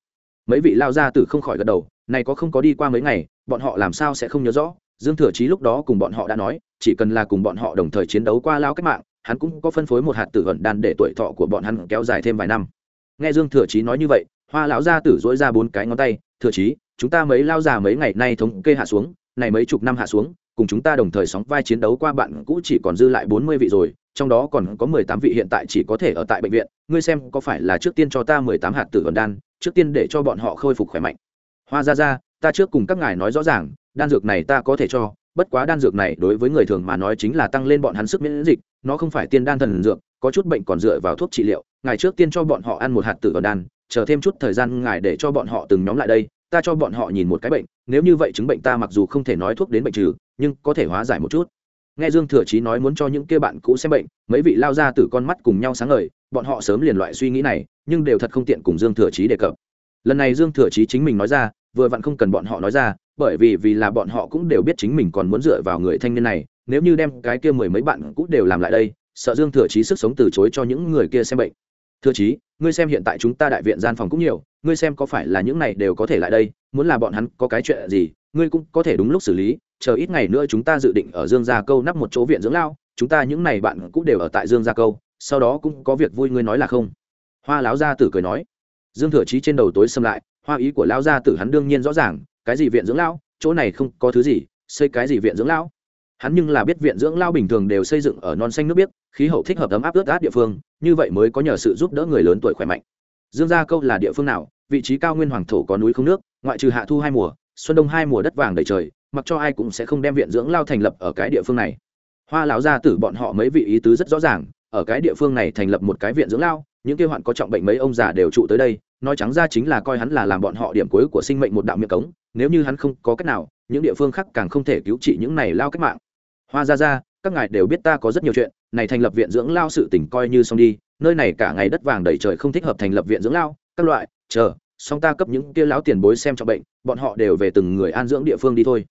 Speaker 1: Mấy vị lão gia tử không khỏi gật đầu, này có không có đi qua mấy ngày, bọn họ làm sao sẽ không nhớ rõ? Dương Thừa Chí lúc đó cùng bọn họ đã nói, chỉ cần là cùng bọn họ đồng thời chiến đấu qua lao cách mạng, hắn cũng có phân phối một hạt tử vận đan để tuổi thọ của bọn hắn kéo dài thêm vài năm nghe dương thừa chí nói như vậy hoa lão gia tử dỗi ra bốn cái ngón tay thừa chí chúng ta mấy lao già mấy ngày nay thống kê hạ xuống này mấy chục năm hạ xuống cùng chúng ta đồng thời sóng vai chiến đấu qua bạn cũ chỉ còn dư lại bốn mươi vị rồi trong đó còn có mười tám vị hiện tại chỉ có thể ở tại bệnh viện ngươi xem có phải là trước tiên cho ta mười tám hạt tử vận đan trước tiên để cho bọn họ khôi phục khỏe mạnh hoa ra ra ta trước cùng các ngài nói rõ ràng, đan dược này ta có thể cho, bất quá đan dược này đối với người thường mà nói chính là tăng lên bọn hắn sức miễn dịch, nó không phải tiên đan thần dược, có chút bệnh còn dựa vào thuốc trị liệu, ngài trước tiên cho bọn họ ăn một hạt tử vào đan, chờ thêm chút thời gian ngài để cho bọn họ từng nhóm lại đây, ta cho bọn họ nhìn một cái bệnh, nếu như vậy chứng bệnh ta mặc dù không thể nói thuốc đến bệnh trừ, nhưng có thể hóa giải một chút. Nghe dương thừa chí nói muốn cho những kia bạn cũ xem bệnh, mấy vị lao ra từ con mắt cùng nhau sáng ngời, bọn họ sớm liền loại suy nghĩ này, nhưng đều thật không tiện cùng dương thừa chí đề cập. Lần này dương thừa chí chính mình nói ra vừa vặn không cần bọn họ nói ra, bởi vì vì là bọn họ cũng đều biết chính mình còn muốn dựa vào người thanh niên này, nếu như đem cái kia mười mấy bạn cũ đều làm lại đây, sợ dương thừa chí sức sống từ chối cho những người kia xem bệnh. Thừa chí, ngươi xem hiện tại chúng ta đại viện gian phòng cũng nhiều, ngươi xem có phải là những này đều có thể lại đây, muốn là bọn hắn có cái chuyện gì, ngươi cũng có thể đúng lúc xử lý, chờ ít ngày nữa chúng ta dự định ở dương gia câu nắp một chỗ viện dưỡng lao chúng ta những này bạn cũng đều ở tại dương gia câu, sau đó cũng có việc vui ngươi nói là không. Hoa Láo gia tử cười nói. Dương thừa chí trên đầu tối xâm lại hoa ý của lão gia tử hắn đương nhiên rõ ràng, cái gì viện dưỡng lão, chỗ này không có thứ gì, xây cái gì viện dưỡng lão. Hắn nhưng là biết viện dưỡng lao bình thường đều xây dựng ở non xanh nước biếc, khí hậu thích hợp ấm áp ướt át địa phương, như vậy mới có nhờ sự giúp đỡ người lớn tuổi khỏe mạnh. Dương gia câu là địa phương nào, vị trí cao nguyên hoàng thổ có núi không nước, ngoại trừ hạ thu hai mùa, xuân đông hai mùa đất vàng đầy trời, mặc cho ai cũng sẽ không đem viện dưỡng lao thành lập ở cái địa phương này. Hoa lão gia tử bọn họ mấy vị ý tứ rất rõ ràng, ở cái địa phương này thành lập một cái viện dưỡng lao những kêu hoạn có trọng bệnh mấy ông già đều trụ tới đây nói trắng ra chính là coi hắn là làm bọn họ điểm cuối của sinh mệnh một đạo miệng cống, nếu như hắn không có cách nào, những địa phương khác càng không thể cứu trị những này lao cách mạng. Hoa ra ra, các ngài đều biết ta có rất nhiều chuyện, này thành lập viện dưỡng lao sự tỉnh coi như xong đi, nơi này cả ngày đất vàng đầy trời không thích hợp thành lập viện dưỡng lao, các loại, chờ, xong ta cấp những kia lão tiền bối xem cho bệnh, bọn họ đều về từng người an dưỡng địa phương đi thôi.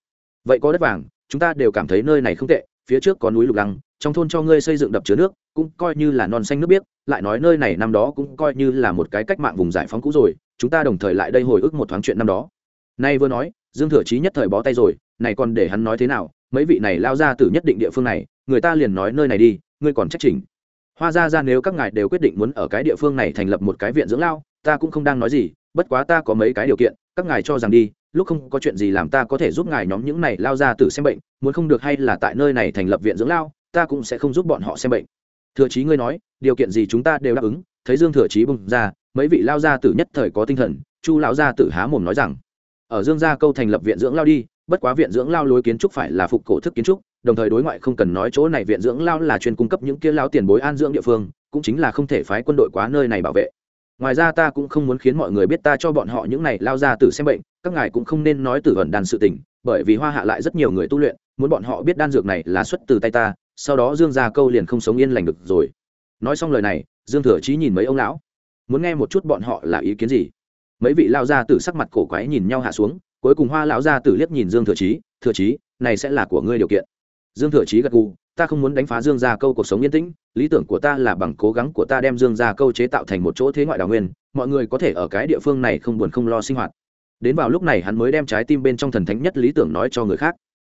Speaker 1: Vậy có đất vàng, chúng ta đều cảm thấy nơi này không tệ, phía trước có núi lục lăng, trong thôn cho ngươi xây dựng đập chứa nước cũng coi như là non xanh nước biếc, lại nói nơi này năm đó cũng coi như là một cái cách mạng vùng giải phóng cũ rồi, chúng ta đồng thời lại đây hồi ức một thoáng chuyện năm đó. Nay vừa nói, dương thừa chí nhất thời bó tay rồi, này còn để hắn nói thế nào, mấy vị này lao ra từ nhất định địa phương này, người ta liền nói nơi này đi, ngươi còn trách chỉnh. Hoa ra ra nếu các ngài đều quyết định muốn ở cái địa phương này thành lập một cái viện dưỡng lao, ta cũng không đang nói gì, bất quá ta có mấy cái điều kiện, các ngài cho rằng đi, lúc không có chuyện gì làm ta có thể giúp ngài nhóm những này lao ra từ xem bệnh, muốn không được hay là tại nơi này thành lập viện dưỡng lao, ta cũng sẽ không giúp bọn họ xem bệnh thừa chí ngươi nói, điều kiện gì chúng ta đều đáp ứng, thấy dương thừa chí bung ra, mấy vị lao gia tử nhất thời có tinh thần, chu lão gia tử há mồm nói rằng, ở dương gia câu thành lập viện dưỡng lao đi, bất quá viện dưỡng lao lối kiến trúc phải là phục cổ thức kiến trúc, đồng thời đối ngoại không cần nói chỗ này viện dưỡng lao là chuyên cung cấp những kia lao tiền bối an dưỡng địa phương, cũng chính là không thể phái quân đội quá nơi này bảo vệ. Ngoài ra ta cũng không muốn khiến mọi người biết ta cho bọn họ những này lao ra tử xem bệnh, các ngài cũng không nên nói tử vẩn đàn sự tình, bởi vì hoa hạ lại rất nhiều người tu luyện, muốn bọn họ biết đan dược này là xuất từ tay ta sau đó dương gia câu liền không sống yên lành được rồi. Nói xong lời này, dương thừa chí nhìn mấy ông lão. Muốn nghe một chút bọn họ là ý kiến gì? Mấy vị lao gia tử sắc mặt cổ quái nhìn nhau hạ xuống, cuối cùng hoa lão gia tử liếc nhìn dương thừa chí thừa chí, này sẽ là của ngươi điều kiện. Dương thừa chí gật gù, ta không muốn đánh phá dương gia câu cuộc sống yên tĩnh, lý tưởng của ta là bằng cố gắng của ta đem dương gia câu chế tạo thành một chỗ thế ngoại đào nguyên, mọi người có thể ở cái địa phương này không buồn không lo sinh hoạt. Đến vào lúc này hắn mới đem trái tim bên trong thần thánh nhất lý tưởng nói cho người khác.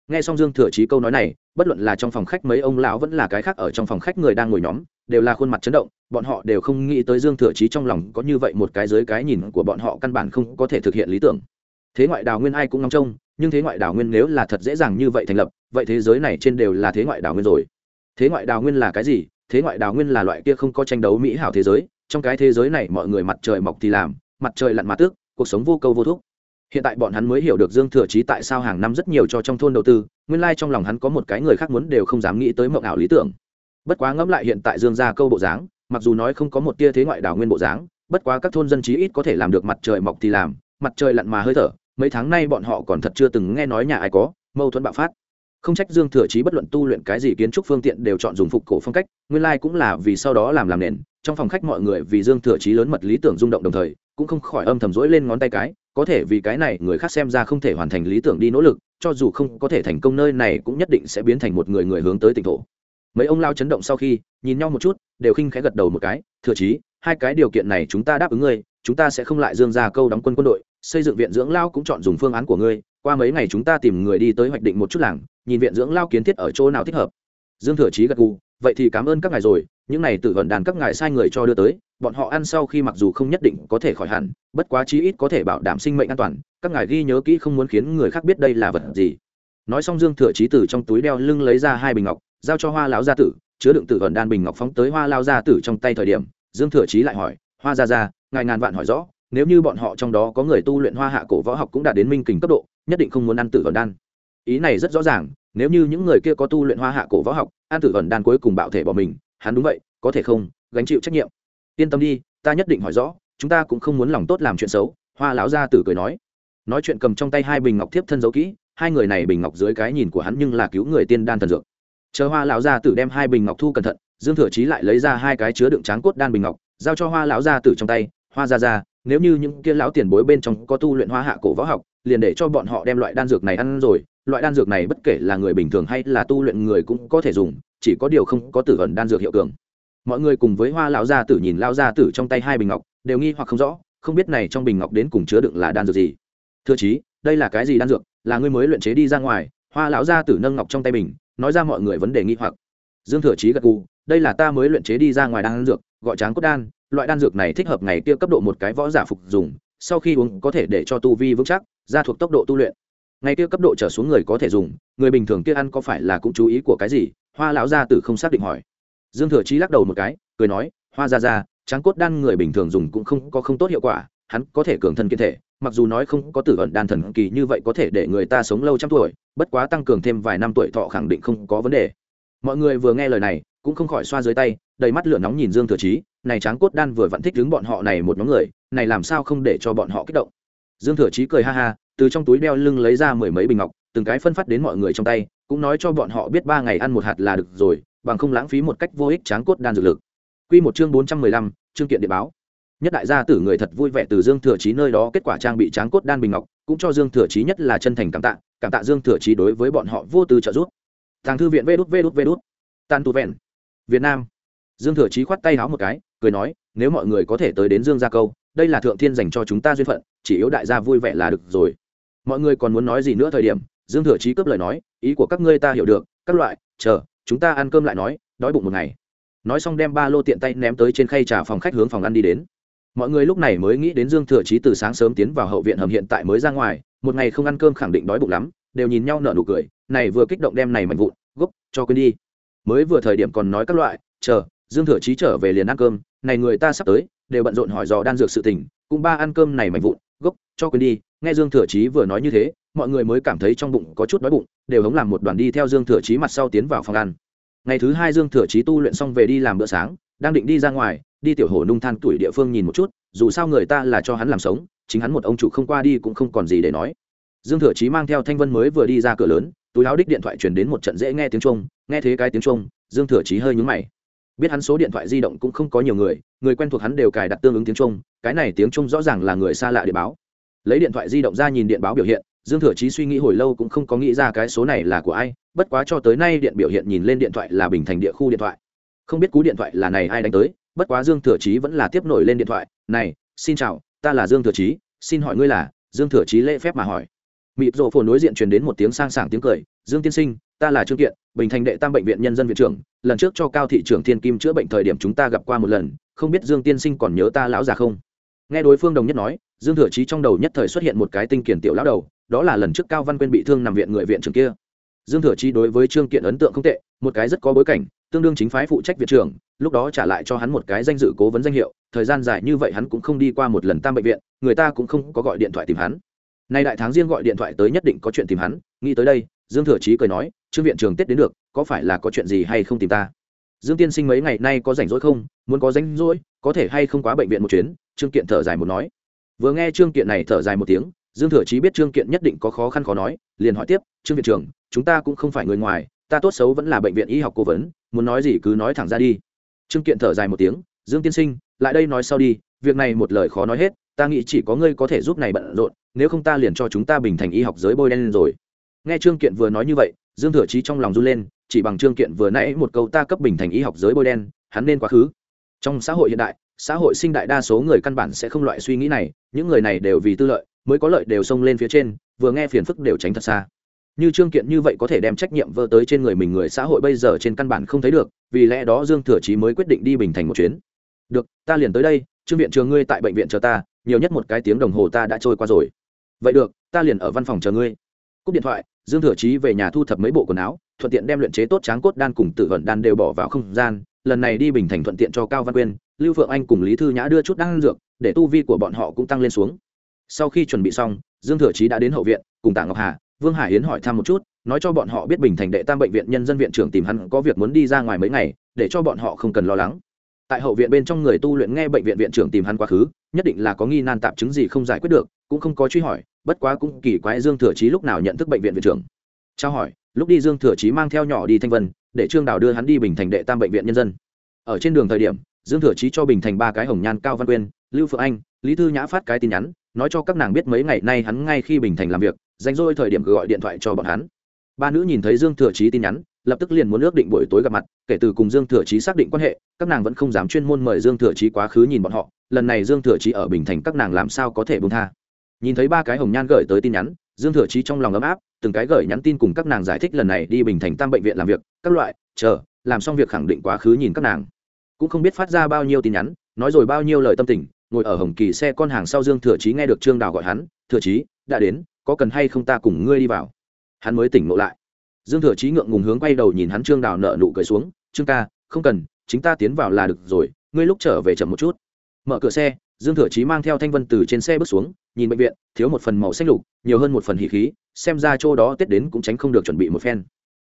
Speaker 1: Nghe xong dương thừa chí câu nói này bất luận là trong phòng khách mấy ông lão vẫn là cái khác ở trong phòng khách người đang ngồi nhóm, đều là khuôn mặt chấn động, bọn họ đều không nghĩ tới dương thừa chí trong lòng có như vậy một cái dưới cái nhìn của bọn họ căn bản không có thể thực hiện lý tưởng. Thế ngoại đào nguyên ai cũng ngóng trông, nhưng thế ngoại đào nguyên nếu là thật dễ dàng như vậy thành lập, vậy thế giới này trên đều là thế ngoại đào nguyên rồi. Thế ngoại đào nguyên là cái gì? Thế ngoại đào nguyên là loại kia không có tranh đấu mỹ hảo thế giới, trong cái thế giới này mọi người mặt trời mọc thì làm, mặt trời lặn mặt tước, cuộc sống vô câu vô thúc hiện tại bọn hắn mới hiểu được dương thừa chí tại sao hàng năm rất nhiều cho trong thôn đầu tư, nguyên lai、like、trong lòng hắn có một cái người khác muốn đều không dám nghĩ tới mộng ảo lý tưởng. Bất quá ngẫm lại hiện tại dương ra câu bộ dáng, mặc dù nói không có một tia thế ngoại đảo nguyên bộ dáng, bất quá các thôn dân chí ít có thể làm được mặt trời mọc thì làm, mặt trời lặn mà hơi thở, mấy tháng nay bọn họ còn thật chưa từng nghe nói nhà ai có, mâu thuẫn bạo phát. Không trách dương thừa chí bất luận tu luyện cái gì kiến trúc phương tiện đều chọn dùng phục cổ phong cách, nguyên lai、like、cũng là vì sau đó làm làm nền, trong phòng khách mọi người vì dương thừa chí lớn mật lý tưởng rung động đồng thời, cũng không khỏi âm thầm rỗi lên ngón tay cái có thể vì cái này, người khác xem ra không thể hoàn thành lý tưởng đi nỗ lực, cho dù không có thể thành công nơi này cũng nhất định sẽ biến thành một người người hướng tới tỉnh thổ. Mấy ông lao chấn động sau khi, nhìn nhau một chút, đều khinh khẽ gật đầu một cái, thừa chí, hai cái điều kiện này chúng ta đáp ứng ngươi, chúng ta sẽ không lại dương ra câu đóng quân quân đội, xây dựng viện dưỡng lao cũng chọn dùng phương án của ngươi, qua mấy ngày chúng ta tìm người đi tới hoạch định một chút làng, nhìn viện dưỡng lao kiến thiết ở chỗ nào thích hợp. Dương thừa chí gật gù, vậy thì cảm ơn các ngài rồi, những này tự vận đàn các ngài sai người cho đưa tới bọn họ ăn sau khi mặc dù không nhất định có thể khỏi hẳn, bất quá chí ít có thể bảo đảm sinh mệnh an toàn, các ngài ghi nhớ kỹ không muốn khiến người khác biết đây là vật gì. Nói xong dương thừa chí từ trong túi đeo lưng lấy ra hai bình ngọc, giao cho hoa lão gia tử, chứa đựng tử vần đan bình ngọc phóng tới hoa lao gia tử trong tay thời điểm, dương thừa chí lại hỏi, hoa gia gia, ngài ngàn vạn hỏi rõ, nếu như bọn họ trong đó có người tu luyện hoa hạ cổ võ học cũng đạt đến minh kình cấp độ, nhất định không muốn ăn tử vần đan. Ý này rất rõ ràng, nếu như những người kia có tu luyện hoa hạ cổ võ học, ăn tử vần đan cuối cùng bạo thể bỏ mình, hắn đúng vậy, có thể không, gánh chịu trách nhiệm yên tâm đi, ta nhất định hỏi rõ, chúng ta cũng không muốn lòng tốt làm chuyện xấu. Hoa lão gia tử cười nói. Nói chuyện cầm trong tay hai bình ngọc thiếp thân giấu kỹ, hai người này bình ngọc dưới cái nhìn của hắn nhưng là cứu người tiên đan thần dược. Chờ hoa lão gia tử đem hai bình ngọc thu cẩn thận, dương thừa chí lại lấy ra hai cái chứa đựng tráng cốt đan bình ngọc, giao cho hoa lão gia tử trong tay. Hoa gia gia, nếu như những kia lão tiền bối bên trong có tu luyện hoa hạ cổ võ học, liền để cho bọn họ đem loại đan dược này ăn rồi. Loại đan dược này bất kể là người bình thường hay là tu luyện người cũng có thể dùng, chỉ có điều không có tử ẩn đan dược hiệu cường mọi người cùng với hoa lão gia tử nhìn lao gia tử trong tay hai bình ngọc, đều nghi hoặc không rõ, không biết này trong bình ngọc đến cùng chứa đựng là đan dược gì. Thưa chí, đây là cái gì đan dược, là ngươi mới luyện chế đi ra ngoài, hoa lão gia tử nâng ngọc trong tay mình nói ra mọi người vấn đề nghi hoặc. Dương thừa chí gật gù, đây là ta mới luyện chế đi ra ngoài đan dược, gọi tráng cốt đan, loại đan dược này thích hợp ngày kia cấp độ một cái võ giả phục dùng, sau khi uống có thể để cho tu vi vững chắc ra thuộc tốc độ tu luyện. Ngày kia cấp độ trở xuống người có thể dùng, người bình thường kia ăn có phải là cũng chú ý của cái gì? Hoa lão gia tử không xác định hỏi dương thừa chí lắc đầu một cái, cười nói, hoa ra ra tráng cốt đan người bình thường dùng cũng không có không tốt hiệu quả, hắn có thể cường thân kiên thể, mặc dù nói không có tử vận đan thần kỳ như vậy có thể để người ta sống lâu trăm tuổi, bất quá tăng cường thêm vài năm tuổi thọ khẳng định không có vấn đề. Mọi người vừa nghe lời này, cũng không khỏi xoa dưới tay, đầy mắt lửa nóng nhìn dương thừa chí, này tráng cốt đan vừa vẫn thích đứng bọn họ này một nhóm người, này làm sao không để cho bọn họ kích động? Dương thừa chí cười ha ha, từ trong túi đeo lưng lấy ra mười mấy bình ngọc, từng cái phân phát đến mọi người trong tay, cũng nói cho bọn họ biết ba ngày ăn một hạt là được rồi bằng không lãng phí một cách vô ích tráng cốt đan dược lực. Quy một chương bốn trăm mười lăm, chương kiện điện báo. Nhất đại gia tử người thật vui vẻ từ dương thừa chí nơi đó kết quả trang bị tráng cốt đan bình ngọc cũng cho dương thừa chí nhất là chân thành cảm tạ cảm tạ dương thừa chí đối với bọn họ vô tư trợ giúp. Thằng thư viện Vút Vút Vút. Tàn tụ tu vẹn. Việt nam. Dương thừa chí khoát tay háo một cái cười nói nếu mọi người có thể tới đến dương gia câu đây là thượng thiên dành cho chúng ta duyên phận chỉ yếu đại gia vui vẻ là được rồi. Mọi người còn muốn nói gì nữa thời điểm dương thừa chí cướp lời nói ý của các ngươi ta hiểu được các loại chờ chúng ta ăn cơm lại nói, đói bụng một ngày. Nói xong đem ba lô tiện tay ném tới trên khay trà phòng khách hướng phòng ăn đi đến. Mọi người lúc này mới nghĩ đến dương thừa chí từ sáng sớm tiến vào hậu viện hầm hiện tại mới ra ngoài, một ngày không ăn cơm khẳng định đói bụng lắm, đều nhìn nhau nở nụ cười, này vừa kích động đem này mạnh vụn, gốc, cho quên đi. Mới vừa thời điểm còn nói các loại, chờ, dương thừa chí trở về liền ăn cơm, này người ta sắp tới, đều bận rộn hỏi dò đan dược sự tình, cũng ba ăn cơm này mạnh vụn, gốc, cho quên đi nghe dương thừa chí vừa nói như thế, mọi người mới cảm thấy trong bụng có chút đói bụng, đều hống làm một đoàn đi theo dương thừa chí mặt sau tiến vào phòng ăn. Ngày thứ hai dương thừa chí tu luyện xong về đi làm bữa sáng, đang định đi ra ngoài, đi tiểu hồ nung than tuổi địa phương nhìn một chút, dù sao người ta là cho hắn làm sống, chính hắn một ông chủ không qua đi cũng không còn gì để nói. Dương thừa chí mang theo thanh vân mới vừa đi ra cửa lớn, túi áo đích điện thoại chuyển đến một trận dễ nghe tiếng trung nghe thế cái tiếng trung dương thừa chí hơi nhúng mày. Biết hắn số điện thoại di động cũng không có nhiều người người quen thuộc hắn đều cài đặt tương ứng tiếng trung cái này tiếng trung rõ ràng là người xa lạ để báo lấy điện thoại di động ra nhìn điện báo biểu hiện, dương thừa chí suy nghĩ hồi lâu cũng không có nghĩ ra cái số này là của ai, bất quá cho tới nay điện biểu hiện nhìn lên điện thoại là bình thành địa khu điện thoại. Không biết cú điện thoại là này ai đánh tới, bất quá dương thừa chí vẫn là tiếp nổi lên điện thoại, này, xin chào, ta là dương thừa chí, xin hỏi ngươi là? Dương thừa chí lễ phép mà hỏi. Mịp rộ phồn đối diện truyền đến một tiếng sang sảng tiếng cười, dương tiên sinh, ta là trương kiện, bình thành đệ tam bệnh viện nhân dân viện trưởng, lần trước cho cao thị trưởng thiên kim chữa bệnh thời điểm chúng ta gặp qua một lần, không biết dương tiên sinh còn nhớ ta lão già không? Nghe đối phương đồng nhất nói, dương thừa chí trong đầu nhất thời xuất hiện một cái tinh kiển tiểu lão đầu, đó là lần trước cao văn quyên bị thương nằm viện người viện trưởng kia. Dương thừa chí đối với trương kiện ấn tượng không tệ, một cái rất có bối cảnh, tương đương chính phái phụ trách viện trưởng, lúc đó trả lại cho hắn một cái danh dự cố vấn danh hiệu, thời gian dài như vậy hắn cũng không đi qua một lần tam bệnh viện, người ta cũng không có gọi điện thoại tìm hắn. Nay đại tháng riêng gọi điện thoại tới nhất định có chuyện tìm hắn, nghĩ tới đây, dương thừa chí cười nói, trương viện trường tết đến được, có phải là có chuyện gì hay không tìm ta? Dương tiên sinh mấy ngày nay có rảnh rỗi không? Muốn có rảnh rỗi, có thể hay không quá bệnh viện một chuyến? Trương kiện thở dài một nói. Vừa nghe trương kiện này thở dài một tiếng, dương thừa chí biết trương kiện nhất định có khó khăn khó nói, liền hỏi tiếp, trương viện trưởng, chúng ta cũng không phải người ngoài, ta tốt xấu vẫn là bệnh viện y học cố vấn, muốn nói gì cứ nói thẳng ra đi. Trương kiện thở dài một tiếng, dương tiên sinh, lại đây nói sau đi, việc này một lời khó nói hết, ta nghĩ chỉ có ngươi có thể giúp này bận rộn, nếu không ta liền cho chúng ta bình thành y học giới bôi đen lên rồi. Nghe trương kiện vừa nói như vậy, dương thừa chí trong lòng run lên, chỉ bằng trương kiện vừa nãy một câu ta cấp bình thành y học giới bôi đen, hắn nên quá khứ. Trong xã hội hiện đại xã hội sinh đại đa số người căn bản sẽ không loại suy nghĩ này, những người này đều vì tư lợi mới có lợi đều xông lên phía trên, vừa nghe phiền phức đều tránh thật xa. Như trương kiện như vậy có thể đem trách nhiệm vơ tới trên người mình người xã hội bây giờ trên căn bản không thấy được, vì lẽ đó dương thừa chí mới quyết định đi bình thành một chuyến. Được, ta liền tới đây, trương viện trường ngươi tại bệnh viện chờ ta, nhiều nhất một cái tiếng đồng hồ ta đã trôi qua rồi. Vậy được, ta liền ở văn phòng chờ ngươi. Cúp điện thoại, dương thừa chí về nhà thu thập mấy bộ quần áo, thuận tiện đem luyện chế tốt tráng cốt đan cùng tự vận đan đều bỏ vào không gian, lần này đi bình thành thuận tiện cho cao văn quyên lưu phượng anh cùng lý thư nhã đưa chút đan dược, để tu vi của bọn họ cũng tăng lên xuống. Sau khi chuẩn bị xong, dương thừa chí đã đến hậu viện, cùng tạ ngọc hà, vương hải yến hỏi thăm một chút, nói cho bọn họ biết bình thành đệ tam bệnh viện nhân dân viện trưởng tìm hắn có việc muốn đi ra ngoài mấy ngày, để cho bọn họ không cần lo lắng. Tại hậu viện bên trong người tu luyện nghe bệnh viện viện trưởng tìm hắn quá khứ, nhất định là có nghi nan tạp chứng gì không giải quyết được, cũng không có truy hỏi, bất quá cũng kỳ quái dương thừa chí lúc nào nhận thức bệnh viện viện trưởng. Trao hỏi, lúc đi dương thừa chí mang theo nhỏ đi thanh vân, để trương đào đưa hắn đi bình thành đệ tam bệnh viện nhân dân. Ở trên đường thời điểm dương thừa chí cho bình thành ba cái hồng nhan cao văn quyên, lưu phượng anh, lý thư nhã phát cái tin nhắn, nói cho các nàng biết mấy ngày nay hắn ngay khi bình thành làm việc dành dôi thời điểm gọi điện thoại cho bọn hắn. Ba nữ nhìn thấy dương thừa chí tin nhắn, lập tức liền muốn ước định buổi tối gặp mặt, kể từ cùng dương thừa chí xác định quan hệ, các nàng vẫn không dám chuyên môn mời dương thừa chí quá khứ nhìn bọn họ, lần này dương thừa chí ở bình thành các nàng làm sao có thể bông tha. Nhìn thấy ba cái hồng nhan gửi tới tin nhắn, dương thừa chí trong lòng ấm áp, từng cái gửi nhắn tin cùng các nàng giải thích lần này đi bình thành tam bệnh viện làm việc, các loại, chờ, làm xong việc khẳng định quá khứ nhìn các nàng cũng không biết phát ra bao nhiêu tin nhắn, nói rồi bao nhiêu lời tâm tình, ngồi ở hồng kỳ xe con hàng sau dương thừa chí nghe được trương đào gọi hắn, thừa chí, đã đến, có cần hay không ta cùng ngươi đi vào? Hắn mới tỉnh ngộ lại. Dương thừa chí ngượng ngùng hướng quay đầu nhìn hắn trương đào nợ nụ cười xuống, trương ca, không cần, chính ta tiến vào là được rồi, ngươi lúc trở về chậm một chút. Mở cửa xe, dương thừa chí mang theo thanh vân từ trên xe bước xuống, nhìn bệnh viện, thiếu một phần màu xanh lục, nhiều hơn một phần hỉ khí, xem ra chỗ đó tết đến cũng tránh không được chuẩn bị một phen.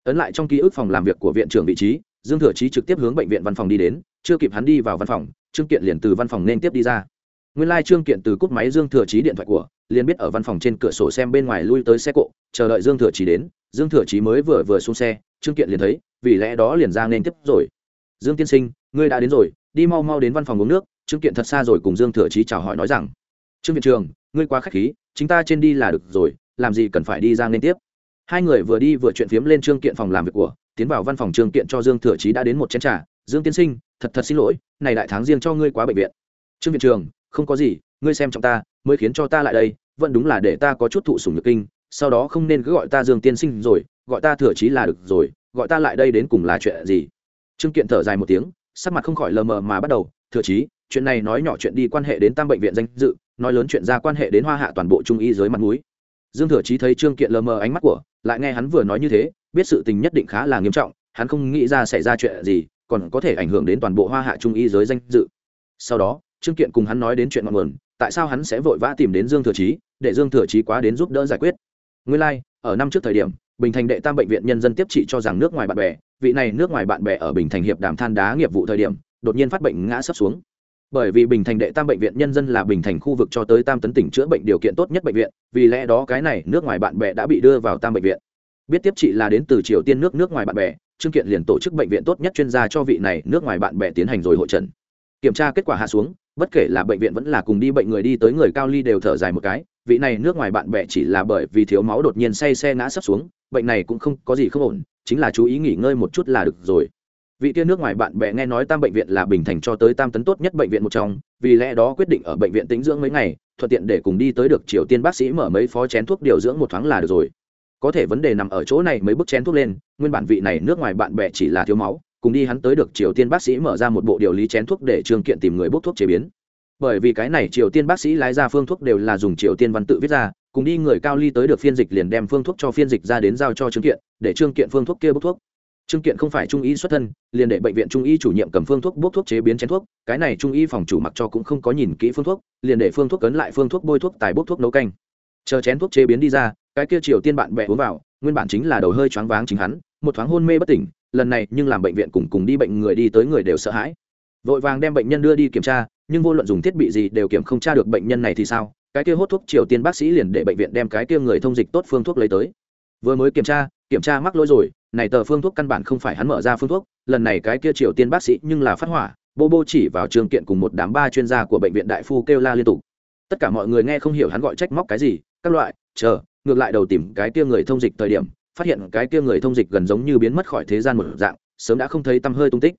Speaker 1: Ấn lại trong ký ức phòng làm việc của viện trưởng vị trí dương thừa chí trực tiếp hướng bệnh viện văn phòng đi đến, chưa kịp hắn đi vào văn phòng, trương kiện liền từ văn phòng nên tiếp đi ra. Nguyên lai、like、trương kiện từ cúp máy dương thừa chí điện thoại của, liền biết ở văn phòng trên cửa sổ xem bên ngoài lui tới xe cộ, chờ đợi dương thừa chí đến, dương thừa chí mới vừa vừa xuống xe, trương kiện liền thấy, vì lẽ đó liền ra nên tiếp rồi. Dương tiên sinh, ngươi đã đến rồi, đi mau mau đến văn phòng uống nước. Trương kiện thật xa rồi cùng dương thừa chí chào hỏi nói rằng, trương viện trường ngươi quá k h á c h khí, chúng ta trên đi là được rồi, làm gì cần phải đi ra nên tiếp. Hai người vừa đi vừa chuyện phiếm lên trương kiện phòng làm việc của tiến vào văn phòng trường kiện cho dương thừa chí đã đến một chén trà. Dương tiên sinh, thật thật xin lỗi, này đại tháng riêng cho ngươi quá bệnh viện. Trương viện trường, không có gì, ngươi xem trọng ta, mới khiến cho ta lại đây, vẫn đúng là để ta có chút thụ sùng nhược kinh, sau đó không nên cứ gọi ta dương tiên sinh rồi, gọi ta thừa chí là được rồi, gọi ta lại đây đến cùng là chuyện gì? Trương kiện thở dài một tiếng, sắc mặt không khỏi lờ mờ mà bắt đầu, thừa chí, chuyện này nói nhỏ chuyện đi quan hệ đến tam bệnh viện danh dự, nói lớn chuyện ra quan hệ đến hoa hạ toàn bộ trung y giới mặt núi dương thừa chí thấy trương kiện lờ mờ ánh mắt của, lại nghe hắn vừa nói như thế biết sự tình nhất định khá là nghiêm trọng hắn không nghĩ ra xảy ra chuyện gì còn có thể ảnh hưởng đến toàn bộ hoa hạ trung y giới danh dự. Sau đó trương kiện cùng hắn nói đến chuyện ngọn nguồn tại sao hắn sẽ vội vã tìm đến dương thừa chí để dương thừa chí quá đến giúp đỡ giải quyết. Nguyên lai、like, ở năm trước thời điểm bình thành đệ tam bệnh viện nhân dân tiếp trị cho rằng nước ngoài bạn bè vị này nước ngoài bạn bè ở bình thành hiệp đàm than đá nghiệp vụ thời điểm đột nhiên phát bệnh ngã sấp xuống. Bởi vì bình thành đệ tam bệnh viện nhân dân là bình thành khu vực cho tới tam tấn tỉnh chữa bệnh điều kiện tốt nhất bệnh viện vì lẽ đó cái này nước ngoài bạn bè đã bị đưa vào tam bệnh viện biết tiếp trị là đến từ triều tiên nước nước ngoài bạn bè, trương kiện liền tổ chức bệnh viện tốt nhất chuyên gia cho vị này nước ngoài bạn bè tiến hành rồi hội trần. Kiểm tra kết quả hạ xuống, bất kể là bệnh viện vẫn là cùng đi bệnh người đi tới người cao ly đều thở dài một cái, vị này nước ngoài bạn bè chỉ là bởi vì thiếu máu đột nhiên say xe ngã sắp xuống, bệnh này cũng không có gì không ổn, chính là chú ý nghỉ ngơi một chút là được rồi. Vị kia nước ngoài bạn bè nghe nói tam bệnh viện là bình thành cho tới tam tấn tốt nhất bệnh viện một trong, vì lẽ đó quyết định ở bệnh viện tĩnh dưỡng mấy ngày, thuận tiện để cùng đi tới được triều tiên bác sĩ mở mấy phó chén thuốc điều dưỡng một thoáng là được rồi có thể vấn đề nằm ở chỗ này mấy bức chén thuốc lên, nguyên bản vị này nước ngoài bạn bè chỉ là thiếu máu, cùng đi hắn tới được triều tiên bác sĩ mở ra một bộ điều lý chén thuốc để trương kiện tìm người bốc thuốc chế biến. Bởi vì cái này triều tiên bác sĩ lái ra phương thuốc đều là dùng triều tiên văn tự viết ra, cùng đi người cao ly tới được phiên dịch liền đem phương thuốc cho phiên dịch ra đến giao cho trương kiện, để trương kiện phương thuốc kia bốc thuốc. Trương kiện không phải trung y xuất thân, liền để bệnh viện trung y chủ nhiệm cầm phương thuốc bốc thuốc chế biến chén thuốc, cái này trung y phòng chủ mặc cho cũng không có nhìn kỹ phương thuốc, liền để phương thuốc cấn lại phương thuốc bôi thuốc tài bốc thuốc nấu canh. Chờ chén thuốc chế biến đi ra cái kia triều tiên bạn bè uống vào, nguyên bản chính là đầu hơi choáng váng chính hắn, một thoáng hôn mê bất tỉnh, lần này nhưng làm bệnh viện cùng cùng đi bệnh người đi tới người đều sợ hãi. Vội vàng đem bệnh nhân đưa đi kiểm tra, nhưng vô luận dùng thiết bị gì đều kiểm không tra được bệnh nhân này thì sao, cái kia hốt thuốc triều tiên bác sĩ liền để bệnh viện đem cái kia người thông dịch tốt phương thuốc lấy tới. Vừa mới kiểm tra kiểm tra mắc lỗi rồi, này tờ phương thuốc căn bản không phải hắn mở ra phương thuốc, lần này cái kia triều tiên bác sĩ nhưng là phát hỏa, bô bô chỉ vào trường kiện cùng một đám ba chuyên gia của bệnh viện đại phu kêu la liên tục. Tất cả mọi người nghe không hiểu hắn gọi trách móc cái gì, các loại, chờ ngược lại đầu tìm cái kia người thông dịch thời điểm, phát hiện cái kia người thông dịch gần giống như biến mất khỏi thế gian một dạng, sớm đã không thấy tăm hơi tung tích.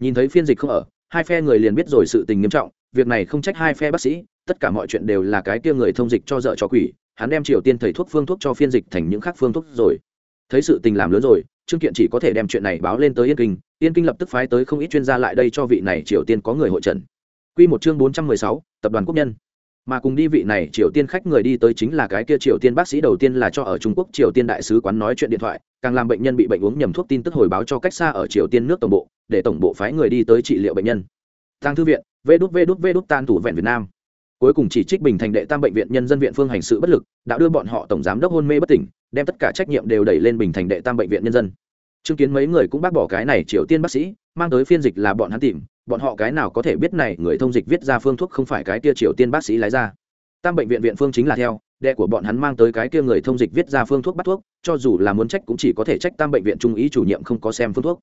Speaker 1: Nhìn thấy phiên dịch không ở, hai phe người liền biết rồi sự tình nghiêm trọng, việc này không trách hai phe bác sĩ, tất cả mọi chuyện đều là cái kia người thông dịch cho dợ cho quỷ, hắn đem triều tiên thầy thuốc phương thuốc cho phiên dịch thành những khác phương thuốc rồi. Thấy sự tình làm lớn rồi, trương kiện chỉ có thể đem chuyện này báo lên tới yên kinh yên kinh lập tức phái tới không ít chuyên gia lại đây cho vị này triều tiên có người hội trần. Q một chương bốn trăm mười sáu, tập đoàn quốc nhân mà cùng đi vị này triều tiên khách người đi tới chính là cái kia triều tiên bác sĩ đầu tiên là cho ở trung quốc triều tiên đại sứ quán nói chuyện điện thoại, càng làm bệnh nhân bị bệnh uống nhầm thuốc tin tức hồi báo cho cách xa ở triều tiên nước tổng bộ, để tổng bộ phái người đi tới trị liệu bệnh nhân. Tăng thư viện, vê đút vê đút vê đút tan thủ vẹn việt nam. Cuối cùng chỉ trích bình thành đệ tam bệnh viện nhân dân viện phương hành sự bất lực, đã đưa bọn họ tổng giám đốc hôn mê bất tỉnh, đem tất cả trách nhiệm đều đẩy lên bình thành đệ tam bệnh viện nhân dân. Chứng kiến mấy người cũng bác bỏ cái này triều tiên bác sĩ, mang tới phiên dịch là bọn hắn tìm bọn họ cái nào có thể biết này người thông dịch viết ra phương thuốc không phải cái kia triều tiên bác sĩ lái ra. Tam bệnh viện viện phương chính là theo, đệ của bọn hắn mang tới cái kia người thông dịch viết ra phương thuốc bắt thuốc, cho dù là muốn trách cũng chỉ có thể trách tam bệnh viện trung ý chủ nhiệm không có xem phương thuốc.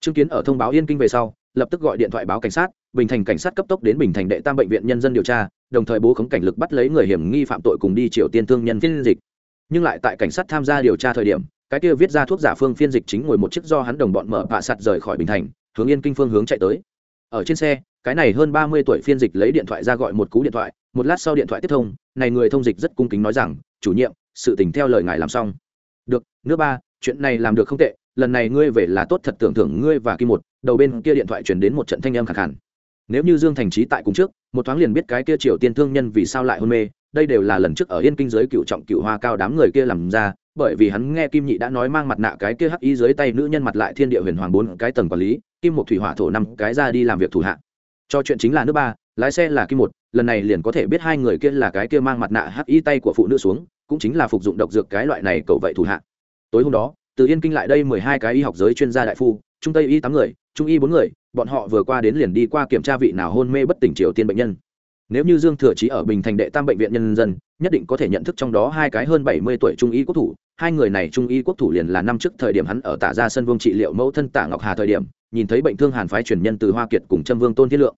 Speaker 1: Chứng kiến ở thông báo yên kinh về sau, lập tức gọi điện thoại báo cảnh sát, bình thành cảnh sát cấp tốc đến bình thành đệ tam bệnh viện nhân dân điều tra, đồng thời bố khống cảnh lực bắt lấy người hiểm nghi phạm tội cùng đi triều tiên thương nhân phiên dịch. Nhưng lại tại cảnh sát tham gia điều tra thời điểm, cái kia viết ra thuốc giả phương phiên dịch chính ngồi một chiếc do hắn đồng bọn mở bạ sạt rời khỏi bình thành, hướng yên kinh phương hướng chạy tới ở trên xe, cái này hơn ba mươi tuổi phiên dịch lấy điện thoại ra gọi một cú điện thoại, một lát sau điện thoại tiếp thông, này người thông dịch rất cung kính nói rằng, chủ nhiệm, sự tình theo lời ngài làm xong. Được, nước ba, chuyện này làm được không tệ, lần này ngươi về là tốt thật tưởng thưởng ngươi và kim một, đầu bên kia điện thoại chuyển đến một trận thanh âm khẳng hẳn nếu như dương thành trí tại cùng trước, một thoáng liền biết cái kia triều tiên thương nhân vì sao lại hôn mê đây đều là lần trước ở yên kinh giới cựu trọng cựu hoa cao đám người kia làm ra, bởi vì hắn nghe kim nhị đã nói mang mặt nạ cái kia hắc y dưới tay nữ nhân mặt lại thiên địa huyền hoàng bốn cái tầng quản lý, kim một thủy hỏa thổ năm cái ra đi làm việc thủ hạ. Cho chuyện chính là nước ba, lái xe là kim một lần này liền có thể biết hai người kia là cái kia mang mặt nạ hắc y tay của phụ nữ xuống, cũng chính là phục dụng độc dược cái loại này cầu vậy thủ hạ. Tối hôm đó, từ yên kinh lại đây mười hai cái y học giới chuyên gia đại phu, trung tây y tám người, trung y bốn người, bọn họ vừa qua đến liền đi qua kiểm tra vị nào hôn mê bất tỉnh triều tiên bệnh nhân nếu như dương thừa chí ở bình thành đệ tam bệnh viện nhân dân, nhất định có thể nhận thức trong đó hai cái hơn bảy mươi tuổi trung y quốc thủ. Hai người này trung y quốc thủ liền là năm trước thời điểm hắn ở tả gia sân vương trị liệu mẫu thân tả ngọc hà thời điểm, nhìn thấy bệnh thương hàn phái truyền nhân từ hoa kiệt cùng trâm vương tôn thiết lượng.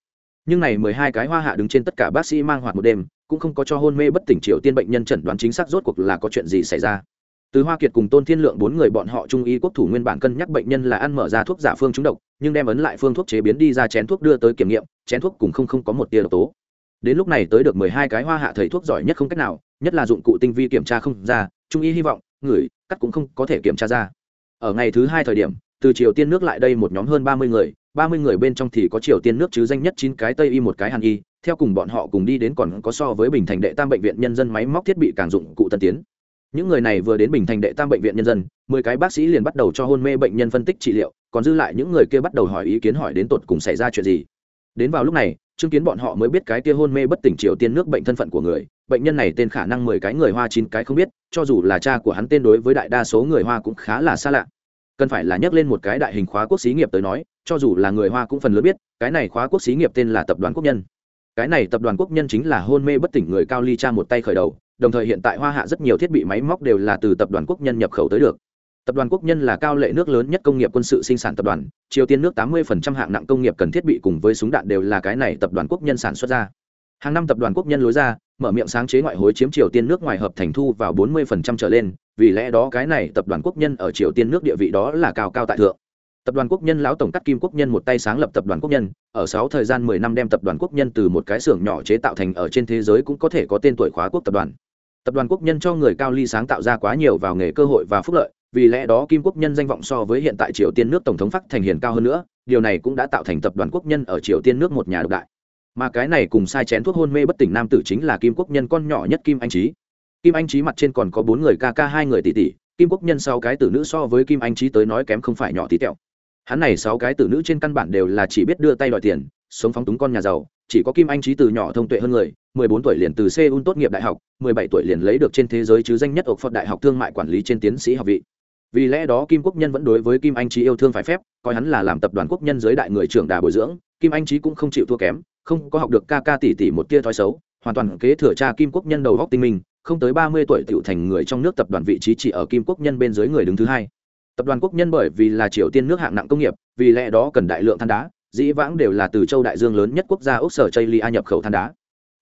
Speaker 1: Nhưng này mười hai cái hoa hạ đứng trên tất cả bác sĩ mang hoạt một đêm, cũng không có cho hôn mê bất tỉnh triều tiên bệnh nhân chẩn đoán chính xác rốt cuộc là có chuyện gì xảy ra. Từ hoa kiệt cùng tôn thiên lượng bốn người bọn họ trung y quốc thủ nguyên bản cân nhắc bệnh nhân là ăn mở ra thuốc giả phương trúng độc, nhưng đem ấn lại phương thuốc chế biến đi ra chén thuốc đưa tới kiểm nghiệm, chén thuốc cùng không không có một tia độc tố đến lúc này tới được mười hai cái hoa hạ thầy thuốc giỏi nhất không cách nào, nhất là dụng cụ tinh vi kiểm tra không ra, trung y hy vọng, người, cắt cũng không có thể kiểm tra ra. Ở ngày thứ hai thời điểm, từ triều tiên nước lại đây một nhóm hơn ba mươi người, ba mươi người bên trong thì có triều tiên nước chứ danh nhất chín cái tây y, một cái hàn y, theo cùng bọn họ cùng đi đến còn có so với bình thành đệ tam bệnh viện nhân dân máy móc thiết bị càng dụng cụ tân tiến. Những người này vừa đến bình thành đệ tam bệnh viện nhân dân, mười cái bác sĩ liền bắt đầu cho hôn mê bệnh nhân phân tích trị liệu, còn dư lại những người kia bắt đầu hỏi ý kiến hỏi đến tột cùng xảy ra chuyện gì. Đến vào lúc này chứng kiến bọn họ mới biết cái kia hôn mê bất tỉnh triều tiên nước bệnh thân phận của người, bệnh nhân này tên khả năng mười cái người hoa chín cái không biết, cho dù là cha của hắn tên đối với đại đa số người hoa cũng khá là xa lạ. Cần phải là nhắc lên một cái đại hình khóa quốc xí nghiệp tới nói, cho dù là người hoa cũng phần lớn biết, cái này khóa quốc xí nghiệp tên là tập đoàn quốc nhân. Cái này tập đoàn quốc nhân chính là hôn mê bất tỉnh người cao ly cha một tay khởi đầu, đồng thời hiện tại hoa hạ rất nhiều thiết bị máy móc đều là từ tập đoàn quốc nhân nhập khẩu tới được tập đoàn quốc nhân là cao lệ nước lớn nhất công nghiệp quân sự sinh sản tập đoàn triều tiên nước 80% hạng nặng công nghiệp cần thiết bị cùng với súng đạn đều là cái này tập đoàn quốc nhân sản xuất ra. Hàng năm tập đoàn quốc nhân lối ra, mở miệng sáng chế ngoại hối chiếm triều tiên nước ngoài hợp thành thu vào 40% trở lên, vì lẽ đó cái này tập đoàn quốc nhân ở triều tiên nước địa vị đó là cao cao tại thượng. Tập đoàn quốc nhân lão tổng cắt kim quốc nhân một tay sáng lập tập đoàn quốc nhân, ở sáu thời gian mười năm đem tập đoàn quốc nhân từ một cái xưởng nhỏ chế tạo thành ở trên thế giới cũng có thể có tên tuổi khóa quốc tập đoàn tập đoàn quốc nhân cho người cao ly sáng tạo ra quá nhiều vào nghề cơ hội và phúc lợi, vì lẽ đó kim quốc nhân danh vọng so với hiện tại triều tiên nước tổng thống phát thành hiền cao hơn nữa, điều này cũng đã tạo thành tập đoàn quốc nhân ở triều tiên nước một nhà độc đại. Mà cái này cùng sai chén thuốc hôn mê bất tỉnh nam tử chính là kim quốc nhân con nhỏ nhất kim anh trí kim anh trí mặt trên còn có bốn người ca ca, hai người tỷ tỷ, kim quốc nhân sáu cái tử nữ so với kim anh trí tới nói kém không phải nhỏ tí tẹo. Hắn này sáu cái tử nữ trên căn bản đều là chỉ biết đưa tay đòi tiền sống phóng túng con nhà giàu, chỉ có kim anh trí từ nhỏ thông tuệ hơn người 14 tuổi liền từ seoul tốt nghiệp đại học 17 tuổi liền lấy được trên thế giới chứ danh nhất ở phật đại học thương mại quản lý trên tiến sĩ học vị. Vì lẽ đó kim quốc nhân vẫn đối với kim anh trí yêu thương phải phép, coi hắn là làm tập đoàn quốc nhân giới đại người trưởng đà bồi dưỡng, kim anh trí cũng không chịu thua kém, không có học được ca ca tỷ tỷ một tia thói xấu, hoàn toàn kế thừa cha kim quốc nhân đầu góc tinh minh không tới ba mươi tuổi tiểu thành người trong nước tập đoàn vị trí chỉ ở kim quốc nhân bên dưới người đứng thứ hai. Tập đoàn quốc nhân bởi vì là triều tiên nước hạng nặng công nghiệp, vì lẽ đó cần đại lượng than đá dĩ vãng đều là từ châu đại dương lớn nhất quốc gia ốc sở chây lia nhập khẩu than đá.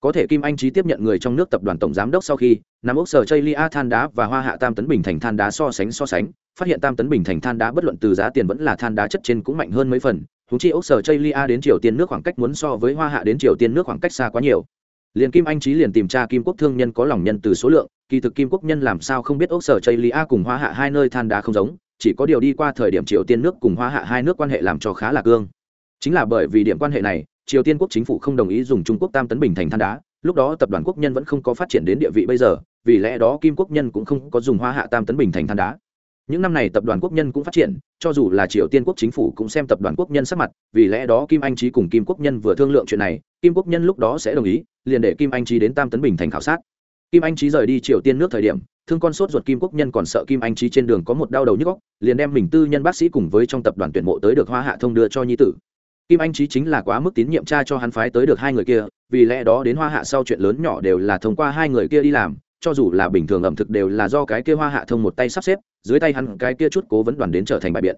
Speaker 1: Có thể kim anh trí tiếp nhận người trong nước tập đoàn tổng giám đốc sau khi nắm ốc sở chây lia than đá và hoa hạ tam tấn bình thành than đá so sánh so sánh, phát hiện tam tấn bình thành than đá bất luận từ giá tiền vẫn là than đá chất trên cũng mạnh hơn mấy phần thú chi ốc sở chây lia đến triều tiên nước khoảng cách muốn so với hoa hạ đến triều tiên nước khoảng cách xa quá nhiều. Liền kim anh trí liền tìm tra kim quốc thương nhân có lòng nhân từ số lượng, kỳ thực kim quốc nhân làm sao không biết ốc sở chây lia cùng hoa hạ hai nơi than đá không giống, chỉ có điều đi qua thời điểm triều tiên nước cùng hoa hạ hai nước quan hệ làm cho khá là cương chính là bởi vì điểm quan hệ này, triều tiên quốc chính phủ không đồng ý dùng trung quốc tam tấn bình thành than đá, lúc đó tập đoàn quốc nhân vẫn không có phát triển đến địa vị bây giờ, vì lẽ đó kim quốc nhân cũng không có dùng hoa hạ tam tấn bình thành than đá. Những năm này tập đoàn quốc nhân cũng phát triển, cho dù là triều tiên quốc chính phủ cũng xem tập đoàn quốc nhân sắc mặt, vì lẽ đó kim anh trí cùng kim quốc nhân vừa thương lượng chuyện này, kim quốc nhân lúc đó sẽ đồng ý, liền để kim anh trí đến tam tấn bình thành khảo sát. Kim anh trí rời đi triều tiên nước thời điểm, thương con sốt ruột kim quốc nhân còn sợ kim anh trí trên đường có một đau đầu nhức góc liền đem mình tư nhân bác sĩ cùng với trong tập đoàn tuyển mộ tới được hoa hạ thông đưa cho nhi tử kim anh trí chính là quá mức tín nhiệm cha cho hắn phái tới được hai người kia, vì lẽ đó đến hoa hạ sau chuyện lớn nhỏ đều là thông qua hai người kia đi làm, cho dù là bình thường ẩm thực đều là do cái kia hoa hạ thông một tay sắp xếp, dưới tay hắn cái kia chút cố vấn đoàn đến trở thành bài biện.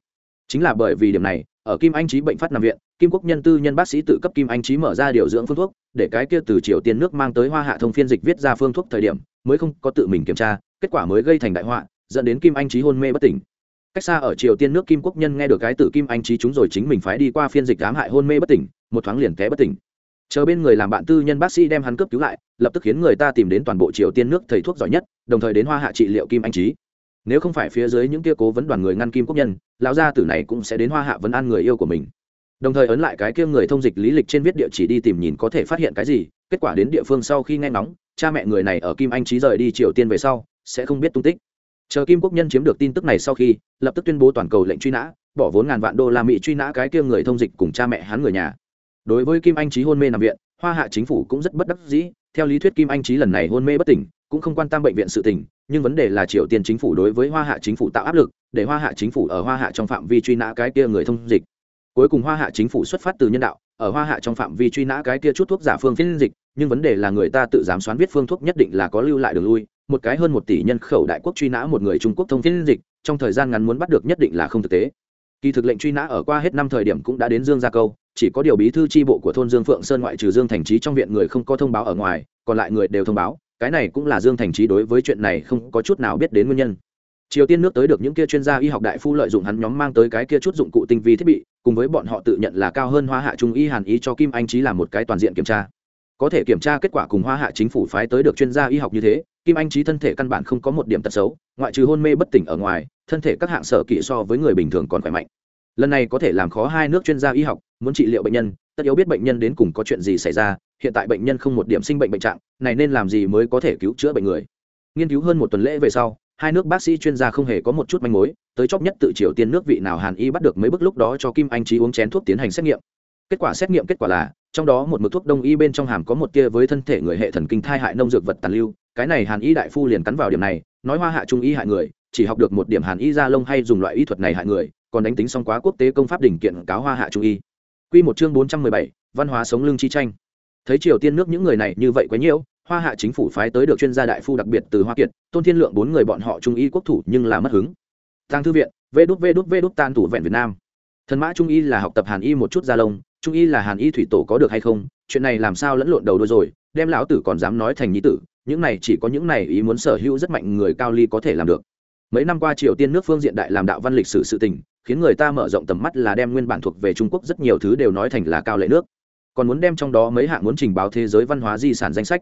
Speaker 1: Chính là bởi vì điểm này, ở kim anh trí bệnh phát nằm viện, kim quốc nhân tư nhân bác sĩ tự cấp kim anh trí mở ra điều dưỡng phương thuốc, để cái kia từ triều tiên nước mang tới hoa hạ thông phiên dịch viết ra phương thuốc thời điểm, mới không có tự mình kiểm tra, kết quả mới gây thành đại họa, dẫn đến kim anh trí hôn mê bất tỉnh cách xa ở triều tiên nước kim quốc nhân nghe được cái tử kim anh trí chúng rồi chính mình phái đi qua phiên dịch ám hại hôn mê bất tỉnh, một thoáng liền té bất tỉnh. Chờ bên người làm bạn tư nhân bác sĩ đem hắn cấp cứu lại, lập tức khiến người ta tìm đến toàn bộ triều tiên nước thầy thuốc giỏi nhất, đồng thời đến hoa hạ trị liệu kim anh trí nếu không phải phía dưới những kia cố vấn đoàn người ngăn kim quốc nhân, lão gia tử này cũng sẽ đến hoa hạ vấn an người yêu của mình. Đồng thời ấn lại cái kia người thông dịch lý lịch trên viết địa chỉ đi tìm nhìn có thể phát hiện cái gì, kết quả đến địa phương sau khi nghe ngóng, cha mẹ người này ở kim anh trí rời đi triều tiên về sau, sẽ không biết tung tích chờ kim quốc nhân chiếm được tin tức này sau khi, lập tức tuyên bố toàn cầu lệnh truy nã, bỏ vốn ngàn vạn đô la mỹ truy nã cái kia người thông dịch cùng cha mẹ hắn người nhà. Đối với kim anh trí hôn mê nằm viện, hoa hạ chính phủ cũng rất bất đắc dĩ, theo lý thuyết kim anh trí lần này hôn mê bất tỉnh, cũng không quan tâm bệnh viện sự tỉnh nhưng vấn đề là triều tiên chính phủ đối với hoa hạ chính phủ tạo áp lực, để hoa hạ chính phủ ở hoa hạ trong phạm vi truy nã cái kia người thông dịch. Cuối cùng hoa hạ chính phủ xuất phát từ nhân đạo, ở hoa hạ trong phạm vi truy nã cái kia chút thuốc giả phương phiên dịch, nhưng vấn đề là người ta tự dám xoán viết phương thuốc nhất định là có lưu lại đường lui một cái hơn một tỷ nhân khẩu đại quốc truy nã một người trung quốc thông phiên dịch, trong thời gian ngắn muốn bắt được nhất định là không thực tế. Kỳ thực lệnh truy nã ở qua hết năm thời điểm cũng đã đến dương gia câu, chỉ có điều bí thư tri bộ của thôn dương phượng sơn ngoại trừ dương thành trí trong viện người không có thông báo ở ngoài, còn lại người đều thông báo, cái này cũng là dương thành trí đối với chuyện này không có chút nào biết đến nguyên nhân. Triều tiên nước tới được những kia chuyên gia y học đại phu lợi dụng hắn nhóm mang tới cái kia chút dụng cụ tinh vi thiết bị, cùng với bọn họ tự nhận là cao hơn hoa hạ trung y hàn ý cho kim anh trí làm một cái toàn diện kiểm tra. Có thể kiểm tra kết quả cùng hoa hạ chính phủ phái tới được chuyên gia y học như thế kim anh trí thân thể căn bản không có một điểm tật xấu, ngoại trừ hôn mê bất tỉnh ở ngoài, thân thể các hạng sở kỹ so với người bình thường còn khỏe mạnh. Lần này có thể làm khó hai nước chuyên gia y học, muốn trị liệu bệnh nhân, tất yếu biết bệnh nhân đến cùng có chuyện gì xảy ra, hiện tại bệnh nhân không một điểm sinh bệnh bệnh trạng, này nên làm gì mới có thể cứu chữa bệnh người? Nghiên cứu hơn một tuần lễ về sau, hai nước bác sĩ chuyên gia không hề có một chút manh mối, tới chóp nhất tự triều tiên nước vị nào hàn y bắt được mấy bước lúc đó cho kim anh trí uống chén thuốc tiến hành xét nghiệm. Kết quả xét nghiệm kết quả là, trong đó một mực thuốc đông y bên trong hàm có một tia với thân thể người hệ thần kinh thai hại nông dược vật tàn lưu cái này hàn y đại phu liền cắn vào điểm này nói hoa hạ trung y hại người chỉ học được một điểm hàn y gia lông hay dùng loại y thuật này hại người còn đánh tính xong quá quốc tế công pháp đỉnh kiện cáo hoa hạ trung y Quy một chương bốn trăm mười bảy, văn hóa sống lưng chi tranh. Thấy Triều Tiên nước những người này như vậy quá nhiều, Hoa Hạ chính phủ phái tới được chuyên gia đại phu đặc biệt từ Hoa Kiệt, Tôn Thiên Lượng bốn người bọn họ trung y quốc thủ nhưng là mất hứng. Tăng thư viện, vê đút vê đút vê đút tan thủ vẹn Việt Nam. Thần mã trung y là học tập Hàn y một chút gia lông, trung y là Hàn y thủy tổ có được hay không? Chuyện này làm sao lẫn lộn đầu đuôi rồi, đem lão tử còn dám nói thành nhi tử, những này chỉ có những này ý muốn sở hữu rất mạnh người cao ly có thể làm được. Mấy năm qua triều tiên nước phương diện đại làm đạo văn lịch sử sự tình, khiến người ta mở rộng tầm mắt là đem nguyên bản thuộc về trung quốc rất nhiều thứ đều nói thành là cao lệ nước. Còn muốn đem trong đó mấy hạng muốn trình báo thế giới văn hóa di sản danh sách.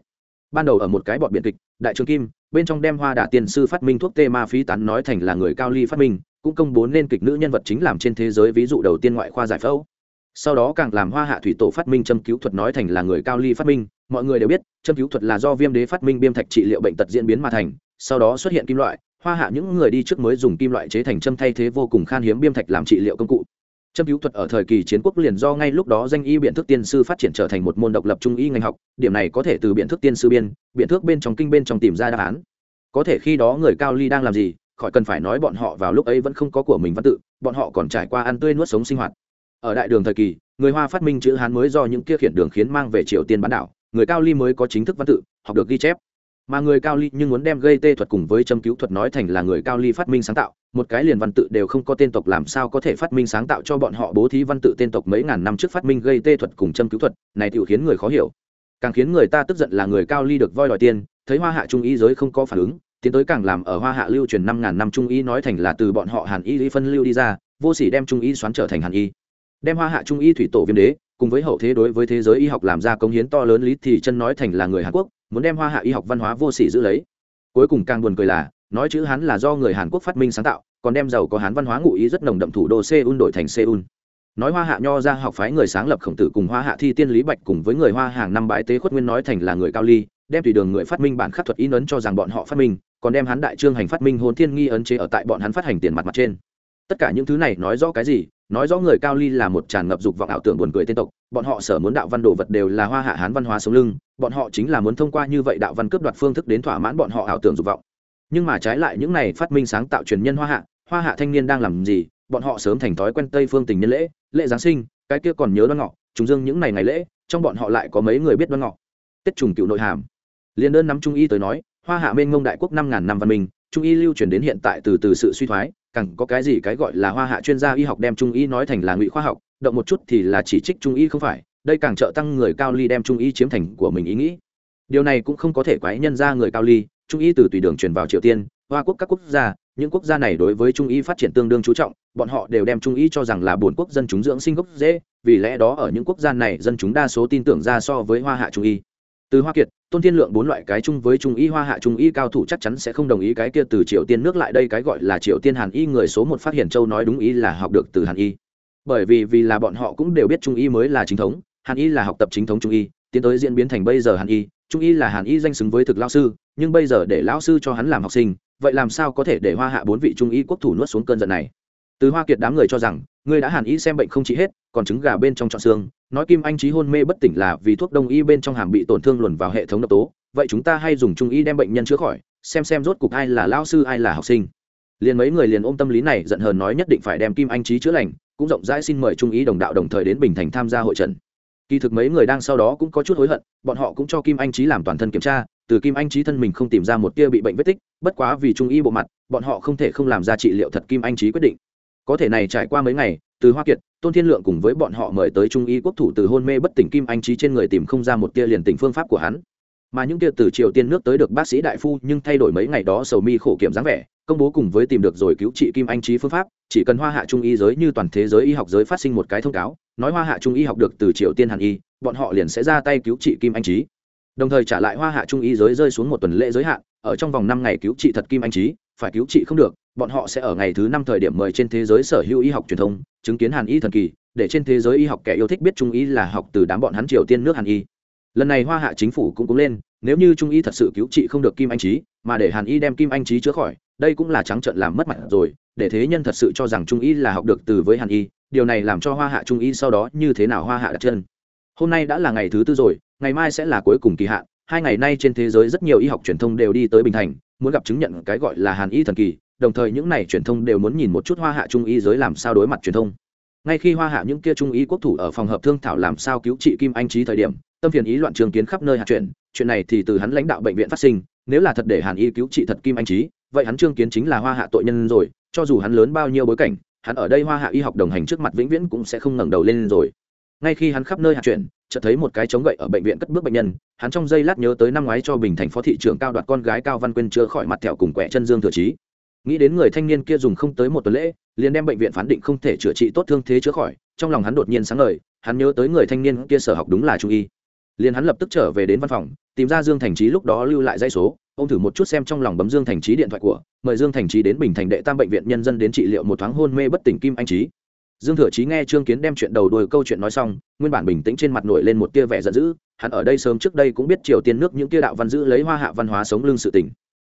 Speaker 1: Ban đầu ở một cái bọn biện kịch, đại trường kim, bên trong đem hoa đà tiên sư phát minh thuốc tê ma phí tán nói thành là người cao ly phát minh, cũng công bố nên kịch nữ nhân vật chính làm trên thế giới ví dụ đầu tiên ngoại khoa giải phẫu. Sau đó càng làm hoa hạ thủy tổ phát minh châm cứu thuật nói thành là người cao ly phát minh mọi người đều biết, châm cứu thuật là do viêm đế phát minh biêm thạch trị liệu bệnh tật diễn biến mà thành, sau đó xuất hiện kim loại, hoa hạ những người đi trước mới dùng kim loại chế thành châm thay thế vô cùng khan hiếm biêm thạch làm trị liệu công cụ. Châm cứu thuật ở thời kỳ chiến quốc liền do ngay lúc đó danh y biện thức tiên sư phát triển trở thành một môn độc lập trung y ngành học, điểm này có thể từ biện thức tiên sư biên, biện thức bên trong kinh bên trong tìm ra đáp án. Có thể khi đó người cao ly đang làm gì, khỏi cần phải nói bọn họ vào lúc ấy vẫn không có của mình văn tự, bọn họ còn trải qua ăn tươi nuốt sống sinh hoạt. Ở đại đường thời kỳ, người hoa phát minh chữ hán mới do những kia khiển đường khiến mang về triều tiên bán đảo người cao ly mới có chính thức văn tự, học được ghi chép. Mà người cao ly nhưng muốn đem gây tê thuật cùng với châm cứu thuật nói thành là người cao ly phát minh sáng tạo, một cái liền văn tự đều không có tên tộc làm sao có thể phát minh sáng tạo cho bọn họ bố thí văn tự tên tộc mấy ngàn năm trước phát minh gây tê thuật cùng châm cứu thuật, này tự khiến người khó hiểu. Càng khiến người ta tức giận là người cao ly được voi đòi tiền, thấy hoa hạ trung y giới không có phản ứng, tiến tới càng làm ở hoa hạ lưu truyền năm ngàn năm trung y nói thành là từ bọn họ hàn y lý phân lưu đi ra, vô sỉ đem trung y xoắn trở thành hàn y. Đem hoa hạ trung y thủy tổ viêm đế cùng với hậu thế đối với thế giới y học làm ra công hiến to lớn lý thì chân nói thành là người hàn quốc, muốn đem hoa hạ y học văn hóa vô sỉ giữ lấy. Cuối cùng càng buồn cười là, nói chữ hán là do người hàn quốc phát minh sáng tạo, còn đem giàu có hán văn hóa ngụ ý rất nồng đậm thủ đô seoul đổi thành seoul. Nói hoa hạ nho ra học phái người sáng lập khổng tử cùng hoa hạ thi tiên lý bạch cùng với người hoa hàng năm bãi tế khuất nguyên nói thành là người cao ly, đem tùy đường người phát minh bản khắc thuật in ấn cho rằng bọn họ phát minh, còn đem hắn đại trương hành phát minh hồn thiên nghi ấn chế ở tại bọn hắn phát hành tiền mặt mặt trên tất cả những thứ này nói rõ cái gì? Nói rõ người cao ly là một tràn ngập dục vọng ảo tưởng buồn cười tên tộc. Bọn họ sở muốn đạo văn đồ vật đều là hoa hạ hán văn hóa sống lưng. Bọn họ chính là muốn thông qua như vậy đạo văn cướp đoạt phương thức đến thỏa mãn bọn họ ảo tưởng dục vọng. Nhưng mà trái lại những này phát minh sáng tạo truyền nhân hoa hạ hoa hạ thanh niên đang làm gì? Bọn họ sớm thành thói quen tây phương tình nhân lễ lễ giáng sinh, cái kia còn nhớ đoan ngọ chúng dương những ngày ngày lễ, trong bọn họ lại có mấy người biết đoan ngọ. Tết trùng cựu nội hàm. Liền đơn nắm trung y tới nói, hoa hạ mênh mông đại quốc năm ngàn năm văn minh, trung y lưu truyền đến hiện tại từ từ sự suy thoái càng có cái gì cái gọi là hoa hạ chuyên gia y học đem trung y nói thành là ngụy khoa học, động một chút thì là chỉ trích trung y không phải, đây càng trợ tăng người cao ly đem trung y chiếm thành của mình ý nghĩ. Điều này cũng không có thể quái nhân ra người cao ly, trung y từ tùy đường truyền vào triều tiên, hoa quốc các quốc gia, những quốc gia này đối với trung y phát triển tương đương chú trọng, bọn họ đều đem trung y cho rằng là bổn quốc dân chúng dưỡng sinh gốc dễ, vì lẽ đó ở những quốc gia này dân chúng đa số tin tưởng ra so với hoa hạ trung y từ hoa kiệt, tôn thiên lượng bốn loại cái chung với trung y, hoa hạ trung y cao thủ chắc chắn sẽ không đồng ý cái kia từ triều tiên nước lại đây, cái gọi là triều tiên hàn y người số một phát hiện châu nói đúng ý là học được từ hàn y. Bởi vì vì là bọn họ cũng đều biết trung y mới là chính thống, hàn y là học tập chính thống trung y, tiến tới diễn biến thành bây giờ hàn y, trung y là hàn y danh xứng với thực lao sư, nhưng bây giờ để lão sư cho hắn làm học sinh, vậy làm sao có thể để hoa hạ bốn vị trung y quốc thủ nuốt xuống cơn giận này? Từ hoa kiệt đám người cho rằng, ngươi đã hàn y xem bệnh không trị hết, còn trứng gà bên trong trọn xương nói kim anh trí hôn mê bất tỉnh là vì thuốc đông y bên trong hàm bị tổn thương luồn vào hệ thống độc tố, vậy chúng ta hay dùng trung y đem bệnh nhân chữa khỏi, xem xem rốt cục ai là lao sư, ai là học sinh. Liền mấy người liền ôm tâm lý này, giận hờn nói nhất định phải đem kim anh trí chữa lành, cũng rộng rãi xin mời trung ý đồng đạo đồng thời đến bình thành tham gia hội trần kỳ thực mấy người đang sau đó cũng có chút hối hận, bọn họ cũng cho kim anh trí làm toàn thân kiểm tra, từ kim anh trí thân mình không tìm ra một tia bị bệnh vết tích, bất quá vì trung y bộ mặt, bọn họ không thể không làm ra trị liệu thật kim anh trí quyết định. Có thể này trải qua mấy ngày từ hoa kiệt, tôn thiên lượng cùng với bọn họ mời tới trung y quốc thủ từ hôn mê bất tỉnh kim anh trí trên người tìm không ra một tia liền tỉnh phương pháp của hắn. Mà những tia từ triều tiên nước tới được bác sĩ đại phu nhưng thay đổi mấy ngày đó sầu mi khổ kiểm dáng vẻ, công bố cùng với tìm được rồi cứu trị kim anh trí phương pháp, chỉ cần hoa hạ trung y giới như toàn thế giới y học giới phát sinh một cái thông cáo, nói hoa hạ trung y học được từ triều tiên hàn y, bọn họ liền sẽ ra tay cứu trị kim anh trí đồng thời trả lại hoa hạ trung y giới rơi xuống một tuần lễ giới hạn, ở trong vòng năm ngày cứu trị thật kim anh trí phải cứu trị không được bọn họ sẽ ở ngày thứ năm thời điểm mời trên thế giới sở hữu y học truyền thông, chứng kiến hàn y thần kỳ, để trên thế giới y học kẻ yêu thích biết trung y là học từ đám bọn hắn triều tiên nước hàn y. Lần này hoa hạ chính phủ cũng cũng lên, nếu như trung y thật sự cứu trị không được kim anh trí mà để hàn y đem kim anh trí chữa khỏi, đây cũng là trắng trợn làm mất mặt rồi, để thế nhân thật sự cho rằng trung y là học được từ với hàn y, điều này làm cho hoa hạ trung y sau đó như thế nào hoa hạ đặt chân. Hôm nay đã là ngày thứ tư rồi, ngày mai sẽ là cuối cùng kỳ hạn, hai ngày nay trên thế giới rất nhiều y học truyền thông đều đi tới bình thành, muốn gặp chứng nhận cái gọi là hàn y thần kỳ đồng thời những này truyền thông đều muốn nhìn một chút hoa hạ trung y giới làm sao đối mặt truyền thông. Ngay khi hoa hạ những kia trung y quốc thủ ở phòng hợp thương thảo làm sao cứu trị kim anh trí thời điểm, tâm phiền ý loạn trường kiến khắp nơi hạt chuyện chuyện này thì từ hắn lãnh đạo bệnh viện phát sinh, nếu là thật để hàn y cứu trị thật kim anh trí vậy hắn trương kiến chính là hoa hạ tội nhân rồi, cho dù hắn lớn bao nhiêu bối cảnh, hắn ở đây hoa hạ y học đồng hành trước mặt vĩnh viễn cũng sẽ không ngẩng đầu lên rồi. Ngay khi hắn khắp nơi hạt chuyện chợt thấy một cái chống gậy ở bệnh viện cất bước bệnh nhân, hắn trong giây lát nhớ tới năm ngoái cho bình thành phó thị trưởng cao đoạt con gái cao văn quyên chữa khỏi mặt thẹo cùng quẹ chân dương thừa trí nghĩ đến người thanh niên kia dùng không tới một tuần lễ liền đem bệnh viện phán định không thể chữa trị tốt thương thế chữa khỏi trong lòng hắn đột nhiên sáng lời, hắn nhớ tới người thanh niên kia sở học đúng là trung y. Liền hắn lập tức trở về đến văn phòng tìm ra dương thành trí lúc đó lưu lại dây số ông thử một chút xem trong lòng bấm dương thành trí điện thoại của mời dương thành trí đến bình thành đệ tam bệnh viện nhân dân đến trị liệu một thoáng hôn mê bất tỉnh kim anh trí. Dương thừa trí nghe trương kiến đem chuyện đầu đuôi câu chuyện nói xong nguyên bản bình tĩnh trên mặt nổi lên một tia vẻ giận dữ hắn ở đây sớm trước đây cũng biết triều tiên nước những tia đạo văn dữ lấy hoa hạ văn hóa sống lưng sự tình,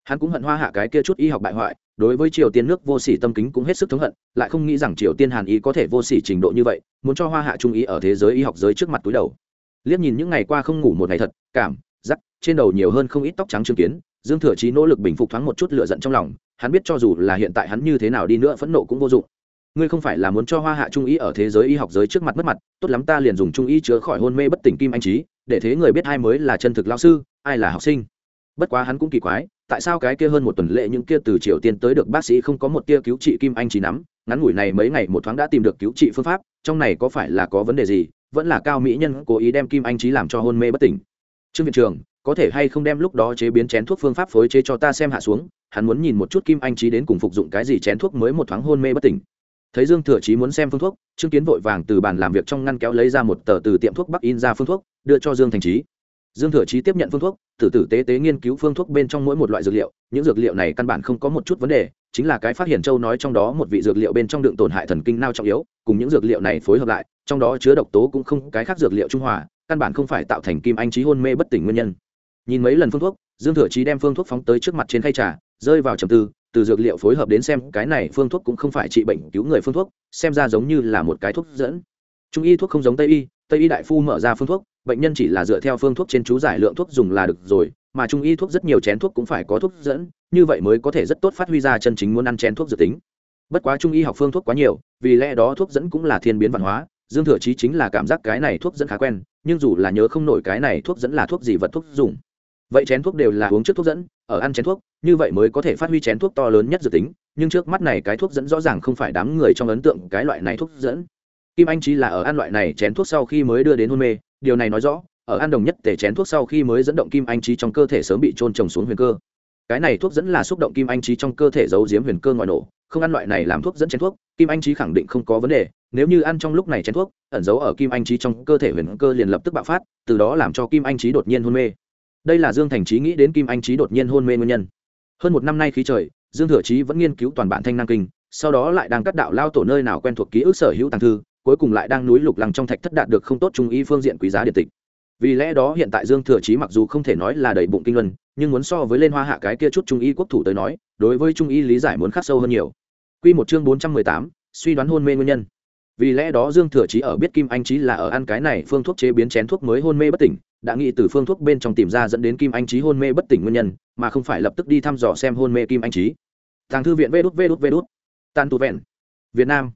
Speaker 1: hắn cũng hận hoa hạ cái kia chút y học bại hoại đối với triều tiên nước vô sỉ tâm kính cũng hết sức thống hận, lại không nghĩ rằng triều tiên hàn y có thể vô sỉ trình độ như vậy, muốn cho hoa hạ trung ý ở thế giới y học giới trước mặt túi đầu. Liếc nhìn những ngày qua không ngủ một ngày thật, cảm giắc trên đầu nhiều hơn không ít tóc trắng chứng kiến, dương thừa chí nỗ lực bình phục thoáng một chút lựa giận trong lòng, hắn biết cho dù là hiện tại hắn như thế nào đi nữa phẫn nộ cũng vô dụng. Ngươi không phải là muốn cho hoa hạ trung ý ở thế giới y học giới trước mặt mất mặt, tốt lắm ta liền dùng trung ý chữa khỏi hôn mê bất tỉnh kim anh trí, để thế người biết ai mới là chân thực lao sư, ai là học sinh. Bất quá hắn cũng kỳ quái tại sao cái kia hơn một tuần lễ những kia từ triều tiên tới được bác sĩ không có một tia cứu trị kim anh Chỉ nắm? Ngắn ngủi này mấy ngày một thoáng đã tìm được cứu trị phương pháp, trong này có phải là có vấn đề gì? Vẫn là cao mỹ nhân cố ý đem kim anh trí làm cho hôn mê bất tỉnh. Trương viện trường, có thể hay không đem lúc đó chế biến chén thuốc phương pháp phối chế cho ta xem hạ xuống? Hắn muốn nhìn một chút kim anh trí đến cùng phục dụng cái gì chén thuốc mới một thoáng hôn mê bất tỉnh. Thấy dương thừa chí muốn xem phương thuốc, trương kiến vội vàng từ bàn làm việc trong ngăn kéo lấy ra một tờ từ tiệm thuốc bắc in ra phương thuốc, đưa cho dương thành trí dương thừa chí tiếp nhận phương thuốc tử tử tế tế nghiên cứu phương thuốc bên trong mỗi một loại dược liệu, những dược liệu này căn bản không có một chút vấn đề, chính là cái phát hiện châu nói trong đó một vị dược liệu bên trong đựng tổn hại thần kinh nao trọng yếu, cùng những dược liệu này phối hợp lại, trong đó chứa độc tố cũng không cái khác dược liệu trung hòa, căn bản không phải tạo thành kim anh trí hôn mê bất tỉnh nguyên nhân. Nhìn mấy lần phương thuốc, dương thừa chí đem phương thuốc phóng tới trước mặt trên khay trà, rơi vào trầm tư, từ dược liệu phối hợp đến xem, cái này phương thuốc cũng không phải trị bệnh cứu người phương thuốc, xem ra giống như là một cái thuốc dẫn. Trung y thuốc không giống tây y tây y đại phu mở ra phương thuốc bệnh nhân chỉ là dựa theo phương thuốc trên chú giải lượng thuốc dùng là được rồi, mà trung y thuốc rất nhiều chén thuốc cũng phải có thuốc dẫn, như vậy mới có thể rất tốt phát huy ra chân chính muốn ăn chén thuốc dự tính. Bất quá trung y học phương thuốc quá nhiều, vì lẽ đó thuốc dẫn cũng là thiên biến văn hóa, dương thừa chí chính là cảm giác cái này thuốc dẫn khá quen, nhưng dù là nhớ không nổi cái này thuốc dẫn là thuốc gì vật thuốc dùng. Vậy chén thuốc đều là uống trước thuốc dẫn, ở ăn chén thuốc, như vậy mới có thể phát huy chén thuốc to lớn nhất dự tính, nhưng trước mắt này cái thuốc dẫn rõ ràng không phải đám người trong ấn tượng cái loại này thuốc dẫn kim anh chí là ở ăn loại này chén thuốc sau khi mới đưa đến hôn mê, điều này nói rõ, ở ăn đồng nhất tể chén thuốc sau khi mới dẫn động kim anh chí trong cơ thể sớm bị trôn trồng xuống huyền cơ. Cái này thuốc dẫn là xúc động kim anh trí trong cơ thể giấu giếm huyền cơ ngoài nổ, không ăn loại này làm thuốc dẫn chén thuốc, kim anh trí khẳng định không có vấn đề, nếu như ăn trong lúc này chén thuốc, ẩn giấu ở kim anh trí trong cơ thể huyền cơ liền lập tức bạo phát, từ đó làm cho kim anh trí đột nhiên hôn mê. Đây là dương thành trí nghĩ đến kim anh trí đột nhiên hôn mê nguyên nhân. Hơn một năm nay khí trời, dương thừa trí vẫn nghiên cứu toàn bản thanh năng kinh, sau đó lại đang cắt đạo lao tổ nơi nào quen thuộc ký ức sở hữu tăng thư cuối cùng lại đang núi lục lăng trong thạch thất đạt được không tốt trung y phương diện quý giá điện tịch. Vì lẽ đó hiện tại dương thừa chí mặc dù không thể nói là đầy bụng kinh luân, nhưng muốn so với lên hoa hạ cái kia chút trung y quốc thủ tới nói, đối với trung y lý giải muốn khắc sâu hơn nhiều. Quy một chương bốn trăm mười tám, suy đoán hôn mê nguyên nhân. Vì lẽ đó dương thừa chí ở biết kim anh chí là ở ăn cái này phương thuốc chế biến chén thuốc mới hôn mê bất tỉnh, đã nghĩ từ phương thuốc bên trong tìm ra dẫn đến kim anh chí hôn mê bất tỉnh nguyên nhân, mà không phải lập tức đi thăm dò xem hôn mê kim anh chí. Tàng thư viện vê đút vê đút vê đút. Tan tu vẹn, việt nam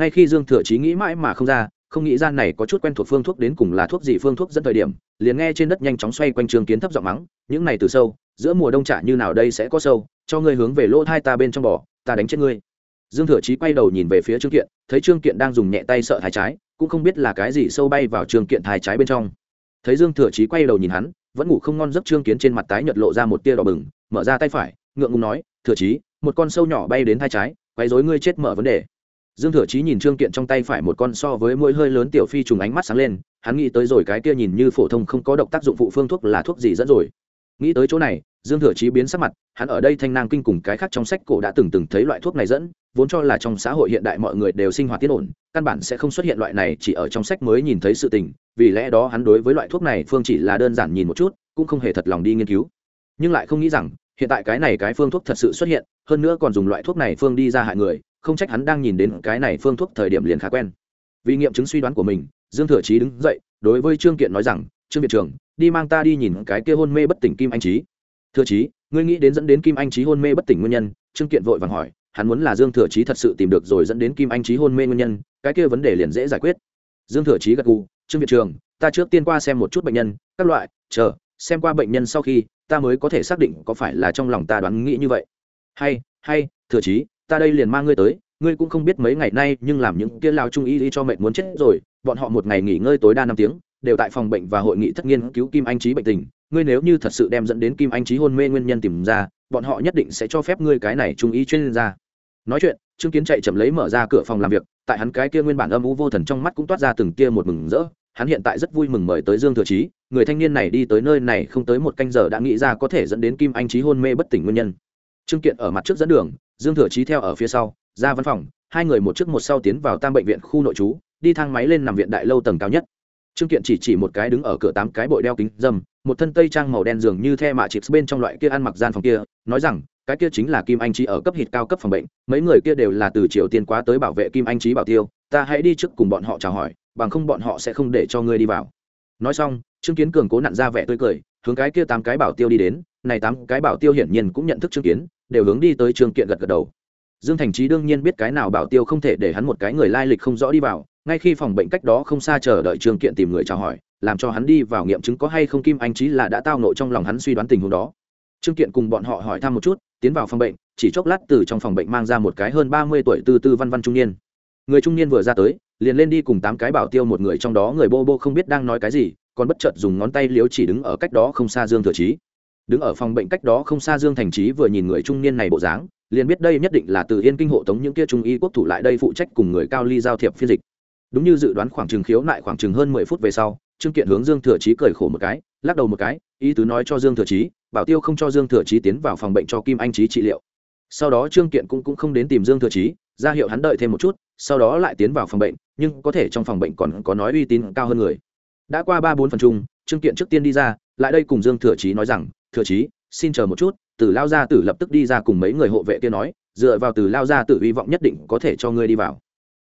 Speaker 1: ngay khi dương thừa chí nghĩ mãi mà không ra, không nghĩ ra này có chút quen thuộc phương thuốc đến cùng là thuốc gì phương thuốc dẫn thời điểm, liền nghe trên đất nhanh chóng xoay quanh trường kiến thấp giọng mắng, những này từ sâu, giữa mùa đông trả như nào đây sẽ có sâu, cho ngươi hướng về lỗ thai ta bên trong bò, ta đánh chết ngươi. Dương thừa chí quay đầu nhìn về phía trương kiện, thấy trương kiện đang dùng nhẹ tay sợ thái trái, cũng không biết là cái gì sâu bay vào trương kiện thái trái bên trong. Thấy dương thừa chí quay đầu nhìn hắn, vẫn ngủ không ngon giấc trương kiến trên mặt tái nhợt lộ ra một tia đỏ bừng, mở ra tay phải, ngượng ngùng nói, thừa chí, một con sâu nhỏ bay đến thái trái, quấy rối ngươi chết mở vấn đề dương thừa chí nhìn trương kiện trong tay phải một con so với mỗi hơi lớn tiểu phi trùng ánh mắt sáng lên, hắn nghĩ tới rồi cái kia nhìn như phổ thông không có độc tác dụng phụ phương thuốc là thuốc gì dẫn rồi. Nghĩ tới chỗ này, dương thừa chí biến sắc mặt, hắn ở đây thanh nang kinh cùng cái khác trong sách cổ đã từng từng thấy loại thuốc này dẫn, vốn cho là trong xã hội hiện đại mọi người đều sinh hoạt tiến ổn, căn bản sẽ không xuất hiện loại này chỉ ở trong sách mới nhìn thấy sự tình, vì lẽ đó hắn đối với loại thuốc này phương chỉ là đơn giản nhìn một chút, cũng không hề thật lòng đi nghiên cứu. Nhưng lại không nghĩ rằng, hiện tại cái này cái phương thuốc thật sự xuất hiện, hơn nữa còn dùng loại thuốc này phương đi ra hại người không trách hắn đang nhìn đến cái này phương thuốc thời điểm liền khá quen. Vì nghiệm chứng suy đoán của mình, dương thừa chí đứng dậy, đối với trương kiện nói rằng, trương viện trưởng, đi mang ta đi nhìn cái kia hôn mê bất tỉnh kim anh trí thừa chí, ngươi nghĩ đến dẫn đến kim anh trí hôn mê bất tỉnh nguyên nhân? Trương kiện vội vàng hỏi, hắn muốn là dương thừa chí thật sự tìm được rồi dẫn đến kim anh trí hôn mê nguyên nhân, cái kia vấn đề liền dễ giải quyết. Dương thừa chí gật gù, trương viện trưởng, ta trước tiên qua xem một chút bệnh nhân, các loại, chờ, xem qua bệnh nhân sau khi, ta mới có thể xác định có phải là trong lòng ta đoán nghĩ như vậy. Hay hay, thừa chí ta đây liền mang ngươi tới, ngươi cũng không biết mấy ngày nay nhưng làm những kia lao trung y đi cho mệnh muốn chết rồi, bọn họ một ngày nghỉ ngơi tối đa năm tiếng, đều tại phòng bệnh và hội nghị thất nghiên cứu kim anh trí bệnh tình. Ngươi nếu như thật sự đem dẫn đến kim anh trí hôn mê nguyên nhân tìm ra, bọn họ nhất định sẽ cho phép ngươi cái này trung y chuyên gia. Nói chuyện, trương kiến chạy chậm lấy mở ra cửa phòng làm việc, tại hắn cái kia nguyên bản âm u vô thần trong mắt cũng toát ra từng kia một mừng rỡ, hắn hiện tại rất vui mừng mời tới dương thừa trí người thanh niên này đi tới nơi này không tới một canh giờ đã nghĩ ra có thể dẫn đến kim anh trí hôn mê bất tỉnh nguyên nhân. Trương kiện ở mặt trước dẫn đường dương thừa trí theo ở phía sau, ra văn phòng, hai người một trước một sau tiến vào tam bệnh viện khu nội trú, đi thang máy lên nằm viện đại lâu tầng cao nhất. Trương kiện chỉ chỉ một cái đứng ở cửa tám cái bội đeo kính dâm, một thân tây trang màu đen dường như the mạ chịp bên trong loại kia ăn mặc gian phòng kia, nói rằng, cái kia chính là kim anh trí ở cấp hít cao cấp phòng bệnh, mấy người kia đều là từ triều tiên quá tới bảo vệ kim anh trí bảo tiêu, ta hãy đi trước cùng bọn họ chào hỏi, bằng không bọn họ sẽ không để cho ngươi đi vào. Nói xong, trương kiến cường cố nặn ra vẻ tươi cười, hướng cái kia tám cái bảo tiêu đi đến, này tám cái bảo tiêu hiển nhiên cũng nhận thức trương kiến đều hướng đi tới trương kiện gật gật đầu. Dương thành trí đương nhiên biết cái nào bảo tiêu không thể để hắn một cái người lai lịch không rõ đi vào, ngay khi phòng bệnh cách đó không xa chờ đợi trương kiện tìm người chào hỏi, làm cho hắn đi vào nghiệm chứng có hay không kim anh trí là đã tao nộ trong lòng hắn suy đoán tình huống đó. Trương kiện cùng bọn họ hỏi thăm một chút, tiến vào phòng bệnh, chỉ chốc lát từ trong phòng bệnh mang ra một cái hơn ba mươi tuổi từ tư văn văn trung niên. Người trung niên vừa ra tới, liền lên đi cùng tám cái bảo tiêu một người trong đó người bô bô không biết đang nói cái gì, còn bất chợt dùng ngón tay liếu chỉ đứng ở cách đó không xa dương thừa trí đứng ở phòng bệnh cách đó không xa dương thành trí vừa nhìn người trung niên này bộ dáng liền biết đây nhất định là từ yên kinh hộ tống những kia trung y quốc thủ lại đây phụ trách cùng người cao ly giao thiệp phiên dịch. Đúng như dự đoán khoảng chừng khiếu nại khoảng chừng hơn mười phút về sau trương kiện hướng dương thừa trí cười khổ một cái lắc đầu một cái ý tứ nói cho dương thừa trí bảo tiêu không cho dương thừa trí tiến vào phòng bệnh cho kim anh trí trị liệu. Sau đó trương kiện cũng, cũng không đến tìm dương thừa trí ra hiệu hắn đợi thêm một chút sau đó lại tiến vào phòng bệnh nhưng có thể trong phòng bệnh còn có nói uy tín cao hơn người. Đã qua ba bốn phần chung trương kiện trước tiên đi ra lại đây cùng dương thừa trí nói rằng thừa Chí, xin chờ một chút. Từ lao gia tử lập tức đi ra cùng mấy người hộ vệ kia nói dựa vào từ lao gia tử hy vọng nhất định có thể cho ngươi đi vào.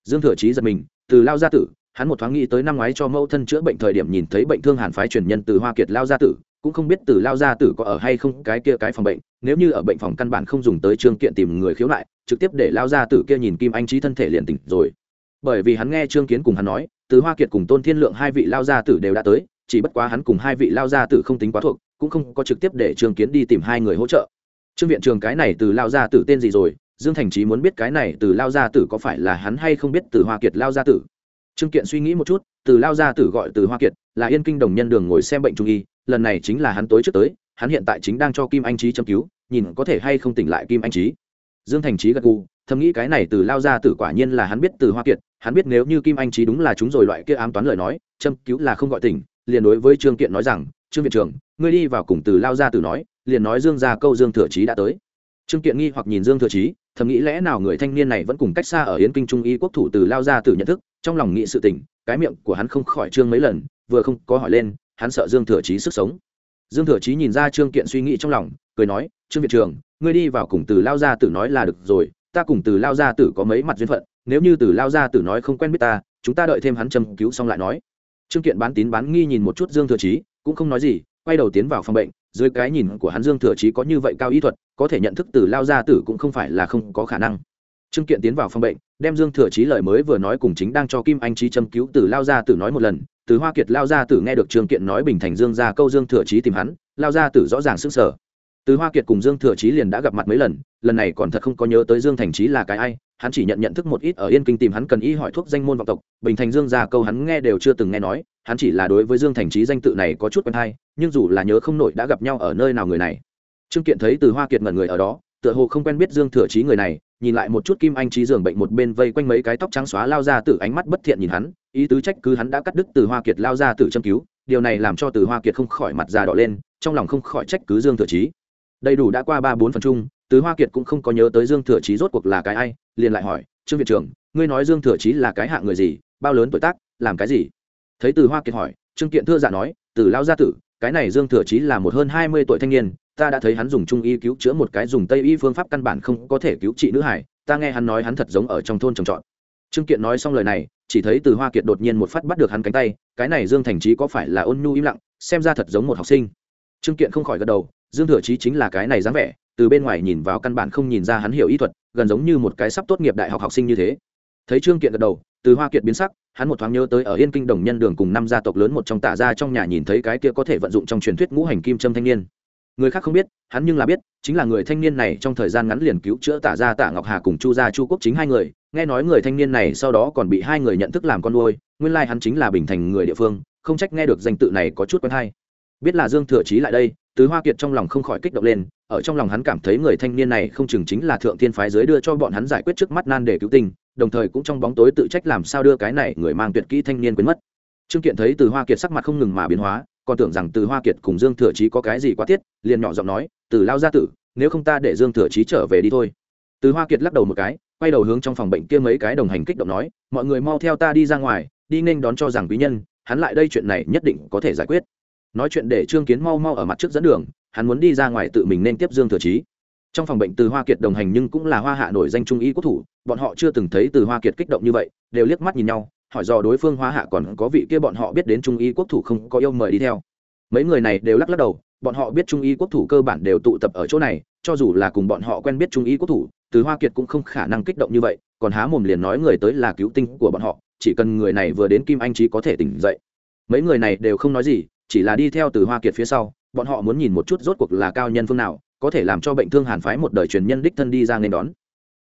Speaker 1: Dương thừa Chí giật mình từ lao gia tử hắn một thoáng nghĩ tới năm ngoái cho mẫu thân chữa bệnh thời điểm nhìn thấy bệnh thương hàn phái truyền nhân từ hoa kiệt lao gia tử cũng không biết từ lao gia tử có ở hay không cái kia cái phòng bệnh nếu như ở bệnh phòng căn bản không dùng tới trương kiện tìm người khiếu nại trực tiếp để lao gia tử kia nhìn kim anh trí thân thể liền tỉnh rồi. Bởi vì hắn nghe trương kiến cùng hắn nói từ hoa kiệt cùng tôn thiên lượng hai vị lao gia tử đều đã tới chỉ bất quá hắn cùng hai vị lao gia tử không tính quá thuộc cũng không có trực tiếp để trương kiến đi tìm hai người hỗ trợ. Trương viện trường cái này từ lao gia tử tên gì rồi? Dương thành trí muốn biết cái này từ lao gia tử có phải là hắn hay không biết từ hoa kiệt lao gia tử? Trương kiện suy nghĩ một chút, từ lao gia tử gọi từ hoa kiệt là yên kinh đồng nhân đường ngồi xem bệnh trung y, lần này chính là hắn tối trước tới, hắn hiện tại chính đang cho kim anh trí châm cứu, nhìn có thể hay không tỉnh lại kim anh trí dương thành trí gật gù, thầm nghĩ cái này từ lao gia tử quả nhiên là hắn biết từ hoa kiệt, hắn biết nếu như kim anh trí đúng là chúng rồi loại kia ám toán lời nói, châm cứu là không gọi tỉnh, liền đối với trương kiện nói rằng trương viện trưởng ngươi đi vào cùng từ lao ra tử nói liền nói dương ra câu dương thừa trí đã tới. Trương kiện nghi hoặc nhìn dương thừa trí thầm nghĩ lẽ nào người thanh niên này vẫn cùng cách xa ở yến kinh trung y quốc thủ từ lao ra tử nhận thức trong lòng nghĩ sự tình, cái miệng của hắn không khỏi trương mấy lần vừa không có hỏi lên hắn sợ dương thừa trí sức sống. Dương thừa chí nhìn ra trương kiện suy nghĩ trong lòng cười nói trương viện trường ngươi đi vào cùng từ lao gia tử nói là được rồi ta cùng từ lao gia tử có mấy mặt duyên phận nếu như từ lao gia tử nói không quen biết ta chúng ta đợi thêm hắn châm cứu xong lại nói. Trương kiện bán tín bán nghi nhìn một chút dương thừa chí cũng không nói gì, quay đầu tiến vào phòng bệnh, dưới cái nhìn của hắn dương thừa chí có như vậy cao ý thuật, có thể nhận thức từ lao gia tử cũng không phải là không có khả năng. Trương kiện tiến vào phòng bệnh, đem dương thừa chí lời mới vừa nói cùng chính đang cho kim anh trí châm cứu từ lao gia tử nói một lần, từ hoa kiệt lao gia tử nghe được trương kiện nói bình thành dương ra câu dương thừa chí tìm hắn, lao gia tử rõ ràng sức sở từ hoa kiệt cùng dương thừa chí liền đã gặp mặt mấy lần lần này còn thật không có nhớ tới dương thành chí là cái ai hắn chỉ nhận nhận thức một ít ở yên kinh tìm hắn cần y hỏi thuốc danh môn vọng tộc, bình thành dương già câu hắn nghe đều chưa từng nghe nói, hắn chỉ là đối với dương thành chí danh tự này có chút quen hay, nhưng dù là nhớ không nổi đã gặp nhau ở nơi nào người này. Trương kiện thấy từ hoa kiệt ngẩn người ở đó, tựa hồ không quen biết dương thừa chí người này, nhìn lại một chút kim anh trí giường bệnh một bên vây quanh mấy cái tóc trắng xóa lao ra từ ánh mắt bất thiện nhìn hắn, ý tứ trách cứ hắn đã cắt đứt từ hoa kiệt lao ra từ châm cứu, điều này làm cho từ hoa kiệt không khỏi mặt già đỏ lên, trong lòng không khỏi trách cứ dương thừa chí. Đầy đủ đã qua ba bốn phần chung từ hoa kiệt cũng không có nhớ tới dương thừa chí rốt cuộc là cái ai, liền lại hỏi, trương viện trưởng ngươi nói dương thừa chí là cái hạng người gì, bao lớn tuổi tác, làm cái gì? Thấy từ hoa kiệt hỏi, trương kiện thưa dạ nói, từ lao gia tử, cái này dương thừa chí là một hơn hai mươi tuổi thanh niên, ta đã thấy hắn dùng trung y cứu chữa một cái dùng tây y phương pháp căn bản không có thể cứu trị nữ hải ta nghe hắn nói hắn thật giống ở trong thôn trồng trọt. Trương kiện nói xong lời này, chỉ thấy từ hoa kiệt đột nhiên một phát bắt được hắn cánh tay, cái này dương thành trí có phải là ôn nhu im lặng, xem ra thật giống một học sinh. Trương kiện không khỏi gật đầu, dương thừa trí chính là cái này dáng vẻ từ bên ngoài nhìn vào căn bản không nhìn ra hắn hiểu y thuật, gần giống như một cái sắp tốt nghiệp đại học học sinh như thế. Thấy trương kiện gật đầu, từ hoa kiệt biến sắc, hắn một thoáng nhớ tới ở yên kinh đồng nhân đường cùng năm gia tộc lớn một trong tả gia trong nhà nhìn thấy cái kia có thể vận dụng trong truyền thuyết ngũ hành kim trâm thanh niên. Người khác không biết, hắn nhưng là biết, chính là người thanh niên này trong thời gian ngắn liền cứu chữa tả gia tả ngọc hà cùng chu gia chu quốc chính hai người, nghe nói người thanh niên này sau đó còn bị hai người nhận thức làm con nuôi, nguyên lai hắn chính là bình thành người địa phương, không trách nghe được danh tự này có chút quen hay. Biết là dương thừa chí lại đây tứ hoa kiệt trong lòng không khỏi kích động lên, ở trong lòng hắn cảm thấy người thanh niên này không chừng chính là thượng thiên phái giới đưa cho bọn hắn giải quyết trước mắt nan để cứu tình đồng thời cũng trong bóng tối tự trách làm sao đưa cái này người mang tuyệt kỹ thanh niên quên mất. Trương kiện thấy từ hoa kiệt sắc mặt không ngừng mà biến hóa, còn tưởng rằng từ hoa kiệt cùng dương thừa chí có cái gì quá tiết, liền nhỏ giọng nói, từ lao gia tử, nếu không ta để dương thừa chí trở về đi thôi. Từ hoa kiệt lắc đầu một cái, quay đầu hướng trong phòng bệnh kia mấy cái đồng hành kích động nói, mọi người mau theo ta đi ra ngoài, đi nên đón cho rằng quý nhân, hắn lại đây chuyện này nhất định có thể giải quyết nói chuyện để trương kiến mau mau ở mặt trước dẫn đường, hắn muốn đi ra ngoài tự mình nên tiếp dương thừa trí. trong phòng bệnh từ hoa kiệt đồng hành nhưng cũng là hoa hạ nổi danh trung y quốc thủ, bọn họ chưa từng thấy từ hoa kiệt kích động như vậy, đều liếc mắt nhìn nhau, hỏi do đối phương hoa hạ còn có vị kia bọn họ biết đến trung y quốc thủ không có yêu mời đi theo mấy người này đều lắc lắc đầu, bọn họ biết trung y quốc thủ cơ bản đều tụ tập ở chỗ này, cho dù là cùng bọn họ quen biết trung y quốc thủ, từ hoa kiệt cũng không khả năng kích động như vậy, còn há mồm liền nói người tới là cứu tinh của bọn họ, chỉ cần người này vừa đến kim anh trí có thể tỉnh dậy mấy người này đều không nói gì chỉ là đi theo từ hoa kiệt phía sau, bọn họ muốn nhìn một chút rốt cuộc là cao nhân phương nào, có thể làm cho bệnh thương hàn phái một đời truyền nhân đích thân đi ra nên đón.